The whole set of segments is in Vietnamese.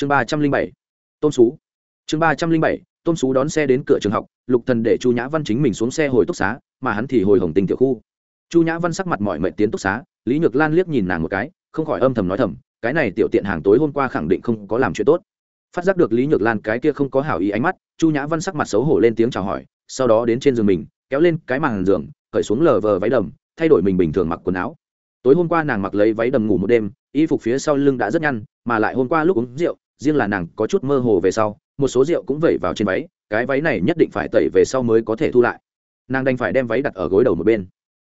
chương ba trăm linh bảy, tôn xú chương ba trăm linh bảy, tôn xú đón xe đến cửa trường học, lục thần để chu nhã văn chính mình xuống xe hồi túc xá, mà hắn thì hồi hồng tình tiểu khu. Chu nhã văn sắc mặt mọi mệnh tiến túc xá, lý nhược lan liếc nhìn nàng một cái, không khỏi âm thầm nói thầm, cái này tiểu tiện hàng tối hôm qua khẳng định không có làm chuyện tốt. Phát giác được lý nhược lan cái kia không có hảo ý ánh mắt, chu nhã văn sắc mặt xấu hổ lên tiếng chào hỏi, sau đó đến trên giường mình, kéo lên cái màn giường, cởi xuống lờ vờ váy đầm, thay đổi mình bình thường mặc quần áo. Tối hôm qua nàng mặc lấy váy đầm ngủ một đêm, y phục phía sau lưng đã rất nhăn, mà lại hôm qua lúc uống rượu riêng là nàng có chút mơ hồ về sau, một số rượu cũng vẩy vào trên váy, cái váy này nhất định phải tẩy về sau mới có thể thu lại. Nàng đành phải đem váy đặt ở gối đầu một bên.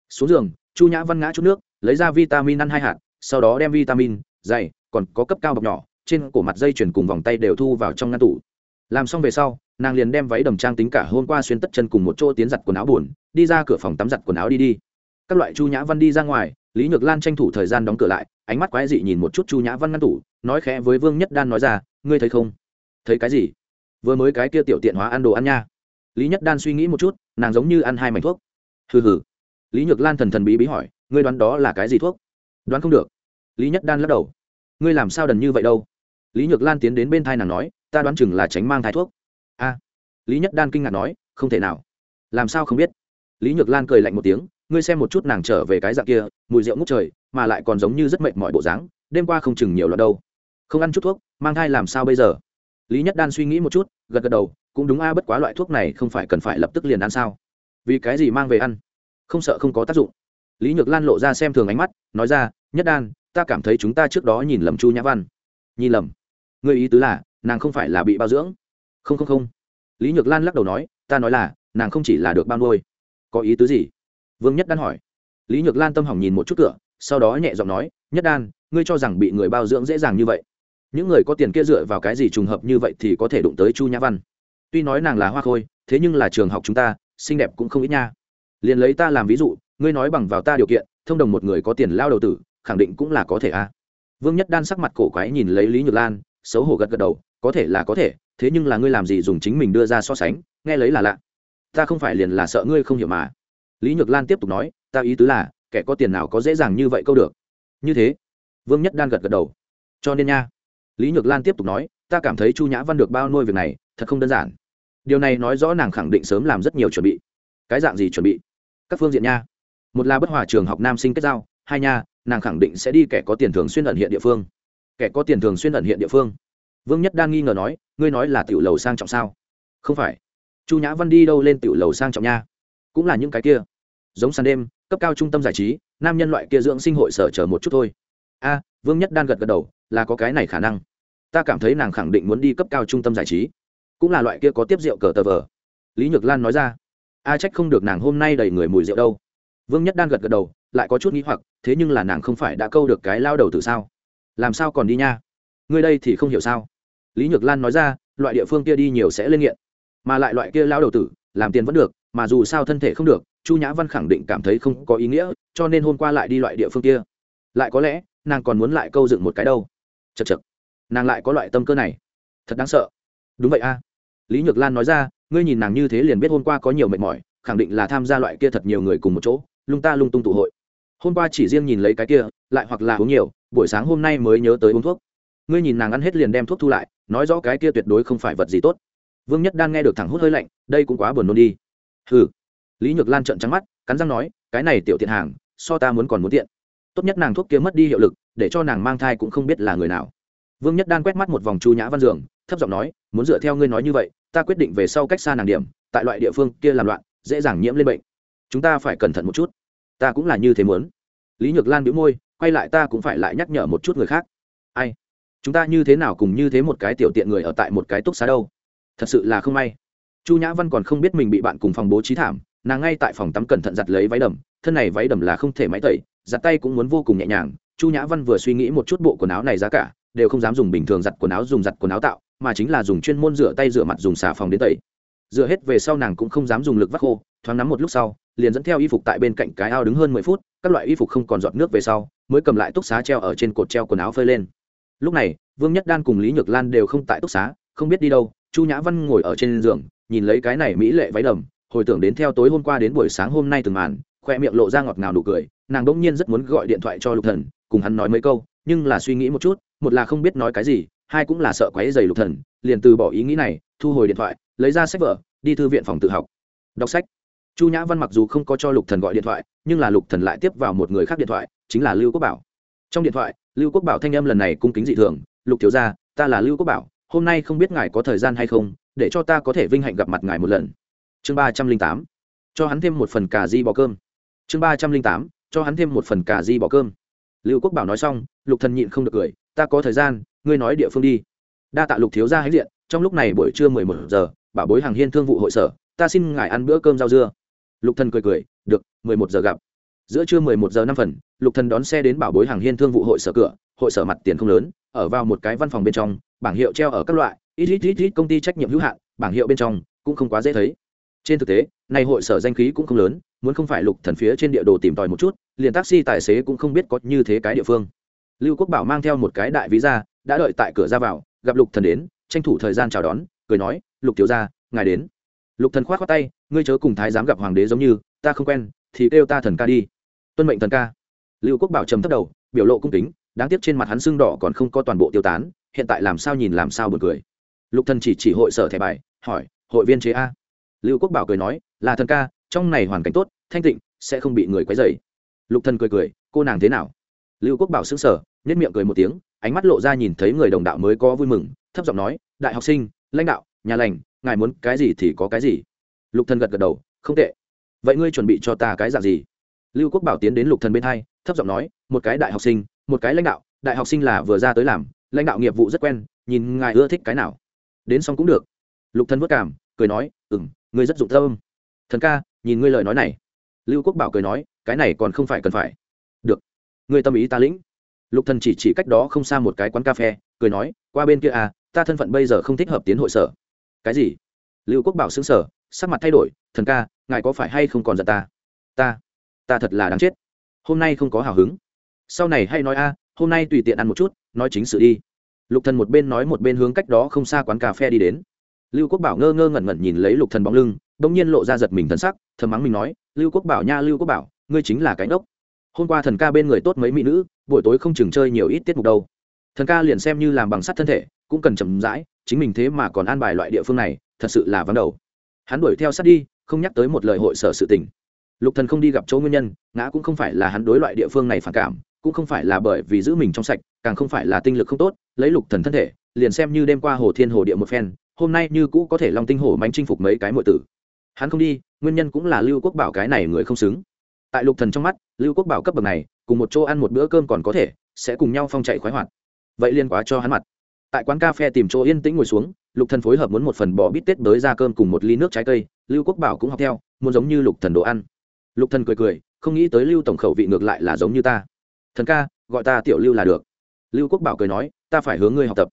Xuống giường, chu nhã văn ngã chút nước, lấy ra vitamin ăn hai hạt, sau đó đem vitamin, dày, còn có cấp cao bọc nhỏ, trên cổ mặt dây chuyển cùng vòng tay đều thu vào trong ngăn tủ. Làm xong về sau, nàng liền đem váy đầm trang tính cả hôm qua xuyên tất chân cùng một chỗ tiến giặt quần áo buồn, đi ra cửa phòng tắm giặt quần áo đi đi. Các loại chu nhã văn đi ra ngoài, lý nhược lan tranh thủ thời gian đóng cửa lại, ánh mắt quái dị nhìn một chút chu nhã văn ngăn tủ nói khẽ với vương nhất đan nói ra, ngươi thấy không? Thấy cái gì? Vừa mới cái kia tiểu tiện hóa ăn đồ ăn nha. Lý nhất đan suy nghĩ một chút, nàng giống như ăn hai mảnh thuốc. Hừ hừ. Lý nhược lan thần thần bí bí hỏi, ngươi đoán đó là cái gì thuốc? Đoán không được. Lý nhất đan lắc đầu. Ngươi làm sao đần như vậy đâu? Lý nhược lan tiến đến bên thai nàng nói, ta đoán chừng là tránh mang thai thuốc. A. Lý nhất đan kinh ngạc nói, không thể nào. Làm sao không biết? Lý nhược lan cười lạnh một tiếng, ngươi xem một chút nàng trở về cái dạng kia, mùi rượu ngút trời, mà lại còn giống như rất mệt mỏi bộ dáng, đêm qua không chừng nhiều lần đâu không ăn chút thuốc, mang thai làm sao bây giờ? Lý nhất đan suy nghĩ một chút, gật gật đầu, cũng đúng a, bất quá loại thuốc này không phải cần phải lập tức liền ăn sao? Vì cái gì mang về ăn? Không sợ không có tác dụng. Lý nhược lan lộ ra xem thường ánh mắt, nói ra, nhất đan, ta cảm thấy chúng ta trước đó nhìn lầm chu nhã văn. Nhìn lầm? Người ý tứ là, nàng không phải là bị bao dưỡng? Không không không. Lý nhược lan lắc đầu nói, ta nói là, nàng không chỉ là được bao nuôi. Có ý tứ gì? Vương nhất đan hỏi. Lý nhược lan tâm hỏng nhìn một chút cửa, sau đó nhẹ giọng nói, nhất đan, ngươi cho rằng bị người bao dưỡng dễ dàng như vậy? Những người có tiền kia dựa vào cái gì trùng hợp như vậy thì có thể đụng tới chu nhã văn? Tuy nói nàng là hoa khôi, thế nhưng là trường học chúng ta, xinh đẹp cũng không ít nha. Liền lấy ta làm ví dụ, ngươi nói bằng vào ta điều kiện, thông đồng một người có tiền lao đầu tử, khẳng định cũng là có thể a. Vương nhất đan sắc mặt cổ quái nhìn lấy lý nhược lan, xấu hổ gật gật đầu, có thể là có thể, thế nhưng là ngươi làm gì dùng chính mình đưa ra so sánh, nghe lấy là lạ. Ta không phải liền là sợ ngươi không hiểu mà. Lý nhược lan tiếp tục nói, ta ý tứ là, kẻ có tiền nào có dễ dàng như vậy câu được. Như thế, vương nhất đan gật gật đầu. Cho nên nha lý nhược lan tiếp tục nói, ta cảm thấy chu nhã văn được bao nuôi việc này, thật không đơn giản. Điều này nói rõ nàng khẳng định sớm làm rất nhiều chuẩn bị. Cái dạng gì chuẩn bị? Các phương diện nha. Một là bất hòa trường học nam sinh kết giao, hai nha, nàng khẳng định sẽ đi kẻ có tiền thường xuyên ẩn hiện địa phương. Kẻ có tiền thường xuyên ẩn hiện địa phương? Vương nhất đang nghi ngờ nói, ngươi nói là tiểu lầu sang trọng sao? Không phải. Chu nhã văn đi đâu lên tiểu lầu sang trọng nha? Cũng là những cái kia. Giống sàn đêm, cấp cao trung tâm giải trí, nam nhân loại kia dưỡng sinh hội sở chờ một chút thôi. A vương nhất đan gật gật đầu, là có cái này khả năng. Ta cảm thấy nàng khẳng định muốn đi cấp cao trung tâm giải trí. Cũng là loại kia có tiếp rượu cờ tờ vờ. Lý nhược lan nói ra. A trách không được nàng hôm nay đầy người mùi rượu đâu. Vương nhất đan gật gật đầu, lại có chút nghĩ hoặc, thế nhưng là nàng không phải đã câu được cái lao đầu từ sao? Làm sao còn đi nha? Ngươi đây thì không hiểu sao? Lý nhược lan nói ra, loại địa phương kia đi nhiều sẽ lên nghiện. Mà lại loại kia lao đầu tử, làm tiền vẫn được, mà dù sao thân thể không được, chu nhã văn khẳng định cảm thấy không có ý nghĩa, cho nên hôm qua lại đi loại địa phương kia. Lại có lẽ nàng còn muốn lại câu dựng một cái đâu. Chật chật nàng lại có loại tâm cơ này. Thật đáng sợ. Đúng vậy a. Lý nhược lan nói ra, ngươi nhìn nàng như thế liền biết hôm qua có nhiều mệt mỏi, khẳng định là tham gia loại kia thật nhiều người cùng một chỗ, lung ta lung tung tụ hội. Hôm qua chỉ riêng nhìn lấy cái kia, lại hoặc là uống nhiều, buổi sáng hôm nay mới nhớ tới uống thuốc. Ngươi nhìn nàng ăn hết liền đem thuốc thu lại, nói rõ cái kia tuyệt đối không phải vật gì tốt. Vương nhất đang nghe được thẳng hút hơi lạnh, đây cũng quá buồn nôn đi. Hừ. Lý nhược lan trợn trắng mắt, cắn răng nói, cái này tiểu tiện hàng, so ta muốn còn muốn tiện tốt nhất nàng thuốc kia mất đi hiệu lực, để cho nàng mang thai cũng không biết là người nào. Vương nhất đan quét mắt một vòng chu nhã văn dường, thấp giọng nói, muốn dựa theo ngươi nói như vậy, ta quyết định về sau cách xa nàng điểm, tại loại địa phương kia làm loạn, dễ dàng nhiễm lên bệnh. Chúng ta phải cẩn thận một chút. Ta cũng là như thế muốn. Lý nhược lan bĩu môi, quay lại ta cũng phải lại nhắc nhở một chút người khác. Ai? Chúng ta như thế nào cùng như thế một cái tiểu tiện người ở tại một cái túc xá đâu? Thật sự là không may. Chu nhã văn còn không biết mình bị bạn cùng phòng bố trí thảm, nàng ngay tại phòng tắm cẩn thận giặt lấy váy đầm, thân này váy đầm là không thể máy tẩy giặt tay cũng muốn vô cùng nhẹ nhàng, chu nhã văn vừa suy nghĩ một chút bộ quần áo này giá cả, đều không dám dùng bình thường giặt quần áo dùng giặt quần áo tạo, mà chính là dùng chuyên môn rửa tay rửa mặt dùng xà phòng đến tẩy. Rửa hết về sau nàng cũng không dám dùng lực vắt khô, thoáng nắm một lúc sau, liền dẫn theo y phục tại bên cạnh cái ao đứng hơn mười phút, các loại y phục không còn giọt nước về sau, mới cầm lại túc xá treo ở trên cột treo quần áo phơi lên. Lúc này, vương nhất đan cùng lý nhược lan đều không tại túc xá, không biết đi đâu, chu nhã văn ngồi ở trên giường, nhìn lấy cái này mỹ lệ váy đầm, hồi tưởng đến theo tối hôm qua đến buổi sáng hôm nay từng màn, khoe miệng lộ ra ngọt ngào nụ cười nàng đ ỗ n g nhiên rất muốn gọi điện thoại cho lục thần, cùng hắn nói mấy câu, nhưng là suy nghĩ một chút, một là không biết nói cái gì, hai cũng là sợ quấy dày lục thần, liền từ bỏ ý nghĩ này, thu hồi điện thoại, lấy ra sách vở, đi thư viện phòng tự học. Đọc sách. Chu nhã văn mặc dù không có cho lục thần gọi điện thoại, nhưng là lục thần lại tiếp vào một người khác điện thoại, chính là lưu quốc bảo. Trong điện thoại, lưu quốc bảo thanh âm lần này cung kính dị thường, lục thiếu gia, ta là lưu quốc bảo, hôm nay không biết ngài có thời gian hay không, để cho ta có thể vinh hạnh gặp mặt ngài một lần. Chương ba trăm linh tám. Cho hắn thêm một phần cà di bò cơm. Chương ba trăm linh tám cho hắn thêm một phần cà di bỏ cơm. Lưu quốc bảo nói xong, lục thần nhịn không được cười, ta có thời gian, ngươi nói địa phương đi. Đa tạ lục thiếu gia hãnh diện, trong lúc này buổi trưa mười một giờ bảo bối hàng hiên thương vụ hội sở, ta xin ngài ăn bữa cơm rau dưa. Lục thần cười cười, được, mười một giờ gặp. Giữa trưa mười một giờ năm phần, lục thần đón xe đến bảo bối hàng hiên thương vụ hội sở cửa, hội sở mặt tiền không lớn, ở vào một cái văn phòng bên trong, bảng hiệu treo ở các loại, ít ít ít ít công ty trách nhiệm hữu hạn, bảng hiệu bên trong cũng không quá dễ thấy. Trên thực tế này hội sở danh khí cũng không lớn muốn không phải lục thần phía trên địa đồ tìm tòi một chút, liền taxi tài xế cũng không biết có như thế cái địa phương. Lưu quốc bảo mang theo một cái đại ví ra đã đợi tại cửa ra vào, gặp lục thần đến, tranh thủ thời gian chào đón, cười nói, lục thiếu gia, ngài đến. Lục thần khoát khoát tay, ngươi chớ cùng thái giám gặp hoàng đế giống như, ta không quen, thì kêu ta thần ca đi. Tuân mệnh thần ca. Lưu quốc bảo trầm thấp đầu, biểu lộ cung kính, đáng tiếc trên mặt hắn sưng đỏ còn không có toàn bộ tiêu tán, hiện tại làm sao nhìn làm sao buồn cười. Lục thần chỉ chỉ hội sở thẻ bài, hỏi, hội viên chế a? Lưu quốc bảo cười nói, là thần ca trong này hoàn cảnh tốt, thanh tịnh, sẽ không bị người quấy rầy. Lục thần cười cười, cô nàng thế nào? Lưu quốc bảo sững sờ nhất miệng cười một tiếng, ánh mắt lộ ra nhìn thấy người đồng đạo mới có vui mừng, thấp giọng nói, đại học sinh, lãnh đạo, nhà lành, ngài muốn cái gì thì có cái gì. Lục thần gật gật đầu, không tệ. Vậy ngươi chuẩn bị cho ta cái dạng gì? Lưu quốc bảo tiến đến lục thần bên hai, thấp giọng nói, một cái đại học sinh, một cái lãnh đạo, đại học sinh là vừa ra tới làm, lãnh đạo nghiệp vụ rất quen, nhìn ngài ưa thích cái nào. Đến xong cũng được. Lục thần vất cảm cười nói, ừm, ngươi rất dụng tâm. Thần ca nhìn ngươi lời nói này. Lưu quốc bảo cười nói, cái này còn không phải cần phải. Được. Ngươi tâm ý ta lĩnh. Lục thần chỉ chỉ cách đó không xa một cái quán cà phê, cười nói, qua bên kia à ta thân phận bây giờ không thích hợp tiến hội sở. Cái gì? Lưu quốc bảo xứng sở sắc mặt thay đổi, thần ca, ngài có phải hay không còn giận ta? Ta ta thật là đáng chết. Hôm nay không có hào hứng. Sau này hay nói a, hôm nay tùy tiện ăn một chút, nói chính sự đi. Lục thần một bên nói một bên hướng cách đó không xa quán cà phê đi đến. Lưu quốc bảo ngơ ngơ ngẩn ngẩn nhìn lấy lục thần bóng lưng bỗng nhiên lộ ra giật mình thần sắc thầm mắng mình nói, lưu quốc bảo nha, lưu quốc bảo, ngươi chính là cánh ốc hôm qua thần ca bên người tốt mấy mỹ nữ, buổi tối không chừng chơi nhiều ít tiết mục đâu. Thần ca liền xem như làm bằng sắt thân thể, cũng cần chậm rãi, chính mình thế mà còn an bài loại địa phương này, thật sự là vắng đầu. Hắn đuổi theo sát đi, không nhắc tới một lời hội sở sự tình. Lục thần không đi gặp chỗ nguyên nhân, ngã cũng không phải là hắn đối loại địa phương này phản cảm, cũng không phải là bởi vì giữ mình trong sạch, càng không phải là tinh lực không tốt, lấy lục thần thân thể, liền xem như đêm qua hồ thiên hồ địa một phen, hôm nay như cũ có thể long tinh hổ mãnh chinh phục mấy cái muội tử hắn không đi, nguyên nhân cũng là lưu quốc bảo cái này người không xứng. Tại lục thần trong mắt, lưu quốc bảo cấp bậc này, cùng một chỗ ăn một bữa cơm còn có thể, sẽ cùng nhau phong chạy khoái hoạt. Vậy liên quá cho hắn mặt. Tại quán cà phê tìm chỗ yên tĩnh ngồi xuống, lục thần phối hợp muốn một phần bò bít tết tới ra cơm cùng một ly nước trái cây, lưu quốc bảo cũng học theo, muốn giống như lục thần đồ ăn. Lục thần cười cười, không nghĩ tới lưu tổng khẩu vị ngược lại là giống như ta. Thần ca, gọi ta tiểu lưu là được. Lưu quốc bảo cười nói, ta phải hướng ngươi học tập.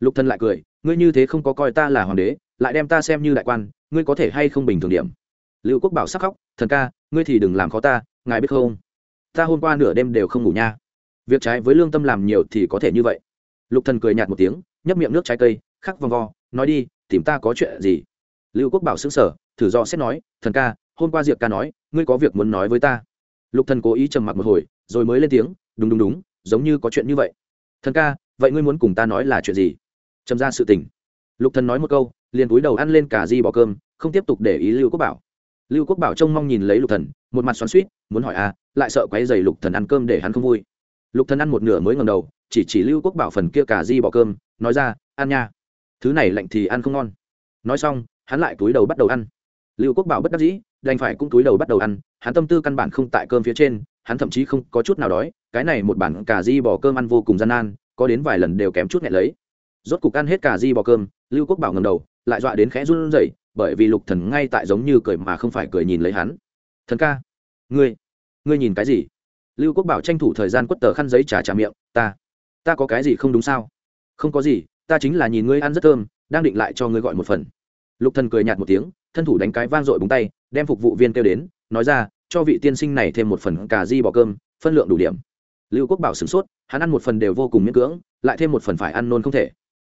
Lục thần lại cười, ngươi như thế không có coi ta là hoàng đế lại đem ta xem như đại quan, ngươi có thể hay không bình thường điểm? Lưu quốc bảo sắc khóc, thần ca, ngươi thì đừng làm khó ta, ngài biết không? Ta hôm qua nửa đêm đều không ngủ nha. Việc trái với lương tâm làm nhiều thì có thể như vậy. Lục thần cười nhạt một tiếng, nhấp miệng nước trái cây, khắc vòng vo, nói đi, tìm ta có chuyện gì? Lưu quốc bảo xứng sở thử do xét nói, thần ca, hôm qua diệp ca nói, ngươi có việc muốn nói với ta. Lục thần cố ý trầm mặc một hồi, rồi mới lên tiếng, đúng đúng đúng, giống như có chuyện như vậy. Thần ca, vậy ngươi muốn cùng ta nói là chuyện gì? Trầm ra sự tình. Lục thần nói một câu liền cúi đầu ăn lên cả di bò cơm, không tiếp tục để ý lưu quốc bảo. Lưu quốc bảo trông mong nhìn lấy lục thần, một mặt xoắn suýt muốn hỏi à lại sợ quấy giày lục thần ăn cơm để hắn không vui? Lục thần ăn một nửa mới ngẩng đầu, chỉ chỉ lưu quốc bảo phần kia cả di bò cơm, nói ra, ăn nha. Thứ này lạnh thì ăn không ngon. Nói xong, hắn lại cúi đầu bắt đầu ăn. Lưu quốc bảo bất đắc dĩ, đành phải cũng cúi đầu bắt đầu ăn, hắn tâm tư căn bản không tại cơm phía trên, hắn thậm chí không có chút nào đói, cái này một bản cả di bò cơm ăn vô cùng gian nan, có đến vài lần đều kém chút nghẹn lấy. Rốt cục ăn hết cả di bò cơm lưu quốc bảo ngầm đầu, lại dọa đến khẽ run rẩy, bởi vì lục thần ngay tại giống như cười mà không phải cười nhìn lấy hắn. Thần ca, ngươi ngươi nhìn cái gì? Lưu quốc bảo tranh thủ thời gian quất tờ khăn giấy trà trà miệng, ta ta có cái gì không đúng sao? Không có gì, ta chính là nhìn ngươi ăn rất thơm, đang định lại cho ngươi gọi một phần. Lục thần cười nhạt một tiếng, thân thủ đánh cái vang dội búng tay, đem phục vụ viên kêu đến, nói ra, cho vị tiên sinh này thêm một phần cà di bò cơm, phân lượng đủ điểm. Lưu quốc bảo sửng sốt, hắn ăn một phần đều vô cùng miễn cưỡng, lại thêm một phần phải ăn nôn không thể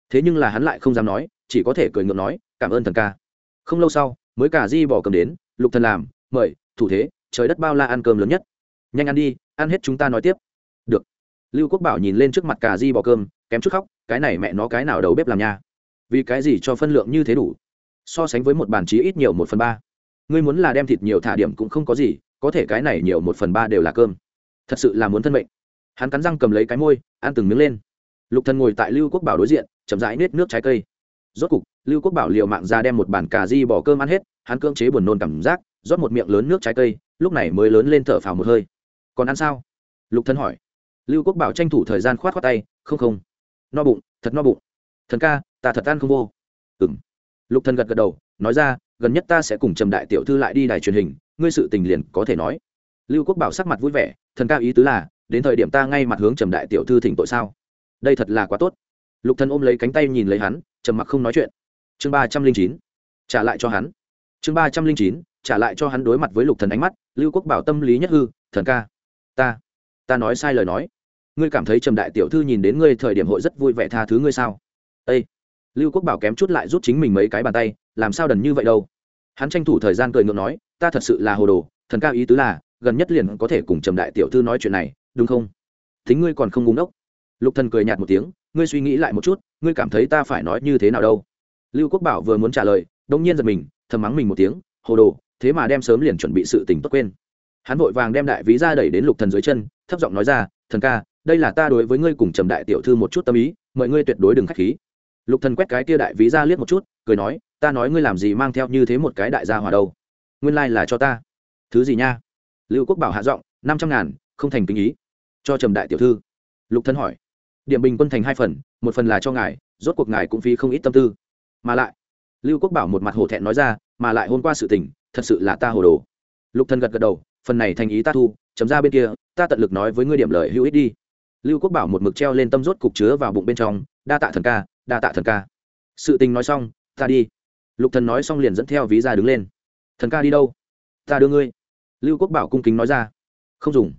thế nhưng là hắn lại không dám nói, chỉ có thể cười ngượng nói, cảm ơn thần ca. Không lâu sau, mới cả di bò cơm đến, lục thần làm, mời, thủ thế, trời đất bao la ăn cơm lớn nhất. Nhanh ăn đi, ăn hết chúng ta nói tiếp. Được. Lưu quốc bảo nhìn lên trước mặt cả di bò cơm, kém chút khóc, cái này mẹ nó cái nào đầu bếp làm nha? Vì cái gì cho phân lượng như thế đủ? So sánh với một bàn chí ít nhiều một phần ba. Ngươi muốn là đem thịt nhiều thả điểm cũng không có gì, có thể cái này nhiều một phần ba đều là cơm. Thật sự là muốn thân mệnh. Hắn cắn răng cầm lấy cái môi, ăn từng miếng lên. Lục thần ngồi tại lưu quốc bảo đối diện chậm rãi nết nước trái cây. Rốt cục, lưu quốc bảo liều mạng ra đem một bản cà ri bỏ cơm ăn hết, hắn cưỡng chế buồn nôn cảm giác, rót một miệng lớn nước trái cây, lúc này mới lớn lên thở phào một hơi. Còn ăn sao? Lục thần hỏi. Lưu quốc bảo tranh thủ thời gian khoát khoát tay, không không. No bụng, thật no bụng. Thần ca, ta thật ăn không vô. Ừm. Lục thần gật gật đầu, nói ra, gần nhất ta sẽ cùng trầm đại tiểu thư lại đi đài truyền hình, ngươi sự tình liền có thể nói. Lưu quốc bảo sắc mặt vui vẻ, thần ca ý tứ là, đến thời điểm ta ngay mặt hướng trầm đại tiểu thư thỉnh tội sao? Đây thật là quá tốt lục thần ôm lấy cánh tay nhìn lấy hắn, trầm mặc không nói chuyện. Chương ba trăm linh chín, trả lại cho hắn. Chương ba trăm linh chín, trả lại cho hắn đối mặt với lục thần ánh mắt, lưu quốc bảo tâm lý nhất hư, thần ca, ta ta nói sai lời nói. Ngươi cảm thấy trầm đại tiểu thư nhìn đến ngươi thời điểm hội rất vui vẻ tha thứ ngươi sao? Ê. Lưu quốc bảo kém chút lại rút chính mình mấy cái bàn tay, làm sao đần như vậy đâu? Hắn tranh thủ thời gian cười ngượng nói, ta thật sự là hồ đồ, thần ca ý tứ là, gần nhất liền có thể cùng trầm đại tiểu thư nói chuyện này, đúng không? Thính ngươi còn không ngúng ốc lục thần cười nhạt một tiếng ngươi suy nghĩ lại một chút, ngươi cảm thấy ta phải nói như thế nào đâu? Lưu quốc bảo vừa muốn trả lời đông nhiên giật mình, thầm mắng mình một tiếng, hồ đồ, thế mà đem sớm liền chuẩn bị sự tình tốt quên. Hắn vội vàng đem đại ví ra đẩy đến lục thần dưới chân, thấp giọng nói ra, thần ca, đây là ta đối với ngươi cùng trầm đại tiểu thư một chút tâm ý mời ngươi tuyệt đối đừng khách khí. Lục thần quét cái kia đại ví ra liếc một chút, cười nói, ta nói ngươi làm gì mang theo như thế một cái đại gia hòa đâu? Nguyên lai like là cho ta. Thứ gì nha? Lưu quốc bảo hạ giọng, năm trăm ngàn, không thành kinh ý. Cho trầm đại tiểu thư. Lục thần hỏi điểm bình quân thành hai phần, một phần là cho ngài, rốt cuộc ngài cũng phí không ít tâm tư. Mà lại, lưu quốc bảo một mặt hổ thẹn nói ra, mà lại hôm qua sự tình, thật sự là ta hồ đồ. Lục thần gật gật đầu, phần này thành ý ta thu, chấm ra bên kia, ta tận lực nói với ngươi điểm lời hữu ích đi. Lưu quốc bảo một mực treo lên tâm rốt cục chứa vào bụng bên trong, đa tạ thần ca, đa tạ thần ca. Sự tình nói xong, ta đi. Lục thần nói xong liền dẫn theo ví ra đứng lên. Thần ca đi đâu? Ta đưa ngươi. Lưu quốc bảo cung kính nói ra. Không dùng.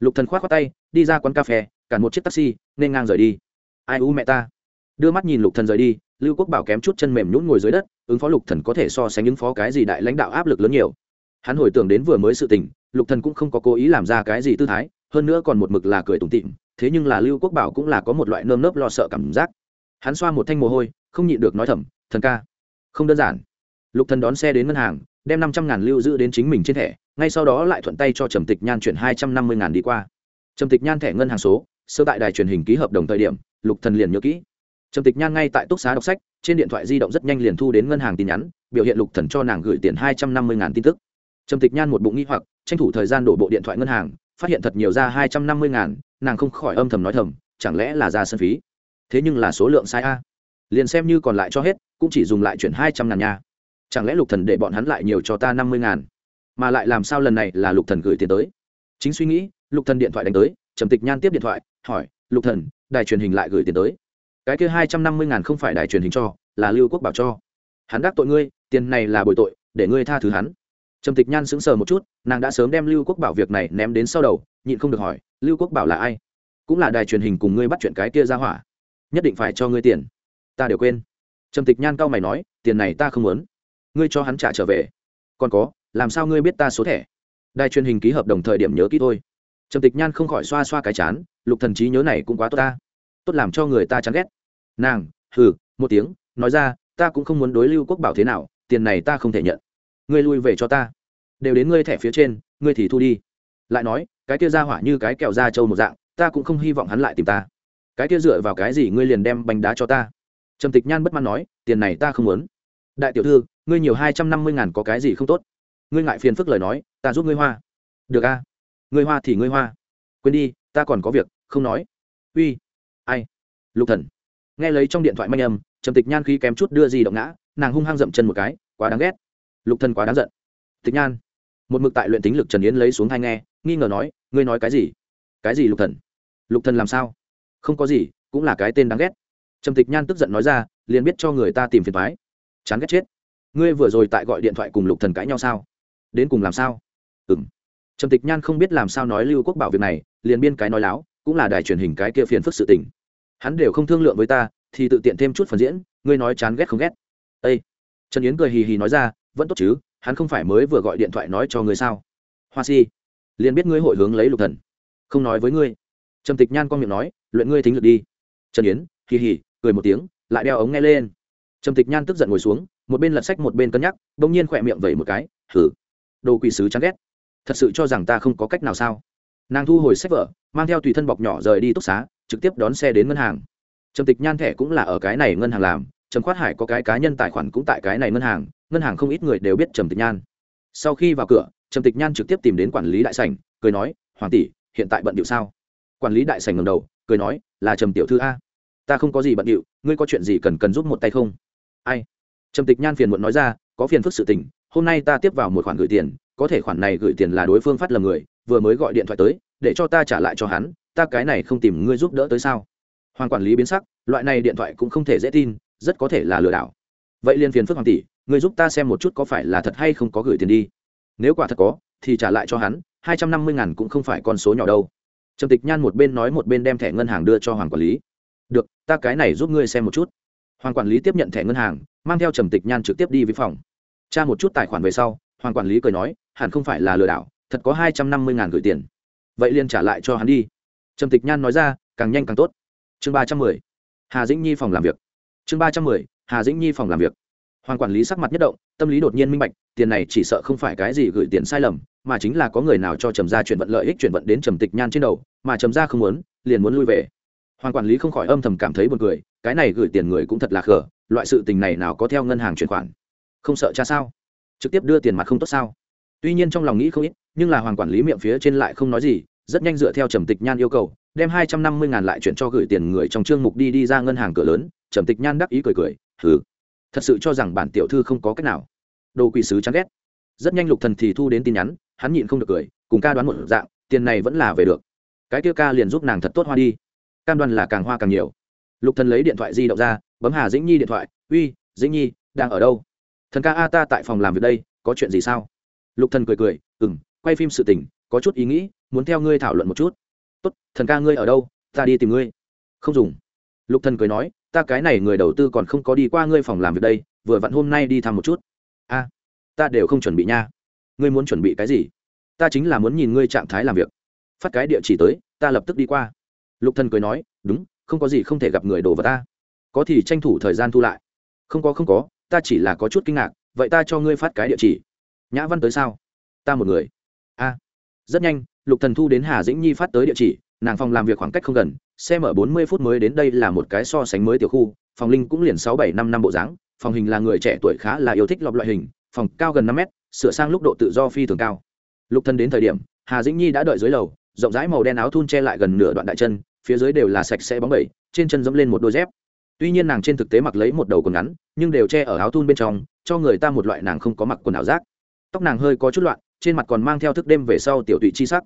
Lục thần khoát khoát tay, đi ra quán cà phê cản một chiếc taxi, nên ngang rời đi. Ai u mẹ ta? Đưa mắt nhìn lục thần rời đi, lưu quốc bảo kém chút chân mềm nhũn ngồi dưới đất, ứng phó lục thần có thể so sánh ứng phó cái gì đại lãnh đạo áp lực lớn nhiều. Hắn hồi tưởng đến vừa mới sự tình, lục thần cũng không có cố ý làm ra cái gì tư thái, hơn nữa còn một mực là cười tủm tỉm thế nhưng là lưu quốc bảo cũng là có một loại nơm nớp lo sợ cảm giác. Hắn xoa một thanh mồ hôi, không nhịn được nói thầm, thần ca, không đơn giản. Lục thần đón xe đến ngân hàng, đem năm trăm ngàn lưu giữ đến chính mình trên thẻ, ngay sau đó lại thuận tay cho trầm tịch nhan chuyển hai trăm năm mươi ngàn đi qua. Trầm tịch nhan thẻ ngân hàng số sơ tại đài truyền hình ký hợp đồng thời điểm, lục thần liền nhớ kỹ. Trầm tịch nhan ngay tại túc xá đọc sách, trên điện thoại di động rất nhanh liền thu đến ngân hàng tin nhắn, biểu hiện lục thần cho nàng gửi tiền hai trăm năm mươi ngàn tin tức. Trầm tịch nhan một bụng nghi hoặc, tranh thủ thời gian đổ bộ điện thoại ngân hàng, phát hiện thật nhiều ra hai trăm năm mươi ngàn, nàng không khỏi âm thầm nói thầm, chẳng lẽ là ra sân phí? Thế nhưng là số lượng sai a. Liền xem như còn lại cho hết, cũng chỉ dùng lại chuyển hai trăm ngàn nha. Chẳng lẽ lục thần để bọn hắn lại nhiều cho ta năm mươi ngàn? Mà lại làm sao lần này là lục thần gửi tiền tới? Chính suy nghĩ, lục thần điện thoại đánh tới, trầm tịch nhan tiếp điện thoại hỏi, lục thần, đài truyền hình lại gửi tiền tới. Cái kia hai trăm năm mươi ngàn không phải đài truyền hình cho, là lưu quốc bảo cho. Hắn đắc tội ngươi, tiền này là bồi tội, để ngươi tha thứ hắn. Trầm tịch nhan sững sờ một chút, nàng đã sớm đem lưu quốc bảo việc này ném đến sau đầu, nhịn không được hỏi, lưu quốc bảo là ai? Cũng là đài truyền hình cùng ngươi bắt chuyện cái kia ra hỏa. Nhất định phải cho ngươi tiền. Ta đều quên. Trầm tịch nhan cao mày nói, tiền này ta không muốn. Ngươi cho hắn trả trở về. Còn có, làm sao ngươi biết ta số thẻ? Đài truyền hình ký hợp đồng thời điểm nhớ kỹ thôi. Trầm tịch nhan không khỏi xoa xoa cái chán lục thần trí nhớ này cũng quá tốt ta. Tốt làm cho người ta chán ghét. Nàng, hừ, một tiếng, nói ra, ta cũng không muốn đối lưu quốc bảo thế nào, tiền này ta không thể nhận. Ngươi lui về cho ta. Đều đến ngươi thẻ phía trên, ngươi thì thu đi. Lại nói, cái kia ra hỏa như cái kẹo da trâu một dạng, ta cũng không hy vọng hắn lại tìm ta. Cái kia dựa vào cái gì ngươi liền đem bánh đá cho ta? Trầm tịch nhan bất mãn nói, tiền này ta không muốn. Đại tiểu thư, ngươi nhiều hai trăm năm mươi ngàn có cái gì không tốt? Ngươi ngại phiền phức lời nói, ta giúp ngươi hoa. Được a. Ngươi hoa thì ngươi hoa. Quên đi, ta còn có việc không nói. Uy, ai? Lục thần. Nghe lấy trong điện thoại manh âm, trầm tịch nhan khi kém chút đưa gì động ngã, nàng hung hăng dậm chân một cái, quá đáng ghét. Lục thần quá đáng giận. Tịch nhan. Một mực tại luyện tính lực trần yến lấy xuống hai nghe, nghi ngờ nói, ngươi nói cái gì? Cái gì lục thần? Lục thần làm sao? Không có gì, cũng là cái tên đáng ghét. Trầm tịch nhan tức giận nói ra, liền biết cho người ta tìm phiền thoái chán ghét chết. Ngươi vừa rồi tại gọi điện thoại cùng lục thần cãi nhau sao? Đến cùng làm sao? Ừm. Trầm tịch nhan không biết làm sao nói lưu quốc bảo việc này, liền biên cái nói láo cũng là đài truyền hình cái kia phiền phức sự tình. Hắn đều không thương lượng với ta, thì tự tiện thêm chút phần diễn, ngươi nói chán ghét không ghét. Ây trần yến cười hì hì nói ra, vẫn tốt chứ, hắn không phải mới vừa gọi điện thoại nói cho ngươi sao? Hoa si, liền biết ngươi hội hướng lấy lục thần. Không nói với ngươi. Trầm tịch nhan con miệng nói, luyện ngươi thính lực đi. Trần yến, hì hì, cười một tiếng, lại đeo ống nghe lên. Trầm tịch nhan tức giận ngồi xuống, một bên lật sách một bên cân nhắc, bỗng nhiên khỏe miệng vẩy một cái thử đồ quỷ sứ chán ghét. Thật sự cho rằng ta không có cách nào sao? Nàng thu hồi sách vở mang theo tùy thân bọc nhỏ rời đi túc xá, trực tiếp đón xe đến ngân hàng. Trầm tịch nhan thẻ cũng là ở cái này ngân hàng làm, trầm khoát hải có cái cá nhân tài khoản cũng tại cái này ngân hàng ngân hàng không ít người đều biết trầm tịch nhan. Sau khi vào cửa, trầm tịch nhan trực tiếp tìm đến quản lý đại sảnh, cười nói, hoàng tỷ, hiện tại bận điệu sao? Quản lý đại sảnh ngầm đầu, cười nói, là trầm tiểu thư a. Ta không có gì bận điệu, ngươi có chuyện gì cần cần giúp một tay không? Ai? Trầm tịch nhan phiền muộn nói ra, có phiền phức sự tình, hôm nay ta tiếp vào một khoản gửi tiền, có thể khoản này gửi tiền là đối phương phát lầm người, vừa mới gọi điện thoại tới để cho ta trả lại cho hắn, ta cái này không tìm ngươi giúp đỡ tới sao? Hoàng quản lý biến sắc, loại này điện thoại cũng không thể dễ tin, rất có thể là lừa đảo. Vậy liền phiền phức hoàng tỷ, ngươi giúp ta xem một chút có phải là thật hay không có gửi tiền đi. Nếu quả thật có, thì trả lại cho hắn, hai trăm năm mươi ngàn cũng không phải con số nhỏ đâu. Trầm tịch nhan một bên nói một bên đem thẻ ngân hàng đưa cho hoàng quản lý. Được, ta cái này giúp ngươi xem một chút. Hoàng quản lý tiếp nhận thẻ ngân hàng, mang theo trầm tịch nhan trực tiếp đi với phòng. Tra một chút tài khoản về sau, hoàng quản lý cười nói, hẳn không phải là lừa đảo, thật có hai trăm năm mươi ngàn gửi tiền vậy liền trả lại cho hắn đi. Trầm tịch nhan nói ra, càng nhanh càng tốt. Chương ba trăm mười, hà dĩnh nhi phòng làm việc. Chương ba trăm mười, hà dĩnh nhi phòng làm việc. Hoàng quản lý sắc mặt nhất động, tâm lý đột nhiên minh bạch, tiền này chỉ sợ không phải cái gì gửi tiền sai lầm, mà chính là có người nào cho trầm gia chuyển vận lợi ích chuyển vận đến trầm tịch nhan trên đầu, mà trầm gia không muốn, liền muốn lui về. Hoàng quản lý không khỏi âm thầm cảm thấy buồn cười, cái này gửi tiền người cũng thật là khờ, loại sự tình này nào có theo ngân hàng chuyển khoản. Không sợ cha sao? Trực tiếp đưa tiền mặt không tốt sao? Tuy nhiên trong lòng nghĩ không ít nhưng là hoàng quản lý miệng phía trên lại không nói gì, rất nhanh dựa theo trầm tịch nhan yêu cầu, đem hai trăm năm mươi ngàn lại chuyển cho gửi tiền người trong chương mục đi đi ra ngân hàng cửa lớn, trầm tịch nhan đắc ý cười cười thử thật sự cho rằng bản tiểu thư không có cách nào. Đồ quỷ sứ chán ghét. Rất nhanh lục thần thì thu đến tin nhắn, hắn nhịn không được cười, cùng ca đoán một dạng, tiền này vẫn là về được. Cái kia ca liền giúp nàng thật tốt hoa đi. Cam đoan là càng hoa càng nhiều. Lục thần lấy điện thoại di động ra, bấm hà dĩnh nhi điện thoại, uy, dĩnh nhi, đang ở đâu? Thần ca a ta tại phòng làm việc đây, có chuyện gì sao? Lục thần cười cười, ừm quay phim sự tình, có chút ý nghĩ, muốn theo ngươi thảo luận một chút. Tốt, thần ca ngươi ở đâu? Ta đi tìm ngươi. Không dùng. Lục thần cười nói, ta cái này người đầu tư còn không có đi qua ngươi phòng làm việc đây, vừa vặn hôm nay đi thăm một chút. A, ta đều không chuẩn bị nha. Ngươi muốn chuẩn bị cái gì? Ta chính là muốn nhìn ngươi trạng thái làm việc. Phát cái địa chỉ tới, ta lập tức đi qua. Lục thần cười nói, đúng, không có gì không thể gặp người đồ vào ta. Có thì tranh thủ thời gian thu lại. Không có không có, ta chỉ là có chút kinh ngạc, vậy ta cho ngươi phát cái địa chỉ. Nhã văn tới sao? Ta một người rất nhanh, lục thần thu đến hà dĩnh nhi phát tới địa chỉ, nàng phòng làm việc khoảng cách không gần, xe mở bốn mươi phút mới đến đây là một cái so sánh mới tiểu khu, phòng linh cũng liền sáu bảy năm năm bộ dáng, phòng hình là người trẻ tuổi khá là yêu thích lọc loại hình, phòng cao gần năm mét, sửa sang lúc độ tự do phi thường cao. Lục thần đến thời điểm, hà dĩnh nhi đã đợi dưới lầu, rộng rãi màu đen áo thun che lại gần nửa đoạn đại chân, phía dưới đều là sạch sẽ bóng bẩy, trên chân dẫm lên một đôi dép. Tuy nhiên nàng trên thực tế mặc lấy một đầu quần ngắn, nhưng đều che ở áo thun bên trong, cho người ta một loại nàng không có mặc quần áo rác. Tóc nàng hơi có chút loạn trên mặt còn mang theo thức đêm về sau tiểu tụy chi sắc.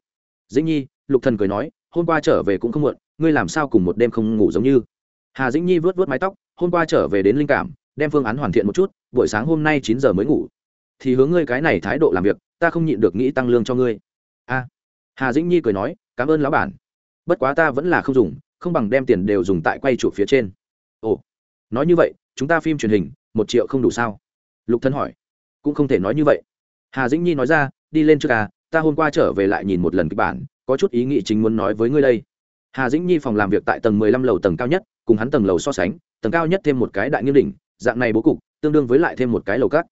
Dĩnh nhi, lục thần cười nói, hôm qua trở về cũng không muộn, ngươi làm sao cùng một đêm không ngủ giống như? Hà dĩnh nhi vớt vớt mái tóc, hôm qua trở về đến linh cảm, đem phương án hoàn thiện một chút, buổi sáng hôm nay chín giờ mới ngủ. Thì hướng ngươi cái này thái độ làm việc, ta không nhịn được nghĩ tăng lương cho ngươi. A. Hà dĩnh nhi cười nói, cảm ơn lão bản. Bất quá ta vẫn là không dùng, không bằng đem tiền đều dùng tại quay trụ phía trên. Ồ, nói như vậy, chúng ta phim truyền hình, một triệu không đủ sao? Lục thân hỏi. Cũng không thể nói như vậy. Hà dĩnh nhi nói ra đi lên trước à ta hôm qua trở về lại nhìn một lần kịch bản, có chút ý nghĩ chính muốn nói với ngươi đây. Hà dĩnh nhi phòng làm việc tại tầng mười lăm lầu tầng cao nhất, cùng hắn tầng lầu so sánh, tầng cao nhất thêm một cái đại nghiêm đỉnh, dạng này bố cục, tương đương với lại thêm một cái lầu cát.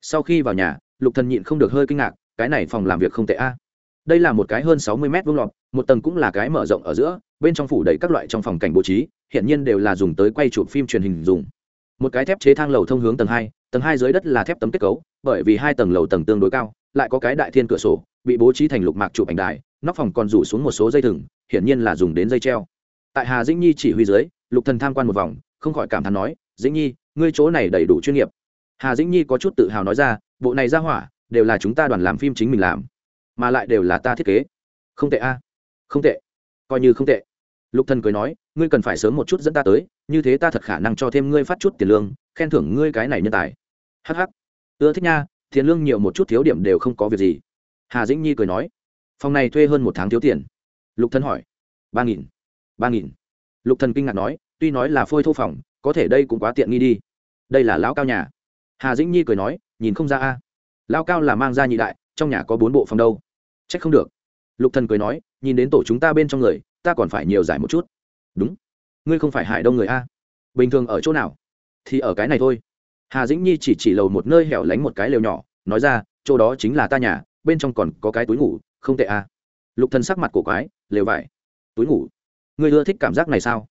Sau khi vào nhà, lục thần nhịn không được hơi kinh ngạc, cái này phòng làm việc không tệ a. Đây là một cái hơn sáu mươi mét vuông lọt, một tầng cũng là cái mở rộng ở giữa, bên trong phủ đầy các loại trong phòng cảnh bố trí hiện nhiên đều là dùng tới quay chụp phim truyền hình dùng. Một cái thép chế thang lầu thông hướng tầng hai tầng hai dưới đất là thép tấm kết cấu, bởi vì hai tầng lầu tầng tương đối cao, lại có cái đại thiên cửa sổ, bị bố trí thành lục mạc chụp ảnh đài, nóc phòng còn rủ xuống một số dây thừng, hiển nhiên là dùng đến dây treo. Tại hà dĩnh nhi chỉ huy dưới, lục thần tham quan một vòng, không khỏi cảm thán nói, dĩnh nhi, ngươi chỗ này đầy đủ chuyên nghiệp. Hà dĩnh nhi có chút tự hào nói ra, bộ này ra hỏa, đều là chúng ta đoàn làm phim chính mình làm, mà lại đều là ta thiết kế. Không tệ a, không tệ, coi như không tệ. Lục thần cười nói, ngươi cần phải sớm một chút dẫn ta tới, như thế ta thật khả năng cho thêm ngươi phát chút tiền lương khen thưởng ngươi cái này nhân tài. Hh ưa thích nha, tiền lương nhiều một chút thiếu điểm đều không có việc gì. Hà dĩnh nhi cười nói. Phòng này thuê hơn một tháng thiếu tiền. Lục thần hỏi. Ba nghìn. Ba nghìn. Lục thần kinh ngạc nói, tuy nói là phôi thô phòng, có thể đây cũng quá tiện nghi đi. Đây là lão cao nhà. Hà dĩnh nhi cười nói, nhìn không ra a. Lão cao là mang ra nhị đại, trong nhà có bốn bộ phòng đâu. Trách không được. Lục thần cười nói, nhìn đến tổ chúng ta bên trong người, ta còn phải nhiều giải một chút. Đúng. Ngươi không phải hải đông người a. Bình thường ở chỗ nào? Thì ở cái này thôi. Hà dĩnh nhi chỉ chỉ lầu một nơi hẻo lánh một cái lều nhỏ, nói ra, chỗ đó chính là ta nhà, bên trong còn có cái túi ngủ, không tệ à. Lục thần sắc mặt cổ quái, lều vải, túi ngủ? Ngươi ưa thích cảm giác này sao?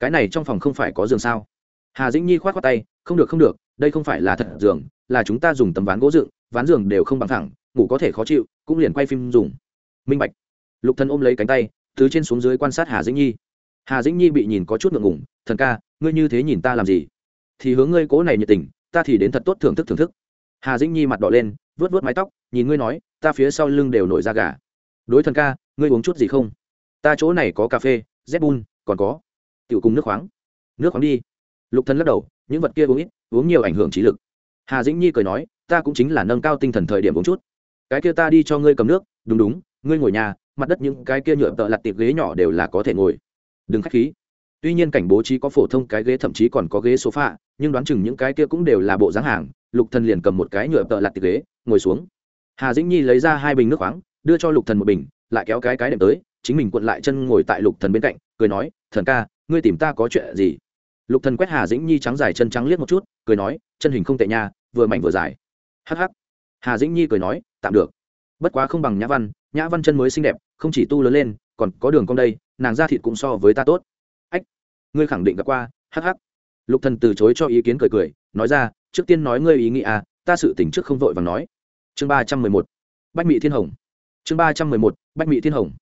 Cái này trong phòng không phải có giường sao? Hà dĩnh nhi khoát khoát tay, không được không được, đây không phải là thật giường, là chúng ta dùng tấm ván gỗ dựng, ván giường đều không bằng thẳng, ngủ có thể khó chịu, cũng liền quay phim dùng. Minh bạch. Lục thần ôm lấy cánh tay, từ trên xuống dưới quan sát hà dĩnh nhi. Hà dĩnh nhi bị nhìn có chút ngượng ngùng, thần ca, ngươi như thế nhìn ta làm gì? Thì hướng ngươi cố này nhiệt tình, ta thì đến thật tốt thưởng thức thưởng thức. Hà dĩnh nhi mặt đỏ lên vớt vớt mái tóc, nhìn ngươi nói, ta phía sau lưng đều nổi da gà. Đối thần ca, ngươi uống chút gì không? Ta chỗ này có cà phê z bun còn có. Tiểu cùng nước khoáng. Nước khoáng đi. Lục thần lắc đầu, những vật kia uống ít, uống nhiều ảnh hưởng trí lực. Hà dĩnh nhi cười nói, ta cũng chính là nâng cao tinh thần thời điểm uống chút. Cái kia ta đi cho ngươi cầm nước, đúng đúng, ngươi ngồi nhà, mặt đất những cái kia nhựa tợ lặt tiệp ghế nhỏ đều là có thể ngồi. Đừng khách khí tuy nhiên cảnh bố trí có phổ thông cái ghế, thậm chí còn có ghế sofa, nhưng đoán chừng những cái kia cũng đều là bộ dáng hàng. Lục thần liền cầm một cái nhựa tợ lặt tiệp ghế, ngồi xuống. Hà dĩnh nhi lấy ra hai bình nước khoáng, đưa cho lục thần một bình, lại kéo cái cái đệm tới, chính mình cuộn lại chân ngồi tại lục thần bên cạnh, cười nói, thần ca, ngươi tìm ta có chuyện gì? Lục thần quét hà dĩnh nhi trắng dài chân trắng liếc một chút, cười nói, chân hình không tệ nha, vừa mạnh vừa dài. Hắc hắc. Hà dĩnh nhi cười nói, tạm được. Bất quá không bằng nhã văn nhã văn chân mới xinh đẹp, không chỉ tu lớn lên, còn có đường cong đây, nàng da thịt cũng so với ta tốt ngươi khẳng định gặp qua, hắc hắc. Lục thần từ chối cho ý kiến cười cười, nói ra, trước tiên nói ngươi ý nghĩ à ta sự tỉnh trước không vội vàng nói. Chương ba trăm mười một, bách mỹ thiên hồng. Chương ba trăm mười một, bách mỹ thiên hồng.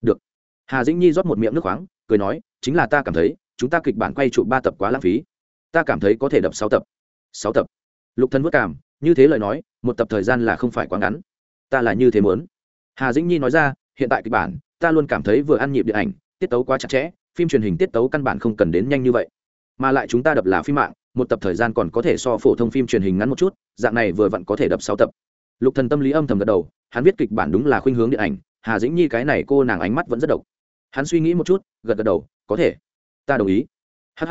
Được. Hà dĩnh nhi rót một miệng nước khoáng, cười nói, chính là ta cảm thấy, chúng ta kịch bản quay trụ ba tập quá lãng phí. Ta cảm thấy có thể đập sáu tập. Sáu tập. Lục thần vất cảm, như thế lời nói, một tập thời gian là không phải quá ngắn. Ta là như thế muốn. Hà dĩnh nhi nói ra, hiện tại kịch bản, ta luôn cảm thấy vừa ăn nhịp điện ảnh, tiết tấu quá chặt chẽ phim truyền hình tiết tấu căn bản không cần đến nhanh như vậy. Mà lại chúng ta đập là phim mạng, một tập thời gian còn có thể so phổ thông phim truyền hình ngắn một chút, dạng này vừa vặn có thể đập sáu tập. Lục thần tâm lý âm thầm gật đầu, hắn viết kịch bản đúng là khuynh hướng điện ảnh, hà dĩnh nhi cái này cô nàng ánh mắt vẫn rất độc. Hắn suy nghĩ một chút, gật gật đầu, có thể. Ta đồng ý. Hh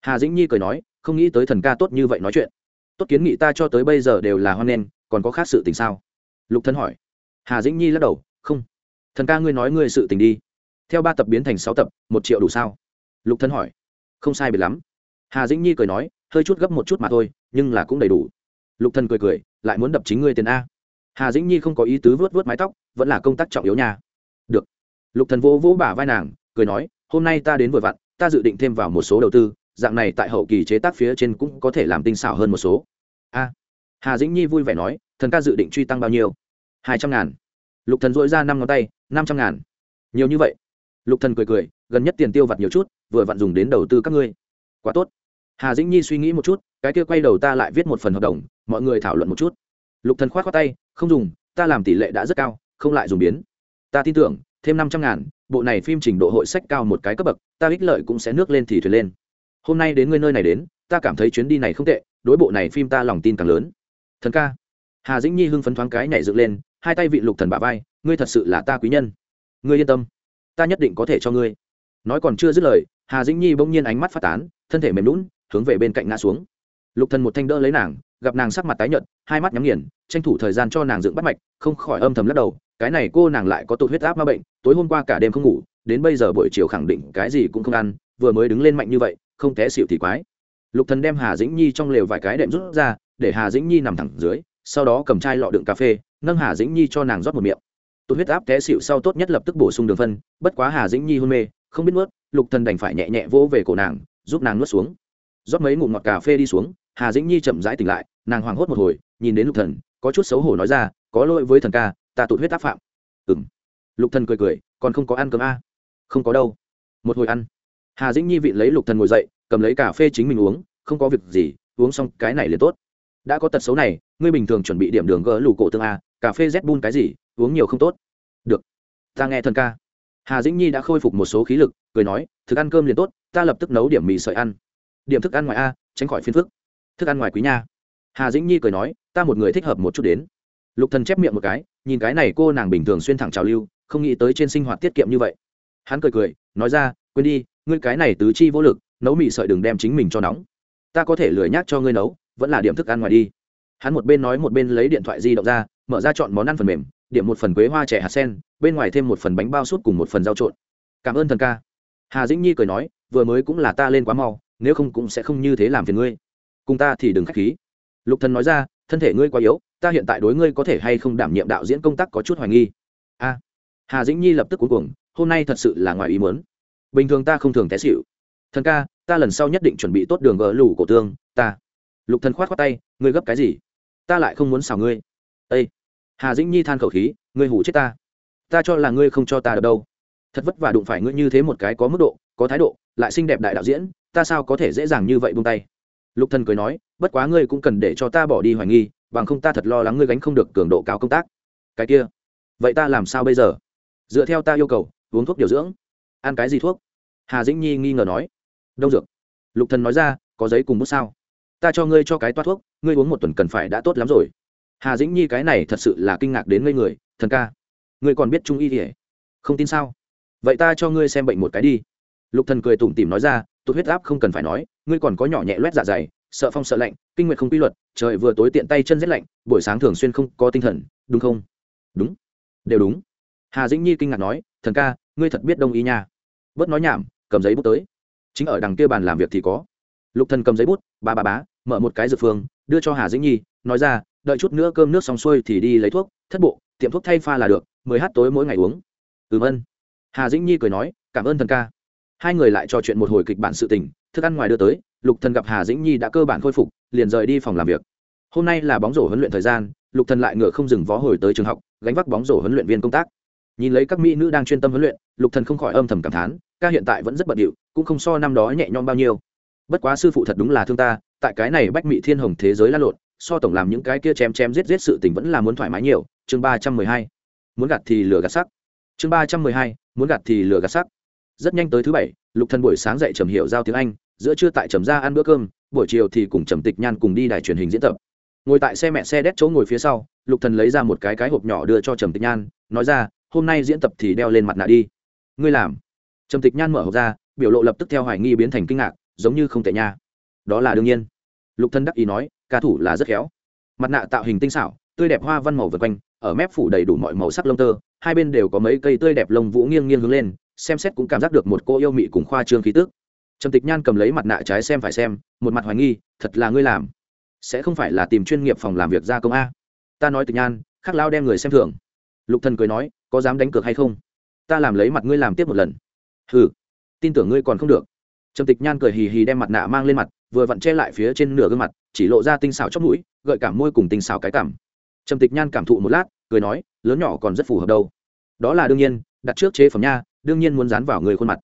hà dĩnh nhi cười nói, không nghĩ tới thần ca tốt như vậy nói chuyện. Tốt kiến nghị ta cho tới bây giờ đều là hoan nghênh, còn có khác sự tình sao? Lục thân hỏi. Hà dĩnh nhi lắc đầu, không. Thần ca ngươi nói ngươi sự tình đi theo ba tập biến thành sáu tập, một triệu đủ sao? Lục thân hỏi. Không sai biệt lắm. Hà dĩnh nhi cười nói, hơi chút gấp một chút mà thôi, nhưng là cũng đầy đủ. Lục thân cười cười, lại muốn đập chính ngươi tiền a. Hà dĩnh nhi không có ý tứ vớt vớt mái tóc, vẫn là công tác trọng yếu nha. Được. Lục thần vỗ vỗ bả vai nàng, cười nói, hôm nay ta đến vừa vặn, ta dự định thêm vào một số đầu tư, dạng này tại hậu kỳ chế tác phía trên cũng có thể làm tinh xảo hơn một số. A. Hà dĩnh nhi vui vẻ nói, thần ca dự định truy tăng bao nhiêu? Hai trăm ngàn. Lục thần dội ra năm ngón tay, năm trăm ngàn. Nhiều như vậy lục thần cười cười, gần nhất tiền tiêu vặt nhiều chút, vừa vặn dùng đến đầu tư các ngươi. Quá tốt. Hà dĩnh nhi suy nghĩ một chút, cái kia quay đầu ta lại viết một phần hợp đồng, mọi người thảo luận một chút. Lục thần khoát khoát tay, không dùng, ta làm tỷ lệ đã rất cao, không lại dùng biến. Ta tin tưởng, thêm năm trăm ngàn, bộ này phim trình độ hội sách cao một cái cấp bậc, ta ích lợi cũng sẽ nước lên thì thuyền lên. Hôm nay đến ngươi nơi này đến, ta cảm thấy chuyến đi này không tệ, đối bộ này phim ta lòng tin càng lớn. Thần ca. Hà dĩnh nhi hưng phấn thoáng cái nhảy dựng lên, hai tay vị lục thần bả vai, ngươi thật sự là ta quý nhân. Ngươi yên tâm ta nhất định có thể cho ngươi. Nói còn chưa dứt lời, hà dĩnh nhi bỗng nhiên ánh mắt phát tán, thân thể mềm lún hướng về bên cạnh ngã xuống. Lục thần một thanh đỡ lấy nàng, gặp nàng sắc mặt tái nhợt, hai mắt nhắm nghiền, tranh thủ thời gian cho nàng dựng bắt mạch, không khỏi âm thầm lắc đầu, cái này cô nàng lại có tụt huyết áp ma bệnh, tối hôm qua cả đêm không ngủ, đến bây giờ buổi chiều khẳng định cái gì cũng không ăn, vừa mới đứng lên mạnh như vậy, không té xịu thì quái. Lục thần đem hà dĩnh nhi trong lều vài cái đệm rút ra, để hà dĩnh nhi nằm thẳng dưới, sau đó cầm chai lọ đựng cà phê, nâng hà dĩnh nhi cho nàng rót một miệng tụt huyết áp té xịu sau tốt nhất lập tức bổ sung đường phân, bất quá hà dĩnh nhi hôn mê, không biết nuốt, lục thần đành phải nhẹ nhẹ vỗ về cổ nàng, giúp nàng nuốt xuống. Rót mấy ngụm ngọt cà phê đi xuống, hà dĩnh nhi chậm rãi tỉnh lại, nàng hoảng hốt một hồi, nhìn đến lục thần, có chút xấu hổ nói ra, có lỗi với thần ca, ta tụt huyết áp phạm. Ừm. lục thần cười cười, còn không có ăn cơm a à? không có đâu. Một hồi ăn. Hà dĩnh nhi vị lấy lục thần ngồi dậy, cầm lấy cà phê chính mình uống, không có việc gì, uống xong cái này liền tốt. Đã có tật xấu này, ngươi bình thường chuẩn bị điểm đường gỡ lù cổ tương a, cà phê z bun cái gì uống nhiều không tốt. Được. Ta nghe thần ca. Hà dĩnh nhi đã khôi phục một số khí lực, cười nói, thức ăn cơm liền tốt, ta lập tức nấu điểm mì sợi ăn. Điểm thức ăn ngoài a, tránh khỏi phiền phức. Thức ăn ngoài quý nha. Hà dĩnh nhi cười nói, ta một người thích hợp một chút đến. Lục thần chép miệng một cái, nhìn cái này cô nàng bình thường xuyên thẳng trào lưu, không nghĩ tới trên sinh hoạt tiết kiệm như vậy. Hắn cười cười, nói ra, quên đi, ngươi cái này tứ chi vô lực, nấu mì sợi đừng đem chính mình cho nóng. Ta có thể lười nhác cho ngươi nấu, vẫn là điểm thức ăn ngoài đi. Hắn một bên nói một bên lấy điện thoại di động ra, mở ra chọn món ăn phần mềm điểm một phần quế hoa trẻ hạt sen, bên ngoài thêm một phần bánh bao sút cùng một phần rau trộn. Cảm ơn thần ca. Hà dĩnh nhi cười nói, vừa mới cũng là ta lên quá mau, nếu không cũng sẽ không như thế làm phiền ngươi. Cùng ta thì đừng k h á c h khí. Lục thần nói ra, thân thể ngươi quá yếu, ta hiện tại đối ngươi có thể hay không đảm nhiệm đạo diễn công tác có chút hoài nghi. A. Hà dĩnh nhi lập tức cuối cùng hôm nay thật sự là ngoài ý muốn. Bình thường ta không thường té xịu thần ca, ta lần sau nhất định chuẩn bị tốt đường gỡ lủ cổ tương, ta. Lục thần khoát khoát tay, ngươi gấp cái gì? Ta lại không muốn xào ngươi. Ây hà dĩnh nhi than khẩu khí, ngươi hủ chết ta. Ta cho là ngươi không cho ta được đâu. Thật vất vả đụng phải ngươi như thế một cái có mức độ, có thái độ, lại xinh đẹp đại đạo diễn, ta sao có thể dễ dàng như vậy buông tay? Lục thần cười nói, bất quá ngươi cũng cần để cho ta bỏ đi hoài nghi, bằng không ta thật lo lắng ngươi gánh không được cường độ cao công tác. Cái kia, vậy ta làm sao bây giờ? Dựa theo ta yêu cầu, uống thuốc điều dưỡng. Ăn cái gì thuốc? Hà dĩnh nhi nghi ngờ nói. Đông dược. Lục thần nói ra, có giấy cùng bút sao? Ta cho ngươi cho cái toa thuốc, ngươi uống một tuần cần phải đã tốt lắm rồi hà dĩnh nhi cái này thật sự là kinh ngạc đến ngây người, thần ca, ngươi còn biết trung y thì không tin sao? Vậy ta cho ngươi xem bệnh một cái đi. Lục thần cười tủm tỉm nói ra, tụt huyết áp không cần phải nói, ngươi còn có nhỏ nhẹ loét dạ dày, sợ phong sợ lạnh, kinh nguyệt không quy luật, trời vừa tối tiện tay chân rét lạnh, buổi sáng thường xuyên không có tinh thần, đúng không? Đúng, đều đúng. Hà dĩnh nhi kinh ngạc nói, thần ca, ngươi thật biết đông y nha? Bớt nói nhảm, cầm giấy bút tới. Chính ở đằng kia bàn làm việc thì có. Lục thần cầm giấy bút, ba ba bá mở một cái dược phương, đưa cho hà dĩnh nhi, nói ra đợi chút nữa cơm nước xong xuôi thì đi lấy thuốc, thất bộ, tiệm thuốc thay pha là được, mười h tối mỗi ngày uống. Ừm ân. Hà dĩnh nhi cười nói, cảm ơn thần ca. Hai người lại trò chuyện một hồi kịch bản sự tình, thức ăn ngoài đưa tới, lục thần gặp hà dĩnh nhi đã cơ bản khôi phục, liền rời đi phòng làm việc. Hôm nay là bóng rổ huấn luyện thời gian, lục thần lại ngựa không dừng vó hồi tới trường học, gánh vác bóng rổ huấn luyện viên công tác. Nhìn lấy các mỹ nữ đang chuyên tâm huấn luyện, lục thần không khỏi âm thầm cảm thán, ca hiện tại vẫn rất bận điệu, cũng không so năm đó nhẹ nhõm bao nhiêu. Bất quá sư phụ thật đúng là thương ta, tại cái này bách mỹ thiên hồng thế giới la lộn so tổng làm những cái kia chém chém giết giết sự tình vẫn là muốn thoải mái nhiều. Chương ba trăm mười hai, muốn gạt thì lừa gạt sắc. Chương ba trăm mười hai, muốn gạt thì lừa gạt sắc. Rất nhanh tới thứ bảy, lục thần buổi sáng dậy trầm hiểu giao tiếng anh, giữa trưa tại trầm ra ăn bữa cơm, buổi chiều thì cùng trầm tịch nhan cùng đi đài truyền hình diễn tập. Ngồi tại xe mẹ xe đét chỗ ngồi phía sau, lục thần lấy ra một cái cái hộp nhỏ đưa cho trầm tịch nhan, nói ra, hôm nay diễn tập thì đeo lên mặt nạ đi. Ngươi làm? Trầm tịch nhan mở hộp ra, biểu lộ lập tức theo hoài nghi biến thành kinh ngạc, giống như không tệ nha. Đó là đương nhiên. Lục thân đắc ý nói ca thủ là rất khéo. Mặt nạ tạo hình tinh xảo, tươi đẹp hoa văn màu vượt quanh, ở mép phủ đầy đủ mọi màu sắc lông tơ, hai bên đều có mấy cây tươi đẹp lông vũ nghiêng nghiêng hướng lên, xem xét cũng cảm giác được một cô yêu mị cùng khoa trương khí tước trầm tịch nhan cầm lấy mặt nạ trái xem phải xem, một mặt hoài nghi, thật là ngươi làm. Sẽ không phải là tìm chuyên nghiệp phòng làm việc ra công a. Ta nói tịch nhan khắc lao đem người xem thường. Lục thần cười nói, có dám đánh cược hay không? Ta làm lấy mặt ngươi làm tiếp một lần. Hừ, tin tưởng ngươi còn không được. Trầm tịch nhan cười hì hì đem mặt nạ mang lên mặt vừa vặn che lại phía trên nửa gương mặt, chỉ lộ ra tinh xảo chót mũi, gợi cảm môi cùng tinh xảo cái cảm. Trầm tịch nhan cảm thụ một lát, cười nói, lớn nhỏ còn rất phù hợp đâu. Đó là đương nhiên, đặt trước chế phẩm nha, đương nhiên muốn dán vào người khuôn mặt.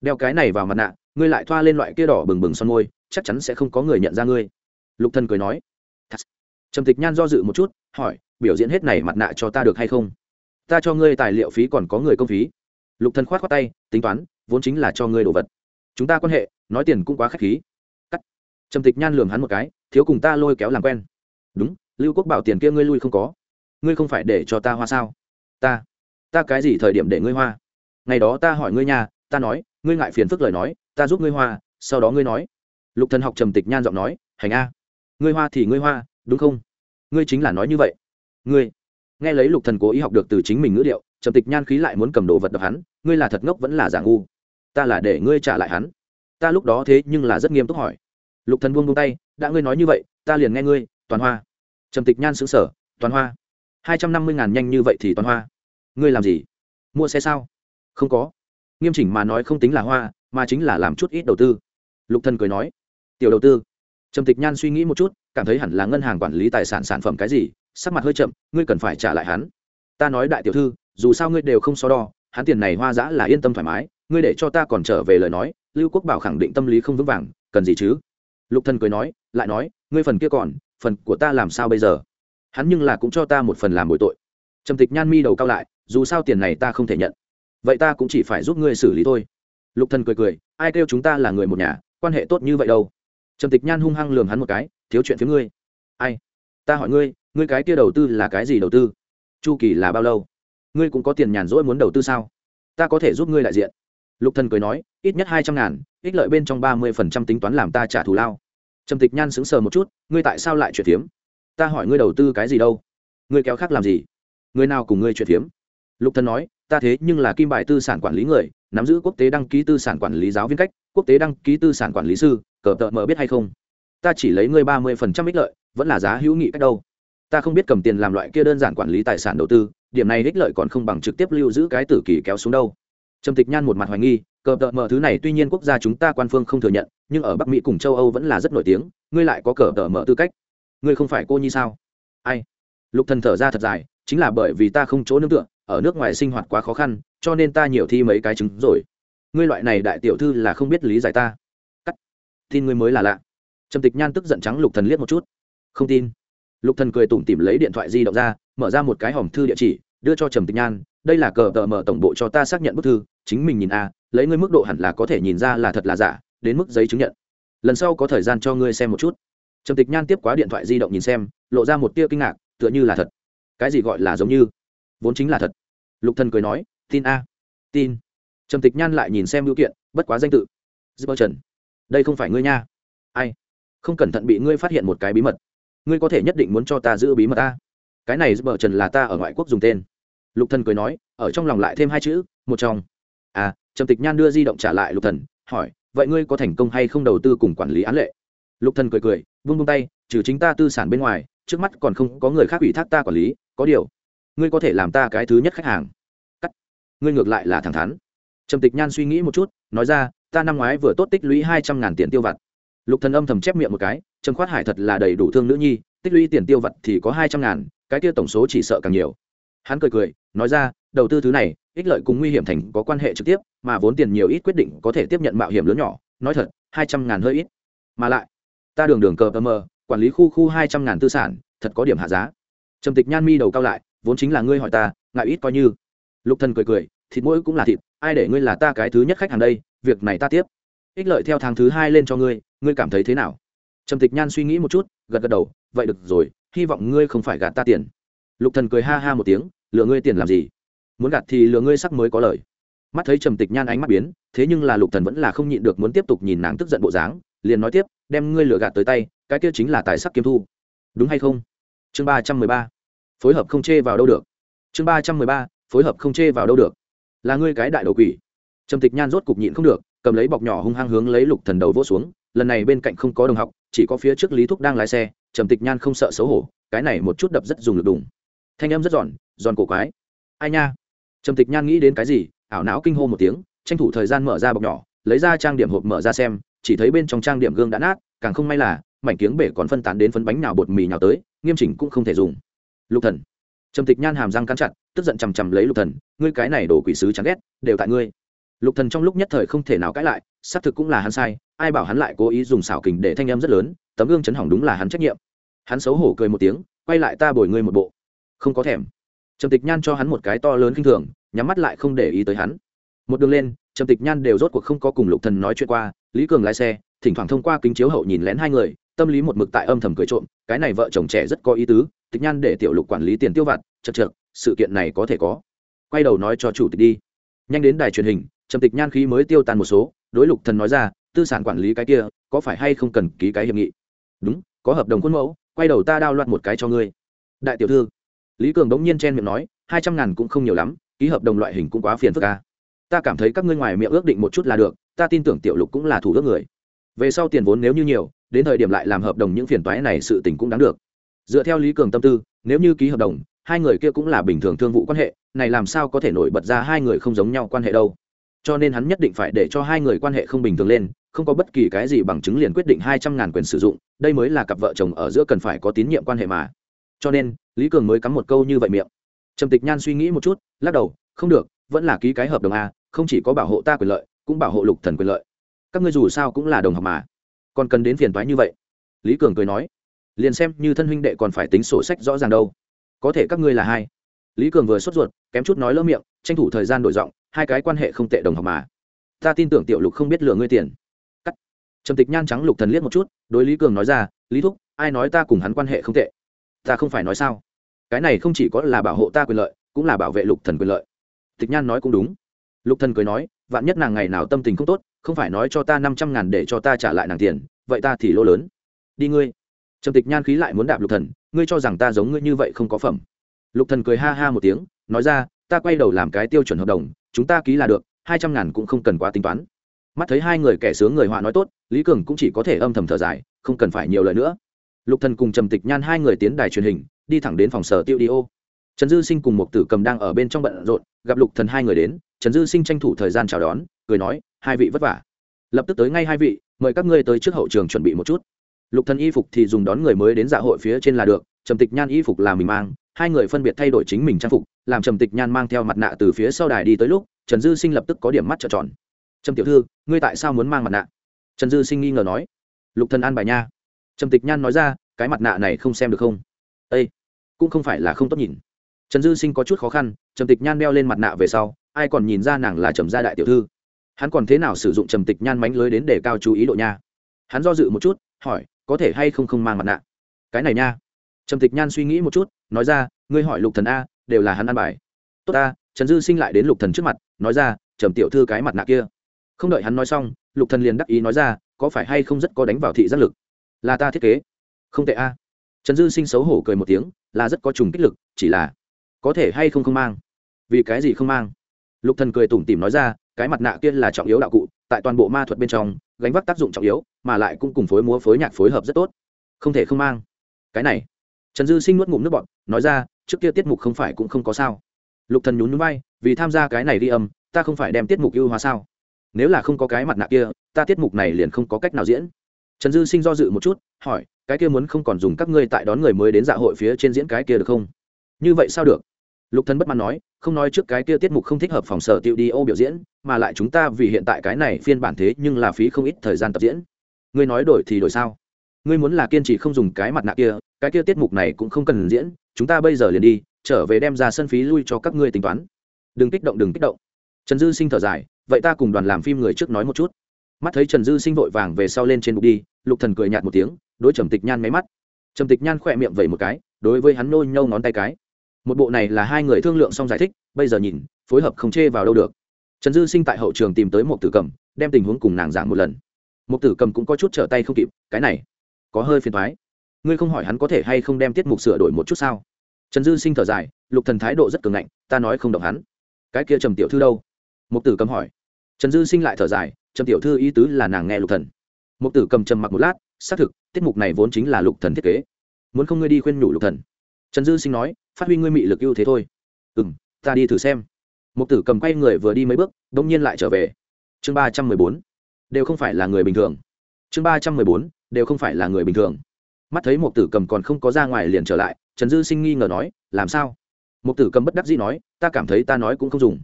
Đeo cái này vào mặt nạ, ngươi lại thoa lên loại kia đỏ bừng bừng son môi, chắc chắn sẽ không có người nhận ra ngươi. Lục thần cười nói. Trầm tịch nhan do dự một chút, hỏi, biểu diễn hết này mặt nạ cho ta được hay không? Ta cho ngươi tài liệu phí còn có người công phí. Lục thần khoát khoát tay, tính toán, vốn chính là cho ngươi đồ vật. Chúng ta quan hệ, nói tiền cũng quá khách khí trầm tịch nhan lường hắn một cái, thiếu cùng ta lôi kéo làm quen. Đúng, lưu quốc bảo tiền kia ngươi lui không có. Ngươi không phải để cho ta hoa sao? Ta ta cái gì thời điểm để ngươi hoa? Ngày đó ta hỏi ngươi nhà ta nói, ngươi ngại phiền phức lời nói, ta giúp ngươi hoa, sau đó ngươi nói. Lục thần học trầm tịch nhan giọng nói, hành a. Ngươi hoa thì ngươi hoa, đúng không? Ngươi chính là nói như vậy. Ngươi, nghe lấy lục thần cố ý học được từ chính mình ngữ điệu, trầm tịch nhan khí lại muốn cầm đồ vật đập hắn, ngươi là thật ngốc vẫn là giả ngu. Ta là để ngươi trả lại hắn. Ta lúc đó thế nhưng là rất nghiêm túc hỏi lục thần buông buông tay, đã ngươi nói như vậy, ta liền nghe ngươi, toàn hoa. Trầm tịch nhan sững sờ, toàn hoa, hai trăm năm mươi ngàn nhanh như vậy thì toàn hoa, ngươi làm gì? Mua xe sao? Không có. Nghiêm chỉnh mà nói không tính là hoa, mà chính là làm chút ít đầu tư. Lục thần cười nói, tiểu đầu tư. Trầm tịch nhan suy nghĩ một chút, cảm thấy hẳn là ngân hàng quản lý tài sản sản phẩm cái gì, sắc mặt hơi chậm, ngươi cần phải trả lại hắn. Ta nói đại tiểu thư, dù sao ngươi đều không so đo, hắn tiền này hoa giã là yên tâm thoải mái, ngươi để cho ta còn trở về lời nói, lưu quốc bảo khẳng định tâm lý không vững vàng, cần gì chứ? Lục thần cười nói, lại nói, ngươi phần kia còn, phần của ta làm sao bây giờ? Hắn nhưng là cũng cho ta một phần làm bồi tội. Trầm tịch nhan mi đầu cao lại, dù sao tiền này ta không thể nhận. Vậy ta cũng chỉ phải giúp ngươi xử lý thôi. Lục thần cười cười, ai kêu chúng ta là người một nhà, quan hệ tốt như vậy đâu? Trầm tịch nhan hung hăng lườm hắn một cái, thiếu chuyện phía ngươi. Ai? Ta hỏi ngươi ngươi cái kia đầu tư là cái gì đầu tư? Chu kỳ là bao lâu? Ngươi cũng có tiền nhàn rỗi muốn đầu tư sao? Ta có thể giúp ngươi đại diện lục thần cười nói, ít nhất hai trăm ngàn, ích lợi bên trong ba mươi phần trăm tính toán làm ta trả thù lao. Trầm tịch nhan sững sờ một chút, ngươi tại sao lại chuyển phiếm ta hỏi ngươi đầu tư cái gì đâu? Ngươi kéo khác làm gì? Người nào cùng ngươi chuyển phiếm lục thần nói, ta thế nhưng là kim bài tư sản quản lý người, nắm giữ quốc tế đăng ký tư sản quản lý giáo viên cách, quốc tế đăng ký tư sản quản lý sư, cờ tợ mờ biết hay không? Ta chỉ lấy ngươi ba mươi phần trăm ích lợi, vẫn là giá hữu nghị cách đâu? Ta không biết cầm tiền làm loại kia đơn giản quản lý tài sản đầu tư, điểm này ích lợi còn không bằng trực tiếp lưu giữ cái tử kỳ kéo xuống đâu trầm tịch nhan một mặt hoài nghi, cờ tợ mở thứ này tuy nhiên quốc gia chúng ta quan phương không thừa nhận, nhưng ở bắc mỹ cùng châu âu vẫn là rất nổi tiếng, ngươi lại có cờ tợ mở tư cách. Ngươi không phải cô nhi sao? Ai? Lục thần thở ra thật dài, chính là bởi vì ta không chỗ nương tựa, ở nước ngoài sinh hoạt quá khó khăn, cho nên ta nhiều thi mấy cái chứng rồi. Ngươi loại này đại tiểu thư là không biết lý giải ta. Cắt. Tin ngươi mới là lạ. Trầm tịch nhan tức giận trắng lục thần liếc một chút. Không tin. Lục thần cười tủm tỉm lấy điện thoại di động ra, mở ra một cái hòm thư địa chỉ, đưa cho trầm tịch nhan đây là cờ tờ mở tổng bộ cho ta xác nhận bức thư, chính mình nhìn a, lấy ngươi mức độ hẳn là có thể nhìn ra là thật là giả, đến mức giấy chứng nhận. Lần sau có thời gian cho ngươi xem một chút. Trầm tịch nhan tiếp quá điện thoại di động nhìn xem, lộ ra một tia kinh ngạc, tựa như là thật. Cái gì gọi là giống như? Vốn chính là thật. Lục thần cười nói, tin a. Tin. Trầm tịch nhan lại nhìn xem biểu kiện, bất quá danh tự. Zipper trần. Đây không phải ngươi nha. Ai? Không cẩn thận bị ngươi phát hiện một cái bí mật. Ngươi có thể nhất định muốn cho ta giữ bí mật ta cái này zipper trần là ta ở ngoại quốc dùng tên lục thần cười nói, ở trong lòng lại thêm hai chữ, một trong. À trầm tịch nhan đưa di động trả lại lục thần, hỏi, vậy ngươi có thành công hay không đầu tư cùng quản lý án lệ? Lục thần cười cười, vung vung tay, trừ chính ta tư sản bên ngoài, trước mắt còn không có người khác ủy thác ta quản lý, có điều, ngươi có thể làm ta cái thứ nhất khách hàng. Cắt. Ngươi ngược lại là thẳng thắn. Trầm tịch nhan suy nghĩ một chút, nói ra, ta năm ngoái vừa tốt tích lũy hai trăm ngàn tiền tiêu vặt. Lục thần âm thầm chép miệng một cái, trầm khoát hải thật là đầy đủ thương nữ nhi, tích lũy tiền tiêu vặt thì có hai trăm ngàn, cái kia tổng số chỉ sợ càng nhiều hắn cười cười, nói ra, đầu tư thứ này, ích lợi cùng nguy hiểm thành có quan hệ trực tiếp, mà vốn tiền nhiều ít quyết định có thể tiếp nhận mạo hiểm lớn nhỏ, nói thật, hai trăm ngàn hơi ít. Mà lại, ta đường đường cờ mờ, quản lý khu khu hai trăm ngàn tư sản, thật có điểm hạ giá. Trầm tịch nhan mi đầu cao lại, vốn chính là ngươi hỏi ta, ngại ít coi như. Lục thần cười cười, thịt mũi cũng là thịt, ai để ngươi là ta cái thứ nhất khách hàng đây, việc này ta tiếp. Ích lợi theo tháng thứ hai lên cho ngươi ngươi cảm thấy thế nào? Trầm tịch nhan suy nghĩ một chút, gật gật đầu, vậy được rồi, hy vọng ngươi không phải gạt ta tiền. Lục thần cười ha ha một tiếng lừa ngươi tiền làm gì? Muốn gạt thì lừa ngươi sắc mới có lời. Mắt thấy trầm tịch nhan ánh mắt biến, thế nhưng là lục thần vẫn là không nhịn được muốn tiếp tục nhìn nàng tức giận bộ dáng, liền nói tiếp, đem ngươi lừa gạt tới tay, cái kia chính là tài sắc kiếm thu. Đúng hay không? Chương ba trăm mười ba. Phối hợp không chê vào đâu được. Chương ba trăm mười ba. Phối hợp không chê vào đâu được. Là ngươi cái đại đầu quỷ. Trầm tịch nhan rốt cục nhịn không được, cầm lấy bọc nhỏ hung hăng hướng lấy lục thần đầu vỗ xuống, lần này bên cạnh không có đồng học, chỉ có phía trước lý thúc đang lái xe, trầm tịch nhan không sợ xấu hổ, cái này một chút đập rất dùng lực đùng thanh âm rất giòn giòn cổ quái. Ai nha? Trầm tịch nhan nghĩ đến cái gì, ảo não kinh hô một tiếng, tranh thủ thời gian mở ra bọc nhỏ, lấy ra trang điểm hộp mở ra xem, chỉ thấy bên trong trang điểm gương đã nát, càng không may là, mảnh kiếng bể còn phân tán đến phấn bánh nào bột mì nào tới, nghiêm chỉnh cũng không thể dùng. Lục thần. Trầm tịch nhan hàm răng cắn chặt, tức giận chằm chằm lấy lục thần, ngươi cái này đổ quỷ sứ chán ghét, đều tại ngươi. Lục thần trong lúc nhất thời không thể nào cãi lại, xác thực cũng là hắn sai, ai bảo hắn lại cố ý dùng xảo kình để thanh âm rất lớn, tấm gương chấn hỏng đúng là hắn trách nhiệm. Hắn xấu hổ cười một tiếng, quay lại ta bồi ngươi một bộ không có thèm. Trầm tịch nhan cho hắn một cái to lớn kinh thường, nhắm mắt lại không để ý tới hắn. Một đường lên, trầm tịch nhan đều rốt cuộc không có cùng lục thần nói chuyện qua, lý cường lái xe, thỉnh thoảng thông qua kính chiếu hậu nhìn lén hai người, tâm lý một mực tại âm thầm cười trộm, cái này vợ chồng trẻ rất có ý tứ, tịch nhan để tiểu lục quản lý tiền tiêu vặt, chật chược, sự kiện này có thể có. Quay đầu nói cho chủ tịch đi. Nhanh đến đài truyền hình, trầm tịch nhan khí mới tiêu tan một số, đối lục thần nói ra, tư sản quản lý cái kia, có phải hay không cần ký cái hiệp nghị? Đúng, có hợp đồng khuôn mẫu, quay đầu ta đao loạt một cái cho ngươi. Đại tiểu thư lý cường đống nhiên chen miệng nói, hai trăm ngàn cũng không nhiều lắm, ký hợp đồng loại hình cũng quá phiền phức ca ta cảm thấy các ngươi ngoài miệng ước định một chút là được, ta tin tưởng tiểu lục cũng là thủ ước người. Về sau tiền vốn nếu như nhiều, đến thời điểm lại làm hợp đồng những phiền toái này sự tình cũng đáng được. Dựa theo lý cường tâm tư, nếu như ký hợp đồng, hai người kia cũng là bình thường thương vụ quan hệ, này làm sao có thể nổi bật ra hai người không giống nhau quan hệ đâu. Cho nên hắn nhất định phải để cho hai người quan hệ không bình thường lên, không có bất kỳ cái gì bằng chứng liền quyết định hai trăm ngàn quyền sử dụng, đây mới là cặp vợ chồng ở giữa cần phải có tín nhiệm quan hệ mà cho nên, lý cường mới cắm một câu như vậy miệng. Trầm tịch nhan suy nghĩ một chút, lắc đầu, không được, vẫn là ký cái hợp đồng a, không chỉ có bảo hộ ta quyền lợi, cũng bảo hộ lục thần quyền lợi. Các ngươi dù sao cũng là đồng học mà. Còn cần đến phiền toái như vậy? Lý cường cười nói, liền xem như thân huynh đệ còn phải tính sổ sách rõ ràng đâu. Có thể các ngươi là hai. Lý cường vừa sốt ruột, kém chút nói lỡ miệng, tranh thủ thời gian đổi giọng, hai cái quan hệ không tệ đồng học mà. Ta tin tưởng tiểu lục không biết lừa ngươi tiền. Cắt. Trầm tịch nhan trắng lục thần liếc một chút, đối lý cường nói ra, lý thúc, ai nói ta cùng hắn quan hệ không tệ? Ta không phải nói sao? Cái này không chỉ có là bảo hộ ta quyền lợi, cũng là bảo vệ lục thần quyền lợi. Tịch nhan nói cũng đúng. Lục thần cười nói, vạn nhất nàng ngày nào tâm tình không tốt, không phải nói cho ta năm trăm ngàn để cho ta trả lại nàng tiền, vậy ta thì lỗ lớn. Đi ngươi. Trầm tịch nhan khí lại muốn đạp lục thần, ngươi cho rằng ta giống ngươi như vậy không có phẩm. Lục thần cười ha ha một tiếng, nói ra, ta quay đầu làm cái tiêu chuẩn hợp đồng, chúng ta ký là được, hai trăm ngàn cũng không cần quá tính toán. Mắt thấy hai người kẻ sướng người họa nói tốt, lý cường cũng chỉ có thể âm thầm thở dài, không cần phải nhiều lời nữa lục thần cùng trầm tịch nhan hai người tiến đài truyền hình, đi thẳng đến phòng sở tiêu đi ô trần dư sinh cùng một tử cầm đang ở bên trong bận rộn, gặp lục thần hai người đến, trần dư sinh tranh thủ thời gian chào đón, cười nói, hai vị vất vả. Lập tức tới ngay hai vị, mời các ngươi tới trước hậu trường chuẩn bị một chút. Lục thần y phục thì dùng đón người mới đến dạ hội phía trên là được, trầm tịch nhan y phục là mình mang, hai người phân biệt thay đổi chính mình trang phục, làm trầm tịch nhan mang theo mặt nạ từ phía sau đài đi tới lúc, trần dư sinh lập tức có điểm mắt trợn tròn. Trầm tiểu thư, ngươi tại sao muốn mang mặt nạ? Trần dư sinh nghi ngờ nói. Lục thần an bài nha trầm tịch nhan nói ra, cái mặt nạ này không xem được không? Ây cũng không phải là không tốt nhìn. Trần dư sinh có chút khó khăn, trầm tịch nhan đeo lên mặt nạ về sau, ai còn nhìn ra nàng là trầm gia đại tiểu thư? Hắn còn thế nào sử dụng trầm tịch nhan mánh lưới đến để cao chú ý độ nha? Hắn do dự một chút, hỏi, có thể hay không không mang mặt nạ? Cái này nha. Trầm tịch nhan suy nghĩ một chút, nói ra, ngươi hỏi lục thần a, đều là hắn ăn bài. Tốt ta, trần dư sinh lại đến lục thần trước mặt, nói ra, trầm tiểu thư cái mặt nạ kia. Không đợi hắn nói xong, lục thần liền đắc ý nói ra, có phải hay không rất có đánh vào thị giác lực? Là ta thiết kế. Không tệ a. Trần dư sinh xấu hổ cười một tiếng, là rất có trùng kích lực, chỉ là có thể hay không không mang. Vì cái gì không mang? Lục thần cười tủm tỉm nói ra, cái mặt nạ kia là trọng yếu đạo cụ, tại toàn bộ ma thuật bên trong, gánh vác tác dụng trọng yếu, mà lại cũng cùng phối múa, phối nhạc, phối hợp rất tốt. Không thể không mang. Cái này. Trần dư sinh nuốt ngụm nước bọt, nói ra, trước kia tiết mục không phải cũng không có sao. Lục thần nhún nhún vai, vì tham gia cái này đi âm, ta không phải đem tiết mục ưu hóa sao? Nếu là không có cái mặt nạ kia, ta tiết mục này liền không có cách nào diễn trần dư sinh do dự một chút, hỏi, cái kia muốn không còn dùng các ngươi tại đón người mới đến dạ hội phía trên diễn cái kia được không? Như vậy sao được? Lục thần bất mãn nói, không nói trước cái kia tiết mục không thích hợp phòng sở tiêu đi ô biểu diễn, mà lại chúng ta vì hiện tại cái này phiên bản thế nhưng là phí không ít thời gian tập diễn. Ngươi nói đổi thì đổi sao? Ngươi muốn là kiên trì không dùng cái mặt nạ kia, cái kia tiết mục này cũng không cần diễn, chúng ta bây giờ liền đi, trở về đem ra sân phí lui cho các ngươi tính toán. Đừng kích động, đừng kích động. Trần dư sinh thở dài, vậy ta cùng đoàn làm phim người trước nói một chút mắt thấy trần dư sinh vội vàng về sau lên trên bục đi, lục thần cười nhạt một tiếng, đối trầm tịch nhan máy mắt. Trầm tịch nhan khỏe miệng vẩy một cái, đối với hắn nôi nhâu ngón tay cái. Một bộ này là hai người thương lượng xong giải thích, bây giờ nhìn, phối hợp không chê vào đâu được. Trần dư sinh tại hậu trường tìm tới một tử cầm, đem tình huống cùng nàng giảng một lần. Một tử cầm cũng có chút trở tay không kịp, cái này, có hơi phiền thoái ngươi không hỏi hắn có thể hay không đem tiết mục sửa đổi một chút sao? Trần dư sinh thở dài, lục thần thái độ rất cường ngạnh, ta nói không động hắn. Cái kia trầm tiểu thư đâu? Một tử cầm hỏi. Trần dư sinh lại thở dài trầm tiểu thư ý tứ là nàng nghe lục thần. Một tử cầm trầm mặc một lát, xác thực, tiết mục này vốn chính là lục thần thiết kế. Muốn không ngươi đi khuyên nhủ lục thần. Trần dư sinh nói, phát huy ngươi mị lực ưu thế thôi. Ừ m ta đi thử xem. Một tử cầm quay người vừa đi mấy bước đ ỗ n g nhiên lại trở về. Chương ba trăm mười bốn. Đều không phải là người bình thường. Chương ba trăm mười bốn, đều không phải là người bình thường. Mắt thấy một tử cầm còn không có ra ngoài liền trở lại, trần dư sinh nghi ngờ nói, làm sao? Một tử cầm bất đắc dĩ nói, ta cảm thấy ta nói cũng không dùng.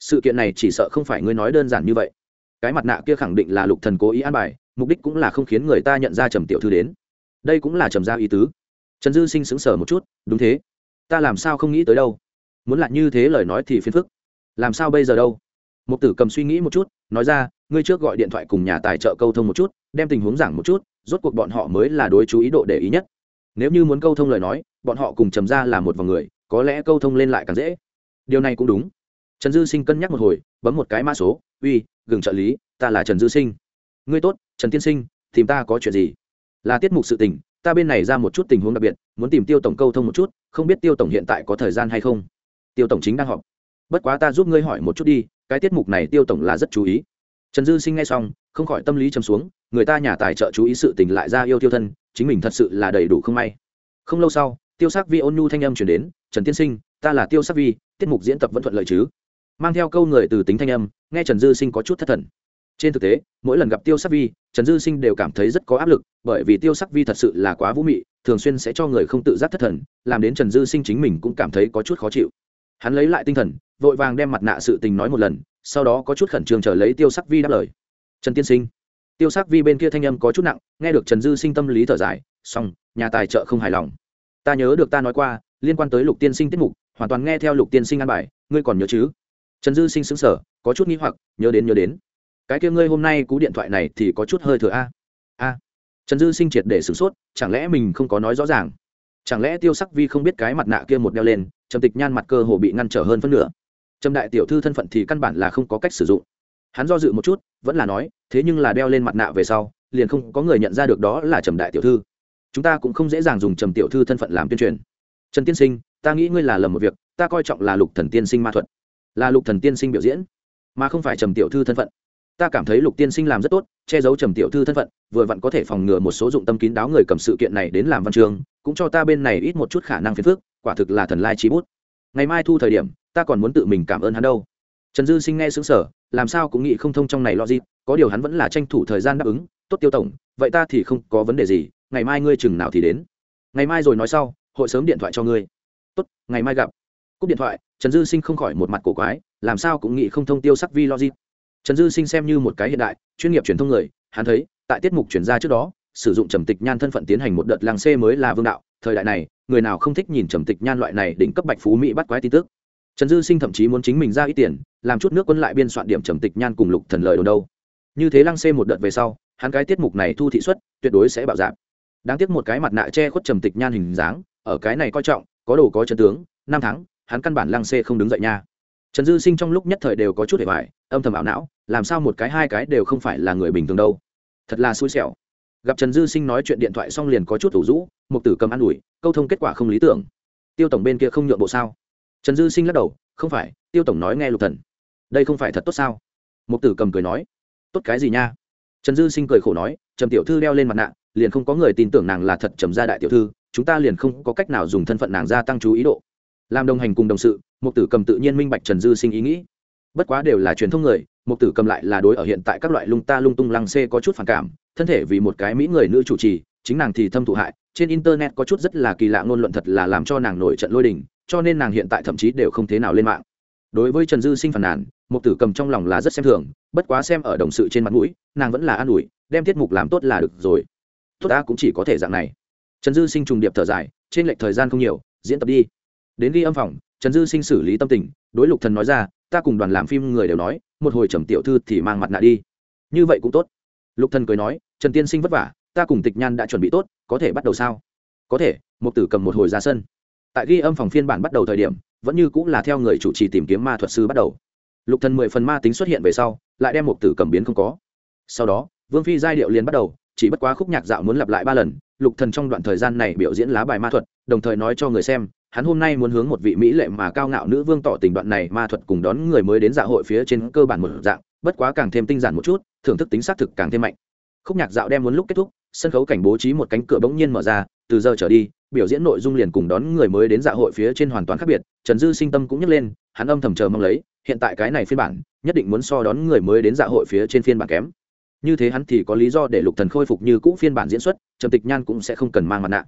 Sự kiện này chỉ sợ không phải ngươi nói đơn giản như vậy cái mặt nạ kia khẳng định là lục thần cố ý an bài, mục đích cũng là không khiến người ta nhận ra trầm tiểu thư đến. Đây cũng là trầm gia ý tứ. Trần dư sinh sững sờ một chút, đúng thế. Ta làm sao không nghĩ tới đâu? Muốn là như thế lời nói thì phiền phức. Làm sao bây giờ đâu? Mục tử cầm suy nghĩ một chút, nói ra, ngươi trước gọi điện thoại cùng nhà tài trợ câu thông một chút, đem tình huống giảng một chút, rốt cuộc bọn họ mới là đối chú ý độ để ý nhất. Nếu như muốn câu thông lời nói, bọn họ cùng trầm ra là một vòng người, có lẽ câu thông lên lại càng dễ. Điều này cũng đúng. Trần dư sinh cân nhắc một hồi, bấm một cái mã số, uy gừng trợ lý, ta là trần dư sinh. Ngươi tốt, trần tiên sinh, tìm ta có chuyện gì? Là tiết mục sự tình, ta bên này ra một chút tình huống đặc biệt, muốn tìm tiêu tổng câu thông một chút, không biết tiêu tổng hiện tại có thời gian hay không? Tiêu tổng chính đang họp. Bất quá ta giúp ngươi hỏi một chút đi, cái tiết mục này tiêu tổng là rất chú ý. Trần dư sinh nghe xong, không khỏi tâm lý chấm xuống, người ta nhà tài trợ chú ý sự tình lại ra yêu tiêu thân, chính mình thật sự là đầy đủ không may. Không lâu sau, tiêu sắc vi ôn nhu thanh âm chuyển đến, trần tiên sinh, ta là tiêu sắc vi, tiết mục diễn tập vẫn thuận lợi chứ? Mang theo câu người từ tính thanh âm, nghe trần dư sinh có chút thất thần. Trên thực tế, mỗi lần gặp tiêu sắc vi, trần dư sinh đều cảm thấy rất có áp lực, bởi vì tiêu sắc vi thật sự là quá vũ mị, thường xuyên sẽ cho người không tự giác thất thần, làm đến trần dư sinh chính mình cũng cảm thấy có chút khó chịu. Hắn lấy lại tinh thần, vội vàng đem mặt nạ sự tình nói một lần, sau đó có chút khẩn trương chờ lấy tiêu sắc vi đáp lời. Trần tiên sinh. Tiêu sắc vi bên kia thanh âm có chút nặng, nghe được trần dư sinh tâm lý thở dài, xong, nhà tài trợ không hài lòng. Ta nhớ được ta nói qua, liên quan tới lục tiên sinh tiết mục, hoàn toàn nghe theo lục tiên sinh ăn bài, ngươi còn nhớ chứ? Trần dư sinh xứng sở có chút n g h i hoặc, nhớ đến nhớ đến. Cái kia ngươi hôm nay cú điện thoại này thì có chút hơi thừa a. A. Trần dư sinh triệt để sửng sốt, chẳng lẽ mình không có nói rõ ràng? Chẳng lẽ tiêu sắc vi không biết cái mặt nạ kia một đeo lên, trầm tịch nhan mặt cơ hồ bị ngăn trở hơn phân nửa. Trầm đại tiểu thư thân phận thì căn bản là không có cách sử dụng. Hắn do dự một chút, vẫn là nói, thế nhưng là đeo lên mặt nạ về sau, liền không có người nhận ra được đó là trầm đại tiểu thư. Chúng ta cũng không dễ dàng dùng trầm tiểu thư thân phận làm tuyên truyền. Trần tiên sinh, ta nghĩ ngươi là lầm một việc, ta coi trọng là lục thần tiên sinh ma thuật là lục thần tiên sinh biểu diễn, mà không phải trầm tiểu thư thân phận. Ta cảm thấy lục tiên sinh làm rất tốt, che giấu trầm tiểu thư thân phận, vừa vặn có thể phòng ngừa một số dụng tâm kín đáo người cầm sự kiện này đến làm văn trường, cũng cho ta bên này ít một chút khả năng phiền phức, quả thực là thần lai trí bút. Ngày mai thu thời điểm, ta còn muốn tự mình cảm ơn hắn đâu. Trần dư sinh nghe xứng sở làm sao cũng nghĩ không thông trong này lo gì có điều hắn vẫn là tranh thủ thời gian đáp ứng, tốt tiêu tổng, vậy ta thì không có vấn đề gì, ngày mai ngươi chừng nào thì đến. Ngày mai rồi nói sau, hội sớm điện thoại cho ngươi. Tốt, ngày mai gặp cúp điện thoại, trần dư sinh không khỏi một mặt cổ quái, làm sao cũng nghĩ không thông tiêu sắc vi logic trần dư sinh xem như một cái hiện đại, chuyên nghiệp truyền thông người, hắn thấy, tại tiết mục chuyển ra trước đó, sử dụng trầm tịch nhan thân phận tiến hành một đợt làng xê mới là vương đạo, thời đại này, người nào không thích nhìn trầm tịch nhan loại này đỉnh cấp bạch phú mỹ bắt quái tin tức. Trần dư sinh thậm chí muốn chính mình ra ít tiền, làm chút nước quân lại biên soạn điểm trầm tịch nhan cùng lục thần lời đồn đâu. Như thế lăng xê một đợt về sau, hắn cái tiết mục này thu thị suất, tuyệt đối sẽ bạo giảm đáng tiếc một cái mặt nạ che khuất trầm tịch nhan hình dáng, ở cái này coi trọng, có đồ có chân tướng, năm tháng hắn căn bản lăng xê không đứng dậy nha. Trần dư sinh trong lúc nhất thời đều có chút hệ hoại âm thầm ảo não, làm sao một cái, hai cái đều không phải là người bình thường đâu. Thật là xui xẻo. Gặp trần dư sinh nói chuyện điện thoại xong liền có chút thủ rũ, Mục tử cầm an ủi, câu thông kết quả không lý tưởng. Tiêu tổng bên kia không nhượng bộ sao? Trần dư sinh lắc đầu, không phải, tiêu tổng nói nghe lục thần. Đây không phải thật tốt sao? Mục tử cầm cười nói. Tốt cái gì nha? Trần dư sinh cười khổ nói, trầm tiểu thư đeo lên mặt nạ, liền không có người tin tưởng nàng là thật trầm gia đại tiểu thư, chúng ta liền không có cách nào dùng thân phận nàng gia tăng chú ý độ làm đồng hành cùng đồng sự, mục tử cầm tự nhiên minh bạch trần dư sinh ý nghĩ. Bất quá đều là truyền thông người, mục tử cầm lại là đối ở hiện tại các loại lung ta lung tung lăng xê có chút phản cảm, thân thể vì một cái mỹ người nữ chủ trì, chính nàng thì thâm thụ hại, trên internet có chút rất là kỳ lạ ngôn luận thật là làm cho nàng nổi trận lôi đình, cho nên nàng hiện tại thậm chí đều không thế nào lên mạng. Đối với trần dư sinh phản nàn, mục tử cầm trong lòng là rất xem thường, bất quá xem ở đồng sự trên mặt mũi, nàng vẫn là an ủi, đem tiết mục làm tốt là được rồi. Tốt ta cũng chỉ có thể dạng này. Trần dư sinh trùng điệp thở dài, trên lệch thời gian không nhiều, diễn tập đi đến ghi âm phòng, trần dư sinh xử lý tâm tình, đối lục thần nói ra, ta cùng đoàn làm phim người đều nói, một hồi trầm tiểu thư thì mang mặt nạ đi. Như vậy cũng tốt. Lục thần cười nói, trần tiên sinh vất vả, ta cùng tịch nhan đã chuẩn bị tốt, có thể bắt đầu sao? Có thể một tử cầm một hồi ra sân. Tại ghi âm phòng phiên bản bắt đầu thời điểm, vẫn như cũng là theo người chủ trì tìm kiếm ma thuật sư bắt đầu. Lục thần mười phần ma tính xuất hiện về sau, lại đem một tử cầm biến không có. Sau đó, vương phi giai điệu liền bắt đầu, chỉ bất quá khúc nhạc dạo muốn lặp lại ba lần, lục thần trong đoạn thời gian này biểu diễn lá bài ma thuật, đồng thời nói cho người xem hắn hôm nay muốn hướng một vị mỹ lệ mà cao ngạo nữ vương tỏ tình đoạn này ma thuật cùng đón người mới đến dạ hội phía trên cơ bản một dạng, bất quá càng thêm tinh giản một chút, thưởng thức tính xác thực càng thêm mạnh. Khúc nhạc dạo đem muốn lúc kết thúc, sân khấu cảnh bố trí một cánh cửa bỗng nhiên mở ra, từ giờ trở đi, biểu diễn nội dung liền cùng đón người mới đến dạ hội phía trên hoàn toàn khác biệt, trần dư sinh tâm cũng nhấc lên, hắn âm thầm chờ mong lấy, hiện tại cái này phiên bản, nhất định muốn so đón người mới đến dạ hội phía trên phiên bản kém. Như thế hắn thì có lý do để lục thần khôi phục như cũ phiên bản diễn xuất, trầm tịch nhan cũng sẽ không cần mang mặt nạ.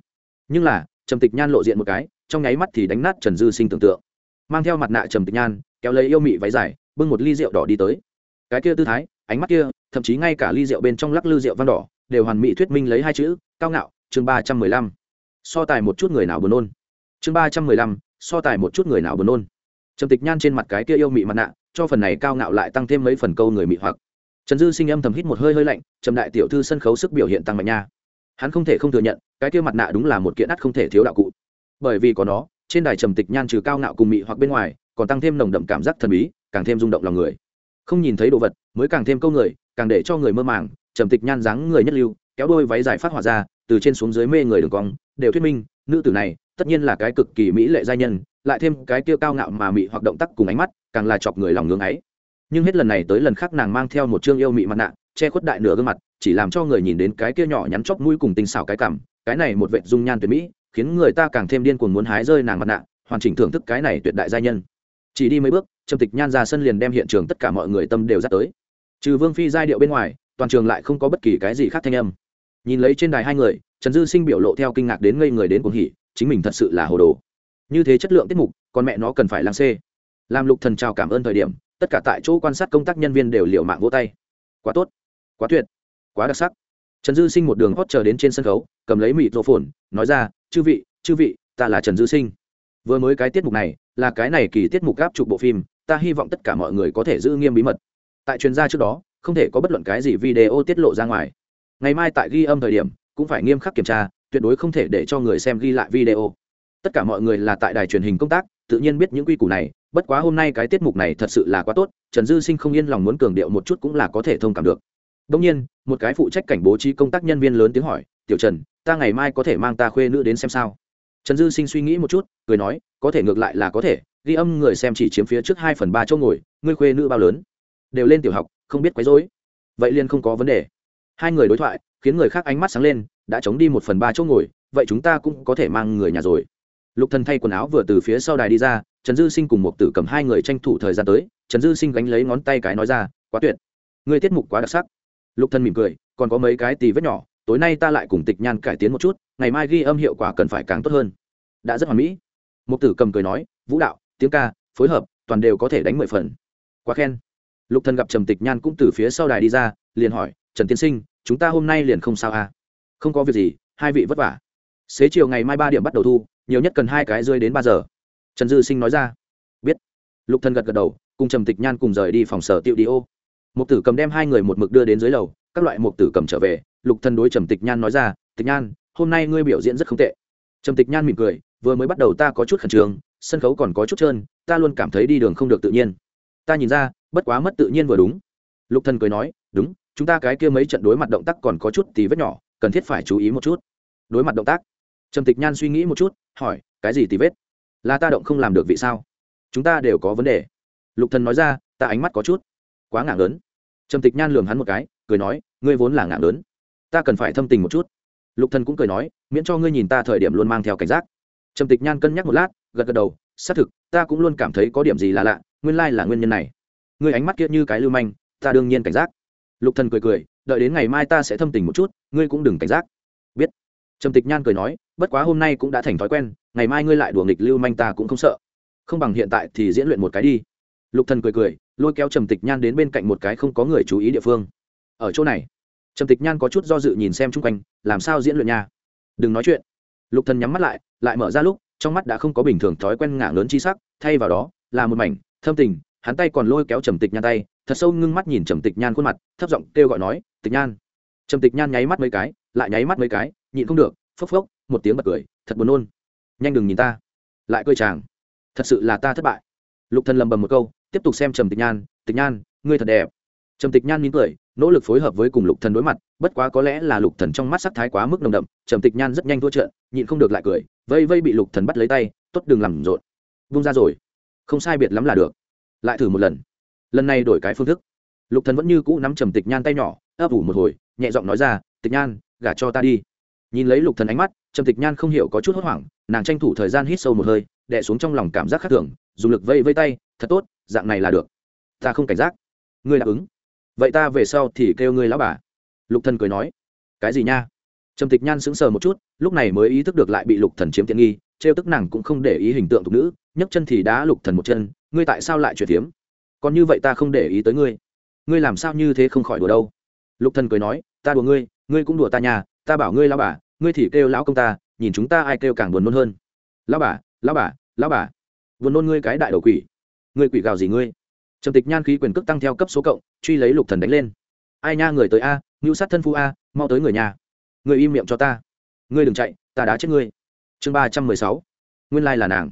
Nhưng là, trầm tịch nhan lộ diện một cái trong nháy mắt thì đánh nát trần dư sinh tưởng tượng. Mang theo mặt nạ trầm tịch nhan, kéo lấy yêu mị váy dài, bưng một ly rượu đỏ đi tới. Cái kia tư thái, ánh mắt kia, thậm chí ngay cả ly rượu bên trong lắc lư rượu vang đỏ, đều hoàn mỹ thuyết minh lấy hai chữ, cao ngạo, chương ba trăm mười lăm. So tài một chút người nào buồn nôn. Chương ba trăm mười lăm, so tài một chút người nào buồn nôn. Trầm tịch nhan trên mặt cái kia yêu mị mặt nạ, cho phần này cao ngạo lại tăng thêm mấy phần câu người mị hoặc. Trần dư sinh âm thầm hít một hơi hơi lạnh, trầm đại tiểu thư sân khấu sức biểu hiện tăng mạnh nha. Hắn không thể không thừa nhận, cái kia mặt nạ đúng là một kiện ắt không thể thiếu đạo cụ bởi vì có nó, trên đài trầm tịch nhan trừ cao ngạo cùng mị hoặc bên ngoài, còn tăng thêm nồng đậm cảm giác thần bí, càng thêm rung động lòng người. Không nhìn thấy đồ vật, mới càng thêm câu người, càng để cho người mơ màng, trầm tịch nhan dáng người nhất lưu, kéo đôi váy dài phát hỏa ra, từ trên xuống dưới mê người đường cong, đều thuyết minh, nữ tử này, tất nhiên là cái cực kỳ mỹ lệ giai nhân, lại thêm cái kia cao ngạo mà mị hoặc động tác cùng ánh mắt, càng là chọc người lòng ngưỡng ấy. Nhưng hết lần này tới lần khác nàng mang theo một chương yêu mị mặt nạ, che khuất đại nửa gương mặt, chỉ làm cho người nhìn đến cái kia nhỏ nhắn chóc mũi cùng tinh xảo cái cảm, cái này một vệ dung nhan tuyệt mỹ khiến người ta càng thêm điên cuồng muốn hái rơi nàng mặt nạ, hoàn chỉnh thưởng thức cái này tuyệt đại gia nhân. Chỉ đi mấy bước, trầm tịch nhan ra sân liền đem hiện trường tất cả mọi người tâm đều dắt tới. Trừ vương phi giai điệu bên ngoài, toàn trường lại không có bất kỳ cái gì khác thanh âm. Nhìn lấy trên đài hai người, trần dư sinh biểu lộ theo kinh ngạc đến ngây người đến cuồng hỉ, chính mình thật sự là hồ đồ. Như thế chất lượng tiết mục con mẹ nó cần phải lang xê. Làm lục thần chào cảm ơn thời điểm, tất cả tại chỗ quan sát công tác nhân viên đều liều mạng vỗ tay. Quá tốt, quá tuyệt, quá đặc sắc. Trần dư sinh một đường hót chờ đến trên sân khấu, cầm lấy mịt rộ phồn, nói ra chư vị chư vị, ta là trần dư sinh. Vừa mới cái tiết mục này là cái này kỳ tiết mục gáp chụp bộ phim, ta hy vọng tất cả mọi người có thể giữ nghiêm bí mật. Tại chuyên gia trước đó, không thể có bất luận cái gì video tiết lộ ra ngoài. Ngày mai tại ghi âm thời điểm, cũng phải nghiêm khắc kiểm tra, tuyệt đối không thể để cho người xem ghi lại video. Tất cả mọi người là tại đài truyền hình công tác, tự nhiên biết những quy củ này, bất quá hôm nay cái tiết mục này thật sự là quá tốt, trần dư sinh không yên lòng muốn cường điệu một chút cũng là có thể thông cảm được. Đông nhiên, một cái phụ trách cảnh bố trí công tác nhân viên lớn tiếng hỏi tiểu trần, ta ngày mai có thể mang ta khuê nữ đến xem sao. Trần dư sinh suy nghĩ một chút, cười nói, có thể ngược lại là có thể, ghi âm người xem chỉ chiếm phía trước hai phần ba chỗ ngồi, ngươi khuê nữ bao lớn? Đều lên tiểu học, không biết quấy rối. Vậy liền không có vấn đề. Hai người đối thoại, khiến người khác ánh mắt sáng lên, đã chống đi một phần ba chỗ ngồi, vậy chúng ta cũng có thể mang người nhà rồi. Lục thần thay quần áo vừa từ phía sau đài đi ra, trần dư sinh cùng một tử cầm hai người tranh thủ thời gian tới, trần dư sinh gánh lấy ngón tay cái nói ra, quá tuyệt. Người tiết mục quá đặc sắc. Lục thần mỉm cười, còn có mấy cái tì vết nhỏ tối nay ta lại cùng tịch nhan cải tiến một chút, ngày mai ghi âm hiệu quả cần phải càng tốt hơn. Đã rất hoàn mỹ. Một tử cầm cười nói, vũ đạo, tiếng ca, phối hợp, toàn đều có thể đánh mười phần. Quá khen. Lục thần gặp trầm tịch nhan cũng từ phía sau đài đi ra, liền hỏi, trần tiên sinh, chúng ta hôm nay liền không sao à? Không có việc gì, hai vị vất vả. Xế chiều ngày mai ba điểm bắt đầu thu, nhiều nhất cần hai cái rơi đến ba giờ. Trần dư sinh nói ra. Biết. Lục thần gật gật đầu, cùng trầm tịch nhan cùng rời đi phòng sở tiệu đi ô. Một tử cầm đem hai người một mực đưa đến dưới lầu các loại mục tử cầm trở về, lục thần đối trầm tịch nhan nói ra, tịch nhan, hôm nay ngươi biểu diễn rất không tệ. Trầm tịch nhan mỉm cười, vừa mới bắt đầu ta có chút khẩn trương, sân khấu còn có chút trơn, ta luôn cảm thấy đi đường không được tự nhiên. Ta nhìn ra, bất quá mất tự nhiên vừa đúng. Lục thần cười nói, đúng, chúng ta cái kia mấy trận đối mặt động tác còn có chút tí vết nhỏ, cần thiết phải chú ý một chút. Đối mặt động tác, trầm tịch nhan suy nghĩ một chút, hỏi, cái gì tí vết? Là ta động không làm được vì sao? Chúng ta đều có vấn đề. Lục thần nói ra, ta ánh mắt có chút quá ngạc lớn trầm tịch nhan lườm hắn một cái, cười nói ngươi vốn là ngạng lớn. Ta cần phải thâm tình một chút. Lục thần cũng cười nói, miễn cho ngươi nhìn ta thời điểm luôn mang theo cảnh giác. Trầm tịch nhan cân nhắc một lát, gật gật đầu, xác thực, ta cũng luôn cảm thấy có điểm gì là lạ, nguyên lai là nguyên nhân này. Ngươi ánh mắt kia như cái lưu manh, ta đương nhiên cảnh giác. Lục thần cười cười, đợi đến ngày mai ta sẽ thâm tình một chút, ngươi cũng đừng cảnh giác. Biết. Trầm tịch nhan cười nói, bất quá hôm nay cũng đã thành thói quen, ngày mai ngươi lại đùa nghịch lưu manh ta cũng không sợ. Không bằng hiện tại thì diễn luyện một cái đi. Lục thần cười cười, lôi kéo trầm tịch nhan đến bên cạnh một cái không có người chú ý địa phương. Ở chỗ này trầm tịch nhan có chút do dự nhìn xem chung quanh, làm sao diễn luyện nha? Đừng nói chuyện. Lục thần nhắm mắt lại lại mở ra lúc, trong mắt đã không có bình thường thói quen ngả lớn chi sắc, thay vào đó, là một mảnh thâm tình, hắn tay còn lôi kéo trầm tịch nhan tay, thật sâu ngưng mắt nhìn trầm tịch nhan khuôn mặt, thấp giọng kêu gọi nói, tịch nhan. Trầm tịch nhan nháy mắt mấy cái, lại nháy mắt mấy cái, nhịn không được, phốc phốc, một tiếng bật cười, thật buồn nôn. Nhanh đừng nhìn ta. Lại cười chàng. Thật sự là ta thất bại. Lục thần lầm bầm một câu, tiếp tục xem trầm tịch nhan tịch nhan, ngươi thật đẹp. Trầm tịch nhan mỉm cười nỗ lực phối hợp với cùng lục thần đối mặt, bất quá có lẽ là lục thần trong mắt sắc thái quá mức nồng đậm, trầm tịch nhan rất nhanh thua trận, nhịn không được lại cười, vây vây bị lục thần bắt lấy tay, tốt, đừng làm rộn. Vung ra rồi. Không sai biệt lắm là được. Lại thử một lần. Lần này đổi cái phương thức. Lục thần vẫn như cũ nắm trầm tịch nhan tay nhỏ, ấp ủ một hồi, nhẹ giọng nói ra, tịch nhan, gả cho ta đi. Nhìn lấy lục thần ánh mắt, trầm tịch nhan không hiểu có chút hốt hoảng, nàng tranh thủ thời gian hít sâu một hơi, đè xuống trong lòng cảm giác khác thường, dùng lực vây vây tay, thật tốt, dạng này là được. Ta không cảnh giác. Ngươi đáp ứng vậy ta về sau thì kêu ngươi lão bà. Lục thần cười nói. Cái gì nha? Trầm tịch nhan sững sờ một chút, lúc này mới ý thức được lại bị lục thần chiếm tiện nghi, trêu tức nàng cũng không để ý hình tượng thục nữ, nhấc chân thì đá lục thần một chân, ngươi tại sao lại chuyển tiếm? Còn như vậy ta không để ý tới ngươi. Ngươi làm sao như thế không khỏi đùa đâu? Lục thần cười nói, ta đùa ngươi ngươi cũng đùa ta nhà ta bảo ngươi lão bà, ngươi thì kêu lão công ta, nhìn chúng ta ai kêu càng buồn nôn hơn. Lão bà lão bà lão bà. Buồn nôn ngươi cái đại đầu quỷ. Ngươi quỷ gào gì ngươi? Trầm tịch nhan khí quyền cước tăng theo cấp số cộng, truy lấy lục thần đánh lên. Ai nha người tới a ngưu sát thân phu a, mau tới người nhà. Người im miệng cho ta. Ngươi đừng chạy, ta đã chết ngươi. Chương ba trăm mười sáu. Nguyên lai là nàng.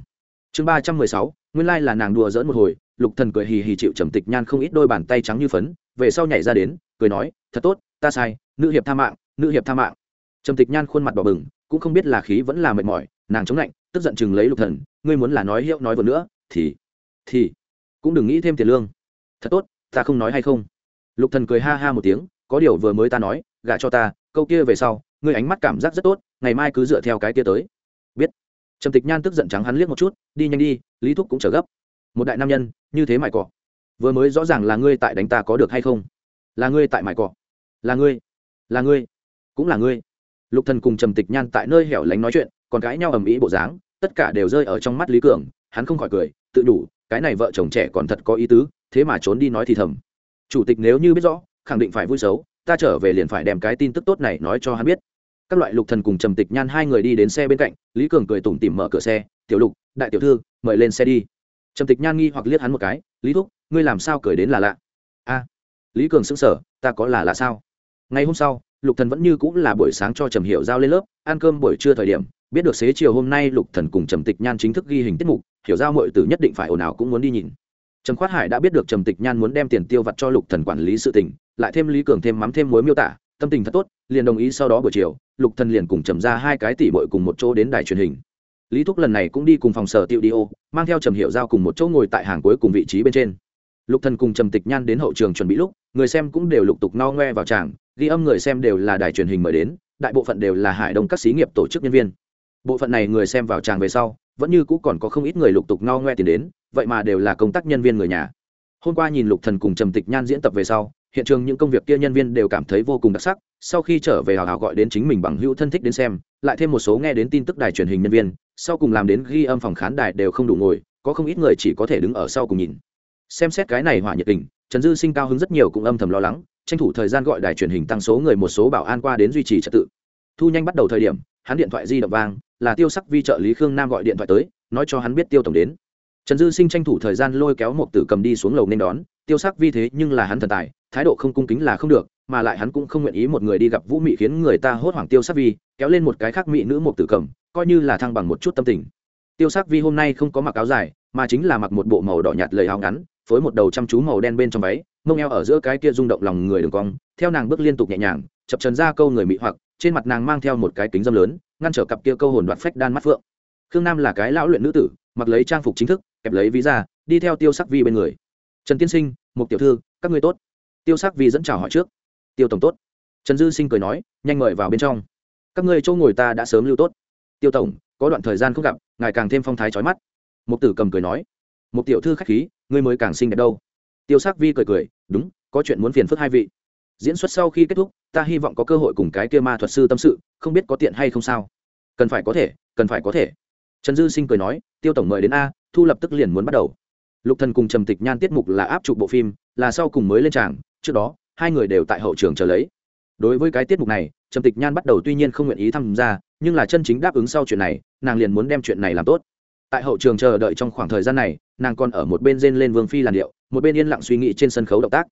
Chương ba trăm mười sáu, nguyên lai là nàng đùa dỡn một hồi, lục thần cười hì hì chịu trầm tịch nhan không ít đôi bàn tay trắng như phấn, về sau nhảy ra đến, cười nói, thật tốt, ta sai, nữ hiệp tha mạng, nữ hiệp tha mạng. Trầm tịch nhan khuôn mặt đỏ bừng, cũng không biết là khí vẫn là mệt mỏi, nàng chống lạnh, tức giận chừng lấy lục thần, ngươi muốn là nói hiệu nói vừa nữa, thì thì cũng đừng nghĩ thêm tiền lương. Thật tốt, ta không nói hay không? Lục thần cười ha ha một tiếng, có điều vừa mới ta nói, gả cho ta, câu kia về sau, ngươi ánh mắt cảm giác rất tốt, ngày mai cứ dựa theo cái kia tới. Biết. Trầm tịch nhan tức giận trắng hắn liếc một chút, đi nhanh đi, lý thúc cũng trở gấp. Một đại nam nhân, như thế mải cọ vừa mới rõ ràng là ngươi tại đánh ta có được hay không? Là ngươi tại mải cọ là ngươi. Là ngươi. Cũng là ngươi. Lục thần cùng trầm tịch nhan tại nơi hẻo lánh nói chuyện, còn cãi nhau ầm ĩ bộ dáng, tất cả đều rơi ở trong mắt lý cường, hắn không khỏi cười, tự đủ cái này vợ chồng trẻ còn thật có ý tứ, thế mà trốn đi nói thì thầm. Chủ tịch nếu như biết rõ, khẳng định phải vui xấu, ta trở về liền phải đem cái tin tức tốt này nói cho hắn biết. Các loại lục thần cùng trầm tịch nhan hai người đi đến xe bên cạnh, lý cường cười tủm tỉm mở cửa xe, tiểu lục, đại tiểu thư, mời lên xe đi. Trầm tịch nhan nghi hoặc liếc hắn một cái, lý thúc, ngươi làm sao cười đến là lạ? A. Lý cường sững sờ, ta có là lạ sao? Ngày hôm sau, lục thần vẫn như cũng là buổi sáng cho trầm hiểu giao lên lớp, ăn cơm buổi trưa thời điểm biết được xế chiều hôm nay lục thần cùng trầm tịch nhan chính thức ghi hình tiết mục, hiểu giao mọi tử nhất định phải ồn ào cũng muốn đi nhìn. Trầm khoát hải đã biết được trầm tịch nhan muốn đem tiền tiêu vặt cho lục thần quản lý sự tình, lại thêm lý cường thêm mắm thêm muối miêu tả, tâm tình thật tốt, liền đồng ý sau đó buổi chiều, lục thần liền cùng trầm ra hai cái tỷ muội cùng một chỗ đến đài truyền hình. Lý thúc lần này cũng đi cùng phòng sở tiệu đi ô, mang theo trầm hiệu giao cùng một chỗ ngồi tại hàng cuối cùng vị trí bên trên. Lục thần cùng trầm tịch nhan đến hậu trường chuẩn bị lúc, người xem cũng đều lục tục no ngoe vào tràng, ghi âm người xem đều là đài truyền hình mời đến, đại bộ phận đều là hải đông các xí nghiệp tổ chức nhân viên bộ phận này người xem vào tràng về sau, vẫn như cũ còn có không ít người lục tục no ngoe tiền đến, vậy mà đều là công tác nhân viên người nhà. Hôm qua nhìn lục thần cùng trầm tịch nhan diễn tập về sau, hiện trường những công việc kia nhân viên đều cảm thấy vô cùng đặc sắc, sau khi trở về hào hào gọi đến chính mình bằng hữu thân thích đến xem, lại thêm một số nghe đến tin tức đài truyền hình nhân viên, sau cùng làm đến ghi âm phòng khán đài đều không đủ ngồi, có không ít người chỉ có thể đứng ở sau cùng nhìn. Xem xét cái này hỏa nhiệt tình, trần dư sinh cao hứng rất nhiều cũng âm thầm lo lắng, tranh thủ thời gian gọi đài truyền hình tăng số người một số bảo an qua đến duy trì trật tự. Thu nhanh bắt đầu thời điểm, hắn điện thoại di động vang là tiêu sắc vi trợ lý khương nam gọi điện thoại tới, nói cho hắn biết tiêu tổng đến. Trần dư sinh tranh thủ thời gian lôi kéo một tử cầm đi xuống lầu nên đón, tiêu sắc vi thế nhưng là hắn thần tài, thái độ không cung kính là không được, mà lại hắn cũng không nguyện ý một người đi gặp vũ mị khiến người ta hốt hoảng tiêu sắc vi, kéo lên một cái khác mị nữ một tử cầm, coi như là thăng bằng một chút tâm tình. Tiêu sắc vi hôm nay không có mặc áo dài, mà chính là mặc một bộ màu đỏ nhạt lầy áo ngắn, phối một đầu chăm chú màu đen bên trong váy, mông eo ở giữa cái kia rung động lòng người đường cong, theo nàng bước liên tục nhẹ nhàng, chập trần ra câu người mị hoặc trên mặt nàng mang theo một cái kính dâm lớn, ngăn trở cặp kia câu hồn đoạt phách đan mắt phượng. Khương nam là cái lão luyện nữ tử, mặc lấy trang phục chính thức, kẹp lấy ví ra đi theo tiêu sắc vi bên người. Trần tiên sinh một tiểu thư, các ngươi tốt. Tiêu sắc vi dẫn chào hỏi trước. Tiêu tổng tốt. Trần dư sinh cười nói, nhanh mời vào bên trong. Các ngươi chỗ ngồi ta đã sớm lưu tốt. Tiêu tổng, có đoạn thời gian không gặp, ngài càng thêm phong thái trói mắt. Một tử cầm cười nói. Một tiểu thư khách khí, ngươi mới càng xinh đẹp đâu. Tiêu sắc vi cười cười, đúng, có chuyện muốn phiền phức hai vị diễn xuất sau khi kết thúc, ta hy vọng có cơ hội cùng cái kia ma thuật sư tâm sự, không biết có tiện hay không sao. Cần phải có thể, cần phải có thể. Trần dư sinh cười nói, tiêu tổng mời đến a, thu lập tức liền muốn bắt đầu. Lục thần cùng trầm tịch nhan tiết mục là áp chụp bộ phim, là sau cùng mới lên tràng, trước đó, hai người đều tại hậu trường chờ lấy. Đối với cái tiết mục này, trầm tịch nhan bắt đầu tuy nhiên không nguyện ý tham gia, nhưng là chân chính đáp ứng sau chuyện này, nàng liền muốn đem chuyện này làm tốt. Tại hậu trường chờ đợi trong khoảng thời gian này, nàng còn ở một bên rên lên vương phi làn điệu, một bên yên lặng suy nghĩ trên sân khấu động tác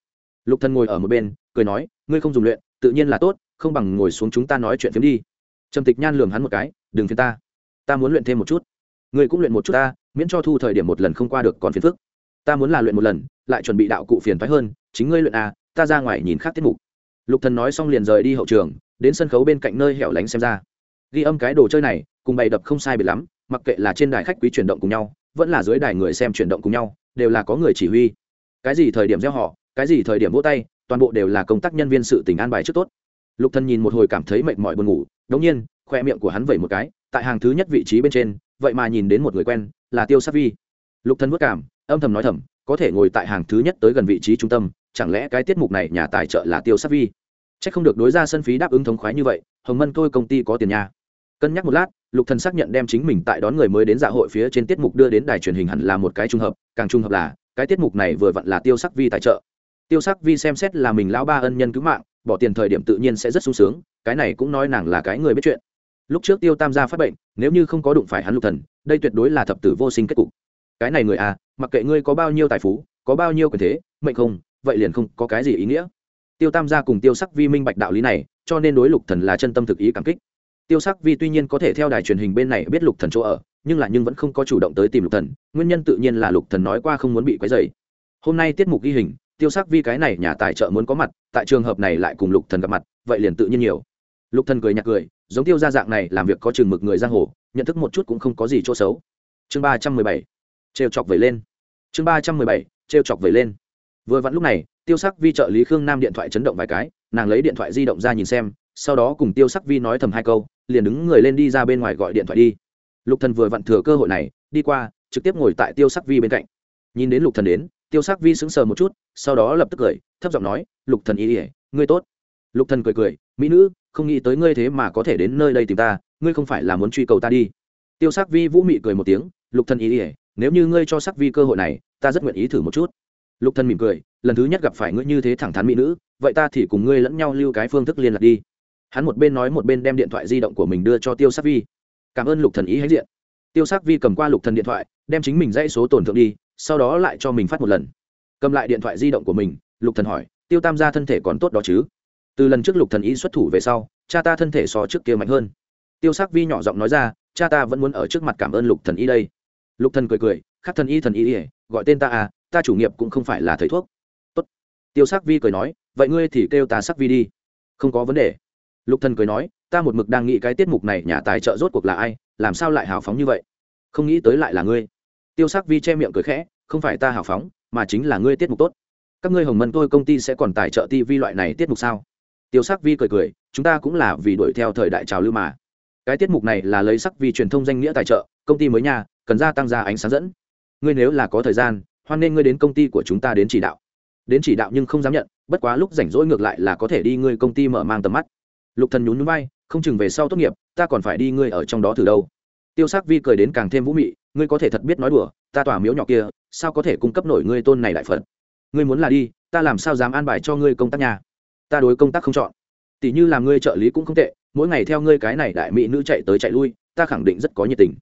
lục thần ngồi ở một bên, cười nói, ngươi không dùng luyện, tự nhiên là tốt, không bằng ngồi xuống chúng ta nói chuyện phiếm đi. Trầm tịch nhan lườm hắn một cái, đừng phiền ta ta muốn luyện thêm một chút. Ngươi cũng luyện một chút ta, miễn cho thu thời điểm một lần không qua được còn phiền phức. Ta muốn là luyện một lần, lại chuẩn bị đạo cụ phiền thoái hơn, chính ngươi luyện à ta ra ngoài nhìn khác tiết mục. Lục thần nói xong liền rời đi hậu trường, đến sân khấu bên cạnh nơi hẻo lánh xem ra. Ghi âm cái đồ chơi này, cùng bày đập không sai biệt lắm, mặc kệ là trên đài khách quý chuyển động cùng nhau, vẫn là dưới đài người xem chuyển động cùng nhau, đều là có người chỉ huy. Cái gì thời điểm gieo họ cái gì thời điểm vỗ tay, toàn bộ đều là công tác nhân viên sự tình an bài trước tốt. Lục thần nhìn một hồi cảm thấy mệt mỏi buồn ngủ, đống nhiên, khoe miệng của hắn vẩy một cái, tại hàng thứ nhất vị trí bên trên, vậy mà nhìn đến một người quen, là tiêu sắc vi. Lục thần vất cảm, âm thầm nói thầm, có thể ngồi tại hàng thứ nhất tới gần vị trí trung tâm, chẳng lẽ cái tiết mục này nhà tài trợ là tiêu sắc vi? Chắc không được đối ra sân phí đáp ứng thống khoái như vậy, hồng mân tôi công ty có tiền nhà. Cân nhắc một lát, lục thần xác nhận đem chính mình tại đón người mới đến dạ hội phía trên tiết mục đưa đến đài truyền hình hẳn là một cái trung hợp, càng trung hợp là, cái tiết mục này vừa vặn là tiêu sắc vi tài trợ tiêu sắc vi xem xét là mình lão ba ân nhân cứu mạng, bỏ tiền thời điểm tự nhiên sẽ rất sung sướng, cái này cũng nói nàng là cái người biết chuyện. Lúc trước tiêu tam gia phát bệnh, nếu như không có đụng phải hắn lục thần, đây tuyệt đối là thập tử vô sinh kết cục. Cái này người à mặc kệ ngươi có bao nhiêu tài phú, có bao nhiêu quyền thế, mệnh không, vậy liền không có cái gì ý nghĩa. Tiêu tam gia cùng tiêu sắc vi minh bạch đạo lý này, cho nên đối lục thần là chân tâm thực ý cảm kích. Tiêu sắc vi tuy nhiên có thể theo đài truyền hình bên này biết lục thần chỗ ở, nhưng là nhưng vẫn không có chủ động tới tìm lục thần, nguyên nhân tự nhiên là lục thần nói qua không muốn bị quấy rầy. Hôm nay tiết mục ghi hình tiêu sắc vi cái này nhà tài trợ muốn có mặt, tại trường hợp này lại cùng lục thần gặp mặt, vậy liền tự nhiên nhiều. Lục thần cười nhạt cười, giống tiêu gia dạng này làm việc có chừng mực người giang hồ, nhận thức một chút cũng không có gì chỗ xấu. Chương ba trăm mười bảy, trêu chọc vẩy lên. Chương ba trăm mười bảy, trêu chọc vẩy lên. Vừa vặn lúc này, tiêu sắc vi trợ lý khương nam điện thoại chấn động vài cái, nàng lấy điện thoại di động ra nhìn xem, sau đó cùng tiêu sắc vi nói thầm hai câu, liền đứng người lên đi ra bên ngoài gọi điện thoại đi. Lục thần vừa vặn thừa cơ hội này, đi qua, trực tiếp ngồi tại tiêu sắc vi bên cạnh. Nhìn đến lục thần đến tiêu sắc vi sững sờ một chút, sau đó lập tức cười, thấp giọng nói, lục thần ý ỉa ngươi tốt. Lục thần cười cười, mỹ nữ, không nghĩ tới ngươi thế mà có thể đến nơi đây tìm ta, ngươi không phải là muốn truy cầu ta đi. Tiêu sắc vi vũ mị cười một tiếng, lục thần ý ỉa nếu như ngươi cho sắc vi cơ hội này, ta rất nguyện ý thử một chút. Lục thần mỉm cười, lần thứ nhất gặp phải ngươi như thế thẳng thắn mỹ nữ, vậy ta thì cùng ngươi lẫn nhau lưu cái phương thức liên lạc đi. Hắn một bên nói một bên đem điện thoại di động của mình đưa cho tiêu sắc vi. Cảm ơn lục thần ý hãnh diện. Tiêu sắc vi cầm qua lục thần điện thoại, đem chính mình dãy số tổn thượng đi sau đó lại cho mình phát một lần. Cầm lại điện thoại di động của mình, lục thần hỏi, tiêu tam gia thân thể còn tốt đó chứ? Từ lần trước lục thần ý xuất thủ về sau, cha ta thân thể so trước kia mạnh hơn. Tiêu sắc vi nhỏ giọng nói ra, cha ta vẫn muốn ở trước mặt cảm ơn lục thần y đây. Lục thần cười cười, khắc thần y thần y ỉa gọi tên ta à ta chủ nghiệp cũng không phải là thầy thuốc. Tốt. Tiêu sắc vi cười nói, vậy ngươi thì kêu ta sắc vi đi. Không có vấn đề. Lục thần cười nói, ta một mực đang nghĩ cái tiết mục này, nhà tài trợ rốt cuộc là ai, làm sao lại hào phóng như vậy? Không nghĩ tới lại là ngươi. Tiêu sắc vi che miệng cười khẽ không phải ta hào phóng, mà chính là ngươi tiết mục tốt. Các ngươi hồng mân tôi công ty sẽ còn tài trợ tv loại này tiết mục sao? Tiêu sắc vi cười cười, chúng ta cũng là vì đuổi theo thời đại trào lưu mà. Cái tiết mục này là lấy sắc vi truyền thông danh nghĩa tài trợ, công ty mới nhà, cần gia tăng ra ánh sáng dẫn. Ngươi nếu là có thời gian, hoan nên ngươi đến công ty của chúng ta đến chỉ đạo. Đến chỉ đạo nhưng không dám nhận, bất quá lúc rảnh rỗi ngược lại là có thể đi ngươi công ty mở mang tầm mắt. Lục thần nhún nhún vai, không chừng về sau tốt nghiệp, ta còn phải đi ngươi ở trong đó từ đâu. Tiêu sắc vi cười đến càng thêm vũ mị, ngươi có thể thật biết nói đùa, ta tỏa miếu nhỏ kia sao có thể cung cấp nổi ngươi tôn này đại phật? Ngươi muốn là đi, ta làm sao dám an bài cho ngươi công tác nhà? Ta đối công tác không chọn. Tỷ như làm ngươi trợ lý cũng không tệ, mỗi ngày theo ngươi cái này đại mỹ nữ chạy tới chạy lui, ta khẳng định rất có nhiệt tình.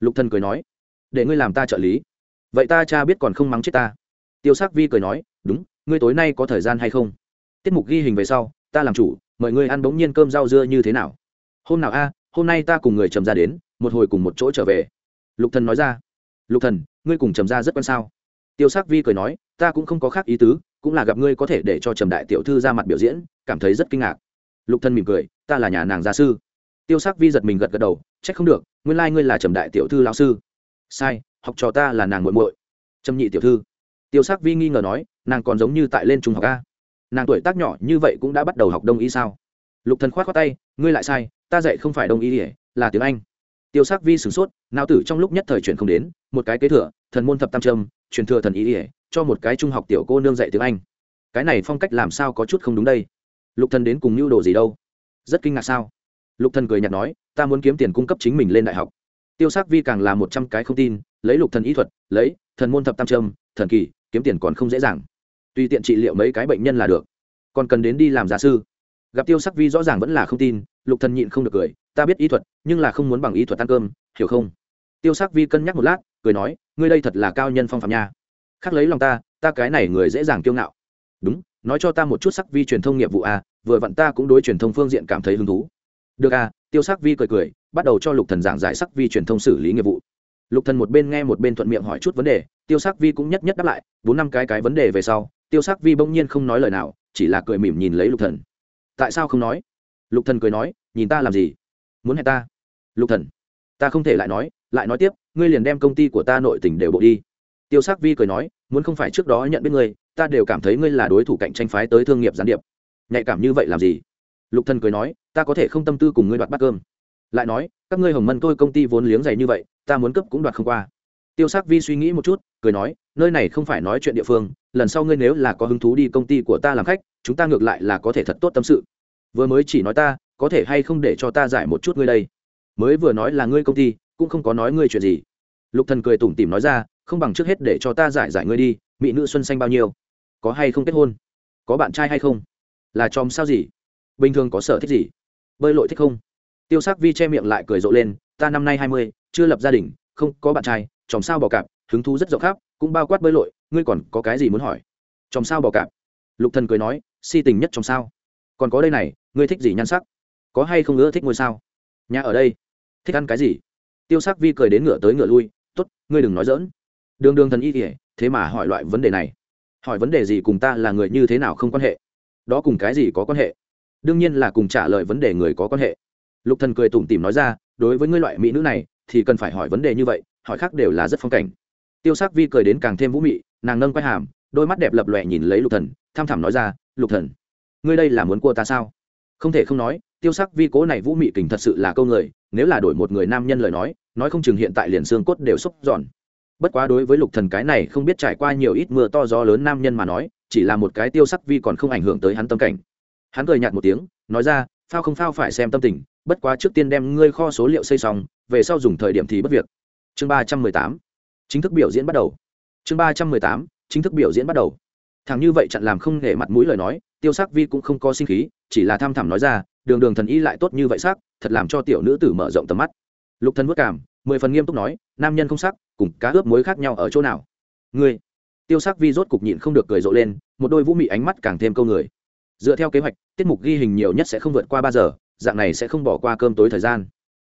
Lục thần cười nói. Để ngươi làm ta trợ lý. Vậy ta cha biết còn không mắng chết ta. Tiêu sắc vi cười nói. Đúng, ngươi tối nay có thời gian hay không? Tiết mục ghi hình về sau, ta làm chủ, mời ngươi ăn bỗng nhiên cơm rau dưa như thế nào? Hôm nào a, hôm nay ta cùng người trầm ra đến, một hồi cùng một chỗ trở về. Lục thần nói ra lục thần, ngươi cùng trầm ra rất quan sao? Tiêu sắc vi cười nói, ta cũng không có khác ý tứ, cũng là gặp ngươi có thể để cho trầm đại tiểu thư ra mặt biểu diễn, cảm thấy rất kinh ngạc. Lục thần mỉm cười, ta là nhà nàng gia sư. Tiêu sắc vi giật mình gật gật đầu, trách không được, nguyên lai like ngươi là trầm đại tiểu thư lão sư. Sai, học trò ta là nàng muội muội. Trầm nhị tiểu thư. Tiêu sắc vi nghi ngờ nói, nàng còn giống như tại lên trung học a. Nàng tuổi tác nhỏ như vậy cũng đã bắt đầu học đông y sao? Lục thần khoát khoát tay, ngươi lại sai, ta dạy không phải đông y, là tiếng anh tiêu sắc vi sửng sốt, não tử trong lúc nhất thời chuyển không đến, một cái kế thừa, thần môn thập tam trâm, truyền thừa thần ý ỉa cho một cái trung học tiểu cô nương dạy tiếng anh. Cái này phong cách làm sao có chút không đúng đây? Lục thần đến cùng mưu đồ gì đâu? Rất kinh ngạc sao? Lục thần cười nhạt nói, ta muốn kiếm tiền cung cấp chính mình lên đại học. Tiêu sắc vi càng là một trăm cái không tin, lấy lục thần ý thuật, lấy thần môn thập tam trâm, thần kỳ, kiếm tiền còn không dễ dàng. Tùy tiện trị liệu mấy cái bệnh nhân là được. Còn cần đến đi làm giả sư. Gặp tiêu sắc vi rõ ràng vẫn là không tin, lục thần nhịn không được cười ta biết y thuật nhưng là không muốn bằng y thuật ăn cơm hiểu không? Tiêu sắc vi cân nhắc một lát cười nói ngươi đây thật là cao nhân phong phạm nha. Khác lấy lòng ta ta cái này người dễ dàng kiêu ngạo. Đúng nói cho ta một chút sắc vi truyền thông nghiệp vụ a à, vừa vặn ta cũng đối truyền thông phương diện cảm thấy hứng thú. Được à tiêu sắc vi cười cười bắt đầu cho lục thần giảng giải sắc vi truyền thông xử lý nghiệp vụ. Lục thần một bên nghe một bên thuận miệng hỏi chút vấn đề tiêu sắc vi cũng nhất nhất đáp lại bốn năm cái cái vấn đề về sau tiêu sắc vi bỗng nhiên không nói lời nào chỉ là cười mỉm nhìn lấy lục thần. Tại sao không nói? Lục thần cười nói nhìn ta làm gì? Muốn hẹn ta? Lục thần, ta không thể lại nói lại nói tiếp, ngươi liền đem công ty của ta nội tình đều bộ đi. Tiêu sắc vi cười nói, muốn không phải trước đó nhận biết ngươi, ta đều cảm thấy ngươi là đối thủ cạnh tranh phái tới thương nghiệp gián điệp. Nhạy cảm như vậy làm gì? Lục thần cười nói, ta có thể không tâm tư cùng ngươi đoạt bát cơm. Lại nói, các ngươi hồng mân tôi công ty vốn liếng dày như vậy, ta muốn cấp cũng đoạt không qua. Tiêu sắc vi suy nghĩ một chút, cười nói, nơi này không phải nói chuyện địa phương, lần sau ngươi nếu là có hứng thú đi công ty của ta làm khách, chúng ta ngược lại là có thể thật tốt tâm sự. Vừa mới chỉ nói ta có thể hay không để cho ta giải một chút ngươi đây? Mới vừa nói là ngươi công ty, cũng không có nói ngươi chuyện gì. Lục thần cười tủm tỉm nói ra, không bằng trước hết để cho ta giải giải ngươi đi, mỹ nữ xuân xanh bao nhiêu? Có hay không kết hôn? Có bạn trai hay không? Là chòm sao gì? Bình thường có sở thích gì? Bơi lội thích không? Tiêu sắc vi che miệng lại cười rộ lên, ta năm nay hai mươi, chưa lập gia đình, không có bạn trai, chòm sao bò cạp, hứng thú rất rộng khắp, cũng bao quát bơi lội, ngươi còn có cái gì muốn hỏi? Chòm sao bò cạp? Lục thần cười nói, si tình nhất chòm sao. Còn có đây này, ngươi thích gì nhan sắc? Có hay không ưa thích ngôi sao? Nhà ở đây. Thích ăn cái gì? Tiêu sắc vi cười đến ngựa tới ngựa lui t ố t ngươi đừng nói dỡn đường đường thần y kỉa thế mà hỏi loại vấn đề này. Hỏi vấn đề gì cùng ta là người như thế nào không quan hệ? Đó cùng cái gì có quan hệ? Đương nhiên là cùng trả lời vấn đề người có quan hệ. Lục thần cười tủm tỉm nói ra, đối với ngươi loại mỹ nữ này, thì cần phải hỏi vấn đề như vậy, hỏi khác đều là rất phong cảnh. Tiêu sắc vi cười đến càng thêm vũ mị, nàng nâng quay hàm, đôi mắt đẹp lập lòe nhìn lấy lục thần, tham thẳm nói ra, lục thần, ngươi đây là muốn cua ta sao? Không thể không nói tiêu sắc vi cố này vũ mị kình thật sự là câu người, nếu là đổi một người nam nhân lời nói nói không chừng hiện tại liền xương cốt đều xúc giòn. Bất quá đối với lục thần cái này không biết trải qua nhiều ít mưa to gió lớn nam nhân mà nói, chỉ là một cái tiêu sắc vi còn không ảnh hưởng tới hắn tâm cảnh. Hắn cười nhạt một tiếng, nói ra, phao không phao phải xem tâm tình, bất quá trước tiên đem ngươi kho số liệu xây xong, về sau dùng thời điểm thì bất việc. Chương ba trăm mười tám. Chính thức biểu diễn bắt đầu. Chương ba trăm mười tám, chính thức biểu diễn bắt đầu. Thằng như vậy chặn làm không để mặt mũi lời nói, tiêu sắc vi cũng không có sinh khí, chỉ là tham thẳm nói ra đường đường thần y lại tốt như vậy sắc, thật làm cho tiểu nữ tử mở rộng tầm mắt. Lục thần vất cảm, mười phần nghiêm túc nói, nam nhân không sắc, cùng cá ướp muối khác nhau ở chỗ nào? Ngươi. Tiêu sắc vi rốt cục nhịn không được cười rộ lên, một đôi vũ mị ánh mắt càng thêm câu người. Dựa theo kế hoạch, tiết mục ghi hình nhiều nhất sẽ không vượt qua ba giờ, dạng này sẽ không bỏ qua cơm tối thời gian.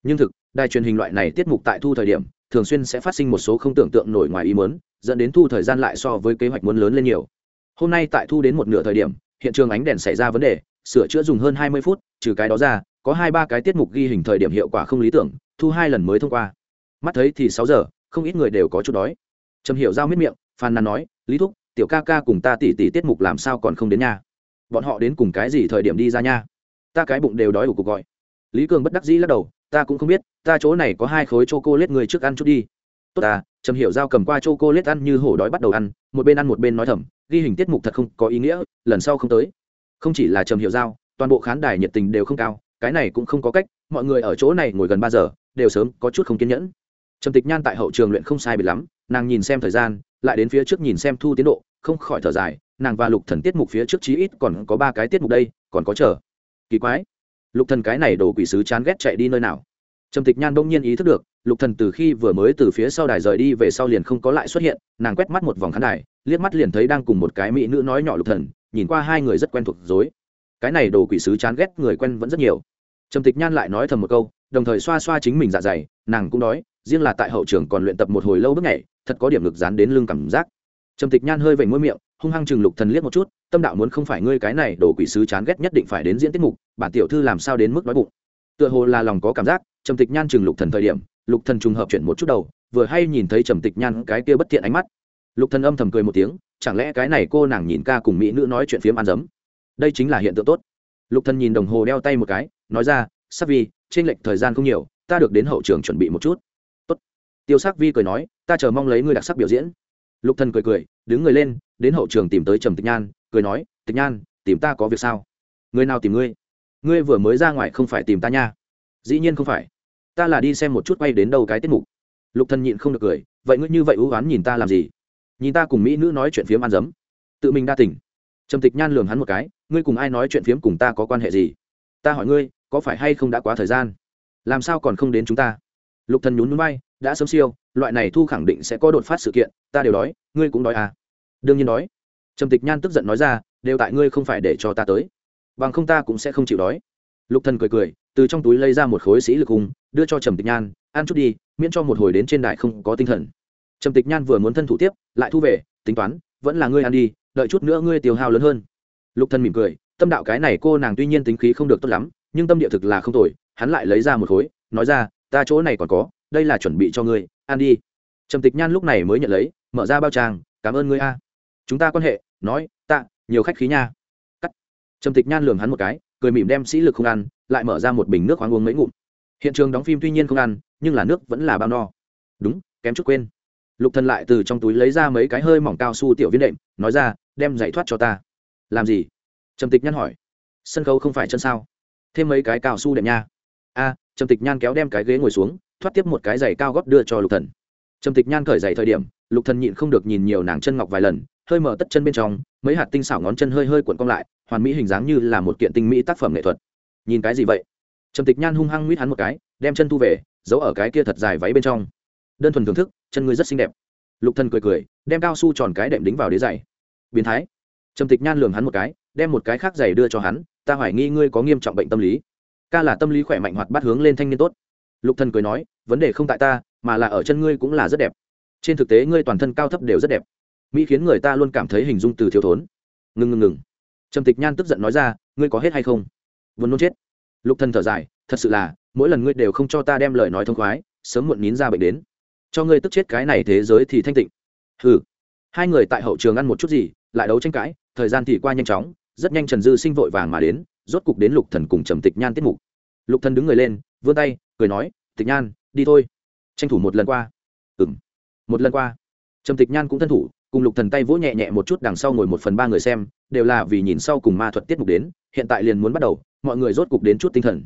Nhưng thực, đài truyền hình loại này tiết mục tại thu thời điểm, thường xuyên sẽ phát sinh một số không tưởng tượng nổi ngoài ý muốn, dẫn đến thu thời gian lại so với kế hoạch muốn lớn lên nhiều. Hôm nay tại thu đến một nửa thời điểm, hiện trường ánh đèn xảy ra vấn đề sửa chữa dùng hơn hai mươi phút, trừ cái đó ra, có hai ba cái tiết mục ghi hình thời điểm hiệu quả không lý tưởng, thu hai lần mới thông qua. Mắt thấy thì sáu giờ, không ít người đều có chút đói. Trầm hiểu giao miết miệng, phàn nàn nói, lý thúc, tiểu ca ca cùng ta tỉ tỉ tiết mục làm sao còn không đến nhà? bọn họ đến cùng cái gì thời điểm đi ra nha? Ta cái bụng đều đói ủ cuộc gọi. Lý cường bất đắc dĩ lắc đầu, ta cũng không biết, ta chỗ này có hai khối c h o lết người trước ăn chút đi. Tốt à trầm hiểu giao cầm qua c h o lết ăn như hổ đói bắt đầu ăn, một bên ăn một bên nói thầm, ghi hình tiết mục thật không có ý nghĩa, lần sau không tới không chỉ là trầm hiểu giao, toàn bộ khán đài nhiệt tình đều không cao, cái này cũng không có cách, mọi người ở chỗ này ngồi gần ba giờ, đều sớm có chút không kiên nhẫn. Trầm tịch nhan tại hậu trường luyện không sai biệt lắm, nàng nhìn xem thời gian, lại đến phía trước nhìn xem thu tiến độ, không khỏi thở dài, nàng và lục thần tiết mục phía trước chí ít còn có ba cái tiết mục đây, còn có chờ. Kỳ quái. Lục thần cái này đồ quỷ sứ chán ghét chạy đi nơi nào? Trầm tịch nhan bỗng nhiên ý thức được, lục thần từ khi vừa mới từ phía sau đài rời đi về sau liền không có lại xuất hiện, nàng quét mắt một vòng khán đài, liếc mắt liền thấy đang cùng một cái mỹ nữ nói nhỏ lục thần nhìn qua hai người rất quen thuộc dối cái này đồ quỷ sứ chán ghét người quen vẫn rất nhiều. Trầm tịch nhan lại nói thầm một câu, đồng thời xoa xoa chính mình dạ dày, nàng cũng đói riêng là tại hậu trường còn luyện tập một hồi lâu bước nhảy, thật có điểm ngực dán đến lưng cảm giác. Trầm tịch nhan hơi vểnh môi miệng, hung hăng chừng lục thần liếc một chút, tâm đạo muốn không phải ngươi cái này đồ quỷ sứ chán ghét nhất định phải đến diễn tiết mục, bản tiểu thư làm sao đến mức đói bụng. Tựa hồ là lòng có cảm giác, trầm tịch nhan chừng lục thần thời điểm, lục thần trùng hợp chuyển một chút đầu, vừa hay nhìn thấy trầm tịch nhan cái kia bất thiện ánh mắt. Lục thần âm thầm cười một tiếng chẳng lẽ cái này cô nàng nhìn ca cùng mỹ nữ nói chuyện phiếm ăn dấm? Đây chính là hiện tượng tốt. Lục thần nhìn đồng hồ đeo tay một cái, nói ra, sắc vi, trên lệch thời gian không nhiều, ta được đến hậu trường chuẩn bị một chút. Tốt. tiêu sắc vi cười nói, ta chờ mong lấy ngươi đặc sắc biểu diễn. Lục thần cười cười, đứng người lên, đến hậu trường tìm tới trầm tịch nhan, cười nói, tịch nhan, tìm ta có việc sao? Người nào tìm ngươi? Ngươi vừa mới ra ngoài không phải tìm ta nha. Dĩ nhiên không phải. Ta là đi xem một chút quay đến đâu cái tiết mục. Lục thần nhịn không được cười, vậy ngươi như vậy ưu oán nhìn ta làm gì? Nhìn ta cùng mỹ nữ nói chuyện phiếm ăn dấm. Tự mình đa tỉnh trầm tịch nhan lường hắn một cái, ngươi cùng ai nói chuyện phiếm cùng ta có quan hệ gì? Ta hỏi ngươi, có phải hay không đã quá thời gian? Làm sao còn không đến chúng ta? Lục thần nhún núi bay đã sớm siêu, loại này thu khẳng định sẽ có đột phát sự kiện, ta đều đói, ngươi cũng đói à? Đương nhiên đói. Trầm tịch nhan tức giận nói ra, đều tại ngươi không phải để cho ta tới. Bằng không ta cũng sẽ không chịu đói. Lục thần cười cười, từ trong túi lấy ra một khối sĩ lực hùng, đưa cho trầm tịch nhan, ăn chút đi, miễn cho một hồi đến trên đài không có tinh thần trầm tịch nhan vừa muốn thân thủ tiếp lại thu về tính toán vẫn là ngươi ăn đi đợi chút nữa ngươi tiêu hao lớn hơn. Lục Thân mỉm cười tâm đạo cái này cô nàng tuy nhiên tính khí không được tốt lắm nhưng tâm địa thực là không tồi hắn lại lấy ra một khối nói ra ta chỗ này còn có đây là chuẩn bị cho ngươi ăn đi. Trầm tịch nhan lúc này mới nhận lấy mở ra bao tràng, cảm ơn ngươi a. Chúng ta quan hệ nói tạ nhiều khách khí nha. Cắt. Trầm tịch nhan lường hắn một cái cười mỉm đem sĩ lực không ăn lại mở ra một bình nước khoáng uống mấy ngụm. Hiện trường đóng phim tuy nhiên không ăn nhưng là nước vẫn là bao no. Đúng kém chút quên lục thần lại từ trong túi lấy ra mấy cái hơi mỏng cao su tiểu viên đệm, nói ra, đem giải thoát cho ta. Làm gì? Trầm tịch nhan hỏi. Sân khấu không phải chân sao? Thêm mấy cái cao su đệm nha. A, trầm tịch nhan kéo đem cái ghế ngồi xuống, thoát tiếp một cái giày cao gót đưa cho lục thần. Trầm tịch nhan cởi giày thời điểm, lục thần nhịn không được nhìn nhiều nàng chân ngọc vài lần, hơi mở tất chân bên trong, mấy hạt tinh xảo ngón chân hơi hơi cuộn cong lại, hoàn mỹ hình dáng như là một kiện tinh mỹ tác phẩm nghệ thuật. Nhìn cái gì vậy? Trầm tịch nhan hung hăng nguyết hắn một cái, đem chân thu về, giấu ở cái kia thật dài váy bên trong. Đơn thuần thưởng thức chân ngươi rất xinh đẹp. Lục thần cười cười, đem cao su tròn cái đệm đính vào đế giày. Biến thái. Trầm tịch nhan lường hắn một cái, đem một cái khác giày đưa cho hắn, ta hoài nghi ngươi có nghiêm trọng bệnh tâm lý. Ca là tâm lý khỏe mạnh hoạt bát hướng lên thanh niên tốt. Lục thần cười nói, vấn đề không tại ta, mà là ở chân ngươi cũng là rất đẹp. Trên thực tế ngươi toàn thân cao thấp đều rất đẹp. Mỹ khiến người ta luôn cảm thấy hình dung từ thiếu thốn. Ngừng ngừng ngừng trầm tịch nhan tức giận nói ra, ngươi có hết hay không? Vốn nôn chết. Lục thần thở dài, thật sự là, mỗi lần ngươi đều không cho ta đem lời nói thông khoái, sớm muộn nín ra bệnh đến cho ngươi tức chết cái này thế giới thì thanh tịnh. Hừ. Hai người tại hậu trường ăn một chút gì, lại đấu tranh cãi, thời gian thì qua nhanh chóng, rất nhanh trần dư sinh vội vàng mà đến, rốt cục đến lục thần cùng trầm tịch nhan tiết mục. Lục thần đứng người lên, vươn tay, cười nói, tịch nhan, đi thôi. Tranh thủ một lần qua. Ừm. Một lần qua. Trầm tịch nhan cũng thân thủ, cùng lục thần tay vỗ nhẹ nhẹ một chút đằng sau ngồi một phần ba người xem, đều là vì nhìn sau cùng ma thuật tiết mục đến, hiện tại liền muốn bắt đầu, mọi người rốt cục đến chút tinh thần.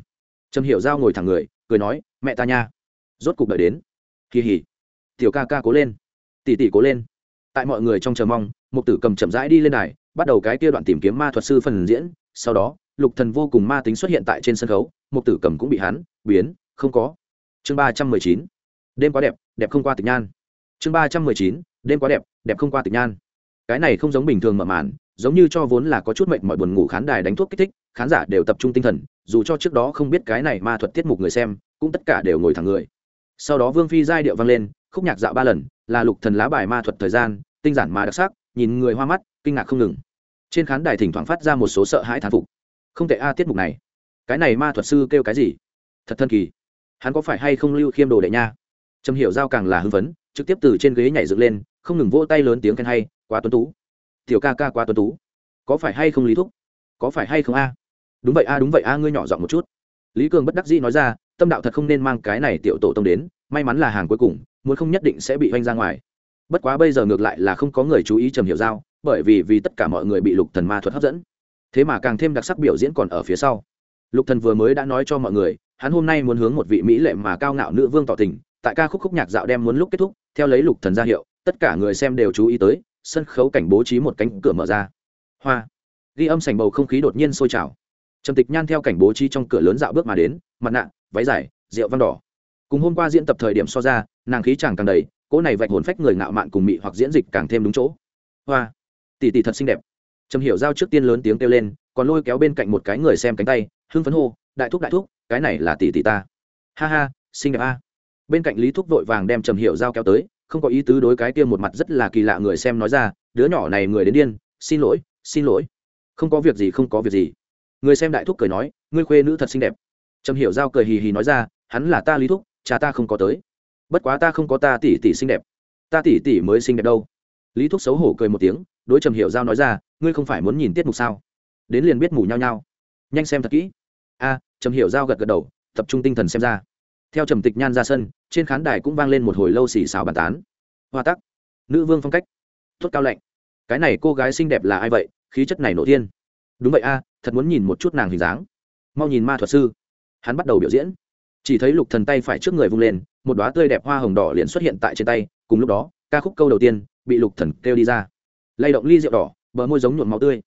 Trầm hiểu giao ngồi thẳng người, cười nói, mẹ ta nha. Rốt cục đợi đến. Kỳ hỉ tiểu ca ca cố lên. Tỷ tỷ cố lên. Tại mọi người trong chờ mong một tử cầm chậm rãi đi lên đài, bắt đầu cái kia đoạn tìm kiếm ma thuật sư phần diễn. Sau đó, lục thần vô cùng ma tính xuất hiện tại trên sân khấu một tử cầm cũng bị hắn, biến, không có. Chương ba trăm mười chín. Đêm quá đẹp đẹp không qua tịch nhan. Chương ba trăm mười chín. Đêm quá đẹp đẹp không qua tịch nhan. Cái này không giống bình thường mở màn, giống như cho vốn là có chút mệnh mọi buồn ngủ khán đài đánh thuốc kích thích, khán giả đều tập trung tinh thần, dù cho trước đó không biết cái này ma thuật tiết mục người xem, cũng tất cả đều ngồi thẳng người sau đó vương phi giai điệu vang lên, khúc nhạc dạo ba lần, là lục thần lá bài ma thuật thời gian, tinh giản mà đặc sắc, nhìn người hoa mắt, kinh ngạc không ngừng. Trên khán đài thỉnh thoảng phát ra một số sợ hãi thán phục. Không thể a, tiết mục này. Cái này ma thuật sư kêu cái gì? Thật thân kỳ. Hắn có phải hay không lưu khiêm đồ đệ nha? Trầm hiểu giao càng là hưng phấn, trực tiếp từ trên ghế nhảy dựng lên, không ngừng vỗ tay lớn tiếng khen hay, quá tuấn tú. Tiểu ca ca quá tuấn tú. Có phải hay không lý thúc? Có phải hay không a? Đúng vậy a, đúng vậy a, ngươi nhỏ giọng một chút. Lý cường bất đắc dĩ nói ra tâm đạo thật không nên mang cái này tiểu tổ tông đến, may mắn là hàng cuối cùng, muốn không nhất định sẽ bị oanh ra ngoài. Bất quá bây giờ ngược lại là không có người chú ý trầm hiểu giao, bởi vì vì tất cả mọi người bị lục thần ma thuật hấp dẫn. Thế mà càng thêm đặc sắc biểu diễn còn ở phía sau. Lục thần vừa mới đã nói cho mọi người, hắn hôm nay muốn hướng một vị mỹ lệ mà cao ngạo nữ vương tỏ tình, tại ca khúc khúc nhạc dạo đem muốn lúc kết thúc, theo lấy lục thần ra hiệu, tất cả người xem đều chú ý tới, sân khấu cảnh bố trí một cánh cửa mở ra. Hoa! Ghi âm sành bầu không khí đột nhiên sôi trào. Trầm tịch nhan theo cảnh bố trí trong cửa lớn dạo bước mà đến, mặt nạ váy dài, rượu văn đỏ. Cùng hôm qua diễn tập thời điểm so ra, nàng khí chàng càng đầy, cỗ này vạch hồn phách người ngạo mạn cùng mị hoặc diễn dịch càng thêm đúng chỗ. Hoa, tỷ tỷ thật xinh đẹp. Trầm hiểu giao trước tiên lớn tiếng kêu lên, còn lôi kéo bên cạnh một cái người xem cánh tay, hưng phấn hô, đại thúc đại thúc, cái này là tỷ tỷ ta. Ha ha, xinh đẹp a. Bên cạnh lý thúc vội vàng đem trầm hiểu giao kéo tới, không có ý tứ đối cái kia một mặt rất là kỳ lạ người xem nói ra, đứa nhỏ này người đến điên, xin lỗi xin lỗi. Không có việc gì, không có việc gì. Người xem đại thúc cười nói, ngươi khuê nữ thật xinh đẹp trầm hiểu giao cười hì hì nói ra, hắn là ta lý thúc, cha ta không có tới. Bất quá ta không có ta tỷ tỷ xinh đẹp. Ta tỷ tỷ mới xinh đẹp đâu. Lý thúc xấu hổ cười một tiếng, đối trầm hiểu giao nói ra, ngươi không phải muốn nhìn tiết mục sao? Đến liền biết mù nhau nhau. Nhanh xem thật kỹ. A, trầm hiểu giao gật gật đầu, tập trung tinh thần xem ra. Theo trầm tịch nhan ra sân, trên khán đài cũng vang lên một hồi lâu xì xào bàn tán. Hoa tắc. Nữ vương phong cách. Tốt cao lạnh. Cái này cô gái xinh đẹp là ai vậy? Khí chất này nổi tiên đúng vậy a, thật muốn nhìn một chút nàng hình dáng. Mau nhìn ma thuật sư hắn bắt đầu biểu diễn. Chỉ thấy lục thần tay phải trước người vung lên, một đóa tươi đẹp hoa hồng đỏ liền xuất hiện tại trên tay, cùng lúc đó, ca khúc câu đầu tiên bị lục thần kêu đi ra. Lay động ly rượu đỏ, bờ môi giống nhuộm máu tươi.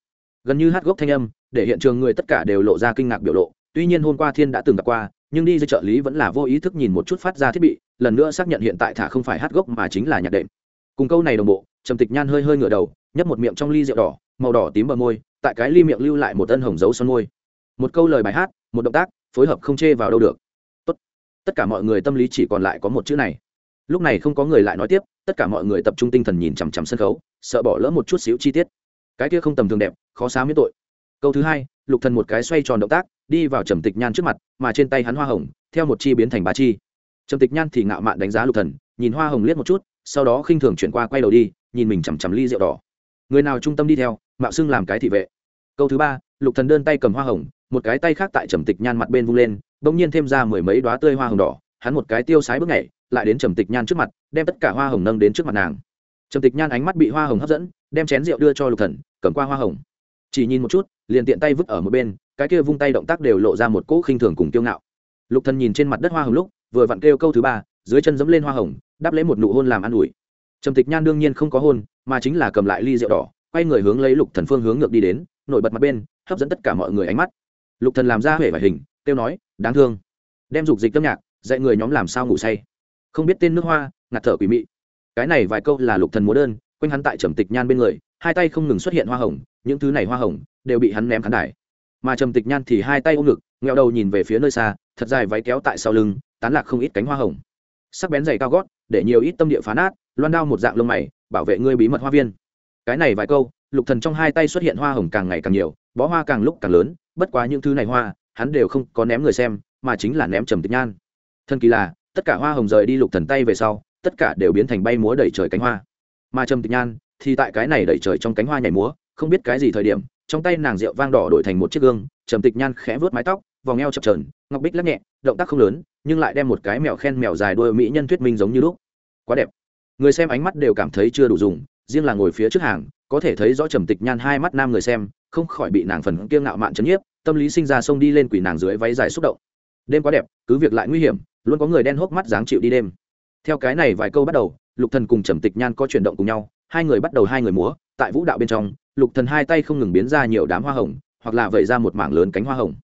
Gần như hát gốc thanh âm, để hiện trường người tất cả đều lộ ra kinh ngạc biểu lộ. Tuy nhiên hôm qua thiên đã từng gặp qua, nhưng đi dưới trợ lý vẫn là vô ý thức nhìn một chút phát ra thiết bị, lần nữa xác nhận hiện tại thả không phải hát gốc mà chính là nhạc đệm. Cùng câu này đồng bộ, trầm tịch nhan hơi hơi ngửa đầu, nhấp một miệng trong ly rượu đỏ, màu đỏ tím bờ môi, tại cái ly miệng lưu lại một ân hồng dấu son môi. Một câu lời bài hát, một động tác phối hợp không chê vào đâu được. Tốt. tất cả mọi người tâm lý chỉ còn lại có một chữ này. Lúc này không có người lại nói tiếp, tất cả mọi người tập trung tinh thần nhìn chằm chằm sân khấu, sợ bỏ lỡ một chút xíu chi tiết. Cái kia không tầm thường đẹp, khó xá miễn tội. Câu thứ hai, lục thần một cái xoay tròn động tác, đi vào trầm tịch nhan trước mặt, mà trên tay hắn hoa hồng, theo một chi biến thành ba chi. Trầm tịch nhan thì ngạo mạn đánh giá lục thần, nhìn hoa hồng liếc một chút, sau đó khinh thường chuyển qua quay đầu đi, nhìn mình chằm chằm ly rượu đỏ. Người nào trung tâm đi theo, mạo xưng làm cái thị vệ. Câu thứ ba, lục thần đơn tay cầm hoa hồng một cái tay khác tại trầm tịch nhan mặt bên vung lên bỗng nhiên thêm ra mười mấy đóa tươi hoa hồng đỏ, hắn một cái tiêu sái bước nhảy, lại đến trầm tịch nhan trước mặt, đem tất cả hoa hồng nâng đến trước mặt nàng. Trầm tịch nhan ánh mắt bị hoa hồng hấp dẫn, đem chén rượu đưa cho lục thần, cầm qua hoa hồng. Chỉ nhìn một chút, liền tiện tay vứt ở một bên, cái kia vung tay động tác đều lộ ra một cỗ khinh thường cùng kiêu ngạo. Lục thần nhìn trên mặt đất hoa hồng lúc, vừa vặn kêu câu thứ ba, dưới chân dẫm lên hoa hồng, đáp lấy một nụ hôn làm ăn ủi. Trầm tịch nhan đương nhiên không có hôn, mà chính là cầm lại ly rượu đỏ, quay người hướng lấy lục thần phương hướng ngược đi đến, nổi bật mặt bên, hấp dẫn tất cả mọi người ánh mắt lục thần làm ra huệ vải hình, kêu nói, đáng thương. Đem dục dịch âm nhạc, dạy người nhóm làm sao ngủ say. Không biết tên nước hoa, ngạt thở quỷ mị. Cái này vài câu là lục thần múa đơn, quanh hắn tại trầm tịch nhan bên người, hai tay không ngừng xuất hiện hoa hồng, những thứ này hoa hồng đều bị hắn ném khán đài. Mà trầm tịch nhan thì hai tay ôm ngực ngheo đầu nhìn về phía nơi xa, thật dài váy kéo tại sau lưng, tán lạc không ít cánh hoa hồng. Sắc bén dày cao gót, để nhiều ít tâm địa phá nát, loan đao một dạng lông mày, bảo vệ ngươi bí mật hoa viên. Cái này vài câu, lục thần trong hai tay xuất hiện hoa hồng càng ngày càng nhiều bó hoa càng lúc càng lớn, bất quá những thứ này hoa, hắn đều không có ném người xem, mà chính là ném trầm tịch nhan. Thân kỳ là, tất cả hoa hồng rời đi lục thần tay về sau, tất cả đều biến thành bay múa đẩy trời cánh hoa. Mà trầm tịch nhan thì tại cái này đẩy trời trong cánh hoa nhảy múa, không biết cái gì thời điểm, trong tay nàng rượu vang đỏ đổi thành một chiếc gương, trầm tịch nhan khẽ vớt mái tóc, vòng eo chập trờn ngọc bích lắc nhẹ, động tác không lớn, nhưng lại đem một cái mèo khen mèo dài đuôi mỹ nhân thuyết minh giống như lúc. Quá đẹp. Người xem ánh mắt đều cảm thấy chưa đủ dùng, riêng là ngồi phía trước hàng có thể thấy rõ trầm tịch nhan hai mắt nam người xem, không khỏi bị nàng phần kiêng ngạo mạn chấn nhiếp, tâm lý sinh ra sông đi lên quỷ nàng dưới váy dài xúc động. Đêm quá đẹp, cứ việc lại nguy hiểm, luôn có người đen hốc mắt dáng chịu đi đêm. Theo cái này vài câu bắt đầu, lục thần cùng trầm tịch nhan có chuyển động cùng nhau, hai người bắt đầu hai người múa, tại vũ đạo bên trong, lục thần hai tay không ngừng biến ra nhiều đám hoa hồng, hoặc là vẩy ra một mảng lớn cánh hoa hồng.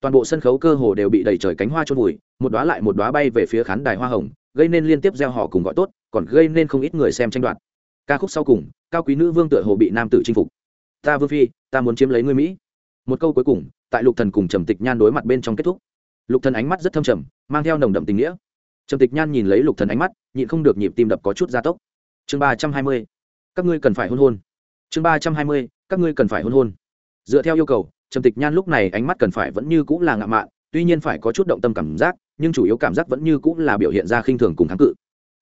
Toàn bộ sân khấu cơ hồ đều bị đầy trời cánh hoa trôn vùi, một đóa lại một đóa bay về phía khán đài hoa hồng, gây nên liên tiếp gieo họ cùng gọi tốt, còn gây nên không ít người xem tranh đoạt ca khúc sau cùng, cao quý nữ vương tựa hồ bị nam tử chinh phục. Ta vương phi, ta muốn chiếm lấy ngươi mỹ. Một câu cuối cùng, tại lục thần cùng trầm tịch nhan đối mặt bên trong kết thúc. Lục thần ánh mắt rất thâm trầm, mang theo nồng đậm tình nghĩa. Trầm tịch nhan nhìn lấy lục thần ánh mắt, nhịn không được nhịp tim đập có chút gia tốc. Chương ba trăm hai mươi, các ngươi cần phải hôn hôn. Chương ba trăm hai mươi, các ngươi cần phải hôn hôn. Dựa theo yêu cầu, trầm tịch nhan lúc này ánh mắt cần phải vẫn như cũng là ngạo mạn, tuy nhiên phải có chút động tâm cảm giác, nhưng chủ yếu cảm giác vẫn như cũng là biểu hiện ra khinh thường cùng kháng cự.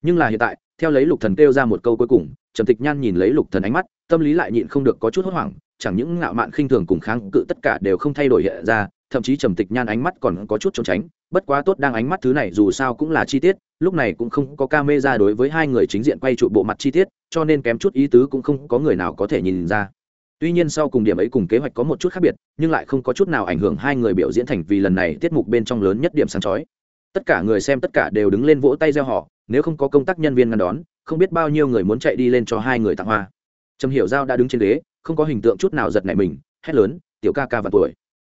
Nhưng là hiện tại, theo lấy lục thần kêu ra một câu cuối cùng trầm tịch nhan nhìn lấy lục thần ánh mắt, tâm lý lại nhịn không được có chút hốt hoảng, chẳng những ngạo mạn khinh thường cùng kháng cự tất cả đều không thay đổi hiện ra, thậm chí trầm tịch nhan ánh mắt còn có chút trốn tránh, bất quá tốt đang ánh mắt thứ này dù sao cũng là chi tiết, lúc này cũng không có ca mê ra đối với hai người chính diện quay trụ bộ mặt chi tiết, cho nên kém chút ý tứ cũng không có người nào có thể nhìn ra. Tuy nhiên sau cùng điểm ấy cùng kế hoạch có một chút khác biệt, nhưng lại không có chút nào ảnh hưởng hai người biểu diễn thành vì lần này tiết mục bên trong lớn nhất điểm sáng chói. Tất cả người xem tất cả đều đứng lên vỗ tay gieo họ, nếu không có công tác nhân viên ngăn đón không biết bao nhiêu người muốn chạy đi lên cho hai người tặng hoa. Trầm hiểu giao đã đứng trên ghế, không có hình tượng chút nào giật nảy mình, hét lớn, tiểu ca ca và tuổi.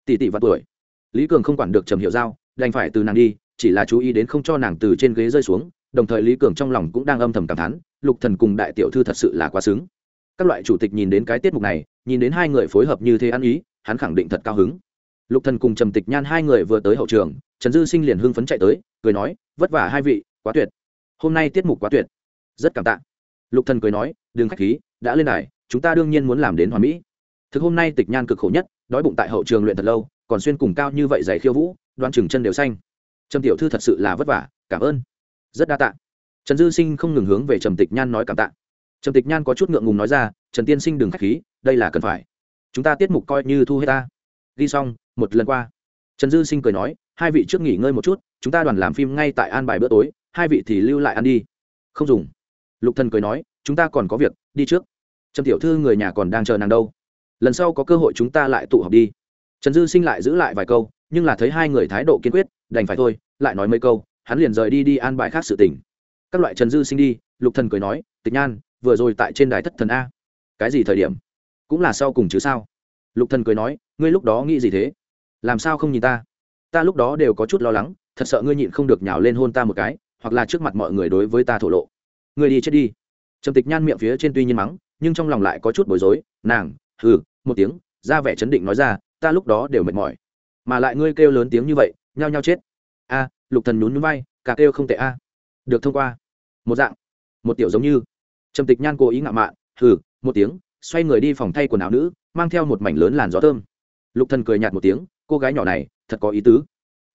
Tỷ tỷ và tuổi. Lý cường không quản được trầm hiểu giao, đành phải từ nàng đi, chỉ là chú ý đến không cho nàng từ trên ghế rơi xuống, đồng thời lý cường trong lòng cũng đang âm thầm cảm thán, lục thần cùng đại tiểu thư thật sự là quá xứng. Các loại chủ tịch nhìn đến cái tiết mục này, nhìn đến hai người phối hợp như thế ăn ý, hắn khẳng định thật cao hứng. Lục thần cùng trầm tịch nhan hai người vừa tới hậu trường, trần dư sinh liền hưng phấn chạy tới, cười nói, vất vả hai vị, quá tuyệt. Hôm nay tiết mục quá tuyệt rất cảm tạ. Lục thần cười nói, đừng khách khí, đã lên đài, chúng ta đương nhiên muốn làm đến hoàn mỹ. Thực hôm nay tịch nhan cực khổ nhất, đói bụng tại hậu trường luyện thật lâu, còn xuyên cùng cao như vậy giày khiêu vũ, đoan chừng chân đều xanh. Trầm tiểu thư thật sự là vất vả, cảm ơn. Rất đa tạ. Trần dư sinh không ngừng hướng về trầm tịch nhan nói cảm tạ. Trầm tịch nhan có chút ngượng ngùng nói ra, trần tiên sinh đừng khách khí, đây là cần phải. Chúng ta tiết mục coi như thu hết ta. Ghi xong, một lần qua. Trần dư sinh cười nói, hai vị trước nghỉ ngơi một chút, chúng ta đoàn làm phim ngay tại an bài bữa tối, hai vị thì lưu lại ăn đi. Không dùng lục thần cười nói, chúng ta còn có việc, đi trước. Trần tiểu thư người nhà còn đang chờ nàng đâu. Lần sau có cơ hội chúng ta lại tụ họp đi. Trần dư sinh lại giữ lại vài câu, nhưng là thấy hai người thái độ kiên quyết, đành phải thôi, lại nói mấy câu, hắn liền rời đi đi an bài khác sự tình. Các loại trần dư sinh đi, lục thần cười nói, tịch nhan, vừa rồi tại trên đài thất thần a. Cái gì thời điểm? Cũng là sau cùng chứ sao? Lục thần cười nói, ngươi lúc đó nghĩ gì thế? Làm sao không nhìn ta? Ta lúc đó đều có chút lo lắng, thật sợ ngươi nhịn không được nhào lên hôn ta một cái, hoặc là trước mặt mọi người đối với ta thổ lộ ngươi đi chết đi. Trầm tịch nhan miệng phía trên tuy nhiên mắng, nhưng trong lòng lại có chút bối rối, nàng, hừ, một tiếng, ra vẻ chấn định nói ra, ta lúc đó đều mệt mỏi. Mà lại ngươi kêu lớn tiếng như vậy, nhao nhao chết. A, lục thần nhún nhún vai, cả kêu không tệ a. Được thông qua. Một dạng. Một tiểu giống như. Trầm tịch nhan cố ý ngạo mạn, hừ, một tiếng, xoay người đi phòng thay quần áo nữ, mang theo một mảnh lớn làn gió thơm. Lục thần cười nhạt một tiếng, cô gái nhỏ này, thật có ý tứ.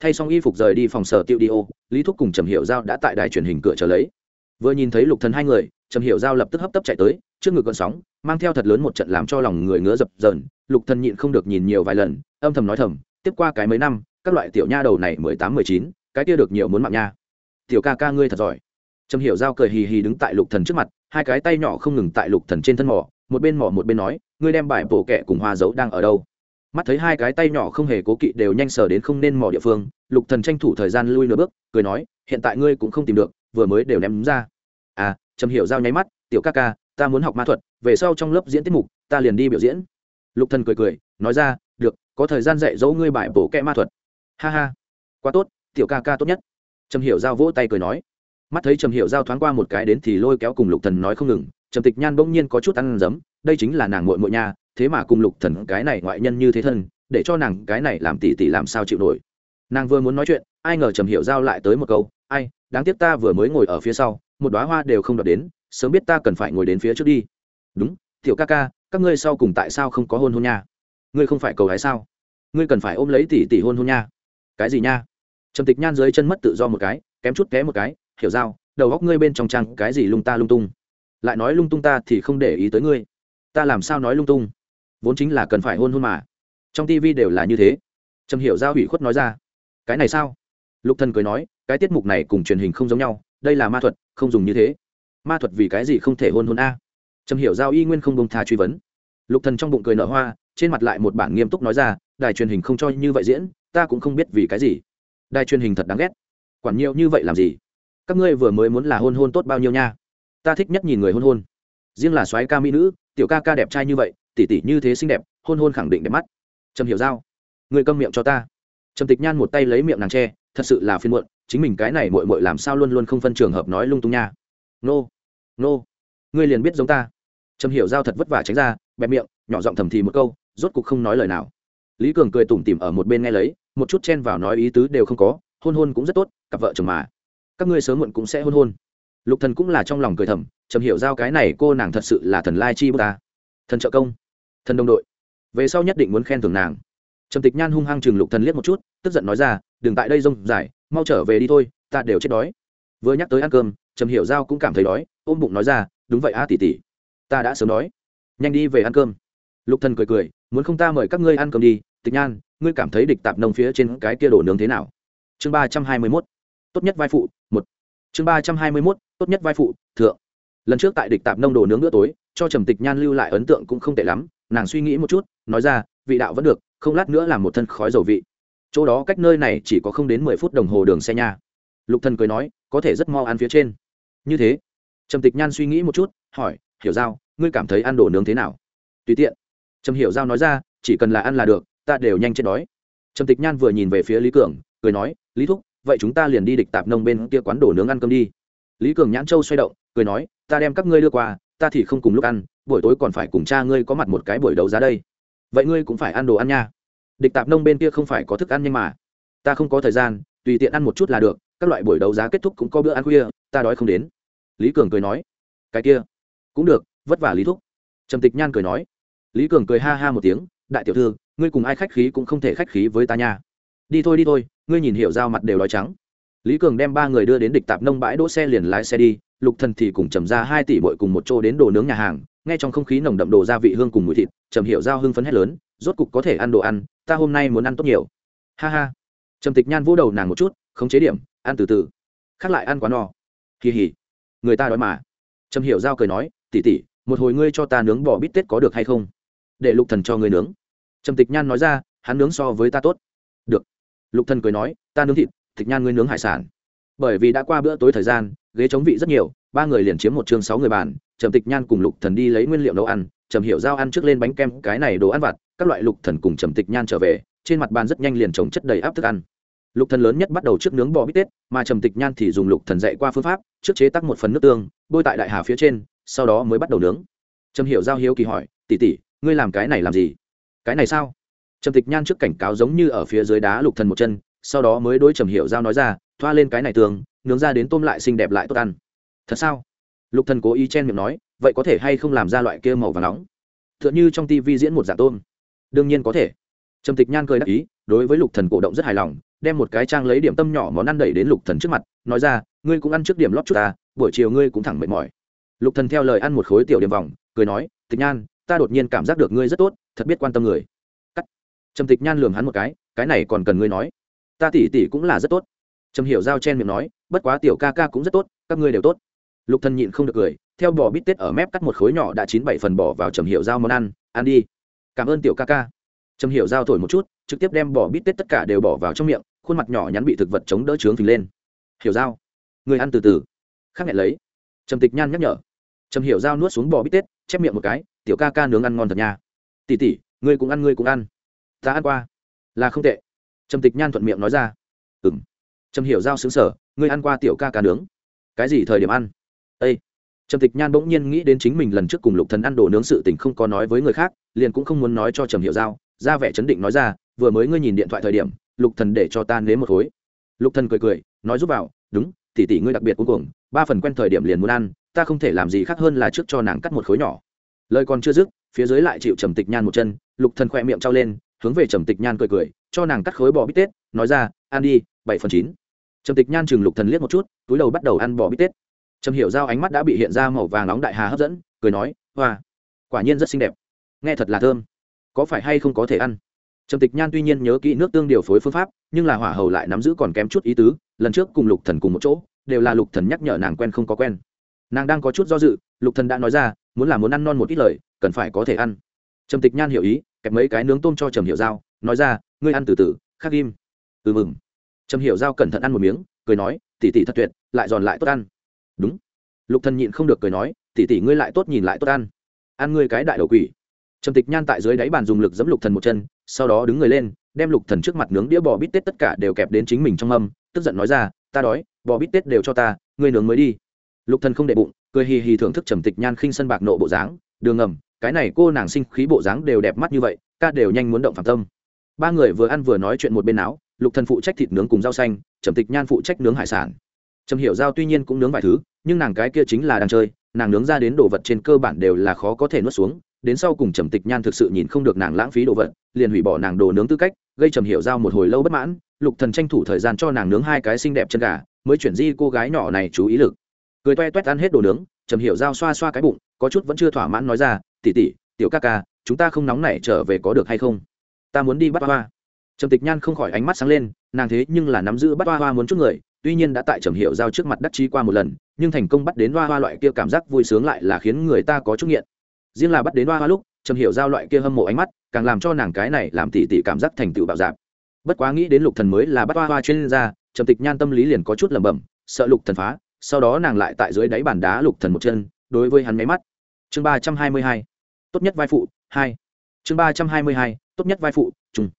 Thay xong y phục rời đi phòng sở tiêu đi ô, lý thúc cùng trầm hiệu giao đã tại đài truyền hình cửa chờ lấy vừa nhìn thấy lục thần hai người, trầm hiểu giao lập tức hấp tấp chạy tới, trước ngực con sóng, mang theo thật lớn một trận làm cho lòng người ngứa dập dờn. Lục thần nhịn không được nhìn nhiều vài lần, âm thầm nói thầm, tiếp qua cái mấy năm, các loại tiểu nha đầu này mười tám, mười chín, cái kia được nhiều muốn mạng nha. Tiểu ca ca ngươi thật giỏi. Trầm hiểu giao cười hì hì đứng tại lục thần trước mặt, hai cái tay nhỏ không ngừng tại lục thần trên thân mỏ một bên mỏ một bên nói, ngươi đem bài bổ kẹ cùng hoa dấu đang ở đâu? Mắt thấy hai cái tay nhỏ không hề cố kỵ đều nhanh sờ đến không nên mỏ địa phương, lục thần tranh thủ thời gian lui nửa bước, cười nói, hiện tại ngươi cũng không tìm được vừa mới đều ném ra. À trầm hiểu giao nháy mắt, tiểu ca ca, ta muốn học ma thuật, về sau trong lớp diễn tiết mục, ta liền đi biểu diễn. Lục thần cười cười, nói ra, được, có thời gian dạy dỗ ngươi bài bổ kẹ ma thuật. Ha ha, quá tốt, tiểu ca ca tốt nhất. Trầm hiểu giao vỗ tay cười nói. Mắt thấy trầm hiểu giao thoáng qua một cái đến thì lôi kéo cùng lục thần nói không ngừng, trầm tịch nhan bỗng nhiên có chút ăn dấm, đây chính là nàng muội muội nha, thế mà cùng lục thần cái này ngoại nhân như thế thân, để cho nàng cái này làm tỷ tỷ làm sao chịu nổi. Nàng vừa muốn nói chuyện, ai ngờ trầm hiểu giao lại tới một câu ai, đáng tiếc ta vừa mới ngồi ở phía sau, một đoá hoa đều không đọc đến, sớm biết ta cần phải ngồi đến phía trước đi. Đúng, tiểu ca ca, các ngươi sau cùng tại sao không có hôn hôn nha? Ngươi không phải cầu gái sao? Ngươi cần phải ôm lấy tỷ tỷ hôn hôn nha. Cái gì nha? Trầm tịch nhan dưới chân mất tự do một cái, kém chút té một cái, hiểu giao, đầu góc ngươi bên trong trang cái gì lung ta lung tung? Lại nói lung tung ta thì không để ý tới ngươi. Ta làm sao nói lung tung? Vốn chính là cần phải hôn hôn mà. Trong Tivi đều là như thế. Trầm hiểu giao ủy khuất nói ra, cái này sao? Lục thần cười nói, cái tiết mục này cùng truyền hình không giống nhau, đây là ma thuật, không dùng như thế. Ma thuật vì cái gì không thể hôn hôn a? Trầm hiểu giao y nguyên không bông tha truy vấn. Lục thần trong bụng cười nở hoa, trên mặt lại một bản nghiêm túc nói ra, đài truyền hình không cho như vậy diễn, ta cũng không biết vì cái gì. Đài truyền hình thật đáng ghét. Quản nhiều như vậy làm gì? Các ngươi vừa mới muốn là hôn hôn tốt bao nhiêu nha? Ta thích nhất nhìn người hôn hôn. Riêng là soái ca mỹ nữ, tiểu ca ca đẹp trai như vậy tỷ tỷ như thế xinh đẹp, hôn hôn khẳng định đẹp mắt. Trầm hiểu giao, người câm miệng cho ta. Trầm tịch nhan một tay lấy miệng nàng tre thật sự là phiên muộn, chính mình cái này mội mội làm sao luôn luôn không phân trường hợp nói lung tung nha. Nô nô, ngươi liền biết giống ta. Trầm hiểu giao thật vất vả tránh ra, bẹp miệng, nhỏ giọng thầm thì một câu, rốt cục không nói lời nào. Lý cường cười tủm tỉm ở một bên nghe lấy, một chút chen vào nói ý tứ đều không có, hôn hôn cũng rất tốt, cặp vợ chồng mà. Các ngươi sớm muộn cũng sẽ hôn hôn. Lục thần cũng là trong lòng cười thầm, trầm hiểu giao cái này cô nàng thật sự là thần lai chi bút ta. Thần trợ công, thần đồng đội. Về sau nhất định muốn khen thưởng nàng. Trầm tịch nhan hung hăng chừng lục thần liếc một chút tức giận nói ra, đừng tại đây rông dài, mau trở về đi thôi, ta đều chết đói. Vừa nhắc tới ăn cơm, trầm hiểu giao cũng cảm thấy đói, ôm bụng nói ra, đúng vậy a tỷ tỷ, ta đã sớm đói. Nhanh đi về ăn cơm. Lục thần cười cười, muốn không ta mời các ngươi ăn cơm đi, tịch nhan, ngươi cảm thấy địch tạp nông phía trên cái kia đổ nướng thế nào? Chương ba trăm hai mươi mốt, tốt nhất vai phụ, một. Chương ba trăm hai mươi mốt, tốt nhất vai phụ, thượng. Lần trước tại địch tạp nông đồ nướng bữa tối, cho trầm tịch nhan lưu lại ấn tượng cũng không tệ lắm, nàng suy nghĩ một chút, nói ra, vị đạo vẫn được, không lát nữa làm một thân khói dầu vị chỗ đó cách nơi này chỉ có không đến mười phút đồng hồ đường xe nha. Lục thần cười nói, có thể rất mau ăn phía trên. Như thế. Trầm tịch nhan suy nghĩ một chút, hỏi, hiểu giao, ngươi cảm thấy ăn đồ nướng thế nào? Tùy tiện. Trầm hiểu giao nói ra, chỉ cần là ăn là được, ta đều nhanh chết đói. Trầm tịch nhan vừa nhìn về phía lý cường, cười nói, lý thúc, vậy chúng ta liền đi địch tạp nông bên kia quán đồ nướng ăn cơm đi. Lý cường nhãn châu xoay động, cười nói, ta đem các ngươi đưa qua, ta thì không cùng lúc ăn, buổi tối còn phải cùng cha ngươi có mặt một cái buổi đấu giá đây. Vậy ngươi cũng phải ăn đồ ăn nha địch tạp nông bên kia không phải có thức ăn nhưng mà. Ta không có thời gian, tùy tiện ăn một chút là được, các loại buổi đấu giá kết thúc cũng có bữa ăn khuya, ta đói không đến. Lý cường cười nói. Cái kia. Cũng được, vất vả lý thúc. Trầm tịch nhan cười nói. Lý cường cười ha ha một tiếng, đại tiểu thư, ngươi cùng ai khách khí cũng không thể khách khí với ta nha. Đi thôi đi thôi, ngươi nhìn hiểu giao mặt đều đói trắng. Lý cường đem ba người đưa đến địch tạp nông bãi đỗ xe liền lái xe đi, lục thần thì cùng trầm ra hai tỷ bội cùng một chỗ đến đồ nướng nhà hàng nghe trong không khí nồng đậm đồ gia vị hương cùng mùi thịt, trầm hiểu giao hưng phấn hét lớn, rốt cục có thể ăn đồ ăn, ta hôm nay muốn ăn tốt nhiều. Ha ha. Trầm tịch nhan vỗ đầu nàng một chút không chế điểm, ăn từ từ, khác lại ăn quá no. Kỳ hỉ người ta đói mà. Trầm hiểu giao cười nói, tỉ tỉ, một hồi ngươi cho ta nướng bò bít tết có được hay không? Để lục thần cho ngươi nướng. Trầm tịch nhan nói ra, hắn nướng so với ta tốt. Được. Lục thần cười nói, ta nướng thịt, tịch nhan ngươi nướng hải sản. Bởi vì đã qua bữa tối thời gian, ghế chống vị rất nhiều, ba người liền chiếm một chương sáu người bàn trầm tịch nhan cùng lục thần đi lấy nguyên liệu nấu ăn, trầm hiểu giao ăn trước lên bánh kem, cái này đồ ăn vặt, các loại lục thần cùng trầm tịch nhan trở về, trên mặt bàn rất nhanh liền trồng chất đầy áp thức ăn. Lục thần lớn nhất bắt đầu trước nướng bò bít tết, mà trầm tịch nhan thì dùng lục thần dạy qua phương pháp, trước chế tắc một phần nước tương, bôi tại đại hà phía trên, sau đó mới bắt đầu nướng. Trầm hiểu giao hiếu kỳ hỏi, tỷ tỷ, ngươi làm cái này làm gì? Cái này sao? Trầm tịch nhan trước cảnh cáo giống như ở phía dưới đá lục thần một chân, sau đó mới đối trầm hiểu giao nói ra, thoa lên cái này tường, nướng ra đến tôm lại xinh đẹp lại tốt ăn. Thật sao? Lục thần cố ý chen miệng nói, vậy có thể hay không làm ra loại kia màu vàng nóng? Tựa như trong tivi diễn một dạng tôm đương nhiên có thể. Trầm tịch nhan cười đáp ý, đối với lục thần cổ động rất hài lòng, đem một cái trang lấy điểm tâm nhỏ món ăn đẩy đến lục thần trước mặt, nói ra, ngươi cũng ăn trước điểm lót chút ta, buổi chiều ngươi cũng thẳng mệt mỏi. Lục thần theo lời ăn một khối tiểu điểm vòng, cười nói, tịch nhan, ta đột nhiên cảm giác được ngươi rất tốt, thật biết quan tâm người. Cắt. Trầm tịch nhan lườm hắn một cái cái này còn cần ngươi nói. Ta tỉ tỉ cũng là rất tốt. Trầm hiểu giao chen miệng nói, bất quá tiểu ca ca cũng rất tốt, các ngươi đều tốt lục thần nhịn không được cười, theo bò bít tết ở mép cắt một khối nhỏ đã chín bảy phần bỏ vào trầm hiểu giao món ăn ăn đi. Cảm ơn tiểu ca ca. Trầm hiểu giao thổi một chút, trực tiếp đem bò bít tết tất cả đều bỏ vào trong miệng, khuôn mặt nhỏ nhắn bị thực vật chống đỡ trướng phình lên. Hiểu giao, người ăn từ từ. Khác nghẹn lấy. Trầm tịch nhan nhắc nhở. Trầm hiểu giao nuốt xuống bò bít tết, chép miệng một cái, tiểu ca ca nướng ăn ngon thật nha. Tỉ tỉ ngươi cũng ăn, ngươi cũng ăn. Ta ăn qua. Là không tệ. Trầm tịch nhan thuận miệng nói ra. Ừng trầm hiểu giao xứng sở ngươi ăn qua tiểu ca ca nướng? Cái gì thời điểm ăn? Ê! trầm tịch nhan bỗng nhiên nghĩ đến chính mình lần trước cùng lục thần ăn đồ nướng sự tình không có nói với người khác, liền cũng không muốn nói cho trầm hiểu giao, ra vẻ chấn định nói ra, vừa mới ngươi nhìn điện thoại thời điểm, lục thần để cho ta nếm một khối. Lục thần cười cười, nói giúp vào, đúng, tỷ tỷ ngươi đặc biệt cuối cùng ba phần quen thời điểm liền muốn ăn, ta không thể làm gì khác hơn là trước cho nàng cắt một khối nhỏ. Lời còn chưa dứt, phía dưới lại chịu trầm tịch nhan một chân, lục thần khoe miệng trao lên, hướng về trầm tịch nhan cười cười, cho nàng cắt khối bò bít tết, nói ra, ăn đi, bảy phần chín. Trầm tịch nhan chừng lục thần liếc một chút, túi đầu bắt đầu ăn bò bít tết trầm hiểu giao ánh mắt đã bị hiện ra màu vàng nóng đại hà hấp dẫn, cười nói, hoa, quả nhiên rất xinh đẹp. Nghe thật là thơm. Có phải hay không có thể ăn? Trầm tịch nhan tuy nhiên nhớ kỹ nước tương điều phối phương pháp, nhưng là hỏa hầu lại nắm giữ còn kém chút ý tứ, lần trước cùng lục thần cùng một chỗ, đều là lục thần nhắc nhở nàng quen không có quen. Nàng đang có chút do dự, lục thần đã nói ra, muốn là muốn ăn non một ít lời, cần phải có thể ăn. Trầm tịch nhan hiểu ý, kẹp mấy cái nướng tôm cho trầm hiểu giao, nói ra, ngươi ăn từ từ, khắc im. Ừ mừng. Trầm hiểu giao cẩn thận ăn một miếng, cười nói tỉ tỉ thật tuyệt, lại giòn lại tốt ăn đúng. Lục thần nhịn không được cười nói, tỷ tỷ ngươi lại tốt nhìn lại tốt ăn. Ăn ngươi cái đại đầu quỷ. Trầm tịch nhan tại dưới đáy bàn dùng lực giẫm lục thần một chân, sau đó đứng người lên, đem lục thần trước mặt nướng đĩa bò bít tết tất cả đều kẹp đến chính mình trong mâm, tức giận nói ra, ta đói, bò bít tết đều cho ta, ngươi nướng mới đi. Lục thần không để bụng, cười hì hì thưởng thức trầm tịch nhan khinh sân bạc nộ bộ dáng, đường ngầm, cái này cô nàng sinh khí bộ dáng đều đẹp mắt như vậy, ca đều nhanh muốn động phạm tâm. Ba người vừa ăn vừa nói chuyện một bên áo, lục thần phụ trách thịt nướng cùng rau xanh, trầm tịch nhan phụ trách nướng hải sản trầm hiểu giao tuy nhiên cũng nướng vài thứ, nhưng nàng cái kia chính là đang chơi, nàng nướng ra đến đồ vật trên cơ bản đều là khó có thể nuốt xuống, đến sau cùng trầm tịch nhan thực sự nhìn không được nàng lãng phí đồ vật, liền hủy bỏ nàng đồ nướng tư cách, gây trầm hiểu giao một hồi lâu bất mãn, lục thần tranh thủ thời gian cho nàng nướng hai cái xinh đẹp chân gà, mới chuyển di cô gái nhỏ này chú ý lực. Cười toe toét ăn hết đồ nướng, trầm hiểu giao xoa xoa cái bụng, có chút vẫn chưa thỏa mãn nói ra tỉ tỉ tiểu ca ca, chúng ta không nóng nảy trở về có được hay không? Ta muốn đi bắt hoa. Trầm tịch nhan không khỏi ánh mắt sáng lên, nàng thế nhưng là nắm giữ bắt hoa hoa muốn chút người tuy nhiên đã tại trầm hiệu giao trước mặt đắc chi qua một lần, nhưng thành công bắt đến hoa hoa loại kia cảm giác vui sướng lại là khiến người ta có chút nghiện. Riêng là bắt đến hoa hoa lúc, trầm hiệu giao loại kia hâm mộ ánh mắt, càng làm cho nàng cái này làm tỉ tỉ cảm giác thành tựu bạo dạp bất quá nghĩ đến lục thần mới là bắt hoa hoa chuyên gia, trầm tịch nhan tâm lý liền có chút lẩm bẩm, sợ lục thần phá, sau đó nàng lại tại dưới đáy bàn đá lục thần một chân, đối với hắn máy mắt. Chương ba trăm hai mươi hai, tốt nhất vai phụ, hai. Chương ba trăm hai mươi hai, tốt nhất vai phụ chung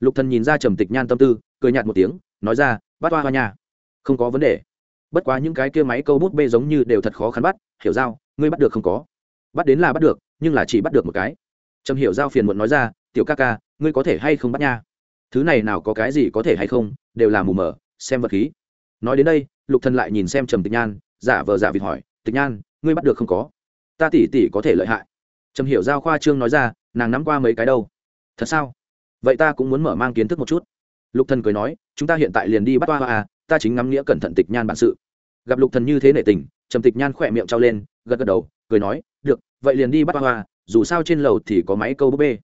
lục thần nhìn ra trầm tịch nhan tâm tư, cười nhạt một tiếng, nói ra, bắt hoa hoa nhà không có vấn đề. Bất quá những cái kia máy câu bút bê giống như đều thật khó khăn bắt, hiểu giao, ngươi bắt được không có. Bắt đến là bắt được, nhưng là chỉ bắt được một cái. Trầm hiểu giao phiền muộn nói ra, tiểu ca ca, ngươi có thể hay không bắt nha? Thứ này nào có cái gì có thể hay không, đều là mù mờ, xem vật khí. Nói đến đây, lục thần lại nhìn xem trầm tịch nhan, giả vờ giả vịt hỏi, tịch nhan, ngươi bắt được không có? Ta tỷ tỷ có thể lợi hại. Trầm hiểu giao khoa trương nói ra, nàng nắm qua mấy cái đâu? Thật sao? Vậy ta cũng muốn mở mang kiến thức một chút. Lục thần cười nói, chúng ta hiện tại liền đi bắt hoa hoa à ta chính ngắm nghĩa cẩn thận tịch nhan bản sự. Gặp lục thần như thế nể tình, trầm tịch nhan khỏe miệng trao lên, gật gật đầu, cười nói, được, vậy liền đi bắt hoa hoa, dù sao trên lầu thì có máy câu búp bê.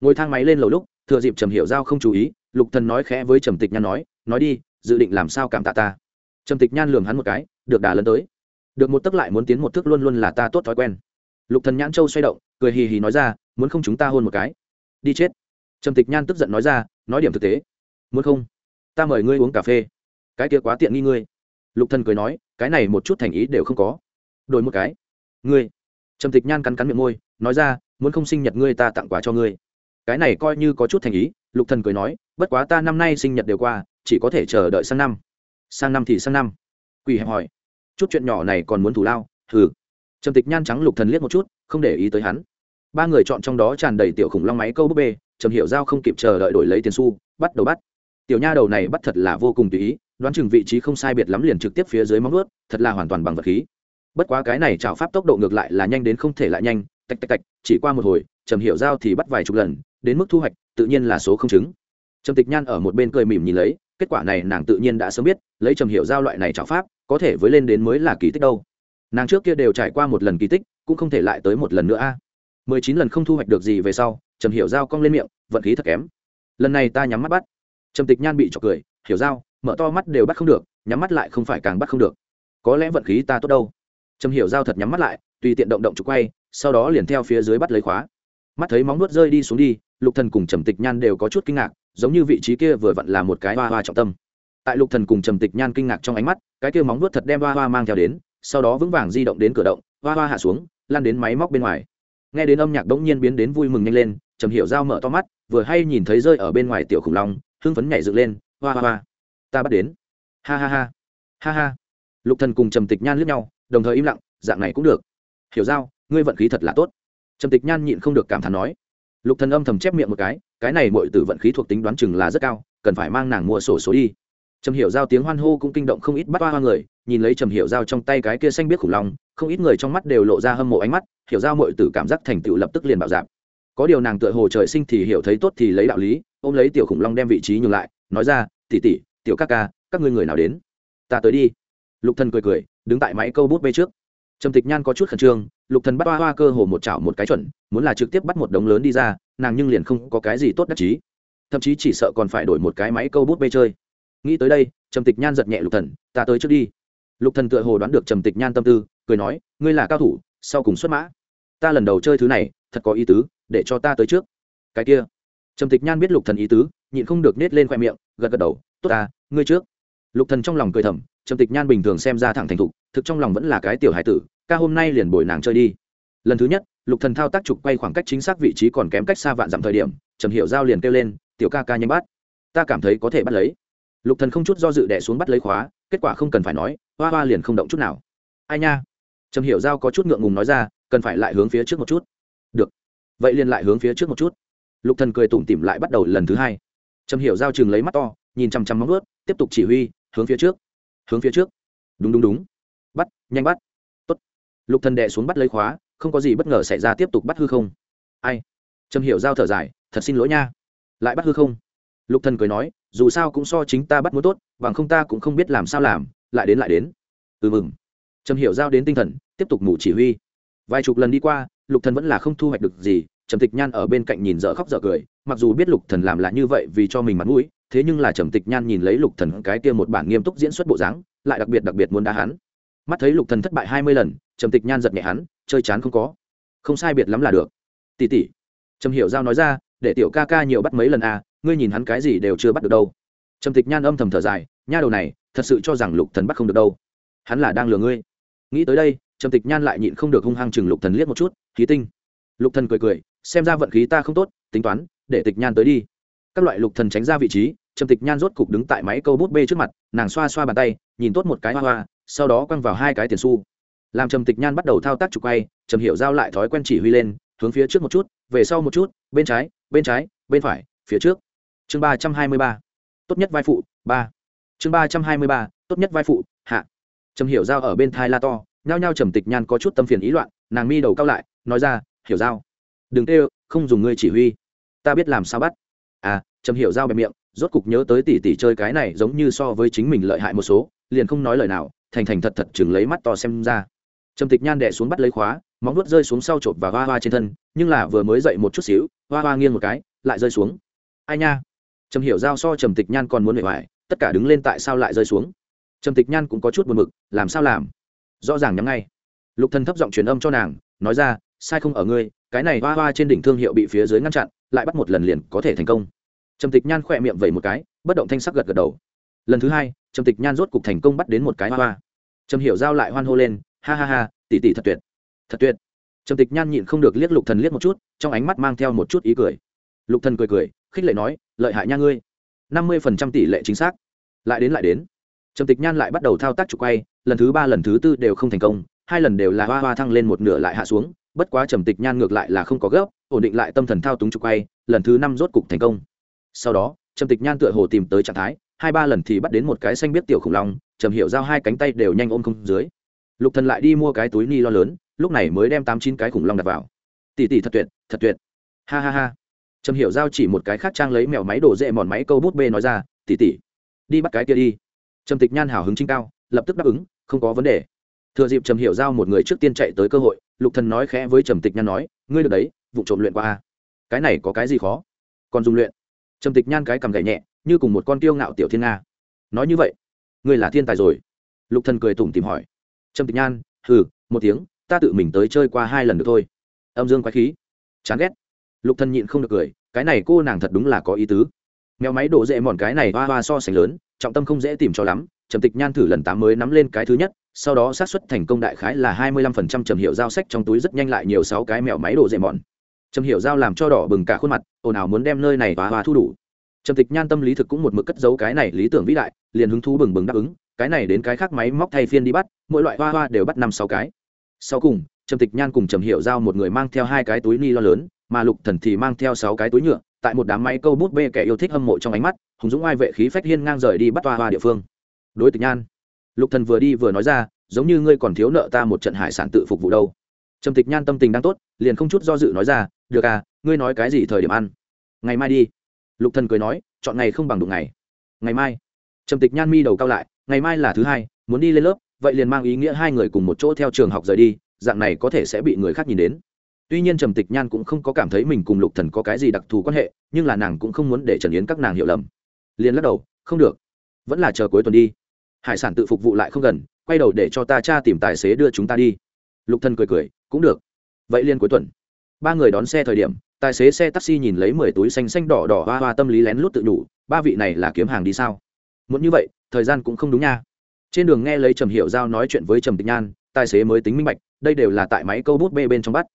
Ngồi thang máy lên lầu lúc, thừa dịp trầm hiểu giao không chú ý, lục thần nói khẽ với trầm tịch nhan nói nói đi, dự định làm sao cảm tạ ta? Trầm tịch nhan lườm hắn một cái, được đà lớn tới. Được một tấc lại muốn tiến một thước luôn luôn là ta tốt thói quen. Lục thần nhãn châu xoay động, cười hì hì nói ra, muốn không chúng ta hôn một cái? Đi chết. Trầm tịch nhan tức giận nói ra, nói điểm thực tế. Muốn không? Ta mời ngươi uống cà phê cái kia quá tiện nghi ngươi. Lục thần cười nói, cái này một chút thành ý đều không có. Đổi một cái. Ngươi. Trầm tịch nhan cắn cắn miệng môi, nói ra, muốn không sinh nhật ngươi ta tặng quà cho ngươi. Cái này coi như có chút thành ý, lục thần cười nói, bất quá ta năm nay sinh nhật đều qua, chỉ có thể chờ đợi sang năm. Sang năm thì sang năm. Quỳ hẹp hỏi. Chút chuyện nhỏ này còn muốn thủ lao, hừ. Trầm tịch nhan trắng lục thần liếc một chút, không để ý tới hắn. Ba người chọn trong đó tràn đầy tiểu khủng long máy câu búp bê, trầm hiểu giao không kịp chờ đợi đổi lấy tiền xu, bắt đầu bắt. Tiểu nha đầu này bắt thật là vô cùng tùy ý đoán chừng vị trí không sai biệt lắm liền trực tiếp phía dưới móng nuốt thật là hoàn toàn bằng vật khí. Bất quá cái này chảo pháp tốc độ ngược lại là nhanh đến không thể lại nhanh, tạch tạch tạch, chỉ qua một hồi, trầm hiểu giao thì bắt vài chục lần, đến mức thu hoạch, tự nhiên là số không chứng trầm tịch nhan ở một bên cười mỉm nhìn lấy, kết quả này nàng tự nhiên đã sớm biết, lấy trầm hiểu giao loại này chảo pháp, có thể với lên đến mới là kỳ tích đâu. Nàng trước kia đều trải qua một lần kỳ tích, cũng không thể lại tới một lần nữa a. Mười chín lần không thu hoạch được gì về sau, trầm hiểu giao cong lên miệng, vận khí thật kém. Lần này ta nhắm mắt bắt. Trầm tịch nhan bị trọc cười, hiểu giao mở to mắt đều bắt không được, nhắm mắt lại không phải càng bắt không được. Có lẽ vận khí ta tốt đâu. Trầm hiểu giao thật nhắm mắt lại, tùy tiện động động trục quay, sau đó liền theo phía dưới bắt lấy khóa. Mắt thấy móng nuốt rơi đi xuống đi, lục thần cùng trầm tịch nhan đều có chút kinh ngạc, giống như vị trí kia vừa vặn là một cái hoa hoa trọng tâm. Tại lục thần cùng trầm tịch nhan kinh ngạc trong ánh mắt, cái kia móng nuốt thật đem hoa hoa mang theo đến, sau đó vững vàng di động đến cửa động, hoa hoa hạ xuống lan đến máy móc bên ngoài. Nghe đến âm nhạc đống nhiên biến đến vui mừng nhanh lên, trầm hiểu giao mở to mắt, vừa hay nhìn thấy rơi ở bên ngoài tiểu khủng long, hưng phấn nhảy dựng lên, hoa hoa hoa ta bắt đến. Ha ha ha. Ha ha. Lục thần cùng trầm tịch nhan liếc nhau, đồng thời im lặng, dạng này cũng được. Hiểu giao, ngươi vận khí thật là tốt. Trầm tịch nhan nhịn không được cảm thán nói. Lục thần âm thầm chép miệng một cái cái này mọi tử vận khí thuộc tính đoán chừng là rất cao, cần phải mang nàng mua sổ số đi. Trầm hiểu giao tiếng hoan hô cũng kinh động không ít bắt hoa hoa người, nhìn lấy trầm hiểu giao trong tay cái kia xanh biết khủng long, không ít người trong mắt đều lộ ra hâm mộ ánh mắt, hiểu giao mọi tử cảm giác thành tựu lập tức liền bảo giảm có điều nàng tựa hồ trời sinh thì hiểu thấy tốt thì lấy đạo lý, ôm lấy tiểu khủng long đem vị trí nhường lại, nói ra tỉ tỉ tiểu các ca, các ngươi người nào đến? Ta tới đi. Lục thần cười cười, đứng tại máy câu bút bê trước. Trầm tịch nhan có chút khẩn trương, lục thần bắt hoa hoa cơ hồ một chảo một cái chuẩn, muốn là trực tiếp bắt một đống lớn đi ra, nàng nhưng liền không có cái gì tốt đắc chí. Thậm chí chỉ sợ còn phải đổi một cái máy câu bút bê chơi. Nghĩ tới đây, trầm tịch nhan giật nhẹ lục thần, ta tới trước đi. Lục thần tựa hồ đoán được trầm tịch nhan tâm tư, cười nói, ngươi là cao thủ, sau cùng xuất mã. Ta lần đầu chơi thứ này, thật có ý tứ, để cho ta tới trước. Cái kia. Trầm tịch nhan biết lục thần ý tứ, nhịn không được nết lên khoe miệng, gật gật đầu tốt ta, ngươi trước. Lục thần trong lòng cười thầm, trầm tịch nhan bình thường xem ra thẳng thành thục, thực trong lòng vẫn là cái tiểu hải tử, ca hôm nay liền bồi nàng chơi đi. Lần thứ nhất, lục thần thao tác trục quay khoảng cách chính xác vị trí còn kém cách xa vạn dặm thời điểm, trầm hiểu giao liền kêu lên, tiểu ca ca nhanh bắt. Ta cảm thấy có thể bắt lấy. Lục thần không chút do dự đẻ xuống bắt lấy khóa, kết quả không cần phải nói, hoa hoa liền không động chút nào. Ai nha. Trầm hiểu giao có chút ngượng ngùng nói ra, cần phải lại hướng phía trước một chút. Được. Vậy liền lại hướng phía trước một chút. Lục thần cười tủm tỉm lại bắt đầu lần thứ hai. Trầm hiểu giao chừng lấy mắt to nhìn chằm chằm móng ướt tiếp tục chỉ huy, hướng phía trước, hướng phía trước. Đúng đúng đúng. Bắt, nhanh bắt. Tốt. Lục thần đệ xuống bắt lấy khóa, không có gì bất ngờ xảy ra tiếp tục bắt hư không. Ai? Trầm hiểu giao thở dài, thật xin lỗi nha. Lại bắt hư không? Lục thần cười nói, dù sao cũng so chính ta bắt muốn tốt, bằng không ta cũng không biết làm sao làm, lại đến lại đến. Ừ mừng. Trầm hiểu giao đến tinh thần, tiếp tục ngủ chỉ huy. Vài chục lần đi qua, lục thần vẫn là không thu hoạch được gì, trầm tịch nhan ở bên cạnh nhìn dở khóc dở cười, mặc dù biết lục thần làm là như vậy vì cho mình mặt mũi thế nhưng là trầm tịch nhan nhìn lấy lục thần cái kia một bản nghiêm túc diễn xuất bộ dáng, lại đặc biệt đặc biệt muốn đá hắn. Mắt thấy lục thần thất bại hai mươi lần, trầm tịch nhan giật nhẹ hắn, chơi chán không có. Không sai biệt lắm là được. Tỷ tỷ. Trầm hiểu giao nói ra, để tiểu ca ca nhiều bắt mấy lần à ngươi nhìn hắn cái gì đều chưa bắt được đâu. Trầm tịch nhan âm thầm thở dài, nha đầu này, thật sự cho rằng lục thần bắt không được đâu. Hắn là đang lừa ngươi. Nghĩ tới đây, trầm tịch nhan lại nhịn không được hung hăng chừng lục thần liếc một chút, khí tinh. Lục thần cười cười, xem ra vận khí ta không tốt, tính toán, để tịch nhan tới đi các loại lục thần tránh ra vị trí, trầm tịch nhan rốt cục đứng tại máy câu bút bê trước mặt, nàng xoa xoa bàn tay, nhìn tốt một cái hoa hoa, sau đó quăng vào hai cái tiền xu. Làm trầm tịch nhan bắt đầu thao tác trục quay, trầm hiểu giao lại thói quen chỉ huy lên, hướng phía trước một chút, về sau một chút, bên trái bên trái, bên phải, phía trước. Chương ba trăm hai mươi ba. Tốt nhất vai phụ, ba. Chương ba trăm hai mươi ba. Tốt nhất vai phụ, hạ. Trầm hiểu giao ở bên thai la to, nhao nhao trầm tịch nhan có chút tâm phiền ý loạn, nàng mi đầu cao lại, nói ra, hiểu giao, đừng tê không dùng ngươi chỉ huy. Ta biết làm sao bắt à trầm hiểu giao bẹp miệng, rốt cục nhớ tới tỷ tỷ chơi cái này giống như so với chính mình lợi hại một số, liền không nói lời nào, thành thành thật thật chừng lấy mắt to xem ra. Trầm tịch nhan đẻ xuống bắt lấy khóa, móng nuốt rơi xuống sau chộp và hoa hoa trên thân, nhưng là vừa mới dậy một chút xíu, hoa hoa nghiêng một cái, lại rơi xuống. Ai nha? Trầm hiểu giao so trầm tịch nhan còn muốn bề ngoài tất cả đứng lên tại sao lại rơi xuống? Trầm tịch nhan cũng có chút buồn mực làm sao làm? Rõ ràng nhắm ngay. Lục thần thấp giọng truyền âm cho nàng, nói ra, sai không ở ngươi, cái này hoa hoa trên đỉnh thương hiệu bị phía dưới ngăn chặn, lại bắt một lần liền có thể thành công trầm tịch nhan khỏe miệng vẩy một cái, bất động thanh sắc gật gật đầu. Lần thứ hai, trầm tịch nhan rốt cục thành công bắt đến một cái hoa hoa. Trầm hiểu giao lại hoan hô lên, ha ha ha, tỷ tỷ thật tuyệt thật tuyệt. Trầm tịch nhan nhịn không được liếc lục thần liếc một chút, trong ánh mắt mang theo một chút ý cười. Lục thần cười cười, khích lệ nói, lợi hại nha ngươi, năm mươi phần trăm tỷ lệ chính xác. Lại đến lại đến. Trầm tịch nhan lại bắt đầu thao tác trục quay, lần thứ ba, lần thứ tư đều không thành công, hai lần đều là hoa hoa thăng lên một nửa lại hạ xuống, bất quá trầm tịch nhan ngược lại là không có gấp, ổn định lại tâm thần thao túng trục quay, lần thứ năm rốt cục thành công sau đó, trầm tịch nhan tựa hồ tìm tới trạng thái, hai ba lần thì bắt đến một cái xanh biết tiểu khủng long, trầm hiểu giao hai cánh tay đều nhanh ôm không dưới. Lục thần lại đi mua cái túi ni lo lớn, lúc này mới đem tám chín cái khủng long đặt vào. Tỷ tỷ thật tuyệt thật tuyệt. Ha ha ha. Trầm hiểu giao chỉ một cái khác trang lấy mèo máy đổ dễ mòn máy câu bút bê nói ra, tỷ tỷ, đi bắt cái kia đi. Trầm tịch nhan hào hứng trinh cao, lập tức đáp ứng, không có vấn đề. Thừa dịp trầm hiểu giao một người trước tiên chạy tới cơ hội, lục thần nói khẽ với trầm tịch nhan nói, ngươi được đấy, vụ trộm luyện qua a. Cái này có cái gì khó? Còn dùng luyện? Trầm tịch nhan cái cầm gảy nhẹ, như cùng một con tiêu ngạo tiểu thiên nga. Nói như vậy, ngươi là thiên tài rồi? Lục thần cười tủm tìm hỏi. Trầm tịch nhan, hừ, một tiếng, ta tự mình tới chơi qua hai lần được thôi. Âm dương quái khí. Chán ghét. Lục thần nhịn không được cười, cái này cô nàng thật đúng là có ý tứ. Mèo máy đổ dễ mòn cái này hoa hoa so sánh lớn, trọng tâm không dễ tìm cho lắm. Trầm tịch nhan thử lần tám mới nắm lên cái thứ nhất, sau đó xác suất thành công đại khái là hai mươi lăm phần trăm trầm hiệu giao sách trong túi rất nhanh lại nhiều sáu cái mèo máy đổ dễ mòn trầm hiểu giao làm cho đỏ bừng cả khuôn mặt, ồn ào muốn đem nơi này và hoa thu đủ. Trầm tịch nhan tâm lý thực cũng một mực cất giấu cái này lý tưởng vĩ đại, liền hứng thú bừng bừng đáp ứng, cái này đến cái khác máy móc thay phiên đi bắt, mỗi loại hoa hoa đều bắt năm sáu cái. Sau cùng, trầm tịch nhan cùng trầm hiệu giao một người mang theo hai cái túi ni lo lớn, mà lục thần thì mang theo sáu cái túi nhựa, tại một đám máy câu bút bê kẻ yêu thích hâm mộ trong ánh mắt, hùng dũng ai vệ khí phách hiên ngang rời đi bắt hoa hoa địa phương. Đối tịch nhan, lục thần vừa đi vừa nói ra, giống như ngươi còn thiếu nợ ta một trận hải sản tự phục vụ đâu. Trầm tịch nhan tâm tình đang tốt, liền không chút do dự nói ra được à ngươi nói cái gì thời điểm ăn? Ngày mai đi. Lục thần cười nói, chọn ngày không bằng đụng ngày. Ngày mai? Trầm tịch nhan mi đầu cao lại, ngày mai là thứ hai, muốn đi lên lớp, vậy liền mang ý nghĩa hai người cùng một chỗ theo trường học rời đi, dạng này có thể sẽ bị người khác nhìn đến. Tuy nhiên trầm tịch nhan cũng không có cảm thấy mình cùng lục thần có cái gì đặc thù quan hệ, nhưng là nàng cũng không muốn để trần yến các nàng hiểu lầm. Liền lắc đầu, không được, vẫn là chờ cuối tuần đi. Hải sản tự phục vụ lại không gần, quay đầu để cho ta cha tìm tài xế đưa chúng ta đi. Lục thần cười cười, cũng được, vậy liên cuối tuần ba người đón xe thời điểm, tài xế xe taxi nhìn lấy mười túi xanh xanh đỏ đỏ hoa hoa tâm lý lén lút tự đủ ba vị này là kiếm hàng đi sao? Muốn như vậy, thời gian cũng không đúng nha. Trên đường nghe lấy trầm hiểu giao nói chuyện với trầm tịch nhan, tài xế mới tính minh bạch, đây đều là tại máy câu bút bê bên trong bắt.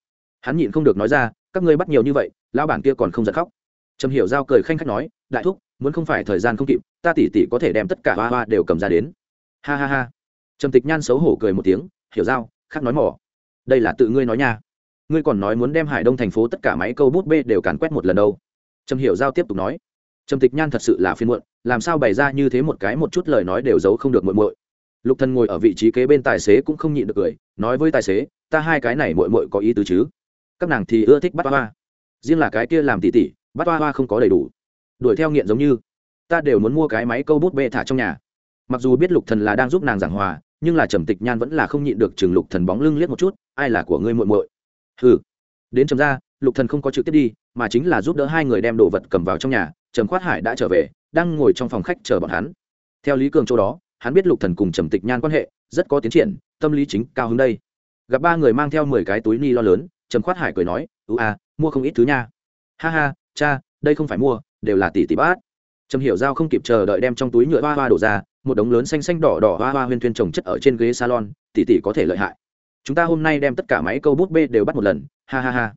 Hắn nhịn không được nói ra, các ngươi bắt nhiều như vậy, lão bản kia còn không giật khóc. Trầm hiểu giao cười khanh khách nói, đại thúc, muốn không phải thời gian không kịp, ta tỉ tỉ có thể đem tất cả hoa hoa đều cầm ra đến. Ha ha ha. Trầm tịch nhan xấu hổ cười một tiếng, hiểu giao, khác nói mỏ. Đây là tự ngươi nói nha ngươi còn nói muốn đem hải đông thành phố tất cả máy câu bút bê đều càn quét một lần đâu. Trầm hiểu giao tiếp tục nói, trầm tịch nhan thật sự là phiên muộn, làm sao bày ra như thế một cái một chút lời nói đều giấu không được muội muội. Lục thần ngồi ở vị trí kế bên tài xế cũng không nhịn được cười, nói với tài xế, ta hai cái này muội muội có ý tứ chứ? Các nàng thì ưa thích bắt hoa. Riêng là cái kia làm tỉ tỉ, bắt hoa hoa không có đầy đủ. Đuổi theo nghiện giống như. Ta đều muốn mua cái máy câu bút bê thả trong nhà. Mặc dù biết lục thần là đang giúp nàng giảng hòa, nhưng là trầm tịch nhan vẫn là không nhịn được chừng lục thần bóng lưng liếc một chút, ai là của ngươi muội muội? Hừ. Đến trầm ra, lục thần không có trực tiếp đi, mà chính là giúp đỡ hai người đem đồ vật cầm vào trong nhà, trầm khoát hải đã trở về, đang ngồi trong phòng khách chờ bọn hắn. Theo lý cường chỗ đó, hắn biết lục thần cùng trầm tịch nhan quan hệ, rất có tiến triển, tâm lý chính cao hứng đây. Gặp ba người mang theo mười cái túi ni lo lớn, trầm khoát hải cười nói ưu a, mua không ít thứ nha. Ha ha, cha, đây không phải mua, đều là tỷ tỷ bát. Trầm hiểu giao không kịp chờ đợi đem trong túi nhựa hoa hoa đổ ra, một đống lớn xanh xanh đỏ đỏ hoa hoa huyên thuyên trồng chất ở trên ghế salon, tỷ tỷ có thể lợi hại chúng ta hôm nay đem tất cả máy câu bút bê đều bắt một lần, ha ha ha.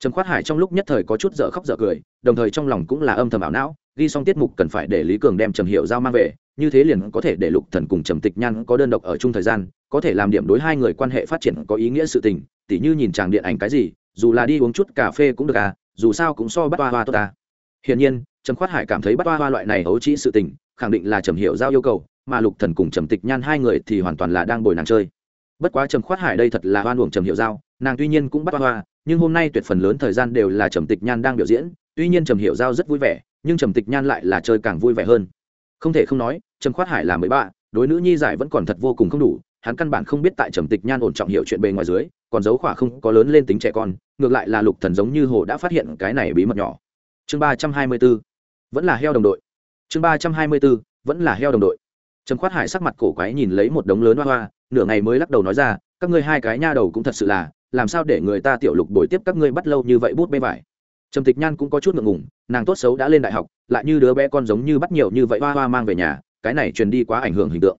Trầm khoát hải trong lúc nhất thời có chút dở khóc dở cười, đồng thời trong lòng cũng là âm thầm ảo não, ghi xong tiết mục cần phải để lý cường đem trầm hiệu giao mang về, như thế liền có thể để lục thần cùng trầm tịch nhan có đơn độc ở chung thời gian, có thể làm điểm đối hai người quan hệ phát triển có ý nghĩa sự tình, tỉ như nhìn chàng điện ảnh cái gì, dù là đi uống chút cà phê cũng được à dù sao cũng so bắt hoa hoa tốt ta hiển nhiên, trầm khoát hải cảm thấy bắt hoa hoa loại này hấu trĩ sự tình, khẳng định là trầm hiệu giao yêu cầu, mà lục thần cùng trầm tịch nhan hai người thì hoàn toàn là đang bồi nàng chơi bất quá trầm khoát hải đây thật là hoan uổng trầm hiệu giao, nàng tuy nhiên cũng bắt hoa, nhưng hôm nay tuyệt phần lớn thời gian đều là trầm tịch nhan đang biểu diễn, tuy nhiên trầm hiệu giao rất vui vẻ, nhưng trầm tịch nhan lại là chơi càng vui vẻ hơn. Không thể không nói, trầm khoát hải là mới bạ, đối nữ nhi giải vẫn còn thật vô cùng không đủ, hắn căn bản không biết tại trầm tịch nhan ổn trọng hiệu chuyện bề ngoài dưới, còn dấu khỏa không có lớn lên tính trẻ con, ngược lại là lục thần giống như hồ đã phát hiện cái này bí mật nhỏ. Chương ba trăm hai mươi 324 vẫn là heo đồng đội. Chương ba trăm hai mươi 324 vẫn là heo đồng đội. Trầm khoát hải sắc mặt cổ quái nhìn lấy một đống lớn hoa hoa nửa ngày mới lắc đầu nói ra, các ngươi hai cái nha đầu cũng thật sự là, làm sao để người ta tiểu lục đổi tiếp các ngươi bắt lâu như vậy bút bê vải? Trầm tịch nhan cũng có chút ngượng ngùng, nàng tốt xấu đã lên đại học, lại như đứa bé con giống như bắt nhiều như vậy hoa hoa mang về nhà, cái này truyền đi quá ảnh hưởng hình tượng.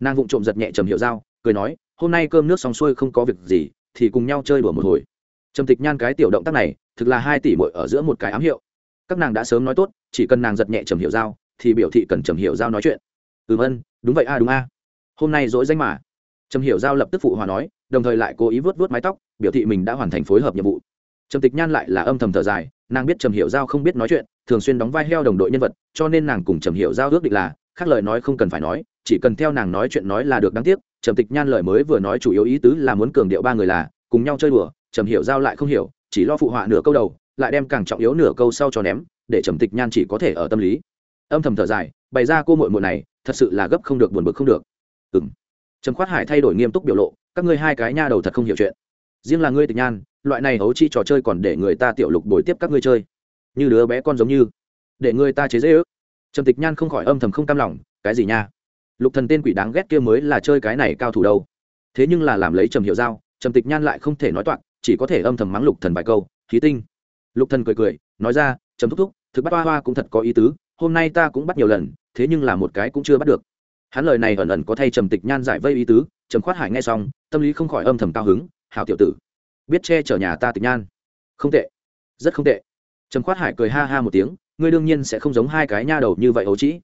Nàng vụng trộm giật nhẹ trầm hiệu dao cười nói, hôm nay cơm nước xong xuôi không có việc gì, thì cùng nhau chơi đùa một hồi. Trầm tịch nhan cái tiểu động tác này, thực là hai tỷ muội ở giữa một cái ám hiệu. Các nàng đã sớm nói tốt, chỉ cần nàng giật nhẹ trầm hiệu dao thì biểu thị cần trầm hiệu dao nói chuyện. Ừm ân, đúng vậy a, đúng a. Hôm nay dỗi danh mà trầm hiểu giao lập tức phụ hòa nói, đồng thời lại cố ý vớt vớt mái tóc, biểu thị mình đã hoàn thành phối hợp nhiệm vụ. Trầm tịch nhan lại là âm thầm thở dài, nàng biết trầm hiểu giao không biết nói chuyện, thường xuyên đóng vai heo đồng đội nhân vật, cho nên nàng cùng trầm hiểu giao ước định là, khác lời nói không cần phải nói, chỉ cần theo nàng nói chuyện nói là được đáng tiếc, trầm tịch nhan lời mới vừa nói chủ yếu ý tứ là muốn cường điệu ba người là, cùng nhau chơi đùa, trầm hiểu giao lại không hiểu, chỉ lo phụ họa nửa câu đầu, lại đem càng trọng yếu nửa câu sau cho ném, để trầm tịch nhan chỉ có thể ở tâm lý. Âm thầm thở dài, bày ra cô muội muội này, thật sự là gấp không được, buồn bực không được. Ừng trầm khoát hải thay đổi nghiêm túc biểu lộ, các ngươi hai cái nha đầu thật không hiểu chuyện. Riêng là ngươi tịch nhan, loại này hấu chi trò chơi còn để người ta tiểu lục đổi tiếp các ngươi chơi. Như đứa bé con giống như. Để người ta chế dễ ước. Trầm tịch nhan không khỏi âm thầm không cam lòng, cái gì nha? Lục thần tên quỷ đáng ghét kia mới là chơi cái này cao thủ đâu. Thế nhưng là làm lấy trầm hiệu giao, trầm tịch nhan lại không thể nói toạc, chỉ có thể âm thầm mắng lục thần vài câu khí tinh. Lục thần cười cười, nói ra, trầm thúc thúc, thực bắt hoa hoa cũng thật có ý tứ, hôm nay ta cũng bắt nhiều lần, thế nhưng là một cái cũng chưa bắt được hắn lời này ẩn ẩn có thay trầm tịch nhan giải vây ý tứ, trầm khoát hải nghe xong, tâm lý không khỏi âm thầm cao hứng, hảo tiểu tử, biết che chở nhà ta tịch nhan. Không tệ, rất không tệ. Trầm khoát hải cười ha ha một tiếng, ngươi đương nhiên sẽ không giống hai cái nha đầu như vậy ấu trĩ.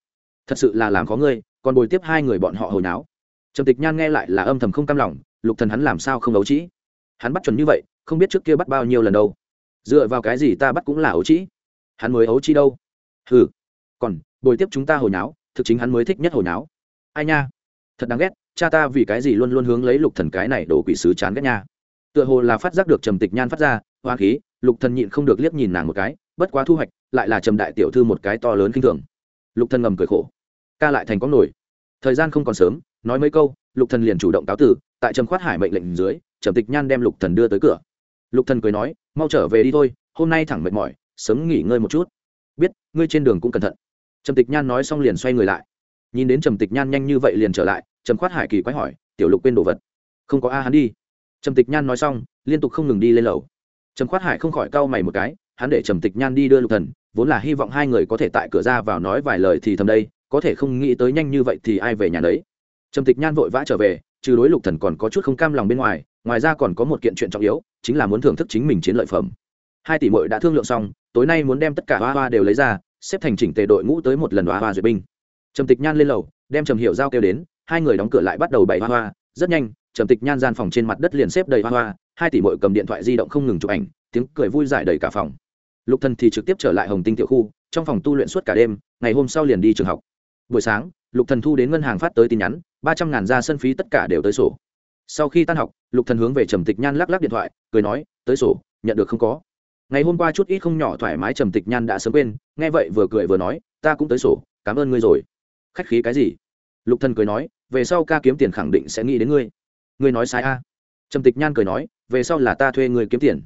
Thật sự là làm khó ngươi, còn bồi tiếp hai người bọn họ hồi náo. Trầm tịch nhan nghe lại là âm thầm không cam lòng, lục thần hắn làm sao không ấu trĩ? Hắn bắt chuẩn như vậy, không biết trước kia bắt bao nhiêu lần đâu. Dựa vào cái gì ta bắt cũng là ấu trĩ? Hắn mới ấu trĩ đâu? Hừ, còn bồi tiếp chúng ta hồi náo, thực chính hắn mới thích nhất hồi náo ai nha? Thật đáng ghét, cha ta vì cái gì luôn luôn hướng lấy lục thần cái này đổ quỷ sứ chán ghét nha. Tựa hồ là phát giác được trầm tịch nhan phát ra, hoa khí, lục thần nhịn không được liếc nhìn nàng một cái, bất quá thu hoạch, lại là trầm đại tiểu thư một cái to lớn kinh thường. Lục thần ngầm cười khổ. Ca lại thành có nổi. Thời gian không còn sớm, nói mấy câu, lục thần liền chủ động cáo tử tại trầm khoát hải mệnh lệnh dưới, trầm tịch nhan đem lục thần đưa tới cửa. Lục thần cười nói, mau trở về đi thôi, hôm nay thẳng mệt mỏi, sớm nghỉ ngơi một chút. Biết, ngươi trên đường cũng cẩn thận. Trầm tịch nhan nói xong liền xoay người lại nhìn đến trầm tịch nhan nhanh như vậy liền trở lại, trầm khoát hải kỳ quái hỏi, tiểu lục quên đồ vật? Không có a hắn đi. Trầm tịch nhan nói xong, liên tục không ngừng đi lên lầu. Trầm khoát hải không khỏi cau mày một cái, hắn để trầm tịch nhan đi đưa lục thần, vốn là hy vọng hai người có thể tại cửa ra vào nói vài lời thì thầm đây, có thể không nghĩ tới nhanh như vậy thì ai về nhà đấy trầm tịch nhan vội vã trở về, trừ đối lục thần còn có chút không cam lòng bên ngoài ngoài ra còn có một kiện chuyện trọng yếu, chính là muốn thưởng thức chính mình chiến lợi phẩm. Hai tỷ muội đã thương lượng xong, tối nay muốn đem tất cả hoa hoa đều lấy ra, xếp thành chỉnh tề đội ngũ tới một lần hoa hoa duyệt binh trầm tịch nhan lên lầu, đem trầm hiệu giao kêu đến, hai người đóng cửa lại bắt đầu bày hoa hoa. Rất nhanh, trầm tịch nhan gian phòng trên mặt đất liền xếp đầy hoa hoa, hai tỷ mội cầm điện thoại di động không ngừng chụp ảnh, tiếng cười vui giải đầy cả phòng. Lục thần thì trực tiếp trở lại hồng tinh tiểu khu, trong phòng tu luyện suốt cả đêm, ngày hôm sau liền đi trường học. Buổi sáng, lục thần thu đến ngân hàng phát tới tin nhắn, ba trăm ngàn ra sân phí tất cả đều tới sổ. Sau khi tan học, lục thần hướng về trầm tịch nhan lắc lắc điện thoại, cười nói, tới sổ, nhận được không có. Ngày hôm qua chút ít không nhỏ thoải mái trầm tịch nhan đã sớm quên, nghe vậy vừa cười vừa nói, ta cũng tới sổ, cảm ơn ngươi rồi khách khí cái gì? Lục thần cười nói, về sau ca kiếm tiền khẳng định sẽ nghĩ đến ngươi. Ngươi nói sai a. Trầm tịch nhan cười nói, về sau là ta thuê người kiếm tiền.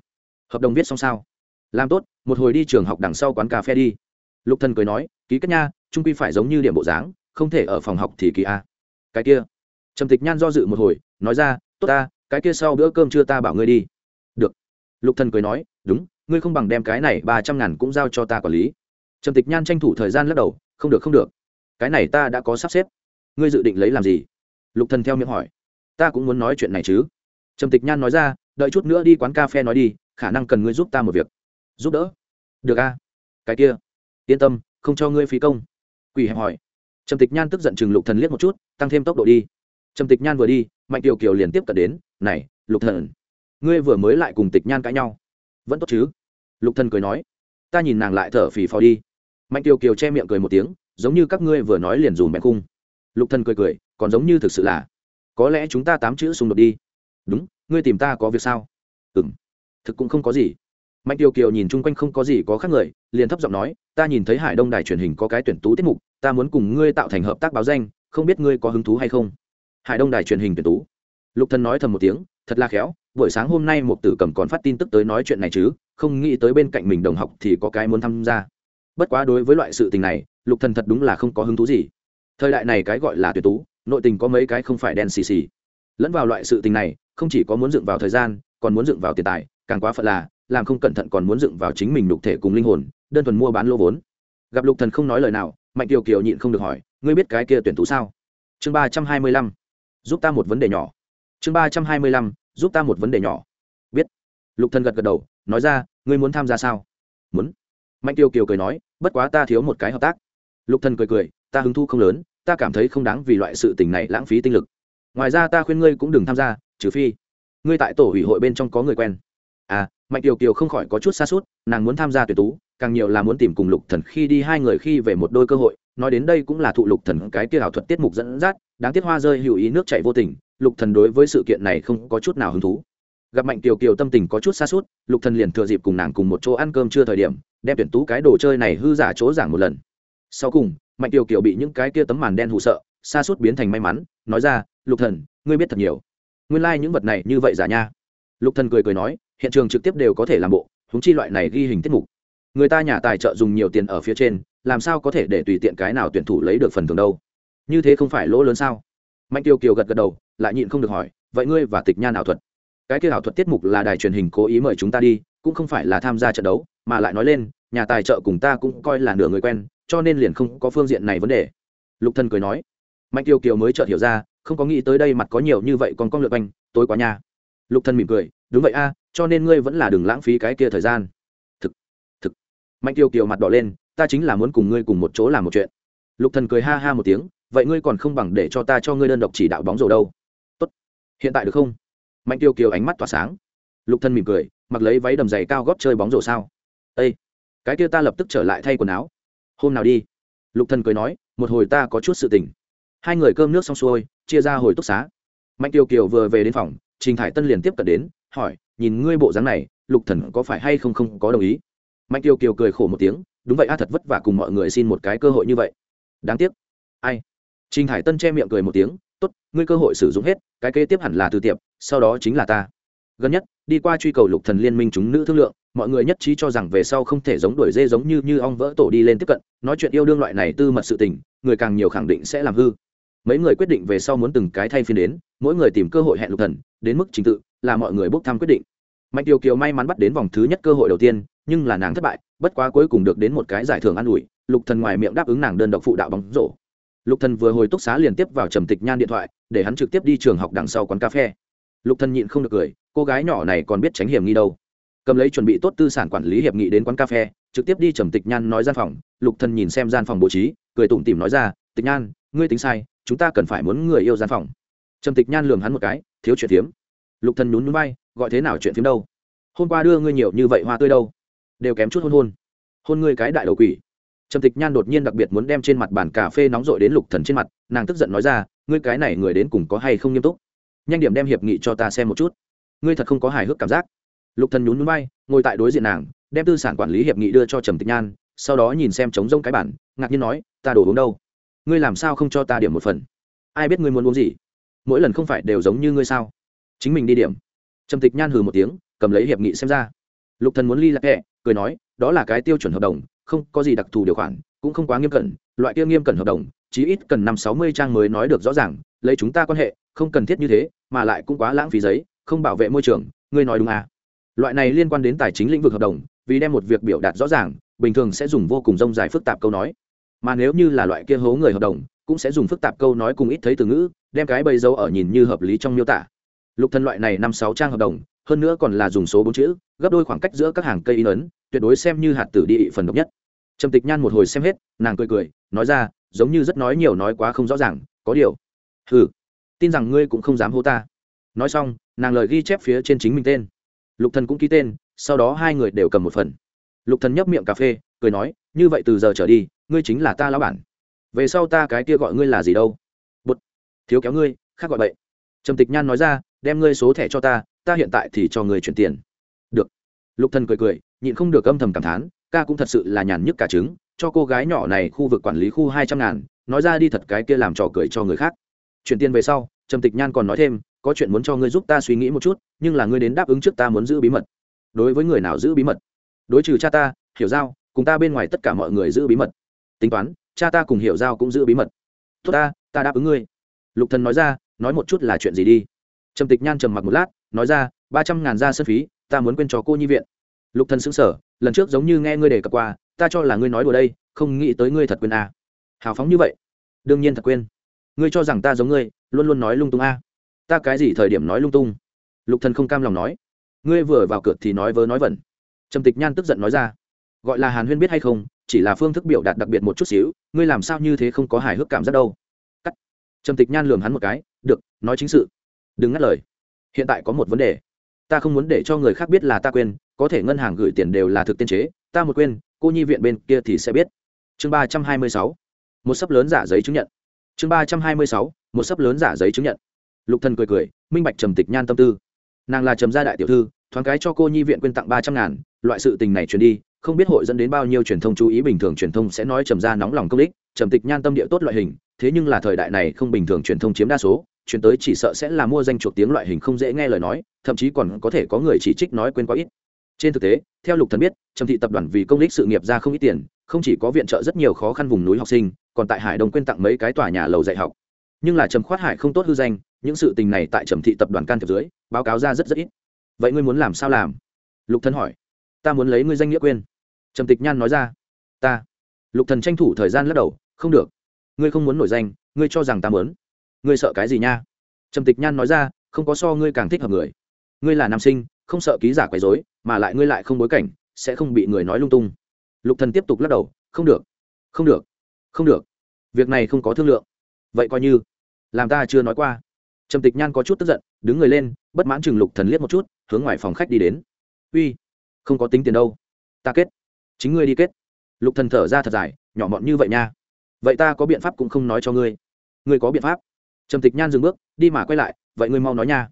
Hợp đồng viết xong sao? Làm tốt, một hồi đi trường học đằng sau quán cà phê đi. Lục thần cười nói, ký kết nha, trung quy phải giống như điểm bộ dáng, không thể ở phòng học thì kỳ a. Cái kia. Trầm tịch nhan do dự một hồi, nói ra, tốt ta, cái kia sau bữa cơm trưa ta bảo ngươi đi. Được. Lục thần cười nói, đúng, ngươi không bằng đem cái này ba trăm ngàn cũng giao cho ta quản lý. Trầm tịch nhan tranh thủ thời gian lắc đầu, không được không được cái này ta đã có sắp xếp. Ngươi dự định lấy làm gì? Lục thần theo miệng hỏi. Ta cũng muốn nói chuyện này chứ. Trầm tịch nhan nói ra, đợi chút nữa đi quán cà phê nói đi, khả năng cần ngươi giúp ta một việc. Giúp đỡ? Được a. Cái kia. Yên tâm, không cho ngươi phí công. Quỷ hẹp hỏi. Trầm tịch nhan tức giận chừng lục thần liếc một chút, tăng thêm tốc độ đi. Trầm tịch nhan vừa đi, mạnh tiểu kiều liền tiếp cận đến, này, lục thần, ngươi vừa mới lại cùng tịch nhan cãi nhau. Vẫn tốt chứ? Lục thần cười nói, ta nhìn nàng lại thở phì phò đi. Mạnh tiểu kiều che miệng cười một tiếng giống như các ngươi vừa nói liền dùm mẹ cung lục thần cười cười, còn giống như thực sự là, có lẽ chúng ta tám chữ xung đột đi. Đúng, ngươi tìm ta có việc sao? Ừm, thực cũng không có gì. Mạnh tiêu kiều nhìn chung quanh không có gì có khác người, liền thấp giọng nói, ta nhìn thấy hải đông đài truyền hình có cái tuyển tú tiết mục, ta muốn cùng ngươi tạo thành hợp tác báo danh, không biết ngươi có hứng thú hay không? Hải đông đài truyền hình tuyển tú. Lục thần nói thầm một tiếng, thật là khéo, buổi sáng hôm nay một tử cầm còn phát tin tức tới nói chuyện này chứ, không nghĩ tới bên cạnh mình đồng học thì có cái muốn tham gia. Bất quá đối với loại sự tình này lục thần thật đúng là không có hứng thú gì. Thời đại này cái gọi là tuyệt tú, nội tình có mấy cái không phải đen xì xì. Lẫn vào loại sự tình này, không chỉ có muốn dựng vào thời gian, còn muốn dựng vào tiền tài, càng quá phận là, làm không cẩn thận còn muốn dựng vào chính mình lục thể cùng linh hồn, đơn thuần mua bán lô vốn. Gặp lục thần không nói lời nào, mạnh kiều kiều nhịn không được hỏi, ngươi biết cái kia tuyển tú sao? Chương ba trăm hai mươi lăm, giúp ta một vấn đề nhỏ. Chương ba trăm hai mươi lăm, giúp ta một vấn đề nhỏ. Biết. Lục thần gật gật đầu, nói ra, ngươi muốn tham gia sao? Muốn. Mạnh tiêu kiều cười nói, bất quá ta thiếu một cái hợp tác lục thần cười cười, ta hứng thu không lớn, ta cảm thấy không đáng vì loại sự tình này lãng phí tinh lực. Ngoài ra ta khuyên ngươi cũng đừng tham gia, trừ phi ngươi tại tổ ủy hội bên trong có người quen. À mạnh tiểu kiều không khỏi có chút xa suốt nàng muốn tham gia tuyển tú, càng nhiều là muốn tìm cùng lục thần khi đi hai người khi về một đôi cơ hội, nói đến đây cũng là thụ lục thần cái kia ảo thuật tiết mục dẫn dắt, đáng tiếc hoa rơi hữu ý nước chảy vô tình, lục thần đối với sự kiện này không có chút nào hứng thú. Gặp mạnh tiểu kiều tâm tình có chút xa suốt lục thần liền thừa dịp cùng nàng cùng một chỗ ăn cơm chưa thời điểm, đem tuyển tú cái đồ chơi này hư giả chỗ giảng một lần sau cùng, mạnh tiểu kiều bị những cái kia tấm màn đen hụ sợ xa suốt biến thành may mắn, nói ra, lục thần, ngươi biết thật nhiều. Nguyên lai like những vật này như vậy giả nha. Lục thần cười cười nói, hiện trường trực tiếp đều có thể làm bộ húng chi loại này ghi hình tiết mục. Người ta nhà tài trợ dùng nhiều tiền ở phía trên, làm sao có thể để tùy tiện cái nào tuyển thủ lấy được phần thưởng đâu? Như thế không phải lỗ lớn sao? Mạnh tiêu kiều gật gật đầu, lại nhịn không được hỏi, vậy ngươi và tịch nhan ảo thuật? Cái kia ảo thuật tiết mục là đài truyền hình cố ý mời chúng ta đi, cũng không phải là tham gia trận đấu, mà lại nói lên, nhà tài trợ cùng ta cũng coi là nửa người quen cho nên liền không có phương diện này vấn đề. Lục Thần cười nói, mạnh tiêu kiều mới chợt hiểu ra, không có nghĩ tới đây mặt có nhiều như vậy còn con lượt anh tối quá nha. Lục Thần mỉm cười, đúng vậy a, cho nên ngươi vẫn là đừng lãng phí cái kia thời gian. Thực thực. Mạnh tiêu kiều mặt đỏ lên, ta chính là muốn cùng ngươi cùng một chỗ làm một chuyện. Lục thần cười ha ha một tiếng, vậy ngươi còn không bằng để cho ta cho ngươi đơn độc chỉ đạo bóng rổ đâu. Tốt. Hiện tại được không? Mạnh tiêu kiều ánh mắt tỏa sáng. Lục thần mỉm cười, mặc lấy váy đầm dày cao góp chơi bóng rổ sao? Ây cái kia ta lập tức trở lại thay quần áo hôm nào đi. Lục thần cười nói, một hồi ta có chút sự tình. Hai người cơm nước xong xuôi, chia ra hồi túc xá. Mạnh tiêu kiều vừa về đến phòng, trình thải tân liền tiếp cận đến, hỏi, nhìn ngươi bộ dáng này, lục thần có phải hay không không có đồng ý? Mạnh tiêu kiều cười khổ một tiếng, đúng vậy a, thật vất vả cùng mọi người xin một cái cơ hội như vậy. Đáng tiếc. Ai? Trình thải tân che miệng cười một tiếng, tốt, ngươi cơ hội sử dụng hết, cái kế tiếp hẳn là từ tiệp, sau đó chính là ta. Gần nhất, đi qua truy cầu lục thần liên minh chúng nữ thương lượng mọi người nhất trí cho rằng về sau không thể giống đuổi dê giống như như ong vỡ tổ đi lên tiếp cận, nói chuyện yêu đương loại này tư mật sự tình, người càng nhiều khẳng định sẽ làm hư. Mấy người quyết định về sau muốn từng cái thay phiên đến, mỗi người tìm cơ hội hẹn lục thần, đến mức trình tự, là mọi người bốc thăm quyết định. Mạnh tiêu kiều may mắn bắt đến vòng thứ nhất cơ hội đầu tiên, nhưng là nàng thất bại, bất quá cuối cùng được đến một cái giải thưởng an ủi, lục thần ngoài miệng đáp ứng nàng đơn độc phụ đạo bóng rổ. Lục thần vừa hồi túc xá liền tiếp vào trầm tịch nhan điện thoại, để hắn trực tiếp đi trường học đằng sau quán cà phê. Lục thần nhịn không được cười, cô gái nhỏ này còn biết tránh hiểm nghi đâu cầm lấy chuẩn bị tốt tư sản quản lý hiệp nghị đến quán cà phê, trực tiếp đi trầm tịch nhan nói gian phòng, lục thần nhìn xem gian phòng bố trí, cười tủm tỉm nói ra, tịch nhan, ngươi tính sai, chúng ta cần phải muốn người yêu gian phòng. Trầm tịch nhan lườm hắn một cái, thiếu chuyện phiếm. Lục thần nhún nhún bay gọi thế nào chuyện phiếm đâu? Hôm qua đưa ngươi nhiều như vậy hoa tươi đâu? Đều kém chút hôn hôn. Hôn ngươi cái đại đầu quỷ. Trầm tịch nhan đột nhiên đặc biệt muốn đem trên mặt bàn cà phê nóng rội đến lục thần trên mặt, nàng tức giận nói ra, ngươi cái này người đến cùng có hay không nghiêm túc? Nhanh điểm đem hiệp nghị cho ta xem một chút. Ngươi thật không có hài hước cảm giác lục thần nhún nhún bay ngồi tại đối diện nàng, đem tư sản quản lý hiệp nghị đưa cho trầm tịch nhan, sau đó nhìn xem trống rông cái bản, ngạc nhiên nói, ta đổ uống đâu? Ngươi làm sao không cho ta điểm một phần? Ai biết ngươi muốn uống gì? Mỗi lần không phải đều giống như ngươi sao? Chính mình đi điểm. Trầm tịch nhan hừ một tiếng, cầm lấy hiệp nghị xem ra. Lục thần muốn ly lạc hẹ cười nói, đó là cái tiêu chuẩn hợp đồng, không có gì đặc thù điều khoản, cũng không quá nghiêm cẩn, loại kia nghiêm cẩn hợp đồng, chí ít cần năm sáu mươi trang mới nói được rõ ràng, lấy chúng ta quan hệ, không cần thiết như thế, mà lại cũng quá lãng phí giấy, không bảo vệ môi trường, ngươi nói đúng à? Loại này liên quan đến tài chính lĩnh vực hợp đồng, vì đem một việc biểu đạt rõ ràng, bình thường sẽ dùng vô cùng rông dài phức tạp câu nói. Mà nếu như là loại kia hố người hợp đồng, cũng sẽ dùng phức tạp câu nói cùng ít thấy từ ngữ, đem cái bầy dấu ở nhìn như hợp lý trong miêu tả. Lục thân loại này năm sáu trang hợp đồng, hơn nữa còn là dùng số bốn chữ, gấp đôi khoảng cách giữa các hàng cây in ấn, tuyệt đối xem như hạt tử đi phần độc nhất. Trầm tịch nhan một hồi xem hết, nàng cười cười, nói ra, giống như rất nói nhiều nói quá không rõ ràng, có điều. Ừ tin rằng ngươi cũng không dám hô ta. Nói xong, nàng lời ghi chép phía trên chính mình tên lục thần cũng ký tên, sau đó hai người đều cầm một phần. Lục thần nhấp miệng cà phê, cười nói, như vậy từ giờ trở đi, ngươi chính là ta lão bản. Về sau ta cái kia gọi ngươi là gì đâu? Bột thiếu kéo ngươi, khác gọi vậy trầm tịch nhan nói ra, đem ngươi số thẻ cho ta ta hiện tại thì cho ngươi chuyển tiền. Được. Lục thần cười cười, nhịn không được âm thầm cảm thán, ca cũng thật sự là nhàn nhức cả trứng, cho cô gái nhỏ này khu vực quản lý khu hai trăm ngàn, nói ra đi thật cái kia làm trò cười cho người khác. Chuyển tiền về sau trầm tịch nhan còn nói thêm, có chuyện muốn cho ngươi giúp ta suy nghĩ một chút, nhưng là ngươi đến đáp ứng trước ta muốn giữ bí mật. Đối với người nào giữ bí mật? Đối trừ cha ta, hiểu giao, cùng ta bên ngoài tất cả mọi người giữ bí mật. Tính toán, cha ta cùng hiểu giao cũng giữ bí mật. Tốt ta ta đáp ứng ngươi. Lục thần nói ra, nói một chút là chuyện gì đi? Trầm tịch nhan trầm mặc một lát, nói ra, ba trăm ngàn ra sân phí, ta muốn quên cho cô nhi viện. Lục thần sững sờ, lần trước giống như nghe ngươi đề cập qua, ta cho là ngươi nói đùa đây, không nghĩ tới ngươi thật quên à. hào phóng như vậy. Đương nhiên thật quên ngươi cho rằng ta giống ngươi, luôn luôn nói lung tung a. À. ta cái gì thời điểm nói lung tung? Lục thần không cam lòng nói. Ngươi vừa vào cửa thì nói vớ nói vẩn. Trầm tịch nhan tức giận nói ra. Gọi là hàn huyên biết hay không, chỉ là phương thức biểu đạt đặc biệt một chút xíu, ngươi làm sao như thế không có hài hước cảm giác đâu. Cắt. Trầm tịch nhan lườm hắn một cái, được, nói chính sự. Đừng ngắt lời. Hiện tại có một vấn đề. Ta không muốn để cho người khác biết là ta quên, có thể ngân hàng gửi tiền đều là thực tiên chế, ta một quên, cô nhi viện bên kia thì sẽ biết. Chương ba trăm hai mươi sáu. Một sấp lớn giả giấy chứng nhận chương ba trăm hai mươi sáu, một sấp lớn giả giấy chứng nhận. Lục thần cười cười, minh bạch trầm tịch nhan tâm tư. Nàng là trầm gia đại tiểu thư, thoáng cái cho cô nhi viện quyên tặng ba trăm ngàn, loại sự tình này truyền đi, không biết hội dẫn đến bao nhiêu truyền thông chú ý, bình thường truyền thông sẽ nói trầm gia nóng lòng công đích, trầm tịch nhan tâm địa tốt loại hình, thế nhưng là thời đại này không bình thường truyền thông chiếm đa số chuyển tới chỉ sợ sẽ là mua danh chuộc tiếng loại hình không dễ nghe lời nói, thậm chí còn có thể có người chỉ trích nói quên quá ít trên thực tế, theo lục thần biết, trầm thị tập đoàn vì công đích sự nghiệp ra không ít tiền, không chỉ có viện trợ rất nhiều khó khăn vùng núi học sinh, còn tại hải đông quyên tặng mấy cái tòa nhà lầu dạy học. Nhưng là trầm khoát hải không tốt hư danh, những sự tình này tại trầm thị tập đoàn can thiệp dưới, báo cáo ra rất rất ít. Vậy ngươi muốn làm sao làm? Lục thần hỏi. Ta muốn lấy ngươi danh nghĩa quên. Trầm tịch nhan nói ra. Ta. Lục thần tranh thủ thời gian lắc đầu. Không được. Ngươi không muốn nổi danh, ngươi cho rằng ta muốn. Ngươi sợ cái gì nha? Trầm tịch nhan nói ra. Không có so ngươi càng thích hợp người. Ngươi là nam sinh không sợ ký giả quấy rối, mà lại ngươi lại không bối cảnh, sẽ không bị người nói lung tung. Lục thần tiếp tục lắc đầu, không được không được không được. Việc này không có thương lượng. Vậy coi như, làm ta chưa nói qua. Trầm tịch nhan có chút tức giận, đứng người lên, bất mãn chừng lục thần liếc một chút, hướng ngoài phòng khách đi đến. Uy, không có tính tiền đâu. Ta kết. Chính ngươi đi kết. Lục thần thở ra thật dài, nhỏ mọn như vậy nha. Vậy ta có biện pháp cũng không nói cho ngươi. Ngươi có biện pháp. Trầm tịch nhan dừng bước, đi mà quay lại, vậy ngươi mau nói nha.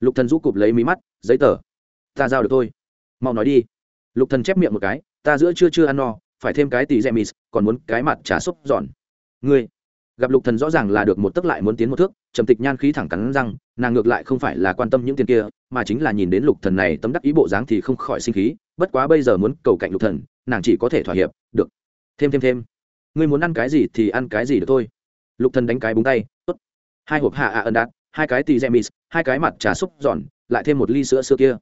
Lục thần rũ cụp lấy mí mắt, giấy tờ ta giao được thôi. Mau nói đi. Lục thần chép miệng một cái, ta giữa chưa chưa ăn no, phải thêm cái tỷ gemis còn muốn cái mặt trà xúc giòn. Ngươi, gặp lục thần rõ ràng là được một tức lại muốn tiến một thước, trầm tịch nhan khí thẳng cắn răng, nàng ngược lại không phải là quan tâm những tiền kia, mà chính là nhìn đến lục thần này tấm đắc ý bộ dáng thì không khỏi sinh khí, bất quá bây giờ muốn cầu cạnh lục thần, nàng chỉ có thể thỏa hiệp, được. Thêm thêm thêm. Ngươi muốn ăn cái gì thì ăn cái gì được thôi. Lục thần đánh cái búng tay, tốt. Hai hộp hạ ạ ân đạt, hai cái tì gemis hai cái mặt trà xúc giòn, lại thêm một ly sữa sữa kia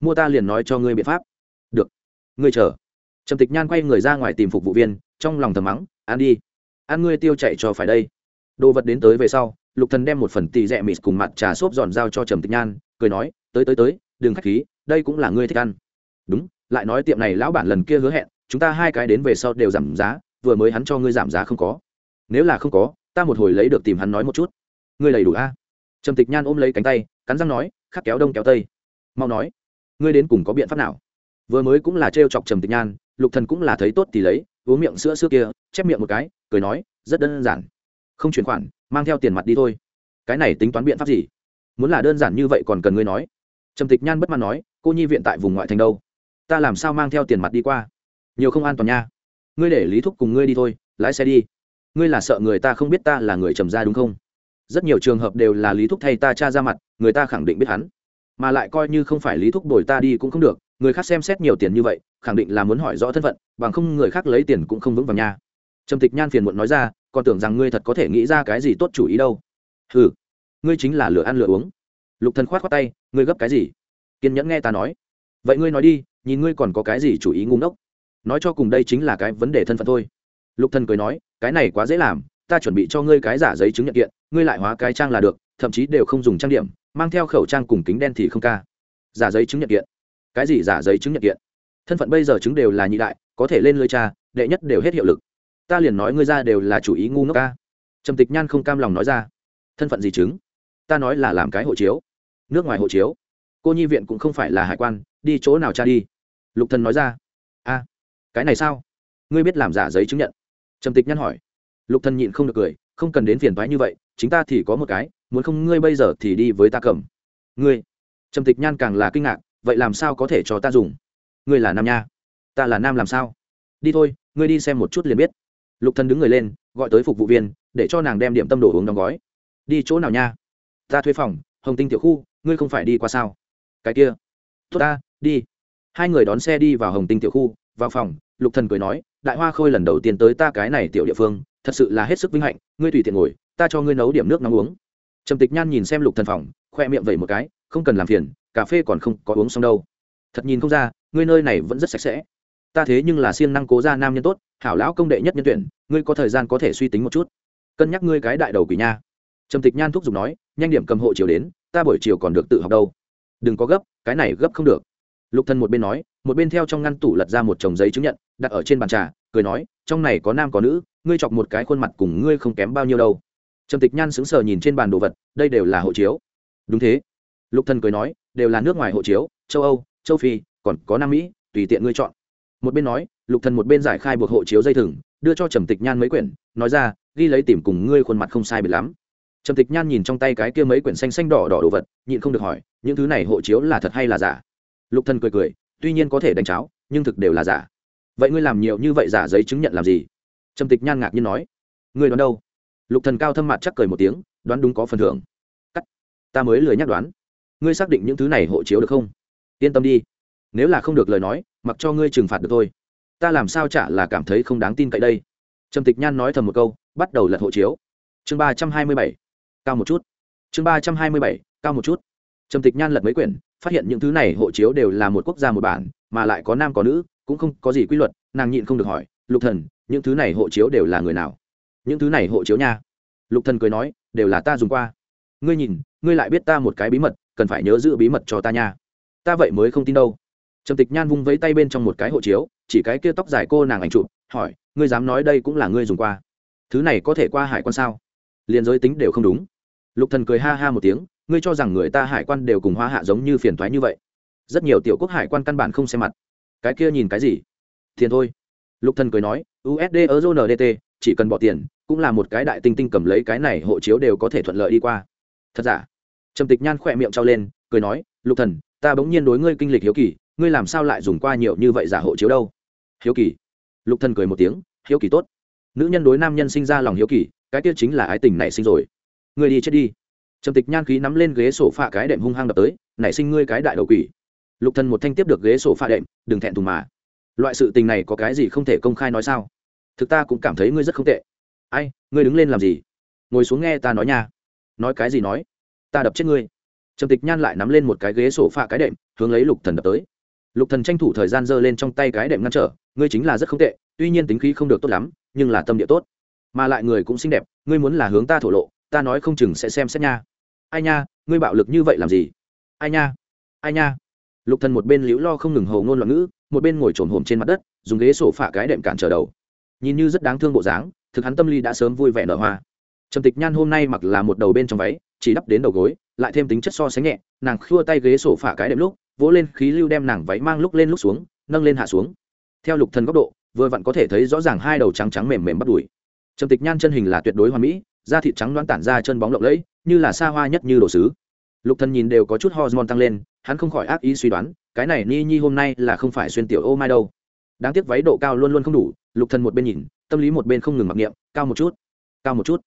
mua ta liền nói cho ngươi biện pháp. Được. Ngươi chờ. Trầm tịch nhan quay người ra ngoài tìm phục vụ viên, trong lòng thầm mắng, ăn đi. Ăn ngươi tiêu chạy cho phải đây. Đồ vật đến tới về sau, lục thần đem một phần tì rẻ mịt cùng mặt trà xốp giòn dao cho trầm tịch nhan, cười nói, tới tới tới, đừng khách khí, đây cũng là ngươi thích ăn. Đúng, lại nói tiệm này lão bản lần kia hứa hẹn, chúng ta hai cái đến về sau đều giảm giá, vừa mới hắn cho ngươi giảm giá không có. Nếu là không có, ta một hồi lấy được tìm hắn nói một chút. Ngươi đầy đủ a. Trầm tịch nhan ôm lấy cánh tay, cắn răng nói, khắc kéo đông kéo tây. Mau nói ngươi đến cùng có biện pháp nào? Vừa mới cũng là trêu chọc trầm tịch nhan, lục thần cũng là thấy tốt thì lấy, uống miệng sữa sữa kia, chép miệng một cái, cười nói, rất đơn giản. Không chuyển khoản, mang theo tiền mặt đi thôi. Cái này tính toán biện pháp gì? Muốn là đơn giản như vậy còn cần ngươi nói. Trầm tịch nhan bất mãn nói, cô nhi viện tại vùng ngoại thành đâu? Ta làm sao mang theo tiền mặt đi qua? Nhiều không an toàn nha. Ngươi để lý thúc cùng ngươi đi thôi, lái xe đi. Ngươi là sợ người ta không biết ta là người trầm gia đúng không? Rất nhiều trường hợp đều là lý thúc thay ta cha ra mặt, người ta khẳng định biết hắn mà lại coi như không phải lý thúc đổi ta đi cũng không được, người khác xem xét nhiều tiền như vậy, khẳng định là muốn hỏi rõ thân phận, bằng không người khác lấy tiền cũng không vững vàng nha. Trầm tịch nhan phiền muộn nói ra, còn tưởng rằng ngươi thật có thể nghĩ ra cái gì tốt chủ ý đâu. Ừ ngươi chính là lửa ăn lửa uống. Lục thần khoát khoát tay, ngươi gấp cái gì? Kiên nhẫn nghe ta nói. Vậy ngươi nói đi, nhìn ngươi còn có cái gì chủ ý ngu ngốc? Nói cho cùng đây chính là cái vấn đề thân phận thôi. Lục thần cười nói, cái này quá dễ làm, ta chuẩn bị cho ngươi cái giả giấy chứng nhận kiện, ngươi lại hóa cái trang là được, thậm chí đều không dùng trang điểm mang theo khẩu trang cùng kính đen thì không ca. Giả giấy chứng nhận kiện. Cái gì giả giấy chứng nhận kiện? Thân phận bây giờ chứng đều là nhị đại, có thể lên lơi cha, đệ nhất đều hết hiệu lực. Ta liền nói ngươi ra đều là chủ ý ngu ngốc ca. Trầm tịch nhan không cam lòng nói ra. Thân phận gì chứng? Ta nói là làm cái hộ chiếu. Nước ngoài hộ chiếu. Cô nhi viện cũng không phải là hải quan, đi chỗ nào cha đi? Lục thần nói ra. A, cái này sao? Ngươi biết làm giả giấy chứng nhận? Trầm tịch nhan hỏi. Lục thần nhịn không được cười, không cần đến phiền thoái như vậy chính ta thì có một cái, muốn không ngươi bây giờ thì đi với ta cầm. Ngươi. Trầm tịch nhan càng là kinh ngạc, vậy làm sao có thể cho ta dùng? Ngươi là nam nha. Ta là nam làm sao? Đi thôi, ngươi đi xem một chút liền biết. Lục thần đứng người lên, gọi tới phục vụ viên, để cho nàng đem điểm tâm đồ uống đóng gói. Đi chỗ nào nha? Ta thuê phòng, hồng tinh tiểu khu, ngươi không phải đi qua sao? Cái kia. Tốt ta, đi. Hai người đón xe đi vào hồng tinh tiểu khu, vào phòng, lục thần cười nói, đại hoa khôi lần đầu tiên tới ta cái này tiểu địa phương, thật sự là hết sức vinh hạnh, ngươi tùy tiện ngồi ta cho ngươi nấu điểm nước nóng uống. Trầm tịch nhan nhìn xem lục thần phòng, khoe miệng vẩy một cái, không cần làm phiền, cà phê còn không có uống xong đâu. Thật nhìn không ra, ngươi nơi này vẫn rất sạch sẽ. Ta thế nhưng là siêng năng cố gia nam nhân tốt, hảo lão công đệ nhất nhân tuyển, ngươi có thời gian có thể suy tính một chút. Cân nhắc ngươi cái đại đầu quỷ nha. Trầm tịch nhan thúc giục nói, nhanh điểm cầm hộ chiều đến, ta buổi chiều còn được tự học đâu. Đừng có gấp, cái này gấp không được. Lục thần một bên nói, một bên theo trong ngăn tủ lật ra một chồng giấy chứng nhận, đặt ở trên bàn trà, cười nói, trong này có nam có nữ, ngươi chọc một cái khuôn mặt cùng ngươi không kém bao nhiêu đâu trầm tịch nhan sững sờ nhìn trên bàn đồ vật, đây đều là hộ chiếu. Đúng thế. Lục thần cười nói, đều là nước ngoài hộ chiếu, châu âu, châu phi, còn có nam mỹ, tùy tiện ngươi chọn. Một bên nói, lục thần một bên giải khai buộc hộ chiếu dây thừng, đưa cho trầm tịch nhan mấy quyển, nói ra, ghi lấy tìm cùng ngươi khuôn mặt không sai biệt lắm. Trầm tịch nhan nhìn trong tay cái kia mấy quyển xanh xanh đỏ đỏ đồ vật, nhịn không được hỏi, những thứ này hộ chiếu là thật hay là giả? Lục thần cười cười, tuy nhiên có thể đánh cháo, nhưng thực đều là giả. Vậy ngươi làm nhiều như vậy giả giấy chứng nhận làm gì? Trầm tịch nhan ngạc nhiên nói, ngươi đoán đâu? Lục thần cao thâm mặt chắc cười một tiếng, đoán đúng có phần thưởng. Cắt. Ta mới lười nhắc đoán. Ngươi xác định những thứ này hộ chiếu được không? Yên tâm đi. Nếu là không được lời nói, mặc cho ngươi trừng phạt được thôi. Ta làm sao chả là cảm thấy không đáng tin cậy đây? Trầm tịch nhan nói thầm một câu, bắt đầu lật hộ chiếu. Chương ba trăm hai mươi bảy. Cao một chút. Chương ba trăm hai mươi bảy, cao một chút. Trầm tịch nhan lật mấy quyển, phát hiện những thứ này hộ chiếu đều là một quốc gia một bản, mà lại có nam có nữ, cũng không có gì quy luật, nàng nhịn không được hỏi, lục thần, những thứ này hộ chiếu đều là người nào? Những thứ này hộ chiếu nha. Lục thần cười nói, đều là ta dùng qua. Ngươi nhìn, ngươi lại biết ta một cái bí mật, cần phải nhớ giữ bí mật cho ta nha. Ta vậy mới không tin đâu. Trầm tịch nhan vung vẫy tay bên trong một cái hộ chiếu, chỉ cái kia tóc dài cô nàng ảnh chụp, hỏi, ngươi dám nói đây cũng là ngươi dùng qua. Thứ này có thể qua hải quan sao? Liền giới tính đều không đúng. Lục thần cười ha ha một tiếng, ngươi cho rằng người ta hải quan đều cùng hoa hạ giống như phiền toái như vậy. Rất nhiều tiểu quốc hải quan căn bản không xem mặt. Cái kia nhìn cái gì? Tiền thôi. Lục thần cười nói usd euro ndt chỉ cần bỏ tiền cũng là một cái đại tinh tinh cầm lấy cái này hộ chiếu đều có thể thuận lợi đi qua. Thật giả? Trầm tịch nhan khỏe miệng trao lên, cười nói, lục thần, ta bỗng nhiên đối ngươi kinh lịch hiếu kỳ, ngươi làm sao lại dùng qua nhiều như vậy giả hộ chiếu đâu? Hiếu kỳ? Lục thần cười một tiếng, hiếu kỳ tốt. Nữ nhân đối nam nhân sinh ra lòng hiếu kỳ, cái kia chính là ái tình nảy sinh rồi. Ngươi đi chết đi. Trầm tịch nhan khí nắm lên ghế sổ phạ cái đệm hung hăng đập tới, nảy sinh ngươi cái đại đầu quỷ. Lục thần một thanh tiếp được ghế sổ phạ đệm, đừng thẹn thùng mà. Loại sự tình này có cái gì không thể công khai nói sao? Thực ta cũng cảm thấy ngươi rất không tệ ai, ngươi đứng lên làm gì? Ngồi xuống nghe ta nói nha. Nói cái gì nói? Ta đập chết ngươi. Trầm tịch nhan lại nắm lên một cái ghế sổ pha cái đệm, hướng lấy lục thần đập tới. Lục thần tranh thủ thời gian giơ lên trong tay cái đệm ngăn trở, ngươi chính là rất không tệ, tuy nhiên tính khí không được tốt lắm, nhưng là tâm địa tốt. Mà lại người cũng xinh đẹp, ngươi muốn là hướng ta thổ lộ, ta nói không chừng sẽ xem xét nha. Ai nha, ngươi bạo lực như vậy làm gì? Ai nha ai nha. Lục thần một bên liễu lo không ngừng hầu ngôn loạn ngữ, một bên ngồi trồn hổm trên mặt đất, dùng ghế sổ phả cái đệm cản trở đầu nhìn như rất đáng thương bộ dáng, thực hắn tâm lý đã sớm vui vẻ nở hoa. Trầm tịch nhan hôm nay mặc là một đầu bên trong váy, chỉ đắp đến đầu gối, lại thêm tính chất so sánh nhẹ, nàng khua tay ghế sổ phả cái đệm lúc, vỗ lên khí lưu đem nàng váy mang lúc lên lúc xuống, nâng lên hạ xuống. Theo lục thần góc độ, vừa vặn có thể thấy rõ ràng hai đầu trắng trắng mềm mềm bắt đùi. Trầm tịch nhan chân hình là tuyệt đối hoàn mỹ, da thịt trắng loãng tản ra chân bóng lộng lẫy, như là xa hoa nhất như đồ sứ. Lục thần nhìn đều có chút hormone tăng lên, hắn không khỏi ác ý suy đoán, cái này ni nhi hôm nay là không phải xuyên tiểu ô mai đâu. Đáng tiếc váy độ cao luôn luôn không đủ lục thần một bên nhìn, tâm lý một bên không ngừng mặc niệm, cao một chút, cao một chút.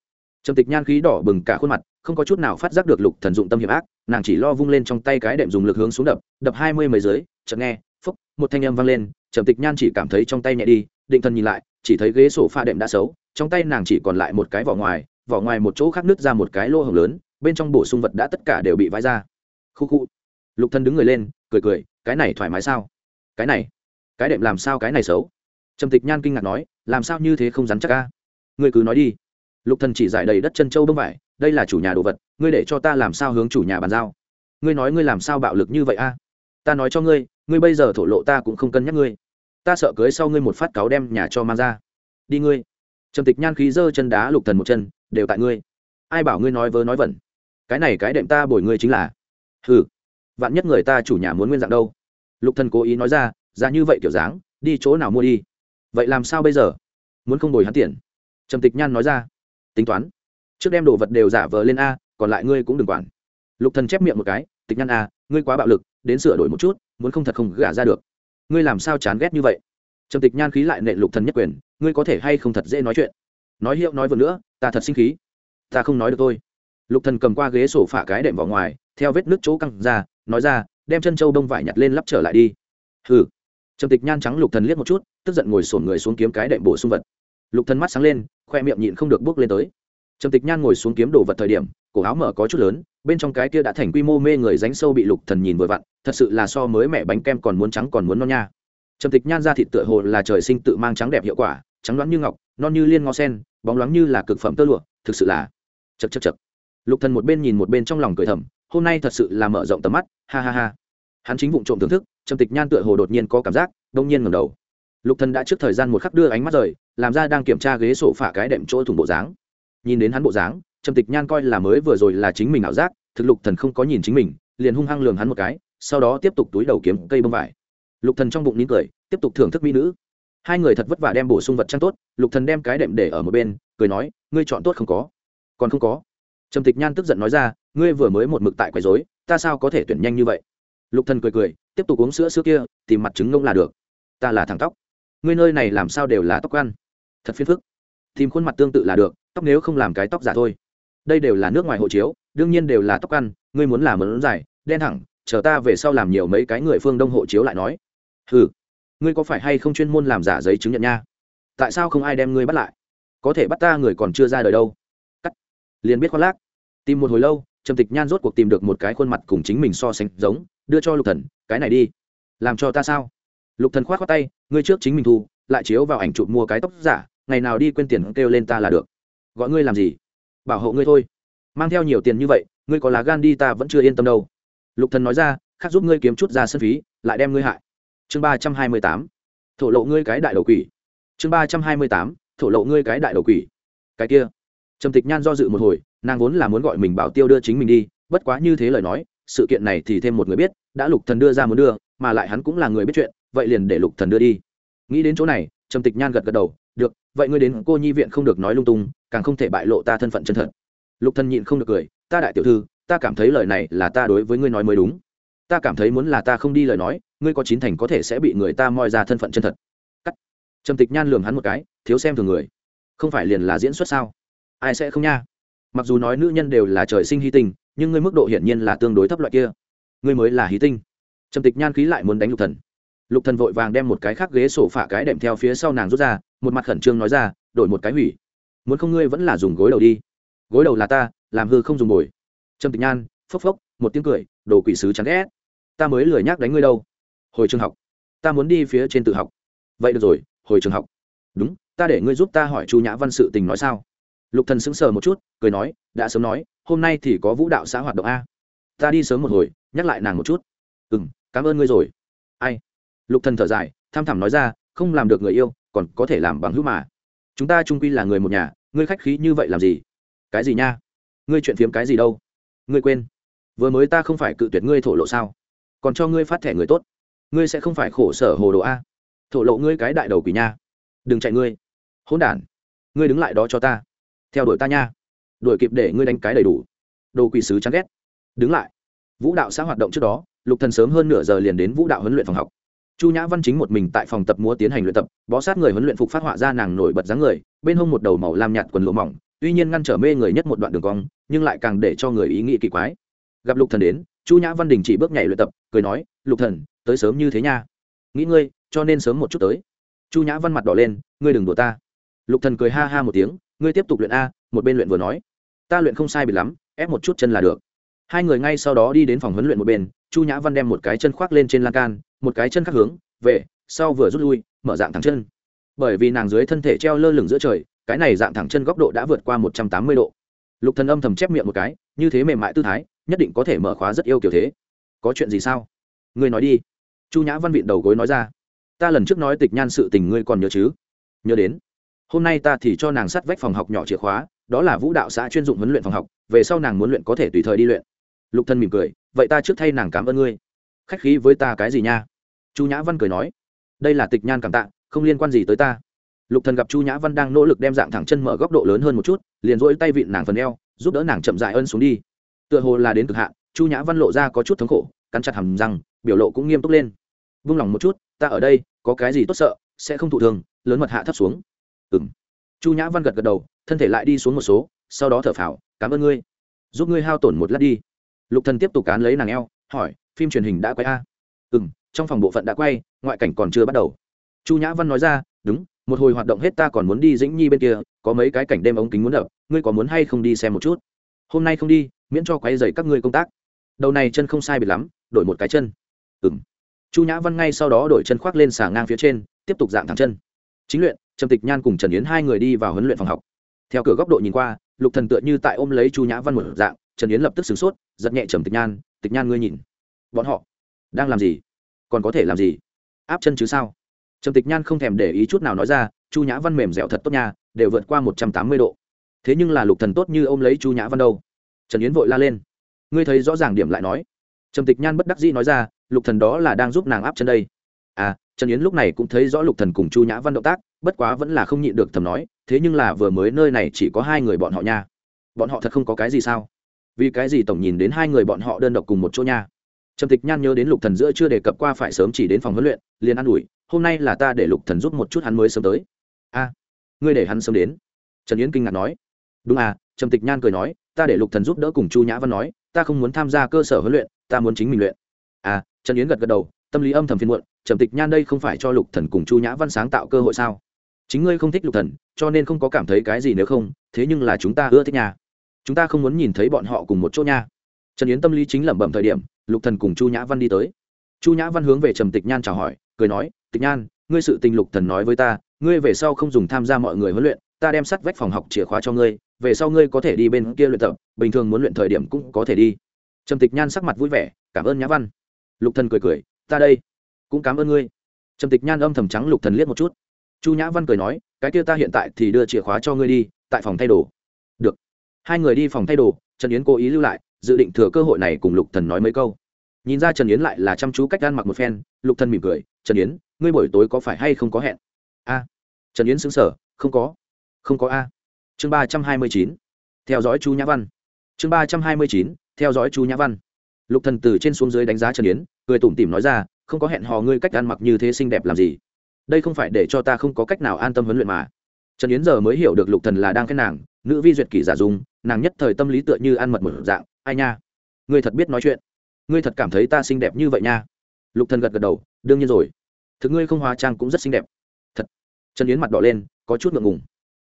Trầm tịch nhan khí đỏ bừng cả khuôn mặt, không có chút nào phát giác được lục thần dụng tâm hiểm ác, nàng chỉ lo vung lên trong tay cái đệm dùng lực hướng xuống đập đập hai mươi mấy dưới, chợt nghe, phúc, một thanh âm vang lên, trầm tịch nhan chỉ cảm thấy trong tay nhẹ đi, định thần nhìn lại, chỉ thấy ghế sổ pha đệm đã xấu, trong tay nàng chỉ còn lại một cái vỏ ngoài vỏ ngoài một chỗ khác nứt ra một cái lỗ hổng lớn, bên trong bổ sung vật đã tất cả đều bị vãi ra. Khu khu. Lục thần đứng người lên, cười cười, cái này thoải mái sao? Cái này, cái đệm làm sao cái này xấu? Trầm tịch nhan kinh ngạc nói, làm sao như thế không rắn chắc ca ngươi cứ nói đi. Lục thần chỉ giải đầy đất chân châu bông vải, đây là chủ nhà đồ vật, ngươi để cho ta làm sao hướng chủ nhà bàn giao? Ngươi nói ngươi làm sao bạo lực như vậy a? Ta nói cho ngươi ngươi bây giờ thổ lộ ta cũng không cân nhắc ngươi. Ta sợ cưới sau ngươi một phát cáo đem nhà cho mang ra. Đi ngươi. Trầm tịch nhan khí giơ chân đá lục thần một chân, đều tại ngươi. Ai bảo ngươi nói vớ nói vẩn? Cái này cái đệm ta bồi ngươi chính là. Hừ, vạn nhất người ta chủ nhà muốn nguyên dạng đâu? Lục thần cố ý nói ra ra như vậy kiểu dáng, đi chỗ nào mua đi? Vậy làm sao bây giờ? Muốn không đổi hắn tiền? Trầm tịch nhan nói ra. Tính toán. Trước đem đồ vật đều giả vờ lên a, còn lại ngươi cũng đừng quản. Lục thần chép miệng một cái. Tịch nhan a, ngươi quá bạo lực, đến sửa đổi một chút, muốn không thật không gả ra được. Ngươi làm sao chán ghét như vậy? Trầm tịch nhan khí lại nệ lục thần nhất quyền. Ngươi có thể hay không thật dễ nói chuyện? Nói hiệu nói vừa nữa, ta thật sinh khí. Ta không nói được thôi. Lục thần cầm qua ghế sổ phả cái đệm vào ngoài, theo vết nước chỗ căng ra, nói ra, đem chân châu đông vải nhặt lên lắp trở lại đi. Hừ trầm tịch nhan trắng lục thần liếc một chút, tức giận ngồi sổn người xuống kiếm cái đệm bổ sung vật. Lục thần mắt sáng lên, khoe miệng nhịn không được bước lên tới. Trầm tịch nhan ngồi xuống kiếm đồ vật thời điểm, cổ áo mở có chút lớn, bên trong cái kia đã thành quy mô mê người ránh sâu bị lục thần nhìn vừa vặn, thật sự là so mới mẹ bánh kem còn muốn trắng còn muốn non nha. Trầm tịch nhan ra thịt tựa hồ là trời sinh tự mang trắng đẹp hiệu quả, trắng loáng như ngọc, non như liên ngó sen, bóng loáng như là cực phẩm tơ lụa, thực sự là chật chật chật lục thần một bên nhìn một bên trong lòng cười thầm, hôm nay thật sự là mở rộng tầm mắt, ha ha ha. Hắn chính vụng trộm thưởng thức trầm tịch nhan tựa hồ đột nhiên có cảm giác, đông nhiên ngẩng đầu. Lục thần đã trước thời gian một khắc đưa ánh mắt rời, làm ra đang kiểm tra ghế sổ phả cái đệm chỗ thủng bộ dáng. Nhìn đến hắn bộ dáng, trầm tịch nhan coi là mới vừa rồi là chính mình ảo giác, thực lục thần không có nhìn chính mình, liền hung hăng lường hắn một cái, sau đó tiếp tục túi đầu kiếm cây bông vải. Lục thần trong bụng nín cười, tiếp tục thưởng thức mỹ nữ. Hai người thật vất vả đem bổ sung vật trang tốt, lục thần đem cái đệm để ở một bên, cười nói, ngươi chọn tốt không có. Còn không có. Trầm tịch nhan tức giận nói ra, ngươi vừa mới một mực tại quấy rối, ta sao có thể tuyển nhanh như vậy? Lục thần cười cười tiếp tục uống sữa sữa kia, tìm mặt trứng ngông là được. Ta là thằng tóc. Ngươi nơi này làm sao đều là tóc ăn. Thật phiền phức. Tìm khuôn mặt tương tự là được, tóc nếu không làm cái tóc giả thôi. Đây đều là nước ngoài hộ chiếu, đương nhiên đều là tóc ăn, ngươi muốn làm lớn dài, đen thẳng, chờ ta về sau làm nhiều mấy cái người phương đông hộ chiếu lại nói. Ừ ngươi có phải hay không chuyên môn làm giả giấy chứng nhận nha? Tại sao không ai đem ngươi bắt lại? Có thể bắt ta người còn chưa ra đời đâu. Cắt. Liền biết khoác lác. Tìm một hồi lâu, trầm tịch nhan rốt cuộc tìm được một cái khuôn mặt cùng chính mình so sánh giống đưa cho lục thần, cái này đi. Làm cho ta sao? Lục thần khoát khoát tay, ngươi trước chính mình thu, lại chiếu vào ảnh chụp mua cái tóc giả, ngày nào đi quên tiền kêu lên ta là được. Gọi ngươi làm gì? Bảo hộ ngươi thôi. Mang theo nhiều tiền như vậy, ngươi có lá gan đi ta vẫn chưa yên tâm đâu. Lục thần nói ra, khác giúp ngươi kiếm chút ra sân phí, lại đem ngươi hại. Chương ba trăm hai mươi tám. Thổ lộ ngươi cái đại đầu quỷ. Chương ba trăm hai mươi tám. Thổ lộ ngươi cái đại đầu quỷ. Cái kia. Trầm tịch nhan do dự một hồi, nàng vốn là muốn gọi mình bảo tiêu đưa chính mình đi, bất quá như thế lời nói sự kiện này thì thêm một người biết, đã lục thần đưa ra muốn đưa, mà lại hắn cũng là người biết chuyện, vậy liền để lục thần đưa đi. Nghĩ đến chỗ này, trầm tịch nhan gật gật đầu, được, vậy ngươi đến cô nhi viện không được nói lung tung, càng không thể bại lộ ta thân phận chân thật. Lục thần nhịn không được cười, ta đại tiểu thư, ta cảm thấy lời này là ta đối với ngươi nói mới đúng. Ta cảm thấy muốn là ta không đi lời nói, ngươi có chín thành có thể sẽ bị người ta moi ra thân phận chân thật. Cắt. Trầm tịch nhan lường hắn một cái, thiếu xem thường người. Không phải liền là diễn xuất sao? Ai sẽ không nha? Mặc dù nói nữ nhân đều là trời sinh hy tình nhưng ngươi mức độ hiển nhiên là tương đối thấp loại kia. Ngươi mới là hí tinh. Trầm tịch nhan khí lại muốn đánh lục thần. Lục thần vội vàng đem một cái khác ghế sổ phả cái đệm theo phía sau nàng rút ra, một mặt khẩn trương nói ra, đổi một cái hủy. Muốn không ngươi vẫn là dùng gối đầu đi. Gối đầu là ta, làm hư không dùng bồi. Trầm tịch nhan phốc phốc, một tiếng cười, đồ quỷ sứ chán ghét. Ta mới lười nhác đánh ngươi đâu. Hồi trường học. Ta muốn đi phía trên tự học. Vậy được rồi, hồi trường học. Đúng, ta để ngươi giúp ta hỏi chu nhã văn sự tình nói sao? Lục thần sững sờ một chút, cười nói, đã sớm nói, hôm nay thì có vũ đạo xã hoạt động a. Ta đi sớm một hồi, nhắc lại nàng một chút. Ừ cảm ơn ngươi rồi. Ai? Lục thần thở dài, tham thẳm nói ra, không làm được người yêu, còn có thể làm bằng hữu mà. Chúng ta trung quy là người một nhà, ngươi khách khí như vậy làm gì? Cái gì nha? Ngươi chuyện phiếm cái gì đâu? Ngươi quên. Vừa mới ta không phải cự tuyệt ngươi thổ lộ sao? Còn cho ngươi phát thẻ người tốt. Ngươi sẽ không phải khổ sở hồ đồ a. Thổ lộ ngươi cái đại đầu quỷ nha. Đừng chạy ngươi. Hỗn đản. Ngươi đứng lại đó cho ta theo đuổi ta nha. Đuổi kịp để ngươi đánh cái đầy đủ. Đồ quỷ sứ chán ghét. Đứng lại. Vũ đạo xã hoạt động trước đó, lục thần sớm hơn nửa giờ liền đến vũ đạo huấn luyện phòng học. Chu nhã văn chính một mình tại phòng tập múa tiến hành luyện tập, bó sát người huấn luyện phục phát họa ra nàng nổi bật dáng người, bên hông một đầu màu lam nhạt quần lụa mỏng, tuy nhiên ngăn trở mê người nhất một đoạn đường cong, nhưng lại càng để cho người ý nghĩ kỳ quái. Gặp lục thần đến, chu nhã văn đình chỉ bước nhảy luyện tập, cười nói, lục thần, tới sớm như thế nha. Nghĩ ngươi, cho nên sớm một chút tới. Chu nhã văn mặt đỏ lên, ngươi đừng đùa ta. Lục thần cười ha ha một tiếng ngươi tiếp tục luyện a, một bên luyện vừa nói. Ta luyện không sai biệt lắm, ép một chút chân là được. Hai người ngay sau đó đi đến phòng huấn luyện một bên, chu nhã văn đem một cái chân khoác lên trên lan can, một cái chân khác hướng, về, sau vừa rút lui, mở dạng thẳng chân. Bởi vì nàng dưới thân thể treo lơ lửng giữa trời, cái này dạng thẳng chân góc độ đã vượt qua một trăm tám mươi độ. Lục thần âm thầm chép miệng một cái, như thế mềm mại tư thái, nhất định có thể mở khóa rất yêu kiểu thế. Có chuyện gì sao? Ngươi nói đi. Chu nhã văn vịn đầu gối nói ra. Ta lần trước nói tịch nhan sự tình ngươi còn nhớ chứ? Nhớ đến hôm nay ta thì cho nàng sắt vách phòng học nhỏ chìa khóa, đó là vũ đạo xã chuyên dụng huấn luyện phòng học, về sau nàng muốn luyện có thể tùy thời đi luyện. Lục thân mỉm cười, vậy ta trước thay nàng cảm ơn ngươi. Khách khí với ta cái gì nha? Chu nhã văn cười nói, đây là tịch nhan cảm tạ, không liên quan gì tới ta. Lục thần gặp chu nhã văn đang nỗ lực đem dạng thẳng chân mở góc độ lớn hơn một chút, liền rỗi tay vịn nàng phần eo, giúp đỡ nàng chậm dại ân xuống đi. Tựa hồ là đến cực hạn, chu nhã văn lộ ra có chút thống khổ, cắn chặt hầm răng, biểu lộ cũng nghiêm túc lên. Vung lòng một chút, ta ở đây, có cái gì tốt sợ, sẽ không thụ thường lớn mật hạ thấp xuống ừng chu nhã văn gật gật đầu, thân thể lại đi xuống một số, sau đó thở phào, cảm ơn ngươi. Giúp ngươi hao tổn một lát đi. Lục thần tiếp tục cán lấy nàng eo, hỏi, phim truyền hình đã quay a? À? trong phòng bộ phận đã quay, ngoại cảnh còn chưa bắt đầu. Chu nhã văn nói ra, đúng, một hồi hoạt động hết ta còn muốn đi dĩnh nhi bên kia, có mấy cái cảnh đêm ống kính muốn đập, ngươi có muốn hay không đi xem một chút? Hôm nay không đi, miễn cho quay dày các ngươi công tác. Đầu này chân không sai biệt lắm, đổi một cái chân. Ừm. chu nhã văn ngay sau đó đổi chân khoác lên xà ngang phía trên, tiếp tục dạng thẳng chân. Chính luyện trầm tịch nhan cùng trần yến hai người đi vào huấn luyện phòng học. Theo cửa góc độ nhìn qua, lục thần tựa như tại ôm lấy chu nhã văn một dạng, trần yến lập tức sửng sốt, giật nhẹ trầm tịch nhan tịch nhan ngươi nhìn, bọn họ đang làm gì? Còn có thể làm gì? Áp chân chứ sao? Trầm tịch nhan không thèm để ý chút nào nói ra, chu nhã văn mềm dẻo thật tốt nha, đều vượt qua một trăm tám mươi độ. Thế nhưng là lục thần tốt như ôm lấy chu nhã văn đâu. Trần yến vội la lên. Ngươi thấy rõ ràng điểm lại nói. Trầm tịch nhan bất đắc dĩ nói ra, lục thần đó là đang giúp nàng áp chân đây. À trần yến lúc này cũng thấy rõ lục thần cùng chu nhã văn động tác, bất quá vẫn là không nhịn được thầm nói, thế nhưng là vừa mới nơi này chỉ có hai người bọn họ nha. Bọn họ thật không có cái gì sao? Vì cái gì tổng nhìn đến hai người bọn họ đơn độc cùng một chỗ nha? Trầm tịch nhan nhớ đến lục thần giữa chưa đề cập qua phải sớm chỉ đến phòng huấn luyện, liền an ủi, hôm nay là ta để lục thần giúp một chút hắn mới sớm tới. A, ngươi để hắn sớm đến? Trần yến kinh ngạc nói. Đúng à trầm tịch nhan cười nói, ta để lục thần giúp đỡ cùng chu nhã văn nói, ta không muốn tham gia cơ sở huấn luyện, ta muốn chính mình luyện. À trần yến gật gật đầu tâm lý âm thầm phiền muộn, trầm tịch nhan đây không phải cho lục thần cùng chu nhã văn sáng tạo cơ hội sao? Chính ngươi không thích lục thần, cho nên không có cảm thấy cái gì nếu không, thế nhưng là chúng ta ưa thích nhà chúng ta không muốn nhìn thấy bọn họ cùng một chỗ nha. Trần yến tâm lý chính lẩm bẩm thời điểm, lục thần cùng chu nhã văn đi tới. Chu nhã văn hướng về trầm tịch nhan chào hỏi, cười nói, tịch nhan, ngươi sự tình lục thần nói với ta, ngươi về sau không dùng tham gia mọi người huấn luyện, ta đem sắt vách phòng học chìa khóa cho ngươi, về sau ngươi có thể đi bên kia luyện tập, bình thường muốn luyện thời điểm cũng có thể đi. Trầm tịch nhan sắc mặt vui vẻ, cảm ơn nhã văn. Lục thần cười cười ta đây. Cũng cảm ơn ngươi. Trầm tịch nhan âm thầm trắng lục thần liếc một chút. Chu nhã văn cười nói, cái kia ta hiện tại thì đưa chìa khóa cho ngươi đi, tại phòng thay đồ. Được. Hai người đi phòng thay đồ, trần yến cố ý lưu lại, dự định thừa cơ hội này cùng lục thần nói mấy câu. Nhìn ra trần yến lại là chăm chú cách ăn mặc một phen, lục thần mỉm cười, trần yến, ngươi buổi tối có phải hay không có hẹn? A. Trần yến xứng sở không có. Không có a. Chương ba trăm hai mươi chín. Theo dõi chu nhã văn. Chương ba trăm hai mươi chín, theo dõi chu nhã văn. Lục thần từ trên xuống dưới đánh giá trần yến cười tủm tỉm nói ra, không có hẹn hò ngươi cách ăn mặc như thế xinh đẹp làm gì? Đây không phải để cho ta không có cách nào an tâm huấn luyện mà. Trần yến giờ mới hiểu được lục thần là đang cái nàng, nữ vi duyệt kỷ giả dung, nàng nhất thời tâm lý tựa như ăn mật một dạng, ai nha, ngươi thật biết nói chuyện. Ngươi thật cảm thấy ta xinh đẹp như vậy nha. Lục thần gật gật đầu, đương nhiên rồi. Thực ngươi không hóa trang cũng rất xinh đẹp. Thật. Trần yến mặt đỏ lên, có chút ngượng ngùng.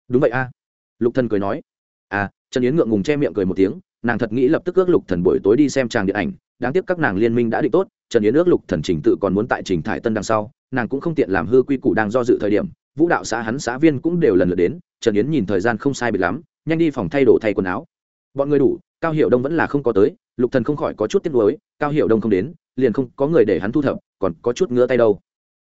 Đúng vậy a. Lục thần cười nói. À trần yến ngượng ngùng che miệng cười một tiếng, nàng thật nghĩ lập tức ước lục thần buổi tối đi xem tràng điện ảnh, đáng tiếc các nàng liên minh đã định tốt trần yến ước lục thần trình tự còn muốn tại trình thải tân đằng sau, nàng cũng không tiện làm hư quy củ đang do dự thời điểm, vũ đạo xã hắn xã viên cũng đều lần lượt đến, trần yến nhìn thời gian không sai biệt lắm, nhanh đi phòng thay đồ thay quần áo. Bọn người đủ, cao hiệu đông vẫn là không có tới, lục thần không khỏi có chút tiếc nuối, cao hiệu đông không đến, liền không có người để hắn thu thập, còn có chút ngứa tay đâu.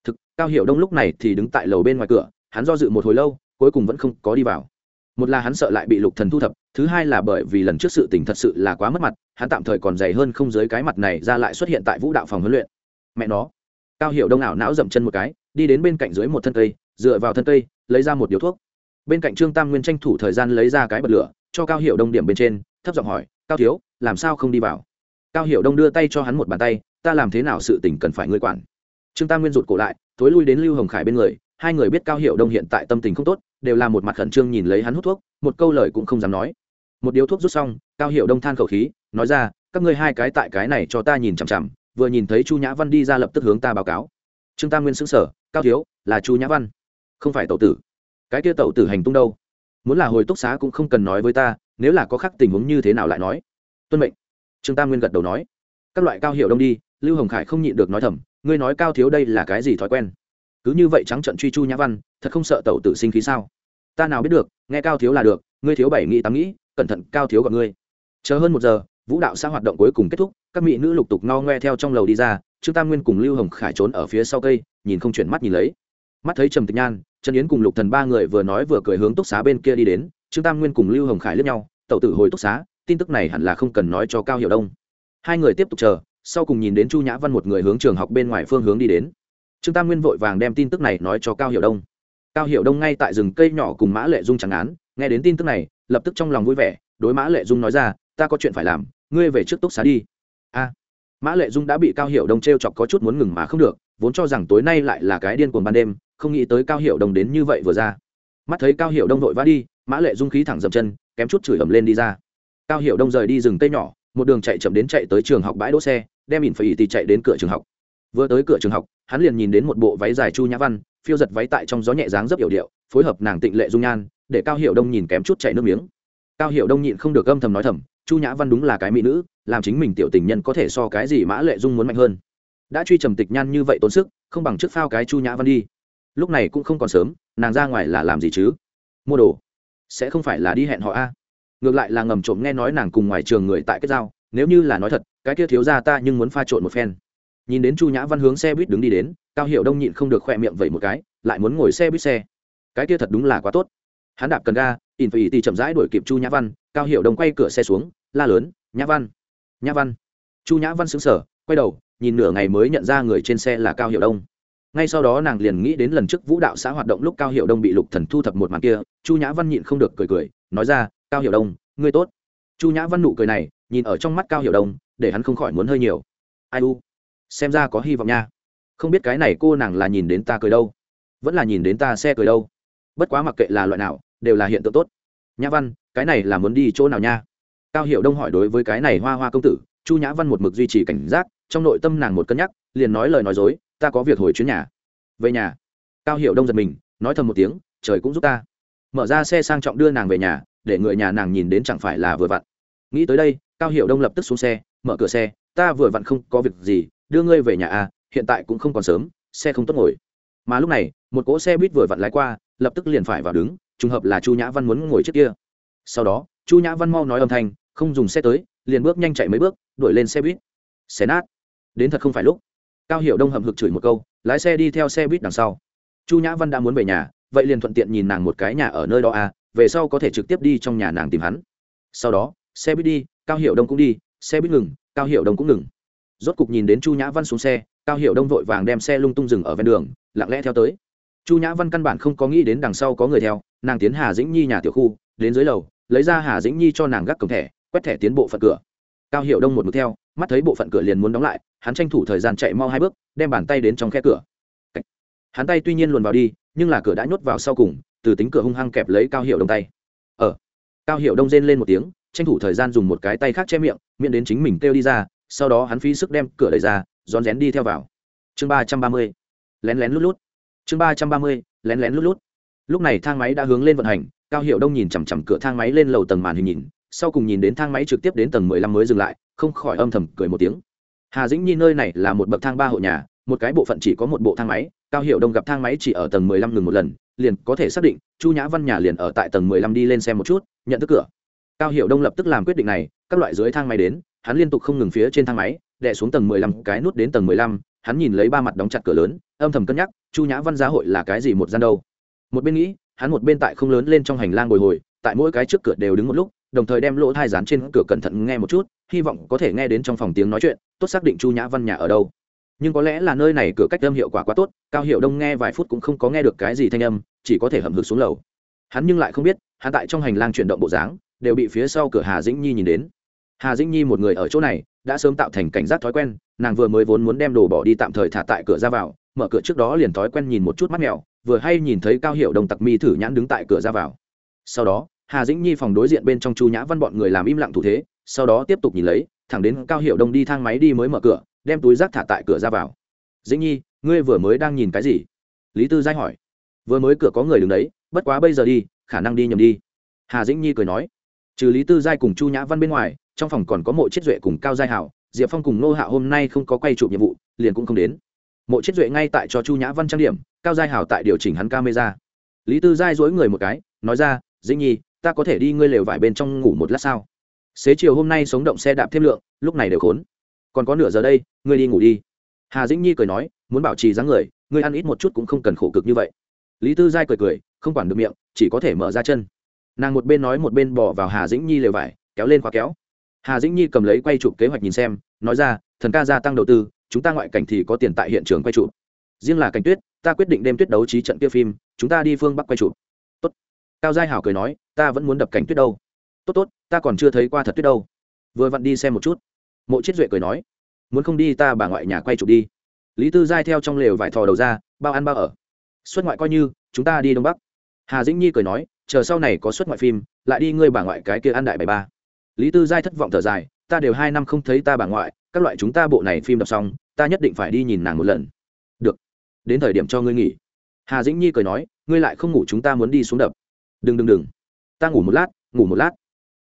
Thực, cao hiệu đông lúc này thì đứng tại lầu bên ngoài cửa, hắn do dự một hồi lâu, cuối cùng vẫn không có đi vào. Một là hắn sợ lại bị lục thần thu thập thứ hai là bởi vì lần trước sự tình thật sự là quá mất mặt, hắn tạm thời còn dày hơn không dưới cái mặt này ra lại xuất hiện tại vũ đạo phòng huấn luyện. Mẹ nó. Cao hiệu đông ảo não dậm chân một cái, đi đến bên cạnh dưới một thân cây, dựa vào thân cây, lấy ra một điếu thuốc. Bên cạnh trương tam nguyên tranh thủ thời gian lấy ra cái bật lửa, cho cao hiệu đông điểm bên trên, thấp giọng hỏi, cao thiếu, làm sao không đi vào? Cao hiệu đông đưa tay cho hắn một bàn tay, ta làm thế nào sự tình cần phải ngươi quản? Trương tam nguyên rụt cổ lại, thối lui đến lưu hồng khải bên người, hai người biết cao hiệu đông hiện tại tâm tình không tốt đều là một mặt khẩn trương nhìn lấy hắn hút thuốc, một câu lời cũng không dám nói. Một điếu thuốc rút xong, cao hiệu đông than khẩu khí, nói ra, các ngươi hai cái tại cái này cho ta nhìn chằm chằm, vừa nhìn thấy chu nhã văn đi ra lập tức hướng ta báo cáo. Trương tam nguyên xứng sở cao thiếu, là chu nhã văn, không phải tẩu tử. Cái kia tẩu tử hành tung đâu? Muốn là hồi túc xá cũng không cần nói với ta, nếu là có khác tình huống như thế nào lại nói? Tuân mệnh. Trương tam nguyên gật đầu nói. Các loại cao hiệu đông đi, lưu hồng khải không nhịn được nói thầm, ngươi nói cao thiếu đây là cái gì thói quen? Cứ như vậy trắng trận truy chu nhã văn, thật không sợ tẩu tử sinh khí sao? Ta nào biết được, nghe cao thiếu là được, ngươi thiếu bảy nghĩ tám nghĩ, cẩn thận cao thiếu gọi ngươi. Chờ hơn một giờ, vũ đạo xã hoạt động cuối cùng kết thúc, các mỹ nữ lục tục no ngoe theo trong lầu đi ra, trương tam nguyên cùng lưu hồng khải trốn ở phía sau cây, nhìn không chuyển mắt nhìn lấy. Mắt thấy trầm tịch nhan, trần yến cùng lục thần ba người vừa nói vừa cười hướng túc xá bên kia đi đến, trương tam nguyên cùng lưu hồng khải lướt nhau, tẩu tử hồi túc xá, tin tức này hẳn là không cần nói cho cao hiểu đông. Hai người tiếp tục chờ, sau cùng nhìn đến chu nhã văn một người hướng trường học bên ngoài phương hướng đi đến trương tam nguyên vội vàng đem tin tức này nói cho cao hiểu đông. Cao hiểu đông ngay tại rừng cây nhỏ cùng mã lệ dung chẳng án, nghe đến tin tức này, lập tức trong lòng vui vẻ, đối mã lệ dung nói ra, ta có chuyện phải làm, ngươi về trước túc xá đi. A. Mã lệ dung đã bị cao hiểu đông t r e o chọc có chút muốn ngừng mà không được, vốn cho rằng tối nay lại là cái điên cuồng ban đêm, không nghĩ tới cao hiểu đông đến như vậy vừa ra. Mắt thấy cao hiểu đông vội vã đi, mã lệ dung khí thẳng dậm chân, kém chút chửi ầm lên đi ra. Cao hiểu đông rời đi rừng cây nhỏ, một đường chạy chậm đến chạy tới trường học bãi đỗ xe, đem ỉn phải ỉ thì chạy đến cửa trường học vừa tới cửa trường học, hắn liền nhìn đến một bộ váy dài chu nhã văn, phiêu giật váy tại trong gió nhẹ dáng rất yểu điệu, phối hợp nàng tịnh lệ dung nhan, để cao Hiệu đông nhìn kém chút chạy nước miếng. Cao Hiệu đông nhịn không được âm thầm nói thầm, chu nhã văn đúng là cái mỹ nữ, làm chính mình tiểu tình nhân có thể so cái gì mã lệ dung muốn mạnh hơn. Đã truy trầm tịch nhan như vậy tốn sức, không bằng trước phao cái chu nhã văn đi. Lúc này cũng không còn sớm, nàng ra ngoài là làm gì chứ? Mua đồ. Sẽ không phải là đi hẹn họ a? Ngược lại là ngầm trộm nghe nói nàng cùng ngoài trường người tại kết giao, nếu như là nói thật, cái kia thiếu ra ta nhưng muốn pha trộn một phen nhìn đến chu nhã văn hướng xe buýt đứng đi đến, cao hiệu đông nhịn không được khoe miệng vậy một cái, lại muốn ngồi xe buýt xe. Cái kia thật đúng là quá tốt. Hắn đạp cần ga in phải tì chậm rãi đuổi kịp chu nhã văn, cao hiệu đông quay cửa xe xuống, la lớn, nhã văn nhã văn. Chu nhã văn xứng sở quay đầu, nhìn nửa ngày mới nhận ra người trên xe là cao hiệu đông. Ngay sau đó nàng liền nghĩ đến lần trước vũ đạo xã hoạt động lúc cao hiệu đông bị lục thần thu thập một màn kia, chu nhã văn nhịn không được cười cười, nói ra, cao hiệu đông, ngươi tốt. Chu nhã văn nụ cười này, nhìn ở trong mắt cao hiệu đông, để hắn không khỏi muốn hơi nhiều. Ai u xem ra có hy vọng nha. Không biết cái này cô nàng là nhìn đến ta cười đâu, vẫn là nhìn đến ta xe cười đâu. Bất quá mặc kệ là loại nào, đều là hiện tượng tốt. Nhã văn, cái này là muốn đi chỗ nào nha? Cao hiệu đông hỏi đối với cái này hoa hoa công tử, chu nhã văn một mực duy trì cảnh giác, trong nội tâm nàng một cân nhắc, liền nói lời nói dối, ta có việc hồi chuyến nhà. Về nhà? Cao hiệu đông giật mình, nói thầm một tiếng, trời cũng giúp ta. Mở ra xe sang trọng đưa nàng về nhà, để người nhà nàng nhìn đến chẳng phải là vừa vặn. Nghĩ tới đây, cao hiệu đông lập tức xuống xe, mở cửa xe, ta vừa vặn không có việc gì đưa ngươi về nhà à hiện tại cũng không còn sớm, xe không tốt ngồi. Mà lúc này, một cỗ xe buýt vừa vặn lái qua, lập tức liền phải vào đứng, trùng hợp là chu nhã văn muốn ngồi trước kia. Sau đó, chu nhã văn mau nói âm thanh, không dùng xe tới, liền bước nhanh chạy mấy bước, đuổi lên xe buýt. Xe nát. Đến thật không phải lúc. Cao hiệu đông hậm hực chửi một câu, lái xe đi theo xe buýt đằng sau. Chu nhã văn đã muốn về nhà, vậy liền thuận tiện nhìn nàng một cái nhà ở nơi đó à về sau có thể trực tiếp đi trong nhà nàng tìm hắn. Sau đó, xe buýt đi, cao hiệu đông cũng đi, xe buýt ngừng, cao hiệu đông cũng ngừng rốt cục nhìn đến chu nhã văn xuống xe, cao hiệu đông vội vàng đem xe lung tung dừng ở ven đường, lặng lẽ theo tới. Chu nhã văn căn bản không có nghĩ đến đằng sau có người theo, nàng tiến hà dĩnh nhi nhà tiểu khu, đến dưới lầu, lấy ra hà dĩnh nhi cho nàng gác cổng thẻ, quét thẻ tiến bộ phận cửa. Cao hiệu đông một mực theo, mắt thấy bộ phận cửa liền muốn đóng lại, hắn tranh thủ thời gian chạy mau hai bước, đem bàn tay đến trong khe cửa. Hắn tay tuy nhiên luồn vào đi, nhưng là cửa đã nhốt vào sau cùng, từ tính cửa hung hăng kẹp lấy cao hiệu đông tay. Ở cao hiệu đông rên lên một tiếng, tranh thủ thời gian dùng một cái tay khác che miệng miệng đến chính mình kêu đi ra sau đó hắn phí sức đem cửa đẩy ra, rón rén đi theo vào. Chương ba trăm ba mươi. Lén lén lút lút. Chương ba trăm ba mươi, lén lén lút lút. Lúc này thang máy đã hướng lên vận hành, cao hiệu đông nhìn chằm chằm cửa thang máy lên lầu tầng màn hình nhìn, sau cùng nhìn đến thang máy trực tiếp đến tầng mười lăm mới dừng lại, không khỏi âm thầm cười một tiếng. Hà dĩnh nhi nơi này là một bậc thang ba hộ nhà, một cái bộ phận chỉ có một bộ thang máy, cao hiệu đông gặp thang máy chỉ ở tầng mười lăm ngừng một lần, liền có thể xác định, chu nhã văn nhà liền ở tại tầng mười lăm đi lên xem một chút, nhận thức cửa. Cao hiệu đông lập tức làm quyết định này, các loại dưới thang máy đến hắn liên tục không ngừng phía trên thang máy, đè xuống tầng mười lăm, cái nút đến tầng mười lăm, hắn nhìn lấy ba mặt đóng chặt cửa lớn, âm thầm cân nhắc, chu nhã văn giá hội là cái gì một gian đâu. Một bên nghĩ, hắn một bên tại không lớn lên trong hành lang bồi hồi, tại mỗi cái trước cửa đều đứng một lúc, đồng thời đem lỗ thai dán trên cửa cẩn thận nghe một chút, hy vọng có thể nghe đến trong phòng tiếng nói chuyện, tốt xác định chu nhã văn nhà ở đâu. Nhưng có lẽ là nơi này cửa cách âm hiệu quả quá tốt, cao hiệu đông nghe vài phút cũng không có nghe được cái gì thanh âm, chỉ có thể hầm hực xuống lầu. Hắn nhưng lại không biết, hắn tại trong hành lang chuyển động bộ dáng, đều bị phía sau cửa hà dĩnh nhi nhìn đến hà dĩnh nhi một người ở chỗ này, đã sớm tạo thành cảnh giác thói quen, nàng vừa mới vốn muốn đem đồ bỏ đi tạm thời thả tại cửa ra vào, mở cửa trước đó liền thói quen nhìn một chút mắt mèo, vừa hay nhìn thấy cao hiệu đồng tặc mi thử nhãn đứng tại cửa ra vào. Sau đó, hà dĩnh nhi phòng đối diện bên trong chu nhã văn bọn người làm im lặng thủ thế, sau đó tiếp tục nhìn lấy, thẳng đến cao hiệu đông đi thang máy đi mới mở cửa, đem túi rác thả tại cửa ra vào. Dĩnh nhi, ngươi vừa mới đang nhìn cái gì? Lý tư giai hỏi. Vừa mới cửa có người đứng đấy, bất quá bây giờ đi, khả năng đi nhầm đi. Hà dĩnh nhi cười nói. Trừ lý tư giai cùng chu nhã văn bên ngoài trong phòng còn có mộ chết duệ cùng cao giai hảo, diệp phong cùng nô hạ hôm nay không có quay chụp nhiệm vụ, liền cũng không đến. Mộ chết duệ ngay tại cho chu nhã văn trang điểm, cao giai hảo tại điều chỉnh hắn camera. Lý tư giai dối người một cái, nói ra, dĩnh nhi, ta có thể đi ngươi lều vải bên trong ngủ một lát sao? Xế chiều hôm nay sống động xe đạp thêm lượng, lúc này đều khốn. Còn có nửa giờ đây, ngươi đi ngủ đi. Hà dĩnh nhi cười nói, muốn bảo trì dáng người, ngươi ăn ít một chút cũng không cần khổ cực như vậy. Lý tư giai cười cười, không quản được miệng, chỉ có thể mở ra chân. Nàng một bên nói một bên bỏ vào hà dĩnh nhi lều vải, kéo lên khóa kéo hà dĩnh nhi cầm lấy quay chụp kế hoạch nhìn xem, nói ra, thần ca gia tăng đầu tư, chúng ta ngoại cảnh thì có tiền tại hiện trường quay chụp. Riêng là cảnh tuyết, ta quyết định đem tuyết đấu trí trận kia phim, chúng ta đi phương bắc quay chụp. Tốt. Cao giai hảo cười nói, ta vẫn muốn đập cảnh tuyết đâu. Tốt tốt, ta còn chưa thấy qua thật tuyết đâu. Vừa vặn đi xem một chút. Mộ chiết duệ cười nói, muốn không đi ta bà ngoại nhà quay chụp đi. Lý tư giai theo trong lều vải thò đầu ra, bao ăn bao ở. Xuất ngoại coi như, chúng ta đi đông bắc. Hà dĩnh nhi cười nói, chờ sau này có xuất ngoại phim, lại đi ngươi bà ngoại cái kia ăn đại bài ba lý tư giai thất vọng thở dài, ta đều hai năm không thấy ta bà ngoại, các loại chúng ta bộ này phim đọc xong, ta nhất định phải đi nhìn nàng một lần. Được, đến thời điểm cho ngươi nghỉ. Hà dĩnh nhi cười nói, ngươi lại không ngủ chúng ta muốn đi xuống đập. Đừng đừng đừng. Ta ngủ một lát, ngủ một lát.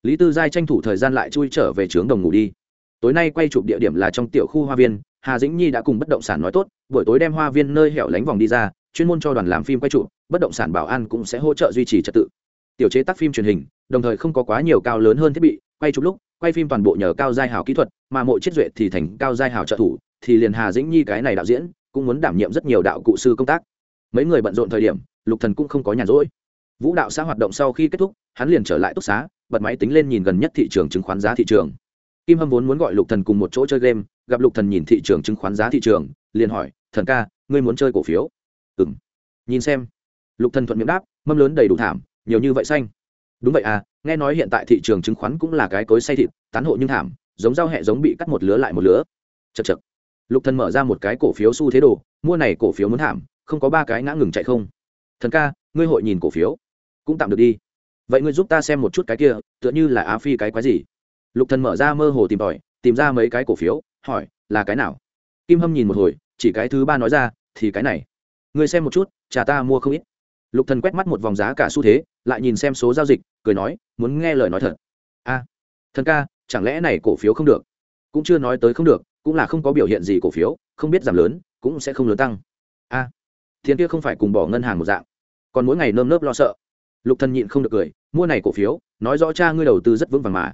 Lý tư giai tranh thủ thời gian lại chui trở về trướng đồng ngủ đi. Tối nay quay chụp địa điểm là trong tiểu khu hoa viên, hà dĩnh nhi đã cùng bất động sản nói tốt, buổi tối đem hoa viên nơi hẻo lánh vòng đi ra, chuyên môn cho đoàn làm phim quay chụp, bất động sản bảo an cũng sẽ hỗ trợ duy trì trật tự. Tiểu chế tác phim truyền hình, đồng thời không có quá nhiều cao lớn hơn thiết bị quay chụp lúc, quay phim toàn bộ nhờ cao giai hảo kỹ thuật, mà mộ chiết duệ thì thành cao giai hảo trợ thủ, thì liền hà dĩnh nhi cái này đạo diễn cũng muốn đảm nhiệm rất nhiều đạo cụ sư công tác. Mấy người bận rộn thời điểm, lục thần cũng không có nhàn rỗi. Vũ đạo xã hoạt động sau khi kết thúc, hắn liền trở lại túc xá, bật máy tính lên nhìn gần nhất thị trường chứng khoán giá thị trường. Kim hâm vốn muốn gọi lục thần cùng một chỗ chơi game, gặp lục thần nhìn thị trường chứng khoán giá thị trường, liền hỏi, thần ca, ngươi muốn chơi cổ phiếu? Ừm. Nhìn xem. Lục thần thuận miệng đáp, mâm lớn đầy đủ thảm, nhiều như vậy xanh. Đúng vậy à nghe nói hiện tại thị trường chứng khoán cũng là cái cối say thịt, tán hộ nhưng thảm, giống rau hẹ giống bị cắt một lứa lại một lứa. Chật chật lục thần mở ra một cái cổ phiếu xu thế đồ, mua này cổ phiếu muốn thảm, không có ba cái ngã ngừng chạy không. Thần ca, ngươi hội nhìn cổ phiếu. Cũng tạm được đi. Vậy ngươi giúp ta xem một chút cái kia, tựa như là á phi cái quái gì? Lục thần mở ra mơ hồ tìm tòi, tìm ra mấy cái cổ phiếu, hỏi, là cái nào? Kim hâm nhìn một hồi, chỉ cái thứ ba nói ra, thì cái này. Ngươi xem một chút, cha ta mua không ít lục thần quét mắt một vòng giá cả xu thế, lại nhìn xem số giao dịch, cười nói, muốn nghe lời nói thật. A, thần ca, chẳng lẽ này cổ phiếu không được? Cũng chưa nói tới không được, cũng là không có biểu hiện gì cổ phiếu, không biết giảm lớn, cũng sẽ không lớn tăng. A, tiền kia không phải cùng bỏ ngân hàng một dạng, còn mỗi ngày nơm nớp lo sợ. Lục thần nhịn không được cười, mua này cổ phiếu, nói rõ cha ngươi đầu tư rất vững vàng mà.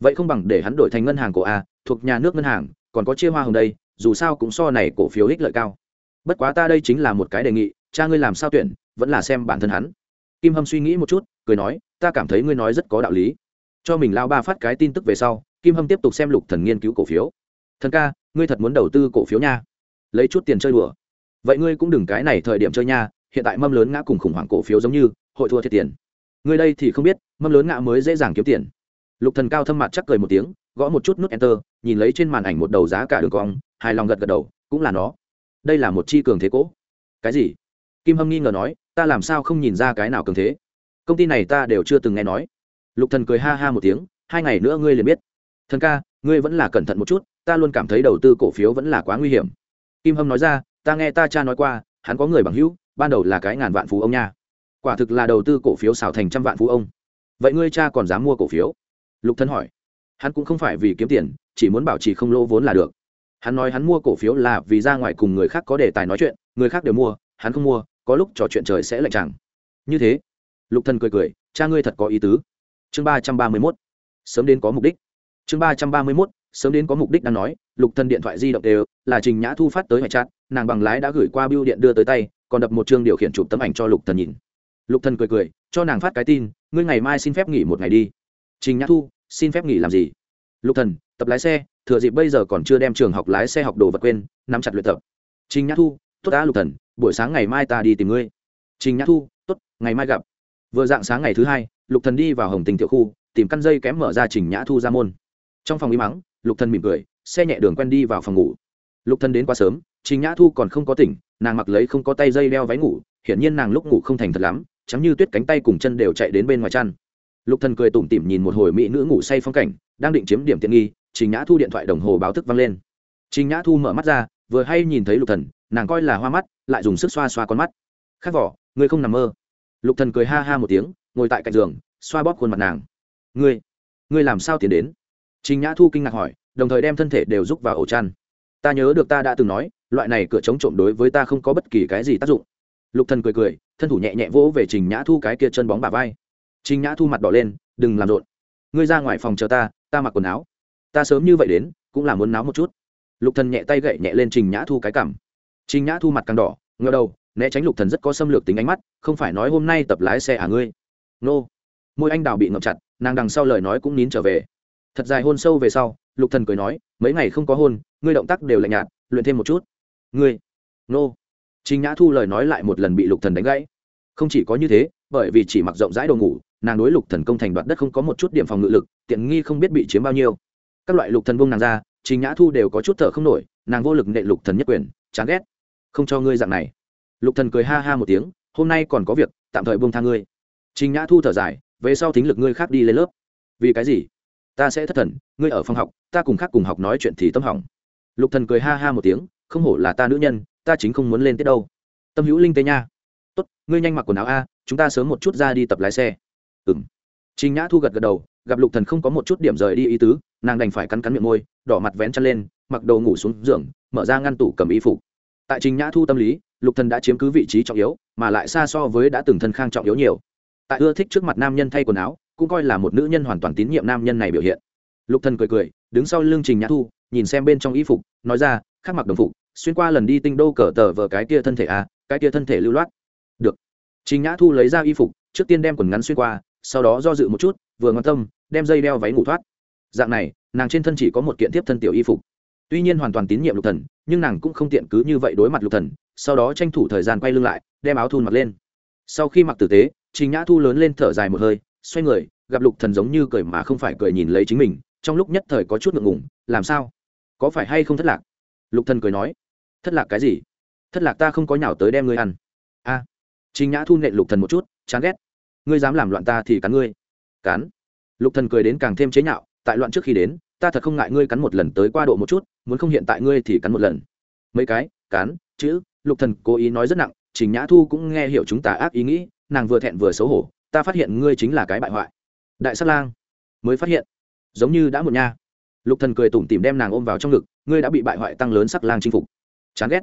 Vậy không bằng để hắn đổi thành ngân hàng cổ a, thuộc nhà nước ngân hàng, còn có chia hoa hồng đây, dù sao cũng so này cổ phiếu ích lợi cao. Bất quá ta đây chính là một cái đề nghị, cha ngươi làm sao tuyển vẫn là xem bản thân hắn. Kim hâm suy nghĩ một chút, cười nói, ta cảm thấy ngươi nói rất có đạo lý. Cho mình lao ba phát cái tin tức về sau, kim hâm tiếp tục xem lục thần nghiên cứu cổ phiếu. Thần ca, ngươi thật muốn đầu tư cổ phiếu nha. Lấy chút tiền chơi đùa. Vậy ngươi cũng đừng cái này thời điểm chơi nha, hiện tại mâm lớn ngã cùng khủng hoảng cổ phiếu giống như, hội thua thiệt tiền. Ngươi đây thì không biết, mâm lớn ngã mới dễ dàng kiếm tiền. Lục thần cao thâm mặt chắc cười một tiếng, gõ một chút nút enter, nhìn lấy trên màn ảnh một đầu giá cả đường cong, hài lòng gật gật đầu, cũng là nó. Đây là một chi cường thế cố cái gì? Kim hâm nghi ngờ nói, ta làm sao không nhìn ra cái nào cường thế? Công ty này ta đều chưa từng nghe nói. Lục thần cười ha ha một tiếng, hai ngày nữa ngươi liền biết. Thần ca, ngươi vẫn là cẩn thận một chút, ta luôn cảm thấy đầu tư cổ phiếu vẫn là quá nguy hiểm. Kim hâm nói ra, ta nghe ta cha nói qua, hắn có người bằng hữu, ban đầu là cái ngàn vạn phú ông nha. Quả thực là đầu tư cổ phiếu xào thành trăm vạn phú ông. Vậy ngươi cha còn dám mua cổ phiếu? Lục thân hỏi. Hắn cũng không phải vì kiếm tiền, chỉ muốn bảo trì không lỗ vốn là được. Hắn nói hắn mua cổ phiếu là vì ra ngoài cùng người khác có đề tài nói chuyện, người khác đều mua, hắn không mua có lúc trò chuyện trời sẽ lạnh chẳng như thế, lục thần cười cười, cha ngươi thật có ý tứ. Chương ba trăm ba mươi mốt, sớm đến có mục đích. Chương ba trăm ba mươi mốt, sớm đến có mục đích đang nói, lục thần điện thoại di động đều là trình nhã thu phát tới ngoại trạng nàng bằng lái đã gửi qua bưu điện đưa tới tay, còn đập một chương điều khiển chụp tấm ảnh cho lục thần nhìn. Lục thần cười cười, cho nàng phát cái tin, ngươi ngày mai xin phép nghỉ một ngày đi. Trình nhã thu, xin phép nghỉ làm gì? Lục thần, tập lái xe, thừa dịp bây giờ còn chưa đem trường học lái xe học đồ vật quên, nắm chặt luyện tập. Trình nhã thu, tốt đã lục thần buổi sáng ngày mai ta đi tìm ngươi. Trình nhã thu, tốt, ngày mai gặp. Vừa dạng sáng ngày thứ hai, lục thần đi vào hồng tình tiểu khu, tìm căn dây kém mở ra trình nhã thu ra môn. Trong phòng im mắng, lục thần mỉm cười, xe nhẹ đường quen đi vào phòng ngủ. Lục thần đến quá sớm, trình nhã thu còn không có tỉnh, nàng mặc lấy không có tay dây đeo váy ngủ, hiển nhiên nàng lúc ngủ không thành thật lắm chắm như tuyết cánh tay cùng chân đều chạy đến bên ngoài chăn. Lục thần cười tủm tỉm nhìn một hồi mỹ nữ ngủ say phong cảnh, đang định chiếm điểm tiện nghi, trình nhã thu điện thoại đồng hồ báo thức vang lên. Trình nhã thu mở mắt ra, vừa hay nhìn thấy lục thần nàng coi là hoa mắt, lại dùng sức xoa xoa con mắt. Khát vỏ, ngươi không nằm mơ. Lục thần cười ha ha một tiếng, ngồi tại cạnh giường, xoa bóp khuôn mặt nàng. Ngươi ngươi làm sao tiến đến? Trình nhã thu kinh ngạc hỏi, đồng thời đem thân thể đều rúc vào ổ chăn. Ta nhớ được ta đã từng nói, loại này cửa chống trộm đối với ta không có bất kỳ cái gì tác dụng. Lục thần cười cười, thân thủ nhẹ nhẹ vỗ về trình nhã thu cái kia chân bóng bà vai. Trình nhã thu mặt đỏ lên, đừng làm rộn. Ngươi ra ngoài phòng chờ ta ta mặc quần áo. Ta sớm như vậy đến, cũng là muốn náo một chút. Lục thần nhẹ tay gậy nhẹ lên trình nhã thu cái cảm trình nhã thu mặt càng đỏ ngờ đầu, né tránh lục thần rất có xâm lược tính ánh mắt, không phải nói hôm nay tập lái xe à ngươi? Nô. Môi anh đào bị ngậm chặt, nàng đằng sau lời nói cũng nín trở về. Thật dài hôn sâu về sau, lục thần cười nói, mấy ngày không có hôn, ngươi động tác đều lạnh nhạt, luyện thêm một chút. Ngươi. Nô. Trình nhã thu lời nói lại một lần bị lục thần đánh gãy. Không chỉ có như thế, bởi vì chỉ mặc rộng rãi đồ ngủ, nàng đối lục thần công thành đoạt đất không có một chút điểm phòng ngự lực, tiện nghi không biết bị chiếm bao nhiêu. Các loại lục thần buông nàng ra, trình nhã thu đều có chút thở không nổi, nàng vô lực nện lục thần nhất quyền, chán ghét không cho ngươi dạng này. Lục thần cười ha ha một tiếng, hôm nay còn có việc, tạm thời buông tha ngươi. Trình nhã thu thở dài, về sau thính lực ngươi khác đi lên lớp. Vì cái gì? Ta sẽ thất thần, ngươi ở phòng học, ta cùng khác cùng học nói chuyện thì tâm hỏng. Lục thần cười ha ha một tiếng, không hổ là ta nữ nhân, ta chính không muốn lên tiết đâu. Tâm hữu linh tê nha. Tốt, ngươi nhanh mặc quần áo a, chúng ta sớm một chút ra đi tập lái xe. Ừm. Trình nhã thu gật gật đầu, gặp lục thần không có một chút điểm rời đi ý tứ, nàng đành phải cắn cắn miệng môi, đỏ mặt vén chân lên, mặc đồ ngủ xuống giường, mở ra ngăn tủ cầm y phục tại trình nhã thu tâm lý, lục thần đã chiếm cứ vị trí trọng yếu, mà lại xa so với đã từng thân khang trọng yếu nhiều. Tại ưa thích trước mặt nam nhân thay quần áo, cũng coi là một nữ nhân hoàn toàn tín nhiệm nam nhân này biểu hiện. Lục thần cười cười, đứng sau lưng trình nhã thu, nhìn xem bên trong y phục, nói ra khác mặc đồng phục, xuyên qua lần đi tinh đô cờ tờ vờ cái kia thân thể à cái kia thân thể lưu loát. Được. Trình nhã thu lấy ra y phục, trước tiên đem quần ngắn xuyên qua, sau đó do dự một chút, vừa ngon tâm, đem dây đeo váy ngủ thoát. Dạng này, nàng trên thân chỉ có một kiện tiếp thân tiểu y phục tuy nhiên hoàn toàn tín nhiệm lục thần nhưng nàng cũng không tiện cứ như vậy đối mặt lục thần sau đó tranh thủ thời gian quay lưng lại đem áo thun mặc lên. Sau khi mặc tử tế trình nhã thu lớn lên thở dài một hơi xoay người gặp lục thần giống như cười mà không phải cười nhìn lấy chính mình trong lúc nhất thời có chút ngượng ngùng làm sao? Có phải hay không thất lạc? Lục thần cười nói thất lạc cái gì? Thất lạc ta không có nhào tới đem ngươi ăn. A. À, trình nhã thu nện lục thần một chút chán ghét. Ngươi dám làm loạn ta thì cắn ngươi. Cắn. Lục thần cười đến càng thêm chế nhạo tại loạn trước khi đến ta thật không ngại ngươi cắn một lần tới qua độ một chút, muốn không hiện tại ngươi thì cắn một lần. Mấy cái cắn chữ, lục thần cố ý nói rất nặng, trình nhã thu cũng nghe hiểu chúng ta ác ý nghĩ, nàng vừa thẹn vừa xấu hổ, ta phát hiện ngươi chính là cái bại hoại. Đại sát lang, mới phát hiện, giống như đã một nha. Lục thần cười tủm tỉm đem nàng ôm vào trong ngực, ngươi đã bị bại hoại tăng lớn sắc lang chinh phục. Chán ghét.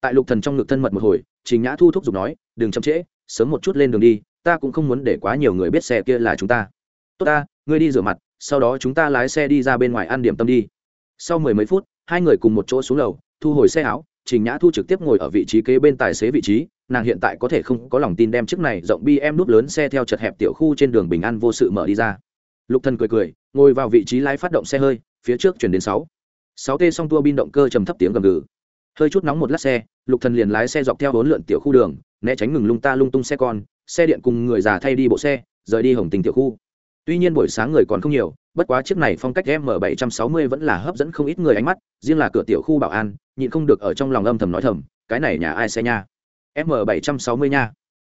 Tại lục thần trong ngực thân mật một hồi, trình nhã thu thúc giục nói, đừng chậm trễ, sớm một chút lên đường đi, ta cũng không muốn để quá nhiều người biết xe kia là chúng ta. Tốt ta, ngươi đi rửa mặt sau đó chúng ta lái xe đi ra bên ngoài ăn điểm tâm đi. Sau mười mấy phút, hai người cùng một chỗ xuống lầu, thu hồi xe áo, trình nhã thu trực tiếp ngồi ở vị trí kế bên tài xế vị trí, nàng hiện tại có thể không có lòng tin đem chiếc này rộng bi em núp lớn xe theo chật hẹp tiểu khu trên đường bình an vô sự mở đi ra. Lục thần cười cười, ngồi vào vị trí lái phát động xe hơi, phía trước chuyển đến sáu. Sáu t song tua bin động cơ trầm thấp tiếng gầm gừ. Hơi chút nóng một lát xe, lục thần liền lái xe dọc theo bốn lượn tiểu khu đường, né tránh ngừng lung ta lung tung xe con, xe điện cùng người già thay đi bộ xe, rời đi hồng tình tiểu khu tuy nhiên buổi sáng người còn không nhiều, bất quá chiếc này phong cách m 760 vẫn là hấp dẫn không ít người ánh mắt, riêng là cửa tiểu khu bảo an, nhịn không được ở trong lòng âm thầm nói thầm, cái này nhà ai xe nha? M 760 nha.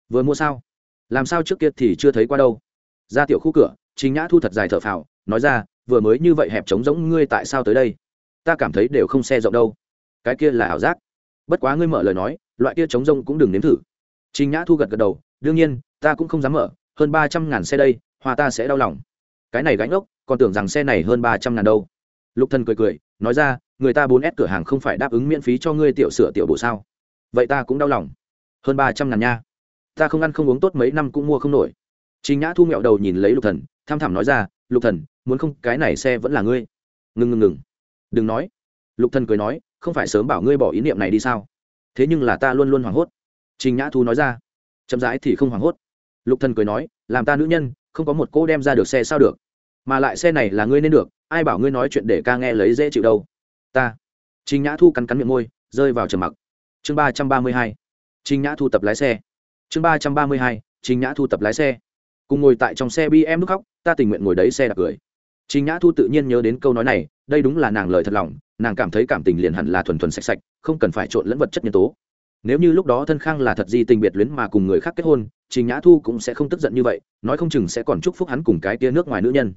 Vừa mua sao? Làm sao trước kia thì chưa thấy qua đâu? Ra tiểu khu cửa chính nhã thu thật dài thở phào, nói ra, vừa mới như vậy hẹp trống giống ngươi tại sao tới đây? Ta cảm thấy đều không xe rộng đâu. Cái kia là ảo giác. Bất quá ngươi mở lời nói, loại kia trống rông cũng đừng nếm thử. Trình nhã thu gật gật đầu, đương nhiên, ta cũng không dám mở, hơn ba trăm ngàn xe đây hoa ta sẽ đau lòng. Cái này gánh ốc, còn tưởng rằng xe này hơn ba trăm ngàn đâu. Lục thần cười cười, nói ra, người ta bốn s cửa hàng không phải đáp ứng miễn phí cho ngươi tiểu sửa tiểu bộ sao? Vậy ta cũng đau lòng. Hơn ba trăm ngàn nha. Ta không ăn không uống tốt mấy năm cũng mua không nổi. Trình nhã thu mẹo đầu nhìn lấy lục thần, tham thảm nói ra, lục thần, muốn không, cái này xe vẫn là ngươi. Ngừng ngừng ngừng. Đừng nói. Lục thần cười nói, không phải sớm bảo ngươi bỏ ý niệm này đi sao? Thế nhưng là ta luôn luôn hoảng hốt. Trình nhã thu nói ra, chậm rãi thì không hoảng hốt. Lục thần cười nói, làm ta nữ nhân không có một cô đem ra được xe sao được. Mà lại xe này là ngươi nên được, ai bảo ngươi nói chuyện để ca nghe lấy dễ chịu đâu. Ta. Trình nhã thu cắn cắn miệng môi, rơi vào trầm mặc. Chương ba trăm ba mươi hai. Trình nhã thu tập lái xe. Chương ba trăm ba mươi hai. Trình nhã thu tập lái xe. Cùng ngồi tại trong xe bi em nước khóc, ta tình nguyện ngồi đấy xe đạp cười. Trình nhã thu tự nhiên nhớ đến câu nói này, đây đúng là nàng lời thật lòng, nàng cảm thấy cảm tình liền hẳn là thuần thuần sạch sạch, không cần phải trộn lẫn vật chất nhân tố nếu như lúc đó thân khang là thật di tình biệt luyến mà cùng người khác kết hôn, trình nhã thu cũng sẽ không tức giận như vậy, nói không chừng sẽ còn chúc phúc hắn cùng cái tia nước ngoài nữ nhân.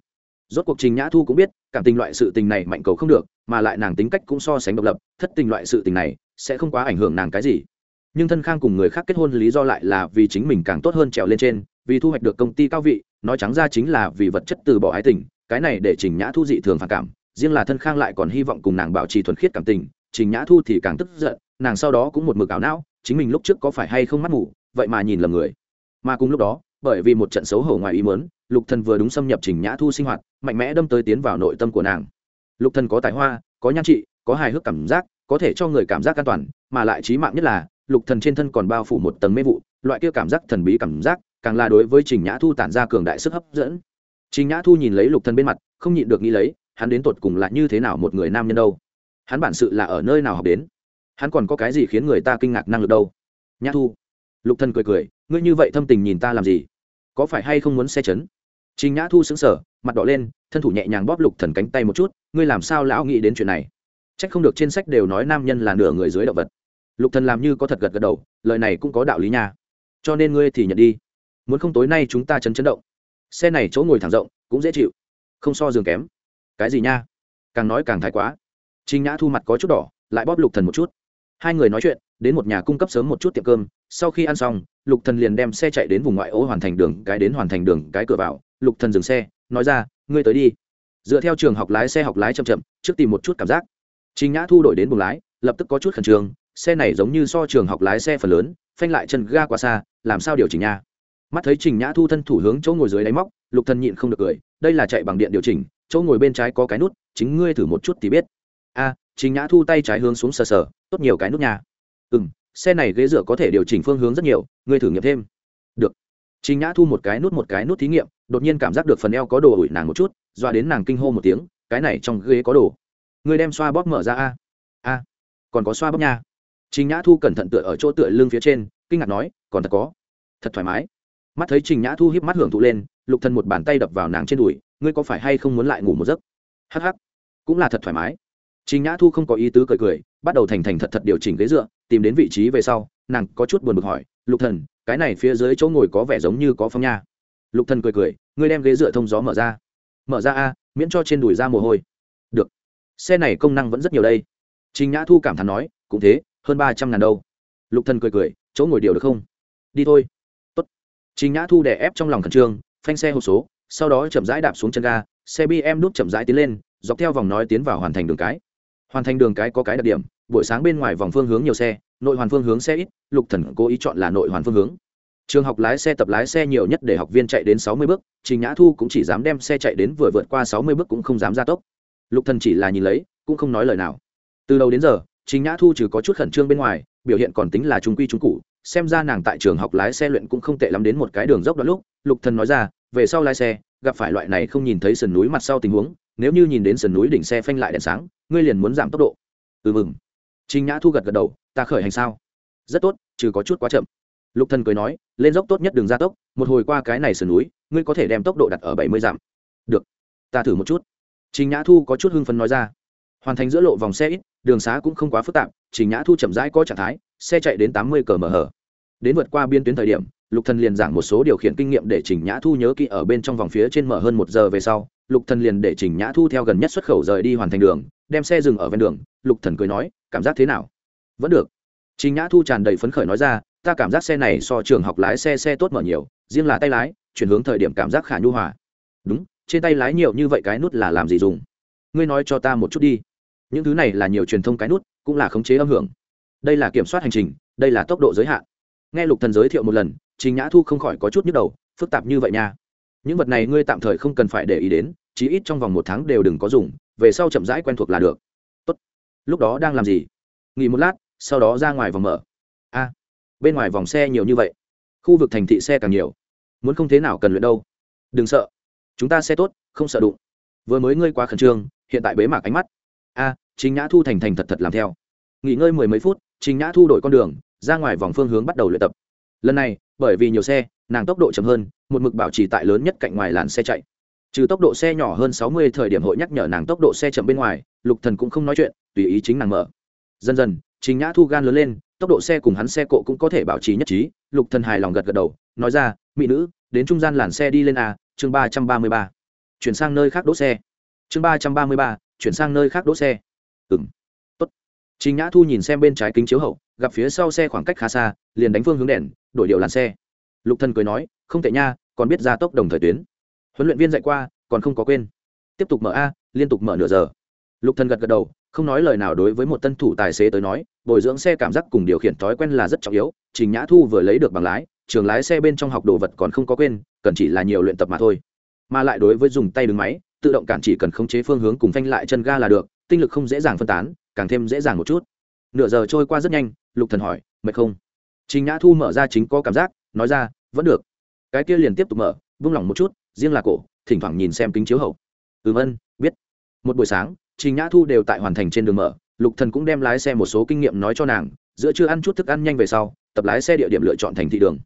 Rốt cuộc trình nhã thu cũng biết, cảm tình loại sự tình này mạnh cầu không được, mà lại nàng tính cách cũng so sánh độc lập, thất tình loại sự tình này sẽ không quá ảnh hưởng nàng cái gì. Nhưng thân khang cùng người khác kết hôn lý do lại là vì chính mình càng tốt hơn trèo lên trên, vì thu hoạch được công ty cao vị, nói trắng ra chính là vì vật chất từ bỏ ái tình, cái này để trình nhã thu dị thường phản cảm, riêng là thân khang lại còn hy vọng cùng nàng bảo trì thuần khiết cảm tình, trình nhã thu thì càng tức giận nàng sau đó cũng một mực ảo não, chính mình lúc trước có phải hay không mắt ngủ vậy mà nhìn lầm người. Mà cùng lúc đó, bởi vì một trận xấu hổ ngoài ý mớn lục thần vừa đúng xâm nhập trình nhã thu sinh hoạt, mạnh mẽ đâm tới tiến vào nội tâm của nàng. Lục thần có tài hoa, có nhan trị, có hài hước cảm giác, có thể cho người cảm giác an toàn, mà lại trí mạng nhất là, lục thần trên thân còn bao phủ một tầng mê vụ, loại kia cảm giác thần bí cảm giác, càng là đối với trình nhã thu tản ra cường đại sức hấp dẫn. Trình nhã thu nhìn lấy lục thần bên mặt, không nhịn được nghĩ lấy, hắn đến tột cùng là như thế nào một người nam nhân đâu? Hắn bản sự là ở nơi nào học đến? Hắn còn có cái gì khiến người ta kinh ngạc năng lực đâu? Nhã thu, lục thần cười cười, ngươi như vậy thâm tình nhìn ta làm gì? Có phải hay không muốn xe chấn? Trình nhã thu sững sờ, mặt đỏ lên, thân thủ nhẹ nhàng bóp lục thần cánh tay một chút, ngươi làm sao lão nghĩ đến chuyện này? Trách không được trên sách đều nói nam nhân là nửa người dưới động vật. Lục thần làm như có thật gật gật đầu, lời này cũng có đạo lý nha. Cho nên ngươi thì nhận đi. Muốn không tối nay chúng ta chấn chấn động. Xe này chỗ ngồi thẳng rộng, cũng dễ chịu. Không so giường kém. Cái gì nha? Càng nói càng thái quá. Trinh nhã thu mặt có chút đỏ, lại bóp lục thần một chút hai người nói chuyện, đến một nhà cung cấp sớm một chút tiệm cơm, sau khi ăn xong, lục thần liền đem xe chạy đến vùng ngoại ô hoàn thành đường, cái đến hoàn thành đường, cái cửa vào. Lục thần dừng xe, nói ra, ngươi tới đi. Dựa theo trường học lái xe học lái chậm chậm, trước tìm một chút cảm giác. Trình nhã thu đổi đến buồng lái, lập tức có chút khẩn trương, xe này giống như so trường học lái xe phần lớn, phanh lại chân ga quá xa, làm sao điều chỉnh nha? Mắt thấy trình nhã thu thân thủ hướng chỗ ngồi dưới đáy móc, lục thần nhịn không được cười, đây là chạy bằng điện điều chỉnh, chỗ ngồi bên trái có cái nút, chính ngươi thử một chút thì biết. Chính trình nhã thu tay trái hướng xuống sờ sờ, tốt nhiều cái nút nha. Ừ xe này ghế dựa có thể điều chỉnh phương hướng rất nhiều, ngươi thử nghiệm thêm. Được. Trình nhã thu một cái nút một cái nút thí nghiệm, đột nhiên cảm giác được phần eo có đồ ủi nàng một chút doa đến nàng kinh hô một tiếng, cái này trong ghế có đồ. Ngươi đem xoa bóp mở ra a. A. Còn có xoa bóp nha. Trình nhã thu cẩn thận tựa ở chỗ tựa lưng phía trên, kinh ngạc nói, còn thật có. Thật thoải mái. Mắt thấy trình nhã thu hiếp mắt hưởng thụ lên, lục thần một bàn tay đập vào nàng trên đùi, ngươi có phải hay không muốn lại ngủ một giấc? Hắc hắc. Cũng là thật thoải mái trình nhã thu không có ý tứ cười cười, bắt đầu thành thành thật thật điều chỉnh ghế dựa, tìm đến vị trí về sau, nàng có chút buồn bực hỏi, lục thần, cái này phía dưới chỗ ngồi có vẻ giống như có phong nha. Lục thần cười cười, ngươi đem ghế dựa thông gió mở ra. Mở ra a, miễn cho trên đùi ra mồ hôi. Được, xe này công năng vẫn rất nhiều đây. Trình nhã thu cảm thán nói, cũng thế, hơn ba trăm ngàn đâu. Lục thần cười cười, chỗ ngồi điều được không? Đi thôi. Tốt. Trình nhã thu đè ép trong lòng khẩn trương, phanh xe hộp số, sau đó chậm rãi đạp xuống chân ga, xe BMW đút chậm rãi tiến lên, dọc theo vòng nói tiến vào hoàn thành đường cái hoàn thành đường cái có cái đặc điểm, buổi sáng bên ngoài vòng phương hướng nhiều xe, nội hoàn phương hướng xe ít, lục thần cố ý chọn là nội hoàn phương hướng. Trường học lái xe, tập lái xe nhiều nhất để học viên chạy đến sáu mươi bước, trình nhã thu cũng chỉ dám đem xe chạy đến vừa vượt qua sáu mươi bước cũng không dám ra tốc. Lục thần chỉ là nhìn lấy, cũng không nói lời nào. Từ đầu đến giờ, trình nhã thu trừ có chút khẩn trương bên ngoài, biểu hiện còn tính là trung quy trung cụ xem ra nàng tại trường học lái xe luyện cũng không tệ lắm đến một cái đường dốc đó lúc, lục thần nói ra, về sau lái xe, gặp phải loại này không nhìn thấy sườn núi mặt sau tình huống, nếu như nhìn đến sườn núi đỉnh xe phanh lại đèn sáng ngươi liền muốn giảm tốc độ. Ừ mừng. Trình nhã thu gật gật đầu, ta khởi hành sao? Rất tốt, trừ có chút quá chậm. Lục thần cười nói, lên dốc tốt nhất đường ra tốc, một hồi qua cái này sườn núi, ngươi có thể đem tốc độ đặt ở bảy mươi dặm. Được, ta thử một chút. Trình nhã thu có chút hưng phấn nói ra. Hoàn thành giữa lộ vòng xe ít, đường xá cũng không quá phức tạp, trình nhã thu chậm rãi có trạng thái, xe chạy đến tám mươi cờ mở hở đến vượt qua biên tuyến thời điểm, lục thần liền giảng một số điều khiển kinh nghiệm để trình nhã thu nhớ kỹ ở bên trong vòng phía trên mở hơn một giờ về sau lục thần liền để trình nhã thu theo gần nhất xuất khẩu rời đi hoàn thành đường, đem xe dừng ở ven đường, lục thần cười nói, cảm giác thế nào? Vẫn được. Trình nhã thu tràn đầy phấn khởi nói ra, ta cảm giác xe này so trường học lái xe xe tốt mở nhiều, riêng là tay lái, chuyển hướng thời điểm cảm giác khả nhu hòa. Đúng, trên tay lái nhiều như vậy cái nút là làm gì dùng? Ngươi nói cho ta một chút đi. Những thứ này là nhiều truyền thông cái nút, cũng là khống chế âm hưởng. Đây là kiểm soát hành trình, đây là tốc độ giới hạn. Nghe lục thần giới thiệu một lần, trình nhã thu không khỏi có chút nhức đầu, phức tạp như vậy nha. Những vật này ngươi tạm thời không cần phải để ý đến chí ít trong vòng một tháng đều đừng có dùng, về sau chậm rãi quen thuộc là được. Tốt. Lúc đó đang làm gì? Nghỉ một lát, sau đó ra ngoài vòng mở. A, bên ngoài vòng xe nhiều như vậy. Khu vực thành thị xe càng nhiều. Muốn không thế nào cần luyện đâu. Đừng sợ. Chúng ta xe tốt, không sợ đụng. Vừa mới ngươi quá khẩn trương, hiện tại bế mạc ánh mắt. A chính nhã thu thành thành thật thật làm theo. Nghỉ ngơi mười mấy phút chính nhã thu đổi con đường, ra ngoài vòng phương hướng bắt đầu luyện tập. Lần này, bởi vì nhiều xe, nàng tốc độ chậm hơn, một mực bảo trì tại lớn nhất cạnh ngoài làn xe chạy trừ tốc độ xe nhỏ hơn sáu mươi thời điểm hội nhắc nhở nàng tốc độ xe chậm bên ngoài, lục thần cũng không nói chuyện, tùy ý chính nàng mở. Dần dần chính nhã thu gan lớn lên, tốc độ xe cùng hắn xe cộ cũng có thể bảo trì nhất trí, lục thần hài lòng gật gật đầu, nói ra, mỹ nữ, đến trung gian làn xe đi lên a, chương ba trăm ba mươi ba. Chuyển sang nơi khác đỗ xe. Chương ba trăm ba mươi ba, chuyển sang nơi khác đỗ xe. Ừng tốt. Trình nhã thu nhìn xem bên trái kính chiếu hậu, gặp phía sau xe khoảng cách khá xa, liền đánh phương hướng đèn, đổi điệu làn xe. Lục thần cười nói, không tệ nha, còn biết ra tốc đồng thời tuyến huấn luyện viên dạy qua, còn không có quên. Tiếp tục mở a, liên tục mở nửa giờ. Lục thần gật gật đầu, không nói lời nào đối với một tân thủ tài xế tới nói, bồi dưỡng xe cảm giác cùng điều khiển thói quen là rất trọng yếu, trình nhã thu vừa lấy được bằng lái, trường lái xe bên trong học đồ vật còn không có quên, cần chỉ là nhiều luyện tập mà thôi. Mà lại đối với dùng tay đứng máy, tự động cản chỉ cần khống chế phương hướng cùng phanh lại chân ga là được, tinh lực không dễ dàng phân tán, càng thêm dễ dàng một chút. Nửa giờ trôi qua rất nhanh, lục thần hỏi, mệt không? Trình nhã thu mở ra chính có cảm giác, nói ra, vẫn được. Cái kia liền tiếp tục mở, vung lòng một chút riêng là cổ, thỉnh thoảng nhìn xem kính chiếu hậu. Ừm, ân, biết. Một buổi sáng, trình nhã thu đều tại hoàn thành trên đường mở, lục thần cũng đem lái xe một số kinh nghiệm nói cho nàng, giữa chưa ăn chút thức ăn nhanh về sau, tập lái xe địa điểm lựa chọn thành thị đường.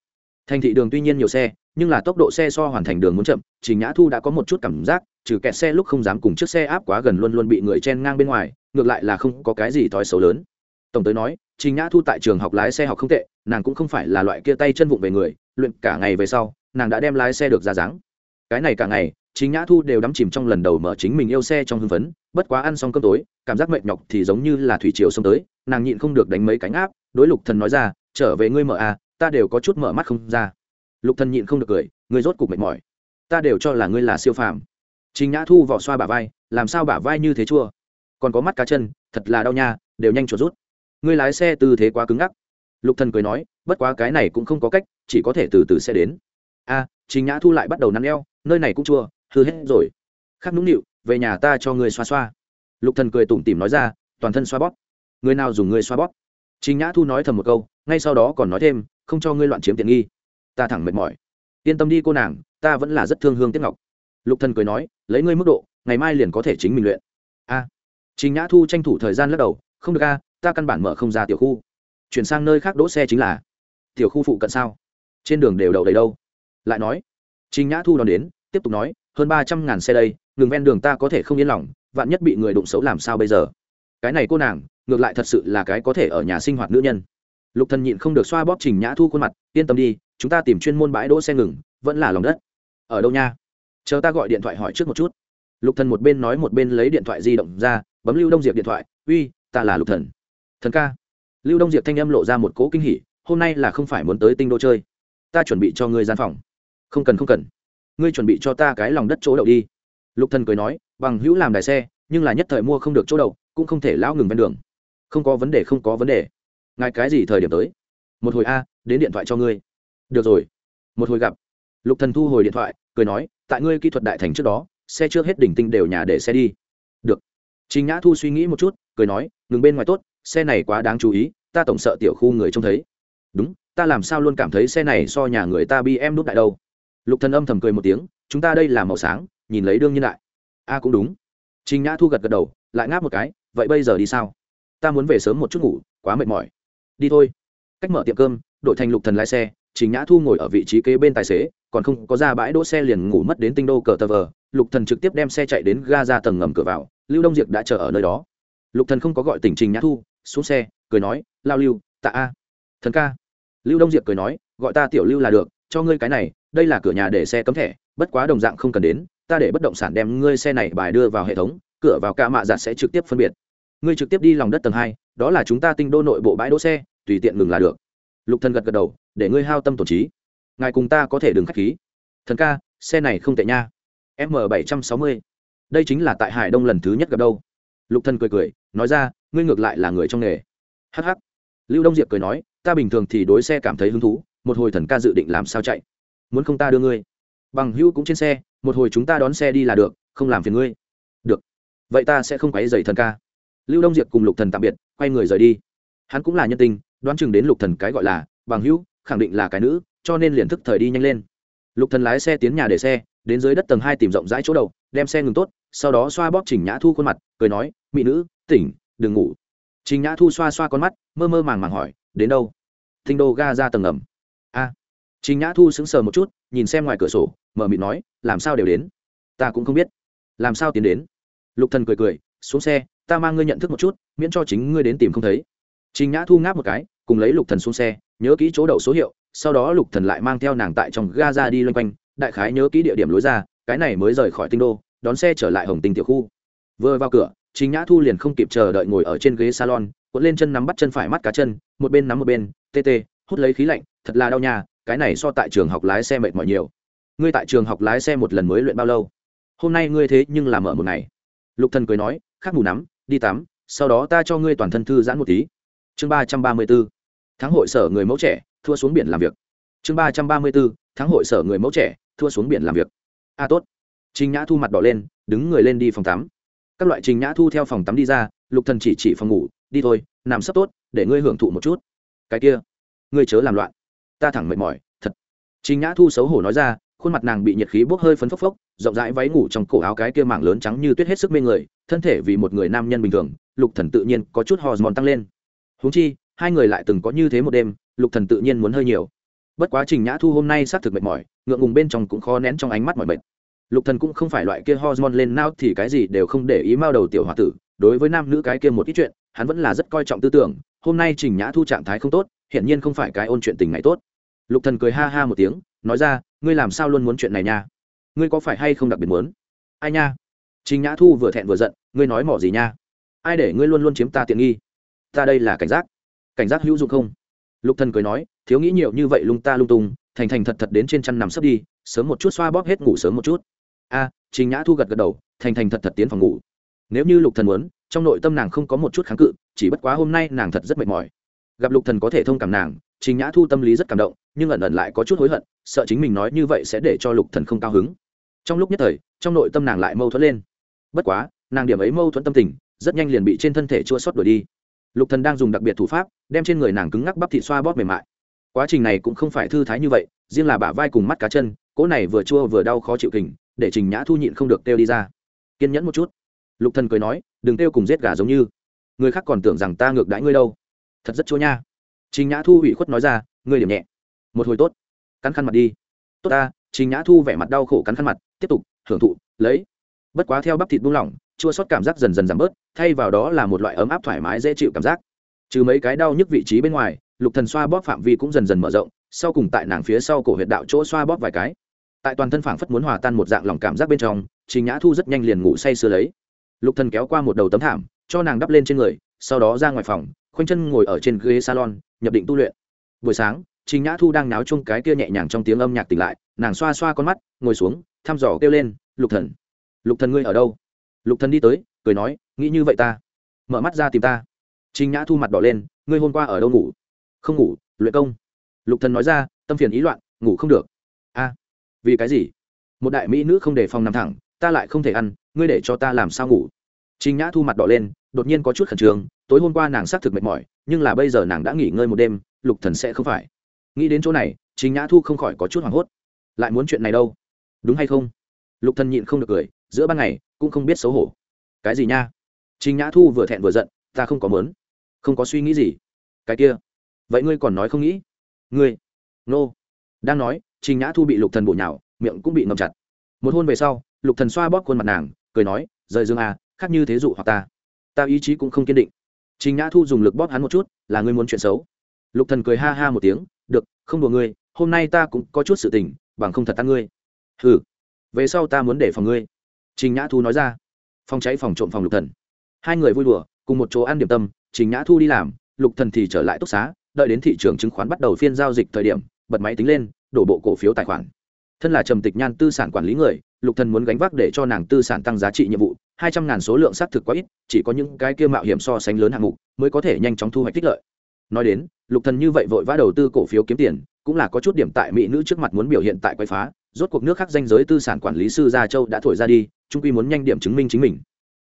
Thành thị đường tuy nhiên nhiều xe, nhưng là tốc độ xe so hoàn thành đường muốn chậm, trình nhã thu đã có một chút cảm giác, trừ kẹt xe lúc không dám cùng chiếc xe áp quá gần luôn luôn bị người chen ngang bên ngoài, ngược lại là không có cái gì thói xấu lớn. Tổng tới nói, trình nhã thu tại trường học lái xe học không tệ, nàng cũng không phải là loại kia tay chân vụng về người, luyện cả ngày về sau, nàng đã đem lái xe được ra dáng cái này cả ngày chính nhã thu đều đắm chìm trong lần đầu mở chính mình yêu xe trong hưng phấn bất quá ăn xong cơm tối cảm giác mệt nhọc thì giống như là thủy triều xông tới nàng nhịn không được đánh mấy cánh áp đối lục thần nói ra trở về ngươi mở à ta đều có chút mở mắt không ra. Lục thần nhịn không được cười ngươi rốt cục mệt mỏi. Ta đều cho là ngươi là siêu phàm. Chính nhã thu vỏ xoa bả vai làm sao bả vai như thế chua? Còn có mắt cá chân thật là đau nha đều nhanh chuột rút. Ngươi lái xe tư thế quá cứng ngắc. Lục thần cười nói bất quá cái này cũng không có cách chỉ có thể từ từ sẽ đến. A à, chính nhã thu lại bắt đầu nắn eo nơi này cũng chua hư hết rồi. Khắc nũng nịu về nhà ta cho người xoa xoa. Lục thần cười tủm tỉm nói ra toàn thân xoa bóp. Người nào dùng người xoa bóp? Chính nhã thu nói thầm một câu ngay sau đó còn nói thêm không cho ngươi loạn chiếm tiện nghi. Ta thẳng mệt mỏi. Yên tâm đi cô nàng ta vẫn là rất thương hương tiếc ngọc. Lục thần cười nói lấy ngươi mức độ ngày mai liền có thể chính mình luyện. A. À, chính nhã thu tranh thủ thời gian lắc đầu không được a ta căn bản mở không ra tiểu khu. Chuyển sang nơi khác đỗ xe chính là. Tiểu khu phụ cận sao? Trên đường đều đậu đầy đâu lại nói, trình nhã thu đón đến, tiếp tục nói, hơn ba trăm ngàn xe đây, ngừng ven đường ta có thể không yên lòng, vạn nhất bị người đụng xấu làm sao bây giờ? Cái này cô nàng, ngược lại thật sự là cái có thể ở nhà sinh hoạt nữ nhân. Lục thần nhịn không được xoa bóp trình nhã thu khuôn mặt, yên tâm đi, chúng ta tìm chuyên môn bãi đỗ xe ngừng, vẫn là lòng đất. Ở đâu nha? Chờ ta gọi điện thoại hỏi trước một chút. Lục thần một bên nói một bên lấy điện thoại di động ra, bấm lưu đông diệp điện thoại, uy, ta là lục thần. Thần ca. Lưu đông diệp thanh âm lộ ra một cỗ kinh hỉ, hôm nay là không phải muốn tới tinh đô chơi. Ta chuẩn bị cho ngươi gian phòng không cần không cần. Ngươi chuẩn bị cho ta cái lòng đất chỗ đậu đi. Lục thần cười nói, bằng hữu làm đài xe, nhưng là nhất thời mua không được chỗ đậu, cũng không thể lão ngừng ven đường. Không có vấn đề, không có vấn đề. Ngài cái gì thời điểm tới? Một hồi a, đến điện thoại cho ngươi. Được rồi. Một hồi gặp. Lục thần thu hồi điện thoại, cười nói, tại ngươi kỹ thuật đại thành trước đó, xe trước hết đỉnh tinh đều nhà để xe đi. Được. Trình nhã thu suy nghĩ một chút, cười nói, ngừng bên ngoài tốt, xe này quá đáng chú ý, ta tổng sợ tiểu khu người trông thấy. Đúng, ta làm sao luôn cảm thấy xe này so nhà người ta bi em đút đại đâu? Lục thần âm thầm cười một tiếng, chúng ta đây là màu sáng, nhìn lấy đương nhiên đại a, cũng đúng. Trình nhã thu gật gật đầu, lại ngáp một cái, vậy bây giờ đi sao? Ta muốn về sớm một chút ngủ, quá mệt mỏi. Đi thôi. Cách mở tiệm cơm, đội thành lục thần lái xe, trình nhã thu ngồi ở vị trí kế bên tài xế, còn không có ra bãi đỗ xe liền ngủ mất đến tinh đô cờ tờ vờ. Lục thần trực tiếp đem xe chạy đến ga ra tầng ngầm cửa vào, lưu đông Diệc đã chờ ở nơi đó. Lục thần không có gọi tỉnh trình nhã thu, xuống xe, cười nói, lao lưu, tạ a. Thần ca. Lưu đông Diệc cười nói, gọi ta tiểu lưu là được cho ngươi cái này, đây là cửa nhà để xe cấm thẻ, bất quá đồng dạng không cần đến, ta để bất động sản đem ngươi xe này bài đưa vào hệ thống, cửa vào ca mạ giặt sẽ trực tiếp phân biệt. Ngươi trực tiếp đi lòng đất tầng hai, đó là chúng ta tinh đô nội bộ bãi đỗ xe, tùy tiện ngừng là được. Lục thần gật gật đầu, để ngươi hao tâm tổn trí. Ngài cùng ta có thể đừng khách khí. Thần ca, xe này không tệ nha. M bảy trăm sáu mươi. Đây chính là tại hải đông lần thứ nhất gặp đâu. Lục thần cười cười, nói ra, ngươi ngược lại là người trong nghề. Hh lưu đông diệp cười nói, ta bình thường thì đối xe cảm thấy hứng thú một hồi thần ca dự định làm sao chạy? Muốn không ta đưa ngươi? Bằng hữu cũng trên xe, một hồi chúng ta đón xe đi là được, không làm phiền ngươi. Được. Vậy ta sẽ không quấy dày thần ca. Lưu đông diệp cùng lục thần tạm biệt, quay người rời đi. Hắn cũng là nhân tình, đoán chừng đến lục thần cái gọi là bằng hữu, khẳng định là cái nữ, cho nên liền thức thời đi nhanh lên. Lục thần lái xe tiến nhà để xe, đến dưới đất tầng hai tìm rộng rãi chỗ đầu, đem xe ngừng tốt, sau đó xoa bóp chỉnh nhã thu khuôn mặt, cười nói, mỹ nữ, tỉnh, đừng ngủ. Trình nhã thu xoa xoa con mắt, mơ mơ màng màng hỏi, đến đâu? Thinh đô ga ra tầng ngầm a trình nhã thu sững sờ một chút, nhìn xem ngoài cửa sổ, mở mịt nói, làm sao đều đến? Ta cũng không biết. Làm sao tiến đến? Lục thần cười cười, xuống xe, ta mang ngươi nhận thức một chút, miễn cho chính ngươi đến tìm không thấy. Trình nhã thu ngáp một cái, cùng lấy lục thần xuống xe, nhớ kỹ chỗ đậu số hiệu, sau đó lục thần lại mang theo nàng tại trong ga ra đi loanh quanh, đại khái nhớ kỹ địa điểm lối ra, cái này mới rời khỏi tinh đô, đón xe trở lại hồng tinh tiểu khu. Vừa vào cửa chính nhã thu liền không kịp chờ đợi ngồi ở trên ghế salon, cuộn lên chân nắm bắt chân phải mắt cá chân, một bên nắm một bên, tê tê hút lấy khí lạnh, thật là đau nha, cái này so tại trường học lái xe mệt mỏi nhiều. Ngươi tại trường học lái xe một lần mới luyện bao lâu? Hôm nay ngươi thế nhưng làm ở một ngày. Lục thần cười nói, khác mù nắm, đi tắm, sau đó ta cho ngươi toàn thân thư giãn một tí. Chương ba trăm ba mươi bốn tháng hội sở người mẫu trẻ, thua xuống biển làm việc. Chương ba trăm ba mươi bốn tháng hội sở người mẫu trẻ, thua xuống biển làm việc. A à, tốt. Trình nhã thu mặt đỏ lên, đứng người lên đi phòng tắm. Các loại trình nhã thu theo phòng tắm đi ra, lục thần chỉ chỉ phòng ngủ, đi thôi, nằm sấp tốt, để ngươi hưởng thụ một chút. Cái kia ngươi chớ làm loạn. Ta thẳng mệt mỏi, thật. Trình nhã thu xấu hổ nói ra, khuôn mặt nàng bị nhiệt khí bốc hơi phấn phốc phốc, rộng rãi váy ngủ trong cổ áo cái kia mảng lớn trắng như tuyết hết sức mê người, thân thể vì một người nam nhân bình thường, lục thần tự nhiên có chút hormone tăng lên. Huống chi, hai người lại từng có như thế một đêm, lục thần tự nhiên muốn hơi nhiều. Bất quá trình nhã thu hôm nay xác thực mệt mỏi, ngượng ngùng bên trong cũng khó nén trong ánh mắt mỏi mệt. Lục thần cũng không phải loại kia hormone lên nao thì cái gì đều không để ý mao đầu tiểu hòa tử, đối với nam nữ cái kia một ít chuyện, hắn vẫn là rất coi trọng tư tưởng hôm nay trình nhã thu trạng thái không tốt, hiển nhiên không phải cái ôn chuyện tình ngày tốt. Lục thần cười ha ha một tiếng, nói ra, ngươi làm sao luôn muốn chuyện này nha? Ngươi có phải hay không đặc biệt muốn? Ai nha? Trình nhã thu vừa thẹn vừa giận, ngươi nói mỏ gì nha? Ai để ngươi luôn luôn chiếm ta tiện nghi? Ta đây là cảnh giác. Cảnh giác hữu dụng không? Lục thần cười nói, thiếu nghĩ nhiều như vậy lung ta lung tung, thành thành thật thật đến trên chăn nằm sấp đi, sớm một chút xoa bóp hết ngủ sớm một chút. A, trình nhã thu gật gật đầu, thành thành thật thật tiến phòng ngủ. Nếu như lục thần muốn trong nội tâm nàng không có một chút kháng cự, chỉ bất quá hôm nay nàng thật rất mệt mỏi. Gặp lục thần có thể thông cảm nàng, trình nhã thu tâm lý rất cảm động, nhưng ẩn ẩn lại có chút hối hận, sợ chính mình nói như vậy sẽ để cho lục thần không cao hứng. Trong lúc nhất thời, trong nội tâm nàng lại mâu thuẫn lên. Bất quá, nàng điểm ấy mâu thuẫn tâm tình, rất nhanh liền bị trên thân thể chua xót đuổi đi. Lục thần đang dùng đặc biệt thủ pháp, đem trên người nàng cứng ngắc bắp thịt xoa bóp mềm mại. Quá trình này cũng không phải thư thái như vậy, riêng là bả vai cùng mắt cá chân, cỗ này vừa chua vừa đau khó chịu kình, để trình nhã thu nhịn không được kêu đi ra. Kiên nhẫn một chút lục thần cười nói, đừng kêu cùng giết gà giống như. Người khác còn tưởng rằng ta ngược đãi ngươi đâu. Thật rất chua nha. Trình nhã thu ủy khuất nói ra, ngươi điểm nhẹ. Một hồi tốt. Cắn khăn mặt đi. Tốt ta. Trình nhã thu vẻ mặt đau khổ cắn khăn mặt, tiếp tục hưởng thụ, lấy. Bất quá theo bắp thịt buông lỏng, chua sót cảm giác dần dần giảm bớt, thay vào đó là một loại ấm áp thoải mái dễ chịu cảm giác. Trừ mấy cái đau nhức vị trí bên ngoài, lục thần xoa bóp phạm vi cũng dần dần mở rộng, sau cùng tại nàng phía sau cổ huyệt đạo chỗ xoa bóp vài cái. Tại toàn thân phảng phất muốn hòa tan một dạng lòng cảm giác bên trong, trình nhã thu rất nhanh liền ngủ say sưa lấy lục thần kéo qua một đầu tấm thảm, cho nàng đắp lên trên người, sau đó ra ngoài phòng, khoanh chân ngồi ở trên ghế salon, nhập định tu luyện. Buổi sáng, trình nhã thu đang náo chung cái kia nhẹ nhàng trong tiếng âm nhạc tỉnh lại, nàng xoa xoa con mắt, ngồi xuống, thăm dò kêu lên, lục thần lục thần ngươi ở đâu? Lục thần đi tới, cười nói, nghĩ như vậy ta. Mở mắt ra tìm ta. Trình nhã thu mặt đỏ lên, ngươi hôm qua ở đâu ngủ? Không ngủ, luyện công. Lục thần nói ra, tâm phiền ý loạn, ngủ không được. A, vì cái gì? Một đại mỹ nữ không để phòng nằm thẳng ta lại không thể ăn, ngươi để cho ta làm sao ngủ? Trình nhã thu mặt đỏ lên, đột nhiên có chút khẩn trương, tối hôm qua nàng xác thực mệt mỏi, nhưng là bây giờ nàng đã nghỉ ngơi một đêm, lục thần sẽ không phải. Nghĩ đến chỗ này, trình nhã thu không khỏi có chút hoảng hốt. Lại muốn chuyện này đâu? Đúng hay không? Lục thần nhịn không được cười, giữa ban ngày, cũng không biết xấu hổ. Cái gì nha? Trình nhã thu vừa thẹn vừa giận, ta không có mớn không có suy nghĩ gì. Cái kia. Vậy ngươi còn nói không nghĩ? Ngươi. Nô、no. đang nói, trình nhã thu bị lục thần bổ nhào, miệng cũng bị ngậm chặt. Một hôn về sau lục thần xoa bóp khuôn mặt nàng, cười nói, rời dương à khác như thế dụ hoặc ta. Ta ý chí cũng không kiên định. Trình nhã thu dùng lực bóp hắn một chút, là ngươi muốn chuyện xấu. Lục thần cười ha ha một tiếng, được, không đùa ngươi, hôm nay ta cũng có chút sự tình, bằng không thật ăn ngươi. Ừ về sau ta muốn để phòng ngươi. Trình nhã thu nói ra. Phòng cháy phòng trộm phòng lục thần. Hai người vui đùa, cùng một chỗ ăn điểm tâm, trình nhã thu đi làm, lục thần thì trở lại túc xá, đợi đến thị trường chứng khoán bắt đầu phiên giao dịch thời điểm, bật máy tính lên, đổ bộ cổ phiếu tài khoản. Thân là trầm tịch nhan tư sản quản lý người lục thần muốn gánh vác để cho nàng tư sản tăng giá trị nhiệm vụ, hai trăm ngàn số lượng xác thực quá ít, chỉ có những cái kia mạo hiểm so sánh lớn hạng mục mới có thể nhanh chóng thu hoạch tích lợi. Nói đến, lục thần như vậy vội vã đầu tư cổ phiếu kiếm tiền, cũng là có chút điểm tại mỹ nữ trước mặt muốn biểu hiện tại quay phá, rốt cuộc nước khác danh giới tư sản quản lý sư gia châu đã thổi ra đi, trung quy muốn nhanh điểm chứng minh chính mình.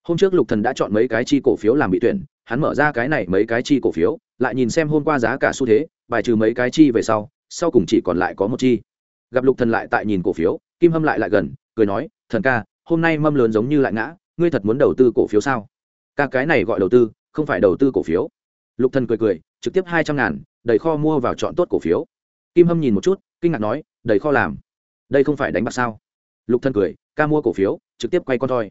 Hôm trước lục thần đã chọn mấy cái chi cổ phiếu làm bị tuyển, hắn mở ra cái này mấy cái chi cổ phiếu, lại nhìn xem hôm qua giá cả xu thế, bài trừ mấy cái chi về sau sau cùng chỉ còn lại có một chi. Gặp lục thần lại tại nhìn cổ phiếu, kim hâm lại lại gần cười nói, thần ca, hôm nay mâm lớn giống như lại ngã, ngươi thật muốn đầu tư cổ phiếu sao? Ca, cái này gọi đầu tư, không phải đầu tư cổ phiếu. Lục thần cười cười, trực tiếp hai trăm ngàn, đầy kho mua vào chọn tốt cổ phiếu. Kim hâm nhìn một chút, kinh ngạc nói, đầy kho làm? Đây không phải đánh bạc sao? Lục thần cười, ca mua cổ phiếu, trực tiếp quay con thoi.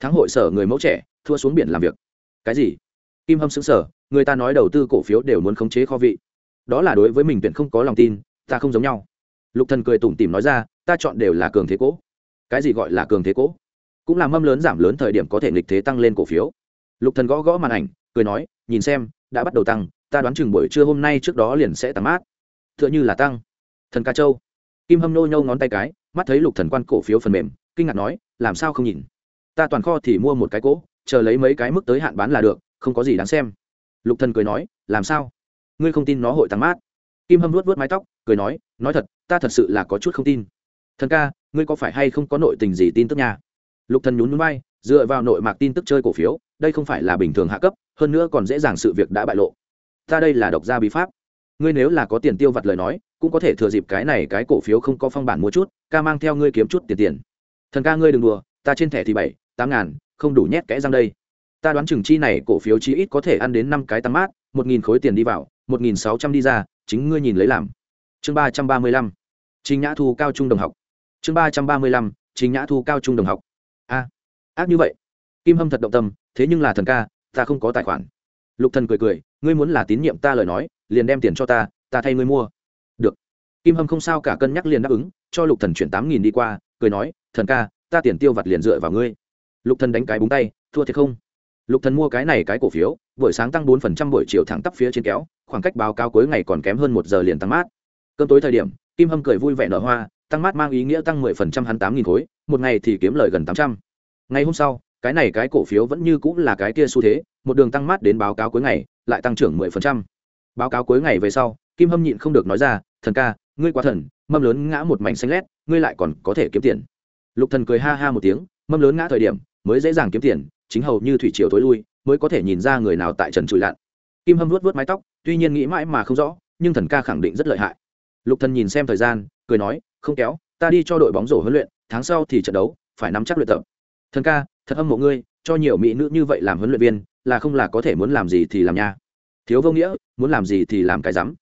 Thắng hội sở người mẫu trẻ, thua xuống biển làm việc. Cái gì? Kim hâm xứng sở người ta nói đầu tư cổ phiếu đều muốn khống chế kho vị. Đó là đối với mình tuyển không có lòng tin, ta không giống nhau. Lục thần cười tủm tỉm nói ra, ta chọn đều là cường thế cố cái gì gọi là cường thế cố? Cũng là mâm lớn giảm lớn thời điểm có thể nghịch thế tăng lên cổ phiếu. Lục thần gõ gõ màn ảnh, cười nói, nhìn xem, đã bắt đầu tăng, ta đoán chừng buổi trưa hôm nay trước đó liền sẽ tăng mát. Tựa như là tăng. Thần ca châu. Kim hâm nô nhâu ngón tay cái, mắt thấy lục thần quan cổ phiếu phần mềm, kinh ngạc nói, làm sao không nhìn? Ta toàn kho thì mua một cái cỗ chờ lấy mấy cái mức tới hạn bán là được, không có gì đáng xem. Lục thần cười nói, làm sao? Ngươi không tin nó hội tăng mát. Kim hâm vuốt vuốt mái tóc, cười nói nói thật, ta thật sự là có chút không tin. Thần ca ngươi có phải hay không có nội tình gì tin tức nha? Lục thần nhún nhún vai, dựa vào nội mạc tin tức chơi cổ phiếu, đây không phải là bình thường hạ cấp, hơn nữa còn dễ dàng sự việc đã bại lộ. Ta đây là độc gia bí pháp. Ngươi nếu là có tiền tiêu vặt lời nói, cũng có thể thừa dịp cái này cái cổ phiếu không có phong bản mua chút, ca mang theo ngươi kiếm chút tiền tiền. Thần ca ngươi đừng đùa, ta trên thẻ thì bảy, tám ngàn, không đủ nhét kẽ răng đây. Ta đoán chừng chi này cổ phiếu chí ít có thể ăn đến năm cái tăng mát, một nghìn khối tiền đi vào, một nghìn sáu trăm đi ra, chính ngươi nhìn lấy làm. Chương ba trăm ba mươi lăm. Trình nhã thu cao trung đồng học chương ba trăm ba mươi lăm chính nhã thu cao trung đồng học. A, ác như vậy. Kim hâm thật động tâm, thế nhưng là thần ca, ta không có tài khoản. Lục thần cười cười, ngươi muốn là tín nhiệm ta lời nói, liền đem tiền cho ta ta thay ngươi mua. Được. Kim hâm không sao cả cân nhắc liền đáp ứng, cho lục thần chuyển tám nghìn đi qua, cười nói, thần ca, ta tiền tiêu vặt liền dựa vào ngươi. Lục thần đánh cái búng tay, thua thiệt không? Lục thần mua cái này cái cổ phiếu, buổi sáng tăng bốn phần trăm buổi chiều thẳng tắp phía trên kéo, khoảng cách báo cáo cuối ngày còn kém hơn một giờ liền tăng mát. Cơm tối thời điểm, kim hâm cười vui vẻ nở hoa tăng mát mang ý nghĩa tăng mười phần trăm hắn tám nghìn khối, một ngày thì kiếm lời gần tám trăm. Ngày hôm sau, cái này cái cổ phiếu vẫn như cũng là cái kia xu thế, một đường tăng mát đến báo cáo cuối ngày, lại tăng trưởng mười phần trăm. Báo cáo cuối ngày về sau, kim hâm nhịn không được nói ra, thần ca, ngươi quá thần, mâm lớn ngã một mảnh xanh lét, ngươi lại còn có thể kiếm tiền. Lục thần cười ha ha một tiếng, mâm lớn ngã thời điểm, mới dễ dàng kiếm tiền, chính hầu như thủy triều tối lui, mới có thể nhìn ra người nào tại trần trụi lặn. Kim hâm vuốt vuốt mái tóc, tuy nhiên nghĩ mãi mà không rõ, nhưng thần ca khẳng định rất lợi hại. Lục thần nhìn xem thời gian, cười nói không kéo, ta đi cho đội bóng rổ huấn luyện, tháng sau thì trận đấu, phải nắm chắc luyện tập. Thần ca, thật âm mộ ngươi, cho nhiều mỹ nữ như vậy làm huấn luyện viên, là không là có thể muốn làm gì thì làm nha. Thiếu vô nghĩa, muốn làm gì thì làm cái rắm.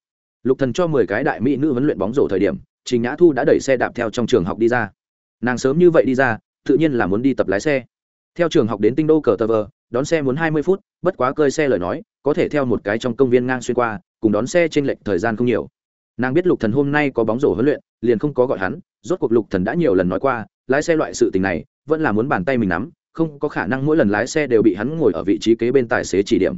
Lục thần cho mười cái đại mỹ nữ huấn luyện bóng rổ thời điểm, trình nhã thu đã đẩy xe đạp theo trong trường học đi ra. Nàng sớm như vậy đi ra, tự nhiên là muốn đi tập lái xe. Theo trường học đến tinh đô cờ tờ vờ, đón xe muốn hai mươi phút, bất quá cơi xe lời nói, có thể theo một cái trong công viên ngang xuyên qua, cùng đón xe trên lệch thời gian không nhiều nàng biết lục thần hôm nay có bóng rổ huấn luyện, liền không có gọi hắn, rốt cuộc lục thần đã nhiều lần nói qua, lái xe loại sự tình này, vẫn là muốn bàn tay mình nắm, không có khả năng mỗi lần lái xe đều bị hắn ngồi ở vị trí kế bên tài xế chỉ điểm.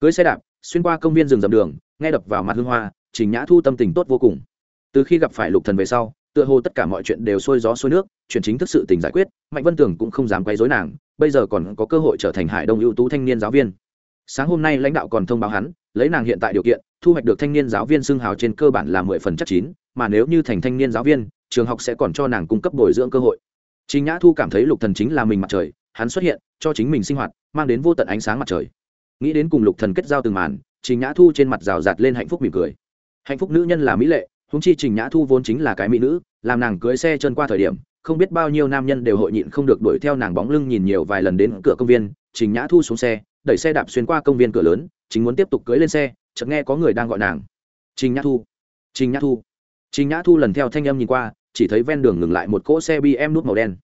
Cưới xe đạp, xuyên qua công viên rừng dầm đường, nghe đập vào mặt hương hoa, trình nhã thu tâm tình tốt vô cùng. Từ khi gặp phải lục thần về sau, tựa hồ tất cả mọi chuyện đều sôi gió sôi nước, chuyện chính thức sự tình giải quyết, mạnh vân tưởng cũng không dám quấy rối nàng, bây giờ còn có cơ hội trở thành hải đông ưu tú thanh niên giáo viên. Sáng hôm nay lãnh đạo còn thông báo hắn, lấy nàng hiện tại điều kiện thu hoạch được thanh niên giáo viên xưng hào trên cơ bản là mười phần chắc chín mà nếu như thành thanh niên giáo viên trường học sẽ còn cho nàng cung cấp bồi dưỡng cơ hội Trình Nhã Thu cảm thấy Lục Thần chính là mình mặt trời, hắn xuất hiện, cho chính mình sinh hoạt, mang đến vô tận ánh sáng mặt trời. Nghĩ đến cùng Lục Thần kết giao từng màn, Trình Nhã Thu trên mặt rào rạt lên hạnh phúc mỉm cười. Hạnh phúc nữ nhân là mỹ lệ, huống chi Trình Nhã Thu vốn chính là cái mỹ nữ, làm nàng cưới xe chân qua thời điểm, không biết bao nhiêu nam nhân đều hội nhịn không được đuổi theo nàng bóng lưng nhìn nhiều vài lần đến cửa công viên, Trình Nhã Thu xuống xe, đẩy xe đạp xuyên qua công viên cửa lớn, chính muốn tiếp tục cưới lên xe, chợt nghe có người đang gọi nàng. Trình Nhã Thu, Trình Nhã Thu. Trình Nhã Thu lần theo thanh âm nhìn qua, chỉ thấy ven đường ngừng lại một cỗ xe bm nút màu đen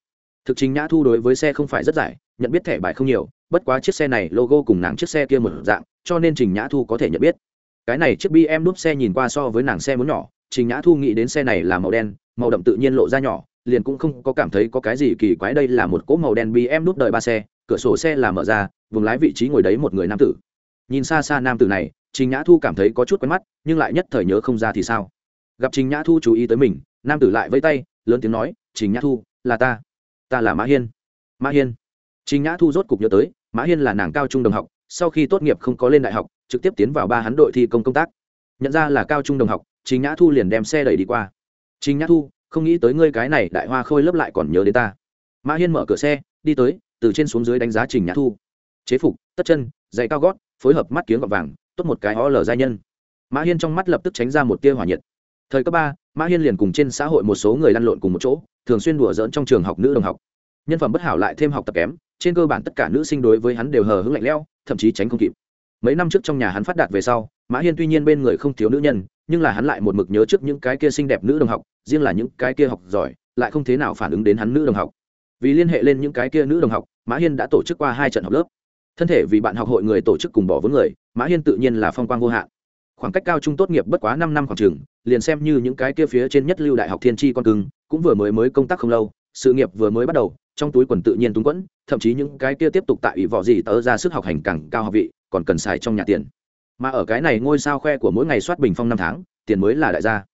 thực trình nhã thu đối với xe không phải rất giải nhận biết thẻ bài không nhiều bất quá chiếc xe này logo cùng nàng chiếc xe kia một dạng cho nên trình nhã thu có thể nhận biết cái này chiếc bm nút xe nhìn qua so với nàng xe muốn nhỏ trình nhã thu nghĩ đến xe này là màu đen màu đậm tự nhiên lộ ra nhỏ liền cũng không có cảm thấy có cái gì kỳ quái đây là một cỗ màu đen bm nút đợi ba xe cửa sổ xe là mở ra, vùng lái vị trí ngồi đấy một người nam tử. Nhìn xa xa nam tử này, trình nhã thu cảm thấy có chút quen mắt, nhưng lại nhất thời nhớ không ra thì sao. Gặp trình nhã thu chú ý tới mình, nam tử lại vẫy tay, lớn tiếng nói, trình nhã thu, là ta. Ta là mã hiên. Mã hiên? Trình nhã thu rốt cục nhớ tới, mã hiên là nàng cao trung đồng học, sau khi tốt nghiệp không có lên đại học, trực tiếp tiến vào ba hắn đội thi công công tác. Nhận ra là cao trung đồng học, trình nhã thu liền đem xe đẩy đi qua. Trình nhã thu, không nghĩ tới ngươi cái này đại hoa khôi lớp lại còn nhớ đến ta. Mã hiên mở cửa xe, đi tới từ trên xuống dưới đánh giá trình nhã thu. Chế phục, tất chân dày cao gót, phối hợp mắt kiếng gọt vàng, tốt một cái ó lờ giai nhân. Mã hiên trong mắt lập tức tránh ra một tia hỏa nhiệt. Thời cấp ba, mã hiên liền cùng trên xã hội một số người lăn lộn cùng một chỗ, thường xuyên đùa dỡn trong trường học nữ đồng học. Nhân phẩm bất hảo lại thêm học tập kém, trên cơ bản tất cả nữ sinh đối với hắn đều hờ hững lạnh lẽo, thậm chí tránh không kịp. Mấy năm trước trong nhà hắn phát đạt về sau, mã hiên tuy nhiên bên người không thiếu nữ nhân, nhưng là hắn lại một mực nhớ trước những cái kia xinh đẹp nữ đồng học, riêng là những cái kia học giỏi, lại không thế nào phản ứng đến hắn nữ đồng học vì liên hệ lên những cái kia nữ đồng học, mã hiên đã tổ chức qua hai trận học lớp. Thân thể vì bạn học hội người tổ chức cùng bỏ vốn người, mã hiên tự nhiên là phong quang vô hạn. Khoảng cách cao trung tốt nghiệp bất quá năm năm khoảng trường liền xem như những cái kia phía trên nhất lưu đại học thiên tri con cưng, cũng vừa mới mới công tác không lâu, sự nghiệp vừa mới bắt đầu, trong túi quần tự nhiên túng quẫn, thậm chí những cái kia tiếp tục tại ủy võ gì tớ ra sức học hành càng cao học vị, còn cần xài trong nhà tiền. Mà ở cái này ngôi sao khoe của mỗi ngày soát bình phong năm tháng, tiền mới là đại gia.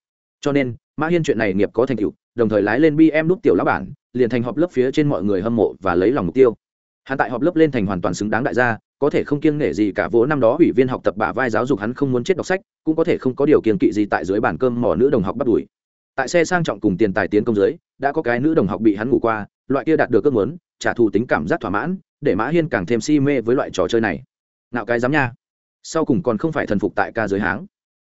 Cho nên, mã hiên chuyện này nghiệp có thành tựu, đồng thời lái lên bm đúc tiểu lão bản liền thành họp lớp phía trên mọi người hâm mộ và lấy lòng mục tiêu. Hắn tại họp lớp lên thành hoàn toàn xứng đáng đại gia, có thể không kiêng nể gì cả vỗ năm đó ủy viên học tập bả vai giáo dục hắn không muốn chết đọc sách, cũng có thể không có điều kiêng kỵ gì tại dưới bàn cơm mỏ nữ đồng học bắt đuổi. Tại xe sang trọng cùng tiền tài tiến công dưới, đã có cái nữ đồng học bị hắn ngủ qua, loại kia đạt được ước muốn, trả thù tính cảm giác thỏa mãn, để mã hiên càng thêm si mê với loại trò chơi này. Nạo cái dám nha. Sau cùng còn không phải thần phục tại ca giới háng.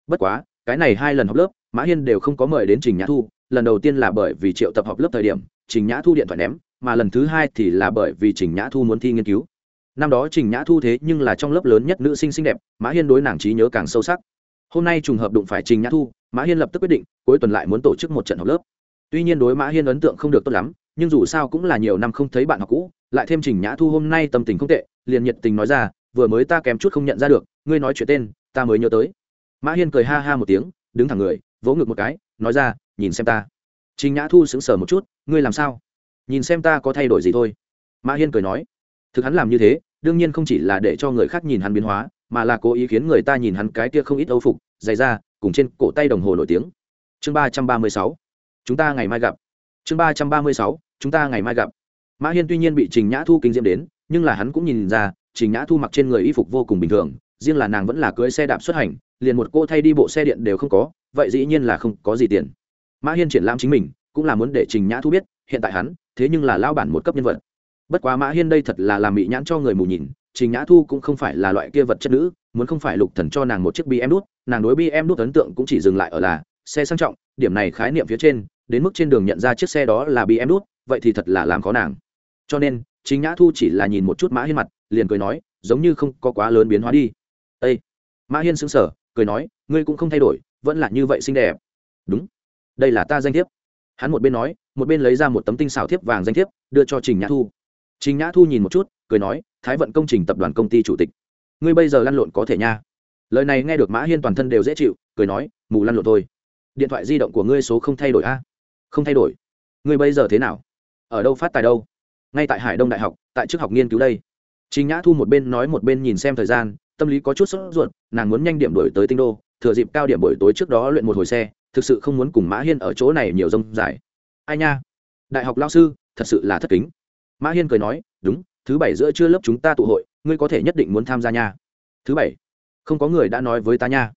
Bất quá, cái này hai lần học lớp, mã hiên đều không có mời đến trình nhã thu, lần đầu tiên là bởi vì triệu tập học lớp thời điểm trình nhã thu điện thoại ném, mà lần thứ hai thì là bởi vì trình nhã thu muốn thi nghiên cứu. Năm đó trình nhã thu thế nhưng là trong lớp lớn nhất nữ sinh xinh đẹp, mã hiên đối nàng trí nhớ càng sâu sắc. Hôm nay trùng hợp đụng phải trình nhã thu, mã hiên lập tức quyết định, cuối tuần lại muốn tổ chức một trận học lớp. Tuy nhiên đối mã hiên ấn tượng không được tốt lắm, nhưng dù sao cũng là nhiều năm không thấy bạn học cũ, lại thêm trình nhã thu hôm nay tâm tình không tệ, liền nhiệt tình nói ra, vừa mới ta kém chút không nhận ra được, ngươi nói chuyện tên, ta mới nhớ tới. Mã hiên cười ha ha một tiếng, đứng thẳng người, vỗ ngực một cái, nói ra, nhìn xem ta trình nhã thu sững sờ một chút, ngươi làm sao? Nhìn xem ta có thay đổi gì thôi. Mã hiên cười nói, thực hắn làm như thế, đương nhiên không chỉ là để cho người khác nhìn hắn biến hóa, mà là cố ý khiến người ta nhìn hắn cái kia không ít âu phục dày ra cùng trên cổ tay đồng hồ nổi tiếng. Chương ba trăm ba mươi sáu, chúng ta ngày mai gặp. Chương ba trăm ba mươi sáu, chúng ta ngày mai gặp. Mã hiên tuy nhiên bị trình nhã thu kinh diễm đến, nhưng là hắn cũng nhìn ra, trình nhã thu mặc trên người y phục vô cùng bình thường, riêng là nàng vẫn là cưỡi xe đạp xuất hành, liền một cô thay đi bộ xe điện đều không có, vậy dĩ nhiên là không có gì tiền mã hiên triển lãm chính mình, cũng là muốn để trình nhã thu biết, hiện tại hắn, thế nhưng là lao bản một cấp nhân vật. Bất quá mã hiên đây thật là làm bị nhãn cho người mù nhìn, trình nhã thu cũng không phải là loại kia vật chất nữ, muốn không phải lục thần cho nàng một chiếc bm đút nàng đối bm đút ấn tượng cũng chỉ dừng lại ở là xe sang trọng, điểm này khái niệm phía trên, đến mức trên đường nhận ra chiếc xe đó là bm đút vậy thì thật là làm khó nàng. Cho nên chính nhã thu chỉ là nhìn một chút mã hiên mặt, liền cười nói, giống như không có quá lớn biến hóa đi. Ây mã hiên sững sờ, cười nói, ngươi cũng không thay đổi, vẫn là như vậy xinh đẹp. Đúng đây là ta danh thiếp. Hắn một bên nói, một bên lấy ra một tấm tinh xảo thiếp vàng danh thiếp, đưa cho trình nhã thu. Trình nhã thu nhìn một chút, cười nói, thái vận công trình tập đoàn công ty chủ tịch. Ngươi bây giờ lăn lộn có thể nha. Lời này nghe được mã hiên toàn thân đều dễ chịu, cười nói, mù lăn lộn thôi. Điện thoại di động của ngươi số không thay đổi a? Không thay đổi. Ngươi bây giờ thế nào? Ở đâu phát tài đâu? Ngay tại hải đông đại học, tại chức học nghiên cứu đây. Trình nhã thu một bên nói một bên nhìn xem thời gian, tâm lý có chút sốt ruột, nàng muốn nhanh điểm đổi tới tinh đô, thừa dịp cao điểm buổi tối trước đó luyện một hồi xe thực sự không muốn cùng mã hiên ở chỗ này nhiều rông dài. Ai nha? Đại học lao sư, thật sự là thất kính. Mã hiên cười nói, đúng, thứ bảy giữa trưa lớp chúng ta tụ hội, ngươi có thể nhất định muốn tham gia nha. Thứ bảy, không có người đã nói với ta nha.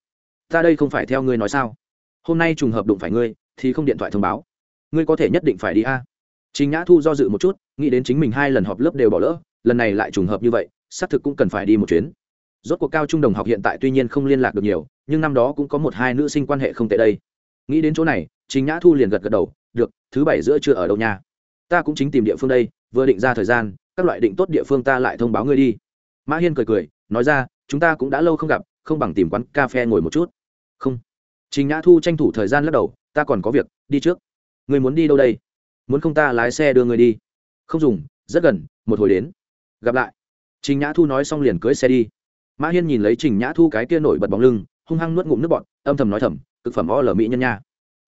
Ta đây không phải theo ngươi nói sao? Hôm nay trùng hợp đụng phải ngươi, thì không điện thoại thông báo. Ngươi có thể nhất định phải đi a. Chính nhã thu do dự một chút, nghĩ đến chính mình hai lần họp lớp đều bỏ lỡ, lần này lại trùng hợp như vậy, xác thực cũng cần phải đi một chuyến. Rốt cuộc cao trung đồng học hiện tại tuy nhiên không liên lạc được nhiều, nhưng năm đó cũng có một hai nữ sinh quan hệ không tệ đây nghĩ đến chỗ này chính nhã thu liền gật gật đầu, được, thứ bảy giữa chưa ở đâu nha? Ta cũng chính tìm địa phương đây, vừa định ra thời gian, các loại định tốt địa phương ta lại thông báo ngươi đi. Mã hiên cười cười, nói ra, chúng ta cũng đã lâu không gặp, không bằng tìm quán cà phê ngồi một chút. Không. Trình nhã thu tranh thủ thời gian lắc đầu, ta còn có việc, đi trước. Người muốn đi đâu đây? Muốn không ta lái xe đưa người đi. Không dùng, rất gần, một hồi đến. Gặp lại. Trình nhã thu nói xong liền cưới xe đi. Mã hiên nhìn lấy trình nhã thu cái kia nổi bật bóng lưng, hung hăng nuốt ngụm nước bọt, âm thầm nói thầm cực phẩm o lờ mỹ nhân nha.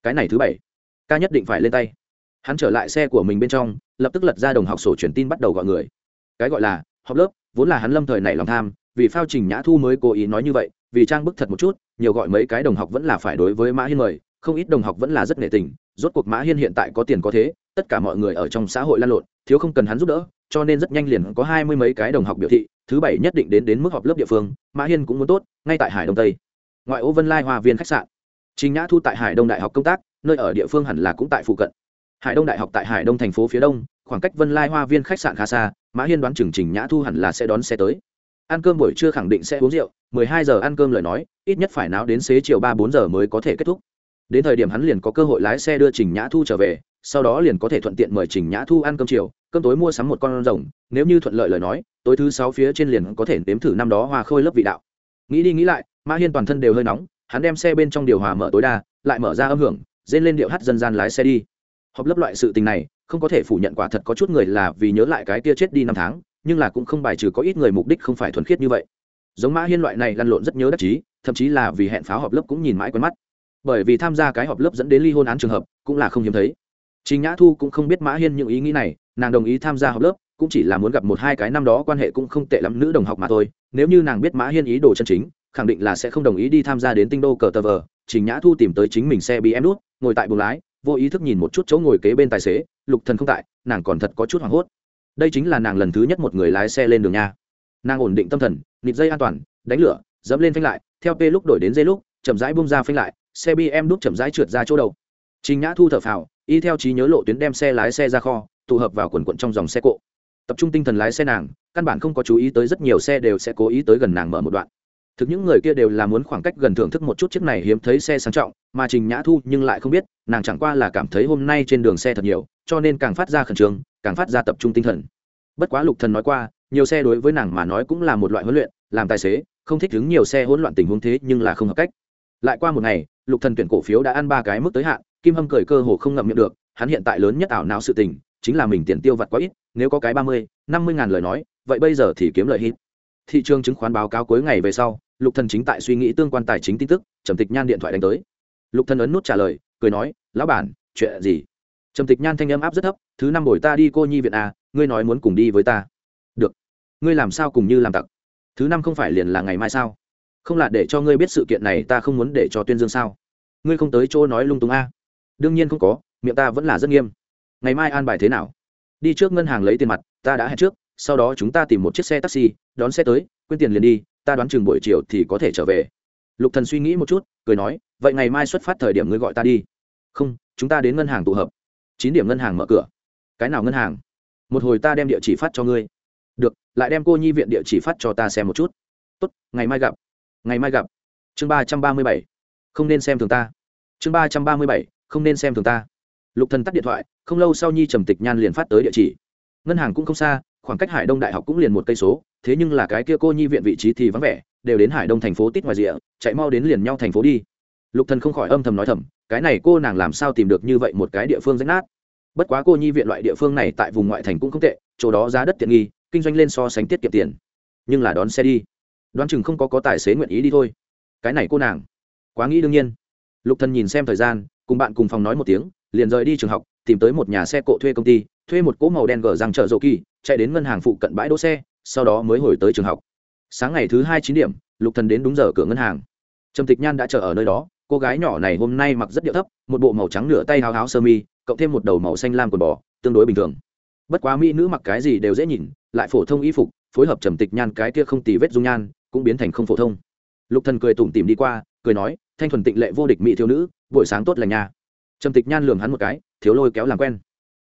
Cái này thứ bảy, ca nhất định phải lên tay. Hắn trở lại xe của mình bên trong, lập tức lật ra đồng học sổ truyền tin bắt đầu gọi người. Cái gọi là học lớp, vốn là hắn lâm thời này lòng tham, vì phao trình nhã thu mới cố ý nói như vậy, vì trang bức thật một chút, nhiều gọi mấy cái đồng học vẫn là phải đối với mã hiên mời, không ít đồng học vẫn là rất nể tình, rốt cuộc mã hiên hiện tại có tiền có thế, tất cả mọi người ở trong xã hội lan lộn, thiếu không cần hắn giúp đỡ, cho nên rất nhanh liền có hai mươi mấy cái đồng học biểu thị, thứ bảy nhất định đến đến mức họp lớp địa phương, mã hiên cũng muốn tốt, ngay tại hải đông tây. Ngoại ô vân lai hòa viên khách sạn trình nhã thu tại hải đông đại học công tác, nơi ở địa phương hẳn là cũng tại phụ cận. Hải đông đại học tại hải đông thành phố phía đông, khoảng cách vân lai hoa viên khách sạn khá xa, mã hiên đoán chừng trình nhã thu hẳn là sẽ đón xe tới. Ăn cơm buổi trưa khẳng định sẽ uống rượu, mười hai giờ ăn cơm lời nói, ít nhất phải náo đến xế chiều ba bốn giờ mới có thể kết thúc. Đến thời điểm hắn liền có cơ hội lái xe đưa trình nhã thu trở về, sau đó liền có thể thuận tiện mời trình nhã thu ăn cơm chiều, cơm tối mua sắm một con rồng, nếu như thuận lợi lời nói, tối thứ sáu phía trên liền có thể nếm thử năm đó hoa khôi lớp vị đạo. Nghĩ đi nghĩ lại, mã hiên toàn thân đều hơi nóng hắn đem xe bên trong điều hòa mở tối đa lại mở ra âm hưởng dên lên điệu hát dân gian lái xe đi. Họp lớp loại sự tình này không có thể phủ nhận quả thật có chút người là vì nhớ lại cái kia chết đi năm tháng nhưng là cũng không bài trừ có ít người mục đích không phải thuần khiết như vậy. Giống mã hiên loại này lăn lộn rất nhớ đắc chí thậm chí là vì hẹn pháo họp lớp cũng nhìn mãi quen mắt. Bởi vì tham gia cái họp lớp dẫn đến ly hôn án trường hợp cũng là không hiếm thấy. Trình Nhã Thu cũng không biết Mã Hiên những ý nghĩ này, nàng đồng ý tham gia họp lớp, cũng chỉ là muốn gặp một hai cái năm đó quan hệ cũng không tệ lắm nữ đồng học mà thôi. Nếu như nàng biết Mã Hiên ý đồ chân chính, khẳng định là sẽ không đồng ý đi tham gia đến Tinh Đô cờ tờ vờ. Trình Nhã Thu tìm tới chính mình xe BM đút, ngồi tại buồng lái, vô ý thức nhìn một chút chỗ ngồi kế bên tài xế, Lục Thần không tại, nàng còn thật có chút hoảng hốt. Đây chính là nàng lần thứ nhất một người lái xe lên đường nha. Nàng ổn định tâm thần, nịt dây an toàn, đánh lửa, dẫm lên phanh lại, theo p lúc đổi đến dây lúc, chậm rãi bung ra phanh lại, xe BM đút chậm rãi trượt ra chỗ đầu. Trình Nhã Thu thở phào, y theo trí nhớ lộ tuyến đem xe lái xe ra kho tụ hợp vào quần quận trong dòng xe cộ tập trung tinh thần lái xe nàng căn bản không có chú ý tới rất nhiều xe đều sẽ cố ý tới gần nàng mở một đoạn thực những người kia đều là muốn khoảng cách gần thưởng thức một chút chiếc này hiếm thấy xe sang trọng, mà trình nhã thu nhưng lại không biết, nàng chẳng qua là cảm thấy hôm nay trên đường xe thật nhiều, cho nên càng phát ra khẩn trương, càng phát ra tập trung tinh thần. Bất quá lục thần nói qua, nhiều xe đối với nàng mà nói cũng là một loại huấn luyện, làm tài xế, không thích đứng nhiều xe hỗn loạn tình huống thế nhưng là không hợp cách. Lại qua một ngày, lục thần tuyển cổ phiếu đã ăn ba cái mức tới hạn, kim hâm cười cơ hồ không ngậm miệng được, hắn hiện tại lớn nhất ảo não sự tình, chính là mình tiền tiêu vặt quá ít, nếu có cái ba mươi, năm mươi ngàn lời nói, vậy bây giờ thì kiếm lợi hít thị trường chứng khoán báo cáo cuối ngày về sau, lục thần chính tại suy nghĩ tương quan tài chính tin tức, trầm tịch nhan điện thoại đánh tới. Lục thần ấn nút trả lời, cười nói, lão bản, chuyện gì? Trầm tịch nhan thanh âm áp rất thấp, thứ năm buổi ta đi cô nhi viện à ngươi nói muốn cùng đi với ta. Được. Ngươi làm sao cùng như làm tặc? Thứ năm không phải liền là ngày mai sao? Không là để cho ngươi biết sự kiện này ta không muốn để cho tuyên dương sao? Ngươi không tới chỗ nói lung tung a à? đương nhiên không có, miệng ta vẫn là rất nghiêm. Ngày mai an bài thế nào? Đi trước ngân hàng lấy tiền mặt, ta đã hẹn trước sau đó chúng ta tìm một chiếc xe taxi, đón xe tới, quên tiền liền đi, ta đoán chừng buổi chiều thì có thể trở về. Lục thần suy nghĩ một chút, cười nói, vậy ngày mai xuất phát thời điểm ngươi gọi ta đi. Không, chúng ta đến ngân hàng tụ hợp. Chín điểm ngân hàng mở cửa. Cái nào ngân hàng? Một hồi ta đem địa chỉ phát cho ngươi. Được, lại đem cô nhi viện địa chỉ phát cho ta xem một chút. Tốt, ngày mai gặp. Ngày mai gặp. Chương ba trăm ba mươi bảy. Không nên xem thường ta. Chương ba trăm ba mươi bảy, không nên xem thường ta. Lục thần tắt điện thoại, không lâu sau nhi trầm tịch nhan liền phát tới địa chỉ. Ngân hàng cũng không xa khoảng cách hải đông đại học cũng liền một cây số, thế nhưng là cái kia cô nhi viện vị trí thì vắng vẻ, đều đến hải đông thành phố tít ngoài rìa, chạy mau đến liền nhau thành phố đi. Lục thần không khỏi âm thầm nói thầm, cái này cô nàng làm sao tìm được như vậy một cái địa phương rách nát. Bất quá cô nhi viện loại địa phương này tại vùng ngoại thành cũng không tệ, chỗ đó giá đất tiện nghi, kinh doanh lên so sánh tiết kiệm tiền. Nhưng là đón xe đi. Đoán chừng không có có tài xế nguyện ý đi thôi. Cái này cô nàng, quá nghĩ đương nhiên. Lục thần nhìn xem thời gian, cùng bạn cùng phòng nói một tiếng, liền rời đi trường học, tìm tới một nhà xe cộ thuê công ty, thuê một cỗ màu đen gờ răng chợ rộ kỳ chạy đến ngân hàng phụ cận bãi đỗ xe, sau đó mới hồi tới trường học. Sáng ngày thứ hai chín điểm, lục thần đến đúng giờ cửa ngân hàng. Trầm tịch nhan đã chờ ở nơi đó, cô gái nhỏ này hôm nay mặc rất điệu thấp, một bộ màu trắng nửa tay háo háo sơ mi, cộng thêm một đầu màu xanh lam quần bò, tương đối bình thường. Bất quá mỹ nữ mặc cái gì đều dễ nhìn, lại phổ thông y phục, phối hợp trầm tịch nhan cái kia không tì vết dung nhan, cũng biến thành không phổ thông. Lục thần cười tủm tỉm đi qua, cười nói, thanh thuần tịnh lệ vô địch mỹ thiếu nữ, buổi sáng tốt lành nha. Trầm tịch nhan lường hắn một cái, thiếu lôi kéo làm quen.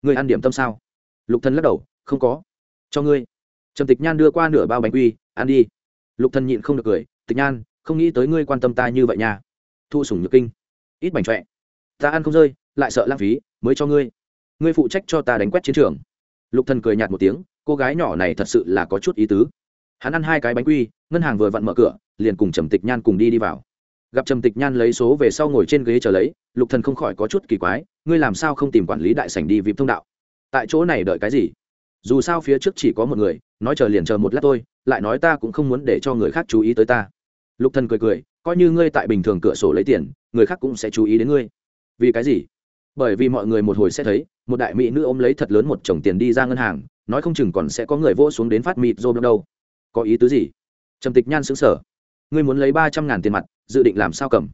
Người ăn điểm tâm sao? Lục thần lắc đầu không có. Cho ngươi. Trầm tịch nhan đưa qua nửa bao bánh quy, ăn đi. Lục thần nhịn không được cười, tịch nhan, không nghĩ tới ngươi quan tâm ta như vậy nha. Thu sủng nhược kinh. Ít bánh trọe ta ăn không rơi, lại sợ lãng phí, mới cho ngươi. Ngươi phụ trách cho ta đánh quét chiến trường. Lục thần cười nhạt một tiếng, cô gái nhỏ này thật sự là có chút ý tứ. Hắn ăn hai cái bánh quy, ngân hàng vừa vặn mở cửa, liền cùng trầm tịch nhan cùng đi đi vào. Gặp trầm tịch nhan lấy số về sau ngồi trên ghế chờ lấy, lục thần không khỏi có chút kỳ quái, ngươi làm sao không tìm quản lý đại sảnh đi vịp thông đạo? Tại chỗ này đợi cái gì? Dù sao phía trước chỉ có một người, nói chờ liền chờ một lát thôi, lại nói ta cũng không muốn để cho người khác chú ý tới ta. Lục thần cười cười, coi như ngươi tại bình thường cửa sổ lấy tiền, người khác cũng sẽ chú ý đến ngươi. Vì cái gì? Bởi vì mọi người một hồi sẽ thấy, một đại mỹ nữ ôm lấy thật lớn một chồng tiền đi ra ngân hàng, nói không chừng còn sẽ có người vỗ xuống đến phát mịt rôm đâu. Có ý tứ gì? Trầm tịch nhan sững sờ. Ngươi muốn lấy ba trăm ngàn tiền mặt, dự định làm sao cầm?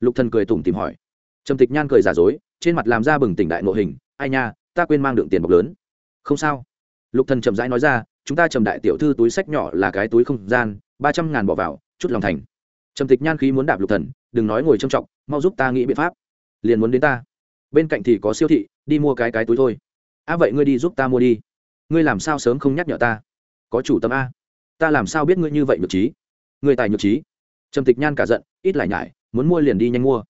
Lục thần cười tủm tìm hỏi. Trầm tịch nhan cười giả dối, trên mặt làm ra bừng tỉnh đại nội hình. Ai nha, ta quên mang đựng tiền bọc lớn. Không sao lục thần chậm rãi nói ra, chúng ta trầm đại tiểu thư túi sách nhỏ là cái túi không gian, ba trăm ngàn bỏ vào, chút lòng thành. Trầm tịch nhan khí muốn đạp lục thần, đừng nói ngồi trông trọng mau giúp ta nghĩ biện pháp. Liền muốn đến ta. Bên cạnh thì có siêu thị, đi mua cái cái túi thôi. À vậy ngươi đi giúp ta mua đi. Ngươi làm sao sớm không nhắc nhở ta? Có chủ tâm a. Ta làm sao biết ngươi như vậy nhược trí? Người tài nhược trí. Trầm tịch nhan cả giận, ít lại nhải, muốn mua liền đi nhanh mua.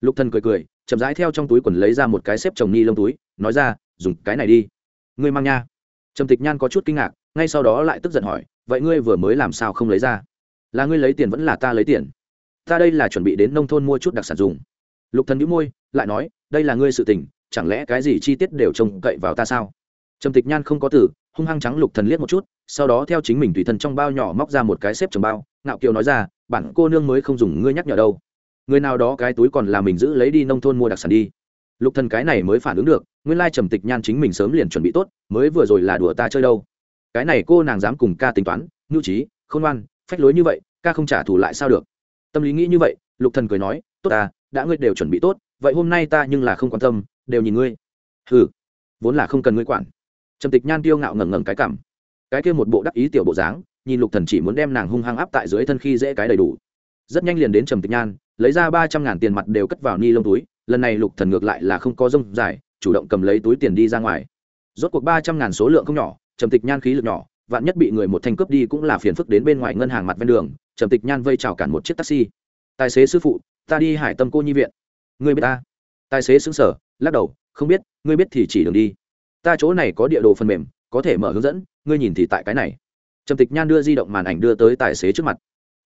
Lục thần cười cười, chậm rãi theo trong túi quần lấy ra một cái xếp chồng ni lông túi, nói ra, dùng cái này đi. Ngươi mang nha trầm tịch nhan có chút kinh ngạc, ngay sau đó lại tức giận hỏi, vậy ngươi vừa mới làm sao không lấy ra? Là ngươi lấy tiền vẫn là ta lấy tiền? Ta đây là chuẩn bị đến nông thôn mua chút đặc sản dùng. Lục thần nhíu môi, lại nói, đây là ngươi sự tình, chẳng lẽ cái gì chi tiết đều trông cậy vào ta sao? Trầm tịch nhan không có tử hung hăng trắng lục thần liếc một chút, sau đó theo chính mình tùy thân trong bao nhỏ móc ra một cái xếp chồng bao, ngạo kiều nói ra, bản cô nương mới không dùng ngươi nhắc nhở đâu. Người nào đó cái túi còn là mình giữ lấy đi nông thôn mua đặc sản đi lục thần cái này mới phản ứng được, nguyên lai trầm tịch nhan chính mình sớm liền chuẩn bị tốt, mới vừa rồi là đùa ta chơi đâu. Cái này cô nàng dám cùng ca tính toán, nhu trí, khôn ngoan, phách lối như vậy, ca không trả thù lại sao được. Tâm lý nghĩ như vậy, lục thần cười nói, tốt ta, đã ngươi đều chuẩn bị tốt, vậy hôm nay ta nhưng là không quan tâm, đều nhìn ngươi. Hừ, vốn là không cần ngươi quản. Trầm tịch nhan tiêu ngạo ngẩng ngẩng cái cảm cái kia một bộ đắc ý tiểu bộ dáng, nhìn lục thần chỉ muốn đem nàng hung hăng áp tại dưới thân khi dễ cái đầy đủ. Rất nhanh liền đến trầm tịch nhan, lấy ra ba trăm ngàn tiền mặt đều cất vào ni lông túi lần này lục thần ngược lại là không có rông dài, chủ động cầm lấy túi tiền đi ra ngoài. Rốt cuộc ba trăm ngàn số lượng không nhỏ, trầm tịch nhan khí lực nhỏ, vạn nhất bị người một thanh cướp đi cũng là phiền phức đến bên ngoài ngân hàng mặt ven đường, trầm tịch nhan vây chào cản một chiếc taxi. Tài xế sư phụ, ta đi hải tâm cô nhi viện. Ngươi biết ta? Tài xế xứng sở lắc đầu, không biết, ngươi biết thì chỉ đường đi. Ta chỗ này có địa đồ phần mềm, có thể mở hướng dẫn, ngươi nhìn thì tại cái này. Trầm tịch nhan đưa di động màn ảnh đưa tới tài xế trước mặt.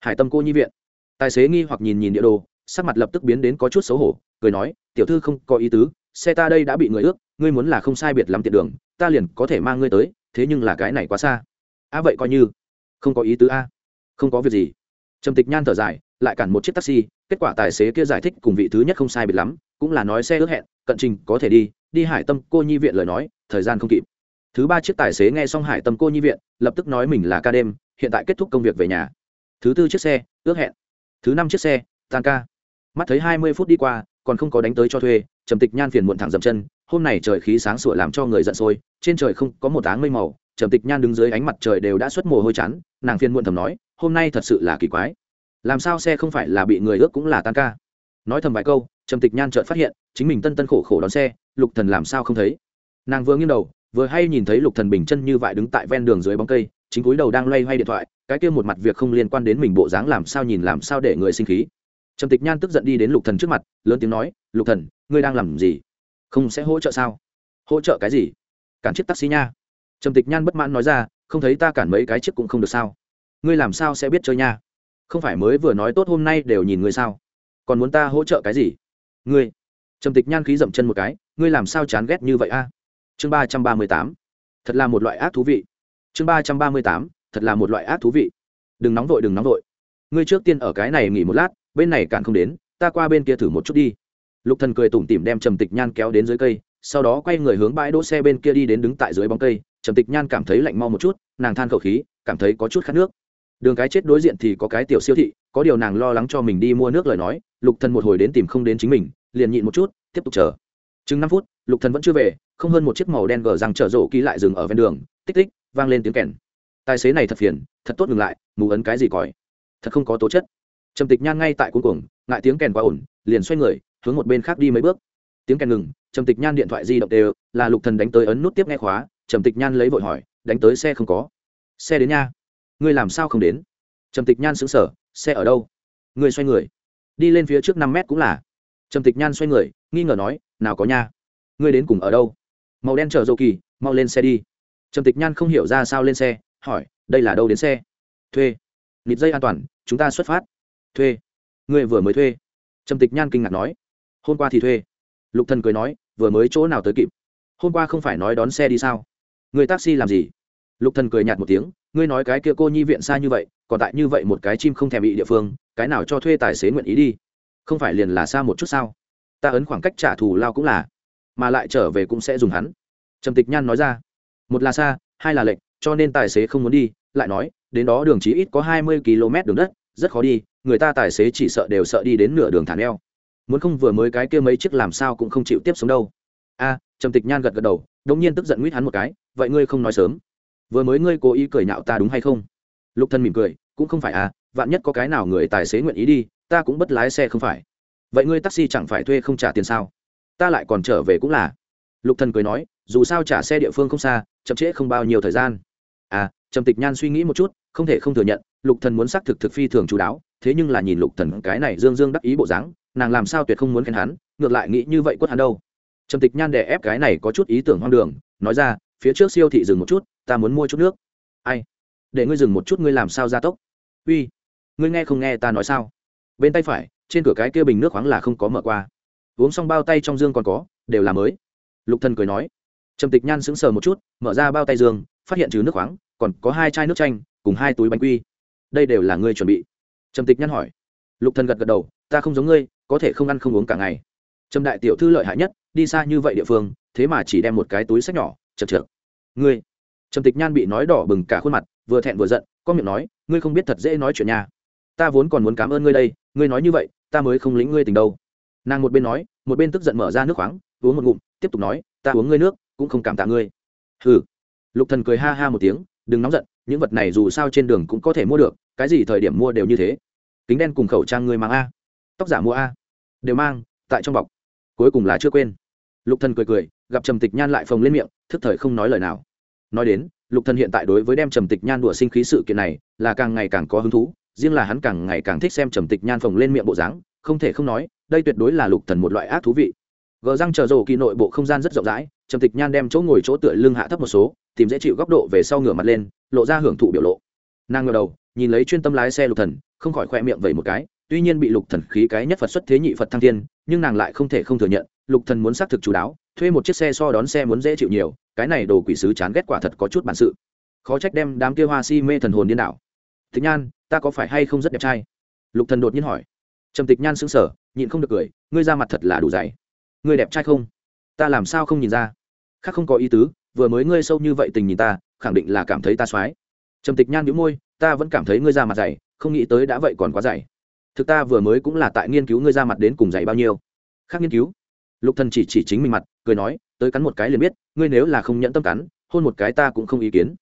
Hải tâm cô nhi viện. Tài xế nghi hoặc nhìn nhìn địa đồ sắc mặt lập tức biến đến có chút xấu hổ, cười nói, tiểu thư không có ý tứ, xe ta đây đã bị người ước, ngươi muốn là không sai biệt lắm tiện đường, ta liền có thể mang ngươi tới, thế nhưng là cái này quá xa. A, vậy coi như. Không có ý tứ a, không có việc gì. Trầm tịch nhan thở dài, lại cản một chiếc taxi, kết quả tài xế kia giải thích cùng vị thứ nhất không sai biệt lắm, cũng là nói xe ước hẹn, cận trình, có thể đi đi hải tâm cô nhi viện lời nói, thời gian không kịp. Thứ ba chiếc tài xế nghe xong hải tâm cô nhi viện, lập tức nói mình là ca đêm, hiện tại kết thúc công việc về nhà. Thứ tư chiếc xe, ước hẹn. Thứ năm chiếc xe, tan ca mắt thấy hai mươi phút đi qua, còn không có đánh tới cho thuê, trầm tịch nhan phiền muộn thẳng dậm chân, hôm nay trời khí sáng sủa làm cho người giận sôi, trên trời không có một áng mây màu. Trầm tịch nhan đứng dưới ánh mặt trời đều đã xuất mồ hôi chán, nàng phiền muộn thầm nói, hôm nay thật sự là kỳ quái. Làm sao xe không phải là bị người ước cũng là tan ca? Nói thầm vài câu, trầm tịch nhan chợt phát hiện, chính mình tân tân khổ khổ đón xe, lục thần làm sao không thấy? Nàng vừa nghiêng đầu, vừa hay nhìn thấy lục thần bình chân như vậy đứng tại ven đường dưới bóng cây, chính cúi đầu đang loay hoay điện thoại, cái kia một mặt việc không liên quan đến mình bộ dáng làm sao nhìn làm sao để người sinh khí trầm tịch nhan tức giận đi đến lục thần trước mặt, lớn tiếng nói, lục thần, ngươi đang làm gì? Không sẽ hỗ trợ sao? Hỗ trợ cái gì? Cản chiếc taxi nha. Trầm tịch nhan bất mãn nói ra, không thấy ta cản mấy cái chiếc cũng không được sao? Ngươi làm sao sẽ biết chơi nha? Không phải mới vừa nói tốt hôm nay đều nhìn ngươi sao? Còn muốn ta hỗ trợ cái gì? Ngươi. Trầm tịch nhan khí dậm chân một cái, ngươi làm sao chán ghét như vậy a? Chương ba trăm ba mươi tám. Thật là một loại ác thú vị. Chương ba trăm ba mươi tám. Thật là một loại ác thú vị. Đừng nóng vội, đừng nóng vội. Ngươi trước tiên ở cái này nghỉ một lát bên này càng không đến, ta qua bên kia thử một chút đi. Lục thần cười tủm tỉm đem trầm tịch nhan kéo đến dưới cây, sau đó quay người hướng bãi đỗ xe bên kia đi đến đứng tại dưới bóng cây. Trầm tịch nhan cảm thấy lạnh mau một chút, nàng than khẩu khí, cảm thấy có chút khát nước. Đường cái chết đối diện thì có cái tiểu siêu thị, có điều nàng lo lắng cho mình đi mua nước lời nói, lục thần một hồi đến tìm không đến chính mình, liền nhịn một chút, tiếp tục chờ. Chừng năm phút, lục thần vẫn chưa về, không hơn một chiếc màu đen gờ rằng chở rổ ký lại dừng ở ven đường, tích tích, vang lên tiếng kèn. Tài xế này thật phiền, thật tốt ngừng lại, mù ấn cái gì còi. Thật không có tố chất trầm tịch nhan ngay tại cuối cùng ngại tiếng kèn quá ổn liền xoay người, hướng một bên khác đi mấy bước. Tiếng kèn ngừng, trầm tịch nhan điện thoại di động đều, là lục thần đánh tới ấn nút tiếp nghe khóa, trầm tịch nhan lấy vội hỏi, đánh tới xe không có? Xe đến nha. Ngươi làm sao không đến? Trầm tịch nhan sững sờ, xe ở đâu? Ngươi xoay người. Đi lên phía trước năm mét cũng là. Trầm tịch nhan xoay người, nghi ngờ nói, nào có nha. Ngươi đến cùng ở đâu? Màu đen chở dầu kỳ, mau lên xe đi. Trầm tịch nhan không hiểu ra sao lên xe, hỏi, đây là đâu đến xe? Thuê. Nịt dây an toàn, chúng ta xuất phát thuê. Ngươi vừa mới thuê. Trầm tịch nhan kinh ngạc nói. Hôm qua thì thuê. Lục thần cười nói, vừa mới chỗ nào tới kịp? Hôm qua không phải nói đón xe đi sao? Người taxi làm gì? Lục thần cười nhạt một tiếng, ngươi nói cái kia cô nhi viện xa như vậy, còn tại như vậy một cái chim không thèm bị địa phương, cái nào cho thuê tài xế nguyện ý đi? Không phải liền là xa một chút sao? Ta ấn khoảng cách trả thù lao cũng là, mà lại trở về cũng sẽ dùng hắn. Trầm tịch nhan nói ra. Một là xa, hai là lệnh cho nên tài xế không muốn đi, lại nói, đến đó đường chí ít có hai mươi km đường đất, rất khó đi người ta tài xế chỉ sợ đều sợ đi đến nửa đường thả neo. Muốn không vừa mới cái kia mấy chiếc làm sao cũng không chịu tiếp sống đâu. A, trầm tịch nhan gật gật đầu, đống nhiên tức giận nguyết hắn một cái, vậy ngươi không nói sớm. Vừa mới ngươi cố ý cười nhạo ta đúng hay không? Lục thân mỉm cười, cũng không phải à vạn nhất có cái nào người tài xế nguyện ý đi, ta cũng bất lái xe không phải. Vậy ngươi taxi chẳng phải thuê không trả tiền sao? Ta lại còn trở về cũng là. Lục thần cười nói, dù sao trả xe địa phương không xa, chậm trễ không bao nhiêu thời gian. À trầm tịch nhan suy nghĩ một chút, không thể không thừa nhận, lục thần muốn xác thực thực phi thường chú đáo thế nhưng là nhìn lục thần cái này dương dương đắc ý bộ dáng, nàng làm sao tuyệt không muốn khen hắn, ngược lại nghĩ như vậy quất hắn đâu. Trầm tịch nhan đè ép cái này có chút ý tưởng hoang đường, nói ra, phía trước siêu thị dừng một chút, ta muốn mua chút nước. Ai? Để ngươi dừng một chút ngươi làm sao ra tốc? Uy, ngươi nghe không nghe ta nói sao? Bên tay phải, trên cửa cái kia bình nước khoáng là không có mở qua. Uống xong bao tay trong dương còn có, đều là mới. Lục thần cười nói. Trầm tịch nhan sững sờ một chút, mở ra bao tay dương, phát hiện trừ nước khoáng, còn có hai chai nước chanh, cùng hai túi bánh quy. Đây đều là ngươi chuẩn bị trầm tịch nhăn hỏi. Lục thần gật gật đầu, ta không giống ngươi, có thể không ăn không uống cả ngày. Trầm đại tiểu thư lợi hại nhất, đi xa như vậy địa phương, thế mà chỉ đem một cái túi sách nhỏ, chật chật ngươi? Trầm tịch nhan bị nói đỏ bừng cả khuôn mặt, vừa thẹn vừa giận, có miệng nói, ngươi không biết thật dễ nói chuyện nhà ta vốn còn muốn cảm ơn ngươi đây, ngươi nói như vậy, ta mới không lĩnh ngươi tình đâu. Nàng một bên nói, một bên tức giận mở ra nước khoáng, uống một ngụm, tiếp tục nói, ta uống ngươi nước, cũng không cảm tạ ngươi. Hừ. Lục thần cười ha ha một tiếng, đừng nóng giận, những vật này dù sao trên đường cũng có thể mua được cái gì thời điểm mua đều như thế. Kính đen cùng khẩu trang người mang a. Tóc giả mua a. Đều mang, tại trong bọc. Cuối cùng là chưa quên. Lục thần cười cười, gặp trầm tịch nhan lại phồng lên miệng, thức thời không nói lời nào. Nói đến, lục thần hiện tại đối với đem trầm tịch nhan đùa sinh khí sự kiện này, là càng ngày càng có hứng thú, riêng là hắn càng ngày càng thích xem trầm tịch nhan phồng lên miệng bộ dáng, không thể không nói, đây tuyệt đối là lục thần một loại ác thú vị. Gờ răng chờ rồ kỳ nội bộ không gian rất rộng rãi, trầm tịch nhan đem chỗ ngồi chỗ tựa lưng hạ thấp một số, tìm dễ chịu góc độ về sau ngửa mặt lên, lộ ra hưởng thụ biểu lộ. Nàng ngờ đầu nhìn lấy chuyên tâm lái xe lục thần, không khỏi khoe miệng vẩy một cái, tuy nhiên bị lục thần khí cái nhất phật xuất thế nhị phật thăng thiên, nhưng nàng lại không thể không thừa nhận, lục thần muốn xác thực chú đáo, thuê một chiếc xe so đón xe muốn dễ chịu nhiều, cái này đồ quỷ sứ chán ghét quả thật có chút bản sự. Khó trách đem đám kia hoa si mê thần hồn điên đảo. Tịch nhan, ta có phải hay không rất đẹp trai? Lục thần đột nhiên hỏi. Trầm tịch nhan sững sờ, nhịn không được cười, ngươi ra mặt thật là đủ dày. Ngươi đẹp trai không? Ta làm sao không nhìn ra? Khác không có ý tứ, vừa mới ngươi sâu như vậy tình nhìn ta, khẳng định là cảm thấy ta soái trầm tịch nhan nhíu môi ta vẫn cảm thấy ngươi ra mặt dày, không nghĩ tới đã vậy còn quá dày. Thực ta vừa mới cũng là tại nghiên cứu ngươi ra mặt đến cùng dày bao nhiêu. Khác nghiên cứu. Lục thần chỉ chỉ chính mình mặt, cười nói, tới cắn một cái liền biết, ngươi nếu là không nhẫn tâm cắn, hôn một cái ta cũng không ý kiến.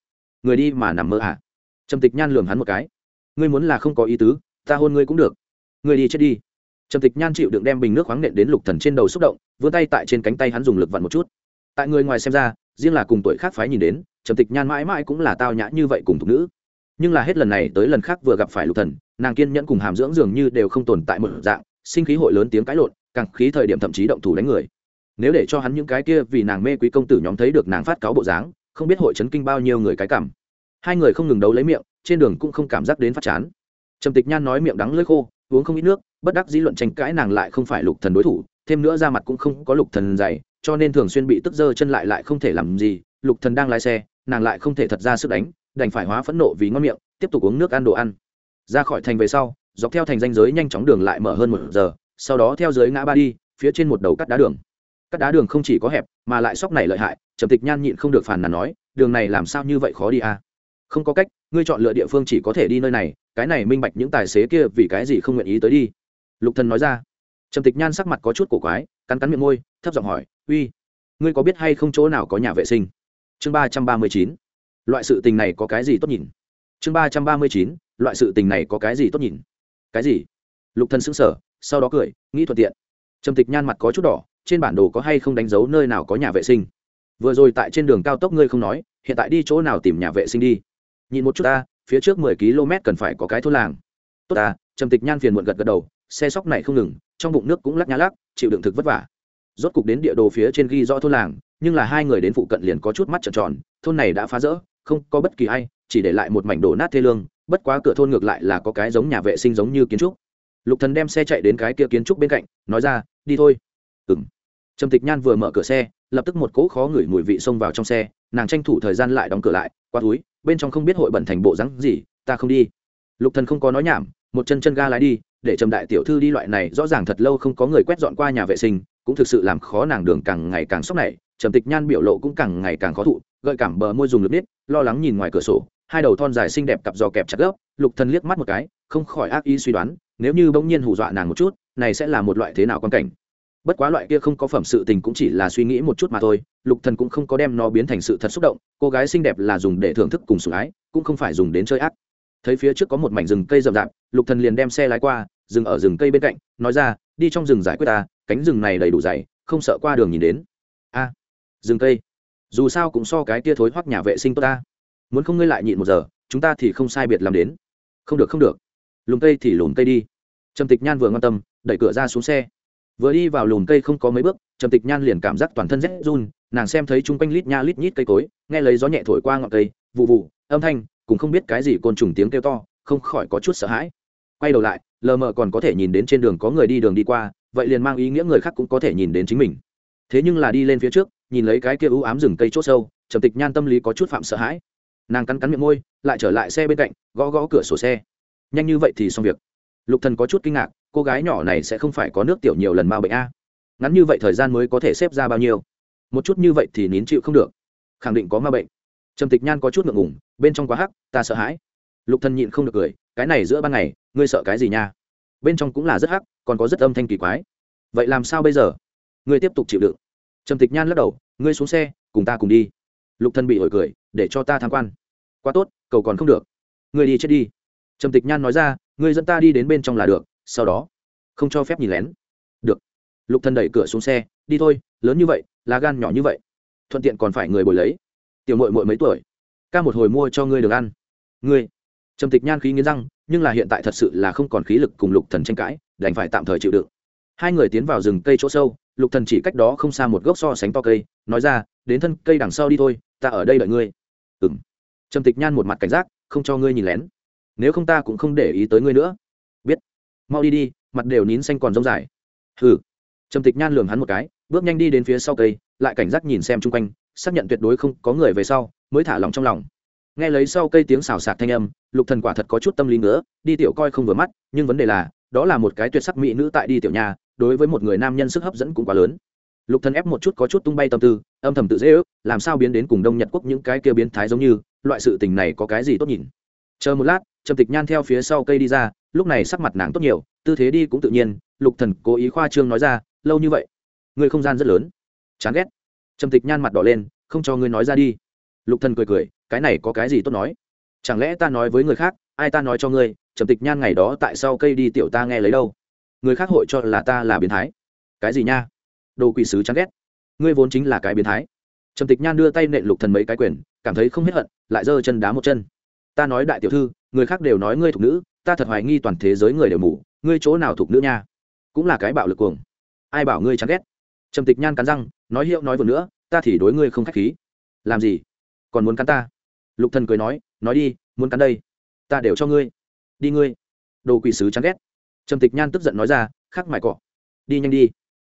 Người đi mà nằm mơ à? Trầm tịch nhan lường hắn một cái. Ngươi muốn là không có ý tứ, ta hôn ngươi cũng được. Ngươi đi chết đi. Trầm tịch nhan chịu đựng đem bình nước khoáng nện đến lục thần trên đầu xúc động, vươn tay tại trên cánh tay hắn dùng lực vặn một chút. Tại người ngoài xem ra, riêng là cùng tuổi khác phái nhìn đến, trầm tịch nhan mãi mãi cũng là tao nhã như vậy cùng thục nữ nhưng là hết lần này tới lần khác vừa gặp phải lục thần, nàng kiên nhẫn cùng hàm dưỡng dường như đều không tồn tại một dạng, sinh khí hội lớn tiếng cãi lộn, càng khí thời điểm thậm chí động thủ đánh người. Nếu để cho hắn những cái kia vì nàng mê quý công tử nhóm thấy được nàng phát cáo bộ dáng, không biết hội chấn kinh bao nhiêu người cái cảm. Hai người không ngừng đấu lấy miệng, trên đường cũng không cảm giác đến phát chán. Trầm tịch nhan nói miệng đắng lưỡi khô, uống không ít nước, bất đắc dĩ luận tranh cãi nàng lại không phải lục thần đối thủ, thêm nữa ra mặt cũng không có lục thần dày cho nên thường xuyên bị tức dơ chân lại lại không thể làm gì, lục thần đang lái xe, nàng lại không thể thật ra sức đánh đành phải hóa phẫn nộ vì ngon miệng, tiếp tục uống nước ăn đồ ăn. Ra khỏi thành về sau, dọc theo thành danh giới nhanh chóng đường lại mở hơn một giờ, sau đó theo dưới ngã ba đi, phía trên một đầu cắt đá đường. Cắt đá đường không chỉ có hẹp, mà lại sóc này lợi hại, trầm tịch nhan nhịn không được phản nàn nói, đường này làm sao như vậy khó đi à? Không có cách, ngươi chọn lựa địa phương chỉ có thể đi nơi này, cái này minh bạch những tài xế kia vì cái gì không nguyện ý tới đi. Lục thần nói ra. Trầm tịch nhan sắc mặt có chút cổ quái, cắn cắn miệng môi, thấp giọng hỏi, uy, ngươi có biết hay không chỗ nào có nhà vệ sinh? Chương ba trăm ba mươi chín loại sự tình này có cái gì tốt nhìn? Chương ba trăm ba mươi chín, loại sự tình này có cái gì tốt nhìn? Cái gì? Lục thần sững sờ, sau đó cười, nghĩ thuận tiện. Trầm tịch nhan mặt có chút đỏ, trên bản đồ có hay không đánh dấu nơi nào có nhà vệ sinh? Vừa rồi tại trên đường cao tốc ngươi không nói, hiện tại đi chỗ nào tìm nhà vệ sinh đi? Nhìn một chút ta, phía trước mười km cần phải có cái thôn làng. Tốt ta, trầm tịch nhan phiền muộn gật gật đầu, xe sóc này không ngừng, trong bụng nước cũng lắc nhá lắc, chịu đựng thực vất vả. Rốt cục đến địa đồ phía trên ghi rõ thôn làng, nhưng là hai người đến phụ cận liền có chút mắt trợn tròn, thôn này đã phá rỡ không có bất kỳ ai, chỉ để lại một mảnh đổ nát thê lương, bất quá cửa thôn ngược lại là có cái giống nhà vệ sinh giống như kiến trúc. Lục thần đem xe chạy đến cái kia kiến trúc bên cạnh, nói ra, đi thôi. Ừm. Trầm tịch nhan vừa mở cửa xe, lập tức một cỗ khó ngửi mùi vị xông vào trong xe, nàng tranh thủ thời gian lại đóng cửa lại qua túi bên trong không biết hội bẩn thành bộ rắn gì, ta không đi. Lục thần không có nói nhảm, một chân chân ga lái đi, để trầm đại tiểu thư đi loại này rõ ràng thật lâu không có người quét dọn qua nhà vệ sinh, cũng thực sự làm khó nàng đường càng ngày càng sốc này trầm tịch nhan biểu lộ cũng càng ngày càng khó thụ, gợi cảm bờ môi dùng lực biết lo lắng nhìn ngoài cửa sổ, hai đầu thon dài xinh đẹp cặp giò kẹp chặt gốc lục thần liếc mắt một cái, không khỏi ác ý suy đoán, nếu như bỗng nhiên hù dọa nàng một chút, này sẽ là một loại thế nào quan cảnh? Bất quá loại kia không có phẩm sự tình cũng chỉ là suy nghĩ một chút mà thôi, lục thần cũng không có đem nó biến thành sự thật xúc động, cô gái xinh đẹp là dùng để thưởng thức cùng sủng ái, cũng không phải dùng đến chơi ác. Thấy phía trước có một mảnh rừng cây rậm rạp, lục thần liền đem xe lái qua, dừng ở rừng cây bên cạnh, nói ra, đi trong rừng giải quyết ta, cánh rừng này đầy đủ dày, không sợ qua đường nhìn đến. A rừng cây. Dù sao cũng so cái tia thối hoắc nhà vệ sinh tốt ta. Muốn không ngươi lại nhịn một giờ, chúng ta thì không sai biệt làm đến. Không được không được. Lùm cây thì lùm cây đi. Trầm tịch nhan vừa ngon tâm, đẩy cửa ra xuống xe. Vừa đi vào lùm cây không có mấy bước, trầm tịch nhan liền cảm giác toàn thân rét run, nàng xem thấy chung quanh lít nha lít nhít cây cối, nghe lấy gió nhẹ thổi qua ngọn cây, vụ vụ, âm thanh, cũng không biết cái gì côn trùng tiếng kêu to, không khỏi có chút sợ hãi. Quay đầu lại, lờ mờ còn có thể nhìn đến trên đường có người đi đường đi qua, vậy liền mang ý nghĩa người khác cũng có thể nhìn đến chính mình. Thế nhưng là đi lên phía trước nhìn lấy cái kia ưu ám rừng cây chốt sâu, trầm tịch nhan tâm lý có chút phạm sợ hãi. Nàng cắn cắn miệng môi, lại trở lại xe bên cạnh, gõ gõ cửa sổ xe. Nhanh như vậy thì xong việc. Lục thần có chút kinh ngạc, cô gái nhỏ này sẽ không phải có nước tiểu nhiều lần mau bệnh a. Ngắn như vậy thời gian mới có thể xếp ra bao nhiêu? Một chút như vậy thì nín chịu không được. Khẳng định có ma bệnh. Trầm tịch nhan có chút ngượng ngùng, bên trong quá hắc, ta sợ hãi. Lục thần nhịn không được cười, cái này giữa ban ngày, ngươi sợ cái gì nha? Bên trong cũng là rất hắc, còn có rất âm thanh kỳ quái. Vậy làm sao bây giờ? Ngươi tiếp tục chịu đựng trầm tịch nhan lắc đầu, ngươi xuống xe, cùng ta cùng đi. Lục thần bị ổi cười, để cho ta tham quan. Quá tốt, cầu còn không được. Ngươi đi chết đi. Trầm tịch nhan nói ra, ngươi dẫn ta đi đến bên trong là được, sau đó không cho phép nhìn lén. Được. Lục thần đẩy cửa xuống xe, đi thôi, lớn như vậy, lá gan nhỏ như vậy, thuận tiện còn phải người bồi lấy. Tiểu mội mội mấy tuổi? Ca một hồi mua cho ngươi được ăn. Ngươi? Trầm tịch nhan khí nghiến răng, nhưng là hiện tại thật sự là không còn khí lực cùng lục thần tranh cãi, đành phải tạm thời chịu đựng. Hai người tiến vào rừng cây chỗ sâu lục thần chỉ cách đó không xa một gốc so sánh to cây, nói ra, đến thân cây đằng sau đi thôi, ta ở đây đợi ngươi. Ừm. Trầm tịch nhan một mặt cảnh giác, không cho ngươi nhìn lén. Nếu không ta cũng không để ý tới ngươi nữa. Biết. Mau đi đi, mặt đều nín xanh còn rông dài. Hừ. Trầm tịch nhan lường hắn một cái, bước nhanh đi đến phía sau cây, lại cảnh giác nhìn xem chung quanh, xác nhận tuyệt đối không có người về sau, mới thả lòng trong lòng. Nghe lấy sau cây tiếng xào xạc thanh âm, lục thần quả thật có chút tâm lý nữa đi tiểu coi không vừa mắt, nhưng vấn đề là, đó là một cái tuyệt sắc mỹ nữ tại đi tiểu nhà đối với một người nam nhân sức hấp dẫn cũng quá lớn. Lục thần ép một chút có chút tung bay tâm tư, âm thầm tự dễ ước, làm sao biến đến cùng đông nhật quốc những cái kia biến thái giống như, loại sự tình này có cái gì tốt nhìn? Chờ một lát, trầm tịch nhan theo phía sau cây đi ra, lúc này sắc mặt nàng tốt nhiều, tư thế đi cũng tự nhiên, lục thần cố ý khoa trương nói ra, lâu như vậy, người không gian rất lớn. Chán ghét. Trầm tịch nhan mặt đỏ lên, không cho ngươi nói ra đi. Lục thần cười cười, cái này có cái gì tốt nói? Chẳng lẽ ta nói với người khác, ai ta nói cho ngươi, trầm tịch nhan ngày đó tại sao cây đi tiểu ta nghe lấy đâu? Người khác hội cho là ta là biến thái. Cái gì nha? Đồ quỷ sứ chán ghét. Ngươi vốn chính là cái biến thái. Trầm tịch nhan đưa tay nện lục thần mấy cái quyền, cảm thấy không hết hận, lại giơ chân đá một chân. Ta nói đại tiểu thư, người khác đều nói ngươi thuộc nữ, ta thật hoài nghi toàn thế giới người đều mù, ngươi chỗ nào thuộc nữ nha? Cũng là cái bạo lực cuồng. Ai bảo ngươi chán ghét? Trầm tịch nhan cắn răng, nói hiệu nói vừa nữa, ta thì đối ngươi không khách khí. Làm gì? Còn muốn cắn ta? Lục thần cười nói nói đi, muốn cắn đây. Ta đều cho ngươi. Đi ngươi. Đồ quỷ sứ chán ghét trầm tịch nhan tức giận nói ra, khắc mải cọ đi nhanh đi.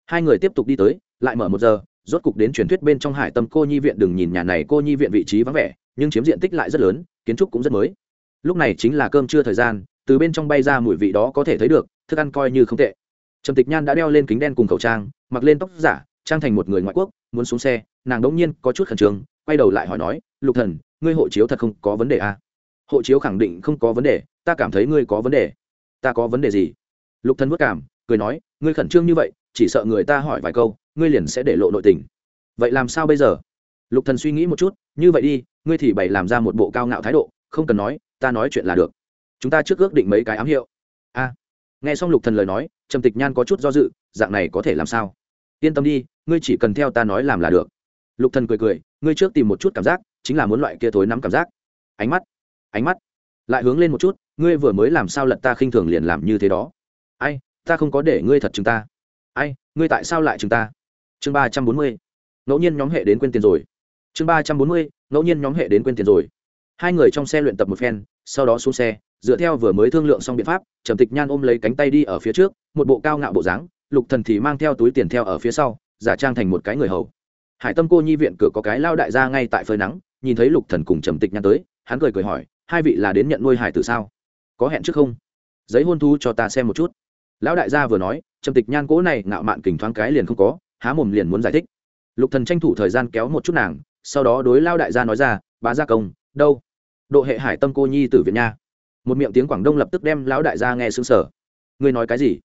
Hai người tiếp tục đi tới, lại mở một giờ, rốt cục đến truyền thuyết bên trong hải tâm cô nhi viện, đừng nhìn nhà này cô nhi viện vị trí vắng vẻ, nhưng chiếm diện tích lại rất lớn, kiến trúc cũng rất mới. Lúc này chính là cơm trưa thời gian, từ bên trong bay ra mùi vị đó có thể thấy được, thức ăn coi như không tệ. Trầm tịch nhan đã đeo lên kính đen cùng khẩu trang, mặc lên tóc giả, trang thành một người ngoại quốc, muốn xuống xe, nàng đỗng nhiên có chút khẩn trương, quay đầu lại hỏi nói, lục thần, ngươi hộ chiếu thật không có vấn đề à? hộ chiếu khẳng định không có vấn đề, ta cảm thấy ngươi có vấn đề ta có vấn đề gì? Lục thần vất cảm, cười nói, ngươi khẩn trương như vậy, chỉ sợ người ta hỏi vài câu, ngươi liền sẽ để lộ nội tình. Vậy làm sao bây giờ? Lục thần suy nghĩ một chút, như vậy đi, ngươi thì bày làm ra một bộ cao ngạo thái độ, không cần nói, ta nói chuyện là được. Chúng ta trước ước định mấy cái ám hiệu. A. Nghe xong lục thần lời nói, trầm tịch nhan có chút do dự, dạng này có thể làm sao? Yên tâm đi, ngươi chỉ cần theo ta nói làm là được. Lục thần cười cười, ngươi trước tìm một chút cảm giác, chính là muốn loại kia thối nắm cảm giác. Ánh mắt ánh mắt, lại hướng lên một chút ngươi vừa mới làm sao lật ta khinh thường liền làm như thế đó? Ai, ta không có để ngươi thật chúng ta. Ai, ngươi tại sao lại chúng ta? Chương ba trăm bốn mươi. Ngẫu nhiên nhóm hệ đến quên tiền rồi. Chương ba trăm bốn mươi, ngẫu nhiên nhóm hệ đến quên tiền rồi. Hai người trong xe luyện tập một phen, sau đó xuống xe, dựa theo vừa mới thương lượng xong biện pháp, trầm tịch nhan ôm lấy cánh tay đi ở phía trước, một bộ cao ngạo bộ dáng, lục thần thì mang theo túi tiền theo ở phía sau, giả trang thành một cái người hầu. Hải tâm cô nhi viện cửa có cái lao đại gia ngay tại phơi nắng, nhìn thấy lục thần cùng trầm tịch nhan tới, hắn cười cười hỏi, hai vị là đến nhận nuôi hải tử sao? Có hẹn trước không? Giấy hôn thu cho ta xem một chút. Lão đại gia vừa nói, trầm tịch nhan cỗ này ngạo mạn kình thoáng cái liền không có, há mồm liền muốn giải thích. Lục thần tranh thủ thời gian kéo một chút nàng, sau đó đối lao đại gia nói ra bà gia công, đâu? Độ hệ hải tâm cô nhi tử việt nha. Một miệng tiếng quảng đông lập tức đem lão đại gia nghe sững sở ngươi nói cái gì?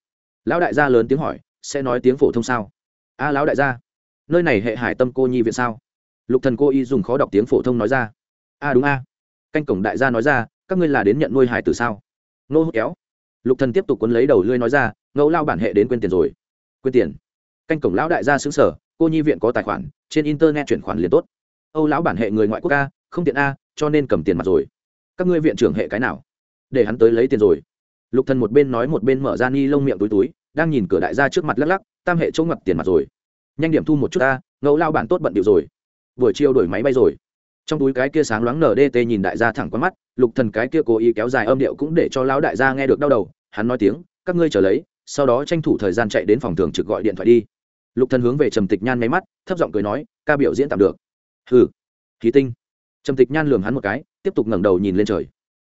Lão đại gia lớn tiếng hỏi, sẽ nói tiếng phổ thông sao? A, lão đại gia, nơi này hệ hải tâm cô nhi viện sao? Lục thần cô y dùng khó đọc tiếng phổ thông nói ra. A, đúng a. Canh cổng đại gia nói ra các ngươi là đến nhận nuôi hải tử sao? Nô hút kéo. Lục thần tiếp tục quấn lấy đầu lưỡi nói ra, ngẫu lao bản hệ đến quên tiền rồi. Quên tiền? Canh cổng lão đại gia xứng sở cô nhi viện có tài khoản, trên internet chuyển khoản liền tốt. Âu lão bản hệ người ngoại quốc ca không tiện a, cho nên cầm tiền mặt rồi. Các ngươi viện trưởng hệ cái nào? Để hắn tới lấy tiền rồi. Lục thần một bên nói một bên mở ra ni lông miệng túi túi, đang nhìn cửa đại gia trước mặt lắc lắc, tam hệ chỗ ngập tiền mặt rồi. Nhanh điểm thu một chút ta ngẫu lao bản tốt bận điệu rồi. Buổi chiều đổi máy bay rồi trong túi cái kia sáng loáng ndt nhìn đại gia thẳng qua mắt, lục thần cái kia cố ý kéo dài âm điệu cũng để cho lão đại gia nghe được đau đầu, hắn nói tiếng, các ngươi chờ lấy, sau đó tranh thủ thời gian chạy đến phòng thường trực gọi điện thoại đi. Lục thần hướng về trầm tịch nhan máy mắt, thấp giọng cười nói, ca biểu diễn tạm được. Hừ khí tinh. Trầm tịch nhan lườm hắn một cái, tiếp tục ngẩng đầu nhìn lên trời.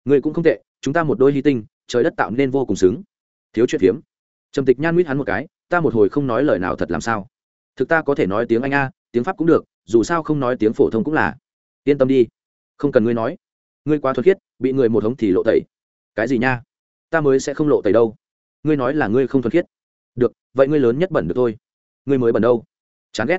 Người cũng không tệ, chúng ta một đôi hy tinh, trời đất tạo nên vô cùng xứng. Thiếu chuyện phiếm trầm tịch nhan nguyết hắn một cái, ta một hồi không nói lời nào thật làm sao. Thực ta có thể nói tiếng anh a, tiếng pháp cũng được, dù sao không nói tiếng phổ thông cũng là yên tâm đi. Không cần ngươi nói. Ngươi quá thuật khiết, bị người một hống thì lộ tẩy. Cái gì nha? Ta mới sẽ không lộ tẩy đâu. Ngươi nói là ngươi không thuật khiết. Được, vậy ngươi lớn nhất bẩn được thôi. Ngươi mới bẩn đâu. Chán ghét.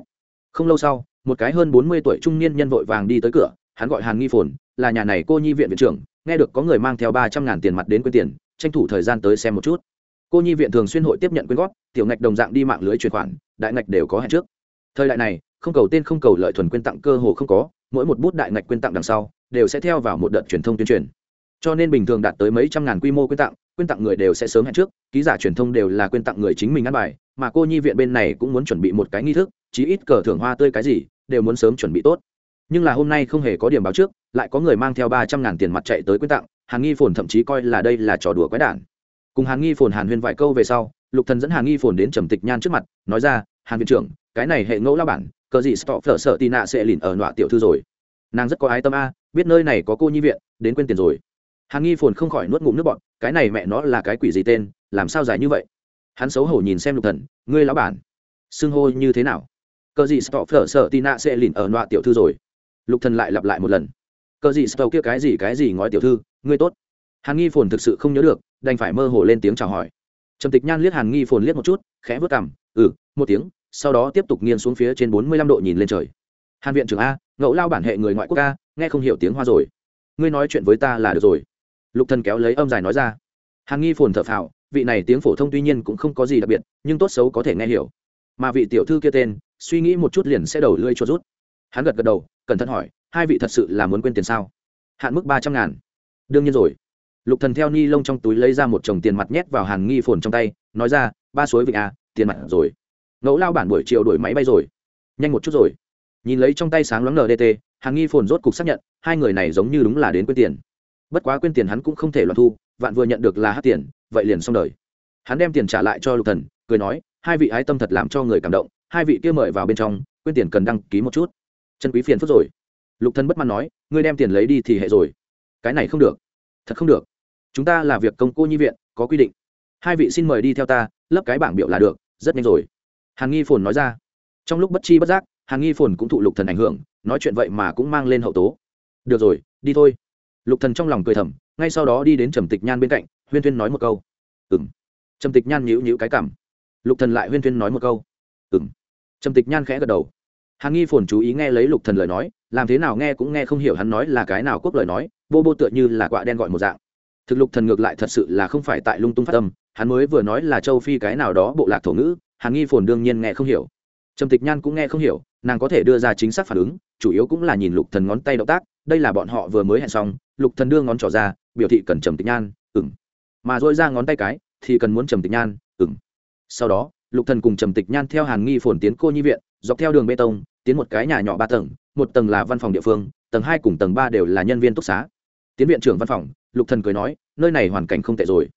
Không lâu sau, một cái hơn bốn mươi tuổi trung niên nhân vội vàng đi tới cửa, hắn gọi hàn nghi phồn, là nhà này cô nhi viện viện trưởng, nghe được có người mang theo ba trăm ngàn tiền mặt đến quyên tiền, tranh thủ thời gian tới xem một chút. Cô nhi viện thường xuyên hội tiếp nhận quyên góp, tiểu ngạch đồng dạng đi mạng lưới chuyển khoản, đại ngạch đều có hẹn trước. Thời đại này, không cầu tên không cầu lợi thuần quyên tặng cơ hồ không có mỗi một bút đại ngạch quyên tặng đằng sau đều sẽ theo vào một đợt truyền thông tuyên truyền. Cho nên bình thường đạt tới mấy trăm ngàn quy mô quyên tặng quyên tặng người đều sẽ sớm hẹn trước, ký giả truyền thông đều là quyên tặng người chính mình ăn bài, mà cô nhi viện bên này cũng muốn chuẩn bị một cái nghi thức, chí ít cờ thưởng hoa tươi cái gì, đều muốn sớm chuẩn bị tốt. Nhưng là hôm nay không hề có điểm báo trước, lại có người mang theo ba trăm ngàn tiền mặt chạy tới quyên tặng, hàn nghi phồn thậm chí coi là đây là trò đùa quái đản. Cùng hàn nghi phồn hàn huyên vài câu về sau, lục thần dẫn hàn nghi phồn đến trầm tịch nhan trước mặt, nói ra, hàn viện trưởng, cái này hệ ngẫu lao bản cờ gì stop phở sợ tì nạ sẽ lìn ở nọa tiểu thư rồi. Nàng rất có ái tâm a, biết nơi này có cô nhi viện, đến quên tiền rồi. Hàn nghi phồn không khỏi nuốt ngụm nước bọn cái này mẹ nó là cái quỷ gì tên, làm sao dài như vậy? Hắn xấu hổ nhìn xem lục thần, ngươi lão bản, xưng hô như thế nào? Cờ gì stop phở sợ tì nạ sẽ lìn ở nọa tiểu thư rồi. Lục thần lại lặp lại một lần. Cờ gì stop kia cái gì cái gì ngói tiểu thư, ngươi tốt. Hàn nghi phồn thực sự không nhớ được, đành phải mơ hồ lên tiếng chào hỏi. Trầm tịch nhan liếc hàn nghi phồn liếc một chút, khẽ vớt cằm ừ một tiếng sau đó tiếp tục nghiêng xuống phía trên bốn mươi lăm độ nhìn lên trời. Hàn viện trưởng a ngẫu lao bản hệ người ngoại quốc a nghe không hiểu tiếng hoa rồi. Ngươi nói chuyện với ta là được rồi. Lục thần kéo lấy âm dài nói ra. Hàn nghi phồn thở phào vị này tiếng phổ thông tuy nhiên cũng không có gì đặc biệt nhưng tốt xấu có thể nghe hiểu. Mà vị tiểu thư kia tên suy nghĩ một chút liền sẽ đầu lưỡi cho rút. Hắn gật gật đầu cẩn thận hỏi hai vị thật sự là muốn quên tiền sao? Hạn mức ba trăm ngàn. Đương nhiên rồi. Lục thần theo ni lông trong túi lấy ra một chồng tiền mặt nhét vào hàn nghi phồn trong tay nói ra ba suối vịnh a, à, tiền mặt rồi ngẫu lao bản buổi chiều đổi máy bay rồi. Nhanh một chút rồi. Nhìn lấy trong tay sáng loáng ndt hàng nghi phồn rốt cục xác nhận, hai người này giống như đúng là đến quên tiền. Bất quá quên tiền hắn cũng không thể loạn thu, vạn vừa nhận được là hát tiền, vậy liền xong đời. Hắn đem tiền trả lại cho lục thần, cười nói, hai vị ái tâm thật làm cho người cảm động, hai vị kia mời vào bên trong, quên tiền cần đăng ký một chút. Chân quý phiền phức rồi. Lục thần bất mãn nói, ngươi đem tiền lấy đi thì hệ rồi. Cái này không được. Thật không được. Chúng ta là việc công cô nhi viện, có quy định. Hai vị xin mời đi theo ta, lấp cái bảng biểu là được, rất nhanh rồi hàn nghi phồn nói ra. Trong lúc bất chi bất giác, hàn nghi phồn cũng thụ lục thần ảnh hưởng, nói chuyện vậy mà cũng mang lên hậu tố. Được rồi, đi thôi. Lục thần trong lòng cười thầm, ngay sau đó đi đến trầm tịch nhan bên cạnh, huyên thuyên nói một câu. Ừng trầm tịch nhan nhíu nhíu cái cảm lục thần lại huyên thuyên nói một câu. Ừng trầm tịch nhan khẽ gật đầu. Hàn nghi phồn chú ý nghe lấy lục thần lời nói, làm thế nào nghe cũng nghe không hiểu hắn nói là cái nào quốc lời nói, bô bô tựa như là quạ đen gọi một dạng. Thực lục thần ngược lại thật sự là không phải tại lung tung phát tâm hắn mới vừa nói là châu phi cái nào đó bộ lạc thổ ngữ hàn nghi phồn đương nhiên nghe không hiểu. Trầm tịch nhan cũng nghe không hiểu, nàng có thể đưa ra chính xác phản ứng, chủ yếu cũng là nhìn lục thần ngón tay động tác, đây là bọn họ vừa mới hẹn xong, lục thần đưa ngón trỏ ra, biểu thị cần trầm tịch nhan ừng mà dội ra ngón tay cái, thì cần muốn trầm tịch nhan ừng sau đó, lục thần cùng trầm tịch nhan theo hàn nghi phồn tiến cô nhi viện, dọc theo đường bê tông, tiến một cái nhà nhỏ ba tầng, một tầng là văn phòng địa phương, tầng hai cùng tầng ba đều là nhân viên túc xá. Tiến viện trưởng văn phòng, lục thần cười nói, nơi này hoàn cảnh không tệ rồi.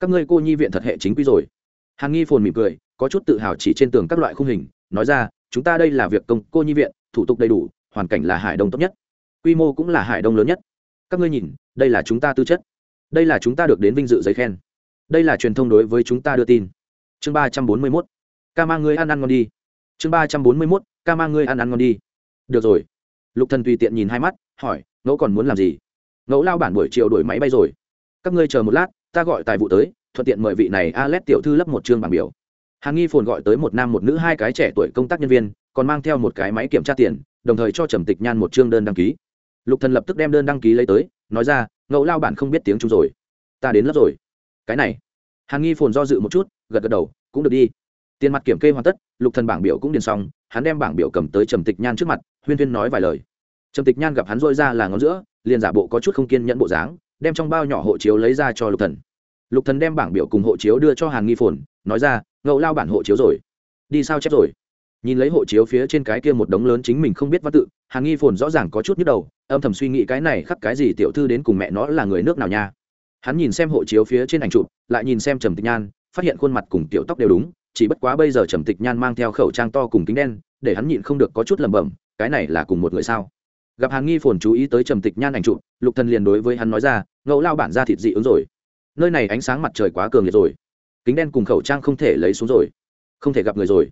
Các ngươi cô nhi viện thật hệ chính quy rồi. Hàn nghi phồn mỉm cười có chút tự hào chỉ trên tường các loại khung hình, nói ra, chúng ta đây là việc công cô nhi viện, thủ tục đầy đủ, hoàn cảnh là hải đông tốt nhất. Quy mô cũng là hải đông lớn nhất. Các ngươi nhìn, đây là chúng ta tư chất. Đây là chúng ta được đến vinh dự giấy khen. Đây là truyền thông đối với chúng ta đưa tin. Chương ba trăm bốn mươi mốt. Ca mang ngươi ăn ăn ngon đi. Chương ba trăm bốn mươi mốt. Ca mang ngươi ăn ăn ngon đi. Được rồi. Lục thần tùy tiện nhìn hai mắt, hỏi, ngẫu còn muốn làm gì? Ngẫu lao bản buổi chiều đổi máy bay rồi. Các ngươi chờ một lát, ta gọi tài vụ tới, thuận tiện mời vị này Alet tiểu thư lấp một chương bảng biểu. Hàn Nghi phồn gọi tới một nam một nữ hai cái trẻ tuổi công tác nhân viên, còn mang theo một cái máy kiểm tra tiền, đồng thời cho Trầm Tịch Nhan một chương đơn đăng ký. Lục Thần lập tức đem đơn đăng ký lấy tới, nói ra, ngẫu lao bản không biết tiếng chúng rồi, ta đến lớp rồi. Cái này. Hàn Nghi phồn do dự một chút, gật gật đầu, cũng được đi. Tiền mặt kiểm kê hoàn tất, Lục Thần bảng biểu cũng điền xong, hắn đem bảng biểu cầm tới Trầm Tịch Nhan trước mặt, huyên huyên nói vài lời. Trầm Tịch Nhan gặp hắn rôi ra là ngón giữa, liền giả bộ có chút không kiên nhẫn bộ dáng, đem trong bao nhỏ hộ chiếu lấy ra cho Lục Thần lục thần đem bảng biểu cùng hộ chiếu đưa cho hàn nghi phồn nói ra ngẫu lao bản hộ chiếu rồi. Đi sao chép rồi? Nhìn lấy hộ chiếu phía trên cái kia một đống lớn chính mình không biết văn tự hàn nghi phồn rõ ràng có chút nhức đầu, âm thầm suy nghĩ cái này khắc cái gì tiểu thư đến cùng mẹ nó là người nước nào nha. Hắn nhìn xem hộ chiếu phía trên ảnh chụp, lại nhìn xem trầm tịch nhan, phát hiện khuôn mặt cùng tiểu tóc đều đúng, chỉ bất quá bây giờ trầm tịch nhan mang theo khẩu trang to cùng kính đen, để hắn nhịn không được có chút lẩm bẩm, cái này là cùng một người sao? Gặp hàn nghi phồn chú ý tới trầm tịch nhan ảnh chụp, lục thần liền đối với hắn nói ra, ngẫu lao bản ra thịt dị ứng rồi. Nơi này ánh sáng mặt trời quá cường liệt rồi kính đen cùng khẩu trang không thể lấy xuống rồi. Không thể gặp người rồi.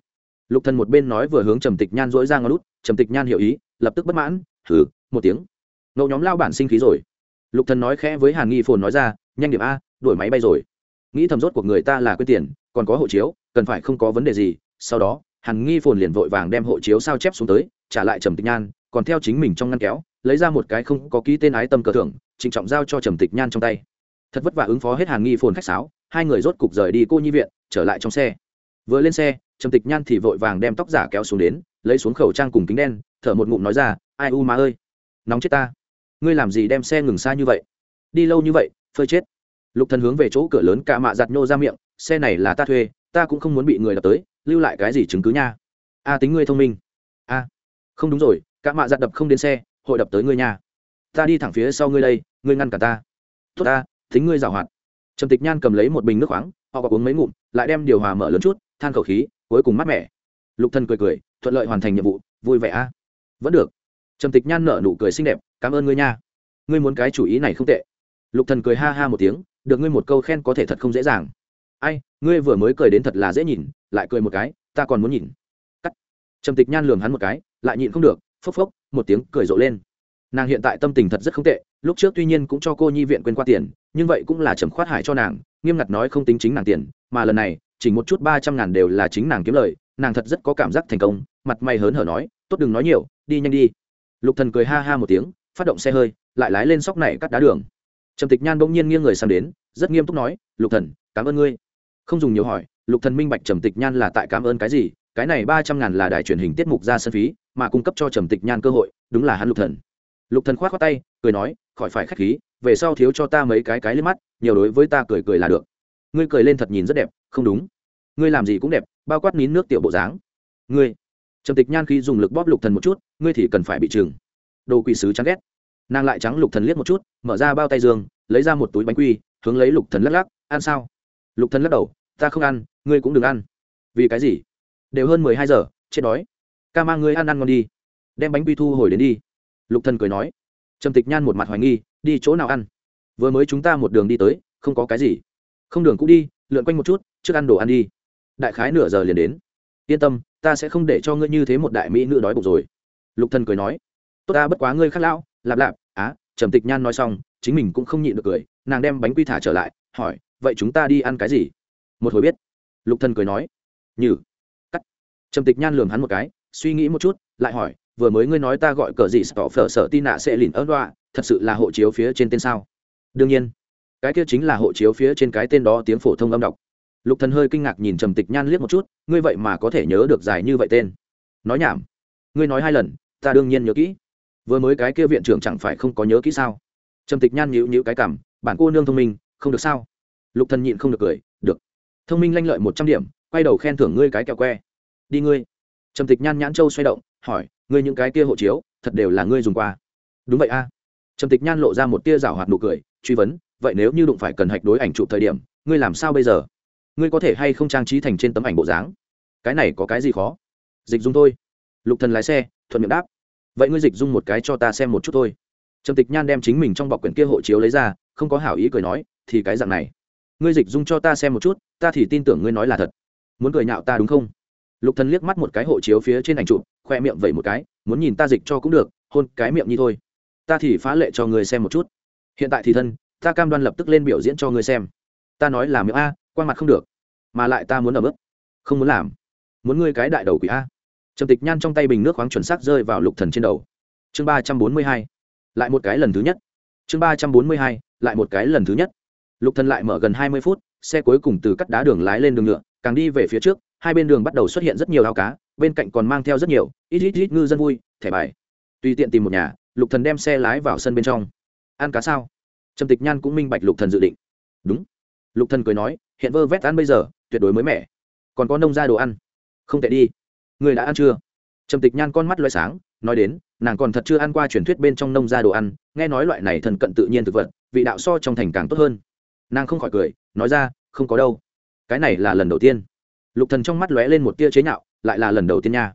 Lục thần một bên nói vừa hướng trầm tịch nhan dỗi ra ngón lút trầm tịch nhan hiểu ý, lập tức bất mãn thử một tiếng. Ngẫu nhóm lao bản sinh khí rồi. Lục thần nói khẽ với hàn nghi phồn nói ra, nhanh điểm a, đuổi máy bay rồi. Nghĩ thầm rốt của người ta là quên tiền, còn có hộ chiếu, cần phải không có vấn đề gì. Sau đó, hàn nghi phồn liền vội vàng đem hộ chiếu sao chép xuống tới, trả lại trầm tịch nhan, còn theo chính mình trong ngăn kéo, lấy ra một cái không có ký tên ái tâm cờ thưởng, trịnh trọng giao cho trầm tịch nhan trong tay. Thật vất vả ứng phó hết hàn nghi phồn khách sáo hai người rốt cục rời đi cô nhi viện, trở lại trong xe. Vừa lên xe, trầm tịch nhan thì vội vàng đem tóc giả kéo xuống đến, lấy xuống khẩu trang cùng kính đen, thở một ngụm nói ra, ai u má ơi, nóng chết ta. Ngươi làm gì đem xe ngừng xa như vậy? Đi lâu như vậy, phơi chết. Lục thần hướng về chỗ cửa lớn cả mạ giặt nhô ra miệng, xe này là ta thuê, ta cũng không muốn bị người đập tới, lưu lại cái gì chứng cứ nha. A, tính ngươi thông minh. A, không đúng rồi, cả mạ giặt đập không đến xe, hội đập tới ngươi nha. Ta đi thẳng phía sau ngươi đây, ngươi ngăn cả ta. Tốt ta, tính ngươi giảo hoạt trầm tịch nhan cầm lấy một bình nước khoáng, họ có uống mấy ngụm, lại đem điều hòa mở lớn chút, than khẩu khí, cuối cùng mát mẻ. Lục thần cười cười, thuận lợi hoàn thành nhiệm vụ, vui vẻ a. Vẫn được. Trầm tịch nhan nở nụ cười xinh đẹp, cảm ơn ngươi nha. Ngươi muốn cái chủ ý này không tệ. Lục thần cười ha ha một tiếng, được ngươi một câu khen có thể thật không dễ dàng. Ai, ngươi vừa mới cười đến thật là dễ nhìn, lại cười một cái, ta còn muốn nhìn. Cắt. Trầm tịch nhan lường hắn một cái, lại nhịn không được, phốc phốc, một tiếng cười rộ lên nàng hiện tại tâm tình thật rất không tệ, lúc trước tuy nhiên cũng cho cô nhi viện quên qua tiền, nhưng vậy cũng là trầm khoát hải cho nàng, nghiêm ngặt nói không tính chính nàng tiền, mà lần này, chỉ một chút ba trăm ngàn đều là chính nàng kiếm lời, nàng thật rất có cảm giác thành công, mặt mày hớn hở nói, tốt đừng nói nhiều, đi nhanh đi. Lục thần cười ha ha một tiếng, phát động xe hơi, lại lái lên sóc này cắt đá đường. Trầm tịch nhan bỗng nhiên nghiêng người sang đến, rất nghiêm túc nói, lục thần, cảm ơn ngươi. Không dùng nhiều hỏi, lục thần minh bạch trầm tịch nhan là tại cảm ơn cái gì, cái này ba trăm ngàn là đài truyền hình tiết mục ra sân phí, mà cung cấp cho trầm tịch nhan cơ hội, đúng là hắn lục thần lục thần khoát khoát tay, cười nói, khỏi phải khách khí, về sau thiếu cho ta mấy cái cái lên mắt, nhiều đối với ta cười cười là được. Ngươi cười lên thật nhìn rất đẹp, không đúng. Ngươi làm gì cũng đẹp, bao quát nín nước tiểu bộ dáng. Ngươi. Trầm tịch nhan khi dùng lực bóp lục thần một chút, ngươi thì cần phải bị trừng. Đồ quỷ sứ chán ghét. Nàng lại trắng lục thần liếc một chút, mở ra bao tay giường lấy ra một túi bánh quy, hướng lấy lục thần lắc lắc, ăn sao? Lục thần lắc đầu, ta không ăn, ngươi cũng đừng ăn. Vì cái gì? Đều hơn mười hai giờ, chết đói. Ca mang ngươi ăn ăn ngon đi. Đem bánh quy thu hồi đến đi lục thần cười nói, trầm tịch nhan một mặt hoài nghi, đi chỗ nào ăn? Vừa mới chúng ta một đường đi tới, không có cái gì. Không đường cũng đi, lượn quanh một chút, trước ăn đồ ăn đi. Đại khái nửa giờ liền đến. Yên tâm, ta sẽ không để cho ngươi như thế một đại mỹ nữ đói bụng rồi. Lục thần cười nói, tốt ta bất quá ngươi khác lão, lạp lạp, á, trầm tịch nhan nói xong, chính mình cũng không nhịn được cười, nàng đem bánh quy thả trở lại, hỏi, vậy chúng ta đi ăn cái gì? Một hồi biết. Lục thần cười nói như cắt. Trầm tịch nhan lườm hắn một cái, suy nghĩ một chút, lại hỏi vừa mới ngươi nói ta gọi cờ gì sợ phở sợ tin nạ sẽ lìn ớt đoạ, thật sự là hộ chiếu phía trên tên sao? Đương nhiên. Cái kia chính là hộ chiếu phía trên cái tên đó tiếng phổ thông âm đọc. Lục thần hơi kinh ngạc nhìn trầm tịch nhan liếc một chút, ngươi vậy mà có thể nhớ được dài như vậy tên. Nói nhảm. Ngươi nói hai lần, ta đương nhiên nhớ kỹ. Vừa mới cái kia viện trưởng chẳng phải không có nhớ kỹ sao? Trầm tịch nhan nhíu nhíu cái cảm bản cô nương thông minh, không được sao? Lục thần nhịn không được cười, được. Thông minh lanh lợi một trăm điểm, quay đầu khen thưởng ngươi cái kẹo que. Đi ngươi. Trầm tịch nhan nhãn châu xoay động, hỏi ngươi những cái kia hộ chiếu, thật đều là ngươi dùng qua. Đúng vậy a. Trầm tịch nhan lộ ra một tia rảo hoạt nụ cười, truy vấn, vậy nếu như đụng phải cần hạch đối ảnh chụp thời điểm, ngươi làm sao bây giờ? Ngươi có thể hay không trang trí thành trên tấm ảnh bộ dáng? Cái này có cái gì khó? Dịch dung thôi. Lục thần lái xe, thuận miệng đáp. Vậy ngươi dịch dung một cái cho ta xem một chút thôi. Trầm tịch nhan đem chính mình trong bọc quyển kia hộ chiếu lấy ra, không có hảo ý cười nói, thì cái dạng này. Ngươi dịch dung cho ta xem một chút, ta thì tin tưởng ngươi nói là thật. Muốn cười nhạo ta đúng không? Lục thần liếc mắt một cái hộ chiếu phía trên ảnh chụp, khoe miệng vẩy một cái, muốn nhìn ta dịch cho cũng được, hôn cái miệng như thôi. Ta thì phá lệ cho ngươi xem một chút. Hiện tại thì thân, ta cam đoan lập tức lên biểu diễn cho ngươi xem. Ta nói là miệng a quan mặt không được, mà lại ta muốn ở bước không muốn làm. Muốn ngươi cái đại đầu quỷ a. Trầm tịch nhan trong tay bình nước khoáng chuẩn xác rơi vào lục thần trên đầu. Chương ba trăm bốn mươi hai, lại một cái lần thứ nhất. Chương ba trăm bốn mươi hai, lại một cái lần thứ nhất. Lục thần lại mở gần hai mươi phút, xe cuối cùng từ cắt đá đường lái lên đường nhựa, càng đi về phía trước hai bên đường bắt đầu xuất hiện rất nhiều ao cá, bên cạnh còn mang theo rất nhiều, ít ít ít ngư dân vui, thẻ bài. Tùy tiện tìm một nhà, lục thần đem xe lái vào sân bên trong. Ăn cá sao? Trầm tịch nhan cũng minh bạch lục thần dự định. Đúng. Lục thần cười nói, hiện vơ vét ăn bây giờ, tuyệt đối mới mẻ. Còn có nông ra đồ ăn. Không tệ đi. Người đã ăn chưa? Trầm tịch nhan con mắt loay sáng, nói đến, nàng còn thật chưa ăn qua truyền thuyết bên trong nông ra đồ ăn, nghe nói loại này thần cận tự nhiên thực vật, vị đạo so trong thành càng tốt hơn. Nàng không khỏi cười, nói ra, không có đâu. Cái này là lần đầu tiên lục thần trong mắt lóe lên một tia chế nhạo, lại là lần đầu tiên nha.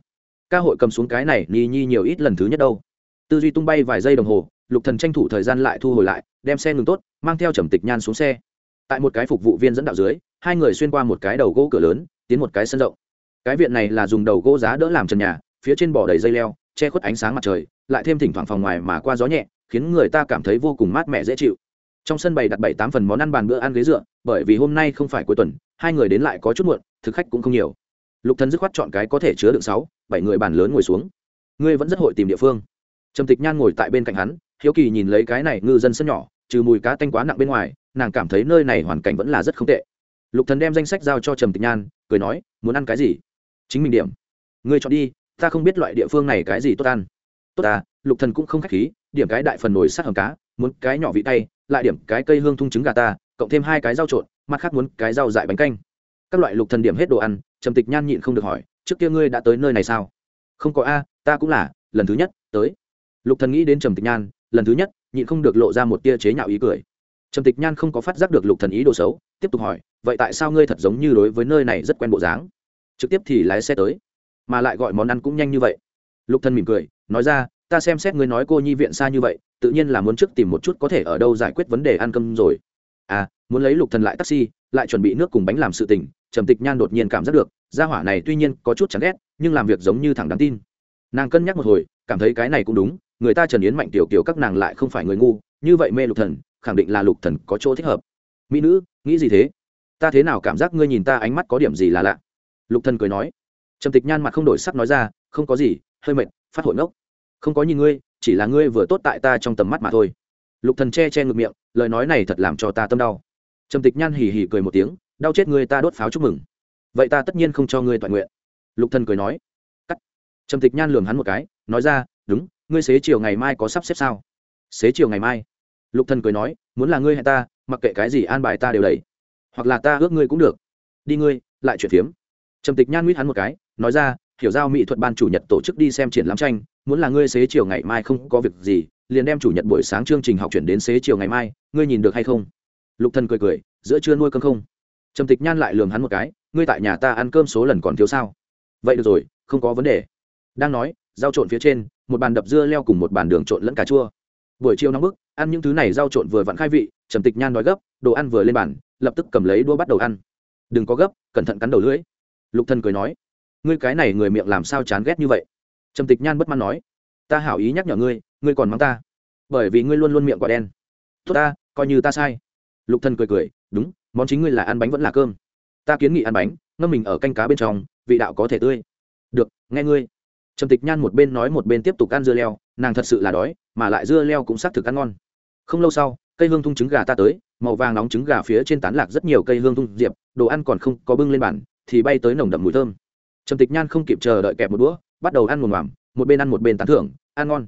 Ca hội cầm xuống cái này, ni nhi nhiều ít lần thứ nhất đâu. Tư duy tung bay vài giây đồng hồ, lục thần tranh thủ thời gian lại thu hồi lại, đem xe ngừng tốt, mang theo trầm tịch nhan xuống xe. Tại một cái phục vụ viên dẫn đạo dưới, hai người xuyên qua một cái đầu gỗ cửa lớn, tiến một cái sân rộng. Cái viện này là dùng đầu gỗ giá đỡ làm trần nhà, phía trên bỏ đầy dây leo, che khuất ánh sáng mặt trời, lại thêm thỉnh thoảng phòng ngoài mà qua gió nhẹ, khiến người ta cảm thấy vô cùng mát mẻ dễ chịu. Trong sân bày đặt bảy tám phần món ăn bàn bữa ăn ghế dựa, bởi vì hôm nay không phải cuối tuần hai người đến lại có chút muộn, thực khách cũng không nhiều. Lục thần dứt khoát chọn cái có thể chứa được sáu, bảy người bàn lớn ngồi xuống. Ngươi vẫn rất hội tìm địa phương. Trầm tịch nhan ngồi tại bên cạnh hắn, hiếu kỳ nhìn lấy cái này ngư dân sân nhỏ, trừ mùi cá tanh quá nặng bên ngoài, nàng cảm thấy nơi này hoàn cảnh vẫn là rất không tệ. Lục thần đem danh sách giao cho trầm tịch nhan, cười nói, muốn ăn cái gì? Chính mình điểm. Ngươi chọn đi, ta không biết loại địa phương này cái gì tốt ăn. Tốt ta lục thần cũng không khách khí, điểm cái đại phần nồi sát hầm cá, muốn cái nhỏ vị tay, lại điểm cái cây hương thung trứng gà ta, cộng thêm hai cái rau trộn mặt khác muốn cái rau dại bánh canh. Các loại lục thần điểm hết đồ ăn, trầm tịch nhan nhịn không được hỏi, trước kia ngươi đã tới nơi này sao? Không có a, ta cũng là, lần thứ nhất tới. Lục thần nghĩ đến trầm tịch nhan, lần thứ nhất, nhịn không được lộ ra một tia chế nhạo ý cười. Trầm tịch nhan không có phát giác được lục thần ý đồ xấu, tiếp tục hỏi, vậy tại sao ngươi thật giống như đối với nơi này rất quen bộ dáng? Trực tiếp thì lái xe tới, mà lại gọi món ăn cũng nhanh như vậy. Lục thần mỉm cười, nói ra, ta xem xét ngươi nói cô nhi viện xa như vậy, tự nhiên là muốn trước tìm một chút có thể ở đâu giải quyết vấn đề ăn cơm rồi. À muốn lấy lục thần lại taxi, lại chuẩn bị nước cùng bánh làm sự tình, trầm tịch nhan đột nhiên cảm giác được, gia hỏa này tuy nhiên có chút chán ghét, nhưng làm việc giống như thẳng đáng tin. Nàng cân nhắc một hồi, cảm thấy cái này cũng đúng, người ta trần yến mạnh tiểu kiểu các nàng lại không phải người ngu, như vậy mê lục thần, khẳng định là lục thần có chỗ thích hợp. Mỹ nữ, nghĩ gì thế? Ta thế nào cảm giác ngươi nhìn ta ánh mắt có điểm gì là lạ? Lục thần cười nói. Trầm tịch nhan mặt không đổi sắc nói ra, không có gì, hơi mệt, phát hội ngốc. Không có nhìn ngươi, chỉ là ngươi vừa tốt tại ta trong tầm mắt mà thôi. Lục thần che che ngược miệng, lời nói này thật làm cho ta tâm đau trầm tịch nhan hì hì cười một tiếng, đau chết ngươi ta đốt pháo chúc mừng. Vậy ta tất nhiên không cho ngươi toàn nguyện. Lục thần cười nói. Cắt. Trầm tịch nhan lường hắn một cái, nói ra, đúng, ngươi xế chiều ngày mai có sắp xếp sao? Xế chiều ngày mai. Lục thần cười nói, muốn là ngươi hay ta, mặc kệ cái gì an bài ta đều đầy hoặc là ta ước ngươi cũng được. Đi ngươi, lại chuyển phiếm. Trầm tịch nhan nguyết hắn một cái, nói ra, hiểu giao mỹ thuật ban chủ nhật tổ chức đi xem triển lãm tranh, muốn là ngươi xế chiều ngày mai không có việc gì, liền đem chủ nhật buổi sáng chương trình học chuyển đến xế chiều ngày mai, ngươi nhìn được hay không? Lục thần cười cười, giữa trưa nuôi cơm không? Trầm tịch nhan lại lường hắn một cái, ngươi tại nhà ta ăn cơm số lần còn thiếu sao? Vậy được rồi, không có vấn đề. Đang nói, rau trộn phía trên, một bàn đập dưa leo cùng một bàn đường trộn lẫn cà chua. Buổi chiều nóng bức, ăn những thứ này rau trộn vừa vặn khai vị, trầm tịch nhan nói gấp, đồ ăn vừa lên bàn, lập tức cầm lấy đũa bắt đầu ăn. Đừng có gấp, cẩn thận cắn đầu lưỡi. Lục thần cười nói, ngươi cái này người miệng làm sao chán ghét như vậy? Trầm tịch nhan bất mãn nói, ta hảo ý nhắc nhở ngươi ngươi còn mắng ta. Bởi vì ngươi luôn luôn miệng quả đen. Tốt ta, coi như ta sai lục thần cười cười, đúng, món chính ngươi là ăn bánh vẫn là cơm. Ta kiến nghị ăn bánh, ngâm mình ở canh cá bên trong, vị đạo có thể tươi. Được, nghe ngươi. Trầm tịch nhan một bên nói một bên tiếp tục ăn dưa leo, nàng thật sự là đói, mà lại dưa leo cũng xác thực ăn ngon. Không lâu sau, cây hương thung trứng gà ta tới, màu vàng nóng trứng gà phía trên tán lạc rất nhiều cây hương thung diệp, đồ ăn còn không có bưng lên bàn, thì bay tới nồng đậm mùi thơm. Trầm tịch nhan không kịp chờ đợi kẹp một đũa, bắt đầu ăn một mảm một bên ăn một bên tán thưởng, ăn ngon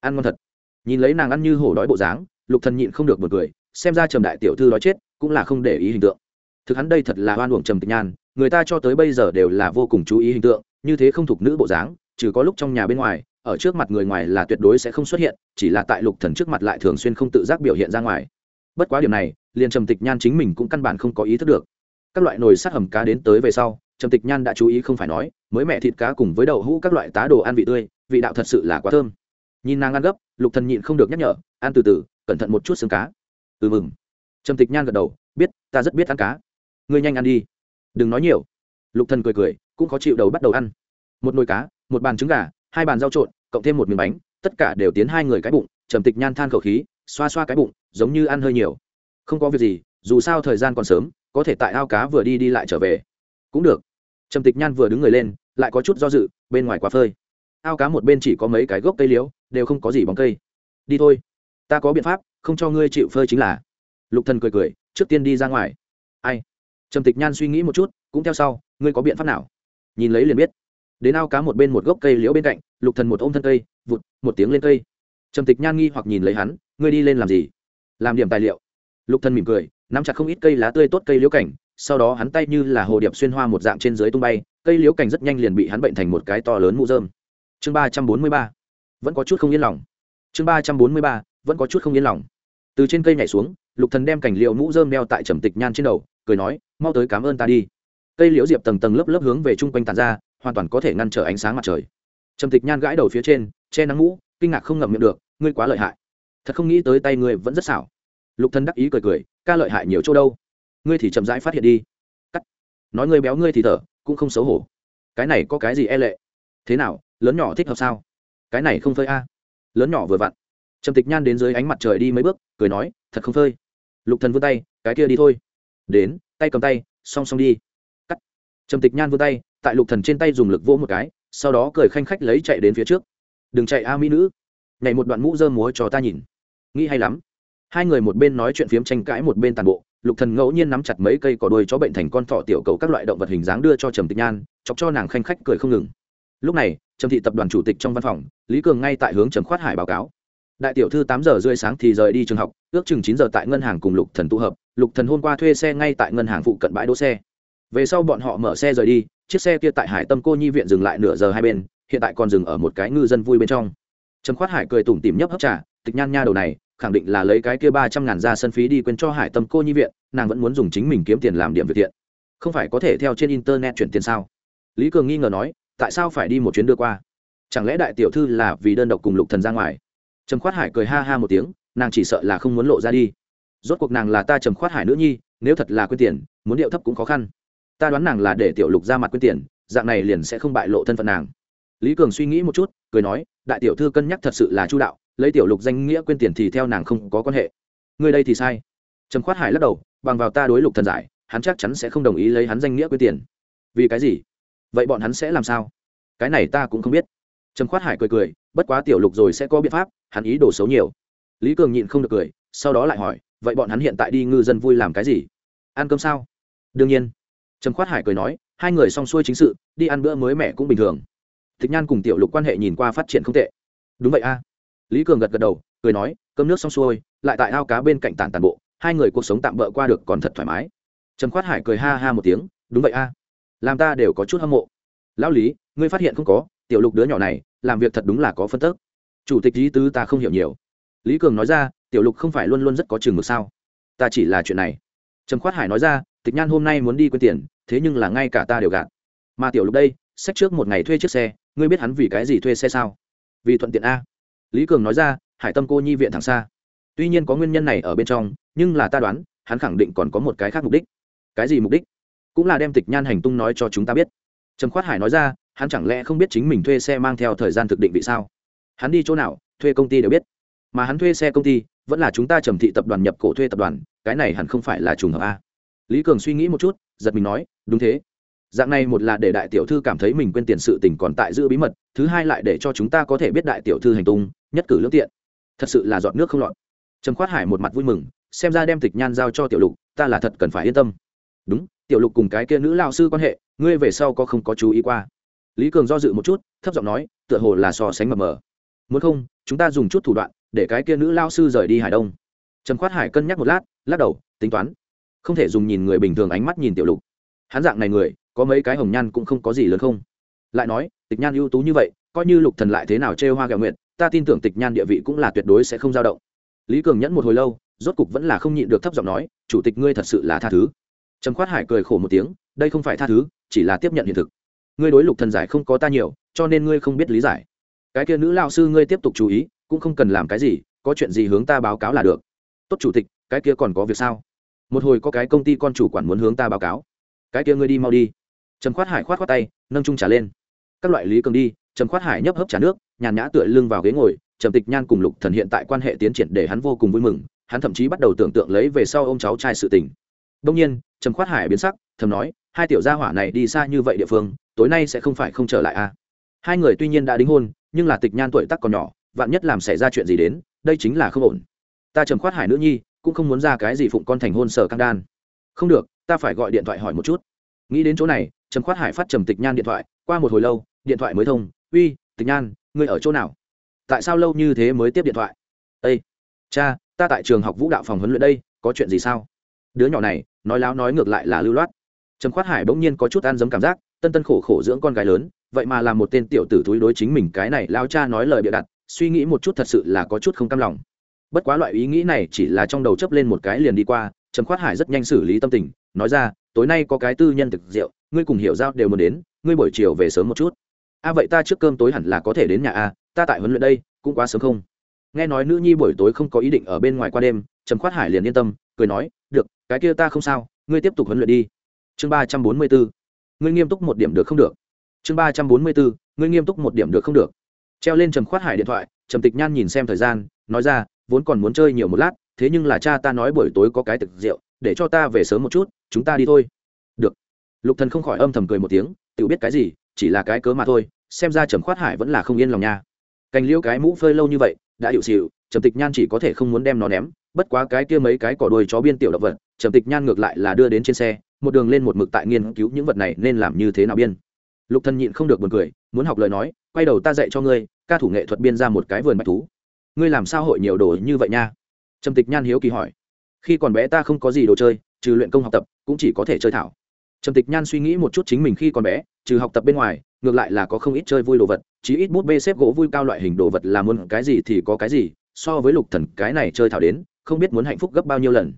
ăn ngon thật. Nhìn lấy nàng ăn như hổ đói bộ dáng, lục thần nhịn không được một cười xem ra trầm đại tiểu thư nói chết, cũng là không để ý hình tượng. Thực hắn đây thật là oan uổng trầm tịch nhan, người ta cho tới bây giờ đều là vô cùng chú ý hình tượng, như thế không thuộc nữ bộ dáng, trừ có lúc trong nhà bên ngoài, ở trước mặt người ngoài là tuyệt đối sẽ không xuất hiện, chỉ là tại lục thần trước mặt lại thường xuyên không tự giác biểu hiện ra ngoài. Bất quá điểm này, liền trầm tịch nhan chính mình cũng căn bản không có ý thức được. Các loại nồi sát hầm cá đến tới về sau, trầm tịch nhan đã chú ý không phải nói, mới mẹ thịt cá cùng với đậu hũ các loại tá đồ ăn vị tươi, vị đạo thật sự là quá thơm. Nhìn nàng ăn gấp, lục thần nhịn không được nhắc nhở, ăn từ từ, cẩn thận một chút xương cá ừ mừng. Trầm tịch nhan gật đầu, biết, ta rất biết ăn cá. Ngươi nhanh ăn đi. Đừng nói nhiều. Lục thần cười cười, cũng khó chịu đầu bắt đầu ăn. Một nồi cá, một bàn trứng gà, hai bàn rau trộn, cộng thêm một miếng bánh, tất cả đều tiến hai người cái bụng, trầm tịch nhan than khẩu khí, xoa xoa cái bụng, giống như ăn hơi nhiều. Không có việc gì, dù sao thời gian còn sớm, có thể tại ao cá vừa đi đi lại trở về. Cũng được. Trầm tịch nhan vừa đứng người lên, lại có chút do dự, bên ngoài quá phơi. Ao cá một bên chỉ có mấy cái gốc cây liễu, đều không có gì bóng cây. Đi thôi ta có biện pháp, không cho ngươi chịu phơi chính là. Lục thần cười cười, trước tiên đi ra ngoài. Ai? Trầm tịch nhan suy nghĩ một chút, cũng theo sau, ngươi có biện pháp nào? Nhìn lấy liền biết. Đến ao cá một bên một gốc cây liễu bên cạnh, lục thần một ôm thân cây, vụt, một tiếng lên cây. Trầm tịch nhan nghi hoặc nhìn lấy hắn, ngươi đi lên làm gì? Làm điểm tài liệu. Lục thần mỉm cười, nắm chặt không ít cây lá tươi tốt cây liễu cảnh, sau đó hắn tay như là hồ điệp xuyên hoa một dạng trên dưới tung bay, cây liễu cảnh rất nhanh liền bị hắn bệnh thành một cái to lớn mũ rơm. Chương ba trăm bốn mươi ba. Vẫn có chút không yên lòng. Chương ba trăm bốn mươi ba vẫn có chút không yên lòng. Từ trên cây nhảy xuống, lục thần đem cảnh liễu mũ rơm đeo tại trầm tịch nhan trên đầu, cười nói, mau tới cảm ơn ta đi. Cây liễu diệp tầng tầng lớp lớp hướng về chung quanh tàn ra, hoàn toàn có thể ngăn trở ánh sáng mặt trời. Trầm tịch nhan gãi đầu phía trên, che nắng mũ, kinh ngạc không ngậm miệng được, ngươi quá lợi hại. Thật không nghĩ tới tay ngươi vẫn rất xảo. Lục thần đắc ý cười cười, ca lợi hại nhiều chỗ đâu. Ngươi thì chậm rãi phát hiện đi. Cắt. Nói ngươi béo ngươi thì thở, cũng không xấu hổ. Cái này có cái gì e lệ? Thế nào, lớn nhỏ thích hợp sao? Cái này không phơi a. Lớn nhỏ vừa vặn trầm tịch nhan đến dưới ánh mặt trời đi mấy bước, cười nói, thật không phơi. Lục thần vươn tay, cái kia đi thôi. Đến, tay cầm tay, song song đi. Cắt. Trầm tịch nhan vươn tay, tại lục thần trên tay dùng lực vỗ một cái, sau đó cười khanh khách lấy chạy đến phía trước. Đừng chạy a mỹ nữ. Nhảy một đoạn mũ dơ múa cho ta nhìn. Nghĩ hay lắm. Hai người một bên nói chuyện phiếm tranh cãi một bên tàn bộ, lục thần ngẫu nhiên nắm chặt mấy cây cỏ đuôi chó bệnh thành con thỏ tiểu cầu các loại động vật hình dáng đưa cho trầm tịch nhan, chọc cho nàng khanh khách cười không ngừng. Lúc này, trầm thị tập đoàn chủ tịch trong văn phòng, lý cường ngay tại hướng trầm khoát hải báo cáo đại tiểu thư tám giờ rưỡi sáng thì rời đi trường học, ước chừng chín giờ tại ngân hàng cùng lục thần tụ hợp, lục thần hôm qua thuê xe ngay tại ngân hàng phụ cận bãi đỗ xe. Về sau bọn họ mở xe rời đi, chiếc xe kia tại hải tâm cô nhi viện dừng lại nửa giờ hai bên, hiện tại còn dừng ở một cái ngư dân vui bên trong. Trầm khoát hải cười tủm tỉm nhấp hấp trà, tịch nhan nha đầu này, khẳng định là lấy cái kia ba trăm ngàn ra sân phí đi quên cho hải tâm cô nhi viện, nàng vẫn muốn dùng chính mình kiếm tiền làm điểm việc thiện. Không phải có thể theo trên internet chuyển tiền sao? Lý cường nghi ngờ nói, tại sao phải đi một chuyến đưa qua? Chẳng lẽ đại tiểu thư là vì đơn độc cùng lục thần ra ngoài? Trầm khoát hải cười ha ha một tiếng, nàng chỉ sợ là không muốn lộ ra đi. Rốt cuộc nàng là ta trầm khoát hải nữ nhi, nếu thật là quyên tiền, muốn điệu thấp cũng khó khăn. Ta đoán nàng là để tiểu lục ra mặt quyên tiền, dạng này liền sẽ không bại lộ thân phận nàng. Lý cường suy nghĩ một chút, cười nói, đại tiểu thư cân nhắc thật sự là chu đạo, lấy tiểu lục danh nghĩa quyên tiền thì theo nàng không có quan hệ. Người đây thì sai. Trầm khoát hải lắc đầu, bằng vào ta đối lục thần giải, hắn chắc chắn sẽ không đồng ý lấy hắn danh nghĩa quyên tiền. Vì cái gì? Vậy bọn hắn sẽ làm sao? Cái này ta cũng không biết trầm khoát hải cười cười, bất quá tiểu lục rồi sẽ có biện pháp, hắn ý đồ xấu nhiều. Lý cường nhịn không được cười, sau đó lại hỏi, vậy bọn hắn hiện tại đi ngư dân vui làm cái gì? Ăn cơm sao? Đương nhiên. Trầm khoát hải cười nói, hai người xong xuôi chính sự, đi ăn bữa mới mẻ cũng bình thường. Tịch nhan cùng tiểu lục quan hệ nhìn qua phát triển không tệ. Đúng vậy a. Lý cường gật gật đầu, cười nói, cơm nước xong xuôi, lại tại ao cá bên cạnh tản tàn bộ, hai người cuộc sống tạm bỡ qua được còn thật thoải mái. Trầm khoát hải cười ha ha một tiếng, đúng vậy a, làm ta đều có chút hâm mộ. Lão lý, ngươi phát hiện không có tiểu lục đứa nhỏ này, làm việc thật đúng là có phân tức. Chủ tịch lý tứ ta không hiểu nhiều. Lý cường nói ra, tiểu lục không phải luôn luôn rất có chừng mực sao? Ta chỉ là chuyện này. Trầm khoát hải nói ra, tịch nhan hôm nay muốn đi quên tiền, thế nhưng là ngay cả ta đều gạt. Mà tiểu lục đây sách trước một ngày thuê chiếc xe, ngươi biết hắn vì cái gì thuê xe sao? Vì thuận tiện a. Lý cường nói ra, hải tâm cô nhi viện thẳng xa. Tuy nhiên có nguyên nhân này ở bên trong, nhưng là ta đoán, hắn khẳng định còn có một cái khác mục đích. Cái gì mục đích? Cũng là đem tịch nhan hành tung nói cho chúng ta biết. Trầm khoát hải nói ra hắn chẳng lẽ không biết chính mình thuê xe mang theo thời gian thực định vị sao? Hắn đi chỗ nào, thuê công ty đều biết. Mà hắn thuê xe công ty, vẫn là chúng ta trầm thị tập đoàn nhập cổ thuê tập đoàn, cái này hẳn không phải là trùng hợp a. Lý cường suy nghĩ một chút, giật mình nói, đúng thế. Dạng này một là để đại tiểu thư cảm thấy mình quên tiền sự tình còn tại giữ bí mật, thứ hai lại để cho chúng ta có thể biết đại tiểu thư hành tung, nhất cử lương tiện. Thật sự là dọn nước không lọt. Trầm khoát hải một mặt vui mừng, xem ra đem tịch nhan giao cho tiểu lục, ta là thật cần phải yên tâm. Đúng, tiểu lục cùng cái kia nữ lao sư quan hệ, ngươi về sau có không có chú ý qua? Lý cường do dự một chút, thấp giọng nói, tựa hồ là so sánh mờ mờ. Muốn không, chúng ta dùng chút thủ đoạn, để cái kia nữ lao sư rời đi hải đông. Trầm khoát hải cân nhắc một lát, lắc đầu, tính toán. Không thể dùng nhìn người bình thường ánh mắt nhìn tiểu lục. Hắn dạng này người, có mấy cái hồng nhan cũng không có gì lớn không. Lại nói, tịch nhan ưu tú như vậy, coi như lục thần lại thế nào trêu hoa gạo nguyện ta tin tưởng tịch nhan địa vị cũng là tuyệt đối sẽ không dao động. Lý cường nhẫn một hồi lâu, rốt cục vẫn là không nhịn được thấp giọng nói, chủ tịch ngươi thật sự là tha thứ. Trầm khoát hải cười khổ một tiếng, đây không phải tha thứ, chỉ là tiếp nhận hiện thực ngươi đối lục thần giải không có ta nhiều, cho nên ngươi không biết lý giải. Cái kia nữ lao sư ngươi tiếp tục chú ý, cũng không cần làm cái gì, có chuyện gì hướng ta báo cáo là được. Tốt chủ tịch, cái kia còn có việc sao? Một hồi có cái công ty con chủ quản muốn hướng ta báo cáo. Cái kia ngươi đi mau đi. Trầm khoát hải khoát khoát tay, nâng trung trả lên. Các loại lý cường đi, trầm khoát hải nhấp hấp trả nước, nhàn nhã tựa lưng vào ghế ngồi, trầm tịch nhan cùng lục thần hiện tại quan hệ tiến triển để hắn vô cùng vui mừng, hắn thậm chí bắt đầu tưởng tượng lấy về sau ông cháu trai sự tình. Đông nhiên, trầm khoát hải biến sắc, thầm nói, hai tiểu gia hỏa này đi xa như vậy địa phương tối nay sẽ không phải không trở lại à? Hai người tuy nhiên đã đính hôn, nhưng là tịch nhan tuổi tắc còn nhỏ, vạn nhất làm xảy ra chuyện gì đến, đây chính là không ổn. Ta trầm khoát hải nữ nhi, cũng không muốn ra cái gì phụng con thành hôn sở căng đan. Không được, ta phải gọi điện thoại hỏi một chút. Nghĩ đến chỗ này, trầm khoát hải phát trầm tịch nhan điện thoại, qua một hồi lâu, điện thoại mới thông, uy, tịch nhan, ngươi ở chỗ nào? Tại sao lâu như thế mới tiếp điện thoại? Ây cha, ta tại trường học vũ đạo phòng huấn luyện đây, có chuyện gì sao? Đứa nhỏ này, nói láo nói ngược lại là lưu loát. Trầm khoát hải bỗng nhiên có chút ăn giấm cảm giác tân tân khổ khổ dưỡng con gái lớn, vậy mà là một tên tiểu tử túi đối chính mình cái này lao cha nói lời bịa đặt, suy nghĩ một chút thật sự là có chút không cam lòng. Bất quá loại ý nghĩ này chỉ là trong đầu chấp lên một cái liền đi qua, trầm khoát hải rất nhanh xử lý tâm tình, nói ra, tối nay có cái tư nhân thực rượu, ngươi cùng hiểu giao đều muốn đến, ngươi buổi chiều về sớm một chút. A, vậy ta trước cơm tối hẳn là có thể đến nhà a, ta tại huấn luyện đây, cũng quá sớm không? Nghe nói nữ nhi buổi tối không có ý định ở bên ngoài qua đêm, trầm khoát hải liền yên tâm, cười nói, được, cái kia ta không sao, ngươi tiếp tục huấn luyện đi. Chương ba trăm bốn mươi bốn ngươi nghiêm túc một điểm được không được? Chương ba trăm bốn mươi bốn, ngươi nghiêm túc một điểm được không được? Treo lên trầm khoát hải điện thoại, trầm tịch nhan nhìn xem thời gian, nói ra, vốn còn muốn chơi nhiều một lát, thế nhưng là cha ta nói buổi tối có cái thực rượu, để cho ta về sớm một chút, chúng ta đi thôi. Được. Lục thần không khỏi âm thầm cười một tiếng, tự biết cái gì, chỉ là cái cớ mà thôi, xem ra trầm khoát hải vẫn là không yên lòng nha. Cành liễu cái mũ phơi lâu như vậy, đã hiệu xịu, trầm tịch nhan chỉ có thể không muốn đem nó ném, bất quá cái kia mấy cái cỏ đuôi chó biên tiểu động vật, trầm tịch nhan ngược lại là đưa đến trên xe một đường lên một mực tại nghiên cứu những vật này nên làm như thế nào biên. Lục thần nhịn không được buồn cười, muốn học lời nói, quay đầu ta dạy cho ngươi, ca thủ nghệ thuật biên ra một cái vườn bạch thú. Ngươi làm sao hội nhiều đồ như vậy nha? Trầm tịch nhan hiếu kỳ hỏi. Khi còn bé ta không có gì đồ chơi, trừ luyện công học tập, cũng chỉ có thể chơi thảo. Trầm tịch nhan suy nghĩ một chút chính mình khi còn bé, trừ học tập bên ngoài, ngược lại là có không ít chơi vui đồ vật, chí ít bút bê xếp gỗ vui cao loại hình đồ vật là muốn cái gì thì có cái gì, so với lục thần cái này chơi thảo đến, không biết muốn hạnh phúc gấp bao nhiêu lần.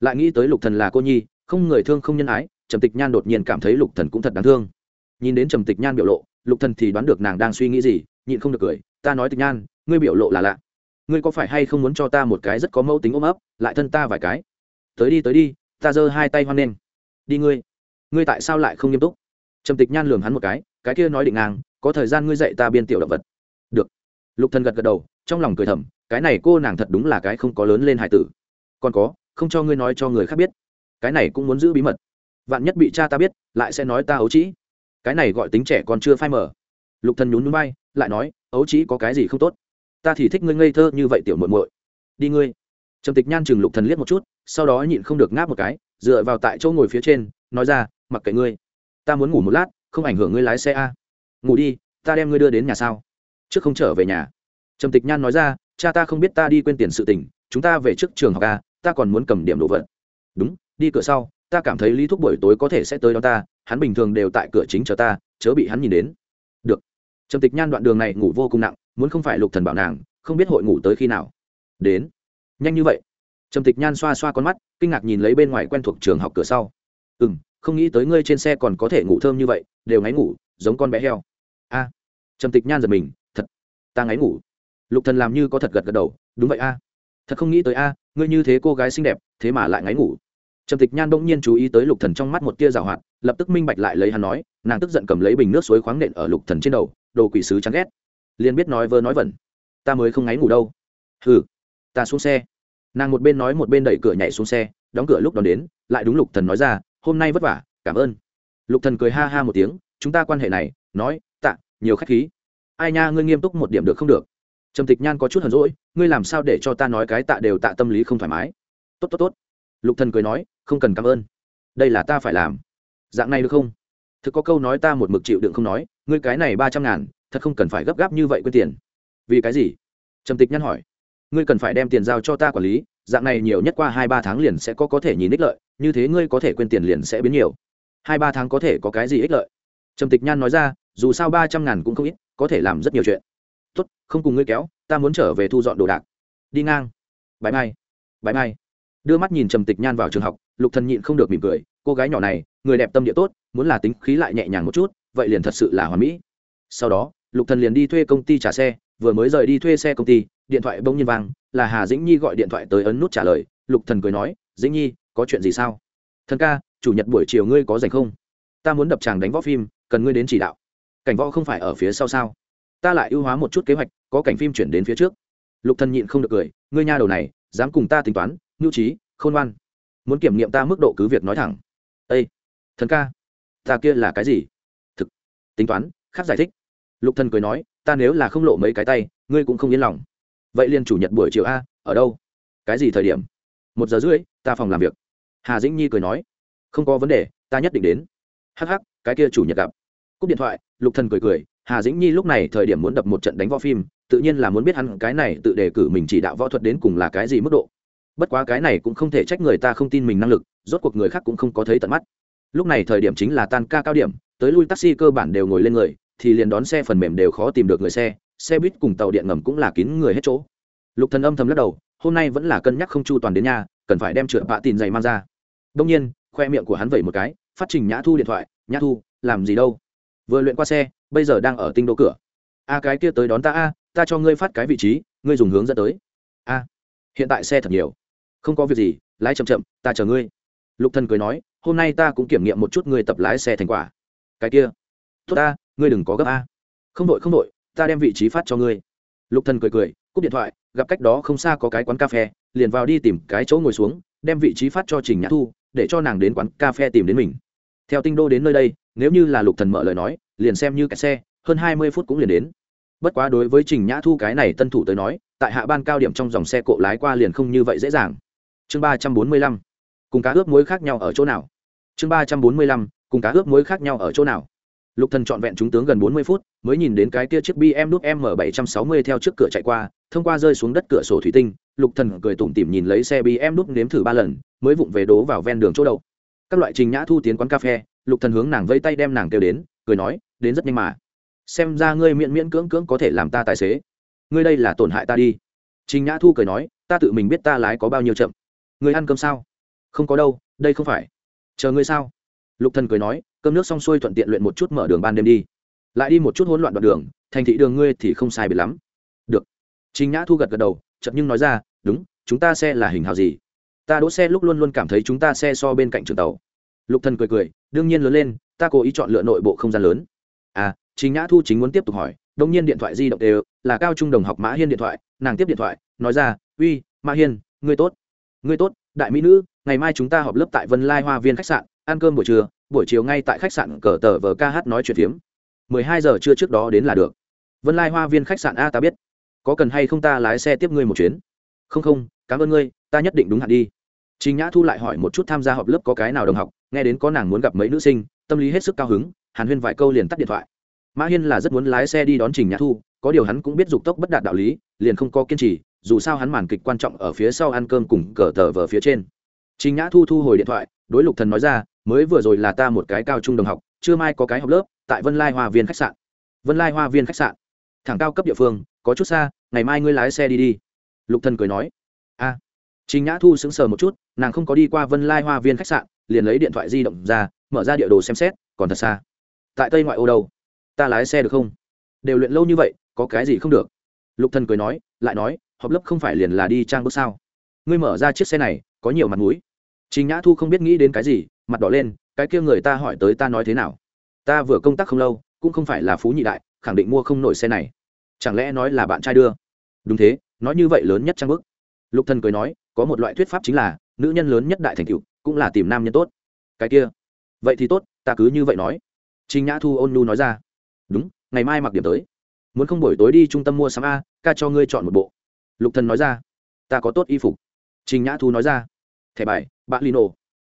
Lại nghĩ tới lục thần là cô nhi không người thương không nhân ái, trầm tịch nhan đột nhiên cảm thấy lục thần cũng thật đáng thương. Nhìn đến trầm tịch nhan biểu lộ, lục thần thì đoán được nàng đang suy nghĩ gì, nhịn không được cười, ta nói tịch nhan, ngươi biểu lộ là lạ. Ngươi có phải hay không muốn cho ta một cái rất có mẫu tính ôm ấp, lại thân ta vài cái? Tới đi tới đi, ta giơ hai tay hoan lên đi ngươi. Ngươi tại sao lại không nghiêm túc? Trầm tịch nhan lường hắn một cái cái kia nói định ngang, có thời gian ngươi dạy ta biên tiểu động vật. Được. Lục thần gật gật đầu, trong lòng cười thầm, cái này cô nàng thật đúng là cái không có lớn lên hải tử. Còn có, không cho ngươi nói cho người khác biết cái này cũng muốn giữ bí mật. Vạn nhất bị cha ta biết, lại sẽ nói ta ấu trĩ. Cái này gọi tính trẻ còn chưa phai mở lục thần nhún nhún bay lại nói, ấu trĩ có cái gì không tốt? Ta thì thích ngươi ngây thơ như vậy tiểu muội muội. Đi ngươi. Trầm tịch nhan chừng lục thần liếc một chút, sau đó nhịn không được ngáp một cái, dựa vào tại chỗ ngồi phía trên, nói ra, mặc kệ ngươi. Ta muốn ngủ một lát, không ảnh hưởng ngươi lái xe a. Ngủ đi, ta đem ngươi đưa đến nhà sao? Trước không trở về nhà. Trầm tịch nhan nói ra, cha ta không biết ta đi quên tiền sự tình, chúng ta về trước trường học a, ta còn muốn cầm điểm đồ vật. Đúng đi cửa sau, ta cảm thấy lý thúc buổi tối có thể sẽ tới đó ta, hắn bình thường đều tại cửa chính chờ ta, chớ bị hắn nhìn đến. Được. Trầm tịch nhan đoạn đường này ngủ vô cùng nặng, muốn không phải lục thần bảo nàng, không biết hội ngủ tới khi nào. Đến. Nhanh như vậy. Trầm tịch nhan xoa xoa con mắt, kinh ngạc nhìn lấy bên ngoài quen thuộc trường học cửa sau. Ừ m không nghĩ tới ngươi trên xe còn có thể ngủ thơm như vậy, đều ngáy ngủ, giống con bé heo. A. Trầm tịch nhan giật mình, thật, ta ngáy ngủ. Lục thần làm như có thật gật gật đầu, đúng vậy a. Thật không nghĩ tới a, ngươi như thế cô gái xinh đẹp, thế mà lại ngáy ngủ trầm tịch nhan bỗng nhiên chú ý tới lục thần trong mắt một tia rào hoạt, lập tức minh bạch lại lấy hắn nói, nàng tức giận cầm lấy bình nước suối khoáng nện ở lục thần trên đầu, đồ quỷ sứ chán ghét. Liền biết nói vơ nói vẩn. Ta mới không ngáy ngủ đâu. Hừ, ta xuống xe. Nàng một bên nói một bên đẩy cửa nhảy xuống xe, đóng cửa lúc đón đến, lại đúng lục thần nói ra, hôm nay vất vả, cảm ơn. Lục thần cười ha ha một tiếng, chúng ta quan hệ này, nói, tạ, nhiều khách khí. Ai nha, ngươi nghiêm túc một điểm được không được? Trầm tịch nhan có chút hờn rỗi ngươi làm sao để cho ta nói cái tạ đều tạ tâm lý không thoải mái? Tốt tốt tốt lục thần cười nói, không cần cảm ơn. Đây là ta phải làm. Dạng này được không? Thực có câu nói ta một mực chịu đựng không nói, ngươi cái này ba trăm ngàn, thật không cần phải gấp gáp như vậy quên tiền. Vì cái gì? Trầm tịch nhăn hỏi. Ngươi cần phải đem tiền giao cho ta quản lý, dạng này nhiều nhất qua hai ba tháng liền sẽ có có thể nhìn ích lợi, như thế ngươi có thể quên tiền liền sẽ biến nhiều. Hai ba tháng có thể có cái gì ích lợi? Trầm tịch nhan nói ra, dù sao ba trăm ngàn cũng không ít, có thể làm rất nhiều chuyện. Tốt, không cùng ngươi kéo, ta muốn trở về thu dọn đồ đạc. Đi ngang. Bãi mai. Bãi mai đưa mắt nhìn trầm tịch nhan vào trường học, lục thần nhịn không được mỉm cười, cô gái nhỏ này, người đẹp tâm địa tốt, muốn là tính khí lại nhẹ nhàng một chút, vậy liền thật sự là hoàn mỹ. Sau đó, lục thần liền đi thuê công ty trả xe, vừa mới rời đi thuê xe công ty, điện thoại bỗng nhiên vang, là hà dĩnh nhi gọi điện thoại tới ấn nút trả lời, lục thần cười nói, dĩnh nhi, có chuyện gì sao? Thần ca, chủ nhật buổi chiều ngươi có rảnh không? Ta muốn đập tràng đánh võ phim, cần ngươi đến chỉ đạo. Cảnh võ không phải ở phía sau sao? Ta lại ưu hóa một chút kế hoạch, có cảnh phim chuyển đến phía trước. Lục thần nhịn không được cười, ngươi nha đầu này, dám cùng ta tính toán nhu trí, khôn ngoan. Muốn kiểm nghiệm ta mức độ cứ việc nói thẳng. Â thần ca, ta kia là cái gì? Thực, tính toán, khác giải thích. Lục thần cười nói, ta nếu là không lộ mấy cái tay, ngươi cũng không yên lòng. Vậy liền chủ nhật buổi chiều a, ở đâu? Cái gì thời điểm? Một giờ rưỡi, ta phòng làm việc. Hà dĩnh nhi cười nói, không có vấn đề, ta nhất định đến. Hắc hắc, cái kia chủ nhật gặp. Cúp điện thoại, lục thần cười cười, hà dĩnh nhi lúc này thời điểm muốn đập một trận đánh võ phim, tự nhiên là muốn biết hắn cái này tự đề cử mình chỉ đạo võ thuật đến cùng là cái gì mức độ bất quá cái này cũng không thể trách người ta không tin mình năng lực, rốt cuộc người khác cũng không có thấy tận mắt. Lúc này thời điểm chính là tan ca cao điểm, tới lui taxi cơ bản đều ngồi lên người, thì liền đón xe phần mềm đều khó tìm được người xe xe buýt cùng tàu điện ngầm cũng là kín người hết chỗ. Lục thần âm thầm lắc đầu, hôm nay vẫn là cân nhắc không chu toàn đến nhà, cần phải đem trượt bạ tin giày mang ra. Đông nhiên, khoe miệng của hắn vẩy một cái, phát trình nhã thu điện thoại, nhã thu, làm gì đâu? Vừa luyện qua xe, bây giờ đang ở tinh đô cửa. A, cái kia tới đón ta a, ta cho ngươi phát cái vị trí, ngươi dùng hướng dẫn tới. A, hiện tại xe thật nhiều không có việc gì, lái chậm chậm, ta chờ ngươi. Lục thần cười nói, hôm nay ta cũng kiểm nghiệm một chút ngươi tập lái xe thành quả. Cái kia? Tốt ta, ngươi đừng có gấp a. Không đội không đội, ta đem vị trí phát cho ngươi. Lục thần cười cười, cúp điện thoại, gặp cách đó không xa có cái quán cà phê, liền vào đi tìm cái chỗ ngồi xuống, đem vị trí phát cho trình nhã thu, để cho nàng đến quán cà phê tìm đến mình. Theo tinh đô đến nơi đây, nếu như là lục thần mở lời nói, liền xem như cái xe, hơn hai mươi phút cũng liền đến. Bất quá đối với trình nhã thu cái này tân thủ tới nói, tại hạ ban cao điểm trong dòng xe cộ lái qua liền không như vậy dễ dàng chương ba trăm bốn mươi lăm. Cùng cá ướp muối khác nhau ở chỗ nào? Chương ba trăm bốn mươi lăm, cùng cá ướp muối khác nhau ở chỗ nào? Lục thần trọn vẹn chúng tướng gần bốn mươi phút, mới nhìn đến cái kia chiếc bm núp m bảy trăm sáu mươi theo trước cửa chạy qua, thông qua rơi xuống đất cửa sổ thủy tinh, lục thần cười tủm tỉm nhìn lấy xe bm núp nếm thử ba lần, mới vụng về đố vào ven đường chỗ đậu. Các loại trình nhã thu tiến quán cà phê, lục thần hướng nàng vây tay đem nàng kêu đến, cười nói, đến rất nhanh mà. Xem ra ngươi miễn miễn cưỡng cưỡng có thể làm ta tài xế. Ngươi đây là tổn hại ta đi. Trình nhã thu cười nói, ta tự mình biết ta lái có bao nhiêu chậm ngươi ăn cơm sao? Không có đâu, đây không phải. Chờ ngươi sao? Lục thần cười nói, cơm nước xong xuôi thuận tiện luyện một chút mở đường ban đêm đi. Lại đi một chút hỗn loạn đoạn đường, thành thị đường ngươi thì không sai biệt lắm. Được. Trình nhã thu gật gật đầu chậm nhưng nói ra, đúng, chúng ta xe là hình hào gì? Ta đỗ xe lúc luôn luôn cảm thấy chúng ta xe so bên cạnh trường tàu. Lục thần cười cười, đương nhiên lớn lên, ta cố ý chọn lựa nội bộ không gian lớn. À trình nhã thu chính muốn tiếp tục hỏi đông nhiên điện thoại di động đều, là cao trung đồng học mã hiên điện thoại, nàng tiếp điện thoại, nói ra, uy, mã hiên, ngươi tốt ngươi tốt đại mỹ nữ ngày mai chúng ta họp lớp tại vân lai hoa viên khách sạn ăn cơm buổi trưa buổi chiều ngay tại khách sạn cờ tờ vờ ca hát nói chuyện phiếm. Mười hai giờ trưa trước đó đến là được. Vân lai hoa viên khách sạn a ta biết. Có cần hay không ta lái xe tiếp ngươi một chuyến? Không không cảm ơn ngươi ta nhất định đúng hạn đi. Trình Nhã Thu lại hỏi một chút tham gia họp lớp có cái nào đồng học, nghe đến có nàng muốn gặp mấy nữ sinh, tâm lý hết sức cao hứng, Hàn Huyên vài câu liền tắt điện thoại. Mã Hiên là rất muốn lái xe đi đón Trình Nhã Thu, có điều hắn cũng biết dục tốc bất đạt đạo lý, liền không có kiên trì, dù sao hắn màn kịch quan trọng ở phía sau ăn cơm cùng cờ tờ vờ phía trên. Trình Nhã Thu thu hồi điện thoại, đối Lục Thần nói ra, mới vừa rồi là ta một cái cao trung đồng học, chưa mai có cái học lớp, tại Vân Lai Hoa Viên khách sạn. Vân Lai Hoa Viên khách sạn, thẳng cao cấp địa phương, có chút xa, ngày mai ngươi lái xe đi đi. Lục Thần cười nói, a. Trình Nhã Thu sững sờ một chút, nàng không có đi qua Vân Lai Hoa Viên khách sạn, liền lấy điện thoại di động ra, mở ra địa đồ xem xét, còn thật xa. Tại Tây ngoại ô đâu? Ta lái xe được không? Đều luyện lâu như vậy, có cái gì không được? Lục Thần cười nói, lại nói, họp lớp không phải liền là đi trang bước sao? Ngươi mở ra chiếc xe này, có nhiều mặt mũi. Trình Nhã Thu không biết nghĩ đến cái gì, mặt đỏ lên, cái kia người ta hỏi tới ta nói thế nào? Ta vừa công tác không lâu, cũng không phải là phú nhị đại, khẳng định mua không nổi xe này. Chẳng lẽ nói là bạn trai đưa? Đúng thế, nói như vậy lớn nhất trang bước. Lục Thần cười nói, có một loại thuyết pháp chính là nữ nhân lớn nhất đại thành cựu cũng là tìm nam nhân tốt cái kia vậy thì tốt ta cứ như vậy nói trình nhã thu ôn nhu nói ra đúng ngày mai mặc điểm tới muốn không buổi tối đi trung tâm mua sắm a ca cho ngươi chọn một bộ lục thần nói ra, ta có tốt y phục. Trình nhã thu nói ra, thẻ bài, bạn lino.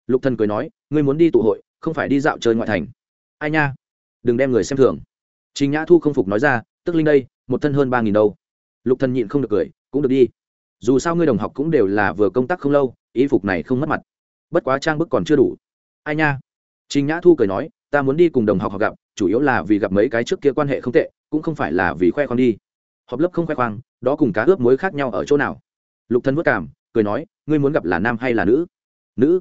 Lục thần cười nói, ngươi muốn đi tụ hội, không phải đi dạo chơi ngoại thành. Ai nha, đừng đem người xem thường. Trình nhã thu không phục nói ra, tức linh đây, một thân hơn ba nghìn đâu. Lục thần nhịn không được cười, cũng được đi. Dù sao ngươi đồng học cũng đều là vừa công tác không lâu, y phục này không mất mặt. Bất quá trang bức còn chưa đủ. Ai nha. Trình nhã thu cười nói, ta muốn đi cùng đồng học học gặp, chủ yếu là vì gặp mấy cái trước kia quan hệ không tệ, cũng không phải là vì khoe khoang đi. Họp lớp không khoe khoang đó cùng cá ướp muối khác nhau ở chỗ nào? Lục thân vất cảm cười nói, ngươi muốn gặp là nam hay là nữ? Nữ.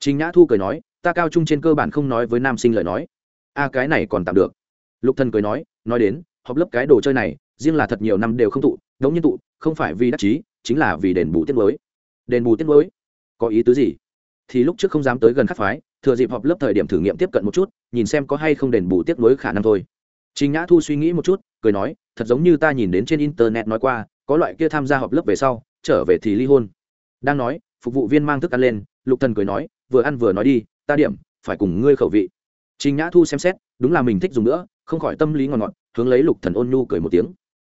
Trình nhã thu cười nói, ta cao trung trên cơ bản không nói với nam sinh lời nói. A, cái này còn tạm được. Lục thân cười nói nói đến, học lớp cái đồ chơi này, riêng là thật nhiều năm đều không tụ, đống nhiên tụ, không phải vì đắc chí, chính là vì đền bù tiết mới. Đền bù tiết mới? Có ý tứ gì? Thì lúc trước không dám tới gần khắc phái, thừa dịp họp lớp thời điểm thử nghiệm tiếp cận một chút, nhìn xem có hay không đền bù tiết mới khả năng thôi. Trình Nhã Thu suy nghĩ một chút, cười nói, thật giống như ta nhìn đến trên internet nói qua, có loại kia tham gia họp lớp về sau, trở về thì ly hôn. Đang nói, phục vụ viên mang thức ăn lên, Lục Thần cười nói, vừa ăn vừa nói đi, ta điểm, phải cùng ngươi khẩu vị. Trình Nhã Thu xem xét, đúng là mình thích dùng nữa, không khỏi tâm lý ngọt ngọt, hướng lấy Lục Thần ôn nhu cười một tiếng.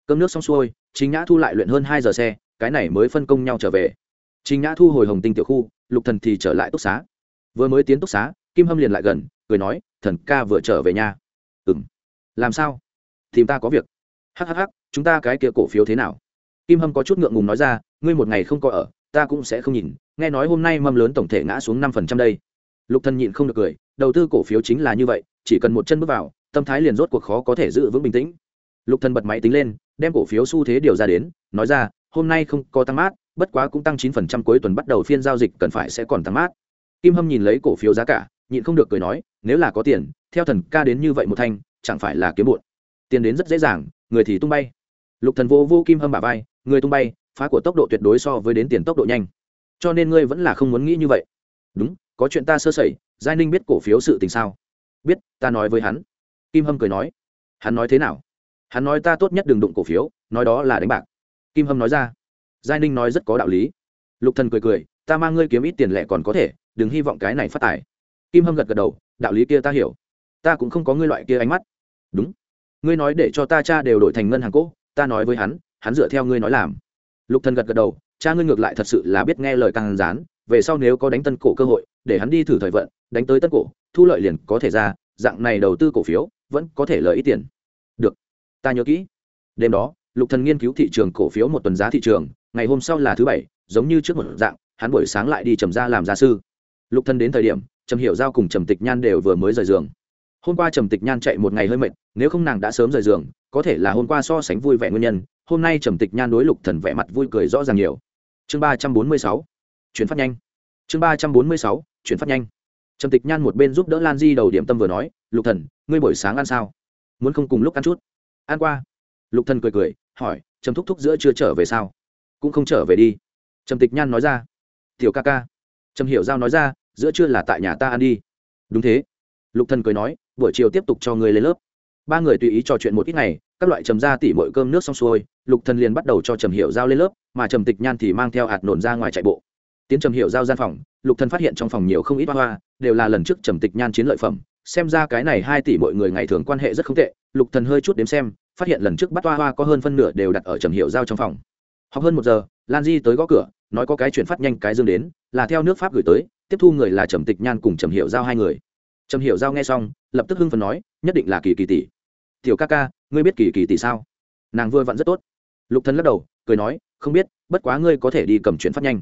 Cơm nước xong xuôi, Trình Nhã Thu lại luyện hơn hai giờ xe, cái này mới phân công nhau trở về trình nhã thu hồi hồng tinh tiểu khu lục thần thì trở lại túc xá vừa mới tiến túc xá kim hâm liền lại gần cười nói thần ca vừa trở về nhà ừm làm sao? Tìm ta có việc. Hhh chúng ta cái kia cổ phiếu thế nào? Kim hâm có chút ngượng ngùng nói ra, ngươi một ngày không có ở, ta cũng sẽ không nhìn. Nghe nói hôm nay mâm lớn tổng thể ngã xuống năm phần trăm đây. Lục thần nhịn không được cười, đầu tư cổ phiếu chính là như vậy, chỉ cần một chân bước vào, tâm thái liền rốt cuộc khó có thể giữ vững bình tĩnh. Lục thần bật máy tính lên, đem cổ phiếu xu thế điều ra đến, nói ra, hôm nay không có tăng mát, bất quá cũng tăng chín phần trăm cuối tuần bắt đầu phiên giao dịch cần phải sẽ còn tăng mát. Kim hâm nhìn lấy cổ phiếu giá cả, nhịn không được cười nói, nếu là có tiền, theo thần ca đến như vậy một thanh chẳng phải là kiếm bụn tiền đến rất dễ dàng, người thì tung bay. Lục thần vô vô kim hâm bà vai, người tung bay, phá của tốc độ tuyệt đối so với đến tiền tốc độ nhanh. Cho nên ngươi vẫn là không muốn nghĩ như vậy. Đúng, có chuyện ta sơ sẩy, giai ninh biết cổ phiếu sự tình sao? Biết, ta nói với hắn. Kim hâm cười nói. Hắn nói thế nào? Hắn nói ta tốt nhất đừng đụng cổ phiếu, nói đó là đánh bạc. Kim hâm nói ra. Giai ninh nói rất có đạo lý. Lục thần cười cười, ta mang ngươi kiếm ít tiền lẻ còn có thể, đừng hy vọng cái này phát tài. Kim hâm gật gật đầu, đạo lý kia ta hiểu. Ta cũng không có ngươi loại kia ánh mắt đúng. Ngươi nói để cho ta cha đều đổi thành ngân hàng cỗ, ta nói với hắn hắn dựa theo ngươi nói làm. Lục thần gật gật đầu, cha ngươi ngược lại thật sự là biết nghe lời càng rán, về sau nếu có đánh tân cổ cơ hội, để hắn đi thử thời vận, đánh tới tân cổ, thu lợi liền có thể ra, dạng này đầu tư cổ phiếu, vẫn có thể lợi ít tiền. Được. Ta nhớ kỹ. Đêm đó, lục thần nghiên cứu thị trường cổ phiếu một tuần giá thị trường, ngày hôm sau là thứ bảy, giống như trước một dạng, hắn buổi sáng lại đi trầm ra làm gia sư. Lục thần đến thời điểm, trầm hiểu giao cùng trầm tịch nhan đều vừa mới rời giường hôm qua trầm tịch nhan chạy một ngày hơi mệt, nếu không nàng đã sớm rời giường, có thể là hôm qua so sánh vui vẻ nguyên nhân, hôm nay trầm tịch nhan đối lục thần vẻ mặt vui cười rõ ràng nhiều. Chương ba trăm bốn mươi sáu, chuyển phát nhanh. Chương ba trăm bốn mươi sáu, chuyển phát nhanh. Trầm tịch nhan một bên giúp đỡ lan di đầu điểm tâm vừa nói, lục thần, ngươi buổi sáng ăn sao? Muốn không cùng lúc ăn chút? Ăn qua. Lục thần cười cười, hỏi, trầm thúc thúc giữa chưa trở về sao? Cũng không trở về đi. Trầm tịch nhan nói ra, tiểu ca ca. Trầm hiểu giao nói ra, giữa trưa là tại nhà ta ăn đi. Đúng thế. Lục thần cười nói buổi chiều tiếp tục cho người lên lớp. Ba người tùy ý trò chuyện một ít ngày, các loại trầm ra tỉ mọi cơm nước xong xuôi, lục thần liền bắt đầu cho trầm hiểu giao lên lớp, mà trầm tịch nhan thì mang theo hạt nổn ra ngoài chạy bộ. Tiến trầm hiểu giao gian phòng, lục thần phát hiện trong phòng nhiều không ít hoa hoa, đều là lần trước trầm tịch nhan chiến lợi phẩm. Xem ra cái này hai tỷ mọi người ngày thường quan hệ rất không tệ, lục thần hơi chút đếm xem, phát hiện lần trước bắt hoa hoa có hơn phân nửa đều đặt ở trầm hiểu giao trong phòng. Học hơn một giờ, lan di tới gõ cửa, nói có cái chuyển phát nhanh cái dương đến, là theo nước pháp gửi tới, tiếp thu người là trầm tịch nhan cùng trầm hiểu giao hai người trầm hiểu giao nghe xong, lập tức hưng phần nói, nhất định là kỳ kỳ tỷ. Tiểu ca ca, ngươi biết kỳ kỳ tỷ sao? Nàng vừa vặn rất tốt. Lục thần lắc đầu, cười nói, không biết, bất quá ngươi có thể đi cầm chuyện phát nhanh.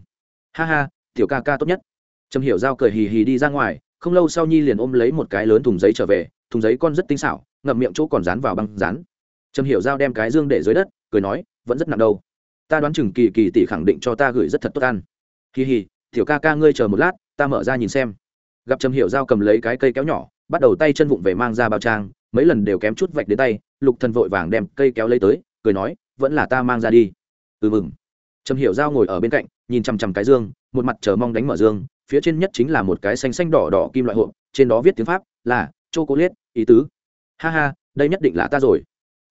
Ha ha, tiểu ca ca tốt nhất. Trầm hiểu giao cười hì hì đi ra ngoài, không lâu sau nhi liền ôm lấy một cái lớn thùng giấy trở về, thùng giấy con rất tinh xảo, ngậm miệng chỗ còn dán vào băng dán. Trầm hiểu giao đem cái dương để dưới đất, cười nói, vẫn rất nặng đâu. Ta đoán chừng kỳ kỳ tỷ khẳng định cho ta gửi rất thật tốt ăn. Kỳ hì tiểu ca ca ngươi chờ một lát, ta mở ra nhìn xem gặp trầm hiểu giao cầm lấy cái cây kéo nhỏ, bắt đầu tay chân vụng về mang ra bao trang, mấy lần đều kém chút vạch đến tay, lục thần vội vàng đem cây kéo lấy tới, cười nói, vẫn là ta mang ra đi. Ừ mừng. Trầm hiểu giao ngồi ở bên cạnh, nhìn chằm chằm cái dương, một mặt chờ mong đánh mở dương, phía trên nhất chính là một cái xanh xanh đỏ đỏ kim loại hộp, trên đó viết tiếng pháp là chocolate, ý tứ. Ha ha, đây nhất định là ta rồi.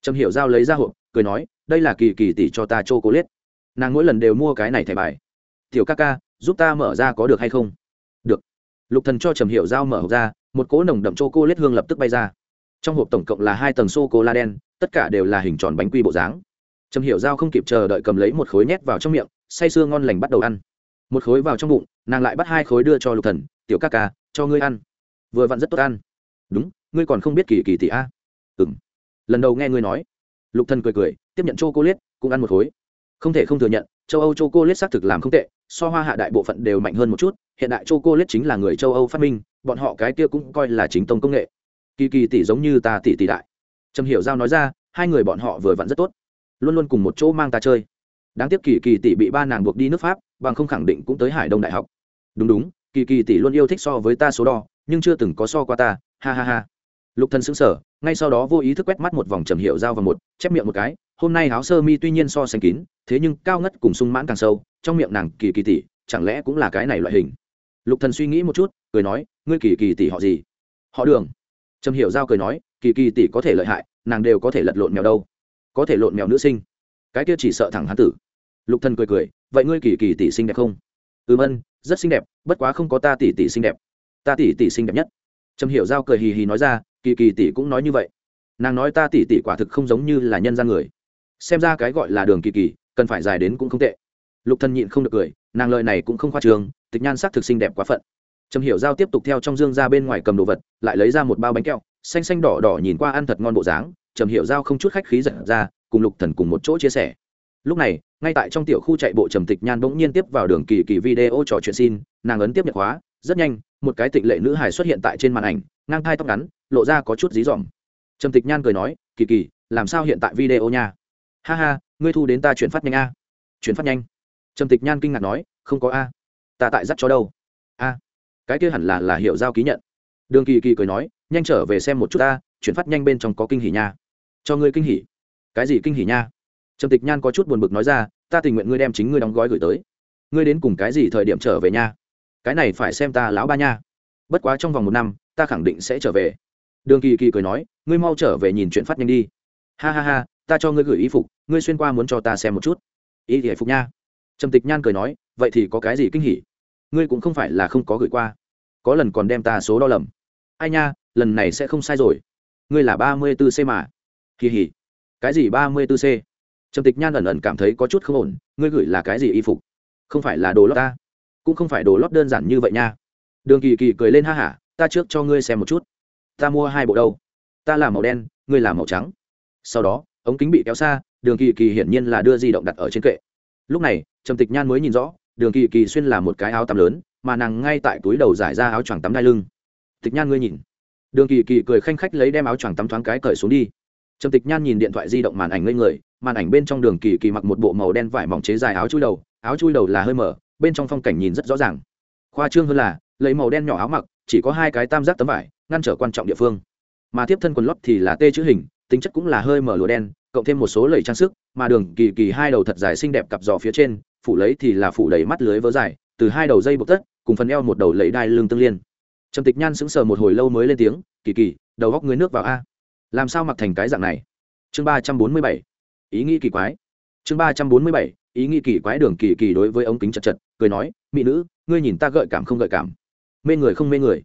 Trầm hiểu giao lấy ra hộp, cười nói, đây là kỳ kỳ tỷ cho ta chocolate. Nàng mỗi lần đều mua cái này thẻ bài. Tiểu ca ca, giúp ta mở ra có được hay không? Lục thần cho trầm hiểu giao mở hộp ra, một cỗ nồng đậm chocolate hương lập tức bay ra. Trong hộp tổng cộng là hai tầng sô cô la đen, tất cả đều là hình tròn bánh quy bộ dáng. Trầm hiểu giao không kịp chờ đợi cầm lấy một khối nhét vào trong miệng, say sưa ngon lành bắt đầu ăn. Một khối vào trong bụng, nàng lại bắt hai khối đưa cho lục thần, tiểu ca ca, cho ngươi ăn. Vừa vặn rất tốt ăn. Đúng, ngươi còn không biết kỳ kỳ tỷ a. Ừm. Lần đầu nghe ngươi nói. Lục thần cười cười, tiếp nhận chô cô o cũng ăn một khối. Không thể không thừa nhận châu âu c h Lết xác thực làm không tệ, so hoa hạ đại bộ phận đều mạnh hơn một chút, hiện đại c h Lết chính là người châu âu phát minh, bọn họ cái kia cũng coi là chính tông công nghệ. Kỳ kỳ tỷ giống như ta tỷ tỷ đại. Trầm hiểu giao nói ra, hai người bọn họ vừa vặn rất tốt. Luôn luôn cùng một chỗ mang ta chơi. Đáng tiếc kỳ kỳ tỷ bị ba nàng buộc đi nước pháp, bằng không khẳng định cũng tới hải đông đại học. Đúng đúng, kỳ kỳ tỷ luôn yêu thích so với ta số đo, nhưng chưa từng có so qua ta, ha ha ha. Lục thần sững sờ, ngay sau đó vô ý thức quét mắt một vòng trầm hiệu dao và một, chép miệng một cái hôm nay áo sơ mi tuy nhiên so sánh kín, thế nhưng cao ngất cùng sung mãn càng sâu, trong miệng nàng kỳ kỳ tỷ chẳng lẽ cũng là cái này loại hình? Lục thần suy nghĩ một chút, cười nói, ngươi kỳ kỳ tỷ họ gì? Họ đường. Trầm hiểu giao cười nói, kỳ kỳ tỷ có thể lợi hại, nàng đều có thể lật lộn mèo đâu. Có thể lộn mèo nữ sinh. Cái kia chỉ sợ thẳng hán tử. Lục thần cười cười, vậy ngươi kỳ kỳ tỷ xinh đẹp không? Ừm ân, rất xinh đẹp, bất quá không có ta tỷ tỷ xinh đẹp. Ta tỷ tỷ xinh đẹp nhất. Trầm hiểu giao cười hì hì nói ra, kỳ kỳ tỷ cũng nói như vậy. Nàng nói ta tỷ tỷ quả thực không giống như là nhân gian người xem ra cái gọi là đường kỳ kỳ, cần phải dài đến cũng không tệ. Lục thần nhịn không được cười, nàng lời này cũng không khoa trường tịch nhan sắc thực xinh đẹp quá phận. Trầm hiểu giao tiếp tục theo trong dương ra bên ngoài cầm đồ vật, lại lấy ra một bao bánh kẹo, xanh xanh đỏ đỏ nhìn qua ăn thật ngon bộ dáng. Trầm hiểu giao không chút khách khí giật ra, cùng lục thần cùng một chỗ chia sẻ. Lúc này, ngay tại trong tiểu khu chạy bộ trầm tịch nhan bỗng nhiên tiếp vào đường kỳ kỳ video trò chuyện xin, nàng ấn tiếp nhận khóa, rất nhanh, một cái tịnh lệ nữ hài xuất hiện tại trên màn ảnh, ngang thai tóc ngắn, lộ ra có chút dí dỏm. Trầm tịch nhan cười nói, kỳ kỳ, làm sao hiện tại video nha? Ha ha, ngươi thu đến ta chuyển phát nhanh a. Chuyển phát nhanh. Trầm tịch nhan kinh ngạc nói, không có a. Ta tại dắt cho đâu? A. Cái kia hẳn là là hiệu giao ký nhận. Đường kỳ kỳ cười nói, nhanh trở về xem một chút ta, chuyển phát nhanh bên trong có kinh hỉ nha. Cho ngươi kinh hỉ. Cái gì kinh hỉ nha? Trầm tịch nhan có chút buồn bực nói ra, ta tình nguyện ngươi đem chính ngươi đóng gói gửi tới. Ngươi đến cùng cái gì thời điểm trở về nha? Cái này phải xem ta lão ba nha. Bất quá trong vòng một năm, ta khẳng định sẽ trở về. Đường kỳ kỳ cười nói, ngươi mau trở về nhìn chuyện phát nhanh đi. Ha ha ha, ta cho ngươi gửi y phục ngươi xuyên qua muốn cho ta xem một chút. Y thì phục nha. Trầm tịch nhan cười nói, vậy thì có cái gì kinh hỉ? Ngươi cũng không phải là không có gửi qua. Có lần còn đem ta số đo lầm. Ai nha, lần này sẽ không sai rồi. Ngươi là ba mươi b ố c mà. Kỳ hỉ. Cái gì ba mươi b ố c? Trầm tịch nhan ẩn ẩn cảm thấy có chút không ổn, ngươi gửi là cái gì y phục? Không phải là đồ lót ta. Cũng không phải đồ lót đơn giản như vậy nha. Đường kỳ kỳ cười lên ha hả, ta trước cho ngươi xem một chút. Ta mua hai bộ đâu? Ta là màu đen, ngươi là màu trắng. Sau đó, ống kính bị kéo xa đường kỳ kỳ hiển nhiên là đưa di động đặt ở trên kệ. Lúc này, trầm tịch nhan mới nhìn rõ, đường kỳ kỳ xuyên là một cái áo tắm lớn, mà nàng ngay tại túi đầu giải ra áo choàng tắm đai lưng. Tịch nhan ngươi nhìn. Đường kỳ kỳ cười khanh khách lấy đem áo choàng tắm thoáng cái cởi xuống đi. Trầm tịch nhan nhìn điện thoại di động màn ảnh lên người, màn ảnh bên trong đường kỳ kỳ mặc một bộ màu đen vải mỏng chế dài áo chui đầu, áo chui đầu là hơi mở, bên trong phong cảnh nhìn rất rõ ràng. Khoa trương hơn là, lấy màu đen nhỏ áo mặc, chỉ có hai cái tam giác tấm vải, ngăn trở quan trọng địa phương. Mà tiếp thân quần lót thì là tê chữ hình, tính chất cũng là hơi mở lụa đen cộng thêm một số lầy trang sức, mà đường kỳ kỳ hai đầu thật dài xinh đẹp cặp giò phía trên, phủ lấy thì là phủ đầy mắt lưới vớ dài, từ hai đầu dây buộc tất, cùng phần eo một đầu lấy đai lưng tương liên. Trầm tịch nhan sững sờ một hồi lâu mới lên tiếng, kỳ kỳ, đầu góc người nước vào a. Làm sao mặc thành cái dạng này? Chương ba trăm bốn mươi bảy. Ý nghĩ kỳ quái. Chương ba trăm bốn mươi bảy. Ý nghĩ kỳ quái đường kỳ kỳ đối với ống kính chật chật, cười nói, mỹ nữ, ngươi nhìn ta gợi cảm không gợi cảm. Mê người không mê người.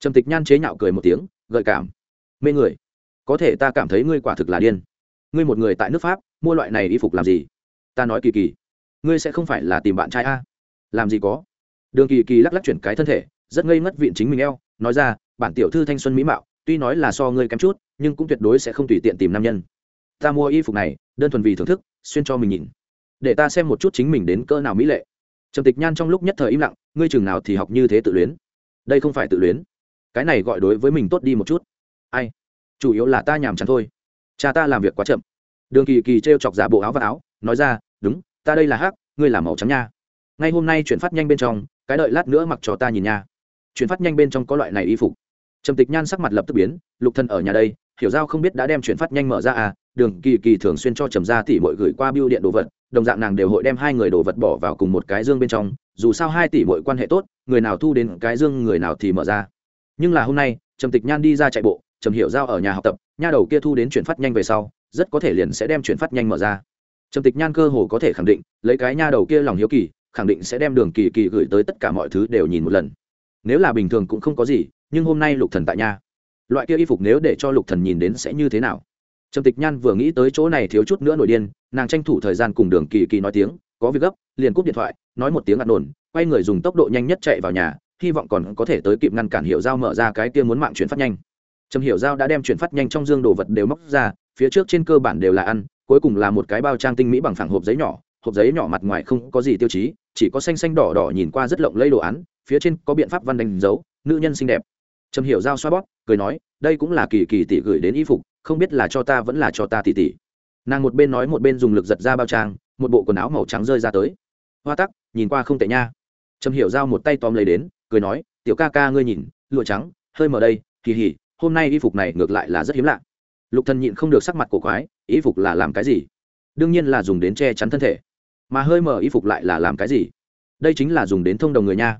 Trầm tịch nhan chế nhạo cười một tiếng, gợi cảm. Mê người. Có thể ta cảm thấy ngươi quả thực là điên ngươi một người tại nước pháp mua loại này y phục làm gì ta nói kỳ kỳ ngươi sẽ không phải là tìm bạn trai a làm gì có đường kỳ kỳ lắc lắc chuyển cái thân thể rất ngây ngất vịn chính mình eo nói ra bản tiểu thư thanh xuân mỹ mạo tuy nói là so ngươi kém chút nhưng cũng tuyệt đối sẽ không tùy tiện tìm nam nhân ta mua y phục này đơn thuần vì thưởng thức xuyên cho mình nhìn để ta xem một chút chính mình đến cỡ nào mỹ lệ trầm tịch nhan trong lúc nhất thời im lặng ngươi chừng nào thì học như thế tự luyến đây không phải tự luyến cái này gọi đối với mình tốt đi một chút ai chủ yếu là ta nhàm chán thôi cha ta làm việc quá chậm. Đường kỳ kỳ t r e o chọc giả bộ áo và áo, nói ra, đúng, ta đây là hát ngươi là màu trắng nha. Ngay hôm nay chuyển phát nhanh bên trong, cái đợi lát nữa mặc cho ta nhìn nha. Chuyển phát nhanh bên trong có loại này y phục. Trầm tịch nhan sắc mặt lập tức biến, lục thân ở nhà đây, hiểu giao không biết đã đem chuyển phát nhanh mở ra à đường kỳ kỳ thường xuyên cho trầm ra tỷ mội gửi qua biêu điện đồ vật, đồng dạng nàng đều hội đem hai người đồ vật bỏ vào cùng một cái dương bên trong, dù sao hai tỷ mội quan hệ tốt, người nào thu đến cái dương người nào thì mở ra. Nhưng là hôm nay, trầm tịch nhan đi ra chạy bộ trầm hiểu giao ở nhà học tập, nha đầu kia thu đến chuyển phát nhanh về sau, rất có thể liền sẽ đem chuyển phát nhanh mở ra. Trầm tịch nhan cơ hồ có thể khẳng định, lấy cái nha đầu kia lòng hiếu kỳ, khẳng định sẽ đem đường kỳ kỳ gửi tới tất cả mọi thứ đều nhìn một lần. Nếu là bình thường cũng không có gì, nhưng hôm nay lục thần tại nha loại kia y phục nếu để cho lục thần nhìn đến sẽ như thế nào? Trầm tịch nhan vừa nghĩ tới chỗ này thiếu chút nữa nổi điên, nàng tranh thủ thời gian cùng đường kỳ kỳ nói tiếng, có việc gấp, liền cúp điện thoại, nói một tiếng ạt nổn, quay người dùng tốc độ nhanh nhất chạy vào nhà, hy vọng còn có thể tới kịp ngăn cản hiệu giao mở ra cái kia muốn mạng chuyển phát nhanh trầm hiểu giao đã đem chuyển phát nhanh trong dương đồ vật đều móc ra, phía trước trên cơ bản đều là ăn, cuối cùng là một cái bao trang tinh mỹ bằng phẳng hộp giấy nhỏ, hộp giấy nhỏ mặt ngoài không có gì tiêu chí, chỉ có xanh xanh đỏ đỏ nhìn qua rất lộng lẫy đồ án, phía trên có biện pháp văn đánh dấu, nữ nhân xinh đẹp. Trầm hiểu giao xoa bóp, cười nói, đây cũng là kỳ kỳ tỷ gửi đến y phục, không biết là cho ta vẫn là cho ta tỷ tỷ. Nàng một bên nói một bên dùng lực giật ra bao trang, một bộ quần áo màu trắng rơi ra tới. Hoa tắc, nhìn qua không tệ nha. Trầm hiểu giao một tay tóm lấy đến, cười nói, tiểu ca ca ngươi nhìn, lụa trắng, hơi mở đây kỳ hỉ hôm nay y phục này ngược lại là rất hiếm lạ. Lục thần nhịn không được sắc mặt cổ quái, y phục là làm cái gì? Đương nhiên là dùng đến che chắn thân thể. Mà hơi mở y phục lại là làm cái gì? Đây chính là dùng đến thông đồng người nha.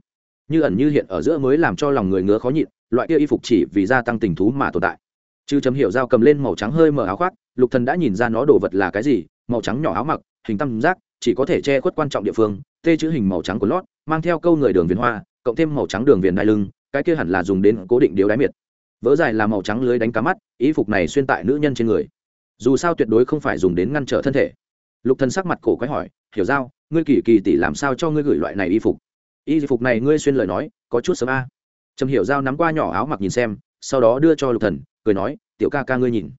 Như ẩn như hiện ở giữa mới làm cho lòng người ngứa khó nhịn, loại kia y phục chỉ vì gia tăng tình thú mà tồn tại. Chư chấm hiểu dao cầm lên màu trắng hơi mở áo khoác, lục thần đã nhìn ra nó đồ vật là cái gì, màu trắng nhỏ áo mặc, hình tam giác, chỉ có thể che khuất quan trọng địa phương, tê chữ hình màu trắng của lót, mang theo câu người đường viền hoa, cộng thêm màu trắng đường viền đai lưng, cái kia hẳn là dùng đến cố định điếu đáy miệt vớ dài là màu trắng lưới đánh cá mắt ý phục này xuyên tại nữ nhân trên người. Dù sao tuyệt đối không phải dùng đến ngăn trở thân thể. Lục thần sắc mặt cổ quái hỏi, hiểu giao, ngươi kỳ kỳ tỷ làm sao cho ngươi gửi loại này y phục? Y phục này ngươi xuyên lời nói, có chút sớm a. Trầm hiểu giao nắm qua nhỏ áo mặc nhìn xem, sau đó đưa cho lục thần, cười nói, tiểu ca ca ngươi nhìn.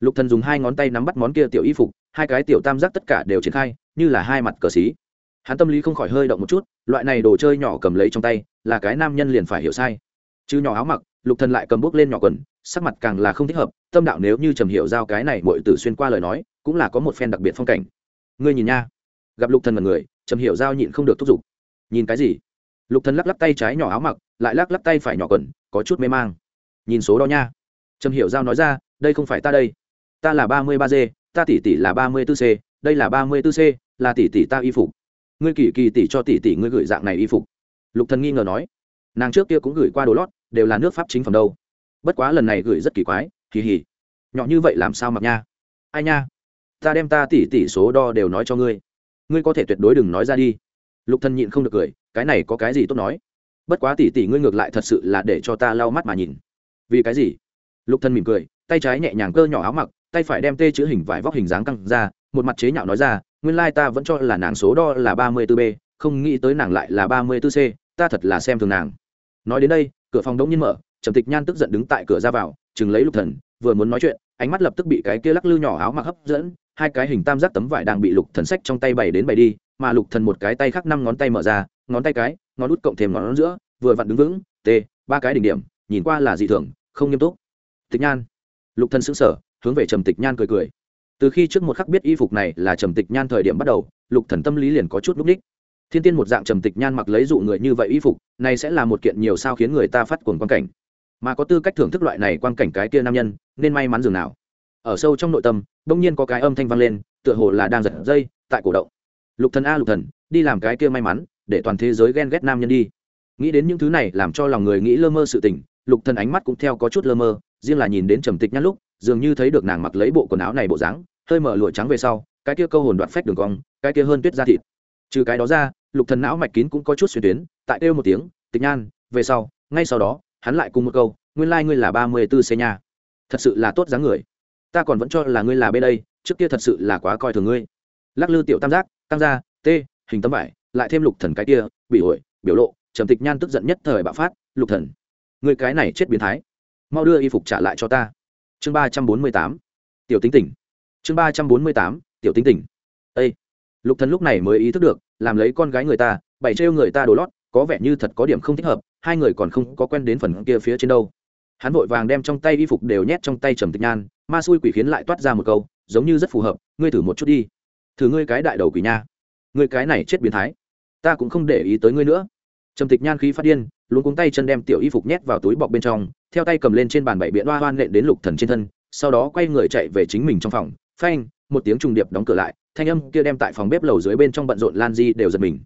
Lục thần dùng hai ngón tay nắm bắt món kia tiểu y phục, hai cái tiểu tam giác tất cả đều triển khai, như là hai mặt cờ xí. Hắn tâm lý không khỏi hơi động một chút, loại này đồ chơi nhỏ cầm lấy trong tay, là cái nam nhân liền phải hiểu sai. Chứ nhỏ áo mặc lục thần lại cầm bước lên nhỏ quần, sắc mặt càng là không thích hợp, tâm đạo nếu như trầm hiểu giao cái này muội tử xuyên qua lời nói, cũng là có một phen đặc biệt phong cảnh. Ngươi nhìn nha. Gặp lục thần mật người, trầm hiểu giao nhịn không được thúc giục. Nhìn cái gì? Lục thần lắc lắc tay trái nhỏ áo mặc, lại lắc lắc tay phải nhỏ quần, có chút mê mang. Nhìn số đó nha. Trầm hiểu giao nói ra, đây không phải ta đây. Ta là ba mươi ba g, ta tỷ tỷ là ba mươi 34 c, đây là ba mươi 34 c, là tỷ tỷ ta y phục. Ngươi kỳ kỳ tỷ cho tỷ tỷ ngươi gửi dạng này y phục. Lục thần nghi ngờ nói. Nàng trước kia cũng gửi qua đồ lót đều là nước pháp chính phẩm đâu. Bất quá lần này gửi rất kỳ quái, kỳ hỉ. Nhỏ như vậy làm sao mặc nha? Ai nha? Ta đem ta tỷ tỷ số đo đều nói cho ngươi. Ngươi có thể tuyệt đối đừng nói ra đi. Lục thần nhịn không được cười, cái này có cái gì tốt nói? Bất quá tỷ tỷ ngươi ngược lại thật sự là để cho ta lau mắt mà nhìn. Vì cái gì? Lục thần mỉm cười, tay trái nhẹ nhàng cơ nhỏ áo mặc, tay phải đem tê chữ hình vải vóc hình dáng căng ra, một mặt chế nhạo nói ra, nguyên lai ta vẫn cho là nàng số đo là ba mươi 34 b không nghĩ tới nàng lại là ba mươi 34 c ta thật là xem thường nàng. Nói đến đây cửa phòng đông nhiên mở, trầm tịch nhan tức giận đứng tại cửa ra vào, chừng lấy lục thần, vừa muốn nói chuyện, ánh mắt lập tức bị cái kia lắc lư nhỏ áo mặc hấp dẫn, hai cái hình tam giác tấm vải đang bị lục thần sách trong tay bày đến bày đi, mà lục thần một cái tay khác năm ngón tay mở ra, ngón tay cái, ngón út cộng thêm ngón giữa, vừa vặn đứng vững t ba cái đỉnh điểm, nhìn qua là dị thường, không nghiêm túc. Tịch nhan. Lục thần sững sờ, hướng về trầm tịch nhan cười cười. Từ khi trước một khắc biết y phục này là trầm tịch nhan thời điểm bắt đầu, lục thần tâm lý liền có chút núp ních thiên tiên một dạng trầm tịch nhan mặc lấy dụ người như vậy y phục, này sẽ là một kiện nhiều sao khiến người ta phát cuồng quan cảnh. Mà có tư cách thưởng thức loại này quan cảnh cái kia nam nhân, nên may mắn dường nào. Ở sâu trong nội tâm, bỗng nhiên có cái âm thanh vang lên, tựa hồ là đang giật dây, tại cổ động. Lục thần a, lục thần, đi làm cái kia may mắn, để toàn thế giới ghen ghét nam nhân đi. Nghĩ đến những thứ này làm cho lòng người nghĩ lơ mơ sự tình, lục thần ánh mắt cũng theo có chút lơ mơ, riêng là nhìn đến trầm tịch nhăn lúc, dường như thấy được nàng mặc lấy bộ quần áo này bộ dáng, hơi mở lụa trắng về sau, cái kia câu hồn đoạn phách đường cong, cái kia hơn tuyết da thịt trừ cái đó ra lục thần não mạch kín cũng có chút xuyên tuyến tại kêu một tiếng tịch nhan về sau ngay sau đó hắn lại cùng một câu nguyên lai like ngươi là ba mươi tư xe nhà, thật sự là tốt dáng người. Ta còn vẫn cho là ngươi là bên đây trước kia thật sự là quá coi thường ngươi. Lắc lư tiểu tam giác tăng ra t hình tấm vải lại thêm lục thần cái kia bị ổi biểu lộ trầm tịch nhan tức giận nhất thời bạo phát lục thần người cái này chết biến thái. Mau đưa y phục trả lại cho ta. Chương ba trăm bốn mươi tám tiểu tính tỉnh. Chương ba trăm bốn mươi tám tiểu tính tỉnh. Ây lục thần lúc này mới ý thức được, làm lấy con gái người ta bày trêu người ta đồ lót, có vẻ như thật có điểm không thích hợp, hai người còn không có quen đến phần kia phía trên đâu. Hắn vội vàng đem trong tay y phục đều nhét trong tay trầm tịch nhan, ma xui quỷ khiến lại toát ra một câu, giống như rất phù hợp, ngươi thử một chút đi. Thử ngươi cái đại đầu quỷ nha. Ngươi cái này chết biến thái. Ta cũng không để ý tới ngươi nữa. Trầm tịch nhan khí phát điên luôn cuống tay chân đem tiểu y phục nhét vào túi bọc bên trong, theo tay cầm lên trên bàn bảy biện hoa hoan nện đến lục thần trên thân, sau đó quay người chạy về chính mình trong phòng. Phanh, một tiếng trùng điệp đóng cửa lại thanh âm kia đem tại phòng bếp lầu dưới bên trong bận rộn lan di đều giật mình.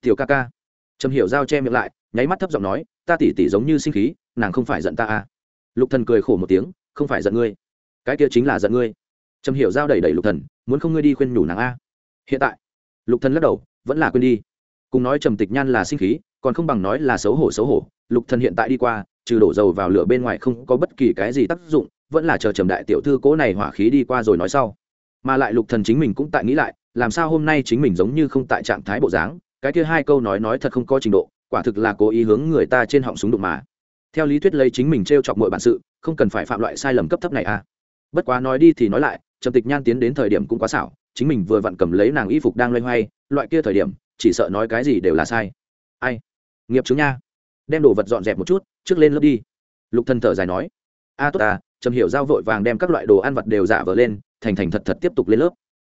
Tiểu ca ca. Trầm hiểu giao che miệng lại, nháy mắt thấp giọng nói, ta tỉ tỉ giống như sinh khí, nàng không phải giận ta à? Lục thần cười khổ một tiếng, không phải giận ngươi, cái kia chính là giận ngươi. Trầm hiểu giao đẩy đẩy lục thần, muốn không ngươi đi khuyên nhủ nàng a hiện tại. Lục thần lắc đầu, vẫn là quên đi. Cùng nói trầm tịch nhan là sinh khí, còn không bằng nói là xấu hổ xấu hổ. Lục thần hiện tại đi qua, trừ đổ dầu vào lửa bên ngoài không có bất kỳ cái gì tác dụng, vẫn là chờ trầm đại tiểu thư cố này hỏa khí đi qua rồi nói sau mà lại lục thần chính mình cũng tại nghĩ lại, làm sao hôm nay chính mình giống như không tại trạng thái bộ dáng, cái kia hai câu nói nói thật không có trình độ, quả thực là cố ý hướng người ta trên họng súng đụng mà. Theo lý thuyết lấy chính mình trêu chọc mọi bản sự, không cần phải phạm loại sai lầm cấp thấp này à. Bất quá nói đi thì nói lại, trầm tịch nhan tiến đến thời điểm cũng quá xảo, chính mình vừa vặn cầm lấy nàng y phục đang loay hoay, loại kia thời điểm, chỉ sợ nói cái gì đều là sai. Ai? Nghiệp chứng nha. Đem đồ vật dọn dẹp một chút, trước lên lớp đi. Lục thần thở dài nói. A, tốt à trầm hiểu giao vội vàng đem các loại đồ ăn vật đều giả vờ lên thành thành thật thật tiếp tục lên lớp.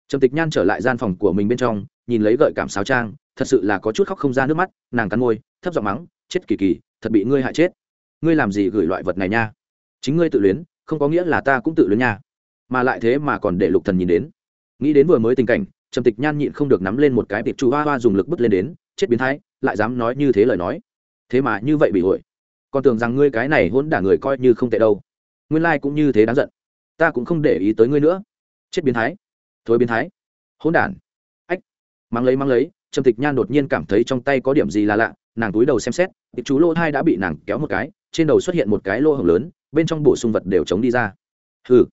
Trầm tịch nhan trở lại gian phòng của mình bên trong, nhìn lấy gợi cảm sáo trang, thật sự là có chút khóc không ra nước mắt, nàng cắn môi, thấp giọng mắng, chết kỳ kỳ, thật bị ngươi hại chết. Ngươi làm gì gửi loại vật này nha? Chính ngươi tự luyến, không có nghĩa là ta cũng tự luyến nha. Mà lại thế mà còn để lục thần nhìn đến. Nghĩ đến vừa mới tình cảnh, trầm tịch nhan nhịn không được nắm lên một cái tiệp chu hoa hoa dùng lực bứt lên đến, chết biến thái, lại dám nói như thế lời nói. Thế mà như vậy bị hội còn tưởng rằng ngươi cái này hỗn đả người coi như không tệ đâu. Nguyên lai cũng như thế đáng giận. Ta cũng không để ý tới ngươi nữa chết biến thái. Thối biến thái. Hỗn đản. Ách. Mang lấy mang lấy, trầm tịch nhan đột nhiên cảm thấy trong tay có điểm gì là lạ, nàng túi đầu xem xét tiệp chú lô hai đã bị nàng kéo một cái, trên đầu xuất hiện một cái lô hồng lớn, bên trong bổ sung vật đều chống đi ra. Hừ.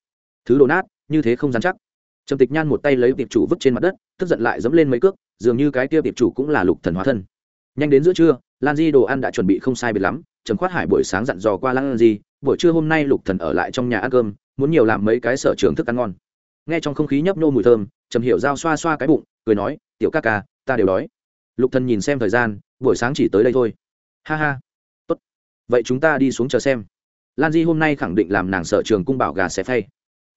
Thứ đồ nát, như thế không dám chắc. Trầm tịch nhan một tay lấy tiệp chủ vứt trên mặt đất, tức giận lại dẫm lên mấy cước, dường như cái kia tiệp chủ cũng là lục thần hóa thân. Nhanh đến giữa trưa, lan di đồ ăn đã chuẩn bị không sai biệt lắm, trầm khoát hải buổi sáng dặn dò qua lan di, buổi trưa hôm nay lục thần ở lại trong nhà ăn cơm, muốn nhiều làm mấy cái sở trường thức ăn ngon nghe trong không khí nhấp nô mùi thơm, trầm hiểu giao xoa xoa cái bụng, cười nói, tiểu ca ca, ta đều đói. Lục thần nhìn xem thời gian, buổi sáng chỉ tới đây thôi. Ha ha, tốt. Vậy chúng ta đi xuống chờ xem. Lan di hôm nay khẳng định làm nàng sở trường cung bảo gà xé phay.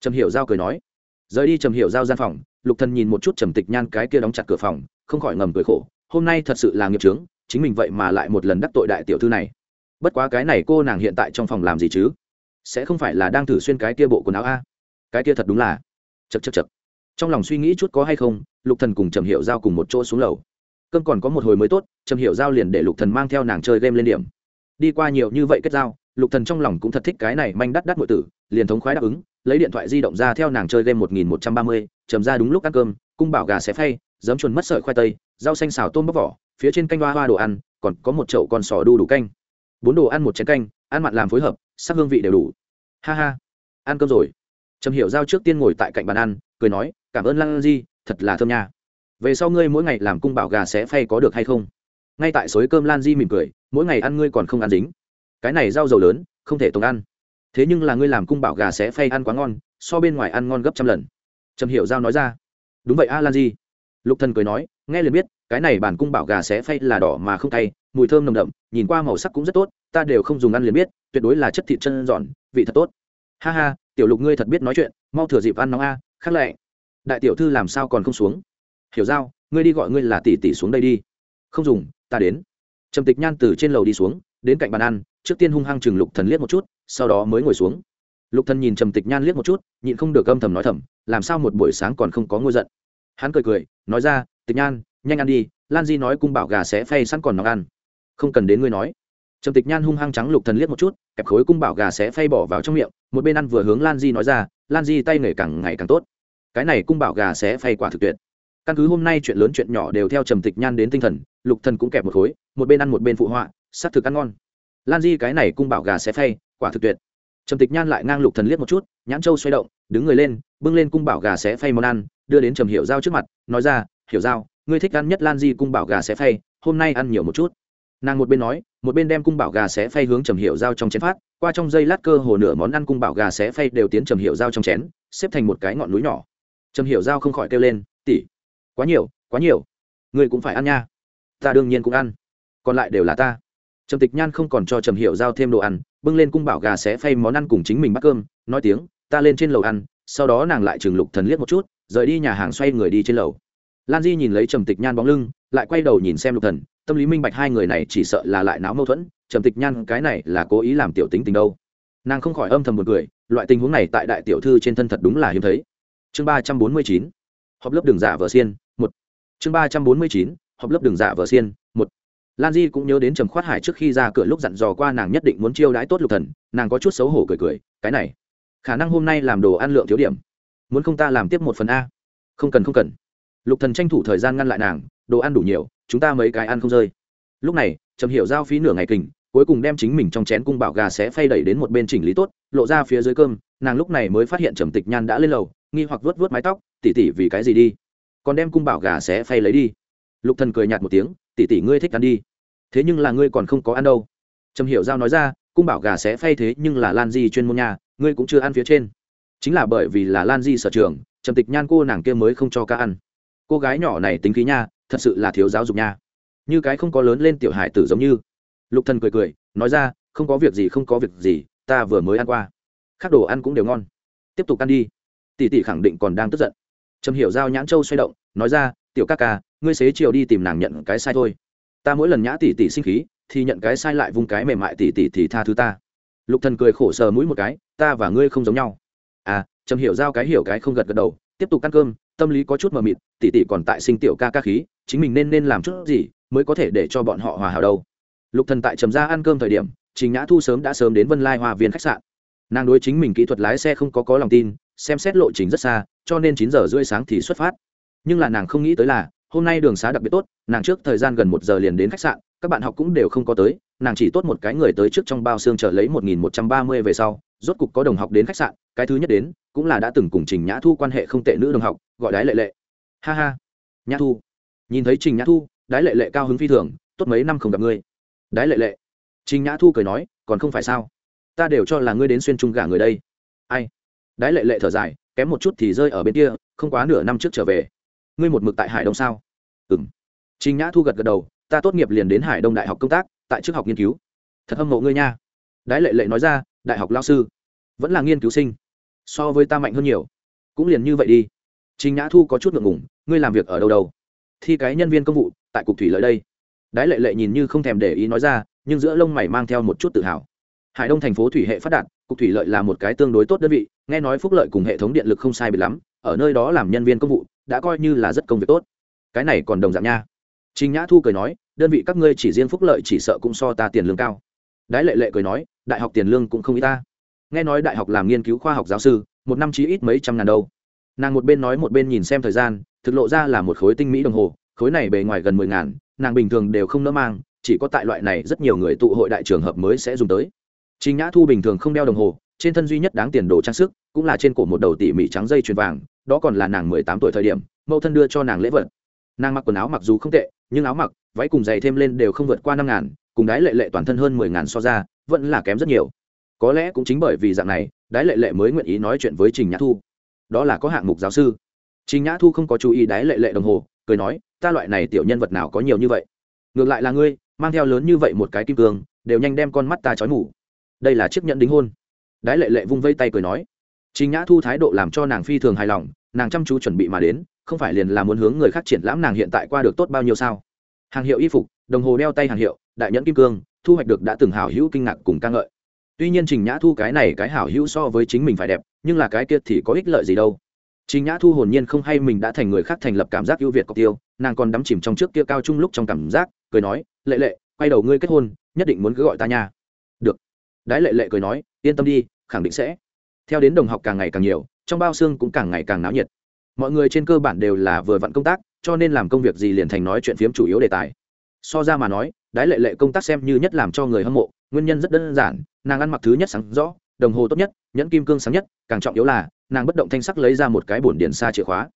Trầm hiểu giao cười nói. Rời đi trầm hiểu giao gian phòng, lục thần nhìn một chút trầm tịch nhan cái kia đóng chặt cửa phòng, không khỏi ngầm cười khổ. Hôm nay thật sự là nghiệp trướng chính mình vậy mà lại một lần đắc tội đại tiểu thư này. Bất quá cái này cô nàng hiện tại trong phòng làm gì chứ? Sẽ không phải là đang thử xuyên cái kia bộ quần áo a? Cái kia thật đúng là chật chật chật. Trong lòng suy nghĩ chút có hay không, lục thần cùng trầm hiệu giao cùng một chỗ xuống lầu. Cơn còn có một hồi mới tốt, trầm hiệu giao liền để lục thần mang theo nàng chơi game lên điểm. Đi qua nhiều như vậy kết giao, lục thần trong lòng cũng thật thích cái này manh đắt đắt muội tử, liền thống khoái đáp ứng, lấy điện thoại di động ra theo nàng chơi game một nghìn một trăm ba mươi trầm ra đúng lúc ăn cơm, cung bảo gà xé phay, giấm chuồn mất sợi khoai tây, rau xanh xào tôm bóc vỏ, phía trên canh hoa hoa đồ ăn, còn có một chậu con sò đu đủ canh. Bốn đồ ăn một chén canh, ăn mặn làm phối hợp, sắc hương vị đều đủ. Ha ha, ăn cơm rồi trầm hiểu giao trước tiên ngồi tại cạnh bàn ăn, cười nói, cảm ơn lan di, thật là thơm nha. Về sau ngươi mỗi ngày làm cung bảo gà xé phay có được hay không? Ngay tại xối cơm lan di mỉm cười, mỗi ngày ăn ngươi còn không ăn dính. Cái này rau dầu lớn, không thể tồn ăn. Thế nhưng là ngươi làm cung bảo gà xé phay ăn quá ngon, so bên ngoài ăn ngon gấp trăm lần. Trầm hiểu giao nói ra. Đúng vậy a lan di. Lục thần cười nói, nghe liền biết, cái này bản cung bảo gà xé phay là đỏ mà không cay, mùi thơm nồng đậm, nhìn qua màu sắc cũng rất tốt, ta đều không dùng ăn liền biết, tuyệt đối là chất thịt chân giòn, vị thật tốt ha ha, tiểu lục ngươi thật biết nói chuyện, mau thừa dịp ăn nóng a, khắc lệ. Đại tiểu thư làm sao còn không xuống? Hiểu giao, ngươi đi gọi ngươi là tỷ tỷ xuống đây đi. Không dùng, ta đến. Trầm tịch nhan từ trên lầu đi xuống, đến cạnh bàn ăn, trước tiên hung hăng chừng lục thần liếc một chút, sau đó mới ngồi xuống. Lục thần nhìn trầm tịch nhan liếc một chút, nhịn không được âm thầm nói thầm, làm sao một buổi sáng còn không có ngôi giận. Hắn cười cười, nói ra, tịch nhan, nhanh ăn đi, lan di nói cung bảo gà sẽ phay sẵn còn nóng ăn. Không cần đến ngươi nói trầm tịch nhan hung hăng trắng lục thần liếc một chút, kẹp khối cung bảo gà sẽ phay bỏ vào trong miệng, một bên ăn vừa hướng lan di nói ra, lan di, tay nghề càng ngày càng tốt. Cái này cung bảo gà sẽ phay quả thực tuyệt. Căn cứ hôm nay chuyện lớn chuyện nhỏ đều theo trầm tịch nhan đến tinh thần, lục thần cũng kẹp một khối, một bên ăn một bên phụ họa sắc thực ăn ngon. Lan di, cái này cung bảo gà sẽ phay, quả thực tuyệt. Trầm tịch nhan lại ngang lục thần liếc một chút, nhãn châu xoay động, đứng người lên, bưng lên cung bảo gà sẽ phay món ăn, đưa đến trầm hiểu giao trước mặt, nói ra, hiểu giao, ngươi thích ăn nhất lan di cung bảo gà sẽ phay, hôm nay ăn nhiều một chút nàng một bên nói, một bên đem cung bảo gà xé phay hướng trầm hiệu giao trong chén phát, qua trong dây lát cơ hồ nửa món ăn cung bảo gà xé phay đều tiến trầm hiệu giao trong chén, xếp thành một cái ngọn núi nhỏ. Trầm hiệu giao không khỏi kêu lên tỉ quá nhiều quá nhiều. Ngươi cũng phải ăn nha. Ta đương nhiên cũng ăn. Còn lại đều là ta. Trầm tịch nhan không còn cho trầm hiệu giao thêm đồ ăn, bưng lên cung bảo gà xé phay món ăn cùng chính mình bắt cơm, nói tiếng, ta lên trên lầu ăn. Sau đó nàng lại trường lục thần liếc một chút, rời đi nhà hàng xoay người đi trên lầu. Lan di nhìn lấy trầm tịch nhan bóng lưng, lại quay đầu nhìn xem lục thần tâm lý minh bạch hai người này chỉ sợ là lại náo mâu thuẫn, trầm tịch nhan cái này là cố ý làm tiểu tính tình đâu. Nàng không khỏi âm thầm một cười, loại tình huống này tại đại tiểu thư trên thân thật đúng là hiếm thấy. Chương ba trăm bốn mươi chín, họp lớp đường giả vợ xiên, một. Chương ba trăm bốn mươi chín, họp lớp đường giả vợ xiên, một. Lan di cũng nhớ đến trầm khoát hải trước khi ra cửa lúc dặn dò qua nàng nhất định muốn chiêu đãi tốt lục thần, nàng có chút xấu hổ cười cười, cái này, khả năng hôm nay làm đồ ăn lượng thiếu điểm. Muốn không ta làm tiếp một phần a? Không cần không cần. Lục thần tranh thủ thời gian ngăn lại nàng, đồ ăn đủ nhiều chúng ta mấy cái ăn không rơi. Lúc này, trầm hiểu giao phí nửa ngày kình, cuối cùng đem chính mình trong chén cung bảo gà sẽ phay đẩy đến một bên chỉnh lý tốt, lộ ra phía dưới cơm, nàng lúc này mới phát hiện trầm tịch nhan đã lên lầu, nghi hoặc vớt vớt mái tóc tỉ tỉ vì cái gì đi? Còn đem cung bảo gà sẽ phay lấy đi. Lục thần cười nhạt một tiếng tỉ tỉ ngươi thích ăn đi. Thế nhưng là ngươi còn không có ăn đâu. Trầm hiểu giao nói ra, cung bảo gà sẽ phay thế nhưng là lan di chuyên môn nhà, ngươi cũng chưa ăn phía trên. Chính là bởi vì là lan di sở trường, trầm tịch nhan cô nàng kia mới không cho ca ăn cô gái nhỏ này tính khí nha, thật sự là thiếu giáo dục nha. Như cái không có lớn lên tiểu hải tử giống như. Lục thần cười cười, nói ra, không có việc gì, không có việc gì, ta vừa mới ăn qua. Các đồ ăn cũng đều ngon. Tiếp tục ăn đi. Tỷ tỷ khẳng định còn đang tức giận. Trầm hiểu giao nhãn châu xoay động, nói ra, tiểu ca ca, ngươi xế chiều đi tìm nàng nhận cái sai thôi. Ta mỗi lần nhã tỷ tỷ sinh khí, thì nhận cái sai lại vung cái mềm mại tỷ tỷ thì tha thứ ta. Lục thần cười khổ sờ mũi một cái, ta và ngươi không giống nhau. À trầm hiểu giao cái hiểu cái không gật gật đầu, tiếp tục ăn cơm tâm lý có chút mờ mịt tỷ tỷ còn tại sinh tiểu ca ca khí, chính mình nên nên làm chút gì mới có thể để cho bọn họ hòa hảo đâu. Lục thần tại trầm ra ăn cơm thời điểm, trình nhã thu sớm đã sớm đến vân lai hòa viên khách sạn. Nàng đối chính mình kỹ thuật lái xe không có có lòng tin, xem xét lộ trình rất xa, cho nên chín giờ rưỡi sáng thì xuất phát. Nhưng là nàng không nghĩ tới là, hôm nay đường xá đặc biệt tốt, nàng trước thời gian gần một giờ liền đến khách sạn, các bạn học cũng đều không có tới nàng chỉ tốt một cái người tới trước trong bao xương chờ lấy một nghìn một trăm ba mươi về sau, rốt cục có đồng học đến khách sạn, cái thứ nhất đến, cũng là đã từng cùng trình nhã thu quan hệ không tệ nữ đồng học, gọi đái lệ lệ. Ha ha. Nhã thu. Nhìn thấy trình nhã thu, đái lệ lệ cao hứng phi thường, tốt mấy năm không gặp ngươi. Đái lệ lệ. Trình nhã thu cười nói, còn không phải sao? Ta đều cho là ngươi đến xuyên trung gả người đây. Ai? Đái lệ lệ thở dài, kém một chút thì rơi ở bên kia, không quá nửa năm trước trở về. Ngươi một mực tại hải đông sao? Ừ m trình nhã thu gật gật đầu, ta tốt nghiệp liền đến hải đông đại học công tác tại trước học nghiên cứu. Thật hâm mộ ngươi nha. Đái lệ lệ nói ra, đại học lao sư, vẫn là nghiên cứu sinh, so với ta mạnh hơn nhiều. Cũng liền như vậy đi. Trình nhã thu có chút ngượng ngùng, ngươi làm việc ở đâu đâu? Thi cái nhân viên công vụ, tại cục thủy lợi đây. Đái lệ lệ nhìn như không thèm để ý nói ra, nhưng giữa lông mày mang theo một chút tự hào. Hải đông thành phố thủy hệ phát đạt, cục thủy lợi là một cái tương đối tốt đơn vị, nghe nói phúc lợi cùng hệ thống điện lực không sai bị lắm, ở nơi đó làm nhân viên công vụ, đã coi như là rất công việc tốt. Cái này còn đồng dạng nha trình nhã thu cười nói đơn vị các ngươi chỉ riêng phúc lợi chỉ sợ cũng so ta tiền lương cao. Đái lệ lệ cười nói đại học tiền lương cũng không ít ta. Nghe nói đại học làm nghiên cứu khoa học giáo sư một năm chí ít mấy trăm ngàn đâu. Nàng một bên nói một bên nhìn xem thời gian thực lộ ra là một khối tinh mỹ đồng hồ khối này bề ngoài gần mười ngàn nàng bình thường đều không nỡ mang chỉ có tại loại này rất nhiều người tụ hội đại trường hợp mới sẽ dùng tới. Trình Nhã Thu bình thường không đeo đồng hồ, trên thân duy nhất đáng tiền đồ trang sức, cũng là trên cổ một đầu tỉ mỉ trắng dây chuyền vàng, đó còn là nàng mười tám tuổi thời điểm, mẫu thân đưa cho nàng lễ vật. Nàng mặc quần áo mặc dù không tệ, nhưng áo mặc, váy cùng giày thêm lên đều không vượt qua năm ngàn, cùng đái lệ lệ toàn thân hơn mười ngàn so ra, vẫn là kém rất nhiều. Có lẽ cũng chính bởi vì dạng này, đái lệ lệ mới nguyện ý nói chuyện với Trình Nhã Thu. Đó là có hạng mục giáo sư. Trình Nhã Thu không có chú ý đái lệ lệ đồng hồ, cười nói, ta loại này tiểu nhân vật nào có nhiều như vậy. Ngược lại là ngươi, mang theo lớn như vậy một cái kim cương, đều nhanh đem con mắt ta chói mủ đây là chiếc nhẫn đính hôn đái lệ lệ vung vây tay cười nói trình nhã thu thái độ làm cho nàng phi thường hài lòng nàng chăm chú chuẩn bị mà đến không phải liền là muốn hướng người khác triển lãm nàng hiện tại qua được tốt bao nhiêu sao? Hàng hiệu y phục, đồng hồ đeo tay hàng hiệu, đại nhẫn kim cương, thu hoạch được đã từng hảo hữu kinh ngạc cùng ca ngợi. Tuy nhiên trình nhã thu cái này cái hảo hữu so với chính mình phải đẹp, nhưng là cái kia thì có ích lợi gì đâu. Trình nhã thu hồn nhiên không hay mình đã thành người khác thành lập cảm giác ưu việt cọc tiêu, nàng còn đắm chìm trong trước kia cao trung lúc trong cảm giác, cười nói, lệ lệ, quay đầu ngươi kết hôn, nhất định muốn cứ gọi ta nha. Được. Đái lệ lệ cười nói, yên tâm đi, khẳng định sẽ. Theo đến đồng học càng ngày càng nhiều, trong bao xương cũng càng ngày càng náo nhiệt mọi người trên cơ bản đều là vừa vặn công tác, cho nên làm công việc gì liền thành nói chuyện phiếm chủ yếu đề tài. So ra mà nói, đái lệ lệ công tác xem như nhất làm cho người hâm mộ, nguyên nhân rất đơn giản, nàng ăn mặc thứ nhất sáng rõ, đồng hồ tốt nhất, nhẫn kim cương sáng nhất, càng trọng yếu là, nàng bất động thanh sắc lấy ra một cái bổn điện xa chìa khóa.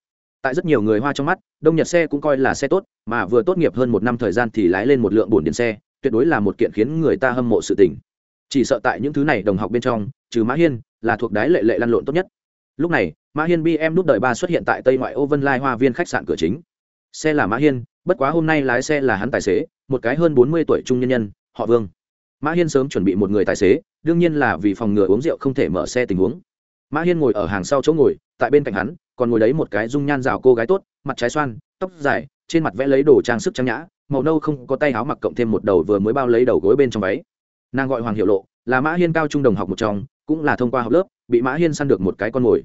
Tại rất nhiều người hoa trong mắt, đông nhật xe cũng coi là xe tốt, mà vừa tốt nghiệp hơn một năm thời gian thì lái lên một lượng bổn điện xe, tuyệt đối là một kiện khiến người ta hâm mộ sự tình. Chỉ sợ tại những thứ này đồng học bên trong, trừ mã hiên, là thuộc đái lệ lệ lăn lộn tốt nhất. Lúc này mã hiên bm đút đợi ba xuất hiện tại tây ngoại ô vân lai hoa viên khách sạn cửa chính. Xe là mã hiên, bất quá hôm nay lái xe là hắn tài xế, một cái hơn bốn mươi tuổi trung nhân nhân, họ vương. Mã hiên sớm chuẩn bị một người tài xế, đương nhiên là vì phòng ngừa uống rượu không thể mở xe tình huống. Mã hiên ngồi ở hàng sau chỗ ngồi, tại bên cạnh hắn, còn ngồi đấy một cái dung nhan rào cô gái tốt, mặt trái xoan, tóc dài, trên mặt vẽ lấy đồ trang sức trang nhã, màu nâu không có tay áo mặc cộng thêm một đầu vừa mới bao lấy đầu gối bên trong váy. Nàng gọi hoàng hiệu lộ, là mã hiên cao trung đồng học một trong, cũng là thông qua học lớp, bị mã hiên săn được một cái con mồi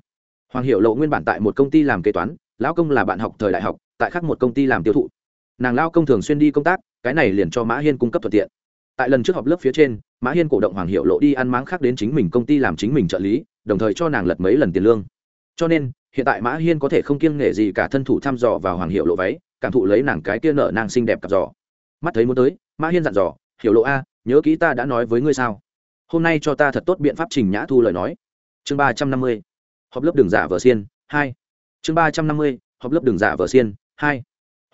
hoàng hiệu lộ nguyên bản tại một công ty làm kế toán, lão công là bạn học thời đại học, tại khác một công ty làm tiêu thụ. Nàng lao công thường xuyên đi công tác, cái này liền cho mã hiên cung cấp thuận tiện. Tại lần trước họp lớp phía trên, mã hiên cổ động hoàng hiệu lộ đi ăn máng khác đến chính mình công ty làm chính mình trợ lý, đồng thời cho nàng lật mấy lần tiền lương. Cho nên, hiện tại mã hiên có thể không kiêng nể gì cả thân thủ thăm dò vào hoàng hiệu lộ váy, cảm thụ lấy nàng cái kia nợ nàng xinh đẹp cặp giò. Mắt thấy muốn tới, mã hiên dặn dò, hiểu lộ a, nhớ kỹ ta đã nói với ngươi sao? Hôm nay cho ta thật tốt biện pháp trình nhã thu lời nói. Chương ba trăm năm mươi họp lớp đường giả vở xiên, hai. Chương ba trăm năm mươi, họp lớp đường giả vở xiên, hai.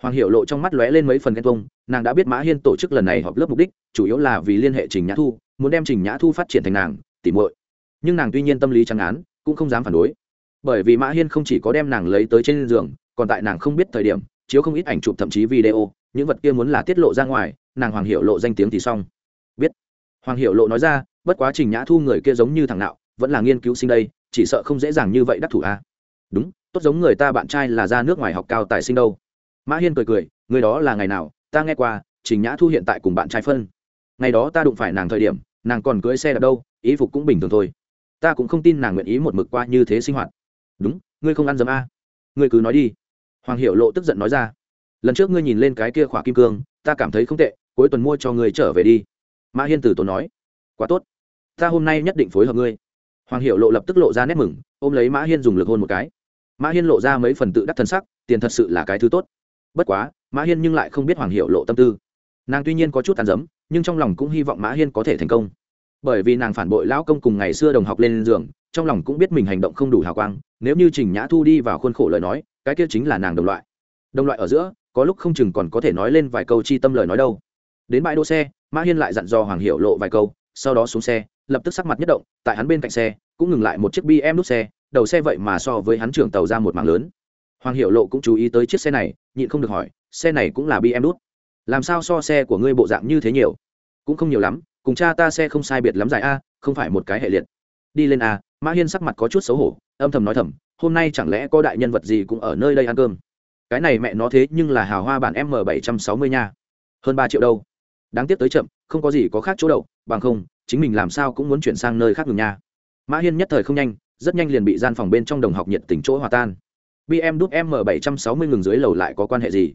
Hoàng hiệu lộ trong mắt lóe lên mấy phần ghen tuông, nàng đã biết mã hiên tổ chức lần này họp lớp mục đích, chủ yếu là vì liên hệ trình nhã thu, muốn đem trình nhã thu phát triển thành nàng, tỉ muội. Nhưng nàng tuy nhiên tâm lý trắng án, cũng không dám phản đối. Bởi vì mã hiên không chỉ có đem nàng lấy tới trên giường, còn tại nàng không biết thời điểm, chiếu không ít ảnh chụp thậm chí video, những vật kia muốn là tiết lộ ra ngoài, nàng hoàng hiệu lộ danh tiếng thì xong. Biết. Hoàng hiệu lộ nói ra, bất quá trình nhã thu người kia giống như thằng nào, vẫn là nghiên cứu sinh đây chỉ sợ không dễ dàng như vậy đắc thủ a à? đúng, tốt giống người ta bạn trai là ra nước ngoài học cao tài sinh đâu. Mã hiên cười cười, người đó là ngày nào, ta nghe qua, trình nhã thu hiện tại cùng bạn trai phân. Ngày đó ta đụng phải nàng thời điểm, nàng còn cưới xe đạp đâu ý phục cũng bình thường thôi. Ta cũng không tin nàng nguyện ý một mực qua như thế sinh hoạt. Đúng, ngươi không ăn dấm a à? ngươi cứ nói đi. Hoàng hiệu lộ tức giận nói ra. Lần trước ngươi nhìn lên cái kia khỏa kim cương, ta cảm thấy không tệ, cuối tuần mua cho ngươi trở về đi. Mã hiên từ tốn nói. Quá tốt. Ta hôm nay nhất định phối hợp ngươi hoàng hiệu lộ lập tức lộ ra nét mừng, ôm lấy mã hiên dùng lực hôn một cái. Mã hiên lộ ra mấy phần tự đắc thân sắc, tiền thật sự là cái thứ tốt. Bất quá, mã hiên nhưng lại không biết hoàng hiệu lộ tâm tư. Nàng tuy nhiên có chút tàn dấm nhưng trong lòng cũng hy vọng mã hiên có thể thành công. Bởi vì nàng phản bội lão công cùng ngày xưa đồng học lên giường, trong lòng cũng biết mình hành động không đủ hào quang, nếu như trình nhã thu đi vào khuôn khổ lời nói, cái kia chính là nàng đồng loại. Đồng loại ở giữa, có lúc không chừng còn có thể nói lên vài câu chi tâm lời nói đâu. Đến bãi đỗ xe, mã hiên lại dặn dò hoàng hiệu lộ vài câu, sau đó xuống xe lập tức sắc mặt nhất động, tại hắn bên cạnh xe, cũng ngừng lại một chiếc bm nút xe, đầu xe vậy mà so với hắn trưởng tàu ra một mảng lớn. Hoàng hiệu lộ cũng chú ý tới chiếc xe này, nhịn không được hỏi, xe này cũng là bm nút? Làm sao so xe của ngươi bộ dạng như thế nhiều? Cũng không nhiều lắm, cùng cha ta xe không sai biệt lắm dài a, không phải một cái hệ liệt. Đi lên a. Mã hiên sắc mặt có chút xấu hổ, âm thầm nói thầm, hôm nay chẳng lẽ có đại nhân vật gì cũng ở nơi đây ăn cơm? Cái này mẹ nó thế nhưng là hào hoa bản m bảy trăm sáu mươi nha. Hơn ba triệu đâu. Đáng tiếc tới chậm, không có gì có khác chỗ đậu, bằng không chính mình làm sao cũng muốn chuyển sang nơi khác ngừng nha. Mã hiên nhất thời không nhanh, rất nhanh liền bị gian phòng bên trong đồng học nhiệt tình chỗ hòa tan. Bm đúc m bảy trăm sáu mươi ngừng dưới lầu lại có quan hệ gì?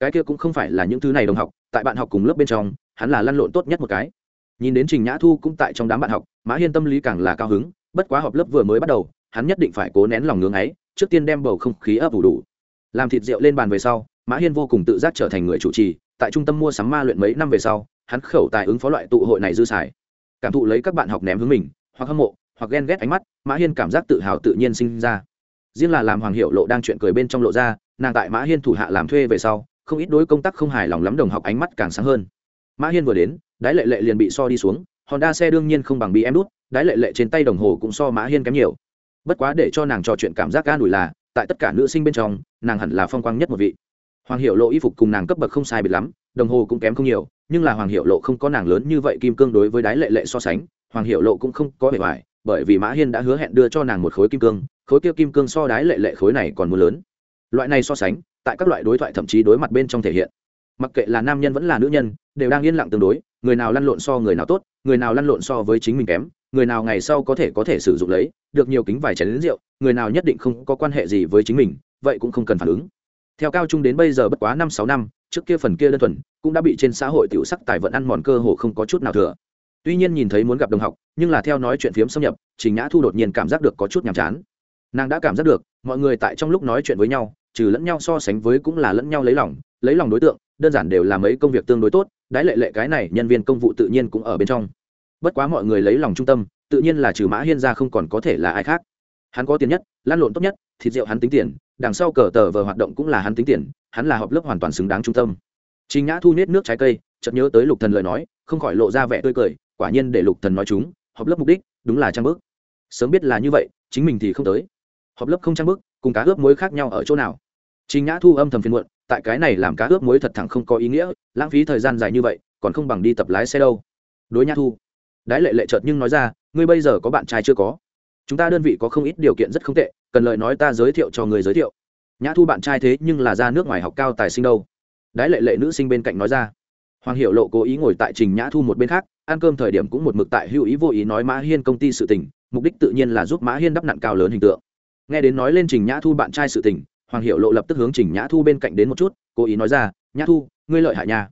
Cái kia cũng không phải là những thứ này đồng học, tại bạn học cùng lớp bên trong, hắn là lăn lộn tốt nhất một cái. Nhìn đến trình nhã thu cũng tại trong đám bạn học, mã hiên tâm lý càng là cao hứng, bất quá họp lớp vừa mới bắt đầu, hắn nhất định phải cố nén lòng ngưỡng ấy, trước tiên đem bầu không khí ấp ủ đủ. Làm thịt rượu lên bàn về sau, mã hiên vô cùng tự giác trở thành người chủ trì, tại trung tâm mua sắm ma luyện mấy năm về sau, hắn khẩu tài ứng phó loại tụ hội này dư xài cảm thụ lấy các bạn học ném hướng mình, hoặc hâm mộ, hoặc ghen ghét ánh mắt, mã hiên cảm giác tự hào tự nhiên sinh ra. Riêng là làm hoàng hiệu lộ đang chuyện cười bên trong lộ ra, nàng tại mã hiên thủ hạ làm thuê về sau, không ít đối công tác không hài lòng lắm đồng học ánh mắt càng sáng hơn. Mã hiên vừa đến, đái lệ lệ liền bị so đi xuống, honda xe đương nhiên không bằng bị em đút đái lệ lệ trên tay đồng hồ cũng so mã hiên kém nhiều. Bất quá để cho nàng trò chuyện cảm giác ga đùi là, tại tất cả nữ sinh bên trong, nàng hẳn là phong quang nhất một vị. Hoàng hiệu lộ y phục cùng nàng cấp bậc không sai biệt lắm, đồng hồ cũng kém không nhiều nhưng là hoàng hiệu lộ không có nàng lớn như vậy kim cương đối với đái lệ lệ so sánh, hoàng hiệu lộ cũng không có bề ngoài, bởi vì mã hiên đã hứa hẹn đưa cho nàng một khối kim cương, khối kia kim cương so đái lệ lệ khối này còn mưa lớn. Loại này so sánh, tại các loại đối thoại thậm chí đối mặt bên trong thể hiện. Mặc kệ là nam nhân vẫn là nữ nhân, đều đang yên lặng tương đối, người nào lăn lộn so người nào tốt, người nào lăn lộn so với chính mình kém, người nào ngày sau có thể có thể sử dụng lấy, được nhiều kính vài chén lính rượu, người nào nhất định không có quan hệ gì với chính mình, vậy cũng không cần phản ứng theo cao trung đến bây giờ bất quá năm sáu năm, trước kia phần kia đơn thuần cũng đã bị trên xã hội tiểu sắc tài vận ăn mòn cơ hồ không có chút nào thừa. Tuy nhiên nhìn thấy muốn gặp đồng học, nhưng là theo nói chuyện phiếm xâm nhập, trình nhã thu đột nhiên cảm giác được có chút nhàm chán. Nàng đã cảm giác được, mọi người tại trong lúc nói chuyện với nhau, trừ lẫn nhau so sánh với cũng là lẫn nhau lấy lòng lấy lòng đối tượng, đơn giản đều là mấy công việc tương đối tốt đái lệ lệ cái này, nhân viên công vụ tự nhiên cũng ở bên trong. Bất quá mọi người lấy lòng trung tâm, tự nhiên là trừ mã hiên ra không còn có thể là ai khác hắn có tiền nhất lan lộn tốt nhất thịt rượu hắn tính tiền đằng sau cờ tờ vờ hoạt động cũng là hắn tính tiền hắn là họp lớp hoàn toàn xứng đáng trung tâm Trình Nhã thu nết nước trái cây, chợt nhớ tới Lục Thần lời nói, không khỏi lộ ra vẻ tươi cười, quả nhiên để Lục Thần nói chúng, họp lớp mục đích, đúng là trang bước. Sớm biết là như vậy, chính mình thì không tới. Họp lớp không trang bước, cùng cá ướp muối khác nhau ở chỗ nào? Trình Nhã thu âm thầm phiền muộn, tại cái này làm cá ướp muối thật thẳng không có ý nghĩa, lãng phí thời gian dài như vậy, còn không bằng đi tập lái xe đâu. Đối Nhã thu, đái lệ lệ chợt nhưng nói ra, ngươi bây giờ có bạn trai chưa có? Chúng ta đơn vị có không ít điều kiện rất không tệ, cần lời nói ta giới thiệu cho người giới thiệu. Nhã thu bạn trai thế nhưng là ra nước ngoài học cao tài sinh đâu. Đái lệ lệ nữ sinh bên cạnh nói ra. Hoàng hiệu lộ cố ý ngồi tại trình nhã thu một bên khác ăn cơm thời điểm cũng một mực tại hữu ý vô ý nói mã hiên công ty sự tình mục đích tự nhiên là giúp mã hiên đắp nặng cao lớn hình tượng. Nghe đến nói lên trình nhã thu bạn trai sự tình hoàng hiệu lộ lập tức hướng trình nhã thu bên cạnh đến một chút cố ý nói ra nhã thu ngươi lợi hại nhà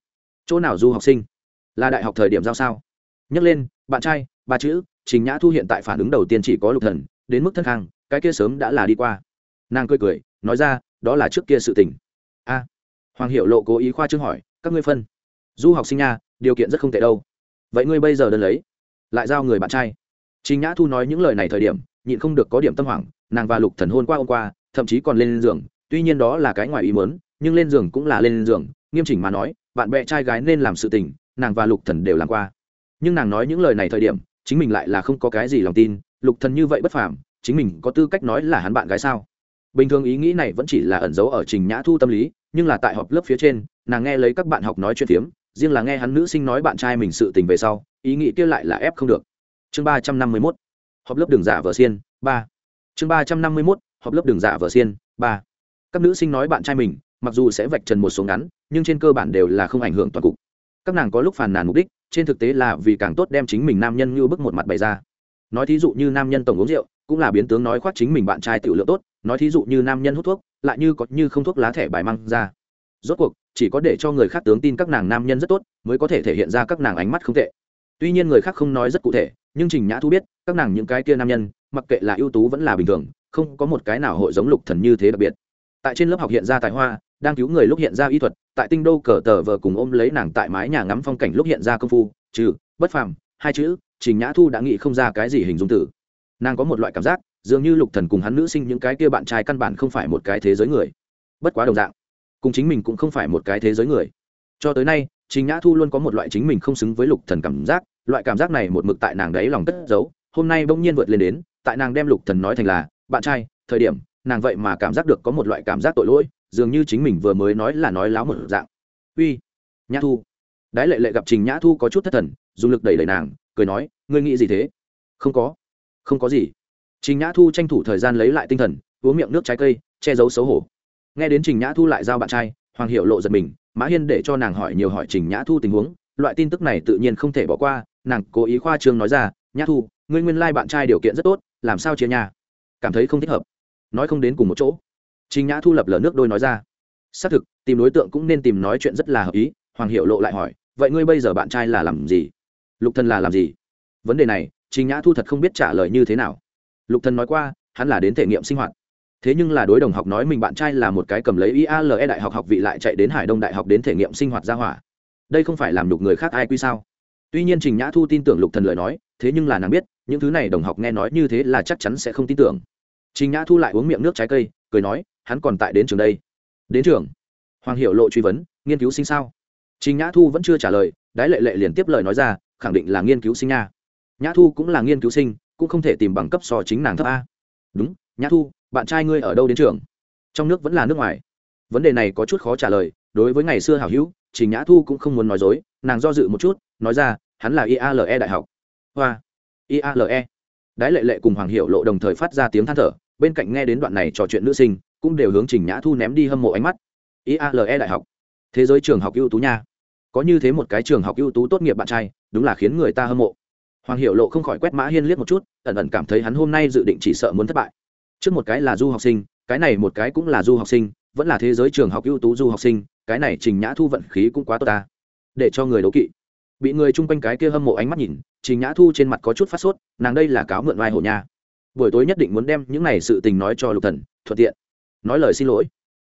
chỗ nào du học sinh? Là đại học thời điểm giao sao? Nhắc lên bạn trai ba chữ trình nhã thu hiện tại phản ứng đầu tiên chỉ có lục thần đến mức thân khang cái kia sớm đã là đi qua. Nàng cười cười nói ra đó là trước kia sự tình. A. Hoàng hiệu lộ cố ý khoa trương hỏi các ngươi phân. Du học sinh nha điều kiện rất không tệ đâu. Vậy ngươi bây giờ đơn lấy lại giao người bạn trai. Trình Nhã Thu nói những lời này thời điểm, nhịn không được có điểm tâm hoảng, nàng và Lục Thần hôn qua hôm qua, thậm chí còn lên giường, tuy nhiên đó là cái ngoài ý muốn, nhưng lên giường cũng là lên giường, nghiêm chỉnh mà nói, bạn bè trai gái nên làm sự tình, nàng và Lục Thần đều làm qua. Nhưng nàng nói những lời này thời điểm, chính mình lại là không có cái gì lòng tin, Lục Thần như vậy bất phàm, chính mình có tư cách nói là hắn bạn gái sao? Bình thường ý nghĩ này vẫn chỉ là ẩn giấu ở Trình Nhã Thu tâm lý, nhưng là tại họp lớp phía trên nàng nghe lấy các bạn học nói chuyện phiếm riêng là nghe hắn nữ sinh nói bạn trai mình sự tình về sau ý nghĩ kia lại là ép không được. Chương ba trăm năm mươi mốt họp lớp đường giả vợ xiên ba. Chương ba trăm năm mươi mốt họp lớp đường giả vợ xiên ba. Các nữ sinh nói bạn trai mình mặc dù sẽ vạch trần một số ngắn nhưng trên cơ bản đều là không ảnh hưởng toàn cục. Các nàng có lúc phàn nàn mục đích trên thực tế là vì càng tốt đem chính mình nam nhân như bức một mặt bày ra. Nói thí dụ như nam nhân tổng uống rượu, cũng là biến tướng nói khoác chính mình bạn trai tiểu lượng tốt, nói thí dụ như nam nhân hút thuốc, lại như có như không thuốc lá thẻ bài măng ra. Rốt cuộc, chỉ có để cho người khác tướng tin các nàng nam nhân rất tốt, mới có thể thể hiện ra các nàng ánh mắt không tệ. Tuy nhiên người khác không nói rất cụ thể, nhưng trình nhã thu biết, các nàng những cái kia nam nhân, mặc kệ là ưu tú vẫn là bình thường, không có một cái nào hội giống lục thần như thế đặc biệt. Tại trên lớp học hiện ra tài hoa đang cứu người lúc hiện ra y thuật, tại tinh đô cờ tờ vờ cùng ôm lấy nàng tại mái nhà ngắm phong cảnh lúc hiện ra công phu, trừ, bất phàm, hai chữ, trình nhã thu đã nghĩ không ra cái gì hình dung tử. Nàng có một loại cảm giác, dường như lục thần cùng hắn nữ sinh những cái kia bạn trai căn bản không phải một cái thế giới người. Bất quá đồng dạng, cùng chính mình cũng không phải một cái thế giới người. Cho tới nay, Trình nhã thu luôn có một loại chính mình không xứng với lục thần cảm giác, loại cảm giác này một mực tại nàng đấy lòng cất giấu, hôm nay bỗng nhiên vượt lên đến, tại nàng đem lục thần nói thành là, bạn trai, thời điểm, nàng vậy mà cảm giác được có một loại cảm giác tội lỗi dường như chính mình vừa mới nói là nói láo một dạng. Uy, nhã thu. Đái lệ lệ gặp trình nhã thu có chút thất thần, dùng lực đẩy đẩy nàng, cười nói, ngươi nghĩ gì thế? Không có. Không có gì. Trình nhã thu tranh thủ thời gian lấy lại tinh thần, uống miệng nước trái cây, che giấu xấu hổ. Nghe đến trình nhã thu lại giao bạn trai, hoàng hiệu lộ giật mình, mã hiên để cho nàng hỏi nhiều hỏi trình nhã thu tình huống, loại tin tức này tự nhiên không thể bỏ qua, nàng cố ý khoa trương nói ra, nhã thu, ngươi nguyên lai、like、bạn trai điều kiện rất tốt, làm sao chia nhà? Cảm thấy không thích hợp. Nói không đến cùng một chỗ trình nhã thu lập lờ nước đôi nói ra. Xác thực, tìm đối tượng cũng nên tìm nói chuyện rất là hợp ý, hoàng hiệu lộ lại hỏi, vậy ngươi bây giờ bạn trai là làm gì? Lục thần là làm gì? Vấn đề này, trình nhã thu thật không biết trả lời như thế nào. Lục thần nói qua, hắn là đến thể nghiệm sinh hoạt. Thế nhưng là đối đồng học nói mình bạn trai là một cái cầm lấy iale đại học học vị lại chạy đến hải đông đại học đến thể nghiệm sinh hoạt gia hỏa. Đây không phải làm đục người khác ai quy sao? Tuy nhiên trình nhã thu tin tưởng lục thần lời nói, thế nhưng là nàng biết, những thứ này đồng học nghe nói như thế là chắc chắn sẽ không tin tưởng. Trình nhã thu lại uống miệng nước trái cây cười nói, hắn còn tại đến trường đây. Đến trường? Hoàng hiệu lộ truy vấn, nghiên cứu sinh sao? Trình nhã thu vẫn chưa trả lời, đái lệ lệ liền tiếp lời nói ra, khẳng định là nghiên cứu sinh nha. Nhã thu cũng là nghiên cứu sinh, cũng không thể tìm bằng cấp so chính nàng thấp a. Đúng, nhã thu, bạn trai ngươi ở đâu đến trường? Trong nước vẫn là nước ngoài. Vấn đề này có chút khó trả lời, đối với ngày xưa hảo hữu, trình nhã thu cũng không muốn nói dối, nàng do dự một chút, nói ra, hắn là iale đại học. Hoa. Iale đái lệ lệ cùng hoàng hiệu lộ đồng thời phát ra tiếng than thở bên cạnh nghe đến đoạn này trò chuyện nữ sinh, cũng đều hướng trình nhã thu ném đi hâm mộ ánh mắt. Iale đại học, thế giới trường học ưu tú nha. Có như thế một cái trường học ưu tú tốt nghiệp bạn trai, đúng là khiến người ta hâm mộ. Hoàng hiệu lộ không khỏi quét mã hiên liếc một chút, ẩn ẩn cảm thấy hắn hôm nay dự định chỉ sợ muốn thất bại. Trước một cái là du học sinh, cái này một cái cũng là du học sinh, vẫn là thế giới trường học ưu tú du học sinh, cái này trình nhã thu vận khí cũng quá tốt ta. Để cho người đấu kỵ. Bị người chung quanh cái kia hâm mộ ánh mắt nhìn, trình nhã thu trên mặt có chút phát sốt, nàng đây là cáo mượn oai hổ nha buổi tối nhất định muốn đem những này sự tình nói cho lục thần, thuận tiện. Nói lời xin lỗi.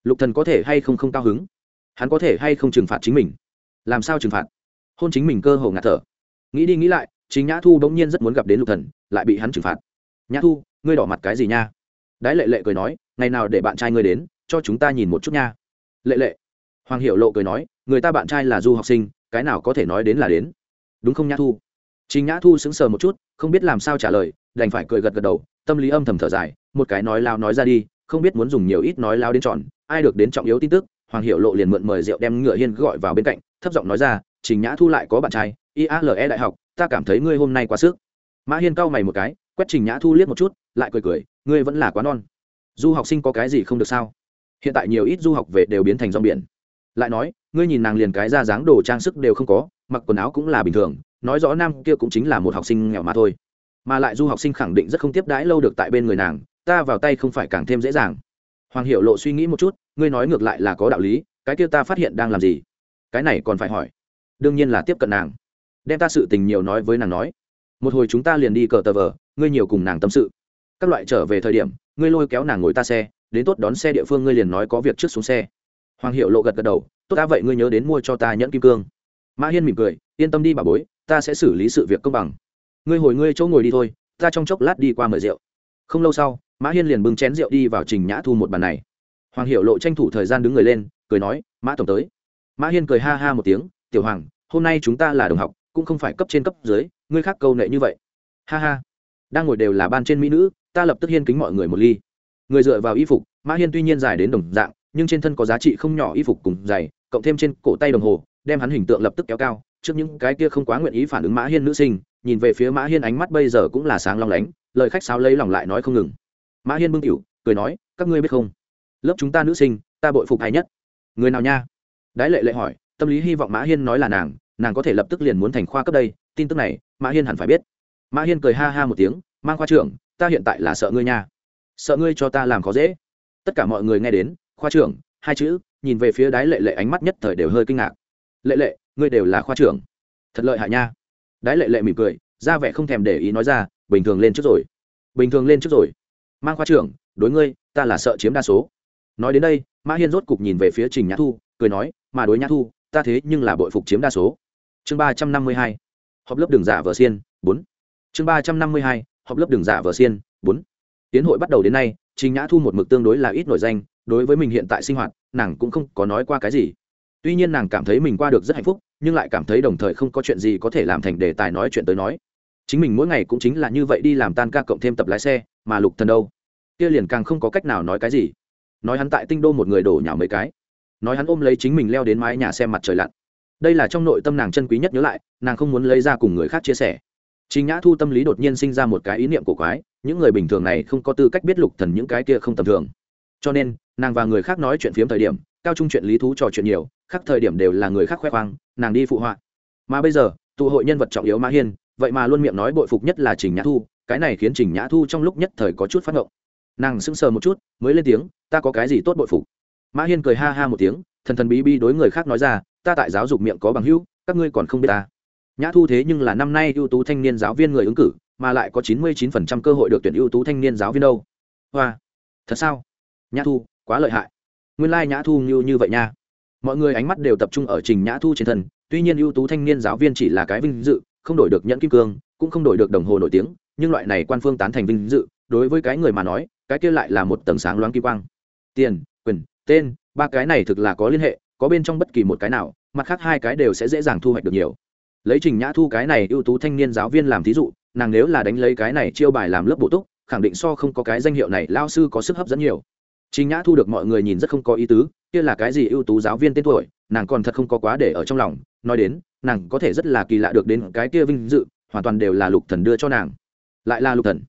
Lục thần có thể hay không không cao hứng? Hắn có thể hay không trừng phạt chính mình? Làm sao trừng phạt? Hôn chính mình cơ hồ ngạt thở. Nghĩ đi nghĩ lại, chính nhã thu bỗng nhiên rất muốn gặp đến lục thần, lại bị hắn trừng phạt. Nhã thu, ngươi đỏ mặt cái gì nha? Đái lệ lệ cười nói, ngày nào để bạn trai ngươi đến, cho chúng ta nhìn một chút nha. Lệ lệ. Hoàng hiệu lộ cười nói, người ta bạn trai là du học sinh, cái nào có thể nói đến là đến. Đúng không nhã thu? Chính nhã thu sững sờ một chút, không biết làm sao trả lời, đành phải cười gật gật đầu tâm lý âm thầm thở dài, một cái nói lao nói ra đi, không biết muốn dùng nhiều ít nói lao đến tròn, ai được đến trọng yếu tin tức, hoàng hiệu lộ liền mượn mời rượu đem ngựa hiên gọi vào bên cạnh, thấp giọng nói ra, trình nhã thu lại có bạn trai iale đại học, ta cảm thấy ngươi hôm nay quá sức. Mã hiên cau mày một cái, quét trình nhã thu liếc một chút, lại cười cười, ngươi vẫn là quá non. Du học sinh có cái gì không được sao? Hiện tại nhiều ít du học về đều biến thành rong biển. Lại nói, ngươi nhìn nàng liền cái ra dáng đồ trang sức đều không có, mặc quần áo cũng là bình thường, nói rõ nam kia cũng chính là một học sinh nghèo mà thôi mà lại du học sinh khẳng định rất không tiếp đãi lâu được tại bên người nàng, ta vào tay không phải càng thêm dễ dàng. Hoàng hiệu lộ suy nghĩ một chút, ngươi nói ngược lại là có đạo lý, cái kia ta phát hiện đang làm gì? Cái này còn phải hỏi. Đương nhiên là tiếp cận nàng. Đem ta sự tình nhiều nói với nàng nói. Một hồi chúng ta liền đi cờ tờ vờ, ngươi nhiều cùng nàng tâm sự. Các loại trở về thời điểm, ngươi lôi kéo nàng ngồi ta xe, đến tốt đón xe địa phương ngươi liền nói có việc trước xuống xe. Hoàng hiệu lộ gật gật đầu, tốt ta vậy ngươi nhớ đến mua cho ta nhẫn kim cương. Mã hiên mỉm cười, yên tâm đi bà bối, ta sẽ xử lý sự việc công bằng ngươi hồi ngươi chỗ ngồi đi thôi, ta trong chốc lát đi qua mời rượu. Không lâu sau, mã hiên liền bưng chén rượu đi vào trình nhã thu một bàn này. Hoàng hiệu lộ tranh thủ thời gian đứng người lên, cười nói, mã tổng tới. Mã hiên cười ha ha một tiếng, tiểu hoàng, hôm nay chúng ta là đồng học, cũng không phải cấp trên cấp dưới, ngươi khác câu nệ như vậy. Ha ha. Đang ngồi đều là ban trên mỹ nữ, ta lập tức hiên kính mọi người một ly. Người dựa vào y phục, mã hiên tuy nhiên dài đến đồng dạng, nhưng trên thân có giá trị không nhỏ y phục cùng dày cộng thêm trên cổ tay đồng hồ, đem hắn hình tượng lập tức kéo cao, trước những cái kia không quá nguyện ý phản ứng mã hiên nữ sinh nhìn về phía mã hiên ánh mắt bây giờ cũng là sáng long lánh, lời khách sáo lấy lòng lại nói không ngừng. Mã hiên bưng cửu cười nói, các ngươi biết không? Lớp chúng ta nữ sinh, ta bội phục hay nhất? Người nào nha? Đái lệ lệ hỏi, tâm lý hy vọng mã hiên nói là nàng nàng có thể lập tức liền muốn thành khoa cấp đây, tin tức này, mã hiên hẳn phải biết. Mã hiên cười ha ha một tiếng, mang khoa trưởng, ta hiện tại là sợ ngươi nha. Sợ ngươi cho ta làm khó dễ. Tất cả mọi người nghe đến, khoa trưởng, hai chữ, nhìn về phía đái lệ lệ ánh mắt nhất thời đều hơi kinh ngạc. Lệ lệ, ngươi đều là khoa trưởng. Thật lợi hại nha đái lệ lệ mỉm cười, ra vẻ không thèm để ý nói ra, bình thường lên trước rồi. Bình thường lên trước rồi. Mang khoa trưởng, đối ngươi, ta là sợ chiếm đa số. Nói đến đây, mã hiên rốt cục nhìn về phía trình nhã thu, cười nói, mà đối nhã thu, ta thế nhưng là bội phục chiếm đa số. Chương ba trăm năm mươi hai. Họp lớp đường giả vờ xiên, bốn. Chương ba trăm năm mươi hai. Họp lớp đường giả vờ xiên, bốn. Tiến hội bắt đầu đến nay, trình nhã thu một mực tương đối là ít nổi danh, đối với mình hiện tại sinh hoạt, nàng cũng không có nói qua cái gì. Tuy nhiên nàng cảm thấy mình qua được rất hạnh phúc nhưng lại cảm thấy đồng thời không có chuyện gì có thể làm thành đề tài nói chuyện tới nói. Chính mình mỗi ngày cũng chính là như vậy đi làm tan ca cộng thêm tập lái xe mà lục thần đâu? Kia liền càng không có cách nào nói cái gì. Nói hắn tại tinh đô một người đổ nhào mấy cái. Nói hắn ôm lấy chính mình leo đến mái nhà xem mặt trời lặn. Đây là trong nội tâm nàng chân quý nhất nhớ lại nàng không muốn lấy ra cùng người khác chia sẻ. Chính Nhã Thu tâm lý đột nhiên sinh ra một cái ý niệm cổ quái, những người bình thường này không có tư cách biết lục thần những cái kia không tầm thường. Cho nên, nàng và người khác nói chuyện phiếm thời điểm, cao trung chuyện lý thú trò chuyện nhiều, khác thời điểm đều là người khác khoe khoang, nàng đi phụ họa. Mà bây giờ, tụ hội nhân vật trọng yếu Mã Hiên, vậy mà luôn miệng nói bội phục nhất là Trình Nhã Thu, cái này khiến Trình Nhã Thu trong lúc nhất thời có chút phát ngộng. Nàng sững sờ một chút, mới lên tiếng, ta có cái gì tốt bội phục. Mã Hiên cười ha ha một tiếng, thần thần bí bí đối người khác nói ra, ta tại giáo dục miệng có bằng hữu, các ngươi còn không biết ta. nhã thu thế nhưng là năm nay ưu tú thanh niên giáo viên người ứng cử mà lại có chín mươi chín phần trăm cơ hội được tuyển ưu tú thanh niên giáo viên đâu hoa thật sao nhã thu quá lợi hại nguyên lai、like、nhã thu như như vậy nha mọi người ánh mắt đều tập trung ở trình nhã thu trên thân, tuy nhiên ưu tú thanh niên giáo viên chỉ là cái vinh dự, không đổi được nhẫn kim cương, cũng không đổi được đồng hồ nổi tiếng, nhưng loại này quan phương tán thành vinh dự, đối với cái người mà nói, cái kia lại là một tầng sáng loáng kỳ quang. Tiền, quyền, tên, ba cái này thực là có liên hệ, có bên trong bất kỳ một cái nào, mặt khác hai cái đều sẽ dễ dàng thu hoạch được nhiều. Lấy trình nhã thu cái này ưu tú thanh niên giáo viên làm thí dụ, nàng nếu là đánh lấy cái này chiêu bài làm lớp bổ túc, khẳng định so không có cái danh hiệu này lao sư có sức hấp dẫn nhiều. Trình nhã thu được mọi người nhìn rất không có ý tứ kia là cái gì ưu tú giáo viên tên tuổi nàng còn thật không có quá để ở trong lòng nói đến nàng có thể rất là kỳ lạ được đến cái kia vinh dự hoàn toàn đều là lục thần đưa cho nàng. Lại là lục thần.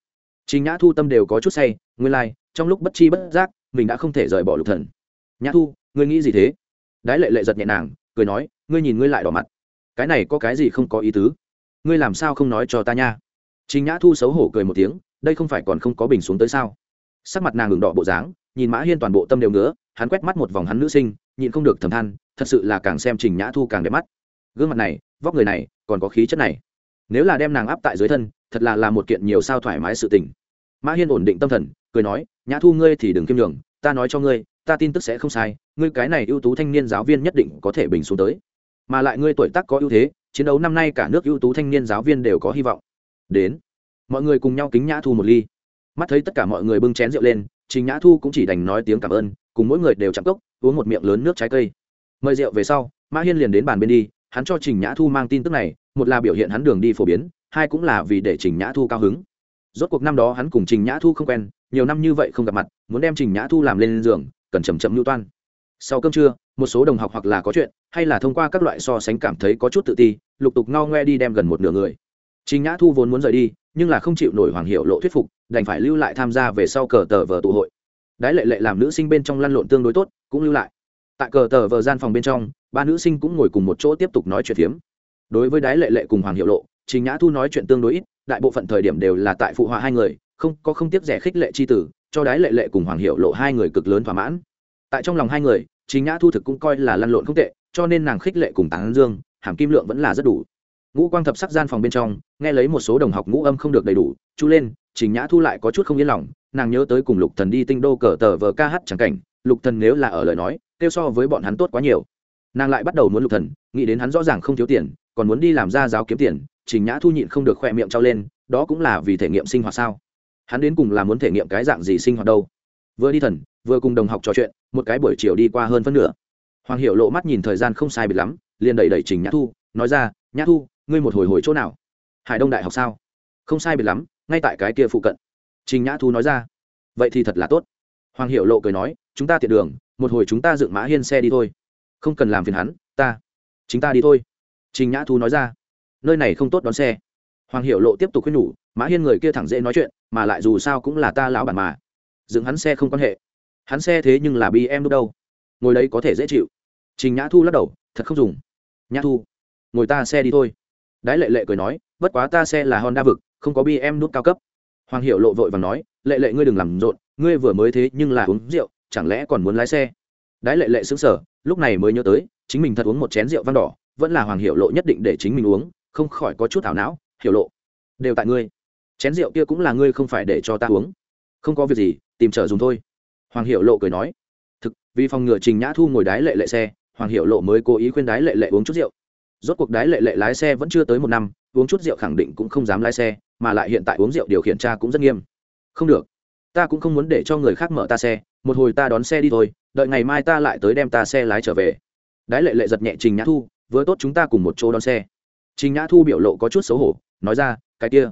Trình nhã thu tâm đều có chút say nguyên lai like, trong lúc bất chi bất giác mình đã không thể rời bỏ lục thần. Nhã thu ngươi nghĩ gì thế? Đái lệ lệ giật nhẹ nàng cười nói ngươi nhìn ngươi lại đỏ mặt. Cái này có cái gì không có ý tứ? Ngươi làm sao không nói cho ta nha? Trình nhã thu xấu hổ cười một tiếng đây không phải còn không có bình xuống tới sao? Sắc mặt nàng ngừng đỏ bộ dáng nhìn mã hiên toàn bộ tâm đều ngứa hắn quét mắt một vòng hắn nữ sinh, nhịn không được thầm than, thật sự là càng xem trình nhã thu càng đẹp mắt. Gương mặt này, vóc người này, còn có khí chất này. Nếu là đem nàng áp tại dưới thân, thật là là một kiện nhiều sao thoải mái sự tình. Mã hiên ổn định tâm thần, cười nói, nhã thu ngươi thì đừng kiêm đường ta nói cho ngươi, ta tin tức sẽ không sai, ngươi cái này ưu tú thanh niên giáo viên nhất định có thể bình xuống tới. Mà lại ngươi tuổi tác có ưu thế, chiến đấu năm nay cả nước ưu tú thanh niên giáo viên đều có hy vọng. Đến, mọi người cùng nhau kính nhã thu một ly. Mắt thấy tất cả mọi người bưng chén rượu lên, trình nhã thu cũng chỉ đành nói tiếng cảm ơn cùng mỗi người đều chạm cốc, uống một miệng lớn nước trái cây. Mời rượu về sau, mã hiên liền đến bàn bên đi, hắn cho trình nhã thu mang tin tức này, một là biểu hiện hắn đường đi phổ biến, hai cũng là vì để trình nhã thu cao hứng. Rốt cuộc năm đó hắn cùng trình nhã thu không quen, nhiều năm như vậy không gặp mặt, muốn đem trình nhã thu làm lên giường, cần chầm chậm lưu toan. Sau cơm trưa, một số đồng học hoặc là có chuyện, hay là thông qua các loại so sánh cảm thấy có chút tự ti, lục tục ngao ngoe đi đem gần một nửa người. Trình nhã thu vốn muốn rời đi, nhưng là không chịu nổi hoàng hiệu lộ thuyết phục, đành phải lưu lại tham gia về sau cờ tờ vờ tụ hội đái lệ lệ làm nữ sinh bên trong lăn lộn tương đối tốt, cũng lưu lại. Tại cờ tờ vờ gian phòng bên trong, ba nữ sinh cũng ngồi cùng một chỗ tiếp tục nói chuyện phiếm. Đối với đái lệ lệ cùng hoàng hiệu lộ, trình nhã thu nói chuyện tương đối ít, đại bộ phận thời điểm đều là tại phụ họa hai người, không, có không tiếp rẻ khích lệ c h i tử, cho đái lệ lệ cùng hoàng hiệu lộ hai người cực lớn thỏa mãn. Tại trong lòng hai người, trình nhã thu thực cũng coi là lăn lộn không tệ, cho nên nàng khích lệ cùng tán dương, hàm kim lượng vẫn là rất đủ. Ngũ quang thập sắc gian phòng bên trong, nghe lấy một số đồng học ngũ âm không được đầy đủ chú lên, trình nhã thu lại có chút không yên lòng nàng nhớ tới cùng lục thần đi tinh đô cờ tờ vờ ca hát chẳng cảnh, lục thần nếu là ở lời nói, kêu so với bọn hắn tốt quá nhiều. Nàng lại bắt đầu muốn lục thần, nghĩ đến hắn rõ ràng không thiếu tiền, còn muốn đi làm ra giáo kiếm tiền, trình nhã thu nhịn không được khoe miệng trao lên, đó cũng là vì thể nghiệm sinh hoạt sao? Hắn đến cùng là muốn thể nghiệm cái dạng gì sinh hoạt đâu? Vừa đi thần, vừa cùng đồng học trò chuyện, một cái buổi chiều đi qua hơn phân nửa. Hoàng hiểu lộ mắt nhìn thời gian không sai biệt lắm, liền đẩy đẩy trình nhã thu, nói ra, nhã thu, ngươi một hồi hồi chỗ nào? Hải đông đại học sao? Không sai biệt lắm, ngay tại cái kia phụ cận trình nhã thu nói ra. Vậy thì thật là tốt. Hoàng hiệu lộ cười nói, chúng ta tiện đường, một hồi chúng ta dựng mã hiên xe đi thôi. Không cần làm phiền hắn, ta, chính ta đi thôi. Trình nhã thu nói ra. Nơi này không tốt đón xe. Hoàng hiệu lộ tiếp tục khuyên nhủ, mã hiên người kia thẳng dễ nói chuyện, mà lại dù sao cũng là ta lão bản mà. Dựng hắn xe không quan hệ. Hắn xe thế nhưng là bi em đúc đâu. Ngồi đấy có thể dễ chịu. Trình nhã thu lắc đầu, thật không dùng. Nhã thu, ngồi ta xe đi thôi. Đái lệ lệ cười nói, bất quá ta xe là honda vực, không có bm nút cao cấp hoàng hiệu lộ vội và nói, lệ lệ ngươi đừng làm rộn, ngươi vừa mới thế nhưng là uống rượu, chẳng lẽ còn muốn lái xe? Đái lệ lệ xứng sở lúc này mới nhớ tới, chính mình thật uống một chén rượu vang đỏ, vẫn là hoàng hiệu lộ nhất định để chính mình uống, không khỏi có chút thảo não, hiểu lộ, đều tại ngươi. Chén rượu kia cũng là ngươi không phải để cho ta uống. Không có việc gì, tìm trở dùng thôi. Hoàng hiệu lộ cười nói. Thực, vì phòng ngừa trình nhã thu ngồi đái lệ lệ xe, hoàng hiệu lộ mới cố ý khuyên đái lệ lệ uống chút rượu. Rốt cuộc đái lệ lệ lái xe vẫn chưa tới một năm, uống chút rượu khẳng định cũng không dám lái xe mà lại hiện tại uống rượu điều khiển cha cũng rất nghiêm. Không được. Ta cũng không muốn để cho người khác mở ta xe, một hồi ta đón xe đi thôi, đợi ngày mai ta lại tới đem ta xe lái trở về. Đái lệ lệ giật nhẹ trình nhã thu, vừa tốt chúng ta cùng một chỗ đón xe. Trình nhã thu biểu lộ có chút xấu hổ, nói ra, cái kia,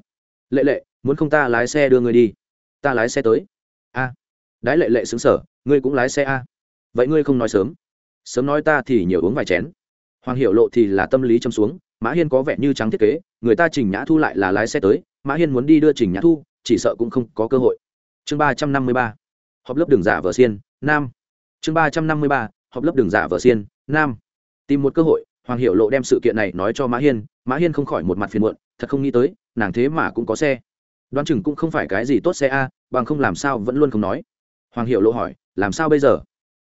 lệ lệ, muốn không ta lái xe đưa người đi? Ta lái xe tới. A. Đái lệ lệ xứng sở ngươi cũng lái xe a? Vậy ngươi không nói sớm. Sớm nói ta thì nhiều uống vài chén. Hoàng hiểu lộ thì là tâm lý châm xuống, mã hiên có vẻ như trắng thiết kế, người ta trình nhã thu lại là lái xe tới mã hiên muốn đi đưa trình nhã thu, chỉ sợ cũng không có cơ hội. Chương ba trăm năm mươi ba. Họp lớp đường giả vợ xiên, nam. Chương ba trăm năm mươi ba. Họp lớp đường giả vợ xiên, nam. Tìm một cơ hội, hoàng hiệu lộ đem sự kiện này nói cho mã hiên. Mã hiên không khỏi một mặt phiền muộn, thật không nghĩ tới, nàng thế mà cũng có xe. Đoán chừng cũng không phải cái gì tốt xe a, bằng không làm sao vẫn luôn không nói. Hoàng hiệu lộ hỏi, làm sao bây giờ?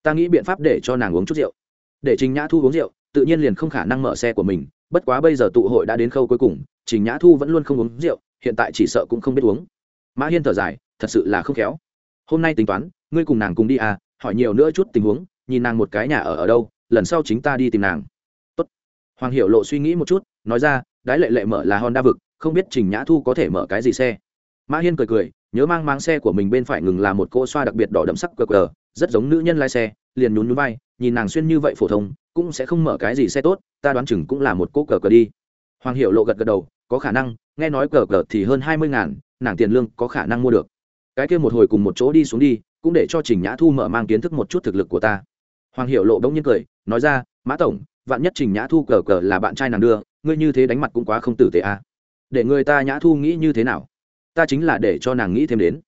Ta nghĩ biện pháp để cho nàng uống chút rượu. Để trình nhã thu uống rượu, tự nhiên liền không khả năng mở xe của mình. Bất quá bây giờ tụ hội đã đến khâu cuối cùng, trình nhã thu vẫn luôn không uống rượu hiện tại chỉ sợ cũng không biết uống. Mã hiên thở dài, thật sự là không khéo. Hôm nay tính toán, ngươi cùng nàng cùng đi à hỏi nhiều nữa chút tình huống, nhìn nàng một cái nhà ở ở đâu, lần sau chính ta đi tìm nàng. Tốt. hoàng hiệu lộ suy nghĩ một chút, nói ra, đái lệ lệ mở là honda vực, không biết trình nhã thu có thể mở cái gì xe. Mã hiên cười cười, nhớ mang mang xe của mình bên phải ngừng là một cô xoa đặc biệt đỏ đậm sắc cờ cờ, rất giống nữ nhân lái xe, liền nhún nhún vai, nhìn nàng xuyên như vậy phổ thông, cũng sẽ không mở cái gì xe tốt, ta đoán chừng cũng là một cô cờ cờ đi. Hoàng hiệu lộ gật gật đầu có khả năng, nghe nói cờ cờ thì hơn hai mươi ngàn, nàng tiền lương có khả năng mua được. Cái kia một hồi cùng một chỗ đi xuống đi, cũng để cho trình nhã thu mở mang kiến thức một chút thực lực của ta. Hoàng hiệu lộ đống nhiên cười, nói ra, mã tổng, vạn nhất trình nhã thu cờ cờ là bạn trai nàng đưa, ngươi như thế đánh mặt cũng quá không tử tế à. để người ta nhã thu nghĩ như thế nào? Ta chính là để cho nàng nghĩ thêm đến.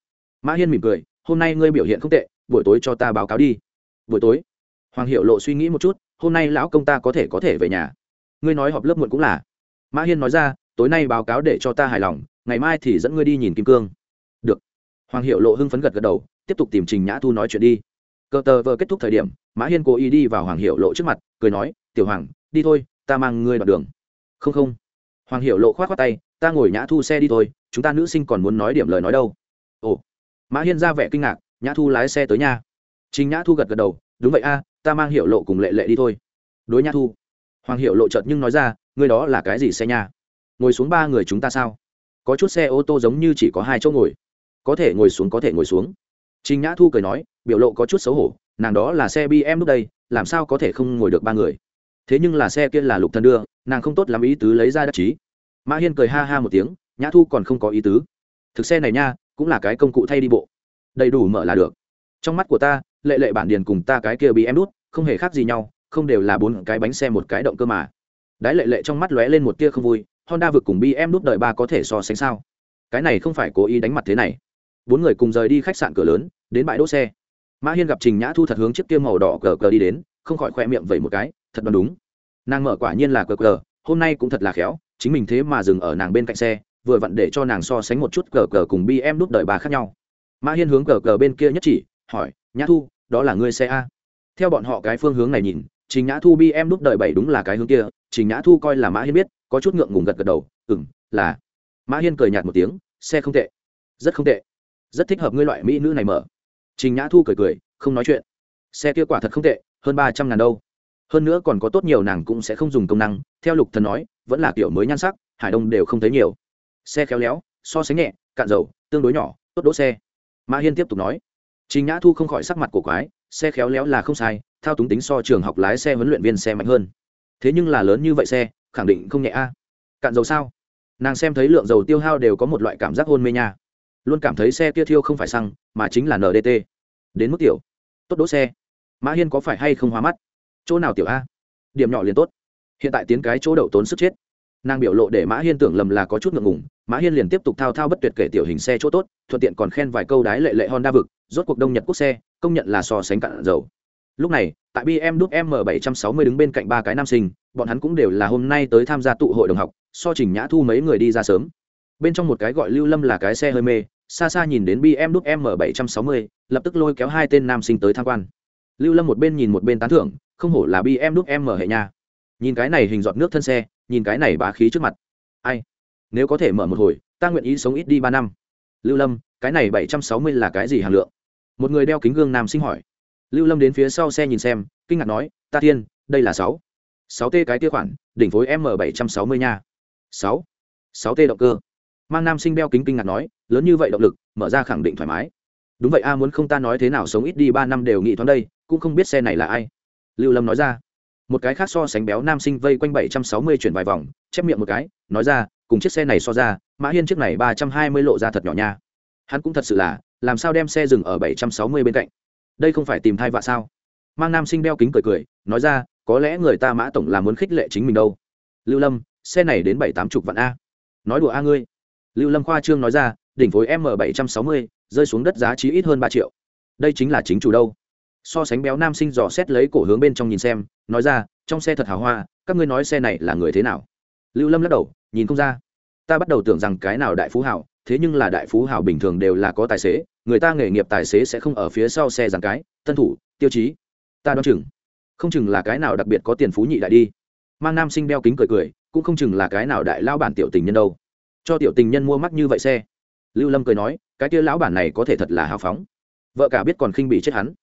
Mã hiên mỉm cười, hôm nay ngươi biểu hiện không tệ, buổi tối cho ta báo cáo đi. Buổi tối? Hoàng hiệu lộ suy nghĩ một chút, hôm nay lão công ta có thể có thể về nhà. Ngươi nói họp lớp muộn cũng là. Mã hiên nói ra tối nay báo cáo để cho ta hài lòng, ngày mai thì dẫn ngươi đi nhìn kim cương. Được. Hoàng hiệu lộ hưng phấn gật gật đầu, tiếp tục tìm trình nhã thu nói chuyện đi. Cờ tờ vừa kết thúc thời điểm, mã hiên cố ý đi vào hoàng hiệu lộ trước mặt, cười nói, tiểu hoàng, đi thôi, ta mang ngươi đoạn đường. Không không. Hoàng hiệu lộ k h o á t khoác tay, ta ngồi nhã thu xe đi thôi, chúng ta nữ sinh còn muốn nói điểm lời nói đâu. Ồ. Mã hiên ra vẻ kinh ngạc, nhã thu lái xe tới nhà. Chính nhã thu gật gật đầu, đúng vậy a, ta mang hiệu lộ cùng lệ lệ đi thôi. Đối nhã thu. Hoàng hiệu lộ chợt nhưng nói ra, ngươi đó là cái gì xe nha ngồi xuống ba người chúng ta sao có chút xe ô tô giống như chỉ có hai chỗ ngồi có thể ngồi xuống có thể ngồi xuống Trình Nhã Thu cười nói, biểu lộ có chút xấu hổ, nàng đó là xe BM lúc đây, làm sao có thể không ngồi được ba người. Thế nhưng là xe kia là Lục Thần đưa, nàng không tốt lắm ý tứ lấy ra đắc chí. Mã Hiên cười ha ha một tiếng, Nhã Thu còn không có ý tứ. Thực xe này nha, cũng là cái công cụ thay đi bộ. Đầy đủ mở là được. Trong mắt của ta, lệ lệ bản điền cùng ta cái kia BM đút, không hề khác gì nhau, không đều là bốn cái bánh xe một cái động cơ mà. Đái lệ lệ trong mắt lóe lên một tia không vui, Honda vực cùng BM đút đợi ba có thể so sánh sao? Cái này không phải cố ý đánh mặt thế này. Bốn người cùng rời đi khách sạn cửa lớn, đến bãi đỗ xe. Mã hiên gặp trình nhã thu thật hướng chiếc kia màu đỏ cờ cờ đi đến, không khỏi khoe miệng vẩy một cái, thật đoán đúng. Nàng mở quả nhiên là cờ cờ, hôm nay cũng thật là khéo, chính mình thế mà dừng ở nàng bên cạnh xe, vừa vặn để cho nàng so sánh một chút cờ cờ cùng bi đút đúc đợi bà khác nhau. Mã hiên hướng cờ cờ bên kia nhất chỉ, hỏi, nhã thu, đó là ngươi xe a? Theo bọn họ cái phương hướng này nhìn, trình nhã thu bi đút đúc đợi bảy đúng là cái hướng kia trình nhã thu coi là mã hiên biết có chút ngượng ngùng gật gật đầu ừm, là. Mã hiên cười nhạt một tiếng xe không tệ rất không tệ rất thích hợp ngươi loại mỹ nữ này mở. Trình nhã thu cười cười không nói chuyện. Xe kia quả thật không tệ hơn ba trăm ngàn đâu. Hơn nữa còn có tốt nhiều nàng cũng sẽ không dùng công năng theo lục thần nói vẫn là kiểu mới nhan sắc hải đông đều không thấy nhiều. Xe khéo léo so sánh nhẹ cạn dầu tương đối nhỏ tốt đỗ xe. Mã hiên tiếp tục nói trình nhã thu không khỏi sắc mặt của quái xe khéo léo là không sai thao túng tính so trường học lái xe huấn luyện viên xe mạnh hơn thế nhưng là lớn như vậy xe, khẳng định không nhẹ a. Cạn dầu sao? Nàng xem thấy lượng dầu tiêu hao đều có một loại cảm giác hôn mê nha. Luôn cảm thấy xe kia thiêu không phải xăng, mà chính là ndt đến mức tiểu. Tốt đỗ xe. Mã hiên có phải hay không hóa mắt? Chỗ nào tiểu a? Điểm nhỏ liền tốt. Hiện tại tiến cái chỗ đậu tốn sức chết. Nàng biểu lộ để mã hiên tưởng lầm là có chút ngượng ngùng, mã hiên liền tiếp tục thao thao bất tuyệt kể tiểu hình xe chỗ tốt, thuận tiện còn khen vài câu đái lệ lệ honda vực, rốt cuộc đông nhật quốc xe, công nhận là so sánh cạn dầu lúc này, tại bm đúc m 760 đứng bên cạnh ba cái nam sinh, bọn hắn cũng đều là hôm nay tới tham gia tụ hội đồng học, so trình nhã thu mấy người đi ra sớm. Bên trong một cái gọi lưu lâm là cái xe hơi mê, xa xa nhìn đến bm đúc m 760 lập tức lôi kéo hai tên nam sinh tới tham quan. Lưu lâm một bên nhìn một bên tán thưởng, không hổ là bm đúc m hệ nha. Nhìn cái này hình giọt nước thân xe, nhìn cái này bá khí trước mặt. Ai? Nếu có thể mở một hồi, ta nguyện ý sống ít đi ba năm. Lưu lâm, cái này 760 là cái gì hàm lượng? Một người đeo kính gương nam sinh hỏi lưu lâm đến phía sau xe nhìn xem, kinh ngạc nói, ta thiên, đây là sáu. Sáu t cái tiêu khoản, đỉnh phối m 760 nha. Sáu. Sáu t động cơ. Mang nam sinh đeo kính kinh ngạc nói, lớn như vậy động lực, mở ra khẳng định thoải mái. Đúng vậy a, muốn không ta nói thế nào sống ít đi ba năm đều nghĩ thoáng đây, cũng không biết xe này là ai. Lưu lâm nói ra. Một cái khác so sánh béo nam sinh vây quanh bảy trăm sáu mươi chuyển vài vòng, chép miệng một cái, nói ra, cùng chiếc xe này so ra, mã hiên chiếc này ba trăm hai mươi lộ ra thật nhỏ nha. Hắn cũng thật sự là, làm sao đem xe dừng ở bảy trăm sáu mươi bên cạnh? Đây không phải tìm thai vạ sao? Mang nam sinh đeo kính cười cười, nói ra, có lẽ người ta mã tổng là muốn khích lệ chính mình đâu. Lưu lâm, xe này đến bảy tám chục vạn a. Nói đùa a ngươi. Lưu lâm khoa trương nói ra, đỉnh phối m 760 rơi xuống đất giá trị ít hơn ba triệu. Đây chính là chính chủ đâu. So sánh béo nam sinh dò xét lấy cổ hướng bên trong nhìn xem, nói ra, trong xe thật hào hoa, các ngươi nói xe này là người thế nào? Lưu lâm lắc đầu, nhìn không ra. Ta bắt đầu tưởng rằng cái nào đại phú hảo, thế nhưng là đại phú hảo bình thường đều là có tài xế người ta nghề nghiệp tài xế sẽ không ở phía sau xe giàn cái, tân thủ, tiêu chí. Ta đoán chừng, không chừng là cái nào đặc biệt có tiền phú nhị đại đi. Mang nam sinh đeo kính cười cười, cũng không chừng là cái nào đại lao bản tiểu tình nhân đâu. Cho tiểu tình nhân mua mắc như vậy xe. Lưu lâm cười nói, cái kia lão bản này có thể thật là hào phóng. Vợ cả biết còn khinh bị chết hắn.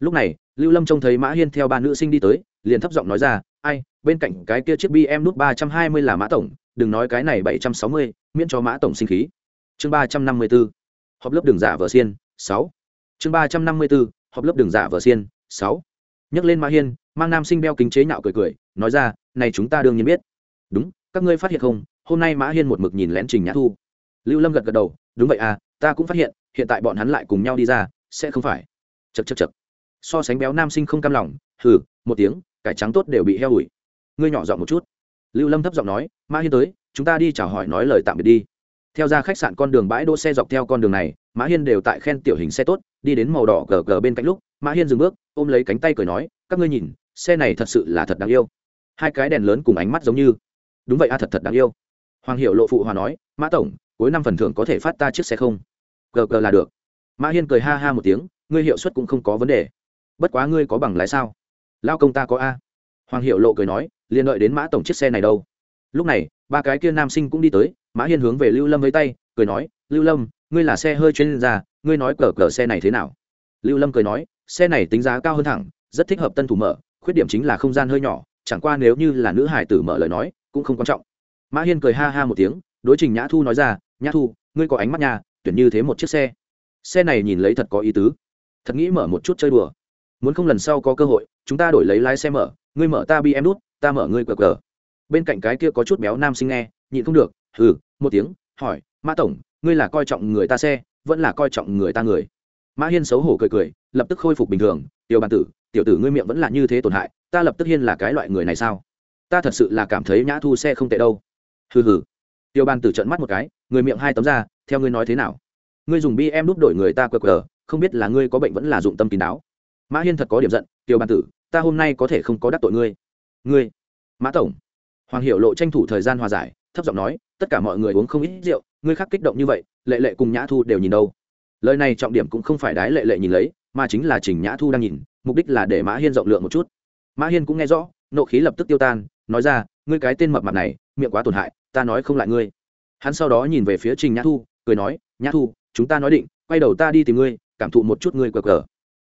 Lúc này, lưu lâm trông thấy mã hiên theo ba nữ sinh đi tới, liền thấp giọng nói ra, ai, bên cạnh cái kia chiếc bm nút ba trăm hai mươi là mã tổng, đừng nói cái này bảy trăm sáu mươi, miễn cho mã tổng sinh khí. Chương ba trăm năm mươi bốn họp lớp đường giả vợ xiên, sáu. Chương ba trăm năm mươi b ố họp lớp đường giả vợ xiên, sáu. Nhắc lên mã hiên, mang nam sinh đeo kính chế nhạo cười cười, nói ra, này chúng ta đương nhiên biết. Đúng, các ngươi phát hiện không? Hôm nay mã hiên một mực nhìn lén trình nhã thu. Lưu lâm gật gật đầu, đúng vậy à ta cũng phát hiện hiện tại bọn hắn lại cùng nhau đi ra, sẽ không phải. Chật chật chật so sánh béo nam sinh không cam lòng, hừ, một tiếng, cải trắng tốt đều bị heo ủi. Ngươi nhỏ giọng một chút. Lưu lâm thấp giọng nói, mã hiên tới, chúng ta đi chào hỏi nói lời tạm biệt đi theo ra khách sạn con đường bãi đỗ xe dọc theo con đường này, mã hiên đều tại khen tiểu hình xe tốt, đi đến màu đỏ gờ gờ bên cạnh lúc, mã hiên dừng bước, ôm lấy cánh tay cười nói, các ngươi nhìn, xe này thật sự là thật đáng yêu. Hai cái đèn lớn cùng ánh mắt giống như. Đúng vậy a, thật thật đáng yêu. Hoàng hiệu lộ phụ hòa nói, mã tổng, cuối năm phần thưởng có thể phát ta chiếc xe không? Gờ gờ là được. Mã hiên cười ha ha một tiếng, ngươi hiệu suất cũng không có vấn đề. Bất quá ngươi có bằng lái sao? Lao công ta có a. Hoàng hiệu lộ cười nói liền đợi đến mã tổng chiếc xe này đâu? Lúc này, ba cái kia nam sinh cũng đi tới, mã hiên hướng về lưu lâm với tay, cười nói, lưu lâm, ngươi là xe hơi chuyên gia, ngươi nói cờ cờ xe này thế nào? Lưu lâm cười nói, xe này tính giá cao hơn thẳng, rất thích hợp tân thủ mở, khuyết điểm chính là không gian hơi nhỏ, chẳng qua nếu như là nữ hải tử mở lời nói, cũng không quan trọng. Mã hiên cười ha ha một tiếng, đối trình nhã thu nói ra, nhã thu, ngươi có ánh mắt nhà tuyển như thế một chiếc xe. Xe này nhìn lấy thật có ý tứ. Thật nghĩ mở một chút chơi đùa. Muốn không lần sau có cơ hội, chúng ta đổi lấy lái xe mở, ngươi mở ta bi em đút ta mở ngươi cờ cờ bên cạnh cái kia có chút béo nam sinh nghe, nhịn không được, hừ, một tiếng, hỏi, mã tổng, ngươi là coi trọng người ta xe, vẫn là coi trọng người ta người? Mã hiên xấu hổ cười cười, lập tức khôi phục bình thường, tiểu bàn tử, tiểu tử ngươi miệng vẫn là như thế tổn hại, ta lập tức hiên là cái loại người này sao? Ta thật sự là cảm thấy nhã thu xe không tệ đâu. Hừ hừ. Tiểu bàn tử trận mắt một cái, người miệng hai tấm ra, theo ngươi nói thế nào? Ngươi dùng bi em đúc đổi người ta qr không biết là ngươi có bệnh vẫn là dụng tâm kín đáo. Mã hiên thật có điểm giận, tiểu bàn tử, ta hôm nay có thể không có đắc tội ngươi. Ngươi? Mã tổng hoàng hiệu lộ tranh thủ thời gian hòa giải, thấp giọng nói, tất cả mọi người uống không ít rượu, ngươi khác kích động như vậy, lệ lệ cùng nhã thu đều nhìn đâu. Lời này trọng điểm cũng không phải đái lệ lệ nhìn lấy, mà chính là trình nhã thu đang nhìn, mục đích là để mã hiên rộng lượng một chút. Mã hiên cũng nghe rõ, nộ khí lập tức tiêu tan, nói ra, ngươi cái tên mập mặt này, miệng quá tổn hại, ta nói không lại ngươi. Hắn sau đó nhìn về phía trình nhã thu, cười nói, nhã thu, chúng ta nói định, quay đầu ta đi tìm ngươi, cảm thụ một chút ngươi cờ cờ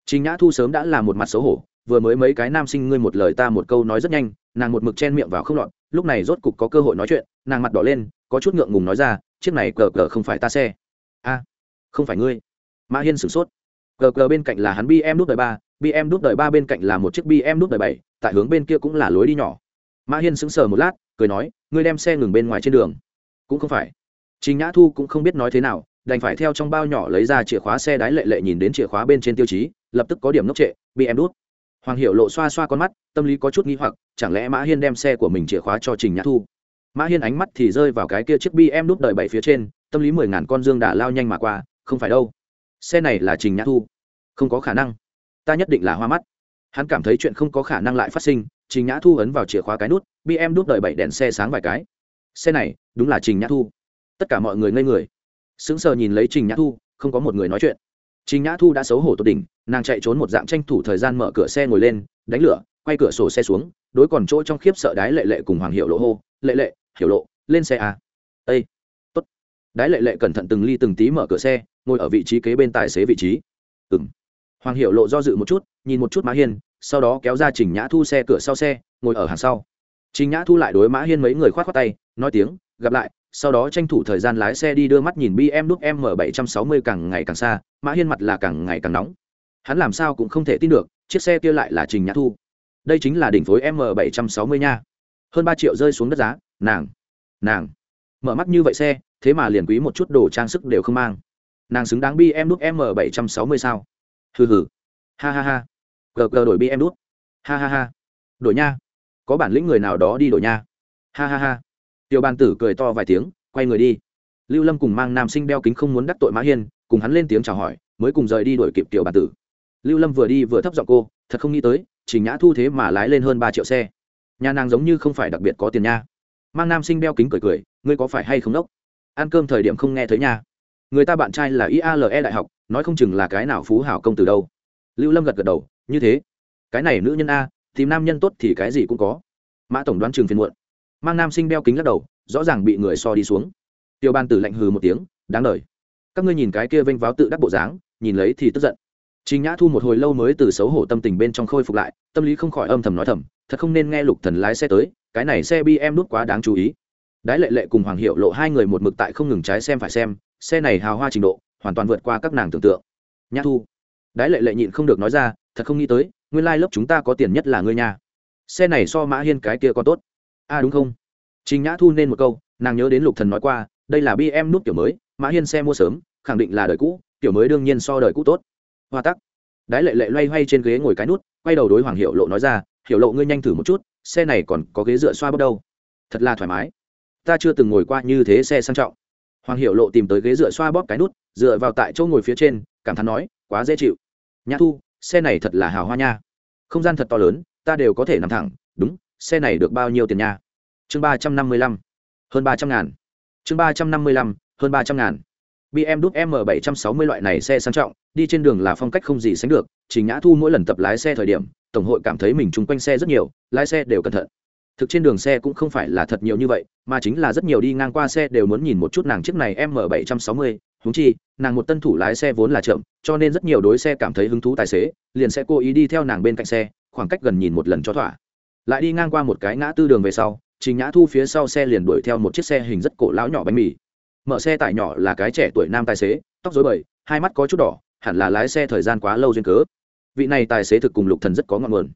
trình nhã thu sớm đã là một mặt xấu hổ, vừa mới mấy cái nam sinh ngươi một lời ta một câu nói rất nhanh, nàng một mực chen miệng vào không lọt lúc này rốt cục có cơ hội nói chuyện, nàng mặt đỏ lên, có chút ngượng ngùng nói ra, chiếc này cờ cờ không phải ta xe. A, không phải ngươi. Mã hiên sửng sốt. Cờ cờ bên cạnh là hắn bm đút đời ba bm đút đời ba bên cạnh là một chiếc bm đút đời bảy, tại hướng bên kia cũng là lối đi nhỏ. Mã hiên sững sờ một lát, cười nói, ngươi đem xe ngừng bên ngoài trên đường. Cũng không phải. Trình nhã thu cũng không biết nói thế nào, đành phải theo trong bao nhỏ lấy ra chìa khóa xe đái lệ lệ nhìn đến chìa khóa bên trên tiêu chí, lập tức có điểm ngốc trệ bm đút hoàng hiệu lộ xoa xoa con mắt, tâm lý có chút nghi hoặc, chẳng lẽ mã hiên đem xe của mình chìa khóa cho trình nhã thu? Mã hiên ánh mắt thì rơi vào cái kia chiếc bm đút đời bảy phía trên, tâm lý mười ngàn con dương đã lao nhanh mà qua, không phải đâu. Xe này là trình nhã thu. Không có khả năng. Ta nhất định là hoa mắt. Hắn cảm thấy chuyện không có khả năng lại phát sinh, trình nhã thu ấn vào chìa khóa cái nút bm đút đời bảy đèn xe sáng vài cái. Xe này, đúng là trình nhã thu. Tất cả mọi người ngây người. Sững sờ nhìn lấy trình nhã thu, không có một người nói chuyện trình nhã thu đã xấu hổ tột đỉnh, nàng chạy trốn một dạng tranh thủ thời gian mở cửa xe ngồi lên, đánh lửa, quay cửa sổ xe xuống, đối còn chỗ trong khiếp sợ đái lệ lệ cùng hoàng hiệu lộ hô, lệ lệ, hiểu lộ, lên xe à. "Ê." tốt đái lệ lệ cẩn thận từng ly từng tí mở cửa xe, ngồi ở vị trí kế bên tài xế vị trí "Ừm." hoàng hiệu lộ do dự một chút, nhìn một chút mã hiên, sau đó kéo ra trình nhã thu xe cửa sau xe, ngồi ở hàng sau trình nhã thu lại đối mã hiên mấy người khoát khoát tay, nói tiếng, gặp lại sau đó tranh thủ thời gian lái xe đi đưa mắt nhìn bm đúc m bảy trăm sáu mươi càng ngày càng xa, mã hiên mặt là càng ngày càng nóng. Hắn làm sao cũng không thể tin được, chiếc xe kia lại là trình nhã thu. Đây chính là đỉnh phối m bảy trăm sáu mươi nha. Hơn ba triệu rơi xuống đất giá, nàng nàng. Mở mắt như vậy xe, thế mà liền quý một chút đồ trang sức đều không mang. Nàng xứng đáng bm đúc m bảy trăm sáu mươi sao? Hừ hừ. Ha ha ha. Gờ gờ đổi bm đúc. Ha ha ha. Đổi nha. Có bản lĩnh người nào đó đi đổi nha. Ha ha ha tiểu bàn tử cười to vài tiếng, quay người đi. Lưu lâm cùng mang nam sinh đeo kính không muốn đắc tội mã hiên, cùng hắn lên tiếng chào hỏi, mới cùng rời đi đuổi kịp tiểu bàn tử. Lưu lâm vừa đi vừa thấp giọng cô, thật không nghĩ tới, trình nhã thu thế mà lái lên hơn ba triệu xe. Nhà nàng giống như không phải đặc biệt có tiền nha. Mang nam sinh đeo kính cười cười, ngươi có phải hay không đốc? Ăn cơm thời điểm không nghe thấy nha. Người ta bạn trai là iale đại học, nói không chừng là cái nào phú hảo công từ đâu. Lưu lâm gật gật đầu, như thế. Cái này nữ nhân a, tìm nam nhân tốt thì cái gì cũng có. Mã tổng đoán trường phiền muộn mang nam sinh đeo kính lắc đầu rõ ràng bị người so đi xuống tiêu ban tử lạnh hừ một tiếng đáng lời các ngươi nhìn cái kia vênh váo tự đắc bộ dáng nhìn lấy thì tức giận Trình Nhã Thu một hồi lâu mới từ xấu hổ tâm tình bên trong khôi phục lại, tâm lý không khỏi âm thầm nói thầm, thật không nên nghe Lục Thần lái xe tới, cái này xe BM đút quá đáng chú ý. Đái Lệ Lệ cùng Hoàng Hiệu Lộ hai người một mực tại không ngừng trái xem phải xem, xe này hào hoa trình độ, hoàn toàn vượt qua các nàng tưởng tượng. Nhã Thu. Đái Lệ Lệ nhịn không được nói ra, thật không nghĩ tới, nguyên lai like lớp chúng ta có tiền nhất là ngươi nhà. Xe này so Mã Hiên cái kia còn tốt. A à đúng không? Trình Nhã Thu nên một câu, nàng nhớ đến Lục Thần nói qua, đây là BM nút kiểu mới, Mã Hiên xe mua sớm, khẳng định là đời cũ, kiểu mới đương nhiên so đời cũ tốt. Hoa tắc. Đái lệ lệ loay hoay trên ghế ngồi cái nút quay đầu đối hoàng hiệu lộ nói ra hiệu lộ ngươi nhanh thử một chút xe này còn có ghế dựa xoa bốc đâu. Thật là thoải mái. Ta chưa từng ngồi qua như thế xe sang trọng. Hoàng hiệu lộ tìm tới ghế dựa xoa bóp cái nút dựa vào tại chỗ ngồi phía trên cảm thán nói quá dễ chịu. Nhã thu xe này thật là hào hoa nha. Không gian thật to lớn ta đều có thể nằm thẳng đúng xe này được bao nhiêu tiền nha? Chương ba trăm năm mươi lăm. Hơn ba trăm ngàn. Chương ba trăm năm mươi lăm, hơn ba trăm ngàn. BMW m 760 loại này xe sang trọng, đi trên đường là phong cách không gì sánh được trình nhã thu mỗi lần tập lái xe thời điểm, tổng hội cảm thấy mình chung quanh xe rất nhiều, lái xe đều cẩn thận. Thực trên đường xe cũng không phải là thật nhiều như vậy, mà chính là rất nhiều đi ngang qua xe đều muốn nhìn một chút nàng chiếc này m 760 húng chi, nàng một tân thủ lái xe vốn là chậm, cho nên rất nhiều đối xe cảm thấy hứng thú tài xế, liền sẽ cố ý đi theo nàng bên cạnh xe, khoảng cách gần nhìn một lần cho thỏa. Lại đi ngang qua một cái ngã tư đường về sau trình nhã thu phía sau xe liền đuổi theo một chiếc xe hình rất cổ lão nhỏ bánh mì. Mở xe tải nhỏ là cái trẻ tuổi nam tài xế, tóc dối bời, hai mắt có chút đỏ, hẳn là lái xe thời gian quá lâu duyên cớ. Vị này tài xế thực cùng lục thần rất có ngọn nguồn.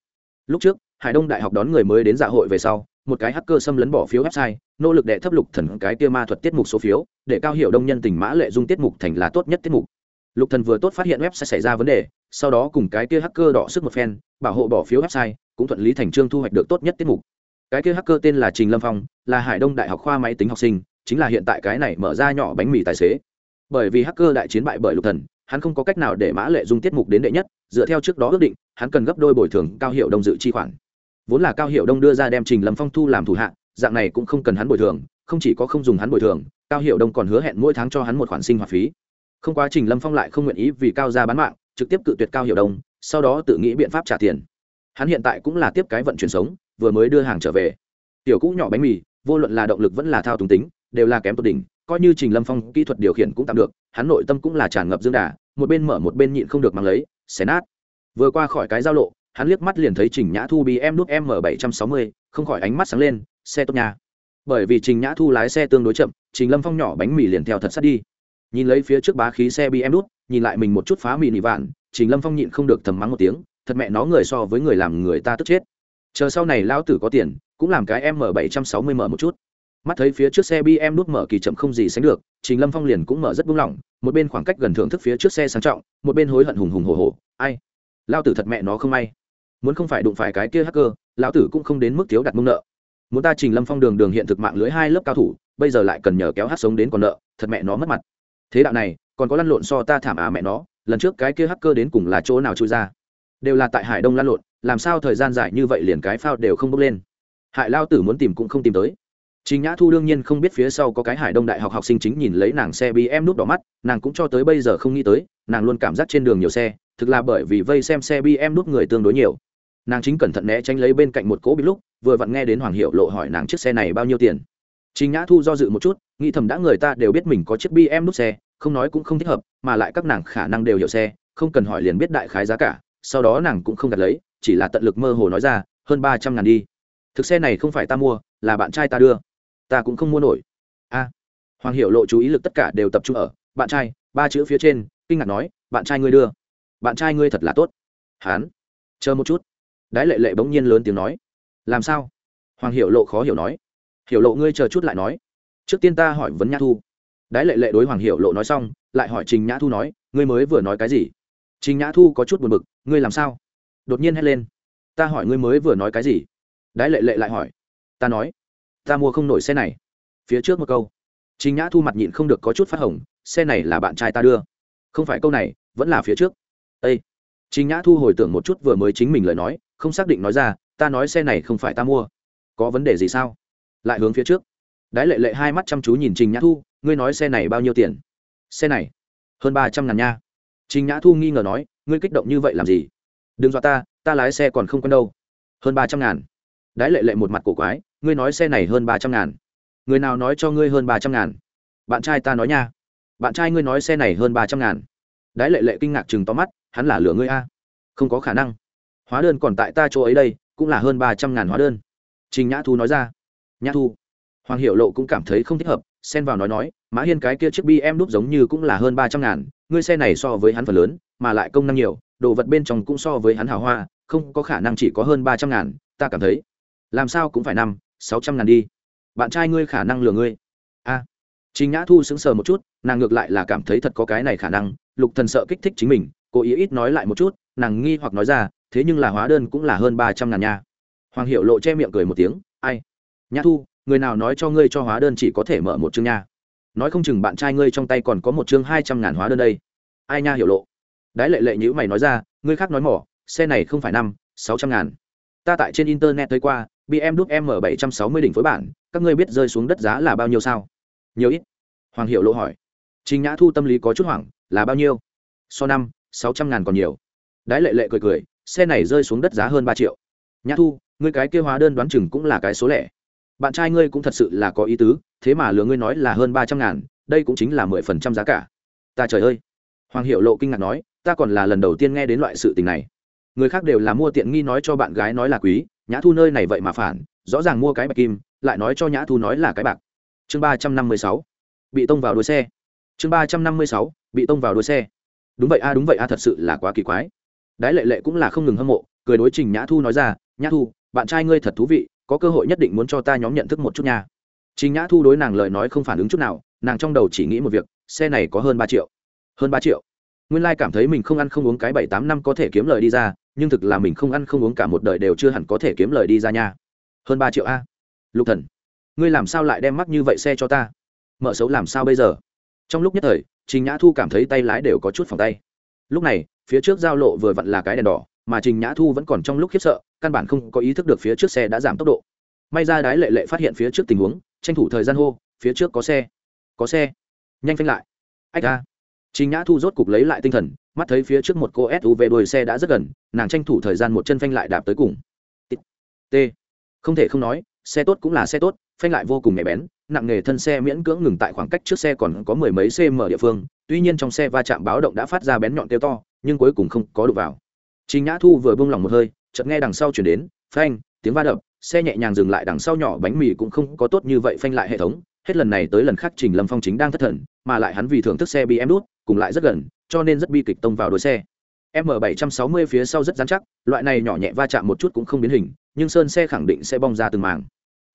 Lúc trước, hải đông đại học đón người mới đến dạ hội về sau, một cái hacker xâm lấn bỏ phiếu website, nỗ lực đệ thấp lục thần cái kia ma thuật tiết mục số phiếu, để cao hiệu đông nhân tình mã lệ dung tiết mục thành là tốt nhất tiết mục. Lục thần vừa tốt phát hiện website xảy ra vấn đề, sau đó cùng cái kia hacker đỏ sức một phen, bảo hộ bỏ phiếu website, cũng thuận lý thành trương thu hoạch được tốt nhất tiết mục cái kia hacker tên là trình lâm phong, là hải đông đại học khoa máy tính học sinh, chính là hiện tại cái này mở ra nhỏ bánh mì tài xế. Bởi vì hacker đại chiến bại bởi lục thần, hắn không có cách nào để mã lệ dung tiết mục đến đệ nhất, dựa theo trước đó ước định, hắn cần gấp đôi bồi thường cao hiệu đông dự chi khoản. Vốn là cao hiệu đông đưa ra đem trình lâm phong thu làm thủ hạ, dạng này cũng không cần hắn bồi thường, không chỉ có không dùng hắn bồi thường, cao hiệu đông còn hứa hẹn mỗi tháng cho hắn một khoản sinh hoạt phí. Không quá trình lâm phong lại không nguyện ý vì cao ra bán mạng, trực tiếp cự tuyệt cao hiệu đông, sau đó tự nghĩ biện pháp trả tiền. Hắn hiện tại cũng là tiếp cái vận chuyển sống vừa mới đưa hàng trở về. Tiểu cũ nhỏ bánh mì, vô luận là động lực vẫn là thao túng tính, đều là kém tột đỉnh, coi như trình lâm phong kỹ thuật điều khiển cũng tạm được, hắn nội tâm cũng là tràn ngập dương đà, một bên mở một bên nhịn không được mang lấy, xé nát. Vừa qua khỏi cái giao lộ, hắn liếc mắt liền thấy trình nhã thu bị em nút m bảy trăm sáu mươi, không khỏi ánh mắt sáng lên, xe tốt nhà bởi vì trình nhã thu lái xe tương đối chậm, trình lâm phong nhỏ bánh mì liền theo thật sát đi. Nhìn lấy phía trước bá khí xe bị em nút, nhìn lại mình một chút phá mì nị vạn, trình lâm phong nhịn không được thầm mắng một tiếng, thật mẹ nó người so với người làm người ta tức chết chờ sau này lão tử có tiền, cũng làm cái m bảy trăm sáu mươi mở một chút. Mắt thấy phía trước xe bm nút mở kỳ chậm không gì sánh được, trình lâm phong liền cũng mở rất buông lỏng, một bên khoảng cách gần thưởng thức phía trước xe sang trọng, một bên hối hận hùng hùng hồ hồ ai? Lao tử thật mẹ nó không may. Muốn không phải đụng phải cái kia hacker, lão tử cũng không đến mức thiếu đặt mông nợ. Muốn ta trình lâm phong đường đường hiện thực mạng lưới hai lớp cao thủ, bây giờ lại cần nhờ kéo hát sống đến còn nợ, thật mẹ nó mất mặt. Thế đạo này, còn có lăn lộn so ta thảm à mẹ nó, lần trước cái kia hacker đến cùng là chỗ nào trôi ra? Đều là tại hải đông lăn lộn làm sao thời gian dài như vậy liền cái phao đều không bốc lên hại lao tử muốn tìm cũng không tìm tới Trình Nhã Thu đương nhiên không biết phía sau có cái Hải Đông Đại học học sinh chính nhìn lấy nàng xe BM nút đỏ mắt, nàng cũng cho tới bây giờ không nghĩ tới, nàng luôn cảm giác trên đường nhiều xe, thực là bởi vì vây xem xe BM nút người tương đối nhiều. Nàng chính cẩn thận né tránh lấy bên cạnh một cỗ bị lúc, vừa vặn nghe đến Hoàng Hiệu Lộ hỏi nàng chiếc xe này bao nhiêu tiền. Trình Nhã Thu do dự một chút, nghĩ thầm đã người ta đều biết mình có chiếc BM nút xe, không nói cũng không thích hợp, mà lại các nàng khả năng đều hiểu xe, không cần hỏi liền biết đại khái giá cả, sau đó nàng cũng không gạt lấy, chỉ là tận lực mơ hồ nói ra, hơn ba trăm ngàn đi. Thực xe này không phải ta mua, là bạn trai ta đưa. Ta cũng không mua nổi. A. Hoàng hiệu lộ chú ý lực tất cả đều tập trung ở bạn trai ba chữ phía trên kinh ngạc nói bạn trai ngươi đưa. Bạn trai ngươi thật là tốt. Hán. Chờ một chút. Đái lệ lệ bỗng nhiên lớn tiếng nói. Làm sao? Hoàng hiệu lộ khó hiểu nói. Hiểu lộ ngươi chờ chút lại nói. Trước tiên ta hỏi vấn nhã thu. Đái lệ lệ đối hoàng hiệu lộ nói xong lại hỏi trình nhã thu nói ngươi mới vừa nói cái gì? Trình nhã thu có chút buồn b ự c ngươi làm sao? Đột nhiên hét lên. Ta hỏi ngươi mới vừa nói cái gì? Đái lệ lệ lại hỏi. Ta nói, ta mua không nổi xe này. Phía trước một câu. Chính nhã thu mặt nhịn không được có chút phát hồng, xe này là bạn trai ta đưa. Không phải câu này, vẫn là phía trước. Â chính nhã thu hồi tưởng một chút vừa mới chính mình lời nói, không xác định nói ra, ta nói xe này không phải ta mua. Có vấn đề gì sao? Lại hướng phía trước. Đái lệ lệ hai mắt chăm chú nhìn trình nhã thu, ngươi nói xe này bao nhiêu tiền? Xe này, hơn ba trăm ngàn nha. Trình nhã thu nghi ngờ nói, ngươi kích động như vậy làm gì? Đừng dọa ta ta lái xe còn không quen đâu. Hơn ba trăm ngàn. Đái lệ lệ một mặt cổ quái, ngươi nói xe này hơn ba trăm ngàn. Người nào nói cho ngươi hơn ba trăm ngàn? Bạn trai ta nói nha. Bạn trai ngươi nói xe này hơn ba trăm ngàn. Đái lệ lệ kinh ngạc chừng to mắt, hắn là lửa ngươi a? Không có khả năng. Hóa đơn còn tại ta chỗ ấy đây, cũng là hơn ba trăm ngàn hóa đơn. Trình nhã thu nói ra. Nhã thu. Hoàng hiệu lộ cũng cảm thấy không thích hợp, xen vào nói nói, mã hiên cái kia chiếc bi em đúc giống như cũng là hơn ba trăm ngàn, ngươi xe này so với hắn phần lớn, mà lại công năng nhiều đồ vật bên trong cũng so với hắn hào hoa không có khả năng chỉ có hơn ba trăm ngàn ta cảm thấy. Làm sao cũng phải năm sáu trăm ngàn đi. Bạn trai ngươi khả năng lừa ngươi. A. À, trình nhã thu sững sờ một chút nàng ngược lại là cảm thấy thật có cái này khả năng lục thần sợ kích thích chính mình cố ý ít nói lại một chút nàng nghi hoặc nói ra thế nhưng là hóa đơn cũng là hơn ba trăm ngàn nha. Hoàng hiệu lộ che miệng cười một tiếng ai? Nhã thu người nào nói cho ngươi cho hóa đơn chỉ có thể mở một chương nha? Nói không chừng bạn trai ngươi trong tay còn có một chương hai trăm ngàn hóa đơn đây. Ai nha hiểu lộ? Đái lệ lệ nhữ mày nói ra, ngươi khác nói mỏ, xe này không phải năm, sáu trăm ngàn. Ta tại trên internet thấy qua bm đúc m bảy trăm sáu mươi đỉnh phối bản, các ngươi biết rơi xuống đất giá là bao nhiêu sao? Nhiều ít. Hoàng hiệu lộ hỏi. Trình nhã thu tâm lý có chút hoảng, là bao nhiêu? So năm, sáu trăm ngàn còn nhiều. Đái lệ lệ cười cười, xe này rơi xuống đất giá hơn ba triệu. Nhã thu, ngươi cái kêu hóa đơn đoán chừng cũng là cái số lẻ. Bạn trai ngươi cũng thật sự là có ý tứ, thế mà lừa ngươi nói là hơn ba trăm ngàn, đây cũng chính là mười phần trăm giá cả. Ta trời ơi. Hoàng hiệu lộ kinh ngạc nói ta còn là lần đầu tiên nghe đến loại sự tình này. Người khác đều là mua tiện nghi nói cho bạn gái nói là quý, nhã thu nơi này vậy mà phản, rõ ràng mua cái bạch kim, lại nói cho nhã thu nói là cái bạc. Chương ba trăm năm mươi sáu, bị tông vào đuôi xe. Chương ba trăm năm mươi sáu, bị tông vào đuôi xe. Đúng vậy a, đúng vậy a, thật sự là quá kỳ quái. Đái lệ lệ cũng là không ngừng hâm mộ, cười đối trình nhã thu nói ra, nhã thu, bạn trai ngươi thật thú vị, có cơ hội nhất định muốn cho ta nhóm nhận thức một chút nha. Chính nhã thu đối nàng lời nói không phản ứng chút nào, nàng trong đầu chỉ nghĩ một việc, xe này có hơn ba triệu. Hơn ba triệu? Nguyên lai cảm thấy mình không ăn không uống cái bảy tám năm có thể kiếm lời đi ra, nhưng thực là mình không ăn không uống cả một đời đều chưa hẳn có thể kiếm lời đi ra nha. Hơn ba triệu a. Lục thần, ngươi làm sao lại đem mắc như vậy xe cho ta? Mở xấu làm sao bây giờ? Trong lúc nhất thời, trình nhã thu cảm thấy tay lái đều có chút phòng tay. Lúc này, phía trước giao lộ vừa vặn là cái đèn đỏ, mà trình nhã thu vẫn còn trong lúc khiếp sợ, căn bản không có ý thức được phía trước xe đã giảm tốc độ. May ra đái lệ lệ phát hiện phía trước tình huống, tranh thủ thời gian hô, phía trước có xe có xe, nhanh phanh lại. Ách ra trình nhã thu rốt cục lấy lại tinh thần mắt thấy phía trước một cô suv đuôi xe đã rất gần nàng tranh thủ thời gian một chân phanh lại đạp tới cùng. T. Không thể không nói xe tốt cũng là xe tốt phanh lại vô cùng nhẹ bén nặng nghề thân xe miễn cưỡng ngừng tại khoảng cách trước xe còn có mười mấy cm địa phương tuy nhiên trong xe va chạm báo động đã phát ra bén nhọn kêu to nhưng cuối cùng không có đụng vào. Trình Nhã Thu vừa buông lòng một hơi, chợt nghe đằng sau chuyển đến, phanh, tiếng va đập, xe nhẹ nhàng dừng lại đằng sau nhỏ bánh mì cũng không có tốt như vậy phanh lại hệ thống, hết lần này tới lần khác Trình Lâm Phong chính đang thất thần, mà lại hắn vì thưởng thức xe bị em đút, cùng lại rất gần, cho nên rất bi kịch tông vào đuôi xe. M760 phía sau rất dán chắc, loại này nhỏ nhẹ va chạm một chút cũng không biến hình, nhưng sơn xe khẳng định sẽ bong ra từng màng.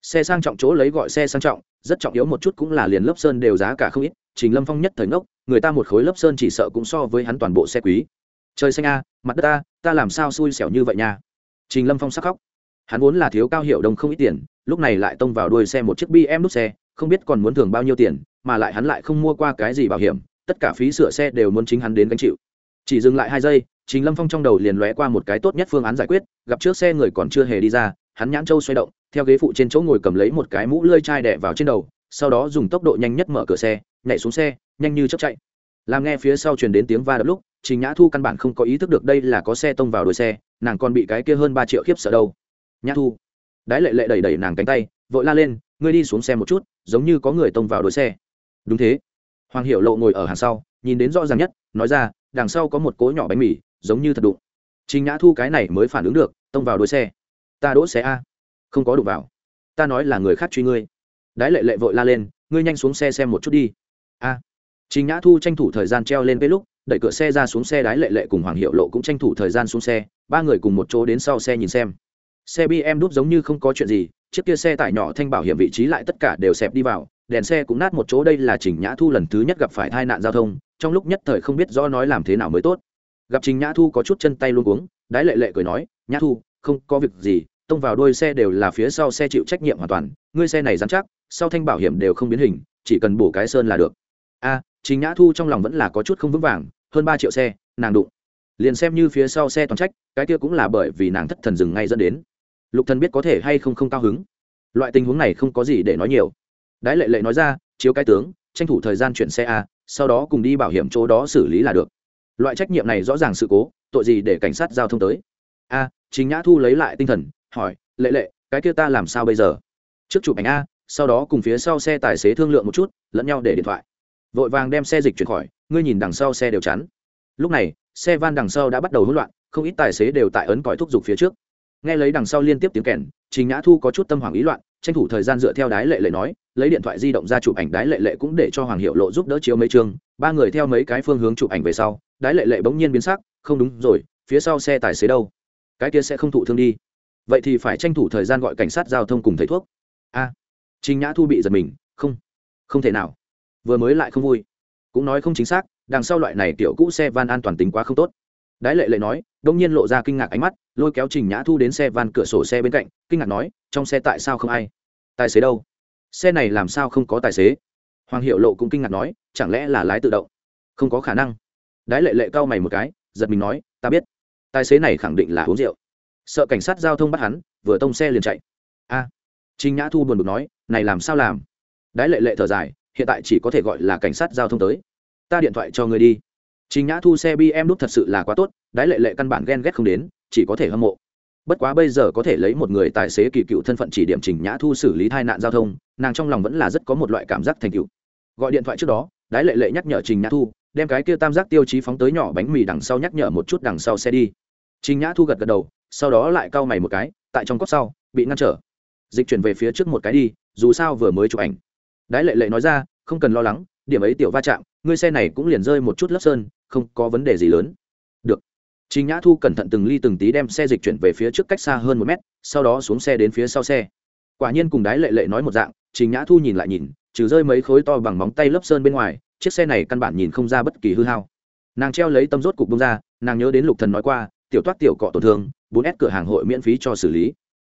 Xe sang trọng chỗ lấy gọi xe sang trọng, rất trọng yếu một chút cũng là liền lớp sơn đều giá cả không ít, Trình Lâm Phong nhất thời ngốc, người ta một khối lớp sơn chỉ sợ cũng so với hắn toàn bộ xe quý trời xanh a mặt đất ta ta làm sao xui xẻo như vậy nha trình lâm phong sắc khóc hắn vốn là thiếu cao hiệu đồng không ít tiền lúc này lại tông vào đuôi xe một chiếc bm nút xe không biết còn muốn thưởng bao nhiêu tiền, mà lại hắn lại không mua qua cái gì bảo hiểm, tất cả phí sửa xe đều muốn chính hắn đến gánh chịu. Chỉ dừng lại hai giây, trình lâm phong trong đầu liền lóe qua một cái tốt nhất phương án giải quyết, gặp trước xe người còn chưa hề đi ra, hắn nhãn châu xoay động, theo ghế phụ trên chỗ ngồi cầm lấy một cái mũ lơi chai đẻ vào trên đầu, sau đó dùng tốc độ nhanh nhất mở cửa xe, nhảy xuống xe, nhanh như chấp chạy. Làm nghe phía sau truyền đến tiếng va đập lúc, trình nhã thu căn bản không có ý thức được đây là có xe tông vào đuôi xe, nàng còn bị cái kia hơn ba triệu khiếp sợ đâu. Nhã thu. Đái lệ lệ đẩy đẩy nàng cánh tay, vội la lên ngươi đi xuống xe một chút giống như có người tông vào đuôi xe. Đúng thế. Hoàng hiệu lộ ngồi ở hàng sau nhìn đến rõ ràng nhất nói ra đằng sau có một cỗ nhỏ bánh mì giống như thật đụng. Trình nhã thu cái này mới phản ứng được tông vào đuôi xe. Ta đỗ xe a. Không có đụng vào. Ta nói là người khác truy ngươi. Đái lệ lệ vội la lên ngươi nhanh xuống xe xem một chút đi. A. Trình Nhã Thu tranh thủ thời gian treo lên với lúc, đẩy cửa xe ra xuống xe đái lệ lệ cùng Hoàng Hiệu Lộ cũng tranh thủ thời gian xuống xe, ba người cùng một chỗ đến sau xe nhìn xem. Xe BM đút giống như không có chuyện gì, chiếc kia xe tải nhỏ thanh bảo hiểm vị trí lại tất cả đều xẹp đi vào, đèn xe cũng nát một chỗ đây là Trình Nhã Thu lần thứ nhất gặp phải tai nạn giao thông, trong lúc nhất thời không biết rõ nói làm thế nào mới tốt. Gặp Trình Nhã Thu có chút chân tay luôn cuống, đái lệ lệ cười nói, "Nhã Thu, không có việc gì, tông vào đuôi xe đều là phía sau xe chịu trách nhiệm hoàn toàn, ngươi xe này dám chắc, sau thanh bảo hiểm đều không biến hình, chỉ cần bổ cái sơn là được." A, à, Trình Nhã Thu trong lòng vẫn là có chút không vững vàng, hơn ba triệu xe, nàng đụng. Liền xem như phía sau xe toàn trách, cái kia cũng là bởi vì nàng thất thần dừng ngay dẫn đến. Lục Thần biết có thể hay không không cao hứng. Loại tình huống này không có gì để nói nhiều. Đái Lệ Lệ nói ra, chiếu cái tướng, tranh thủ thời gian chuyển xe a, sau đó cùng đi bảo hiểm chỗ đó xử lý là được. Loại trách nhiệm này rõ ràng sự cố, tội gì để cảnh sát giao thông tới. A, chính Nhã Thu lấy lại tinh thần, hỏi, "Lệ Lệ, cái kia ta làm sao bây giờ?" trước chụp ảnh a sau đó cùng phía sau xe tài xế thương lượng một chút lẫn nhau để điện thoại vội vàng đem xe dịch chuyển khỏi ngươi nhìn đằng sau xe đều chắn lúc này xe van đằng sau đã bắt đầu hỗn loạn không ít tài xế đều tại ấn còi thúc giục phía trước nghe lấy đằng sau liên tiếp tiếng kèn trình nhã thu có chút tâm hoàng ý loạn tranh thủ thời gian dựa theo đái lệ lệ nói lấy điện thoại di động ra chụp ảnh đái lệ lệ cũng để cho hoàng hiệu lộ giúp đỡ chiếu mấy chương ba người theo mấy cái phương hướng chụp ảnh về sau đái lệ lệ bỗng nhiên biến sắc không đúng rồi phía sau xe tài xế đâu? Cái kia sẽ không thụ thương đi. Vậy thì phải tranh thủ thời gian gọi cảnh sát giao thông cùng thầy thuốc. A à, trình nhã thu bị giật mình không không thể nào. Vừa mới lại không vui. Cũng nói không chính xác đằng sau loại này tiểu cũ xe van an toàn tính quá không tốt đái lệ lệ nói đông nhiên lộ ra kinh ngạc ánh mắt lôi kéo trình nhã thu đến xe van cửa sổ xe bên cạnh kinh ngạc nói trong xe tại sao không ai? Tài xế đâu? Xe này làm sao không có tài xế? Hoàng hiệu lộ cũng kinh ngạc nói chẳng lẽ là lái tự động? Không có khả năng. Đái lệ lệ cau mày một cái giật mình nói ta biết. Tài xế này khẳng định là uống rượu. Sợ cảnh sát giao thông bắt hắn vừa tông xe liền chạy. A. À, trình nhã thu buồn bực nói này làm sao làm? Đái lệ lệ thở dài hiện tại chỉ có thể gọi là cảnh sát giao thông tới. Ta điện thoại cho người đi trình nhã thu xe BMW đút thật sự là quá tốt, đái lệ lệ căn bản ghen ghét không đến, chỉ có thể hâm mộ. Bất quá bây giờ có thể lấy một người tài xế kỳ cựu thân phận chỉ điểm trình nhã thu xử lý tai nạn giao thông, nàng trong lòng vẫn là rất có một loại cảm giác thành tựu. gọi điện thoại trước đó, đái lệ lệ nhắc nhở trình nhã thu, đem cái kia tam giác tiêu chí phóng tới nhỏ bánh mì đằng sau nhắc nhở một chút đằng sau xe đi. Trình nhã thu gật gật đầu, sau đó lại cau mày một cái, tại trong cốc sau, bị ngăn trở. Dịch chuyển về phía trước một cái đi, dù sao vừa mới chụp ảnh. Đái lệ lệ nói ra, không cần lo lắng, điểm ấy tiểu va chạm, ngươi xe này cũng liền rơi một chút lớp sơn không có vấn đề gì lớn được Trình Nhã Thu cẩn thận từng ly từng tí đem xe dịch chuyển về phía trước cách xa hơn một mét, sau đó xuống xe đến phía sau xe. Quả nhiên cùng đái lệ lệ nói một dạng, Trình Nhã Thu nhìn lại nhìn, trừ rơi mấy khối to bằng móng tay lớp sơn bên ngoài, chiếc xe này căn bản nhìn không ra bất kỳ hư hao. Nàng treo lấy tâm rốt cục bông ra, nàng nhớ đến Lục Thần nói qua, tiểu toát tiểu cọ tổn thương, bốn s cửa hàng hội miễn phí cho xử lý.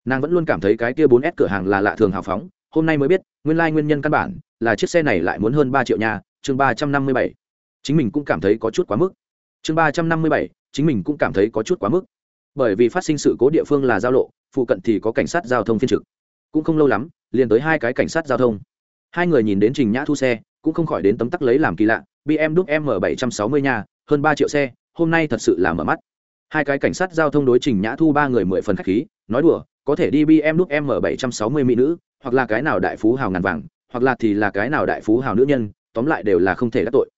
Nàng vẫn luôn cảm thấy cái kia bốn s cửa hàng là lạ thường hào phóng, hôm nay mới biết, nguyên lai nguyên nhân căn bản là chiếc xe này lại muốn hơn ba triệu nhà chương 357. Chính mình cũng cảm thấy có chút quá mức. Chương 357, chính mình cũng cảm thấy có chút quá mức. Bởi vì phát sinh sự cố địa phương là giao lộ phụ cận thì có cảnh sát giao thông phiên trực. Cũng không lâu lắm liền tới hai cái cảnh sát giao thông. Hai người nhìn đến trình nhã thu xe cũng không khỏi đến tấm tắc lấy làm kỳ lạ. Bm đúc m bảy trăm sáu mươi nhà hơn ba triệu xe hôm nay thật sự là mở mắt. Hai cái cảnh sát giao thông đối trình nhã thu ba người mười phần khách khí nói đùa có thể đi bm đúc m bảy trăm sáu mươi mỹ nữ hoặc là cái nào đại phú hào ngàn vàng hoặc là thì là cái nào đại phú hào nữ nhân tóm lại đều là không thể đắc tội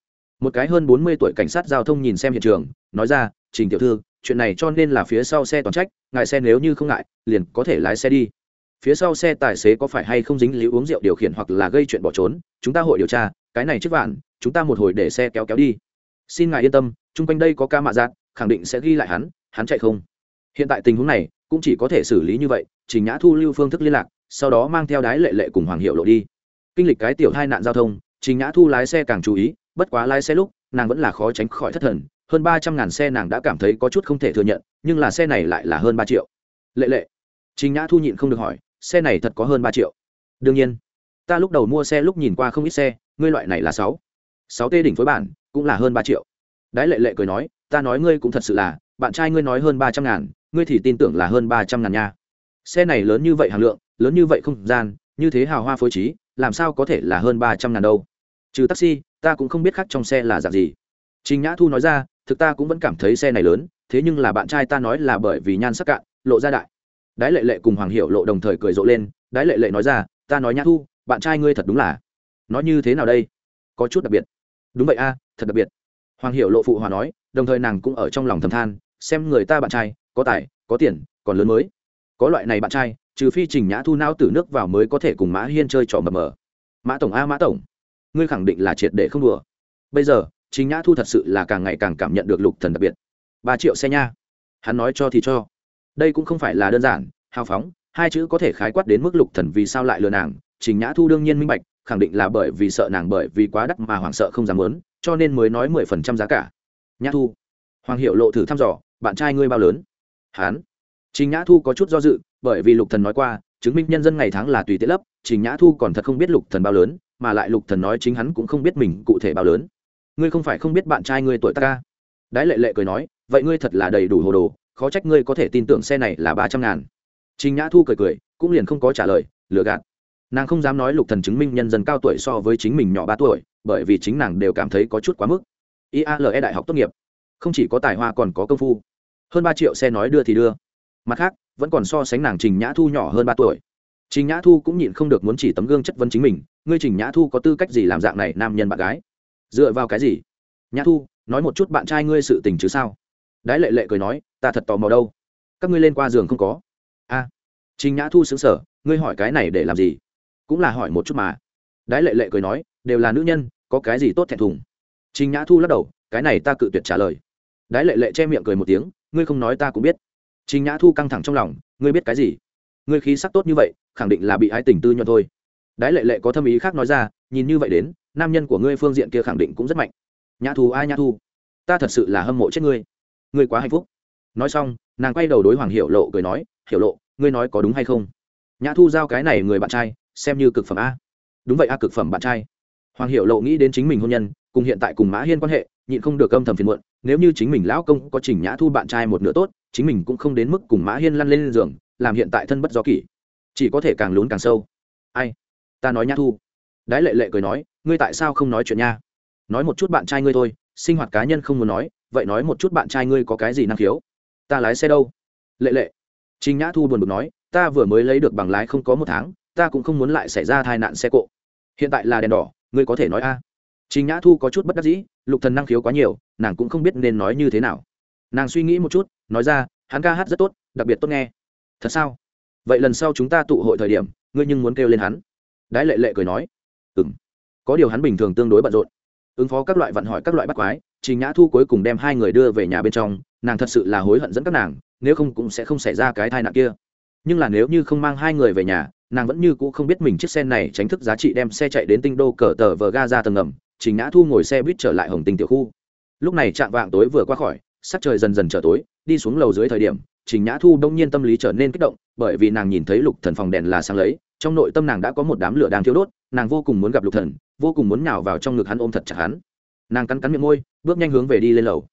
một cái hơn bốn mươi tuổi cảnh sát giao thông nhìn xem hiện trường, nói ra, trình tiểu thư, chuyện này cho nên là phía sau xe toàn trách ngại xe nếu như không ngại, liền có thể lái xe đi. Phía sau xe tài xế có phải hay không dính líu uống rượu điều khiển hoặc là gây chuyện bỏ trốn, chúng ta hội điều tra, cái này trước vạn, chúng ta một hồi để xe kéo kéo đi. Xin ngài yên tâm, chung quanh đây có ca mạ giác khẳng định sẽ ghi lại hắn hắn chạy không. Hiện tại tình huống này, cũng chỉ có thể xử lý như vậy, trình nhã thu lưu phương thức liên lạc, sau đó mang theo đái lệ lệ cùng hoàng hiệu lộ đi. Kinh lịch cái tiểu hai nạn giao thông trình nhã thu lái xe càng chú ý, bất quá lái xe lúc, nàng vẫn là khó tránh khỏi thất thần, hơn ba trăm ngàn xe nàng đã cảm thấy có chút không thể thừa nhận, nhưng là xe này lại là hơn ba triệu. Lệ lệ. Chính nhã thu nhịn không được hỏi, xe này thật có hơn ba triệu? Đương nhiên. Ta lúc đầu mua xe lúc nhìn qua không ít xe, ngươi loại này là sáu. Sáu tê đỉnh phối bản, cũng là hơn ba triệu. Đái lệ lệ cười nói, ta nói ngươi cũng thật sự là, bạn trai ngươi nói hơn ba trăm ngàn, ngươi thì tin tưởng là hơn ba trăm ngàn nha. Xe này lớn như vậy hàng lượng, lớn như vậy không gian, như thế hào hoa phối trí làm sao có thể là hơn ba trăm ngàn đâu? Trừ taxi, ta cũng không biết khác trong xe là dạng gì. Trình nhã thu nói ra, thực ta cũng vẫn cảm thấy xe này lớn, thế nhưng là bạn trai ta nói là bởi vì nhan sắc cạn, lộ ra đại. Đái lệ lệ cùng hoàng Hiểu lộ đồng thời cười rộ lên, đái lệ lệ nói ra, ta nói nhã thu, bạn trai ngươi thật đúng là. Nói như thế nào đây? Có chút đặc biệt. Đúng vậy a, thật đặc biệt. Hoàng Hiểu lộ phụ hòa nói, đồng thời nàng cũng ở trong lòng thầm than, xem người ta bạn trai, có tài, có tiền, còn lớn mới. Có loại này bạn trai trừ phi trình nhã thu nao tử nước vào mới có thể cùng mã hiên chơi trò mờ mờ. Mã tổng a, mã tổng, ngươi khẳng định là triệt để không đùa. Bây giờ, trình nhã thu thật sự là càng ngày càng cảm nhận được lục thần đặc biệt. Ba triệu xe nha. Hắn nói cho thì cho. Đây cũng không phải là đơn giản, hào phóng, hai chữ có thể khái quát đến mức lục thần vì sao lại lừa nàng. Trình nhã thu đương nhiên minh bạch, khẳng định là bởi vì sợ nàng bởi vì quá đắt mà hoảng sợ không dám lớn, cho nên mới nói mười phần trăm giá cả. Nhã thu, hoàng hiệu lộ thử thăm dò, bạn trai ngươi bao lớn? Hán trình nhã thu có chút do dự bởi vì lục thần nói qua, chứng minh nhân dân ngày tháng là tùy tiện lấp, trình nhã thu còn thật không biết lục thần bao lớn, mà lại lục thần nói chính hắn cũng không biết mình cụ thể bao lớn. Ngươi không phải không biết bạn trai ngươi tuổi ta ca. Đái lệ lệ cười nói, vậy ngươi thật là đầy đủ hồ đồ, khó trách ngươi có thể tin tưởng xe này là ba trăm ngàn. Trình nhã thu cười cười, cũng liền không có trả lời, lừa gạt. Nàng không dám nói lục thần chứng minh nhân dân cao tuổi so với chính mình nhỏ ba tuổi, bởi vì chính nàng đều cảm thấy có chút quá mức. Iale đại học tốt nghiệp. Không chỉ có tài hoa còn có công phu. Hơn ba triệu xe nói đưa thì đưa. Mặt khác vẫn còn so sánh nàng trình nhã thu nhỏ hơn ba tuổi. Trình nhã thu cũng nhịn không được muốn chỉ tấm gương chất vấn chính mình, ngươi trình nhã thu có tư cách gì làm dạng này nam nhân bạn gái? Dựa vào cái gì? Nhã thu, nói một chút bạn trai ngươi sự tình chứ sao? Đái lệ lệ cười nói, ta thật tò mò đâu. Các ngươi lên qua giường không có? A. Trình nhã thu xứng sở ngươi hỏi cái này để làm gì? Cũng là hỏi một chút mà. Đái lệ lệ cười nói, đều là nữ nhân, có cái gì tốt thẹn thùng? Trình nhã thu lắc đầu, cái này ta cự tuyệt trả lời. Đái lệ lệ che miệng cười một tiếng, ngươi không nói ta cũng biết trình nhã thu căng thẳng trong lòng, ngươi biết cái gì? Ngươi khí sắc tốt như vậy, khẳng định là bị ái tình tư nhuận thôi. Đái lệ lệ có thâm ý khác nói ra, nhìn như vậy đến, nam nhân của ngươi phương diện kia khẳng định cũng rất mạnh. Nhã thu, ai nhã thu? Ta thật sự là hâm mộ chết ngươi. Ngươi quá hạnh phúc. Nói xong, nàng quay đầu đối hoàng Hiểu lộ cười nói, hiểu lộ, ngươi nói có đúng hay không? Nhã thu giao cái này người bạn trai, xem như cực phẩm a. Đúng vậy a, cực phẩm bạn trai. Hoàng Hiểu lộ nghĩ đến chính mình hôn nhân, cùng hiện tại cùng mã hiên quan hệ, nhịn không được âm thầm phiền muộn, nếu như chính mình lão công có trình nhã thu bạn trai một nửa tốt chính mình cũng không đến mức cùng mã hiên lăn lên giường, làm hiện tại thân bất do kỷ. Chỉ có thể càng lún càng sâu. Ai? Ta nói nhã thu. Đái lệ lệ cười nói, ngươi tại sao không nói chuyện nha? Nói một chút bạn trai ngươi thôi, sinh hoạt cá nhân không muốn nói, vậy nói một chút bạn trai ngươi có cái gì năng khiếu? Ta lái xe đâu? Lệ lệ. Trình nhã thu buồn bực nói, ta vừa mới lấy được bằng lái không có một tháng, ta cũng không muốn lại xảy ra tai nạn xe cộ. Hiện tại là đèn đỏ, ngươi có thể nói a. Trình nhã thu có chút bất đắc dĩ, lục thần năng khiếu quá nhiều, nàng cũng không biết nên nói như thế nào. Nàng suy nghĩ một chút nói ra, hắn ca hát rất tốt, đặc biệt tốt nghe. Thật sao? Vậy lần sau chúng ta tụ hội thời điểm, ngươi nhưng muốn kêu lên hắn? Đái lệ lệ cười nói. Ừm. Có điều hắn bình thường tương đối bận rộn. Ứng phó các loại vận hỏi các loại bắt quái, trình nhã thu cuối cùng đem hai người đưa về nhà bên trong, nàng thật sự là hối hận dẫn các nàng, nếu không cũng sẽ không xảy ra cái tai nạn kia. Nhưng là nếu như không mang hai người về nhà, nàng vẫn như cũ không biết mình chiếc xe này tránh thức giá trị đem xe chạy đến tinh đô cờ tờ vờ ga ra tầng ngầm, trình nhã thu ngồi xe buýt trở lại hồng tinh tiểu khu. Lúc này chạm vạng tối vừa qua khỏi sắc trời dần dần trở tối, đi xuống lầu dưới thời điểm, trình nhã thu đông nhiên tâm lý trở nên kích động, bởi vì nàng nhìn thấy lục thần phòng đèn là sáng lấy, trong nội tâm nàng đã có một đám lửa đang thiêu đốt, nàng vô cùng muốn gặp lục thần, vô cùng muốn nhào vào trong ngực hắn ôm thật chặt hắn. Nàng cắn cắn miệng môi, bước nhanh hướng về đi lên lầu.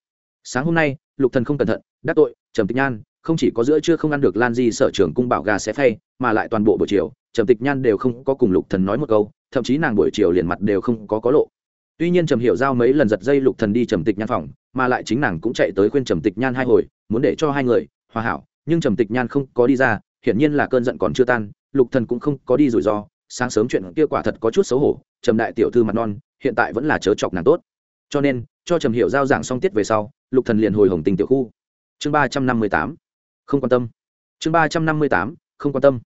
Sáng hôm nay, lục thần không cẩn thận, đắc tội, trầm tịch nhan, không chỉ có giữa trưa không ăn được lan di sở trưởng cung bảo gà sẽ phay, mà lại toàn bộ buổi chiều, trầm tịch nhan đều không có cùng lục thần nói một câu, thậm chí nàng buổi chiều liền mặt đều không có có lộ tuy nhiên trầm hiểu giao mấy lần giật dây lục thần đi trầm tịch nhan phòng, mà lại chính nàng cũng chạy tới khuyên trầm tịch nhan hai hồi, muốn để cho hai người, hòa hảo. Nhưng trầm tịch nhan không có đi ra, hiển nhiên là cơn giận còn chưa tan, lục thần cũng không có đi rủi ro. Sáng sớm chuyện kia quả thật có chút xấu hổ, trầm đại tiểu thư mặt non, hiện tại vẫn là chớ chọc nàng tốt. Cho nên, cho trầm hiểu giao giảng xong tiết về sau, lục thần liền hồi hồng tình tiểu khu. Chương ba trăm năm mươi tám. Không quan tâm. Chương ba trăm năm mươi tám. Không quan tâm.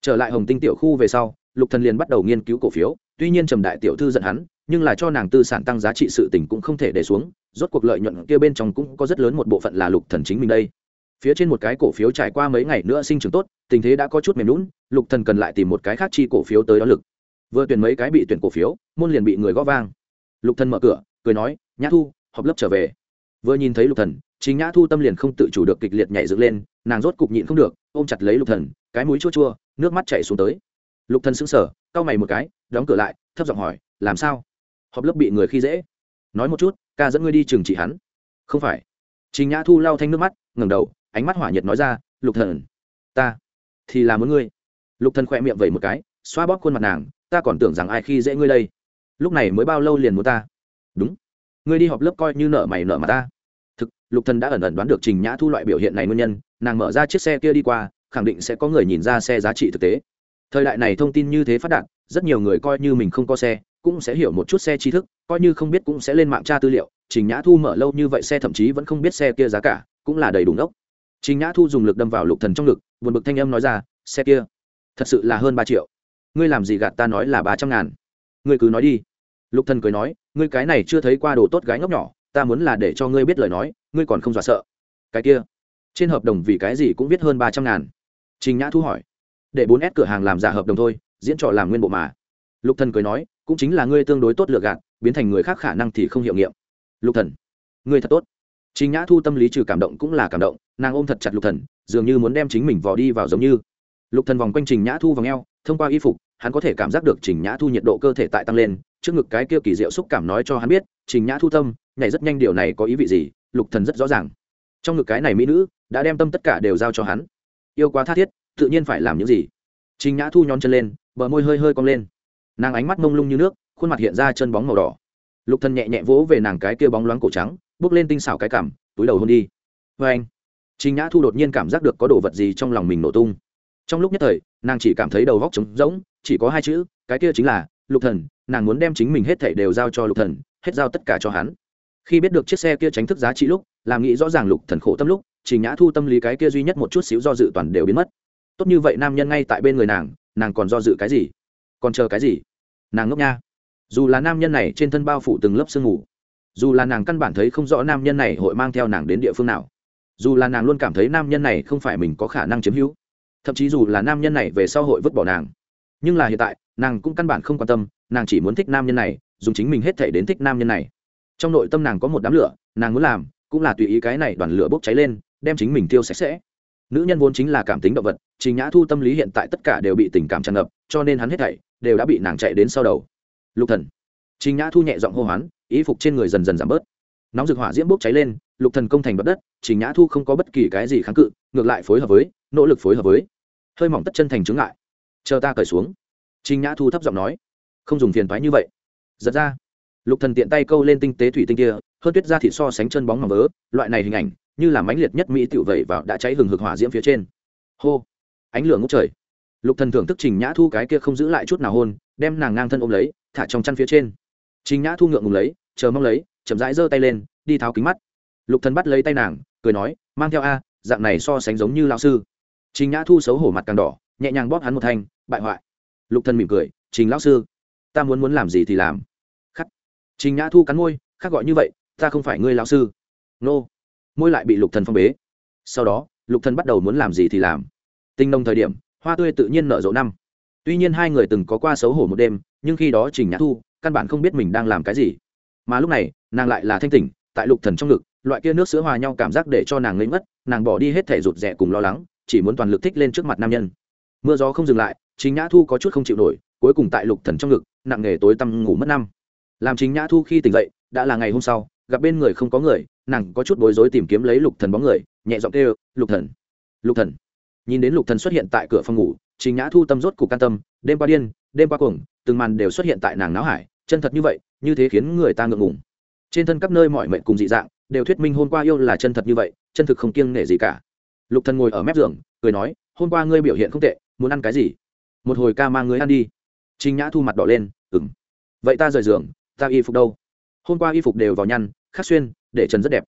Trở lại hồng tinh tiểu khu về sau, lục thần liền bắt đầu nghiên cứu cổ phiếu. Tuy nhiên trầm đại tiểu thư giận hắn nhưng là cho nàng tư sản tăng giá trị sự tình cũng không thể để xuống, rốt cuộc lợi nhuận kia bên trong cũng có rất lớn một bộ phận là lục thần chính mình đây. Phía trên một cái cổ phiếu trải qua mấy ngày nữa sinh trưởng tốt, tình thế đã có chút mềm lún lục thần cần lại tìm một cái khác chi cổ phiếu tới đó lực. Vừa tuyển mấy cái bị tuyển cổ phiếu, môn liền bị người gõ vang. Lục thần mở cửa, cười nói, nhã thu, họp lớp trở về. Vừa nhìn thấy lục thần, chính nhã thu tâm liền không tự chủ được kịch liệt nhảy dựng lên, nàng rốt cục nhịn không được, ôm chặt lấy lục thần, cái mũi chua chua, nước mắt chảy xuống tới. Lục thần sững sờ, cau mày một cái, đóng cửa lại, thấp giọng hỏi, làm sao? Họp lớp bị người khi dễ. Nói một chút, ca dẫn ngươi đi trường trị hắn. Không phải. Chính nhã thu lau thanh nước mắt, ngẩng đầu, ánh mắt hỏa nhiệt nói ra, lục thần, ta thì là muốn ngươi. Lục thần khỏe miệng vẩy một cái, xoa bóp khuôn mặt nàng, ta còn tưởng rằng ai khi dễ ngươi đây. Lúc này mới bao lâu liền muốn ta? Đúng. Ngươi đi họp lớp coi như nợ mày nợ mà ta. Thực, lục thần đã ẩn ẩn đoán được trình nhã thu loại biểu hiện này nguyên nhân, nàng mở ra chiếc xe kia đi qua, khẳng định sẽ có người nhìn ra xe giá trị thực tế. Thời đại này thông tin như thế phát đạt, rất nhiều người coi như mình không có xe cũng sẽ hiểu một chút xe tri thức, coi như không biết cũng sẽ lên mạng tra tư liệu, trình nhã thu mở lâu như vậy xe thậm chí vẫn không biết xe kia giá cả, cũng là đầy đủ ngốc. Trình nhã thu dùng lực đâm vào lục thần trong ngực, buồn bực thanh âm nói ra, xe kia, thật sự là hơn ba triệu. Ngươi làm gì gạt ta nói là ba trăm ngàn? Ngươi cứ nói đi. Lục thần cười nói, ngươi cái này chưa thấy qua đồ tốt gái ngốc nhỏ, ta muốn là để cho ngươi biết lời nói, ngươi còn không dọa sợ. Cái kia, trên hợp đồng vì cái gì cũng viết hơn ba trăm ngàn? Trình nhã thu hỏi. Để bốn s cửa hàng làm giả hợp đồng thôi, diễn trò làm nguyên bộ mà. Lục thần cười nói cũng chính là ngươi tương đối tốt lựa gạt, biến thành người khác khả năng thì không hiệu nghiệm. Lục thần, ngươi thật tốt. Trình nhã thu tâm lý trừ cảm động cũng là cảm động, nàng ôm thật chặt lục thần, dường như muốn đem chính mình vò đi vào giống như. Lục thần vòng quanh trình nhã thu vòng eo, thông qua y phục, hắn có thể cảm giác được trình nhã thu nhiệt độ cơ thể tại tăng lên, trước ngực cái kia kỳ diệu xúc cảm nói cho hắn biết, trình nhã thu tâm, nhảy rất nhanh điều này có ý vị gì, lục thần rất rõ ràng. Trong ngực cái này mỹ nữ, đã đem tâm tất cả đều giao cho hắn. Yêu quá tha thiết, tự nhiên phải làm những gì. Trình nhã thu nhón chân lên, bờ môi hơi hơi cong lên nàng ánh mắt mông lung như nước, khuôn mặt hiện ra chân bóng màu đỏ. Lục thần nhẹ nhẹ vỗ về nàng cái kia bóng loáng cổ trắng, bước lên tinh xảo cái cảm, túi đầu hôn đi. Vê anh, trình nhã thu đột nhiên cảm giác được có đồ vật gì trong lòng mình nổ tung. Trong lúc nhất thời, nàng chỉ cảm thấy đầu góc trống rỗng, chỉ có hai chữ, cái kia chính là, lục thần, nàng muốn đem chính mình hết thảy đều giao cho lục thần, hết giao tất cả cho hắn. Khi biết được chiếc xe kia tránh thức giá trị lúc, làm nghĩ rõ ràng lục thần khổ tâm lúc, trình nhã thu tâm lý cái kia duy nhất một chút xíu do dự toàn đều biến mất. Tốt như vậy nam nhân ngay tại bên người nàng nàng còn do dự cái gì? Còn chờ cái gì? Nàng ngốc nha. Dù là nam nhân này trên thân bao phủ từng lớp sương mù, dù là nàng căn bản thấy không rõ nam nhân này hội mang theo nàng đến địa phương nào, dù là nàng luôn cảm thấy nam nhân này không phải mình có khả năng chiếm hữu, thậm chí dù là nam nhân này về sau hội vứt bỏ nàng. Nhưng là hiện tại, nàng cũng căn bản không quan tâm, nàng chỉ muốn thích nam nhân này, dùng chính mình hết thể đến thích nam nhân này. Trong nội tâm nàng có một đám lửa, nàng muốn làm, cũng là tùy ý cái này đoàn lửa bốc cháy lên, đem chính mình tiêu sạch sẽ nữ nhân vốn chính là cảm tính động vật, trình nhã thu tâm lý hiện tại tất cả đều bị tình cảm tràn ngập, cho nên hắn hết thảy đều đã bị nàng chạy đến sau đầu. Lục thần. Trình nhã thu nhẹ giọng hô hoán ý phục trên người dần dần giảm bớt. Nóng rực hỏa diễm bốc cháy lên, lục thần công thành bất đất, trình nhã thu không có bất kỳ cái gì kháng cự, ngược lại phối hợp với, nỗ lực phối hợp với. Hơi mỏng tất chân thành chứng ngại. Chờ ta cởi xuống. Trình nhã thu thấp giọng nói. Không dùng phiền toái như vậy. Giật ra. Lục thần tiện tay câu lên tinh tế thủy tinh kia, hơn tuyết ra thịt so sánh chân bóng mỏng vớ, loại này hình ảnh như là mãnh liệt nhất mỹ tiểu vẩy vào đã cháy hừng hực hỏa diễm phía trên. Hô! Ánh lửa ngút trời. Lục thần thưởng thức trình nhã thu cái kia không giữ lại chút nào hôn, đem nàng ngang thân ôm lấy, thả trong chăn phía trên. Trình nhã thu ngượng ngùng lấy, chờ mong lấy, chậm rãi giơ tay lên, đi tháo kính mắt. Lục thần bắt lấy tay nàng, cười nói, mang theo a, dạng này so sánh giống như lão sư. Trình nhã thu xấu hổ mặt càng đỏ, nhẹ nhàng bóp hắn một thanh, bại hoại. Lục thần mỉm cười, trình lão sư, ta muốn muốn làm gì thì làm. Khắc. Trình nhã thu cắn môi khác gọi như vậy, ta không phải ngươi lão sư. Nô môi lại bị lục thần phong bế. Sau đó, lục thần bắt đầu muốn làm gì thì làm. Tinh nông thời điểm, hoa tươi tự nhiên nở rộ năm. Tuy nhiên hai người từng có qua xấu hổ một đêm, nhưng khi đó trình nhã thu, căn bản không biết mình đang làm cái gì. Mà lúc này, nàng lại là thanh tỉnh, tại lục thần trong ngực, loại kia nước sữa hòa nhau cảm giác để cho nàng ngây mất nàng bỏ đi hết thể rụt rè cùng lo lắng, chỉ muốn toàn lực thích lên trước mặt nam nhân. Mưa gió không dừng lại chính nhã thu có chút không chịu nổi, cuối cùng tại lục thần trong ngực, nặng nghề tối tăm ngủ mất năm. Làm chính nhã thu khi tỉnh dậy, đã là ngày hôm sau, gặp bên người không có người nàng có chút bối rối tìm kiếm lấy lục thần bóng người, nhẹ giọng kêu, lục thần lục thần. Nhìn đến lục thần xuất hiện tại cửa phòng ngủ, trình nhã thu tâm rốt cục can tâm, đêm qua điên, đêm qua cuồng, từng màn đều xuất hiện tại nàng náo hải, chân thật như vậy, như thế khiến người ta ngượng ngùng. Trên thân các nơi mọi mệnh cùng dị dạng, đều thuyết minh hôm qua yêu là chân thật như vậy, chân thực không kiêng nể gì cả. Lục thần ngồi ở mép giường, cười nói, hôm qua ngươi biểu hiện không tệ, muốn ăn cái gì? Một hồi ca mang ngươi ăn đi. Trình nhã thu mặt đỏ lên ừng vậy ta rời giường, ta y phục đâu? Hôm qua y phục đều vào nhăn khắc xuyên, để trần rất đẹp.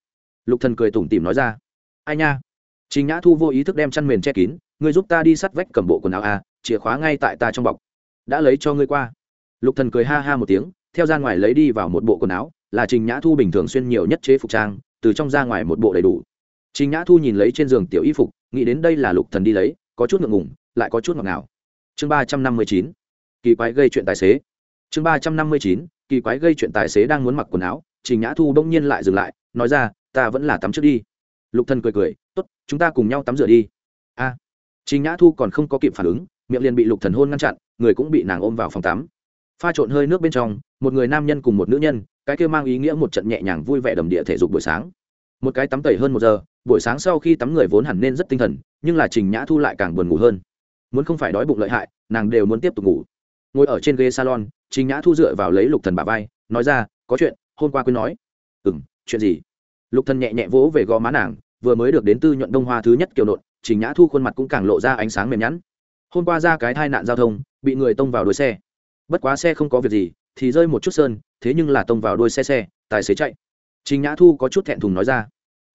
Lục thần cười tủm tỉm nói ra, ai nha? Trình nhã thu vô ý thức đem chăn mền che kín, ngươi giúp ta đi sắt vách cầm bộ quần áo à chìa khóa ngay tại ta trong bọc. Đã lấy cho ngươi qua. Lục thần cười ha ha một tiếng, theo ra ngoài lấy đi vào một bộ quần áo, là trình nhã thu bình thường xuyên nhiều nhất chế phục trang, từ trong ra ngoài một bộ đầy đủ. Trình nhã thu nhìn lấy trên giường tiểu y phục, nghĩ đến đây là lục thần đi lấy, có chút ngượng ngùng, lại có chút ngọt ngào. Chương ba trăm năm mươi chín, kỳ quái gây chuyện tài xế. Chương ba trăm năm mươi chín, kỳ quái gây chuyện tài xế đang muốn mặc quần áo trình nhã thu đông nhiên lại dừng lại, nói ra, ta vẫn là tắm trước đi. Lục thần cười cười, tốt, chúng ta cùng nhau tắm rửa đi. A. Trình nhã thu còn không có kịp phản ứng, miệng liền bị lục thần hôn ngăn chặn, người cũng bị nàng ôm vào phòng tắm. Pha trộn hơi nước bên trong, một người nam nhân cùng một nữ nhân, cái kia mang ý nghĩa một trận nhẹ nhàng vui vẻ đầm địa thể dục buổi sáng. Một cái tắm tẩy hơn một giờ, buổi sáng sau khi tắm người vốn hẳn nên rất tinh thần, nhưng là trình nhã thu lại càng buồn ngủ hơn. Muốn không phải đói bụng lợi hại, nàng đều muốn tiếp tục ngủ. Ngồi ở trên ghế salon, trình nhã thu dựa vào lấy lục thần bà vai, nói ra, có chuyện hôm qua quên nói. Ừ m chuyện gì? Lục thần nhẹ nhẹ vỗ về gò má nàng, vừa mới được đến tư nhuận đông hoa thứ nhất kiều nộn, trình nhã thu khuôn mặt cũng càng lộ ra ánh sáng mềm nhẵn. Hôm qua ra cái tai nạn giao thông, bị người tông vào đuôi xe. Bất quá xe không có việc gì, thì rơi một chút sơn, thế nhưng là tông vào đuôi xe xe, tài xế chạy. Trình nhã thu có chút thẹn thùng nói ra.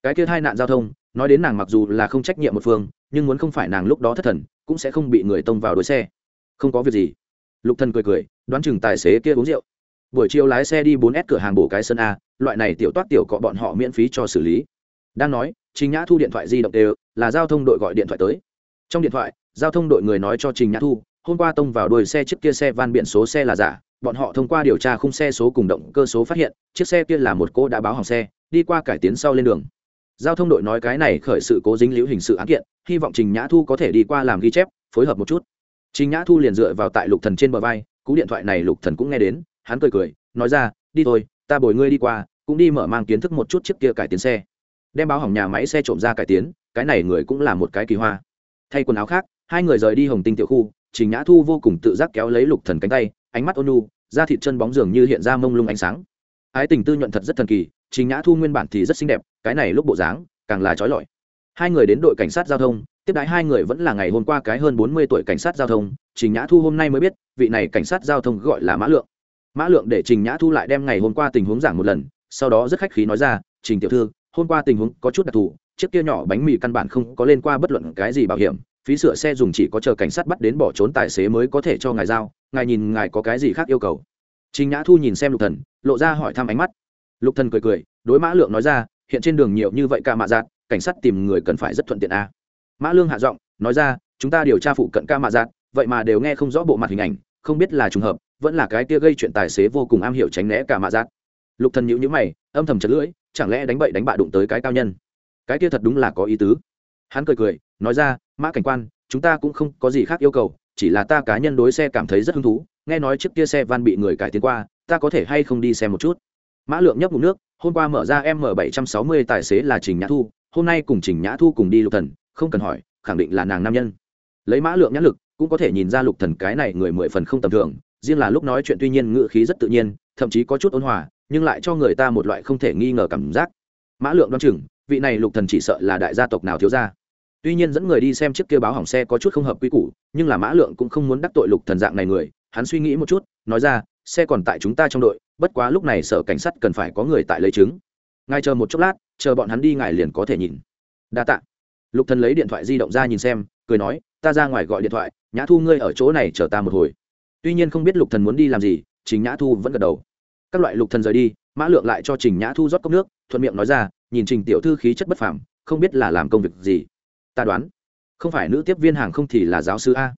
Cái kia tai nạn giao thông, nói đến nàng mặc dù là không trách nhiệm một phương, nhưng muốn không phải nàng lúc đó thất thần, cũng sẽ không bị người tông vào đuôi xe. Không có việc gì. Lục thần cười cười, đoán chừng tài xế kia uống rượu buổi chiều lái xe đi bốn s cửa hàng bổ cái sân a, loại này tiểu toát tiểu cọ bọn họ miễn phí cho xử lý. Đang nói, trình nhã thu điện thoại di động đều, là giao thông đội gọi điện thoại tới. Trong điện thoại, giao thông đội người nói cho trình nhã thu, hôm qua tông vào đuôi xe chiếc kia xe van biển số xe là giả, bọn họ thông qua điều tra khung xe số cùng động cơ số phát hiện, chiếc xe kia là một cô đã báo hỏng xe, đi qua cải tiến sau lên đường. Giao thông đội nói cái này khởi sự cố dính liễu hình sự án kiện, hy vọng trình nhã thu có thể đi qua làm ghi chép, phối hợp một chút. Trình nhã thu liền dựa vào tại lục thần trên bờ vai, cú điện thoại này lục thần cũng nghe đến hắn cười cười, nói ra, đi thôi, ta bồi ngươi đi qua, cũng đi mở mang kiến thức một chút chiếc kia cải tiến xe. Đem báo hỏng nhà máy xe trộm ra cải tiến, cái này người cũng là một cái kỳ hoa. Thay quần áo khác, hai người rời đi hồng tinh tiểu khu, trình nhã thu vô cùng tự giác kéo lấy lục thần cánh tay, ánh mắt ôn nhu, da thịt chân bóng dường như hiện ra mông lung ánh sáng. Ái tình tư nhuận thật rất thần kỳ, trình nhã thu nguyên bản thì rất xinh đẹp, cái này lúc bộ dáng, càng là trói lọi. Hai người đến đội cảnh sát giao thông, tiếp đái hai người vẫn là ngày hôm qua cái hơn bốn mươi tuổi cảnh sát giao thông, trình nhã thu hôm nay mới biết, vị này cảnh sát giao thông gọi là mã lượng mã lượng để trình nhã thu lại đem ngày hôm qua tình huống giảng một lần, sau đó rất khách khí nói ra, trình tiểu thư, hôm qua tình huống có chút đặc thù, chiếc kia nhỏ bánh mì căn bản không có lên qua bất luận cái gì bảo hiểm, phí sửa xe dùng chỉ có chờ cảnh sát bắt đến bỏ trốn tài xế mới có thể cho ngài giao, ngài nhìn ngài có cái gì khác yêu cầu trình nhã thu nhìn xem lục thần, lộ ra hỏi thăm ánh mắt lục thần cười cười, đối mã lượng nói ra, hiện trên đường nhiều như vậy ca mạ giạt cảnh sát tìm người cần phải rất thuận tiện a à. mã lương hạ giọng, nói ra, chúng ta điều tra phụ cận ca mạ giạt vậy mà đều nghe không rõ bộ mặt hình ảnh, không biết là trùng hợp vẫn là cái kia gây chuyện tài xế vô cùng am hiểu tránh né cả mạ giác. Lục thần nhíu nhíu mày, âm thầm chật lưỡi, chẳng lẽ đánh bậy đánh bạ đụng tới cái cao nhân? Cái kia thật đúng là có ý tứ. Hắn cười cười, nói ra, mã cảnh quan, chúng ta cũng không có gì khác yêu cầu, chỉ là ta cá nhân đối xe cảm thấy rất hứng thú, nghe nói chiếc kia xe van bị người cải tiến qua, ta có thể hay không đi xem một chút? Mã lượng nhấp ngụm nước, hôm qua mở ra m bảy trăm sáu mươi tài xế là trình nhã thu, hôm nay cùng trình nhã thu cùng đi lục thần, không cần hỏi, khẳng định là nàng nam nhân. Lấy mã lượng nhãn lực, cũng có thể nhìn ra lục thần cái này người mười phần không tầm thường riêng là lúc nói chuyện tuy nhiên ngữ khí rất tự nhiên, thậm chí có chút ôn hòa, nhưng lại cho người ta một loại không thể nghi ngờ cảm giác. Mã lượng đoán chừng, vị này lục thần chỉ sợ là đại gia tộc nào thiếu gia. Tuy nhiên dẫn người đi xem chiếc kia báo hỏng xe có chút không hợp quy củ, nhưng là mã lượng cũng không muốn đắc tội lục thần dạng này người, hắn suy nghĩ một chút, nói ra, xe còn tại chúng ta trong đội, bất quá lúc này sở cảnh sát cần phải có người tại lấy chứng. Ngài chờ một chốc lát, chờ bọn hắn đi ngài liền có thể nhìn. Đa tạ. Lục thần lấy điện thoại di động ra nhìn xem, cười nói, ta ra ngoài gọi điện thoại, nhã thu ngươi ở chỗ này chờ ta một hồi tuy nhiên không biết lục thần muốn đi làm gì, trình nhã thu vẫn gật đầu. Các loại lục thần rời đi, mã lượng lại cho trình nhã thu rót cốc nước, thuận miệng nói ra, nhìn trình tiểu thư khí chất bất phàm, không biết là làm công việc gì. Ta đoán, không phải nữ tiếp viên hàng không thì là giáo sư a.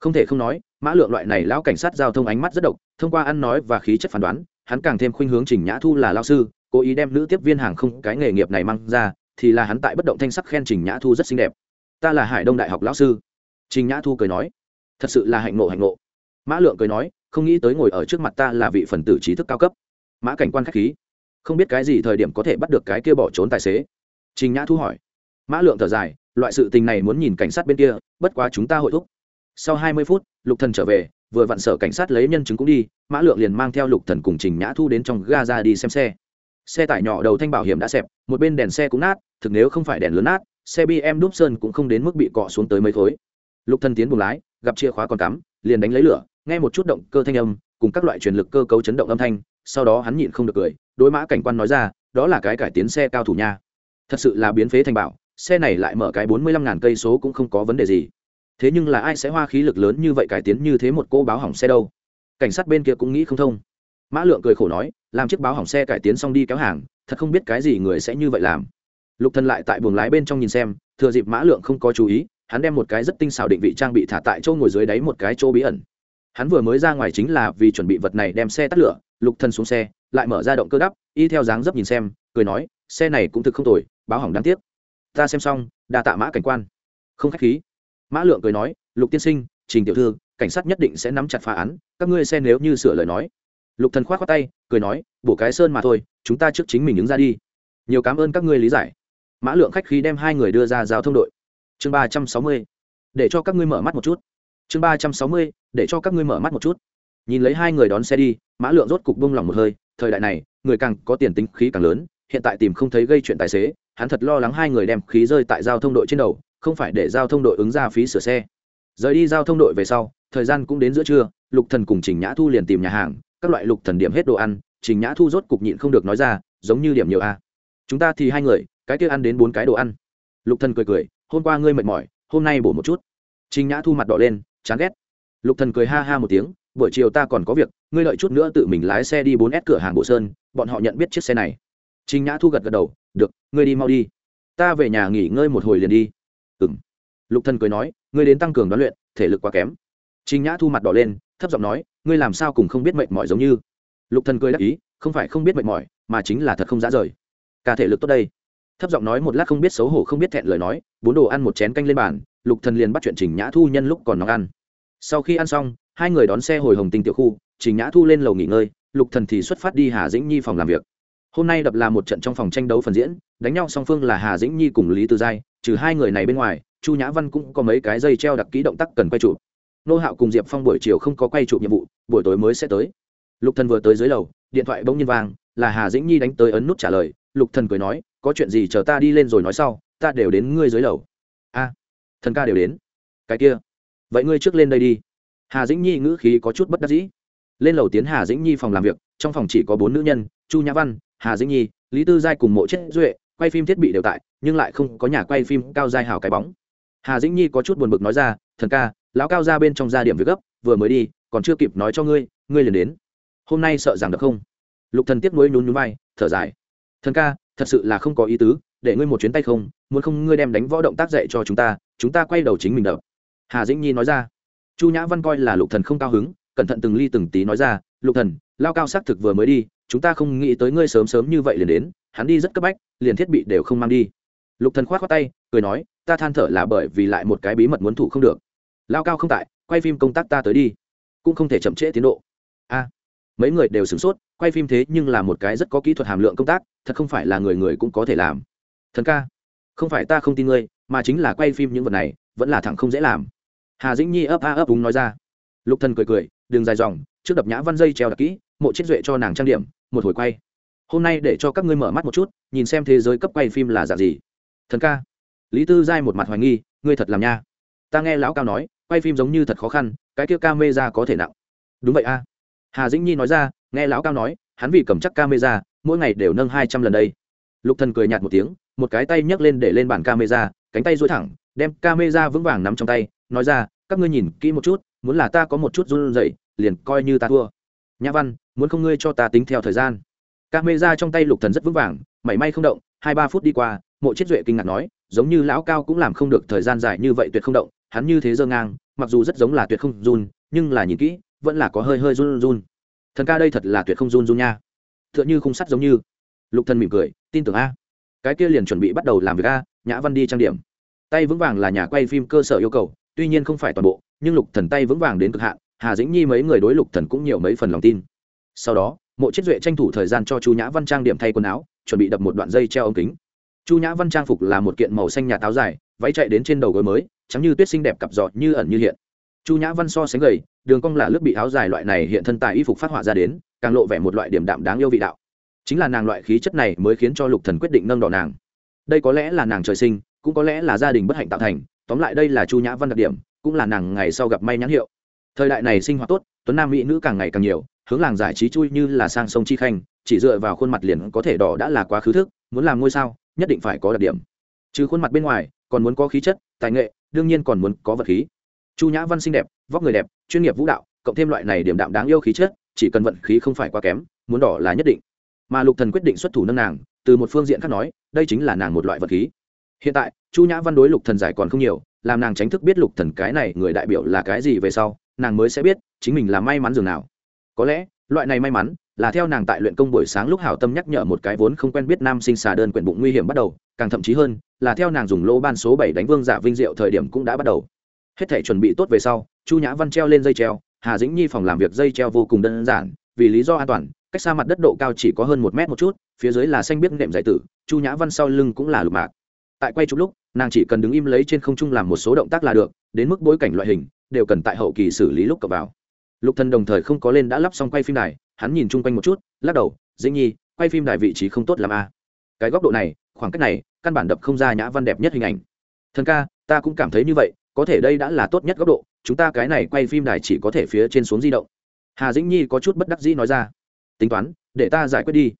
Không thể không nói, mã lượng loại này lão cảnh sát giao thông ánh mắt rất độc, thông qua ăn nói và khí chất phán đoán, hắn càng thêm khuynh hướng trình nhã thu là lao sư, cố ý đem nữ tiếp viên hàng không cái nghề nghiệp này mang ra, thì là hắn tại bất động thanh sắc khen trình nhã thu rất xinh đẹp. Ta là hải đông đại học lão sư. Trình nhã thu cười nói, thật sự là hạnh ngộ hạnh ngộ mã lượng cười nói, không nghĩ tới ngồi ở trước mặt ta là vị phần tử trí thức cao cấp. Mã cảnh quan k h á c h khí, không biết cái gì thời điểm có thể bắt được cái kia bỏ trốn tài xế? Trình nhã thu hỏi. Mã lượng thở dài, loại sự tình này muốn nhìn cảnh sát bên kia, bất quá chúng ta hội thúc. Sau hai mươi phút, lục thần trở về, vừa vặn sở cảnh sát lấy nhân chứng cũng đi, mã lượng liền mang theo lục thần cùng trình nhã thu đến trong ga ra đi xem xe. Xe tải nhỏ đầu thanh bảo hiểm đã xẹp, một bên đèn xe cũng nát, thực nếu không phải đèn lớn nát, xe bm đúp sơn cũng không đến mức bị cọ xuống tới mấy khối. Lục thần tiến buồng lái, gặp chìa khóa còn cắm, liền đánh lấy lửa nghe một chút động cơ thanh âm, cùng các loại truyền lực cơ cấu chấn động âm thanh, sau đó hắn nhịn không được cười, đối mã cảnh quan nói ra, đó là cái cải tiến xe cao thủ nha. Thật sự là biến phế thành bảo, xe này lại mở cái bốn mươi lăm ngàn cây số cũng không có vấn đề gì. Thế nhưng là ai sẽ hoa khí lực lớn như vậy cải tiến như thế một cô báo hỏng xe đâu? Cảnh sát bên kia cũng nghĩ không thông. Mã lượng cười khổ nói, làm chiếc báo hỏng xe cải tiến xong đi kéo hàng, thật không biết cái gì người sẽ như vậy làm. Lục thân lại tại buồng lái bên trong nhìn xem, thừa dịp mã lượng không có chú ý, hắn đem một cái rất tinh xảo định vị trang bị thả tại chỗ ngồi dưới đáy một cái chỗ bí ẩn hắn vừa mới ra ngoài chính là vì chuẩn bị vật này đem xe tắt lửa, lục thân xuống xe, lại mở ra động cơ đắp, y theo dáng dấp nhìn xem, cười nói, xe này cũng thực không tồi, báo hỏng đáng tiếc. Ta xem xong, đa tạ mã cảnh quan. Không khách khí. Mã lượng cười nói, lục tiên sinh, trình tiểu thư, cảnh sát nhất định sẽ nắm chặt phá án, các ngươi xem nếu như sửa lời nói. Lục thần khoát khoát tay, cười nói, bổ cái sơn mà thôi, chúng ta trước chính mình đứng ra đi. Nhiều cảm ơn các ngươi lý giải. Mã lượng khách khí đem hai người đưa ra giao thông đội. Chương ba trăm sáu mươi. Để cho các ngươi mở mắt một chút chương ba trăm sáu mươi, để cho các ngươi mở mắt một chút. Nhìn lấy hai người đón xe đi, mã lượng rốt cục bông lòng một hơi, thời đại này, người càng có tiền tính khí càng lớn, hiện tại tìm không thấy gây chuyện tài xế, hắn thật lo lắng hai người đem khí rơi tại giao thông đội trên đầu, không phải để giao thông đội ứng ra phí sửa xe. Rời đi giao thông đội về sau, thời gian cũng đến giữa trưa, lục thần cùng trình nhã thu liền tìm nhà hàng, các loại lục thần điểm hết đồ ăn, trình nhã thu rốt cục nhịn không được nói ra, giống như điểm nhiều a. Chúng ta thì hai người, cái kia ăn đến bốn cái đồ ăn. Lục thần cười cười, hôm qua ngươi mệt mỏi, hôm nay bổ một chút. Trình nhã thu mặt đỏ lên chán ghét. Lục thần cười ha ha một tiếng, buổi chiều ta còn có việc, ngươi lợi chút nữa tự mình lái xe đi bốn s cửa hàng bộ sơn, bọn họ nhận biết chiếc xe này. Trình nhã thu gật gật đầu, được, ngươi đi mau đi, ta về nhà nghỉ ngơi một hồi liền đi. Ừm. lục thần cười nói, ngươi đến tăng cường đoán luyện, thể lực quá kém. Trình nhã thu mặt đỏ lên, thấp giọng nói, ngươi làm sao cùng không biết mệt mỏi giống như? Lục thần cười đáp ý, không phải không biết mệt mỏi, mà chính là thật không dã rời. Cả thể lực tốt đây thấp giọng nói một lát không biết xấu hổ không biết thẹn lời nói, bốn đồ ăn một chén canh lên bàn, lục thần liền bắt chuyện trình nhã thu nhân lúc còn nóng ăn. Sau khi ăn xong, hai người đón xe hồi hồng tinh tiểu khu, trình nhã thu lên lầu nghỉ ngơi, lục thần thì xuất phát đi hà dĩnh nhi phòng làm việc. Hôm nay đập là một trận trong phòng tranh đấu phần diễn, đánh nhau song phương là hà dĩnh nhi cùng lý tư giai, trừ hai người này bên ngoài, chu nhã văn cũng có mấy cái dây treo đặc kỹ động tác cần quay chụp. Nô hạo cùng diệp phong buổi chiều không có quay chụp nhiệm vụ, buổi tối mới sẽ tới. Lục thần vừa tới dưới lầu, điện thoại bỗng nhiên vang, là hà dĩnh nhi đánh tới ấn nút trả lời lục thần cười nói, có chuyện gì chờ ta đi lên rồi nói sau, ta đều đến ngươi dưới lầu. A, thần ca đều đến. Cái kia, vậy ngươi trước lên đây đi. Hà dĩnh nhi ngữ khí có chút bất đắc dĩ. Lên lầu tiến hà dĩnh nhi phòng làm việc, trong phòng chỉ có bốn nữ nhân, chu nhã văn, hà dĩnh nhi, lý tư giai cùng mộ chết duệ, quay phim thiết bị đều tại, nhưng lại không có nhà quay phim cao giai hảo cái bóng. Hà dĩnh nhi có chút buồn bực nói ra, thần ca, lão cao ra bên trong gia điểm việc gấp, vừa mới đi, còn chưa kịp nói cho ngươi ngươi liền đến. Hôm nay sợ rằng được không? Lục thần tiếp nối nhún nhún vai, thở dài thần ca, thật sự là không có ý tứ, để ngươi một chuyến tay không, muốn không ngươi đem đánh võ động tác dạy cho chúng ta chúng ta quay đầu chính mình đập. Hà dĩnh nhi nói ra. Chu nhã văn coi là lục thần không cao hứng, cẩn thận từng ly từng tí nói ra, lục thần, lao cao xác thực vừa mới đi, chúng ta không nghĩ tới ngươi sớm sớm như vậy liền đến, hắn đi rất cấp bách, liền thiết bị đều không mang đi. Lục thần khoát khoát tay, cười nói, ta than thở là bởi vì lại một cái bí mật muốn thủ không được. Lao cao không tại, quay phim công tác ta tới đi, cũng không thể chậm trễ tiến độ. A mấy người đều sửng sốt, quay phim thế nhưng là một cái rất có kỹ thuật hàm lượng công tác, thật không phải là người người cũng có thể làm. Thần ca, không phải ta không tin ngươi, mà chính là quay phim những vật này, vẫn là thẳng không dễ làm. Hà dĩnh nhi ấp a ấp úng nói ra. Lục thần cười cười, đường dài dòng, trước đập nhã văn dây treo đặc kỹ, mộ chiết duệ cho nàng trang điểm, một hồi quay. Hôm nay để cho các ngươi mở mắt một chút, nhìn xem thế giới cấp quay phim là dạng gì. Thần ca, lý tư giai một mặt hoài nghi, ngươi thật làm nha. Ta nghe lão cao nói, quay phim giống như thật khó khăn, cái kia camera có thể nặng. Đúng vậy a hà dĩnh nhi nói ra, nghe lão cao nói, hắn vì cầm chắc camera, mỗi ngày đều nâng hai trăm lần đây. Lục thần cười nhạt một tiếng, một cái tay nhấc lên để lên bàn camera, cánh tay duỗi thẳng, đem camera vững vàng nắm trong tay, nói ra, các ngươi nhìn kỹ một chút, muốn là ta có một chút run rẩy, liền coi như ta thua. Nhã văn, muốn không ngươi cho ta tính theo thời gian? Camera trong tay lục thần rất vững vàng, mảy may không động, hai ba phút đi qua, mộ chết duệ kinh ngạc nói, giống như lão cao cũng làm không được thời gian dài như vậy tuyệt không động, hắn như thế dơ ngang, mặc dù rất giống là tuyệt không run, nhưng là nhìn kỹ vẫn là có hơi hơi run run. Thần ca đây thật là tuyệt không run run nha. T h ư ợ n h ư khung sắt giống như. Lục thần mỉm cười, tin tưởng a. Cái kia liền chuẩn bị bắt đầu làm việc a, nhã văn đi trang điểm. Tay vững vàng là nhà quay phim cơ sở yêu cầu, tuy nhiên không phải toàn bộ, nhưng lục thần tay vững vàng đến cực hạn, hà dĩnh nhi mấy người đối lục thần cũng nhiều mấy phần lòng tin. Sau đó, mộ chiết duệ tranh thủ thời gian cho chu nhã văn trang điểm thay quần áo, chuẩn bị đập một đoạn dây treo ống kính. Chu nhã văn trang phục là một kiện màu xanh nhà táo dài, váy chạy đến trên đầu gối mới, trắng như tuyết xinh đẹp cặp giọt như ẩn như hiện chu nhã văn so sánh gầy, đường cong là lớp bị áo dài loại này hiện thân tài y phục phát họa ra đến, càng lộ vẻ một loại điểm đạm đáng yêu vị đạo. Chính là nàng loại khí chất này mới khiến cho lục thần quyết định nâng đỏ nàng. Đây có lẽ là nàng trời sinh, cũng có lẽ là gia đình bất hạnh tạo thành, tóm lại đây là chu nhã văn đặc điểm, cũng là nàng ngày sau gặp may nhãn hiệu. Thời đại này sinh hoạt tốt, tuấn nam mỹ nữ càng ngày càng nhiều, hướng làng giải trí chui như là sang sông chi khanh, chỉ dựa vào khuôn mặt liền có thể đỏ đã là quá khứ thức, muốn làm ngôi sao, nhất định phải có đặc điểm. Trừ khuôn mặt bên ngoài, còn muốn có khí chất, tài nghệ, đương nhiên còn muốn có vật khí chu nhã văn xinh đẹp, vóc người đẹp, chuyên nghiệp vũ đạo, cộng thêm loại này điểm đạm đáng yêu khí chất, chỉ cần vận khí không phải quá kém, muốn đỏ là nhất định. Mà lục thần quyết định xuất thủ nâng nàng, từ một phương diện khác nói, đây chính là nàng một loại vật khí. Hiện tại, chu nhã văn đối lục thần giải còn không nhiều, làm nàng tránh thức biết lục thần cái này người đại biểu là cái gì về sau, nàng mới sẽ biết chính mình là may mắn dường nào. Có lẽ, loại này may mắn là theo nàng tại luyện công buổi sáng lúc hảo tâm nhắc nhở một cái vốn không quen biết nam sinh xà đơn quyển bụng nguy hiểm bắt đầu, càng thậm chí hơn là theo nàng dùng lô ban số bảy đánh vương giả vinh diệu thời điểm cũng đã bắt đầu hết thể chuẩn bị tốt về sau, chu nhã văn treo lên dây treo, hà dĩnh nhi phòng làm việc dây treo vô cùng đơn giản, vì lý do an toàn, cách xa mặt đất độ cao chỉ có hơn một mét một chút, phía dưới là xanh biếc nệm giải tử, chu nhã văn sau lưng cũng là lục mạc. Tại quay chụp lúc, nàng chỉ cần đứng im lấy trên không trung làm một số động tác là được, đến mức bối cảnh loại hình, đều cần tại hậu kỳ xử lý lúc cập vào. Lục thần đồng thời không có lên đã lắp xong quay phim đài, hắn nhìn chung quanh một chút, lắc đầu, dĩnh nhi, quay phim đài vị trí không tốt làm a à? cái góc độ này, khoảng cách này, căn bản đập không ra nhã văn đẹp nhất hình ảnh. Thần ca, ta cũng cảm thấy như vậy có thể đây đã là tốt nhất góc độ, chúng ta cái này quay phim đài chỉ có thể phía trên xuống di động. Hà dĩnh nhi có chút bất đắc dĩ nói ra. Tính toán, để ta giải quyết đi.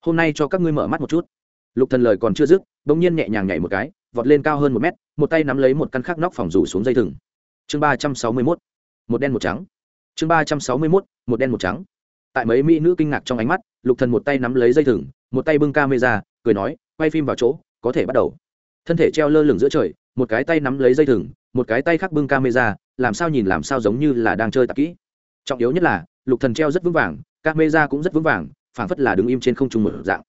Hôm nay cho các ngươi mở mắt một chút. Lục thần lời còn chưa dứt, bỗng nhiên nhẹ nhàng nhảy một cái, vọt lên cao hơn một mét, một tay nắm lấy một căn khắc nóc phòng rủ xuống dây thừng. Chương ba trăm sáu mươi mốt, một đen một trắng. Chương ba trăm sáu mươi mốt, một đen một trắng. Tại mấy mỹ nữ kinh ngạc trong ánh mắt, lục thần một tay nắm lấy dây thừng, một tay bưng camera, cười nói, quay phim vào chỗ, có thể bắt đầu. Thân thể treo lơ lửng giữa trời, một cái tay nắm lấy dây thừng một cái tay khác bưng camera, làm sao nhìn làm sao giống như là đang chơi tạp kỹ. Trọng yếu nhất là, lục thần treo rất vững vàng, camera cũng rất vững vàng, phảng phất là đứng im trên không trung một dạng.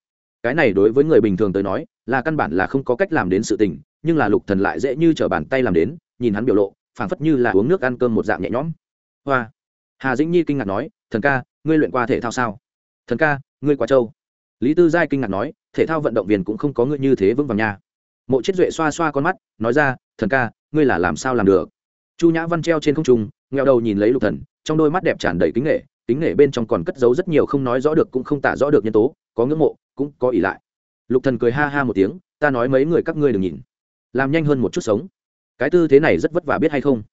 Cái này đối với người bình thường tới nói, là căn bản là không có cách làm đến sự tình, nhưng là lục thần lại dễ như trở bàn tay làm đến, nhìn hắn biểu lộ, phảng phất như là uống nước ăn cơm một dạng nhẹ nhõm. Hoa. Hà dĩnh nhi kinh ngạc nói, thần ca, ngươi luyện qua thể thao sao? Thần ca, ngươi quá trâu. Lý tư giai kinh ngạc nói, thể thao vận động viên cũng không có ngươi như thế vững vàng nha. Mộ chết duệ xoa xoa con mắt, nói ra, thần ca ngươi là làm sao làm được? Chu nhã văn treo trên không trung ngheo đầu nhìn lấy lục thần, trong đôi mắt đẹp tràn đầy kính nghệ kính nghệ bên trong còn cất giấu rất nhiều không nói rõ được cũng không tả rõ được nhân tố, có ngưỡng mộ, cũng có ỷ lại. Lục thần cười ha ha một tiếng, ta nói mấy người các ngươi đừng nhìn. Làm nhanh hơn một chút sống. Cái tư thế này rất vất vả biết hay không?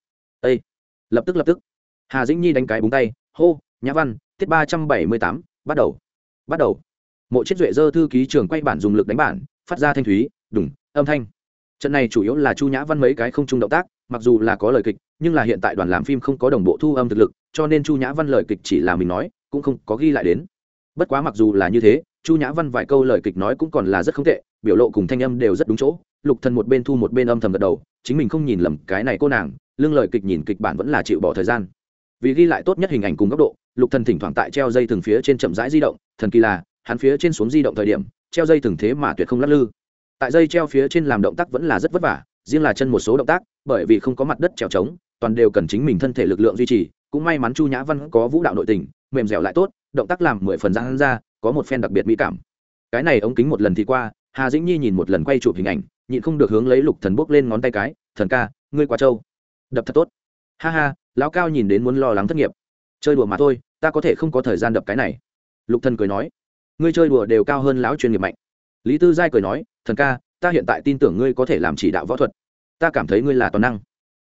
Ê! lập tức lập tức. Hà dĩnh nhi đánh cái búng tay, hô, nhã văn, tiết ba trăm bảy mươi tám, bắt đầu bắt đầu. Mộ chiết duệ dơ thư ký trường quay bản dùng lực đánh bản, phát ra thanh thúy, đùng, âm thanh trận này chủ yếu là chu nhã văn mấy cái không chung động tác, mặc dù là có lời kịch, nhưng là hiện tại đoàn làm phim không có đồng bộ thu âm thực lực, cho nên chu nhã văn lời kịch chỉ là mình nói, cũng không có ghi lại đến. Bất quá mặc dù là như thế, chu nhã văn vài câu lời kịch nói cũng còn là rất không tệ, biểu lộ cùng thanh âm đều rất đúng chỗ, lục thần một bên thu một bên âm thầm gật đầu, chính mình không nhìn lầm cái này cô nàng lương lời kịch nhìn kịch bản vẫn là chịu bỏ thời gian. Vì ghi lại tốt nhất hình ảnh cùng góc độ, lục thần thỉnh thoảng tại treo dây thừng phía trên chậm rãi di động, thần kỳ là, hắn phía trên xuống di động thời điểm, treo dây thừng thế mà tuyệt không lắc lư tại dây treo phía trên làm động tác vẫn là rất vất vả, riêng là chân một số động tác, bởi vì không có mặt đất trèo trống, toàn đều cần chính mình thân thể lực lượng duy trì. Cũng may mắn chu nhã văn có vũ đạo nội tình, mềm dẻo lại tốt, động tác làm mười phần giãn ra, có một phen đặc biệt mỹ cảm. Cái này ống kính một lần thì qua, hà dĩnh nhi nhìn một lần quay chụp hình ảnh, nhịn không được hướng lấy lục thần bốc lên ngón tay cái, thần ca, ngươi quá trâu. Đập thật tốt. Ha ha, lão cao nhìn đến muốn lo lắng thất nghiệp. Chơi đùa mà thôi, ta có thể không có thời gian đập cái này. Lục thần cười nói. Ngươi chơi đùa đều cao hơn lão chuyên nghiệp mạnh. Lý tư giai cười nói thần ca, ta hiện tại tin tưởng ngươi có thể làm chỉ đạo võ thuật. Ta cảm thấy ngươi là toàn năng.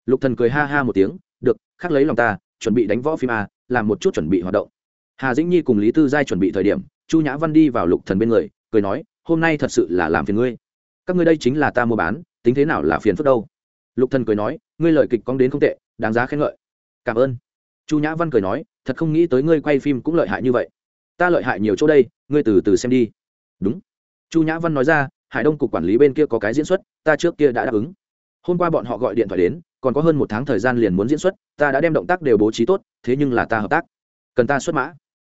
Lục thần cười ha ha một tiếng, được, khắc lấy lòng ta, chuẩn bị đánh võ phim a, làm một chút chuẩn bị hoạt động. Hà dĩnh nhi cùng lý tư giai chuẩn bị thời điểm, chu nhã văn đi vào lục thần bên người, cười nói, hôm nay thật sự là làm phiền ngươi. Các ngươi đây chính là ta mua bán, tính thế nào là phiền phức đâu. Lục thần cười nói, ngươi lời kịch cong đến không tệ, đáng giá khen ngợi. Cảm ơn. Chu nhã văn cười nói, thật không nghĩ tới ngươi quay phim cũng lợi hại như vậy. Ta lợi hại nhiều chỗ đây, ngươi từ từ xem đi. Đúng. Chu nhã văn nói ra hải đông cục quản lý bên kia có cái diễn xuất, ta trước kia đã đáp ứng. Hôm qua bọn họ gọi điện thoại đến, còn có hơn một tháng thời gian liền muốn diễn xuất, ta đã đem động tác đều bố trí tốt, thế nhưng là ta hợp tác. Cần ta xuất mã.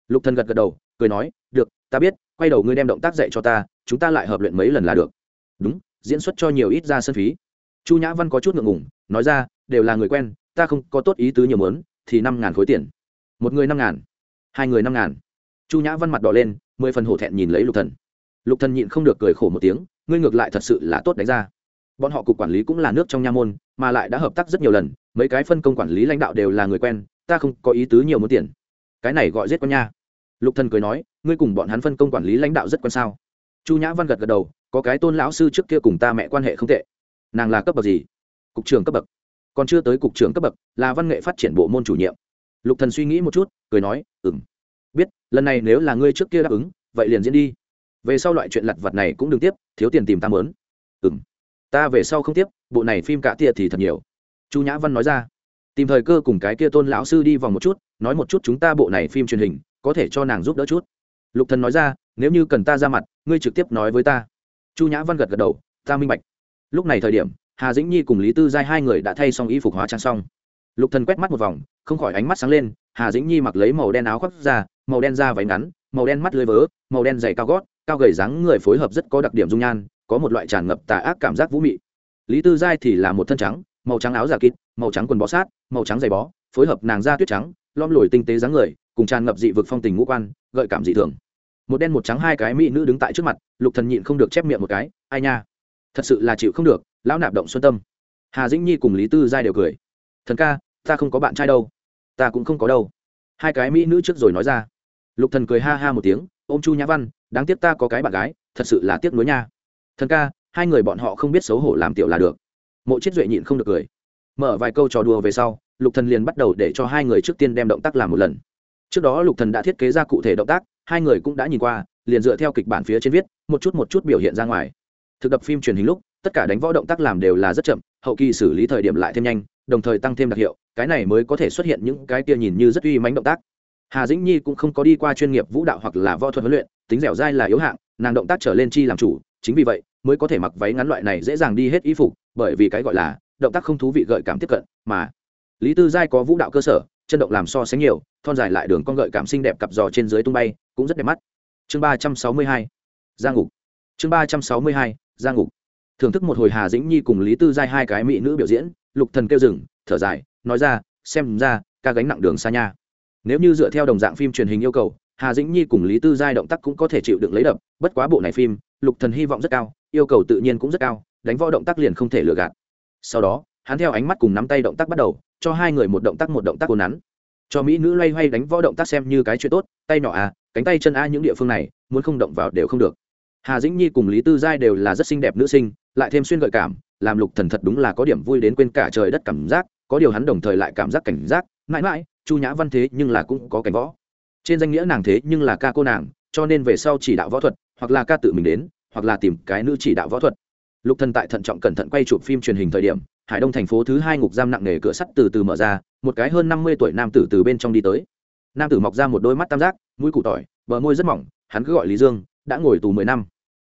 Lục thần gật gật đầu, cười nói, được, ta biết, quay đầu ngươi đem động tác dạy cho ta, chúng ta lại hợp luyện mấy lần là được. Đúng, diễn xuất cho nhiều ít ra sân phí. Chu nhã văn có chút ngượng ngùng, nói ra, đều là người quen, ta không có tốt ý tứ nhiều mớn thì năm ngàn khối tiền. Một người năm ngàn. Hai người năm ngàn. Chu nhã văn mặt đỏ lên, mười phần hổ thẹn nhìn lấy lục thần lục thần nhịn không được cười khổ một tiếng, ngươi ngược lại thật sự là tốt đánh ra. Bọn họ cục quản lý cũng là nước trong nha môn, mà lại đã hợp tác rất nhiều lần, mấy cái phân công quản lý lãnh đạo đều là người quen, ta không có ý tứ nhiều muốn tiền. Cái này gọi giết con nha. Lục thần cười nói, ngươi cùng bọn hắn phân công quản lý lãnh đạo rất quan sao? Chu nhã văn gật gật đầu, có cái tôn lão sư trước kia cùng ta mẹ quan hệ không tệ. Nàng là cấp bậc gì? Cục trưởng cấp bậc. Còn chưa tới cục trưởng cấp bậc, là văn nghệ phát triển bộ môn chủ nhiệm. Lục thần suy nghĩ một chút, cười nói, ừm. Biết, lần này nếu là ngươi trước kia đáp ứng, vậy liền diễn đi về sau loại chuyện lặt vặt này cũng đừng tiếp, thiếu tiền tìm ta mớn. Ừm. Ta về sau không tiếp, bộ này phim cả tia thì thật nhiều. Chu nhã văn nói ra. Tìm thời cơ cùng cái kia tôn lão sư đi vòng một chút, nói một chút chúng ta bộ này phim truyền hình, có thể cho nàng giúp đỡ chút. Lục thần nói ra, nếu như cần ta ra mặt, ngươi trực tiếp nói với ta. Chu nhã văn gật gật đầu, ta minh bạch. Lúc này thời điểm, hà dĩnh nhi cùng lý tư giai hai người đã thay xong y phục hóa trang xong. Lục thần quét mắt một vòng, không khỏi ánh mắt sáng lên, hà dĩnh nhi mặc lấy màu đen áo khoác ra, màu đen da váy ngắn, màu đen mắt lưới vớ, màu đen giày cao gót cao gầy dáng người phối hợp rất có đặc điểm dung nhan, có một loại tràn ngập tà ác cảm giác vũ mị. Lý tư giai thì là một thân trắng, màu trắng áo giả kín màu trắng quần bó sát, màu trắng giày bó, phối hợp nàng da tuyết trắng, lom lồi tinh tế dáng người, cùng tràn ngập dị vực phong tình ngũ quan, gợi cảm dị thường. Một đen một trắng hai cái mỹ nữ đứng tại trước mặt, lục thần nhịn không được chép miệng một cái, ai nha, thật sự là chịu không được, lão nạp động xuân tâm. Hà dĩnh nhi cùng lý tư giai đều cười. Thần ca, ta không có bạn trai đâu, ta cũng không có đâu. Hai cái mỹ nữ trước rồi nói ra. Lục thần cười ha ha một tiếng ôm chu nhã văn, đáng tiếc ta có cái bạn gái, thật sự là tiếc nuối nha. Thần ca, hai người bọn họ không biết xấu hổ làm tiểu là được. Mộ chết duệ nhịn không được cười. Mở vài câu trò đùa về sau, lục thần liền bắt đầu để cho hai người trước tiên đem động tác làm một lần. Trước đó lục thần đã thiết kế ra cụ thể động tác, hai người cũng đã nhìn qua, liền dựa theo kịch bản phía trên viết, một chút một chút biểu hiện ra ngoài. Thực đập phim truyền hình lúc, tất cả đánh võ động tác làm đều là rất chậm, hậu kỳ xử lý thời điểm lại thêm nhanh, đồng thời tăng thêm đặc hiệu, cái này mới có thể xuất hiện những cái kia nhìn như rất uy mãnh động tác hà dĩnh nhi cũng không có đi qua chuyên nghiệp vũ đạo hoặc là võ thuật huấn luyện, tính dẻo dai là yếu hạng, nàng động tác trở lên chi làm chủ, chính vì vậy, mới có thể mặc váy ngắn loại này dễ dàng đi hết y phục, bởi vì cái gọi là, động tác không thú vị gợi cảm tiếp cận, mà lý tư giai có vũ đạo cơ sở, chân động làm so sánh nhiều, thon dài lại đường con gợi cảm xinh đẹp cặp giò trên dưới tung bay, cũng rất đẹp mắt. Chương ba trăm sáu mươi hai, giang ngục. Chương ba trăm sáu mươi hai, giang ngục. Thưởng thức một hồi hà dĩnh nhi cùng lý tư giai hai cái mỹ nữ biểu diễn, lục thần kêu rừng thở dài, nói ra, xem ra, ca gánh nặng đường xa nha nếu như dựa theo đồng dạng phim truyền hình yêu cầu, hà dĩnh nhi cùng lý tư giai động tác cũng có thể chịu đựng lấy đập, bất quá bộ này phim, lục thần hy vọng rất cao, yêu cầu tự nhiên cũng rất cao, đánh võ động tác liền không thể lừa gạt. Sau đó, hắn theo ánh mắt cùng nắm tay động tác bắt đầu, cho hai người một động tác một động tác cố nắn. Cho mỹ nữ loay hoay đánh võ động tác xem như cái chuyện tốt, tay nhỏ à cánh tay chân a những địa phương này, muốn không động vào đều không được. Hà dĩnh nhi cùng lý tư giai đều là rất xinh đẹp nữ sinh, lại thêm xuyên gợi cảm, làm lục thần thật đúng là có điểm vui đến quên cả trời đất cảm giác, có điều hắn đồng thời lại cảm giác cảnh giác, mãi mãi chu nhã văn thế nhưng là cũng có cảnh võ. Trên danh nghĩa nàng thế nhưng là ca cô nàng, cho nên về sau chỉ đạo võ thuật, hoặc là ca tự mình đến, hoặc là tìm cái nữ chỉ đạo võ thuật. Lục thần tại thận trọng cẩn thận quay chụp phim truyền hình thời điểm, hải đông thành phố thứ hai ngục giam nặng nề cửa sắt từ từ mở ra, một cái hơn năm mươi tuổi nam tử từ bên trong đi tới. Nam tử mọc ra một đôi mắt tam giác, mũi củ tỏi, bờ môi rất mỏng, hắn cứ gọi lý dương, đã ngồi tù mười năm.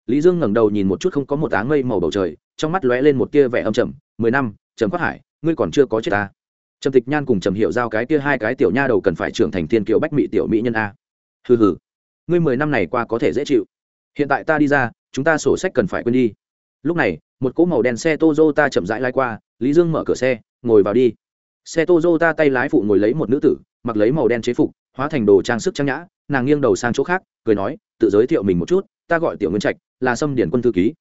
Lý dương ngẩng đầu nhìn một chút không có một áng mây màu bầu trời, trong mắt lóe lên một tia vẻ âm trầm, mười năm, trầm quát hải, ngươi còn chưa có chết ta? Trầm tịch nhan cùng trầm hiệu giao cái kia hai cái tiểu nha đầu cần phải trưởng thành thiên kiều bách mỹ tiểu mỹ nhân a. Hừ hừ, ngươi mười năm này qua có thể dễ chịu. Hiện tại ta đi ra, chúng ta sổ sách cần phải quên đi. Lúc này, một cỗ màu đen xe Toyota chậm rãi lái qua, lý dương mở cửa xe, ngồi vào đi. Xe Toyota tay lái phụ ngồi lấy một nữ tử, mặc lấy màu đen chế phục, hóa thành đồ trang sức trang nhã, nàng nghiêng đầu sang chỗ khác, cười nói, tự giới thiệu mình một chút, ta gọi tiểu nguyên trạch, là sâm điển quân thư ký.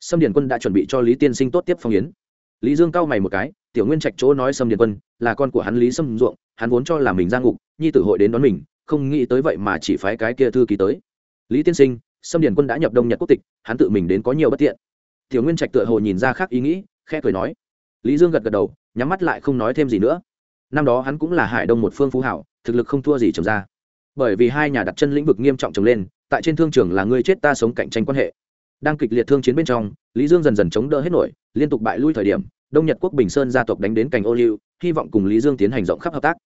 Sâm điển quân đã chuẩn bị cho lý tiên sinh tốt tiếp phong yến lý dương cau mày một cái, tiểu nguyên trạch chỗ nói sâm điền quân là con của hắn lý sâm ruộng, hắn vốn cho là mình ra ngục, nhi tử hội đến đón mình, không nghĩ tới vậy mà chỉ phái cái kia thư ký tới. Lý tiên sinh, sâm điền quân đã nhập đông nhật quốc tịch, hắn tự mình đến có nhiều bất tiện. Tiểu nguyên trạch tựa hồ nhìn ra khác ý nghĩ, khẽ cười nói. Lý dương gật gật đầu, nhắm mắt lại không nói thêm gì nữa. Năm đó hắn cũng là hải đông một phương phú hảo, thực lực không thua gì trồng ra. Bởi vì hai nhà đặt chân lĩnh vực nghiêm trọng trồng lên, tại trên thương trường là người chết ta sống cạnh tranh quan hệ. Đang kịch liệt thương chiến bên trong lý dương dần dần chống đỡ hết nổi, liên tục bại lui thời điểm, đông nhật quốc bình sơn gia tộc đánh đến cành ô liu, hy vọng cùng lý dương tiến hành rộng khắp hợp tác.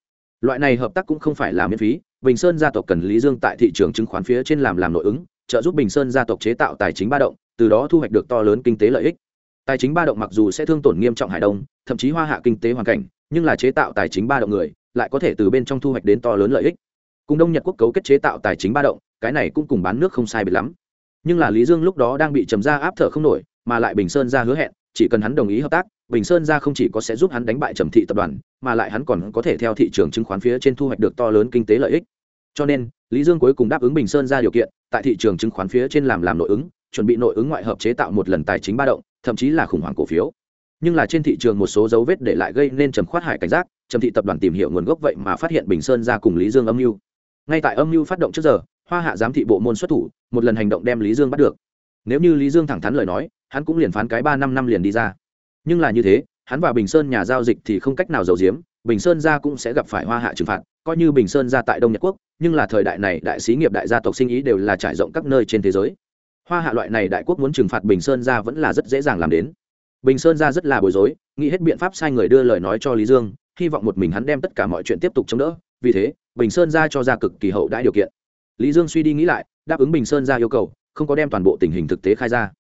Loại này hợp tác cũng không phải là miễn phí, bình sơn gia tộc cần lý dương tại thị trường chứng khoán phía trên làm làm nội ứng, trợ giúp bình sơn gia tộc chế tạo tài chính ba động, từ đó thu hoạch được to lớn kinh tế lợi ích. Tài chính ba động mặc dù sẽ thương tổn nghiêm trọng hải đông, thậm chí hoa hạ kinh tế hoàn cảnh, nhưng là chế tạo tài chính ba động người, lại có thể từ bên trong thu hoạch đến to lớn lợi ích. Cùng đông nhật quốc cấu kết chế tạo tài chính ba động, cái này cũng cùng bán nước không sai biệt lắm. Nhưng là lý dương lúc đó đang bị trầm ra áp thở không nổi mà lại bình sơn ra hứa hẹn, chỉ cần hắn đồng ý hợp tác, bình sơn ra không chỉ có sẽ giúp hắn đánh bại trầm thị tập đoàn, mà lại hắn còn có thể theo thị trường chứng khoán phía trên thu hoạch được to lớn kinh tế lợi ích. Cho nên, lý dương cuối cùng đáp ứng bình sơn ra điều kiện, tại thị trường chứng khoán phía trên làm làm nội ứng, chuẩn bị nội ứng ngoại hợp chế tạo một lần tài chính ba động, thậm chí là khủng hoảng cổ phiếu. Nhưng là trên thị trường một số dấu vết để lại gây nên trầm khoát hải cảnh giác, trầm thị tập đoàn tìm hiểu nguồn gốc vậy mà phát hiện bình sơn ra cùng lý dương âm mưu. Ngay tại âm mưu phát động trước giờ, hoa hạ giám thị bộ môn xuất thủ, một lần hành động đem lý dương bắt được. Nếu như lý dương thẳng thắn lời nói hắn cũng liền phán cái ba năm năm liền đi ra. Nhưng là như thế, hắn và bình sơn nhà giao dịch thì không cách nào giấu giếm, bình sơn gia cũng sẽ gặp phải hoa hạ trừng phạt, coi như bình sơn gia tại đông nhật quốc, nhưng là thời đại này đại sĩ nghiệp đại gia tộc sinh ý đều là trải rộng các nơi trên thế giới. Hoa hạ loại này đại quốc muốn trừng phạt bình sơn gia vẫn là rất dễ dàng làm đến. Bình sơn gia rất là bối rối, nghĩ hết biện pháp sai người đưa lời nói cho lý dương, hy vọng một mình hắn đem tất cả mọi chuyện tiếp tục chống đỡ, vì thế, bình sơn gia cho ra cực kỳ hậu đãi điều kiện. Lý dương suy đi nghĩ lại, đáp ứng bình sơn gia yêu cầu, không có đem toàn bộ tình hình thực tế khai ra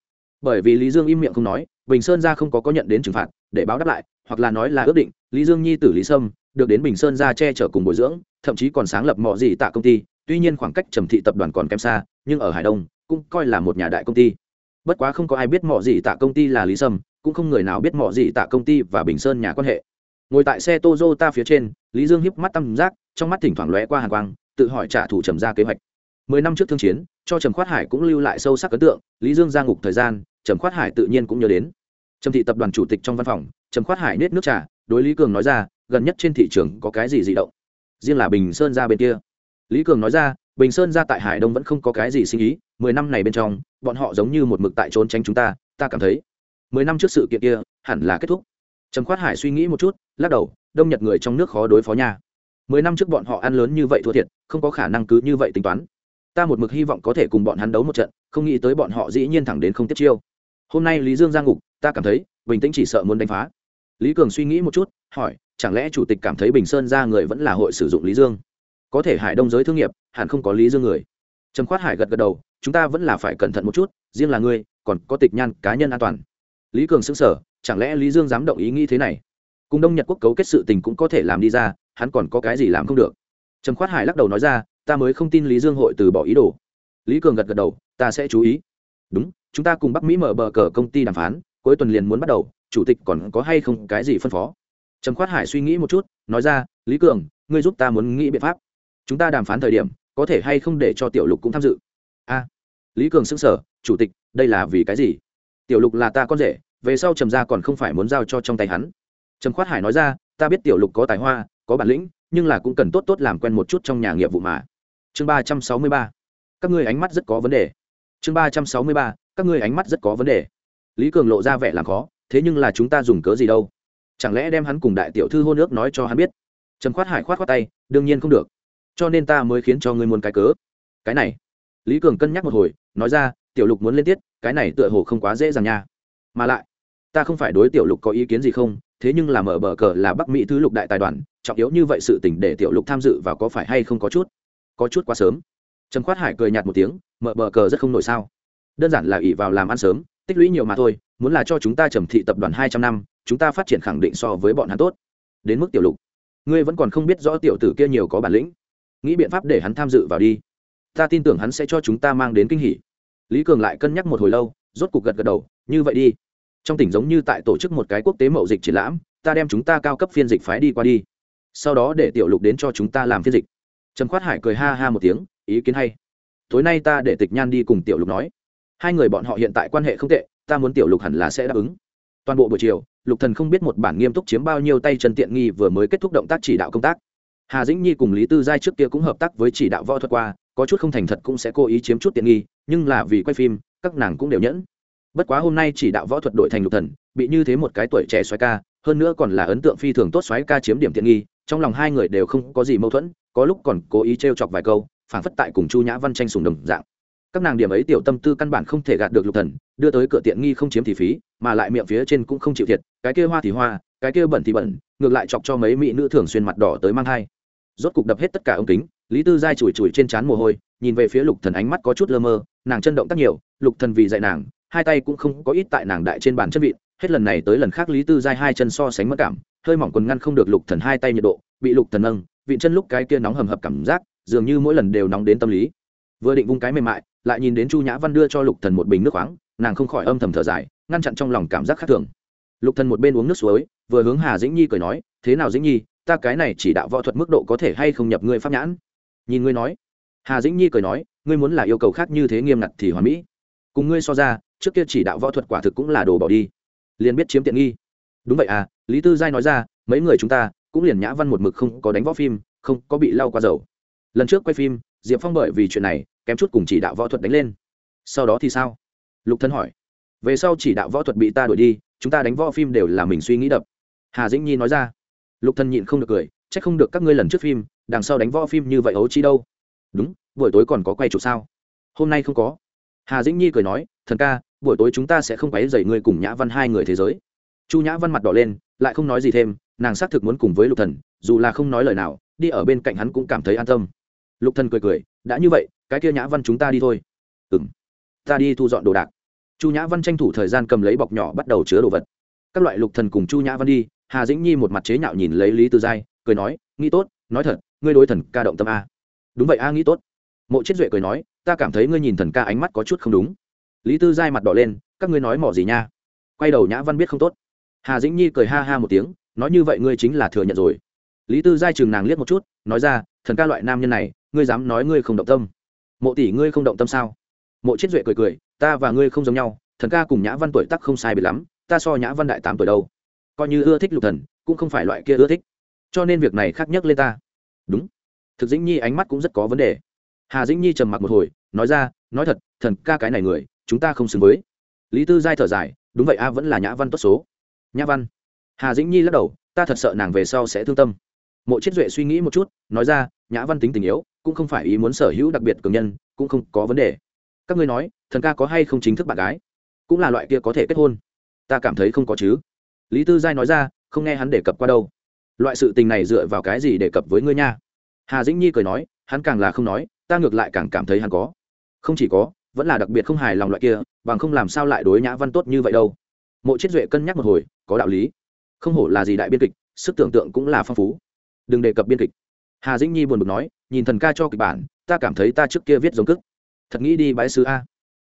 bởi vì lý dương im miệng không nói, bình sơn ra không có có nhận đến trừng phạt, để báo đáp lại, hoặc là nói là ước định, lý dương nhi tử lý sâm được đến bình sơn ra che chở cùng bồi dưỡng, thậm chí còn sáng lập mọi gì tạ công ty, tuy nhiên khoảng cách trầm thị tập đoàn còn kém xa, nhưng ở hải đông cũng coi là một nhà đại công ty. Bất quá không có ai biết mọi gì tạ công ty là lý sâm, cũng không người nào biết mọi gì tạ công ty và bình sơn nhà quan hệ. Ngồi tại xe Toyota phía trên, lý dương hiếp mắt tăm giác, trong mắt thỉnh thoảng lóe qua hàng quang, tự hỏi trả thù trầm ra kế hoạch mười năm trước thương chiến, cho trầm khoát hải cũng lưu lại sâu sắc ấn tượng, lý dương ra ngục thời gian, trầm khoát hải tự nhiên cũng nhớ đến. Trầm thị tập đoàn chủ tịch trong văn phòng, trầm khoát hải nết nước trà, đối lý cường nói ra, gần nhất trên thị trường có cái gì dị động? Riêng là bình sơn ra bên kia. Lý cường nói ra, bình sơn ra tại hải đông vẫn không có cái gì sinh ý, mười năm này bên trong, bọn họ giống như một mực tại trốn tránh chúng ta ta cảm thấy, mười năm trước sự kiện kia, hẳn là kết thúc. Trầm khoát hải suy nghĩ một chút, lắc đầu, đông nhật người trong nước khó đối phó nhà. mười năm trước bọn họ ăn lớn như vậy thua thiệt, không có khả năng cứ như vậy tính toán ta một mực hy vọng có thể cùng bọn hắn đấu một trận, không nghĩ tới bọn họ dĩ nhiên thẳng đến không tiếp chiêu. Hôm nay lý dương ra ngục, ta cảm thấy, bình tĩnh chỉ sợ muốn đánh phá. Lý cường suy nghĩ một chút, hỏi, chẳng lẽ chủ tịch cảm thấy bình sơn ra người vẫn là hội sử dụng lý dương? Có thể hải đông giới thương nghiệp, hẳn không có lý dương người. Trầm khoát hải gật gật đầu, chúng ta vẫn là phải cẩn thận một chút, riêng là ngươi, còn có tịch nhan, cá nhân an toàn. Lý cường xứng sở chẳng lẽ lý dương dám động ý nghĩ thế này? Cùng đông nhật quốc cấu kết sự tình cũng có thể làm đi ra, hắn còn có cái gì làm không được? Trầm khoát hải lắc đầu nói ra ta mới không tin lý dương hội từ bỏ ý đồ. Lý cường gật gật đầu, ta sẽ chú ý. Đúng, chúng ta cùng bắc mỹ mở bờ cờ công ty đàm phán, cuối tuần liền muốn bắt đầu, chủ tịch còn có hay không cái gì phân phó. Trầm khoát hải suy nghĩ một chút, nói ra, lý cường, ngươi giúp ta muốn nghĩ biện pháp. Chúng ta đàm phán thời điểm, có thể hay không để cho tiểu lục cũng tham dự? A. Lý cường xứng sở chủ tịch, đây là vì cái gì? Tiểu lục là ta con rể, về sau trầm ra còn không phải muốn giao cho trong tay hắn. Trầm khoát hải nói ra, ta biết tiểu lục có tài hoa, có bản lĩnh, nhưng là cũng cần tốt tốt làm quen một chút trong nhà nghiệp vụ mà chương ba trăm sáu mươi ba. Các ngươi ánh mắt rất có vấn đề. Chương ba trăm sáu mươi ba, các ngươi ánh mắt rất có vấn đề. Lý cường lộ ra vẻ làm khó, thế nhưng là chúng ta dùng cớ gì đâu? Chẳng lẽ đem hắn cùng đại tiểu thư hôn ước nói cho hắn biết? Trầm khoát hải khoát khoát tay, đương nhiên không được. Cho nên ta mới khiến cho ngươi muốn cái cớ. Cái này. Lý cường cân nhắc một hồi, nói ra, tiểu lục muốn lên tiết, cái này tựa hồ không quá dễ dàng nha. Mà lại, ta không phải đối tiểu lục có ý kiến gì không? Thế nhưng là mở bờ cờ là bắc mỹ thứ lục đại tài đoàn, trọng yếu như vậy sự t để tiểu lục tham dự và có phải hay không có chút? Có chút quá sớm. Trầm khoát hải cười nhạt một tiếng, mở bờ cờ rất không nổi sao. Đơn giản là ỉ vào làm ăn sớm, tích lũy nhiều mà thôi, muốn là cho chúng ta trầm thị tập đoàn hai trăm năm, chúng ta phát triển khẳng định so với bọn hắn tốt. Đến mức tiểu lục, ngươi vẫn còn không biết rõ tiểu tử kia nhiều có bản lĩnh. Nghĩ biện pháp để hắn tham dự vào đi. Ta tin tưởng hắn sẽ cho chúng ta mang đến kinh hỉ. Lý cường lại cân nhắc một hồi lâu, rốt cục gật gật đầu, như vậy đi. Trong tỉnh giống như tại tổ chức một cái quốc tế mậu dịch triển lãm, ta đem chúng ta cao cấp phiên dịch phái đi qua đi. Sau đó để tiểu lục đến cho chúng ta làm phiên dịch trần khoát hải cười ha ha một tiếng, ý kiến hay. Tối nay ta để tịch nhan đi cùng tiểu lục nói. Hai người bọn họ hiện tại quan hệ không tệ, ta muốn tiểu lục hẳn là sẽ đáp ứng. Toàn bộ buổi chiều, lục thần không biết một bản nghiêm túc chiếm bao nhiêu tay chân tiện nghi vừa mới kết thúc động tác chỉ đạo công tác. Hà dĩnh nhi cùng lý tư giai trước kia cũng hợp tác với chỉ đạo võ thuật qua, có chút không thành thật cũng sẽ cố ý chiếm chút tiện nghi, nhưng là vì quay phim, các nàng cũng đều nhẫn. Bất quá hôm nay chỉ đạo võ thuật đội thành lục thần, bị như thế một cái tuổi trẻ xoáy ca, hơn nữa còn là ấn tượng phi thường tốt xoáy ca chiếm điểm tiện nghi, trong lòng hai người đều không có gì mâu thuẫn có lúc còn cố ý trêu chọc vài câu, phảng phất tại cùng chu nhã văn tranh sùng đồng dạng. Các nàng điểm ấy tiểu tâm tư căn bản không thể gạt được lục thần, đưa tới cửa tiện nghi không chiếm thì phí, mà lại miệng phía trên cũng không chịu thiệt, cái kia hoa thì hoa, cái kia bẩn thì bẩn, ngược lại chọc cho mấy mỹ nữ thường xuyên mặt đỏ tới mang thai. Rốt cục đập hết tất cả ống kính, lý tư giai chùi chùi trên trán mồ hôi, nhìn về phía lục thần ánh mắt có chút lơ mơ, nàng chân động tác nhiều, lục thần vì dạy nàng, hai tay cũng không có ít tại nàng đại trên bàn chân vịn hết lần này tới lần khác lý tư giai hai chân so sánh mất cảm, hơi mỏng quần ngăn không được lục thần hai tay nhiệt độ, bị lục thần nâng vịn chân lúc cái kia nóng hầm hập cảm giác, dường như mỗi lần đều nóng đến tâm lý. Vừa định vung cái mềm mại, lại nhìn đến chu nhã văn đưa cho lục thần một bình nước khoáng, nàng không khỏi âm thầm thở dài, ngăn chặn trong lòng cảm giác khác thường. Lục thần một bên uống nước suối, vừa hướng hà dĩnh nhi cười nói, thế nào dĩnh nhi, ta cái này chỉ đạo võ thuật mức độ có thể hay không nhập ngươi pháp nhãn? Nhìn ngươi nói. Hà dĩnh nhi cười nói, ngươi muốn là yêu cầu khác như thế nghiêm ngặt thì hoàn mỹ. Cùng ngươi so ra, trước kia chỉ đạo võ thuật quả thực cũng là đồ bỏ đi. Liền biết chiếm tiện nghi. Đúng vậy à lý tư giai nói ra, mấy người chúng ta cũng liền nhã văn một mực không có đánh võ phim, không có bị lau qua dầu. Lần trước quay phim, diệp phong bởi vì chuyện này, kém chút cùng chỉ đạo võ thuật đánh lên. Sau đó thì sao? Lục thân hỏi. Về sau chỉ đạo võ thuật bị ta đuổi đi, chúng ta đánh võ phim đều là mình suy nghĩ đập. Hà dĩnh nhi nói ra. Lục thân nhịn không được cười c h ắ c không được các ngươi lần trước phim, đằng sau đánh võ phim như vậy ấu chi đâu. Đúng, buổi tối còn có quay chụp sao? Hôm nay không có. Hà dĩnh nhi cười nói, thần ca, buổi tối chúng ta sẽ không quấy dậy ngươi cùng nhã văn hai người thế giới. Chu nhã văn mặt đỏ lên, lại không nói gì thêm nàng xác thực muốn cùng với lục thần, dù là không nói lời nào, đi ở bên cạnh hắn cũng cảm thấy an tâm. Lục thần cười cười, đã như vậy, cái kia nhã văn chúng ta đi thôi. Ừm, ta đi thu dọn đồ đạc. Chu nhã văn tranh thủ thời gian cầm lấy bọc nhỏ bắt đầu chứa đồ vật. Các loại lục thần cùng chu nhã văn đi, hà dĩnh nhi một mặt chế nhạo nhìn lấy lý tư giai, cười nói, nghĩ tốt, nói thật, ngươi đối thần ca động tâm a. Đúng vậy a, nghĩ tốt. Mộ chết duệ cười nói, ta cảm thấy ngươi nhìn thần ca ánh mắt có chút không đúng. Lý tư giai mặt đỏ lên, các ngươi nói mỏ gì nha? Quay đầu nhã văn biết không tốt. Hà dĩnh nhi cười ha ha một tiếng nói như vậy ngươi chính là thừa nhận rồi. Lý tư giai chừng nàng liếc một chút, nói ra, thần ca loại nam nhân này, ngươi dám nói ngươi không động tâm. Mộ tỷ ngươi không động tâm sao? Mộ chết duệ cười cười, ta và ngươi không giống nhau, thần ca cùng nhã văn tuổi tắc không sai biệt lắm, ta so nhã văn đại tám tuổi đâu. Coi như ưa thích lục thần, cũng không phải loại kia ưa thích. Cho nên việc này khác nhất lên ta. Đúng. Thực dĩnh nhi ánh mắt cũng rất có vấn đề. Hà dĩnh nhi trầm mặc một hồi, nói ra, nói thật, thần ca cái này người, chúng ta không xứng với. Lý tư giai thở dài, đúng vậy a, vẫn là nhã văn tốt số. Nhã văn? Hà dĩnh nhi lắc đầu, ta thật sợ nàng về sau sẽ thương tâm. Mộ chiết duệ suy nghĩ một chút, nói ra, nhã văn tính tình yếu, cũng không phải ý muốn sở hữu đặc biệt cường nhân, cũng không có vấn đề. Các ngươi nói, thần ca có hay không chính thức bạn gái? Cũng là loại kia có thể kết hôn. Ta cảm thấy không có chứ. Lý tư giai nói ra, không nghe hắn đề cập qua đâu. Loại sự tình này dựa vào cái gì đề cập với ngươi nha? Hà dĩnh nhi cười nói, hắn càng là không nói, ta ngược lại càng cảm thấy hắn có. Không chỉ có, vẫn là đặc biệt không hài lòng loại kia, bằng không làm sao lại đối nhã văn tốt như vậy đâu. Mộ chiết duệ cân nhắc một hồi, có đạo lý không hổ là gì đại biên kịch, sức tưởng tượng cũng là phong phú. Đừng đề cập biên kịch. Hà dĩnh nhi buồn bực nói, nhìn thần ca cho kịch bản, ta cảm thấy ta trước kia viết giống cức. Thật nghĩ đi bãi sứ a.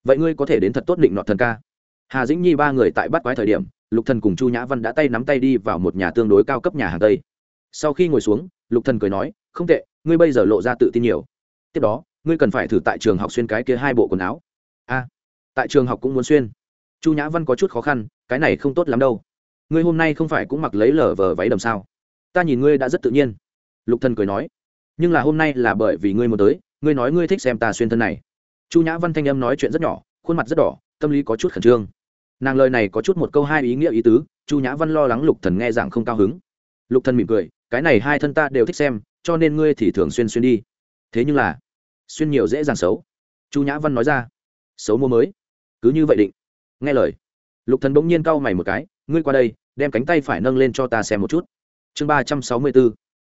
Vậy ngươi có thể đến thật tốt định nọ thần ca. Hà dĩnh nhi ba người tại bắt quái thời điểm, lục thần cùng chu nhã văn đã tay nắm tay đi vào một nhà tương đối cao cấp nhà hàng tây. Sau khi ngồi xuống, lục thần cười nói, không tệ, ngươi bây giờ lộ ra tự tin nhiều. Tiếp đó, ngươi cần phải thử tại trường học xuyên cái kia hai bộ quần áo. A, tại trường học cũng muốn xuyên. Chu nhã văn có chút khó khăn, cái này không tốt lắm đâu ngươi hôm nay không phải cũng mặc lấy lở vờ váy đầm sao? Ta nhìn ngươi đã rất tự nhiên. Lục thần cười nói. Nhưng là hôm nay là bởi vì ngươi muốn tới, ngươi nói ngươi thích xem ta xuyên thân này. Chu nhã văn thanh âm nói chuyện rất nhỏ, khuôn mặt rất đỏ, tâm lý có chút khẩn trương. Nàng lời này có chút một câu hai ý nghĩa ý tứ, chu nhã văn lo lắng lục thần nghe rằng không cao hứng. Lục thần mỉm cười, cái này hai thân ta đều thích xem, cho nên ngươi thì thường xuyên xuyên đi. Thế nhưng là, xuyên nhiều dễ dàng xấu. Chu nhã văn nói ra, xấu mua mới. Cứ như vậy định. Nghe lời, lục thần bỗng nhiên cau mày một cái ngươi qua đây, đem cánh tay phải nâng lên cho ta xem một chút. Chương ba trăm sáu mươi bốn,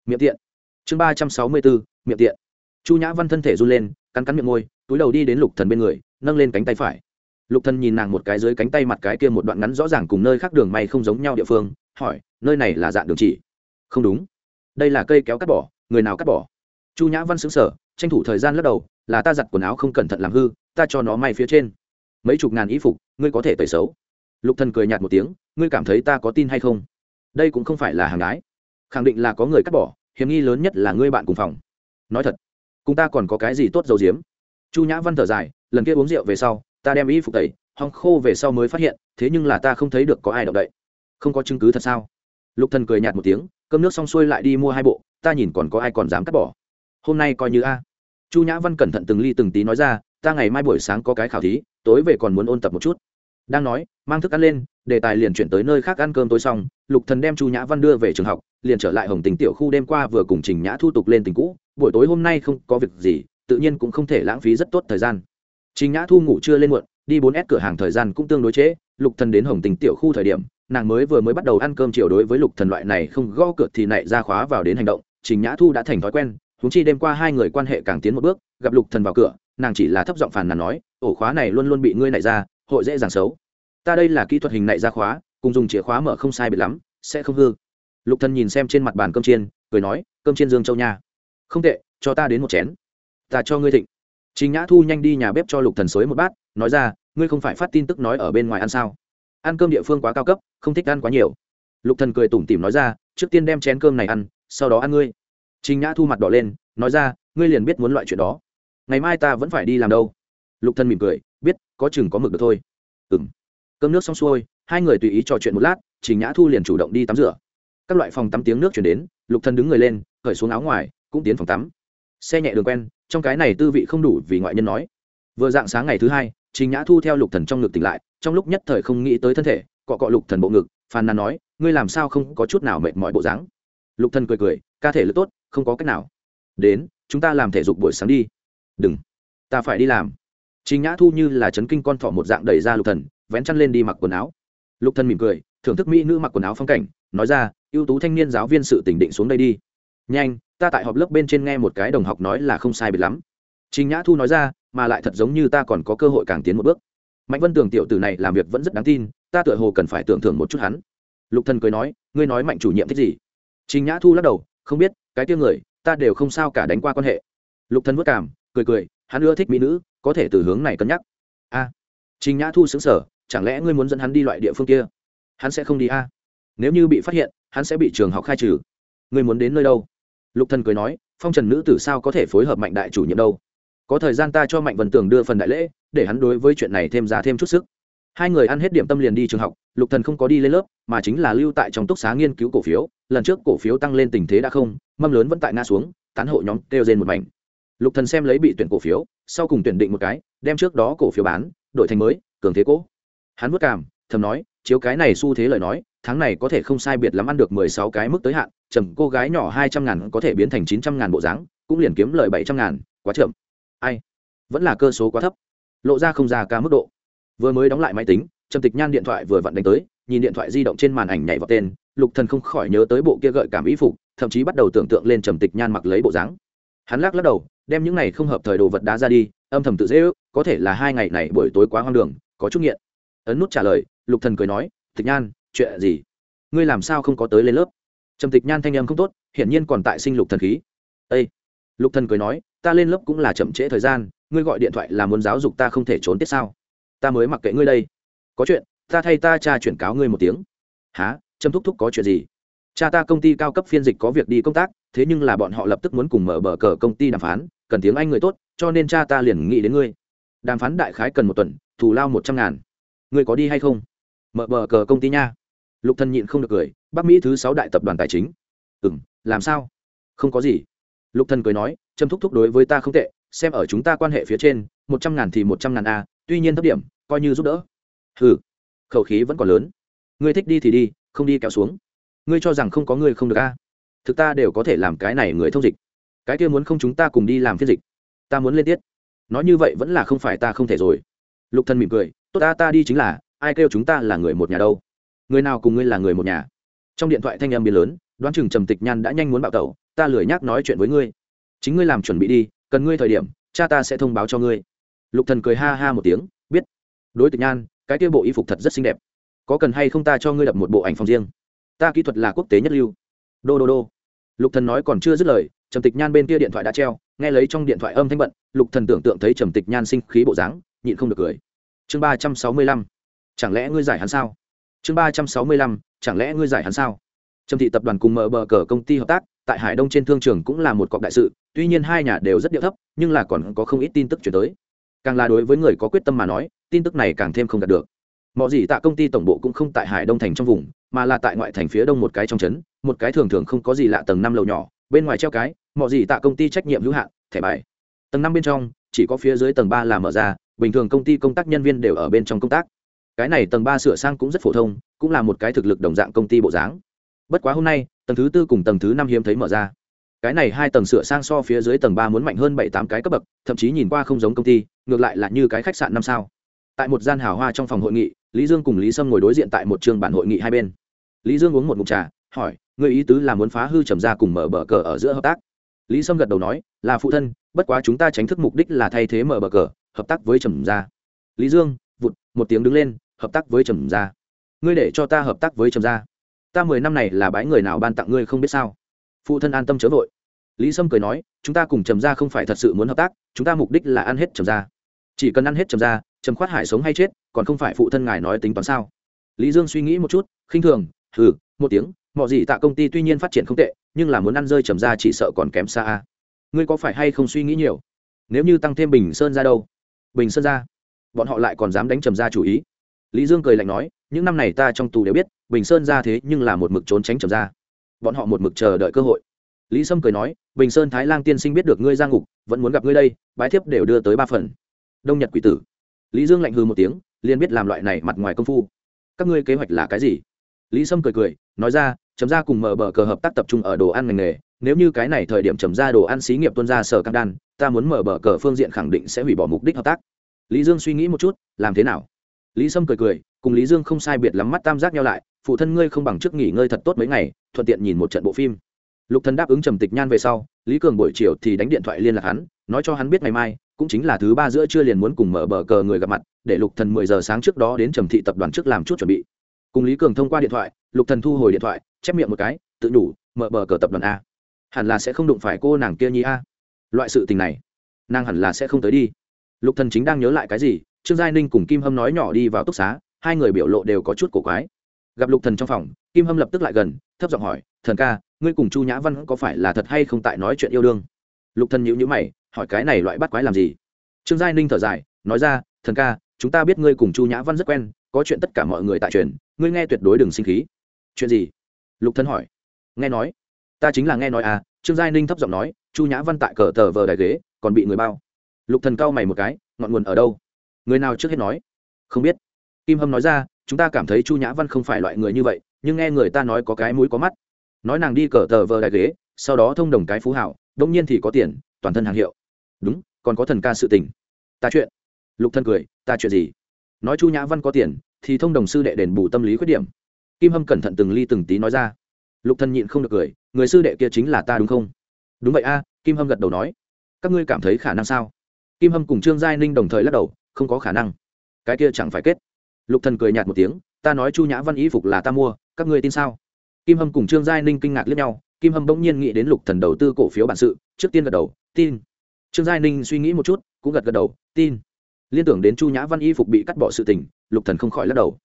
miệng tiện. Chương ba trăm sáu mươi bốn, miệng tiện. Chu nhã văn thân thể run lên, cắn cắn miệng môi, túi đầu đi đến lục thần bên người, nâng lên cánh tay phải. Lục thần nhìn nàng một cái dưới cánh tay mặt cái kia một đoạn ngắn rõ ràng cùng nơi khác đường may không giống nhau địa phương, hỏi, nơi này là dạng đường chỉ? Không đúng. Đây là cây kéo cắt bỏ, người nào cắt bỏ? Chu nhã văn xứng sở tranh thủ thời gian lắc đầu, là ta giặt quần áo không cẩn thận làm hư, ta cho nó may phía trên. Mấy chục ngàn y phục, ngươi có thể tẩy xấu lục thần cười nhạt một tiếng, ngươi cảm thấy ta có tin hay không? Đây cũng không phải là hàng ái. Khẳng định là có người cắt bỏ, hiểm nghi lớn nhất là ngươi bạn cùng phòng. Nói thật, cùng ta còn có cái gì tốt dầu diếm chu nhã văn thở dài, lần kia uống rượu về sau, ta đem y phục tẩy, hong khô về sau mới phát hiện, thế nhưng là ta không thấy được có ai động đậy. Không có chứng cứ thật sao? Lục thần cười nhạt một tiếng, cơm nước xong xuôi lại đi mua hai bộ, ta nhìn còn có ai còn dám cắt bỏ. Hôm nay coi như a. Chu nhã văn cẩn thận từng ly từng tí nói ra, ta ngày mai buổi sáng có cái khảo thí, tối về còn muốn ôn tập một chút đang nói, mang thức ăn lên đề tài liền chuyển tới nơi khác ăn cơm tối xong, lục thần đem chu nhã văn đưa về trường học, liền trở lại hồng tình tiểu khu đêm qua vừa cùng trình nhã thu tục lên tình cũ, buổi tối hôm nay không có việc gì, tự nhiên cũng không thể lãng phí rất tốt thời gian trình nhã thu ngủ chưa lên muộn, đi bốn s cửa hàng thời gian cũng tương đối chế. lục thần đến hồng tình tiểu khu thời điểm, nàng mới vừa mới bắt đầu ăn cơm chiều đối với lục thần loại này không gõ cửa thì nảy ra khóa vào đến hành động, trình nhã thu đã thành thói quen, huống chi đêm qua hai người quan hệ càng tiến một bước, gặp lục thần vào cửa, nàng chỉ là thấp giọng phàn nàn nói, ổ khóa này luôn luôn bị ngươi nảy ra hội dễ dàng xấu. Ta đây là kỹ thuật hình nại ra khóa, cùng dùng chìa khóa mở không sai biệt lắm, sẽ không hư. Lục thần nhìn xem trên mặt bàn cơm chiên, cười nói, cơm chiên dương châu nha. Không tệ, cho ta đến một chén. Ta cho ngươi thịnh. Trình nhã thu nhanh đi nhà bếp cho lục thần xối một bát, nói ra, ngươi không phải phát tin tức nói ở bên ngoài ăn sao? Ăn cơm địa phương quá cao cấp, không thích ăn quá nhiều. Lục thần cười tủm tỉm nói ra, trước tiên đem chén cơm này ăn, sau đó ăn ngươi. Trình nhã thu mặt đỏ lên, nói ra, ngươi liền biết muốn loại chuyện đó. Ngày mai ta vẫn phải đi làm đâu? Lục thần mỉm cười, biết, có chừng có mực được thôi. Ừng cơm nước xong xuôi, hai người tùy ý trò chuyện một lát, trình nhã thu liền chủ động đi tắm rửa. Các loại phòng tắm tiếng nước chuyển đến, lục thần đứng người lên khởi xuống áo ngoài, cũng tiến phòng tắm. Xe nhẹ đường quen, trong cái này tư vị không đủ vì ngoại nhân nói. Vừa dạng sáng ngày thứ hai, trình nhã thu theo lục thần trong ngực tỉnh lại, trong lúc nhất thời không nghĩ tới thân thể, cọ cọ lục thần bộ ngực, phàn nàn nói, ngươi làm sao không có chút nào mệt mỏi bộ dáng? Lục thần cười cười, ca thể lực tốt, không có cách nào. Đến, chúng ta làm thể dục buổi sáng đi. Đừng, ta phải đi làm trình nhã thu như là chấn kinh con thỏ một dạng đẩy ra lục thần, vén chăn lên đi mặc quần áo. Lục thần mỉm cười, thưởng thức mỹ nữ mặc quần áo phong cảnh, nói ra, ưu tú thanh niên giáo viên sự tỉnh định xuống đây đi. Nhanh, ta tại họp lớp bên trên nghe một cái đồng học nói là không sai biệt lắm. Trình nhã thu nói ra, mà lại thật giống như ta còn có cơ hội càng tiến một bước. Mạnh vân tưởng tiểu tử này làm việc vẫn rất đáng tin, ta tựa hồ cần phải tưởng thưởng một chút hắn. Lục thần cười nói, ngươi nói mạnh chủ nhiệm thích gì? Trình nhã thu lắc đầu, không biết, cái tiêu người, ta đều không sao cả đánh qua quan hệ. Lục thần vất cảm cười cười, hắn ưa thích mỹ nữ có thể từ hướng này cân nhắc. A, trình nhã thu xứng sở chẳng lẽ ngươi muốn dẫn hắn đi loại địa phương kia? Hắn sẽ không đi a? Nếu như bị phát hiện, hắn sẽ bị trường học khai trừ. Ngươi muốn đến nơi đâu? Lục thần cười nói, phong trần nữ tử sao có thể phối hợp mạnh đại chủ nhiệm đâu? Có thời gian ta cho mạnh vân tường đưa phần đại lễ, để hắn đối với chuyện này thêm ra thêm chút sức. Hai người ăn hết điểm tâm liền đi trường học, lục thần không có đi lên lớp, mà chính là lưu tại trong túc xá nghiên cứu cổ phiếu. Lần trước cổ phiếu tăng lên tình thế đã không, mâm lớn vẫn tại nga xuống, tán hộ nhóm kêu rên một mảnh lục thần xem lấy bị tuyển cổ phiếu, sau cùng tuyển định một cái, đem trước đó cổ phiếu bán, đổi thành mới, cường thế cố. Hắn vất cảm thầm nói, chiếu cái này xu thế lời nói, tháng này có thể không sai biệt lắm ăn được mười sáu cái mức tới hạn chầm cô gái nhỏ hai trăm ngàn có thể biến thành chín trăm ngàn bộ dáng, cũng liền kiếm lời bảy trăm ngàn, quá chậm. Ai? Vẫn là cơ số quá thấp. Lộ ra không ra ca mức độ. Vừa mới đóng lại máy tính, trầm tịch nhan điện thoại vừa vặn đánh tới, nhìn điện thoại di động trên màn ảnh nhảy vào tên, lục thần không khỏi nhớ tới bộ kia gợi cảm ý phục, thậm chí bắt đầu tưởng tượng lên trầm tịch nhan mặc lấy bộ dáng. Hắn lắc lắc đầu đem những này không hợp thời đồ vật đá ra đi, âm thầm tự dễ ước, có thể là hai ngày này buổi tối quá hoang đường, có chút nghiện. Ấn nút trả lời, lục thần cười nói, tịch nhan, chuyện gì? Ngươi làm sao không có tới lên lớp? Trầm tịch nhan thanh âm không tốt, hiển nhiên còn tại sinh lục thần khí. Ê! lục thần cười nói, ta lên lớp cũng là chậm trễ thời gian, ngươi gọi điện thoại là muốn giáo dục ta không thể trốn tiết sao? Ta mới mặc kệ ngươi đây. Có chuyện, ta thay ta cha chuyển cáo ngươi một tiếng. Há trâm thúc thúc có chuyện gì? Cha ta công ty cao cấp phiên dịch có việc đi công tác, thế nhưng là bọn họ lập tức muốn cùng mở bờ cờ công ty đàm phán cần tiếng anh người tốt, cho nên cha ta liền nghĩ đến ngươi. Đàm phán đại khái cần một tuần, thù lao một trăm ngàn. Ngươi có đi hay không? Mở bờ cờ công ty nha. Lục thần nhịn không được cười, bắc mỹ thứ sáu đại tập đoàn tài chính. Ừ m làm sao? Không có gì. Lục thần cười nói, trâm thúc thúc đối với ta không tệ, xem ở chúng ta quan hệ phía trên, một trăm ngàn thì một trăm ngàn a, tuy nhiên thấp điểm, coi như giúp đỡ. Ừ khẩu khí vẫn còn lớn. Ngươi thích đi thì đi, không đi kéo xuống. Ngươi cho rằng không có ngươi không được a? Thực ta đều có thể làm cái này người thông dịch cái kia muốn không chúng ta cùng đi làm phiên dịch. Ta muốn lên tiết. Nói như vậy vẫn là không phải ta không thể rồi. Lục thần mỉm cười, tốt ta ta đi chính là, ai kêu chúng ta là người một nhà đâu. Người nào cùng ngươi là người một nhà? Trong điện thoại thanh âm biến lớn, đoán chừng trầm tịch nhan đã nhanh muốn bạo tẩu, ta lười nhác nói chuyện với ngươi. Chính ngươi làm chuẩn bị đi, cần ngươi thời điểm, cha ta sẽ thông báo cho ngươi. Lục thần cười ha ha một tiếng, biết. Đối tịch nhan, cái kia bộ y phục thật rất xinh đẹp. Có cần hay không ta cho ngươi đập một bộ ảnh phòng riêng? Ta kỹ thuật là quốc tế nhất lưu. Đô đô đô. Lục thần nói còn chưa dứt lời trầm tịch nhan bên kia điện thoại đã treo, nghe lấy trong điện thoại âm thanh bận, lục thần tưởng tượng thấy trầm tịch nhan sinh khí bộ dáng, nhịn không được cười. Chương ba trăm sáu mươi lăm, chẳng lẽ ngươi giải hắn sao? Chương ba trăm sáu mươi lăm, chẳng lẽ ngươi giải hắn sao? Trầm thị tập đoàn cùng mở bờ cờ công ty hợp tác, tại hải đông trên thương trường cũng là một cọc đại sự, tuy nhiên hai nhà đều rất điệu thấp, nhưng là còn có không ít tin tức chuyển tới. Càng là đối với người có quyết tâm mà nói, tin tức này càng thêm không đạt được. Mọi gì tại công ty tổng bộ cũng không tại hải đông thành trong vùng, mà là tại ngoại thành phía đông một cái trong trấn, một cái thường thường không có gì lạ tầng năm lầu nhỏ bên ngoài treo cái, mọi gì tại công ty trách nhiệm hữu hạn, thẻ bài. Tầng năm bên trong, chỉ có phía dưới tầng ba là mở ra, bình thường công ty công tác nhân viên đều ở bên trong công tác. Cái này tầng ba sửa sang cũng rất phổ thông, cũng là một cái thực lực đồng dạng công ty bộ dáng. Bất quá hôm nay, tầng thứ tư cùng tầng thứ năm hiếm thấy mở ra. Cái này hai tầng sửa sang so phía dưới tầng ba muốn mạnh hơn bảy tám cái cấp bậc, thậm chí nhìn qua không giống công ty, ngược lại là như cái khách sạn năm sao. Tại một gian hào hoa trong phòng hội nghị, lý dương cùng lý sâm ngồi đối diện tại một trường bản hội nghị hai bên. Lý dương uống một mục trà, hỏi người ý tứ là muốn phá hư trầm ra cùng mở bờ cờ ở giữa hợp tác. Lý sâm gật đầu nói là phụ thân bất quá chúng ta tránh thức mục đích là thay thế mở bờ cờ hợp tác với trầm gia. Lý dương vụt một tiếng đứng lên hợp tác với trầm gia. Ngươi để cho ta hợp tác với trầm gia. Ta mười năm này là bái người nào ban tặng ngươi không biết sao. Phụ thân an tâm chớ vội. Lý sâm cười nói chúng ta cùng trầm gia không phải thật sự muốn hợp tác chúng ta mục đích là ăn hết trầm gia. Chỉ cần ăn hết trầm gia trầm khoát hải sống hay chết còn không phải phụ thân ngài nói tính toán sao. Lý dương suy nghĩ một chút khinh thường thử, một tiếng mọi gì tạ công ty tuy nhiên phát triển không tệ, nhưng là muốn ăn rơi trầm gia chỉ sợ còn kém xa ngươi có phải hay không suy nghĩ nhiều? Nếu như tăng thêm bình sơn ra đâu? Bình sơn ra? Bọn họ lại còn dám đánh trầm gia chủ ý. Lý dương cười lạnh nói, những năm này ta trong tù đều biết, bình sơn ra thế nhưng là một mực trốn tránh trầm gia bọn họ một mực chờ đợi cơ hội. Lý sâm cười nói, bình sơn thái lang tiên sinh biết được ngươi ra ngục, vẫn muốn gặp ngươi đây, bái thiếp đều đưa tới ba phần. Đông nhật quỷ tử. Lý dương lạnh hư một tiếng, liền biết làm loại này mặt ngoài công phu. Các ngươi kế hoạch là cái gì? Lý sâm cười cười, nói ra, chấm ra cùng mở bờ cờ hợp tác tập trung ở đồ ăn ngành nghề. Nếu như cái này thời điểm chấm ra đồ ăn xí nghiệp tuân ra sở cam đan, ta muốn mở bờ cờ phương diện khẳng định sẽ hủy bỏ mục đích hợp tác. Lý dương suy nghĩ một chút, làm thế nào? Lý sâm cười cười, cùng lý dương không sai biệt lắm mắt tam giác nhau lại, phụ thân ngươi không bằng trước nghỉ ngơi thật tốt mấy ngày, thuận tiện nhìn một trận bộ phim. Lục thần đáp ứng trầm tịch nhan về sau, lý cường buổi chiều thì đánh điện thoại liên lạc hắn, nói cho hắn biết ngày mai, cũng chính là thứ ba giữa trưa liền muốn cùng mở bờ cờ người gặp mặt, để lục thần mười giờ sáng trước đó đến trầm thị tập đoàn trước làm chút chuẩn bị cùng lý cường thông qua điện thoại, lục thần thu hồi điện thoại, chép miệng một cái, tự đủ mở bờ cờ tập đoàn a. Hẳn là sẽ không đụng phải cô nàng kia nhi a. Loại sự tình này, nàng hẳn là sẽ không tới đi. Lục thần chính đang nhớ lại cái gì, trương giai ninh cùng kim hâm nói nhỏ đi vào túc xá, hai người biểu lộ đều có chút cổ quái. Gặp lục thần trong phòng, kim hâm lập tức lại gần, thấp giọng hỏi, thần ca, ngươi cùng chu nhã văn có phải là thật hay không tại nói chuyện yêu đương? Lục thần nhíu nhíu mày, hỏi, cái này loại bắt quái làm gì? Trương giai ninh thở dài, nói ra, thần ca, chúng ta biết ngươi cùng chu nhã văn rất quen, có chuyện tất cả mọi người tại truyền ngươi nghe tuyệt đối đừng sinh khí. Chuyện gì? Lục thân hỏi. Nghe nói. Ta chính là nghe nói à trương giai ninh thấp giọng nói, chu nhã văn tại cờ tờ vờ đài ghế, còn bị người bao. Lục thần cau mày một cái, ngọn nguồn ở đâu? Người nào trước hết nói? Không biết. Kim hâm nói ra, chúng ta cảm thấy chu nhã văn không phải loại người như vậy, nhưng nghe người ta nói có cái mũi có mắt. Nói nàng đi cờ tờ vờ đài ghế, sau đó thông đồng cái phú hảo đông nhiên thì có tiền, toàn thân hàng hiệu. Đúng, còn có thần ca sự tình. Ta chuyện. Lục thân cười, ta chuyện gì? Nói chu nhã văn có tiền thì thông đồng sư đệ đền bù tâm lý khuyết điểm. Kim hâm cẩn thận từng ly từng tí nói ra. Lục Thần nhịn không được cười, người sư đệ kia chính là ta đúng không? Đúng vậy a, kim hâm gật đầu nói. Các ngươi cảm thấy khả năng sao? Kim hâm cùng trương giai ninh đồng thời lắc đầu, không có khả năng. Cái kia chẳng phải kết. Lục thần cười nhạt một tiếng, ta nói chu nhã văn y phục là ta mua, các ngươi tin sao? Kim hâm cùng trương giai ninh kinh ngạc lẫn nhau, kim hâm bỗng nhiên nghĩ đến lục thần đầu tư cổ phiếu bản sự, trước tiên gật đầu, tin. Trương giai ninh suy nghĩ một chút, cũng gật gật đầu, tin. Liên tưởng đến chu nhã văn y phục bị cắt bỏ sự tình lục thần không khỏi lắc đầu.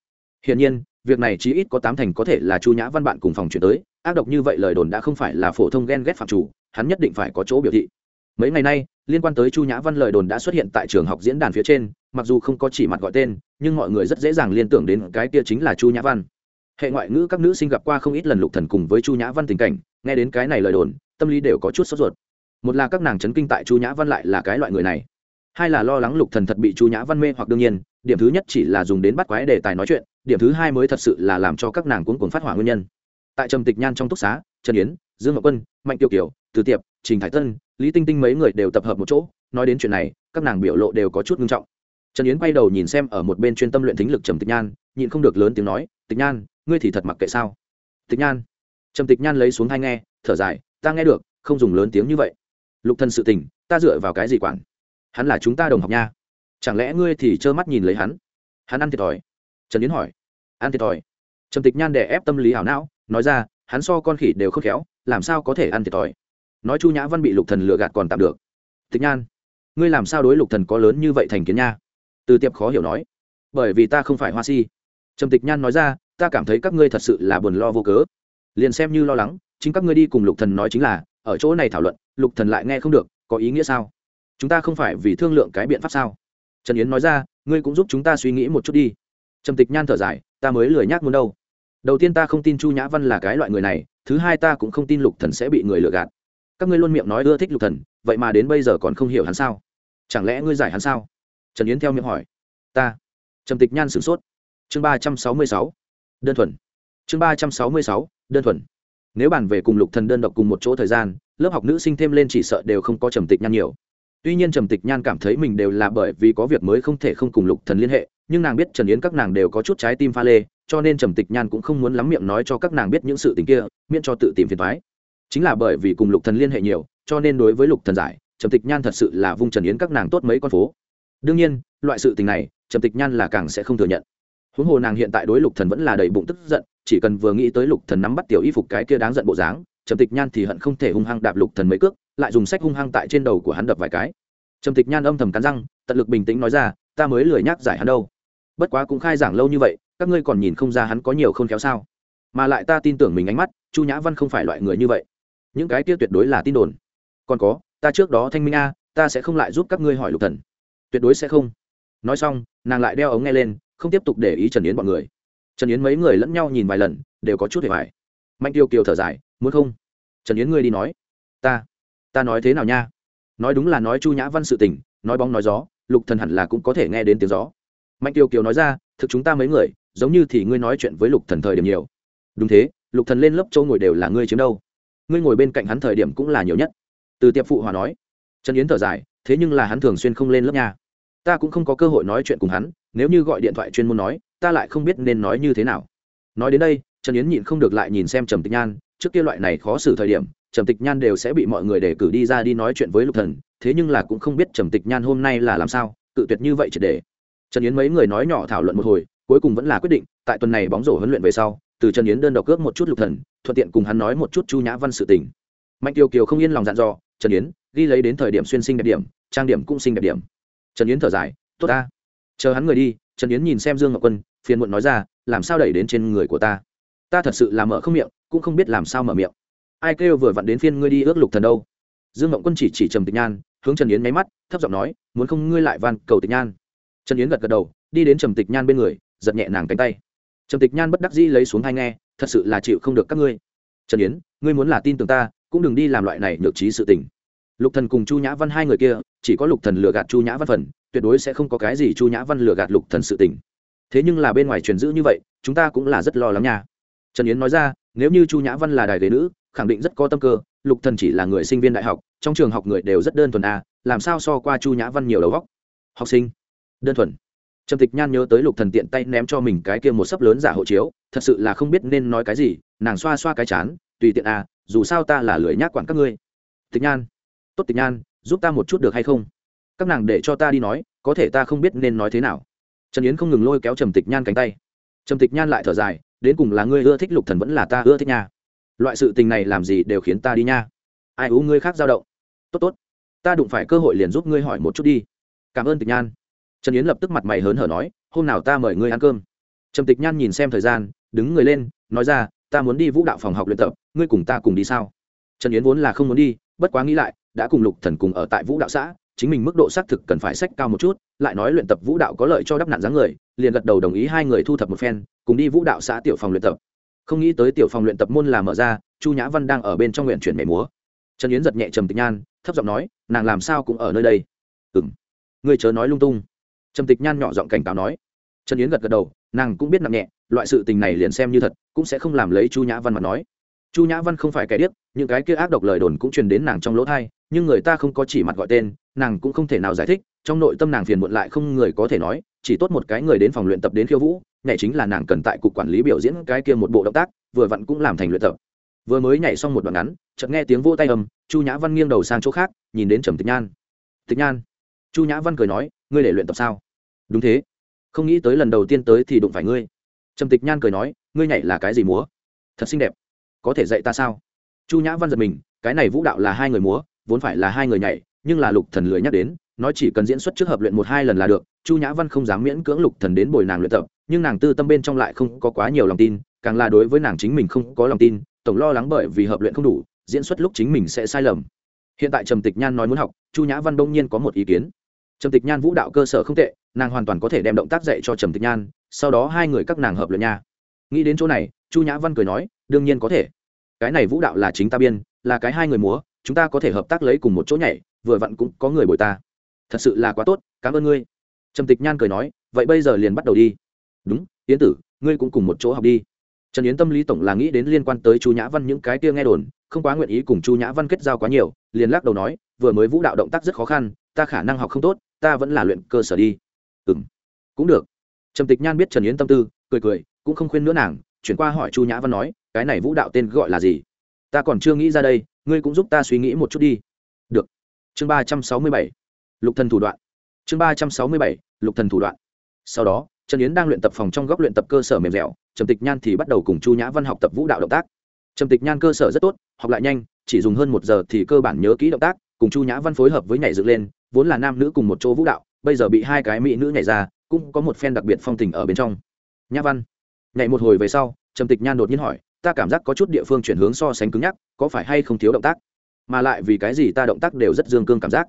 Hiển nhiên, việc này chí ít có tám thành có thể là chu nhã văn bạn cùng phòng chuyển tới, ác độc như vậy lời đồn đã không phải là phổ thông ghen ghét phạm chủ, hắn nhất định phải có chỗ biểu thị. Mấy ngày nay, liên quan tới chu nhã văn lời đồn đã xuất hiện tại trường học diễn đàn phía trên, mặc dù không có chỉ mặt gọi tên, nhưng mọi người rất dễ dàng liên tưởng đến cái kia chính là chu nhã văn. Hệ ngoại ngữ các nữ sinh gặp qua không ít lần lục thần cùng với chu nhã văn tình cảnh, nghe đến cái này lời đồn, tâm lý đều có chút sốt ruột. Một là các nàng chấn kinh tại chu nhã văn lại là cái loại người này. Hai là lo lắng lục thần thật bị chu nhã văn mê hoặc đương nhiên điểm thứ nhất chỉ là dùng đến bắt quái đề tài nói chuyện, điểm thứ hai mới thật sự là làm cho các nàng cuốn cuồng phát hỏa nguyên nhân. Tại trầm tịch nhan trong túc xá, trần yến, dương ngọc quân, mạnh kiều kiều, từ tiệp, trình thái tân, lý tinh tinh mấy người đều tập hợp một chỗ, nói đến chuyện này, các nàng biểu lộ đều có chút nghiêm trọng. Trần yến quay đầu nhìn xem ở một bên chuyên tâm luyện thính lực trầm tịch nhan, nhịn không được lớn tiếng nói, tịch nhan, ngươi thì thật mặc kệ sao? Tịch nhan. Trầm tịch nhan lấy xuống hai nghe, thở dài, ta nghe được, không dùng lớn tiếng như vậy. Lục thân sự tình, ta dựa vào cái gì quản? Hắn là chúng ta đồng học nha chẳng lẽ ngươi thì trơ mắt nhìn lấy hắn? Hắn ăn thiệt thòi. Trần yến hỏi. Ăn thiệt thòi. Trầm tịch nhan đè ép tâm lý hảo não, nói ra, hắn so con khỉ đều khớp khéo, làm sao có thể ăn thiệt thòi? Nói chu nhã văn bị lục thần lừa gạt còn tạm được. Tịch nhan, ngươi làm sao đối lục thần có lớn như vậy thành kiến nha? Từ tiệp khó hiểu nói. Bởi vì ta không phải hoa si. Trầm tịch nhan nói ra, ta cảm thấy các ngươi thật sự là buồn lo vô cớ. Liền xem như lo lắng, chính các ngươi đi cùng lục thần nói chính là, ở chỗ này thảo luận, lục thần lại nghe không được, có ý nghĩa sao? Chúng ta không phải vì thương lượng cái biện pháp sao? Trần yến nói ra, ngươi cũng giúp chúng ta suy nghĩ một chút đi. Trầm tịch nhan thở dài, ta mới lười nhác muốn đâu. Đầu tiên ta không tin chu nhã văn là cái loại người này, thứ hai ta cũng không tin lục thần sẽ bị người lừa gạt. Các ngươi luôn miệng nói ưa thích lục thần, vậy mà đến bây giờ còn không hiểu hắn sao? Chẳng lẽ ngươi giải hắn sao? Trần yến theo miệng hỏi. Ta. Trầm tịch nhan sửng sốt. Chương ba trăm sáu mươi sáu. Đơn thuần. Chương ba trăm sáu mươi sáu, đơn thuần. Nếu bàn về cùng lục thần đơn độc cùng một chỗ thời gian, lớp học nữ sinh thêm lên chỉ sợ đều không có trầm tịch nhan nhiều tuy nhiên trầm tịch nhan cảm thấy mình đều là bởi vì có việc mới không thể không cùng lục thần liên hệ, nhưng nàng biết trần yến các nàng đều có chút trái tim pha lê, cho nên trầm tịch nhan cũng không muốn lắm miệng nói cho các nàng biết những sự tình kia, miễn cho tự tìm phiền thoái chính là bởi vì cùng lục thần liên hệ nhiều, cho nên đối với lục thần giải, trầm tịch nhan thật sự là vung trần yến các nàng tốt mấy con phố. Đương nhiên, loại sự tình này, trầm tịch nhan là càng sẽ không thừa nhận. Huống hồ nàng hiện tại đối lục thần vẫn là đầy bụng tức giận, chỉ cần vừa nghĩ tới lục thần nắm bắt tiểu y phục cái kia đáng giận bộ dáng, trầm tịch nhan thì hận không thể hung hăng đạp lục thần mấy cước lại dùng sách hung hăng tại trên đầu của hắn đập vài cái. Trầm tịch nhan âm thầm cắn răng, tận lực bình tĩnh nói ra, ta mới lười nhắc giải hắn đâu. Bất quá cũng khai giảng lâu như vậy, các ngươi còn nhìn không ra hắn có nhiều không khéo sao. Mà lại ta tin tưởng mình ánh mắt, chu nhã văn không phải loại người như vậy. Những cái kia tuyệt đối là tin đồn. Còn có, ta trước đó thanh minh a, ta sẽ không lại giúp các ngươi hỏi lục thần. Tuyệt đối sẽ không. Nói xong, nàng lại đeo ống nghe lên, không tiếp tục để ý trần yến bọn người. Trần yến mấy người lẫn nhau nhìn vài lần, đều có chút hề vải mạnh tiêu kiều thở dài, muốn không? Trần yến ngươi đi nói. Ta ta nói thế nào nha? Nói đúng là nói chu nhã văn sự tình, nói bóng nói gió, lục thần hẳn là cũng có thể nghe đến tiếng gió. Mạnh tiêu kiều nói ra, thực chúng ta mấy người, giống như thì ngươi nói chuyện với lục thần thời điểm nhiều. Đúng thế, lục thần lên lớp châu ngồi đều là ngươi chiếm đâu. Ngươi ngồi bên cạnh hắn thời điểm cũng là nhiều nhất. Từ tiệp phụ hòa nói. Trần yến thở dài, thế nhưng là hắn thường xuyên không lên lớp nha. Ta cũng không có cơ hội nói chuyện cùng hắn, nếu như gọi điện thoại chuyên môn nói, ta lại không biết nên nói như thế nào. Nói đến đây, trần yến nhịn không được lại nhìn xem trầm tịch nhan, trước kia loại này khó xử thời điểm trầm tịch nhan đều sẽ bị mọi người để cử đi ra đi nói chuyện với lục thần, thế nhưng là cũng không biết trầm tịch nhan hôm nay là làm sao, cự tuyệt như vậy triệt để. Trần yến mấy người nói nhỏ thảo luận một hồi, cuối cùng vẫn là quyết định, tại tuần này bóng rổ huấn luyện về sau, từ trần yến đơn độc cướp một chút lục thần, thuận tiện cùng hắn nói một chút chu nhã văn sự tình. Mạnh kiều kiều không yên lòng dặn dò, trần yến, ghi lấy đến thời điểm xuyên sinh đẹp điểm, trang điểm cũng sinh đẹp điểm. Trần yến thở dài, tốt ta. Chờ hắn người đi. Trần yến nhìn xem dương ngọc quân, phiền muộn nói ra, làm sao đẩy đến trên người của ta? Ta thật sự là mở không miệng, cũng không biết làm sao mở miệng ai kêu vừa vặn đến phiên ngươi đi ước lục thần đâu? Dương Mộng quân chỉ chỉ trầm tịch nhan, hướng trần yến máy mắt, thấp giọng nói, muốn không ngươi lại van cầu tịch nhan. Trần yến gật gật đầu, đi đến trầm tịch nhan bên người, giật nhẹ nàng cánh tay. Trầm tịch nhan bất đắc dĩ lấy xuống hai nghe, thật sự là chịu không được các ngươi. Trần yến, ngươi muốn là tin tưởng ta, cũng đừng đi làm loại này nhược trí sự tình. Lục thần cùng chu nhã văn hai người kia, chỉ có lục thần lừa gạt chu nhã văn phần, tuyệt đối sẽ không có cái gì chu nhã văn lừa gạt lục thần sự tình. Thế nhưng là bên ngoài truyền giữ như vậy, chúng ta cũng là rất lo lắng nha. Trần yến nói ra, nếu như chu nhã văn là đài ghế nữ khẳng định rất có tâm cơ, lục thần chỉ là người sinh viên đại học, trong trường học người đều rất đơn thuần à làm sao so qua chu nhã văn nhiều đầu góc học sinh, đơn thuần. Trầm tịch nhan nhớ tới lục thần tiện tay ném cho mình cái kia một sấp lớn giả hộ chiếu, thật sự là không biết nên nói cái gì, nàng xoa xoa cái chán, tùy tiện à dù sao ta là lười nhác quản các ngươi. Tịch nhan, tốt tịch nhan, giúp ta một chút được hay không? Các nàng để cho ta đi nói, có thể ta không biết nên nói thế nào. Trần yến không ngừng lôi kéo trầm tịch nhan cánh tay. Trầm tịch nhan lại thở dài, đến cùng là ngươi ưa thích lục thần vẫn là ta ưa thích nha loại sự tình này làm gì đều khiến ta đi nha. Ai ú ngươi khác dao động. Tốt tốt. Ta đụng phải cơ hội liền giúp ngươi hỏi một chút đi. Cảm ơn tịch nhan. Trần yến lập tức mặt mày hớn hở nói, hôm nào ta mời ngươi ăn cơm. Trầm tịch nhan nhìn xem thời gian, đứng người lên, nói ra, ta muốn đi vũ đạo phòng học luyện tập, ngươi cùng ta cùng đi sao? Trần yến vốn là không muốn đi, bất quá nghĩ lại, đã cùng lục thần cùng ở tại vũ đạo xã, chính mình mức độ xác thực cần phải sách cao một chút, lại nói luyện tập vũ đạo có lợi cho đắp nạn dáng người, liền gật đầu đồng ý hai người thu thập một phen, cùng đi vũ đạo xã tiểu phòng luyện tập không nghĩ tới tiểu phòng luyện tập môn là mở ra, chu nhã văn đang ở bên trong nguyện chuyển mẻ múa. Trần yến giật nhẹ trầm tịch nhan, thấp giọng nói, nàng làm sao cũng ở nơi đây? Ừng ngươi chớ nói lung tung. Trầm tịch nhan nhỏ giọng cảnh cáo nói. Trần yến gật gật đầu, nàng cũng biết nặng nhẹ, loại sự tình này liền xem như thật, cũng sẽ không làm lấy chu nhã văn mặt nói. Chu nhã văn không phải kẻ điếc, những cái kia ác độc lời đồn cũng truyền đến nàng trong lỗ thai nhưng người ta không có chỉ mặt gọi tên, nàng cũng không thể nào giải thích, trong nội tâm nàng phiền muộn lại không người có thể nói, chỉ tốt một cái người đến phòng luyện tập đến khiêu vũ nhảy chính là nàng cần tại cục quản lý biểu diễn cái kia một bộ động tác, vừa vặn cũng làm thành luyện tập. Vừa mới nhảy xong một đoạn ngắn, chợt nghe tiếng vô tay ầm chu nhã văn nghiêng đầu sang chỗ khác, nhìn đến trầm tịch nhan. Tịch nhan. Chu nhã văn cười nói, ngươi để luyện tập sao? Đúng thế. Không nghĩ tới lần đầu tiên tới thì đụng phải ngươi. Trầm tịch nhan cười nói, ngươi nhảy là cái gì múa? Thật xinh đẹp. Có thể dạy ta sao? Chu nhã văn giật mình, cái này vũ đạo là hai người múa, vốn phải là hai người nhảy, nhưng là lục thần lười nhắc đến nói chỉ cần diễn xuất trước hợp luyện một hai lần là được. Chu nhã văn không dám miễn cưỡng lục thần đến bồi nàng luyện tập nhưng nàng tư tâm bên trong lại không có quá nhiều lòng tin, càng là đối với nàng chính mình không có lòng tin, tổng lo lắng bởi vì hợp luyện không đủ, diễn xuất lúc chính mình sẽ sai lầm. Hiện tại trầm tịch nhan nói muốn học, chu nhã văn đông nhiên có một ý kiến. Trầm tịch nhan vũ đạo cơ sở không tệ, nàng hoàn toàn có thể đem động tác dạy cho trầm tịch nhan, sau đó hai người các nàng hợp luyện nha. Nghĩ đến chỗ này, chu nhã văn cười nói, đương nhiên có thể. Cái này vũ đạo là chính ta biên, là cái hai người múa, chúng ta có thể hợp tác lấy cùng một chỗ nhảy, vừa vặn cũng có người bồi ta. Thật sự là quá tốt, cảm ơn ngươi. Trầm tịch nhan cười nói, vậy bây giờ liền bắt đầu đi đúng, yến tử, ngươi cũng cùng một chỗ học đi. Trần yến tâm lý tổng là nghĩ đến liên quan tới chu nhã văn những cái kia nghe đồn, không quá nguyện ý cùng chu nhã văn kết giao quá nhiều, liền lắc đầu nói, vừa mới vũ đạo động tác rất khó khăn, ta khả năng học không tốt, ta vẫn là luyện cơ sở đi. Ừ m cũng được. Trầm tịch nhan biết trần yến tâm tư, cười cười, cũng không khuyên nữa nàng, chuyển qua hỏi chu nhã văn nói, cái này vũ đạo tên gọi là gì? Ta còn chưa nghĩ ra đây, ngươi cũng giúp ta suy nghĩ một chút đi. Được. Chương ba trăm sáu mươi bảy. Lục thần thủ đoạn. Chương ba trăm sáu mươi bảy, lục thần thủ đoạn. Sau đó trần yến đang luyện tập phòng trong góc luyện tập cơ sở mềm dẻo, trầm tịch nhan thì bắt đầu cùng chu nhã văn học tập vũ đạo động tác. Trầm tịch nhan cơ sở rất tốt, học lại nhanh, chỉ dùng hơn một giờ thì cơ bản nhớ kỹ động tác, cùng chu nhã văn phối hợp với nhảy dựng lên, vốn là nam nữ cùng một chỗ vũ đạo, bây giờ bị hai cái mỹ nữ nhảy ra, cũng có một phen đặc biệt phong tình ở bên trong. Nhã văn, nhảy một hồi về sau, trầm tịch nhan đột nhiên hỏi, ta cảm giác có chút địa phương chuyển hướng so sánh cứng nhắc, có phải hay không thiếu động tác? Mà lại vì cái gì ta động tác đều rất dương cương cảm giác?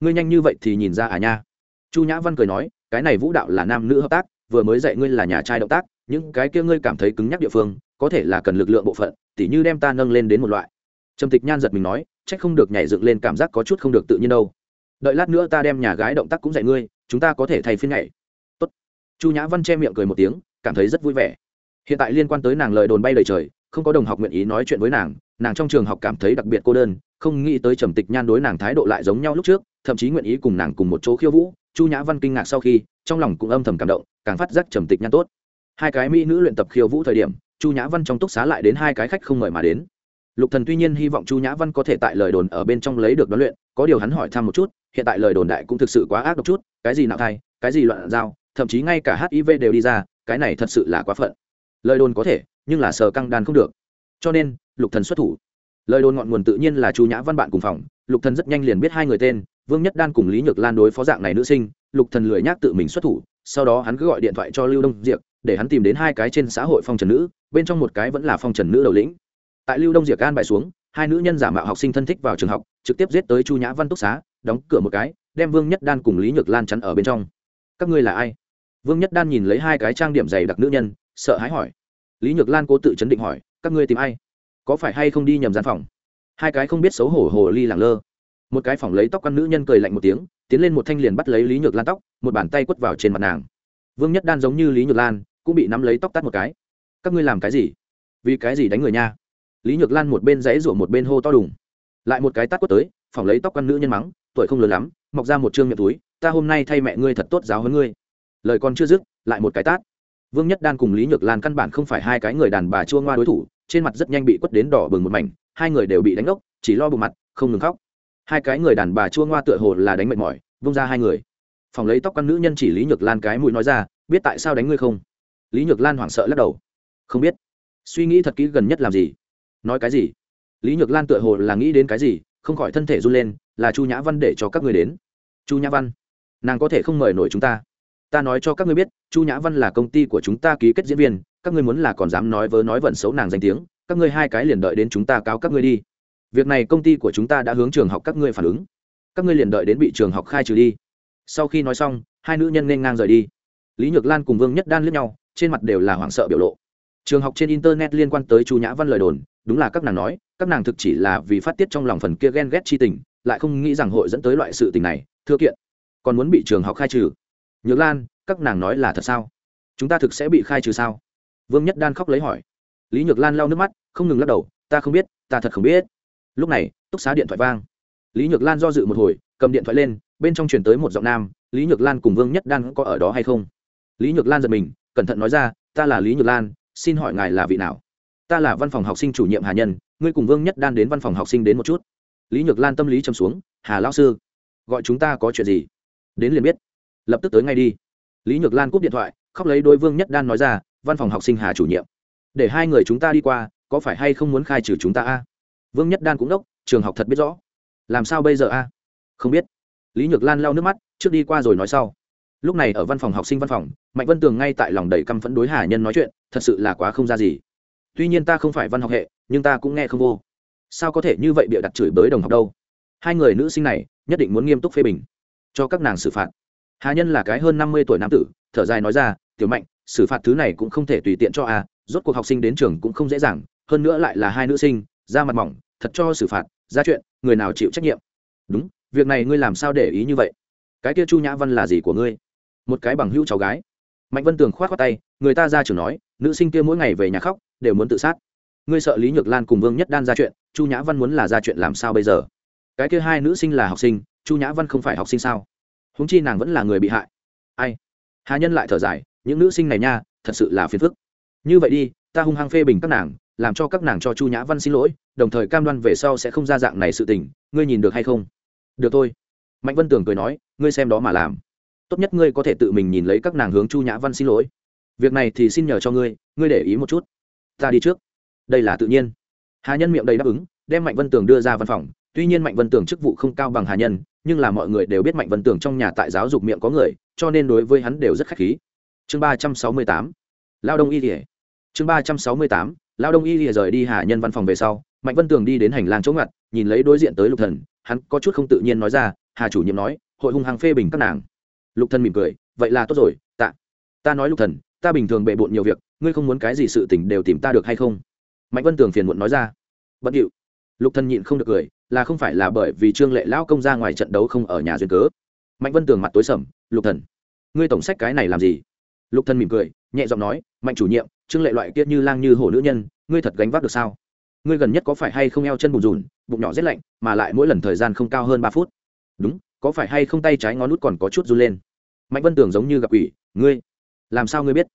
Ngươi nhanh như vậy thì nhìn ra à nha. Chu nhã văn cười nói, cái này vũ đạo là nam nữ hợp tác vừa mới dạy ngươi là nhà trai động tác, những cái kia ngươi cảm thấy cứng nhắc địa phương, có thể là cần lực lượng bộ phận, tỉ như đem ta nâng lên đến một loại. Trầm tịch nhan giật mình nói, chắc không được nhảy dựng lên cảm giác có chút không được tự nhiên đâu. Đợi lát nữa ta đem nhà gái động tác cũng dạy ngươi, chúng ta có thể thay phiên nhảy. Tốt. chu nhã văn che miệng cười một tiếng, cảm thấy rất vui vẻ. Hiện tại liên quan tới nàng lời đồn bay lời trời, không có đồng học nguyện ý nói chuyện với nàng nàng trong trường học cảm thấy đặc biệt cô đơn, không nghĩ tới trầm tịch nhan đối nàng thái độ lại giống nhau lúc trước, thậm chí nguyện ý cùng nàng cùng một chỗ khiêu vũ chu nhã văn kinh ngạc sau khi, trong lòng cũng âm thầm cảm động, càng phát giác trầm tịch nhan tốt. Hai cái mỹ nữ luyện tập khiêu vũ thời điểm, chu nhã văn trong túc xá lại đến hai cái khách không mời mà đến. Lục thần tuy nhiên hy vọng chu nhã văn có thể tại lời đồn ở bên trong lấy được đoán luyện, có điều hắn hỏi thăm một chút, hiện tại lời đồn đại cũng thực sự quá ác độc chút, cái gì nạo thai, cái gì loạn giao, thậm chí ngay cả hiv đều đi ra, cái này thật sự là quá phận. Lời đồn có thể, nhưng là sờ căng đàn không được. Cho nên, lục thần xuất thủ. Lời đồn ngọn nguồn tự nhiên là chu nhã văn bạn cùng phòng, lục thần rất nhanh liền biết hai người tên vương nhất đan cùng lý nhược lan đối phó dạng này nữ sinh, lục thần lười nhác tự mình xuất thủ, sau đó hắn cứ gọi điện thoại cho lưu đông diệp để hắn tìm đến hai cái trên xã hội phong trần nữ, bên trong một cái vẫn là phong trần nữ đầu lĩnh. Tại lưu đông diệp an bài xuống, hai nữ nhân giả mạo học sinh thân thích vào trường học, trực tiếp giết tới chu nhã văn túc xá, đóng cửa một cái, đem vương nhất đan cùng lý nhược lan chắn ở bên trong. Các ngươi là ai? Vương nhất đan nhìn lấy hai cái trang điểm dày đặc nữ nhân, sợ hãi hỏi. Lý nhược lan cố tự chấn định hỏi, các ngươi tìm ai? Có phải hay không đi nhầm gian phòng? Hai cái không biết xấu hổ hồ ly làng lơ một cái phòng lấy tóc con nữ nhân cười lạnh một tiếng, tiến lên một thanh liền bắt lấy lý nhược lan tóc, một bàn tay quất vào trên mặt nàng. Vương nhất đan giống như lý nhược lan, cũng bị nắm lấy tóc tắt một cái. Các ngươi làm cái gì? Vì cái gì đánh người nha? Lý nhược lan một bên dãy rủa một bên hô to đùng. Lại một cái tắt quất tới, phòng lấy tóc con nữ nhân mắng, tuổi không lớn lắm, mọc ra một chương miệng túi, ta hôm nay thay mẹ ngươi thật tốt giáo hơn ngươi. Lời còn chưa dứt, lại một cái tát. Vương nhất đan cùng lý nhược lan căn bản không phải hai cái người đàn bà chua ngoa đối thủ, trên mặt rất nhanh bị quất đến đỏ bừng một mảnh, hai người đều bị đánh ốc chỉ lo bụng mặt, không ngừng khóc hai cái người đàn bà chua ngoa tựa hồ là đánh mệt mỏi, vung ra hai người. Phòng lấy tóc con nữ nhân chỉ lý nhược lan cái mũi nói ra, biết tại sao đánh ngươi không? Lý nhược lan hoảng sợ lắc đầu. Không biết. Suy nghĩ thật kỹ gần nhất làm gì? Nói cái gì? Lý nhược lan tựa hồ là nghĩ đến cái gì, không khỏi thân thể run lên, là chu nhã văn để cho các người đến. Chu nhã văn? Nàng có thể không mời nổi chúng ta. Ta nói cho các ngươi biết, chu nhã văn là công ty của chúng ta ký kết diễn viên, các ngươi muốn là còn dám nói vớ nói vận xấu nàng danh tiếng, các ngươi hai cái liền đợi đến chúng ta cáo các ngươi đi việc này công ty của chúng ta đã hướng trường học các ngươi phản ứng. Các ngươi liền đợi đến bị trường học khai trừ đi. Sau khi nói xong, hai nữ nhân nên ngang rời đi. Lý nhược lan cùng vương nhất đan lướt nhau, trên mặt đều là hoảng sợ biểu lộ. Trường học trên internet liên quan tới chu nhã văn lời đồn, đúng là các nàng nói, các nàng thực chỉ là vì phát tiết trong lòng phần kia ghen ghét chi tình, lại không nghĩ rằng hội dẫn tới loại sự tình này, thưa kiện. Còn muốn bị trường học khai trừ. Nhược lan, các nàng nói là thật sao? Chúng ta thực sẽ bị khai trừ sao? Vương nhất đan khóc lấy hỏi. Lý nhược lan lau nước mắt, không ngừng lắc đầu, ta không biết, ta thật không biết lúc này, túc xá điện thoại vang. Lý nhược lan do dự một hồi, cầm điện thoại lên, bên trong chuyển tới một giọng nam, lý nhược lan cùng vương nhất đan có ở đó hay không? Lý nhược lan giật mình, cẩn thận nói ra, ta là lý nhược lan, xin hỏi ngài là vị nào? Ta là văn phòng học sinh chủ nhiệm hà nhân, ngươi cùng vương nhất đan đến văn phòng học sinh đến một chút. Lý nhược lan tâm lý châm xuống, hà lão sư, gọi chúng ta có chuyện gì? Đến liền biết. Lập tức tới ngay đi. Lý nhược lan cúp điện thoại, khóc lấy đôi vương nhất đan nói ra, văn phòng học sinh hà chủ nhiệm, để hai người chúng ta đi qua, có phải hay không muốn khai trừ chúng ta a? Vương nhất đan cũng đốc, trường học thật biết rõ. Làm sao bây giờ a? Không biết. Lý nhược lan lau nước mắt, trước đi qua rồi nói sau. Lúc này ở văn phòng học sinh văn phòng, mạnh vân tường ngay tại lòng đầy căm phẫn đối hà nhân nói chuyện, thật sự là quá không ra gì. Tuy nhiên ta không phải văn học hệ, nhưng ta cũng nghe không vô. Sao có thể như vậy bịa đặt chửi bới đồng học đâu? Hai người nữ sinh này, nhất định muốn nghiêm túc phê bình. Cho các nàng xử phạt. Hà nhân là cái hơn năm mươi tuổi nam tử, thở dài nói ra, tiểu mạnh, xử phạt thứ này cũng không thể tùy tiện cho a, rốt cuộc học sinh đến trường cũng không dễ dàng, hơn nữa lại là hai nữ sinh ra mặt mỏng, thật cho xử phạt, ra chuyện, người nào chịu trách nhiệm. Đúng, việc này ngươi làm sao để ý như vậy? Cái kia chu nhã văn là gì của ngươi? Một cái bằng hữu cháu gái. Mạnh vân tường k h o á t khoác tay, người ta ra trường nói, nữ sinh kia mỗi ngày về nhà khóc, đều muốn tự sát. Ngươi sợ lý nhược lan cùng vương nhất đan ra chuyện, chu nhã văn muốn là ra chuyện làm sao bây giờ? Cái kia hai nữ sinh là học sinh, chu nhã văn không phải học sinh sao? Húng chi nàng vẫn là người bị hại. Ai? Hà nhân lại thở dài, những nữ sinh này nha, thật sự là phiền phức. Như vậy đi, ta hung hăng phê bình các nàng làm cho các nàng cho chu nhã văn xin lỗi, đồng thời cam đoan về sau sẽ không ra dạng này sự tình, ngươi nhìn được hay không? Được thôi. Mạnh vân tường cười nói, ngươi xem đó mà làm. Tốt nhất ngươi có thể tự mình nhìn lấy các nàng hướng chu nhã văn xin lỗi. Việc này thì xin nhờ cho ngươi ngươi để ý một chút. Ta đi trước. Đây là tự nhiên. Hà nhân miệng đầy đáp ứng, đem mạnh vân tường đưa ra văn phòng. Tuy nhiên mạnh vân tường chức vụ không cao bằng hà nhân, nhưng là mọi người đều biết mạnh vân tường trong nhà tại giáo dục miệng có người, cho nên đối với hắn đều rất khách khí. Chương ba trăm sáu mươi tám. Lao đông y thể chương ba trăm sáu mươi tám lao đông y lìa rời đi hà nhân văn phòng về sau, mạnh vân tường đi đến hành lang chỗ ngặt, nhìn lấy đối diện tới lục thần, hắn có chút không tự nhiên nói ra, hà chủ nhiệm nói, hội hung hăng phê bình các nàng. Lục thần mỉm cười, vậy là tốt rồi, tạ. Ta nói lục thần, ta bình thường bệ bộn nhiều việc, ngươi không muốn cái gì sự tình đều tìm ta được hay không? Mạnh vân tường phiền muộn nói ra bất điệu. Lục thần nhịn không được cười, là không phải là bởi vì trương lệ lão công ra ngoài trận đấu không ở nhà duyên cớ. Mạnh vân tường mặt tối sầm, lục thần, ngươi tổng sách cái này làm gì? Lục thần mỉm cười, nhẹ giọng nói mạnh chủ nhiệm, trương lệ loại kia như lang như hổ nữ nhân, ngươi thật gánh vác được sao? Ngươi gần nhất có phải hay không eo chân bùn rùn, bụng nhỏ rét lạnh, mà lại mỗi lần thời gian không cao hơn ba phút? Đúng, có phải hay không tay trái ngón nút còn có chút run lên? Mạnh vân tưởng giống như gặp ủy ngươi, làm sao ngươi biết?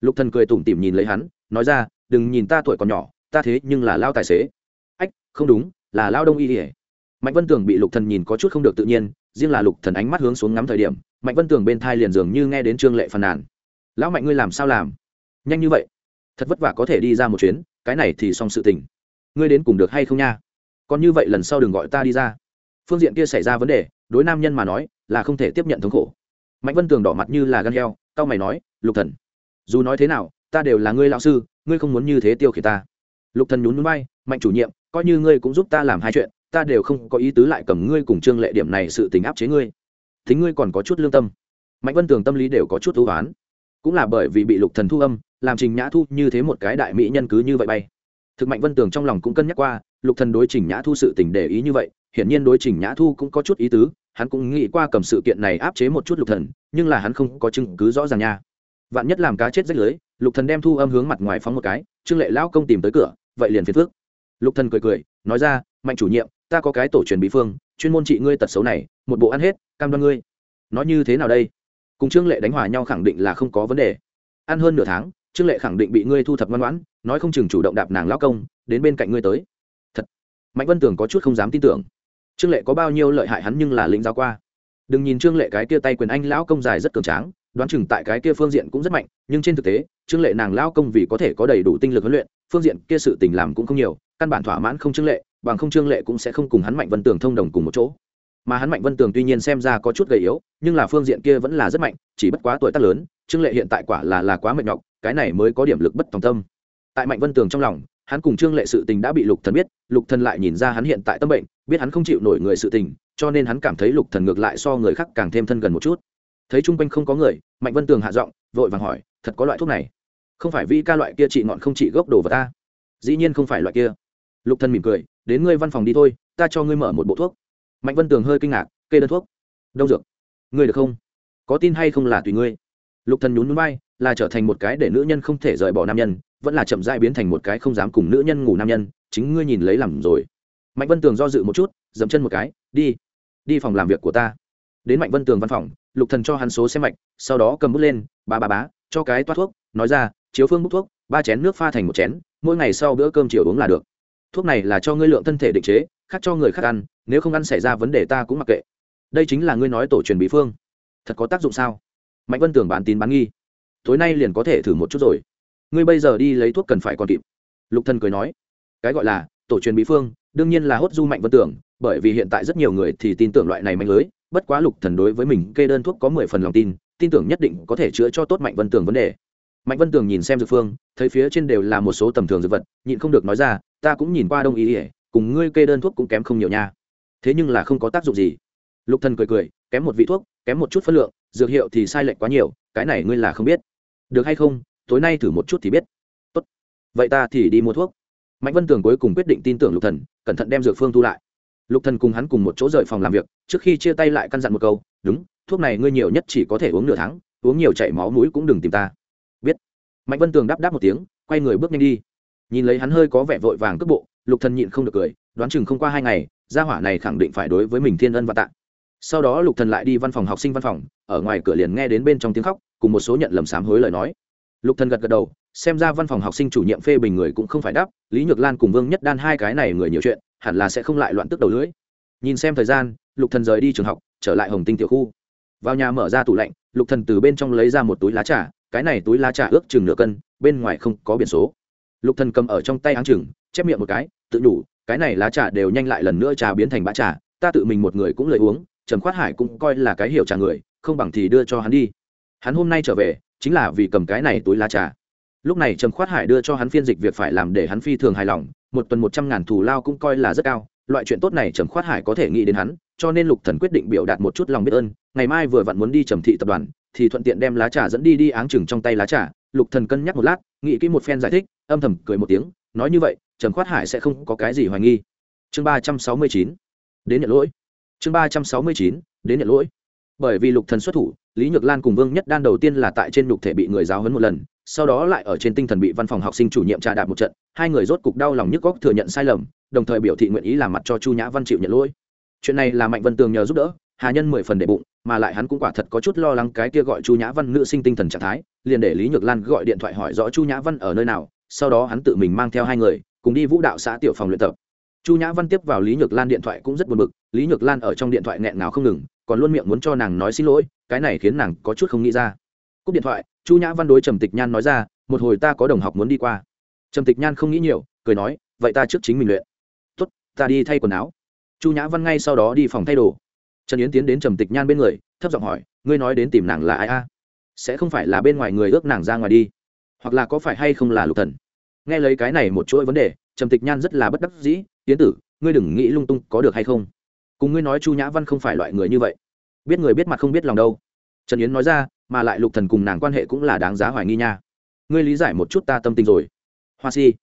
Lục thần cười tủm tỉm nhìn lấy hắn, nói ra, đừng nhìn ta tuổi còn nhỏ, ta thế nhưng là lao tài xế. Ách, không đúng, là lao đông y ỉa mạnh vân tưởng bị lục thần nhìn có chút không được tự nhiên, riêng là lục thần ánh mắt hướng xuống ngắm thời điểm, mạnh vân tưởng bên thai liền dường như nghe đến trương lệ phàn nàn. Lão mạnh ngươi làm sao làm? Nhanh như vậy? Thật vất vả có thể đi ra một chuyến, cái này thì xong sự tình. Ngươi đến cùng được hay không nha? Còn như vậy lần sau đừng gọi ta đi ra. Phương diện kia xảy ra vấn đề, đối nam nhân mà nói, là không thể tiếp nhận thống khổ. Mạnh vân tường đỏ mặt như là gan heo tao mày nói, lục thần, dù nói thế nào, ta đều là ngươi lão sư, ngươi không muốn như thế tiêu khiển ta. Lục thần nhún nhún bay mạnh chủ nhiệm, coi như ngươi cũng giúp ta làm hai chuyện, ta đều không có ý tứ lại cầm ngươi cùng trương lệ điểm này sự tình áp chế ngươi. Thính ngươi còn có chút lương tâm. Mạnh vân tường tâm lý đều có chút thú oán cũng là bởi vì bị lục thần thu âm làm trình nhã thu như thế một cái đại mỹ nhân cứ như vậy bay. Thực mạnh vân tường trong lòng cũng cân nhắc qua, lục thần đối trình nhã thu sự tình để ý như vậy, hiển nhiên đối trình nhã thu cũng có chút ý tứ, hắn cũng nghĩ qua cầm sự kiện này áp chế một chút lục thần, nhưng là hắn không có chứng cứ rõ ràng nha. Vạn nhất làm cá chết rách lưới, lục thần đem thu âm hướng mặt ngoài phóng một cái, trương lệ lão công tìm tới cửa, vậy liền phiền phước lục thần cười cười, nói ra, mạnh chủ nhiệm, ta có cái tổ truyền bí phương, chuyên môn trị ngươi tật xấu này, một bộ ăn hết, cam đoan ngươi. Nói như thế nào đây? Cùng trương lệ đánh hòa nhau khẳng định là không có vấn đề. Ăn hơn nửa tháng trương lệ khẳng định bị ngươi thu thập ngoan ngoãn, nói không chừng chủ động đạp nàng lao công, đến bên cạnh ngươi tới. Thật. Mạnh vân tường có chút không dám tin tưởng. Trương lệ có bao nhiêu lợi hại hắn nhưng là lính giáo qua. Đừng nhìn trương lệ cái kia tay quyền anh lão công dài rất cường tráng, đoán chừng tại cái kia phương diện cũng rất mạnh, nhưng trên thực tế, trương lệ nàng lao công vì có thể có đầy đủ tinh lực huấn luyện, phương diện kia sự tình làm cũng không nhiều, căn bản thỏa mãn không trương lệ, bằng không trương lệ cũng sẽ không cùng hắn mạnh vân tường thông đồng cùng một chỗ. Mà hắn mạnh vân tường tuy nhiên xem ra có chút gầy yếu, nhưng là phương diện kia vẫn là rất mạnh, chỉ bất quá tuổi tác lớn, trương lệ hiện tại quả là là quá mệt nhọc cái này mới có điểm lực bất tòng tâm. Tại mạnh vân tường trong lòng, hắn cùng trương lệ sự tình đã bị lục thần biết, lục thần lại nhìn ra hắn hiện tại tâm bệnh, biết hắn không chịu nổi người sự tình, cho nên hắn cảm thấy lục thần ngược lại so người khác càng thêm thân gần một chút. Thấy chung quanh không có người, mạnh vân tường hạ giọng, vội vàng hỏi, thật có loại thuốc này? Không phải vi ca loại kia trị ngọn không trị gốc đồ vào ta? Dĩ nhiên không phải loại kia. Lục thần mỉm cười, đến ngươi văn phòng đi thôi, ta cho ngươi mở một bộ thuốc. Mạnh vân tường hơi kinh ngạc, kê đơn thuốc? Đông dược. Ngươi được không? Có tin hay không là tùy ngươi? Lục thần nhún nhún bay là trở thành một cái để nữ nhân không thể rời bỏ nam nhân, vẫn là chậm dai biến thành một cái không dám cùng nữ nhân ngủ nam nhân, chính ngươi nhìn lấy làm rồi. Mạnh vân tường do dự một chút dẫm chân một cái, đi đi phòng làm việc của ta. Đến mạnh vân tường văn phòng, lục thần cho hắn số xe mạch, sau đó cầm bút lên, ba ba bá cho cái toát thuốc. Nói ra, chiếu phương bút thuốc, ba chén nước pha thành một chén, mỗi ngày sau bữa cơm chiều uống là được. Thuốc này là cho ngươi lượng thân thể định chế, khác cho người khác ăn, nếu không ăn xảy ra vấn đề ta cũng mặc kệ. Đây chính là ngươi nói tổ truyền bí phương. Thật có tác dụng sao? Mạnh vân tưởng bán tín bán nghi tối nay liền có thể thử một chút rồi. Ngươi bây giờ đi lấy thuốc cần phải còn kịp. Lục thân cười nói. Cái gọi là tổ truyền bí phương đương nhiên là hốt du mạnh vân tưởng bởi vì hiện tại rất nhiều người thì tin tưởng loại này mạnh lưới bất quá lục thần đối với mình kê đơn thuốc có mười phần lòng tin tin tưởng nhất định có thể chữa cho tốt mạnh vân tưởng vấn đề. Mạnh vân tường nhìn xem dược phương thấy phía trên đều là một số tầm thường dược vật nhịn không được nói ra ta cũng nhìn qua đông ý, ỉa cùng ngươi kê đơn thuốc cũng kém không nhiều nha. Thế nhưng là không có tác dụng gì. Lục thần cười cười kém một vị thuốc kém một chút phân lượng dược hiệu thì sai lệch quá nhiều cái này ngươi là không biết được hay không, tối nay thử một chút thì biết. Tốt. Vậy ta thì đi mua thuốc. Mạnh vân tường cuối cùng quyết định tin tưởng lục thần, cẩn thận đem dược phương thu lại. Lục thần cùng hắn cùng một chỗ rời phòng làm việc, trước khi chia tay lại căn dặn một câu, đúng, thuốc này ngươi nhiều nhất chỉ có thể uống nửa tháng, uống nhiều chảy máu mũi cũng đừng tìm ta. Biết. Mạnh vân tường đáp đáp một tiếng, quay người bước nhanh đi. Nhìn lấy hắn hơi có vẻ vội vàng cước bộ, lục thần nhịn không được cười, đoán chừng không qua hai ngày, gia hỏa này khẳng định phải đối với mình thiên ân và tạ. Sau đó lục thần lại đi văn phòng học sinh văn phòng, ở ngoài cửa liền nghe đến bên trong tiếng khóc cùng một số nhận lầm sám hối lời nói. Lục thần gật gật đầu, xem ra văn phòng học sinh chủ nhiệm phê bình người cũng không phải đáp, lý nhược lan cùng vương nhất đan hai cái này người nhiều chuyện, hẳn là sẽ không lại loạn tức đầu lưỡi. Nhìn xem thời gian, lục thần rời đi trường học, trở lại hồng tinh tiểu khu. Vào nhà mở ra tủ lạnh, lục thần từ bên trong lấy ra một túi lá trà, cái này túi lá trà ước chừng nửa cân, bên ngoài không có biển số. Lục thần cầm ở trong tay áng chừng, chép miệng một cái, tự đủ cái này lá trà đều nhanh lại lần nữa trà biến thành bã trà, ta tự mình một người cũng lời uống, trầm khoát hải cũng coi là cái hiểu trà người, không bằng thì đưa cho hắn đi hắn hôm nay trở về, chính là vì cầm cái này túi lá trà. Lúc này trầm khoát hải đưa cho hắn phiên dịch việc phải làm để hắn phi thường hài lòng, một tuần một trăm ngàn thù lao cũng coi là rất cao, loại chuyện tốt này trầm khoát hải có thể nghĩ đến hắn, cho nên lục thần quyết định biểu đạt một chút lòng biết ơn, ngày mai vừa vặn muốn đi trầm thị tập đoàn, thì thuận tiện đem lá trà dẫn đi đi áng chừng trong tay lá trà. Lục thần cân nhắc một lát, nghĩ kỹ một phen giải thích, âm thầm cười một tiếng, nói như vậy, trầm khoát hải sẽ không có cái gì hoài nghi. Chương ba trăm sáu mươi chín, đến nhận lỗi. Chương ba trăm sáu mươi chín, đến nhận lỗi bởi vì lục thần xuất thủ, lý nhược lan cùng vương nhất đan đầu tiên là tại trên lục thể bị người giáo huấn một lần, sau đó lại ở trên tinh thần bị văn phòng học sinh chủ nhiệm trà đạp một trận, hai người rốt cục đau lòng nhức góc thừa nhận sai lầm, đồng thời biểu thị nguyện ý làm mặt cho chu nhã văn chịu nhận lỗi. Chuyện này là mạnh vân tường nhờ giúp đỡ, hà nhân mười phần để bụng, mà lại hắn cũng quả thật có chút lo lắng cái kia gọi chu nhã văn nữ sinh tinh thần trạng thái, liền để lý nhược lan gọi điện thoại hỏi rõ chu nhã văn ở nơi nào, sau đó hắn tự mình mang theo hai người, cùng đi vũ đạo xã tiểu phòng luyện tập. Chu nhã văn tiếp vào lý nhược lan điện thoại cũng rất buồn bực, lý nhược lan ở trong điện thoại nghẹn ngào không ngừng còn luôn miệng muốn cho nàng nói xin lỗi, cái này khiến nàng có chút không nghĩ ra. Cúp điện thoại, chu nhã văn đối trầm tịch nhan nói ra, một hồi ta có đồng học muốn đi qua. Trầm tịch nhan không nghĩ nhiều, cười nói, vậy ta trước chính mình luyện. Tốt, ta đi thay quần áo. Chu nhã văn ngay sau đó đi phòng thay đồ. Trần yến tiến đến trầm tịch nhan bên người, thấp giọng hỏi, ngươi nói đến tìm nàng là ai a? Sẽ không phải là bên ngoài người ước nàng ra ngoài đi, hoặc là có phải hay không là lục thần? Nghe lấy cái này một chuỗi vấn đề, trầm tịch nhan rất là bất đắc dĩ tiến tử, ngươi đừng nghĩ lung tung có được hay không? Cùng ngươi nói chu nhã văn không phải loại người như vậy biết người biết mặt không biết lòng đâu trần yến nói ra mà lại lục thần cùng nàng quan hệ cũng là đáng giá hoài nghi nha ngươi lý giải một chút ta tâm tình rồi hoa si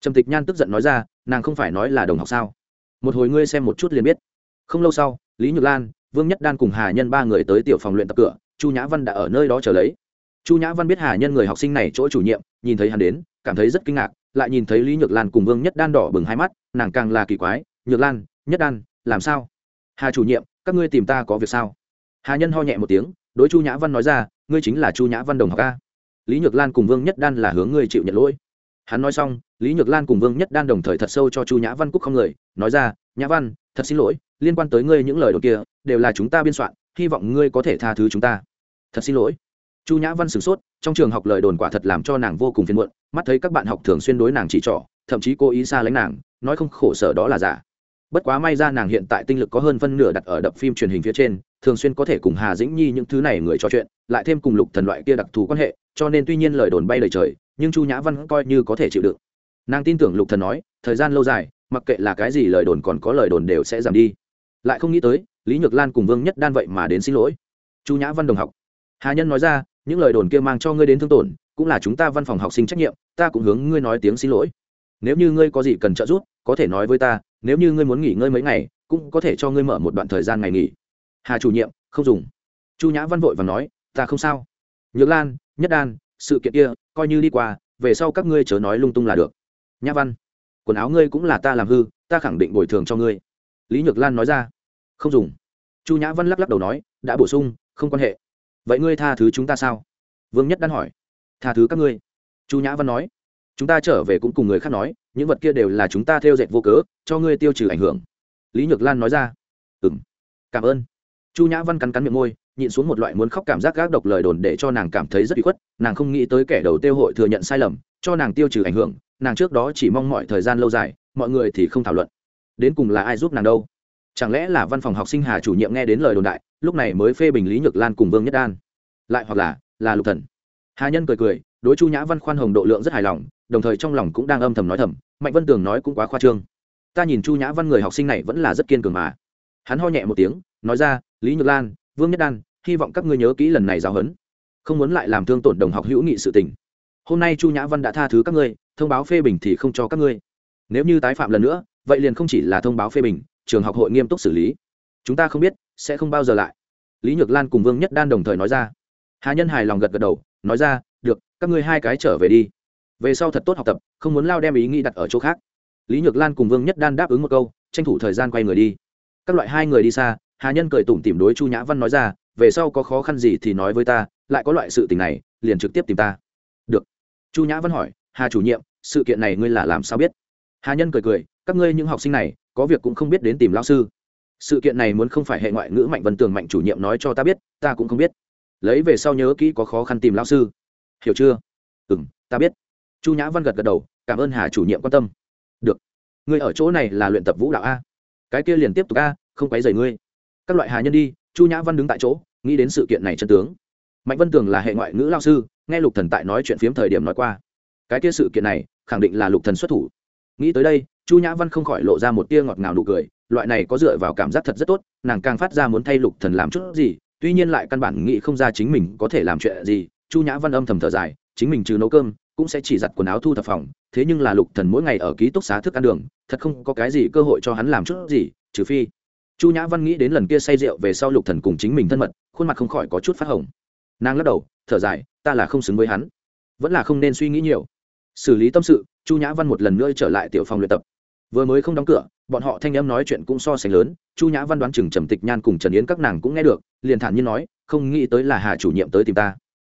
trầm tịch nhan tức giận nói ra nàng không phải nói là đồng học sao một hồi ngươi xem một chút liền biết không lâu sau lý nhược lan vương nhất đan cùng hà nhân ba người tới tiểu phòng luyện tập cửa chu nhã văn đã ở nơi đó chờ lấy chu nhã văn biết hà nhân người học sinh này chỗ chủ nhiệm nhìn thấy hắn đến cảm thấy rất kinh ngạc lại nhìn thấy lý nhược lan cùng vương nhất đan đỏ bừng hai mắt nàng càng là kỳ quái nhược lan nhất đan làm sao hà chủ nhiệm, các ngươi tìm ta có việc sao? Hà nhân ho nhẹ một tiếng, đối chu nhã văn nói ra, ngươi chính là chu nhã văn đồng học ca lý nhược lan cùng vương nhất đan là hướng ngươi chịu nhận lỗi. Hắn nói xong, lý nhược lan cùng vương nhất đan đồng thời thật sâu cho chu nhã văn cúc không người nói ra, nhã văn, thật xin lỗi, liên quan tới ngươi những lời đồn kia, đều là chúng ta biên soạn, hy vọng ngươi có thể tha thứ chúng ta. Thật xin lỗi. Chu nhã văn sửng sốt, trong trường học lời đồn quả thật làm cho nàng vô cùng phiền muộn, mắt thấy các bạn học thường xuyên đối nàng chỉ trỏ, thậm chí cố ý xa lánh nàng, nói không khổ sở đó là giả bất quá may ra nàng hiện tại tinh lực có hơn phân nửa đặt ở đập phim truyền hình phía trên, thường xuyên có thể cùng hà dĩnh nhi những thứ này người trò chuyện, lại thêm cùng lục thần loại kia đặc thù quan hệ, cho nên tuy nhiên lời đồn bay lời trời, nhưng chu nhã văn coi như có thể chịu đựng. Nàng tin tưởng lục thần nói, thời gian lâu dài, mặc kệ là cái gì lời đồn còn có lời đồn đều sẽ giảm đi. Lại không nghĩ tới, lý nhược lan cùng vương nhất đan vậy mà đến xin lỗi. Chu nhã văn đồng học. Hà nhân nói ra, những lời đồn kia mang cho ngươi đến thương tổn, cũng là chúng ta văn phòng học sinh trách nhiệm, ta cũng hướng ngươi nói tiếng xin lỗi. Nếu như ngươi có gì cần trợ giúp, có thể nói với ta nếu như ngươi muốn nghỉ ngơi mấy ngày, cũng có thể cho ngươi mở một đoạn thời gian ngày nghỉ. Hà chủ nhiệm, không dùng. Chu nhã văn vội và nói, ta không sao. Nhược lan, nhất đan, sự kiện kia, coi như đi qua, về sau các ngươi chớ nói lung tung là được. Nhã văn, quần áo ngươi cũng là ta làm hư, ta khẳng định bồi thường cho ngươi. Lý nhược lan nói ra, không dùng. Chu nhã văn lắc lắc đầu nói, đã bổ sung, không quan hệ. Vậy ngươi tha thứ chúng ta sao? Vương nhất đan hỏi. Tha thứ các ngươi. Chu nhã văn nói, chúng ta trở về cũng cùng người khác nói những vật kia đều là chúng ta theo dệt vô cớ, cho ngươi tiêu trừ ảnh hưởng. Lý nhược lan nói ra. Ừ m cảm ơn. Chu nhã văn cắn cắn miệng môi, nhịn xuống một loại muốn khóc cảm giác gác độc lời đồn để cho nàng cảm thấy rất bị khuất, nàng không nghĩ tới kẻ đầu tiêu hội thừa nhận sai lầm, cho nàng tiêu trừ ảnh hưởng, nàng trước đó chỉ mong mọi thời gian lâu dài, mọi người thì không thảo luận. Đến cùng là ai giúp nàng đâu? Chẳng lẽ là văn phòng học sinh hà chủ nhiệm nghe đến lời đồn đại, lúc này mới phê bình lý nhược lan cùng vương nhất đan? Lại hoặc là là lục thần? Hà nhân cười cười, đối chu nhã văn khoan hồng độ lượng rất hài lòng, đồng thời trong lòng cũng đang âm thầm nói thầm mạnh vân tường nói cũng quá khoa trương. Ta nhìn chu nhã văn người học sinh này vẫn là rất kiên cường mà. Hắn ho nhẹ một tiếng, nói ra, lý nhược lan, vương nhất đan, hy vọng các ngươi nhớ kỹ lần này giáo huấn. Không muốn lại làm thương tổn đồng học hữu nghị sự tình. Hôm nay chu nhã văn đã tha thứ các ngươi, thông báo phê bình thì không cho các ngươi. Nếu như tái phạm lần nữa, vậy liền không chỉ là thông báo phê bình, trường học hội nghiêm túc xử lý. Chúng ta không biết, sẽ không bao giờ lại. Lý nhược lan cùng vương nhất đan đồng thời nói ra. Hà nhân hài lòng gật gật đầu, nói ra, được, các ngươi hai cái trở về đi về sau thật tốt học tập, không muốn lao đem ý nghĩ đặt ở chỗ khác. Lý nhược lan cùng vương nhất đan đáp ứng một câu, tranh thủ thời gian quay người đi. Các loại hai người đi xa, hà nhân cười tủm tìm đối chu nhã văn nói ra, về sau có khó khăn gì thì nói với ta, lại có loại sự tình này, liền trực tiếp tìm ta. Được. Chu nhã văn hỏi, hà chủ nhiệm, sự kiện này ngươi là làm sao biết? Hà nhân cười cười, các ngươi những học sinh này, có việc cũng không biết đến tìm lao sư. Sự kiện này muốn không phải hệ ngoại ngữ mạnh vân tường mạnh chủ nhiệm nói cho ta biết, ta cũng không biết. Lấy về sau nhớ kỹ có khó khăn tìm lao sư. Hiểu chưa? Ừ m ta biết chu nhã văn gật gật đầu, cảm ơn hà chủ nhiệm quan tâm. Được. Ngươi ở chỗ này là luyện tập vũ đạo a. Cái kia liền tiếp tục a, không quấy rầy ngươi. Các loại hà nhân đi. Chu nhã văn đứng tại chỗ, nghĩ đến sự kiện này chân tướng. Mạnh vân tường là hệ ngoại ngữ lao sư, nghe lục thần tại nói chuyện phiếm thời điểm nói qua. Cái kia sự kiện này, khẳng định là lục thần xuất thủ. Nghĩ tới đây, chu nhã văn không khỏi lộ ra một tia ngọt ngào nụ cười, loại này có dựa vào cảm giác thật rất tốt, nàng càng phát ra muốn thay lục thần làm chút gì, tuy nhiên lại căn bản nghĩ không ra chính mình có thể làm chuyện gì. Chu nhã văn âm thầm thở dài, chính mình trừ nấu cơm cũng sẽ chỉ giặt quần áo thu thập phòng, thế nhưng là lục thần mỗi ngày ở ký túc xá thức ăn đường, thật không có cái gì cơ hội cho hắn làm chút gì, trừ phi. Chu nhã văn nghĩ đến lần kia say rượu về sau lục thần cùng chính mình thân mật, khuôn mặt không khỏi có chút phát hồng. Nàng lắc đầu, thở dài, ta là không xứng với hắn. Vẫn là không nên suy nghĩ nhiều. Xử lý tâm sự, chu nhã văn một lần nữa trở lại tiểu phòng luyện tập. Vừa mới không đóng cửa, bọn họ thanh âm nói chuyện cũng so sánh lớn, chu nhã văn đoán chừng trầm tịch nhan cùng trần yến các nàng cũng nghe được, liền thản nhiên nói, không nghĩ tới là hà chủ nhiệm tới tìm ta.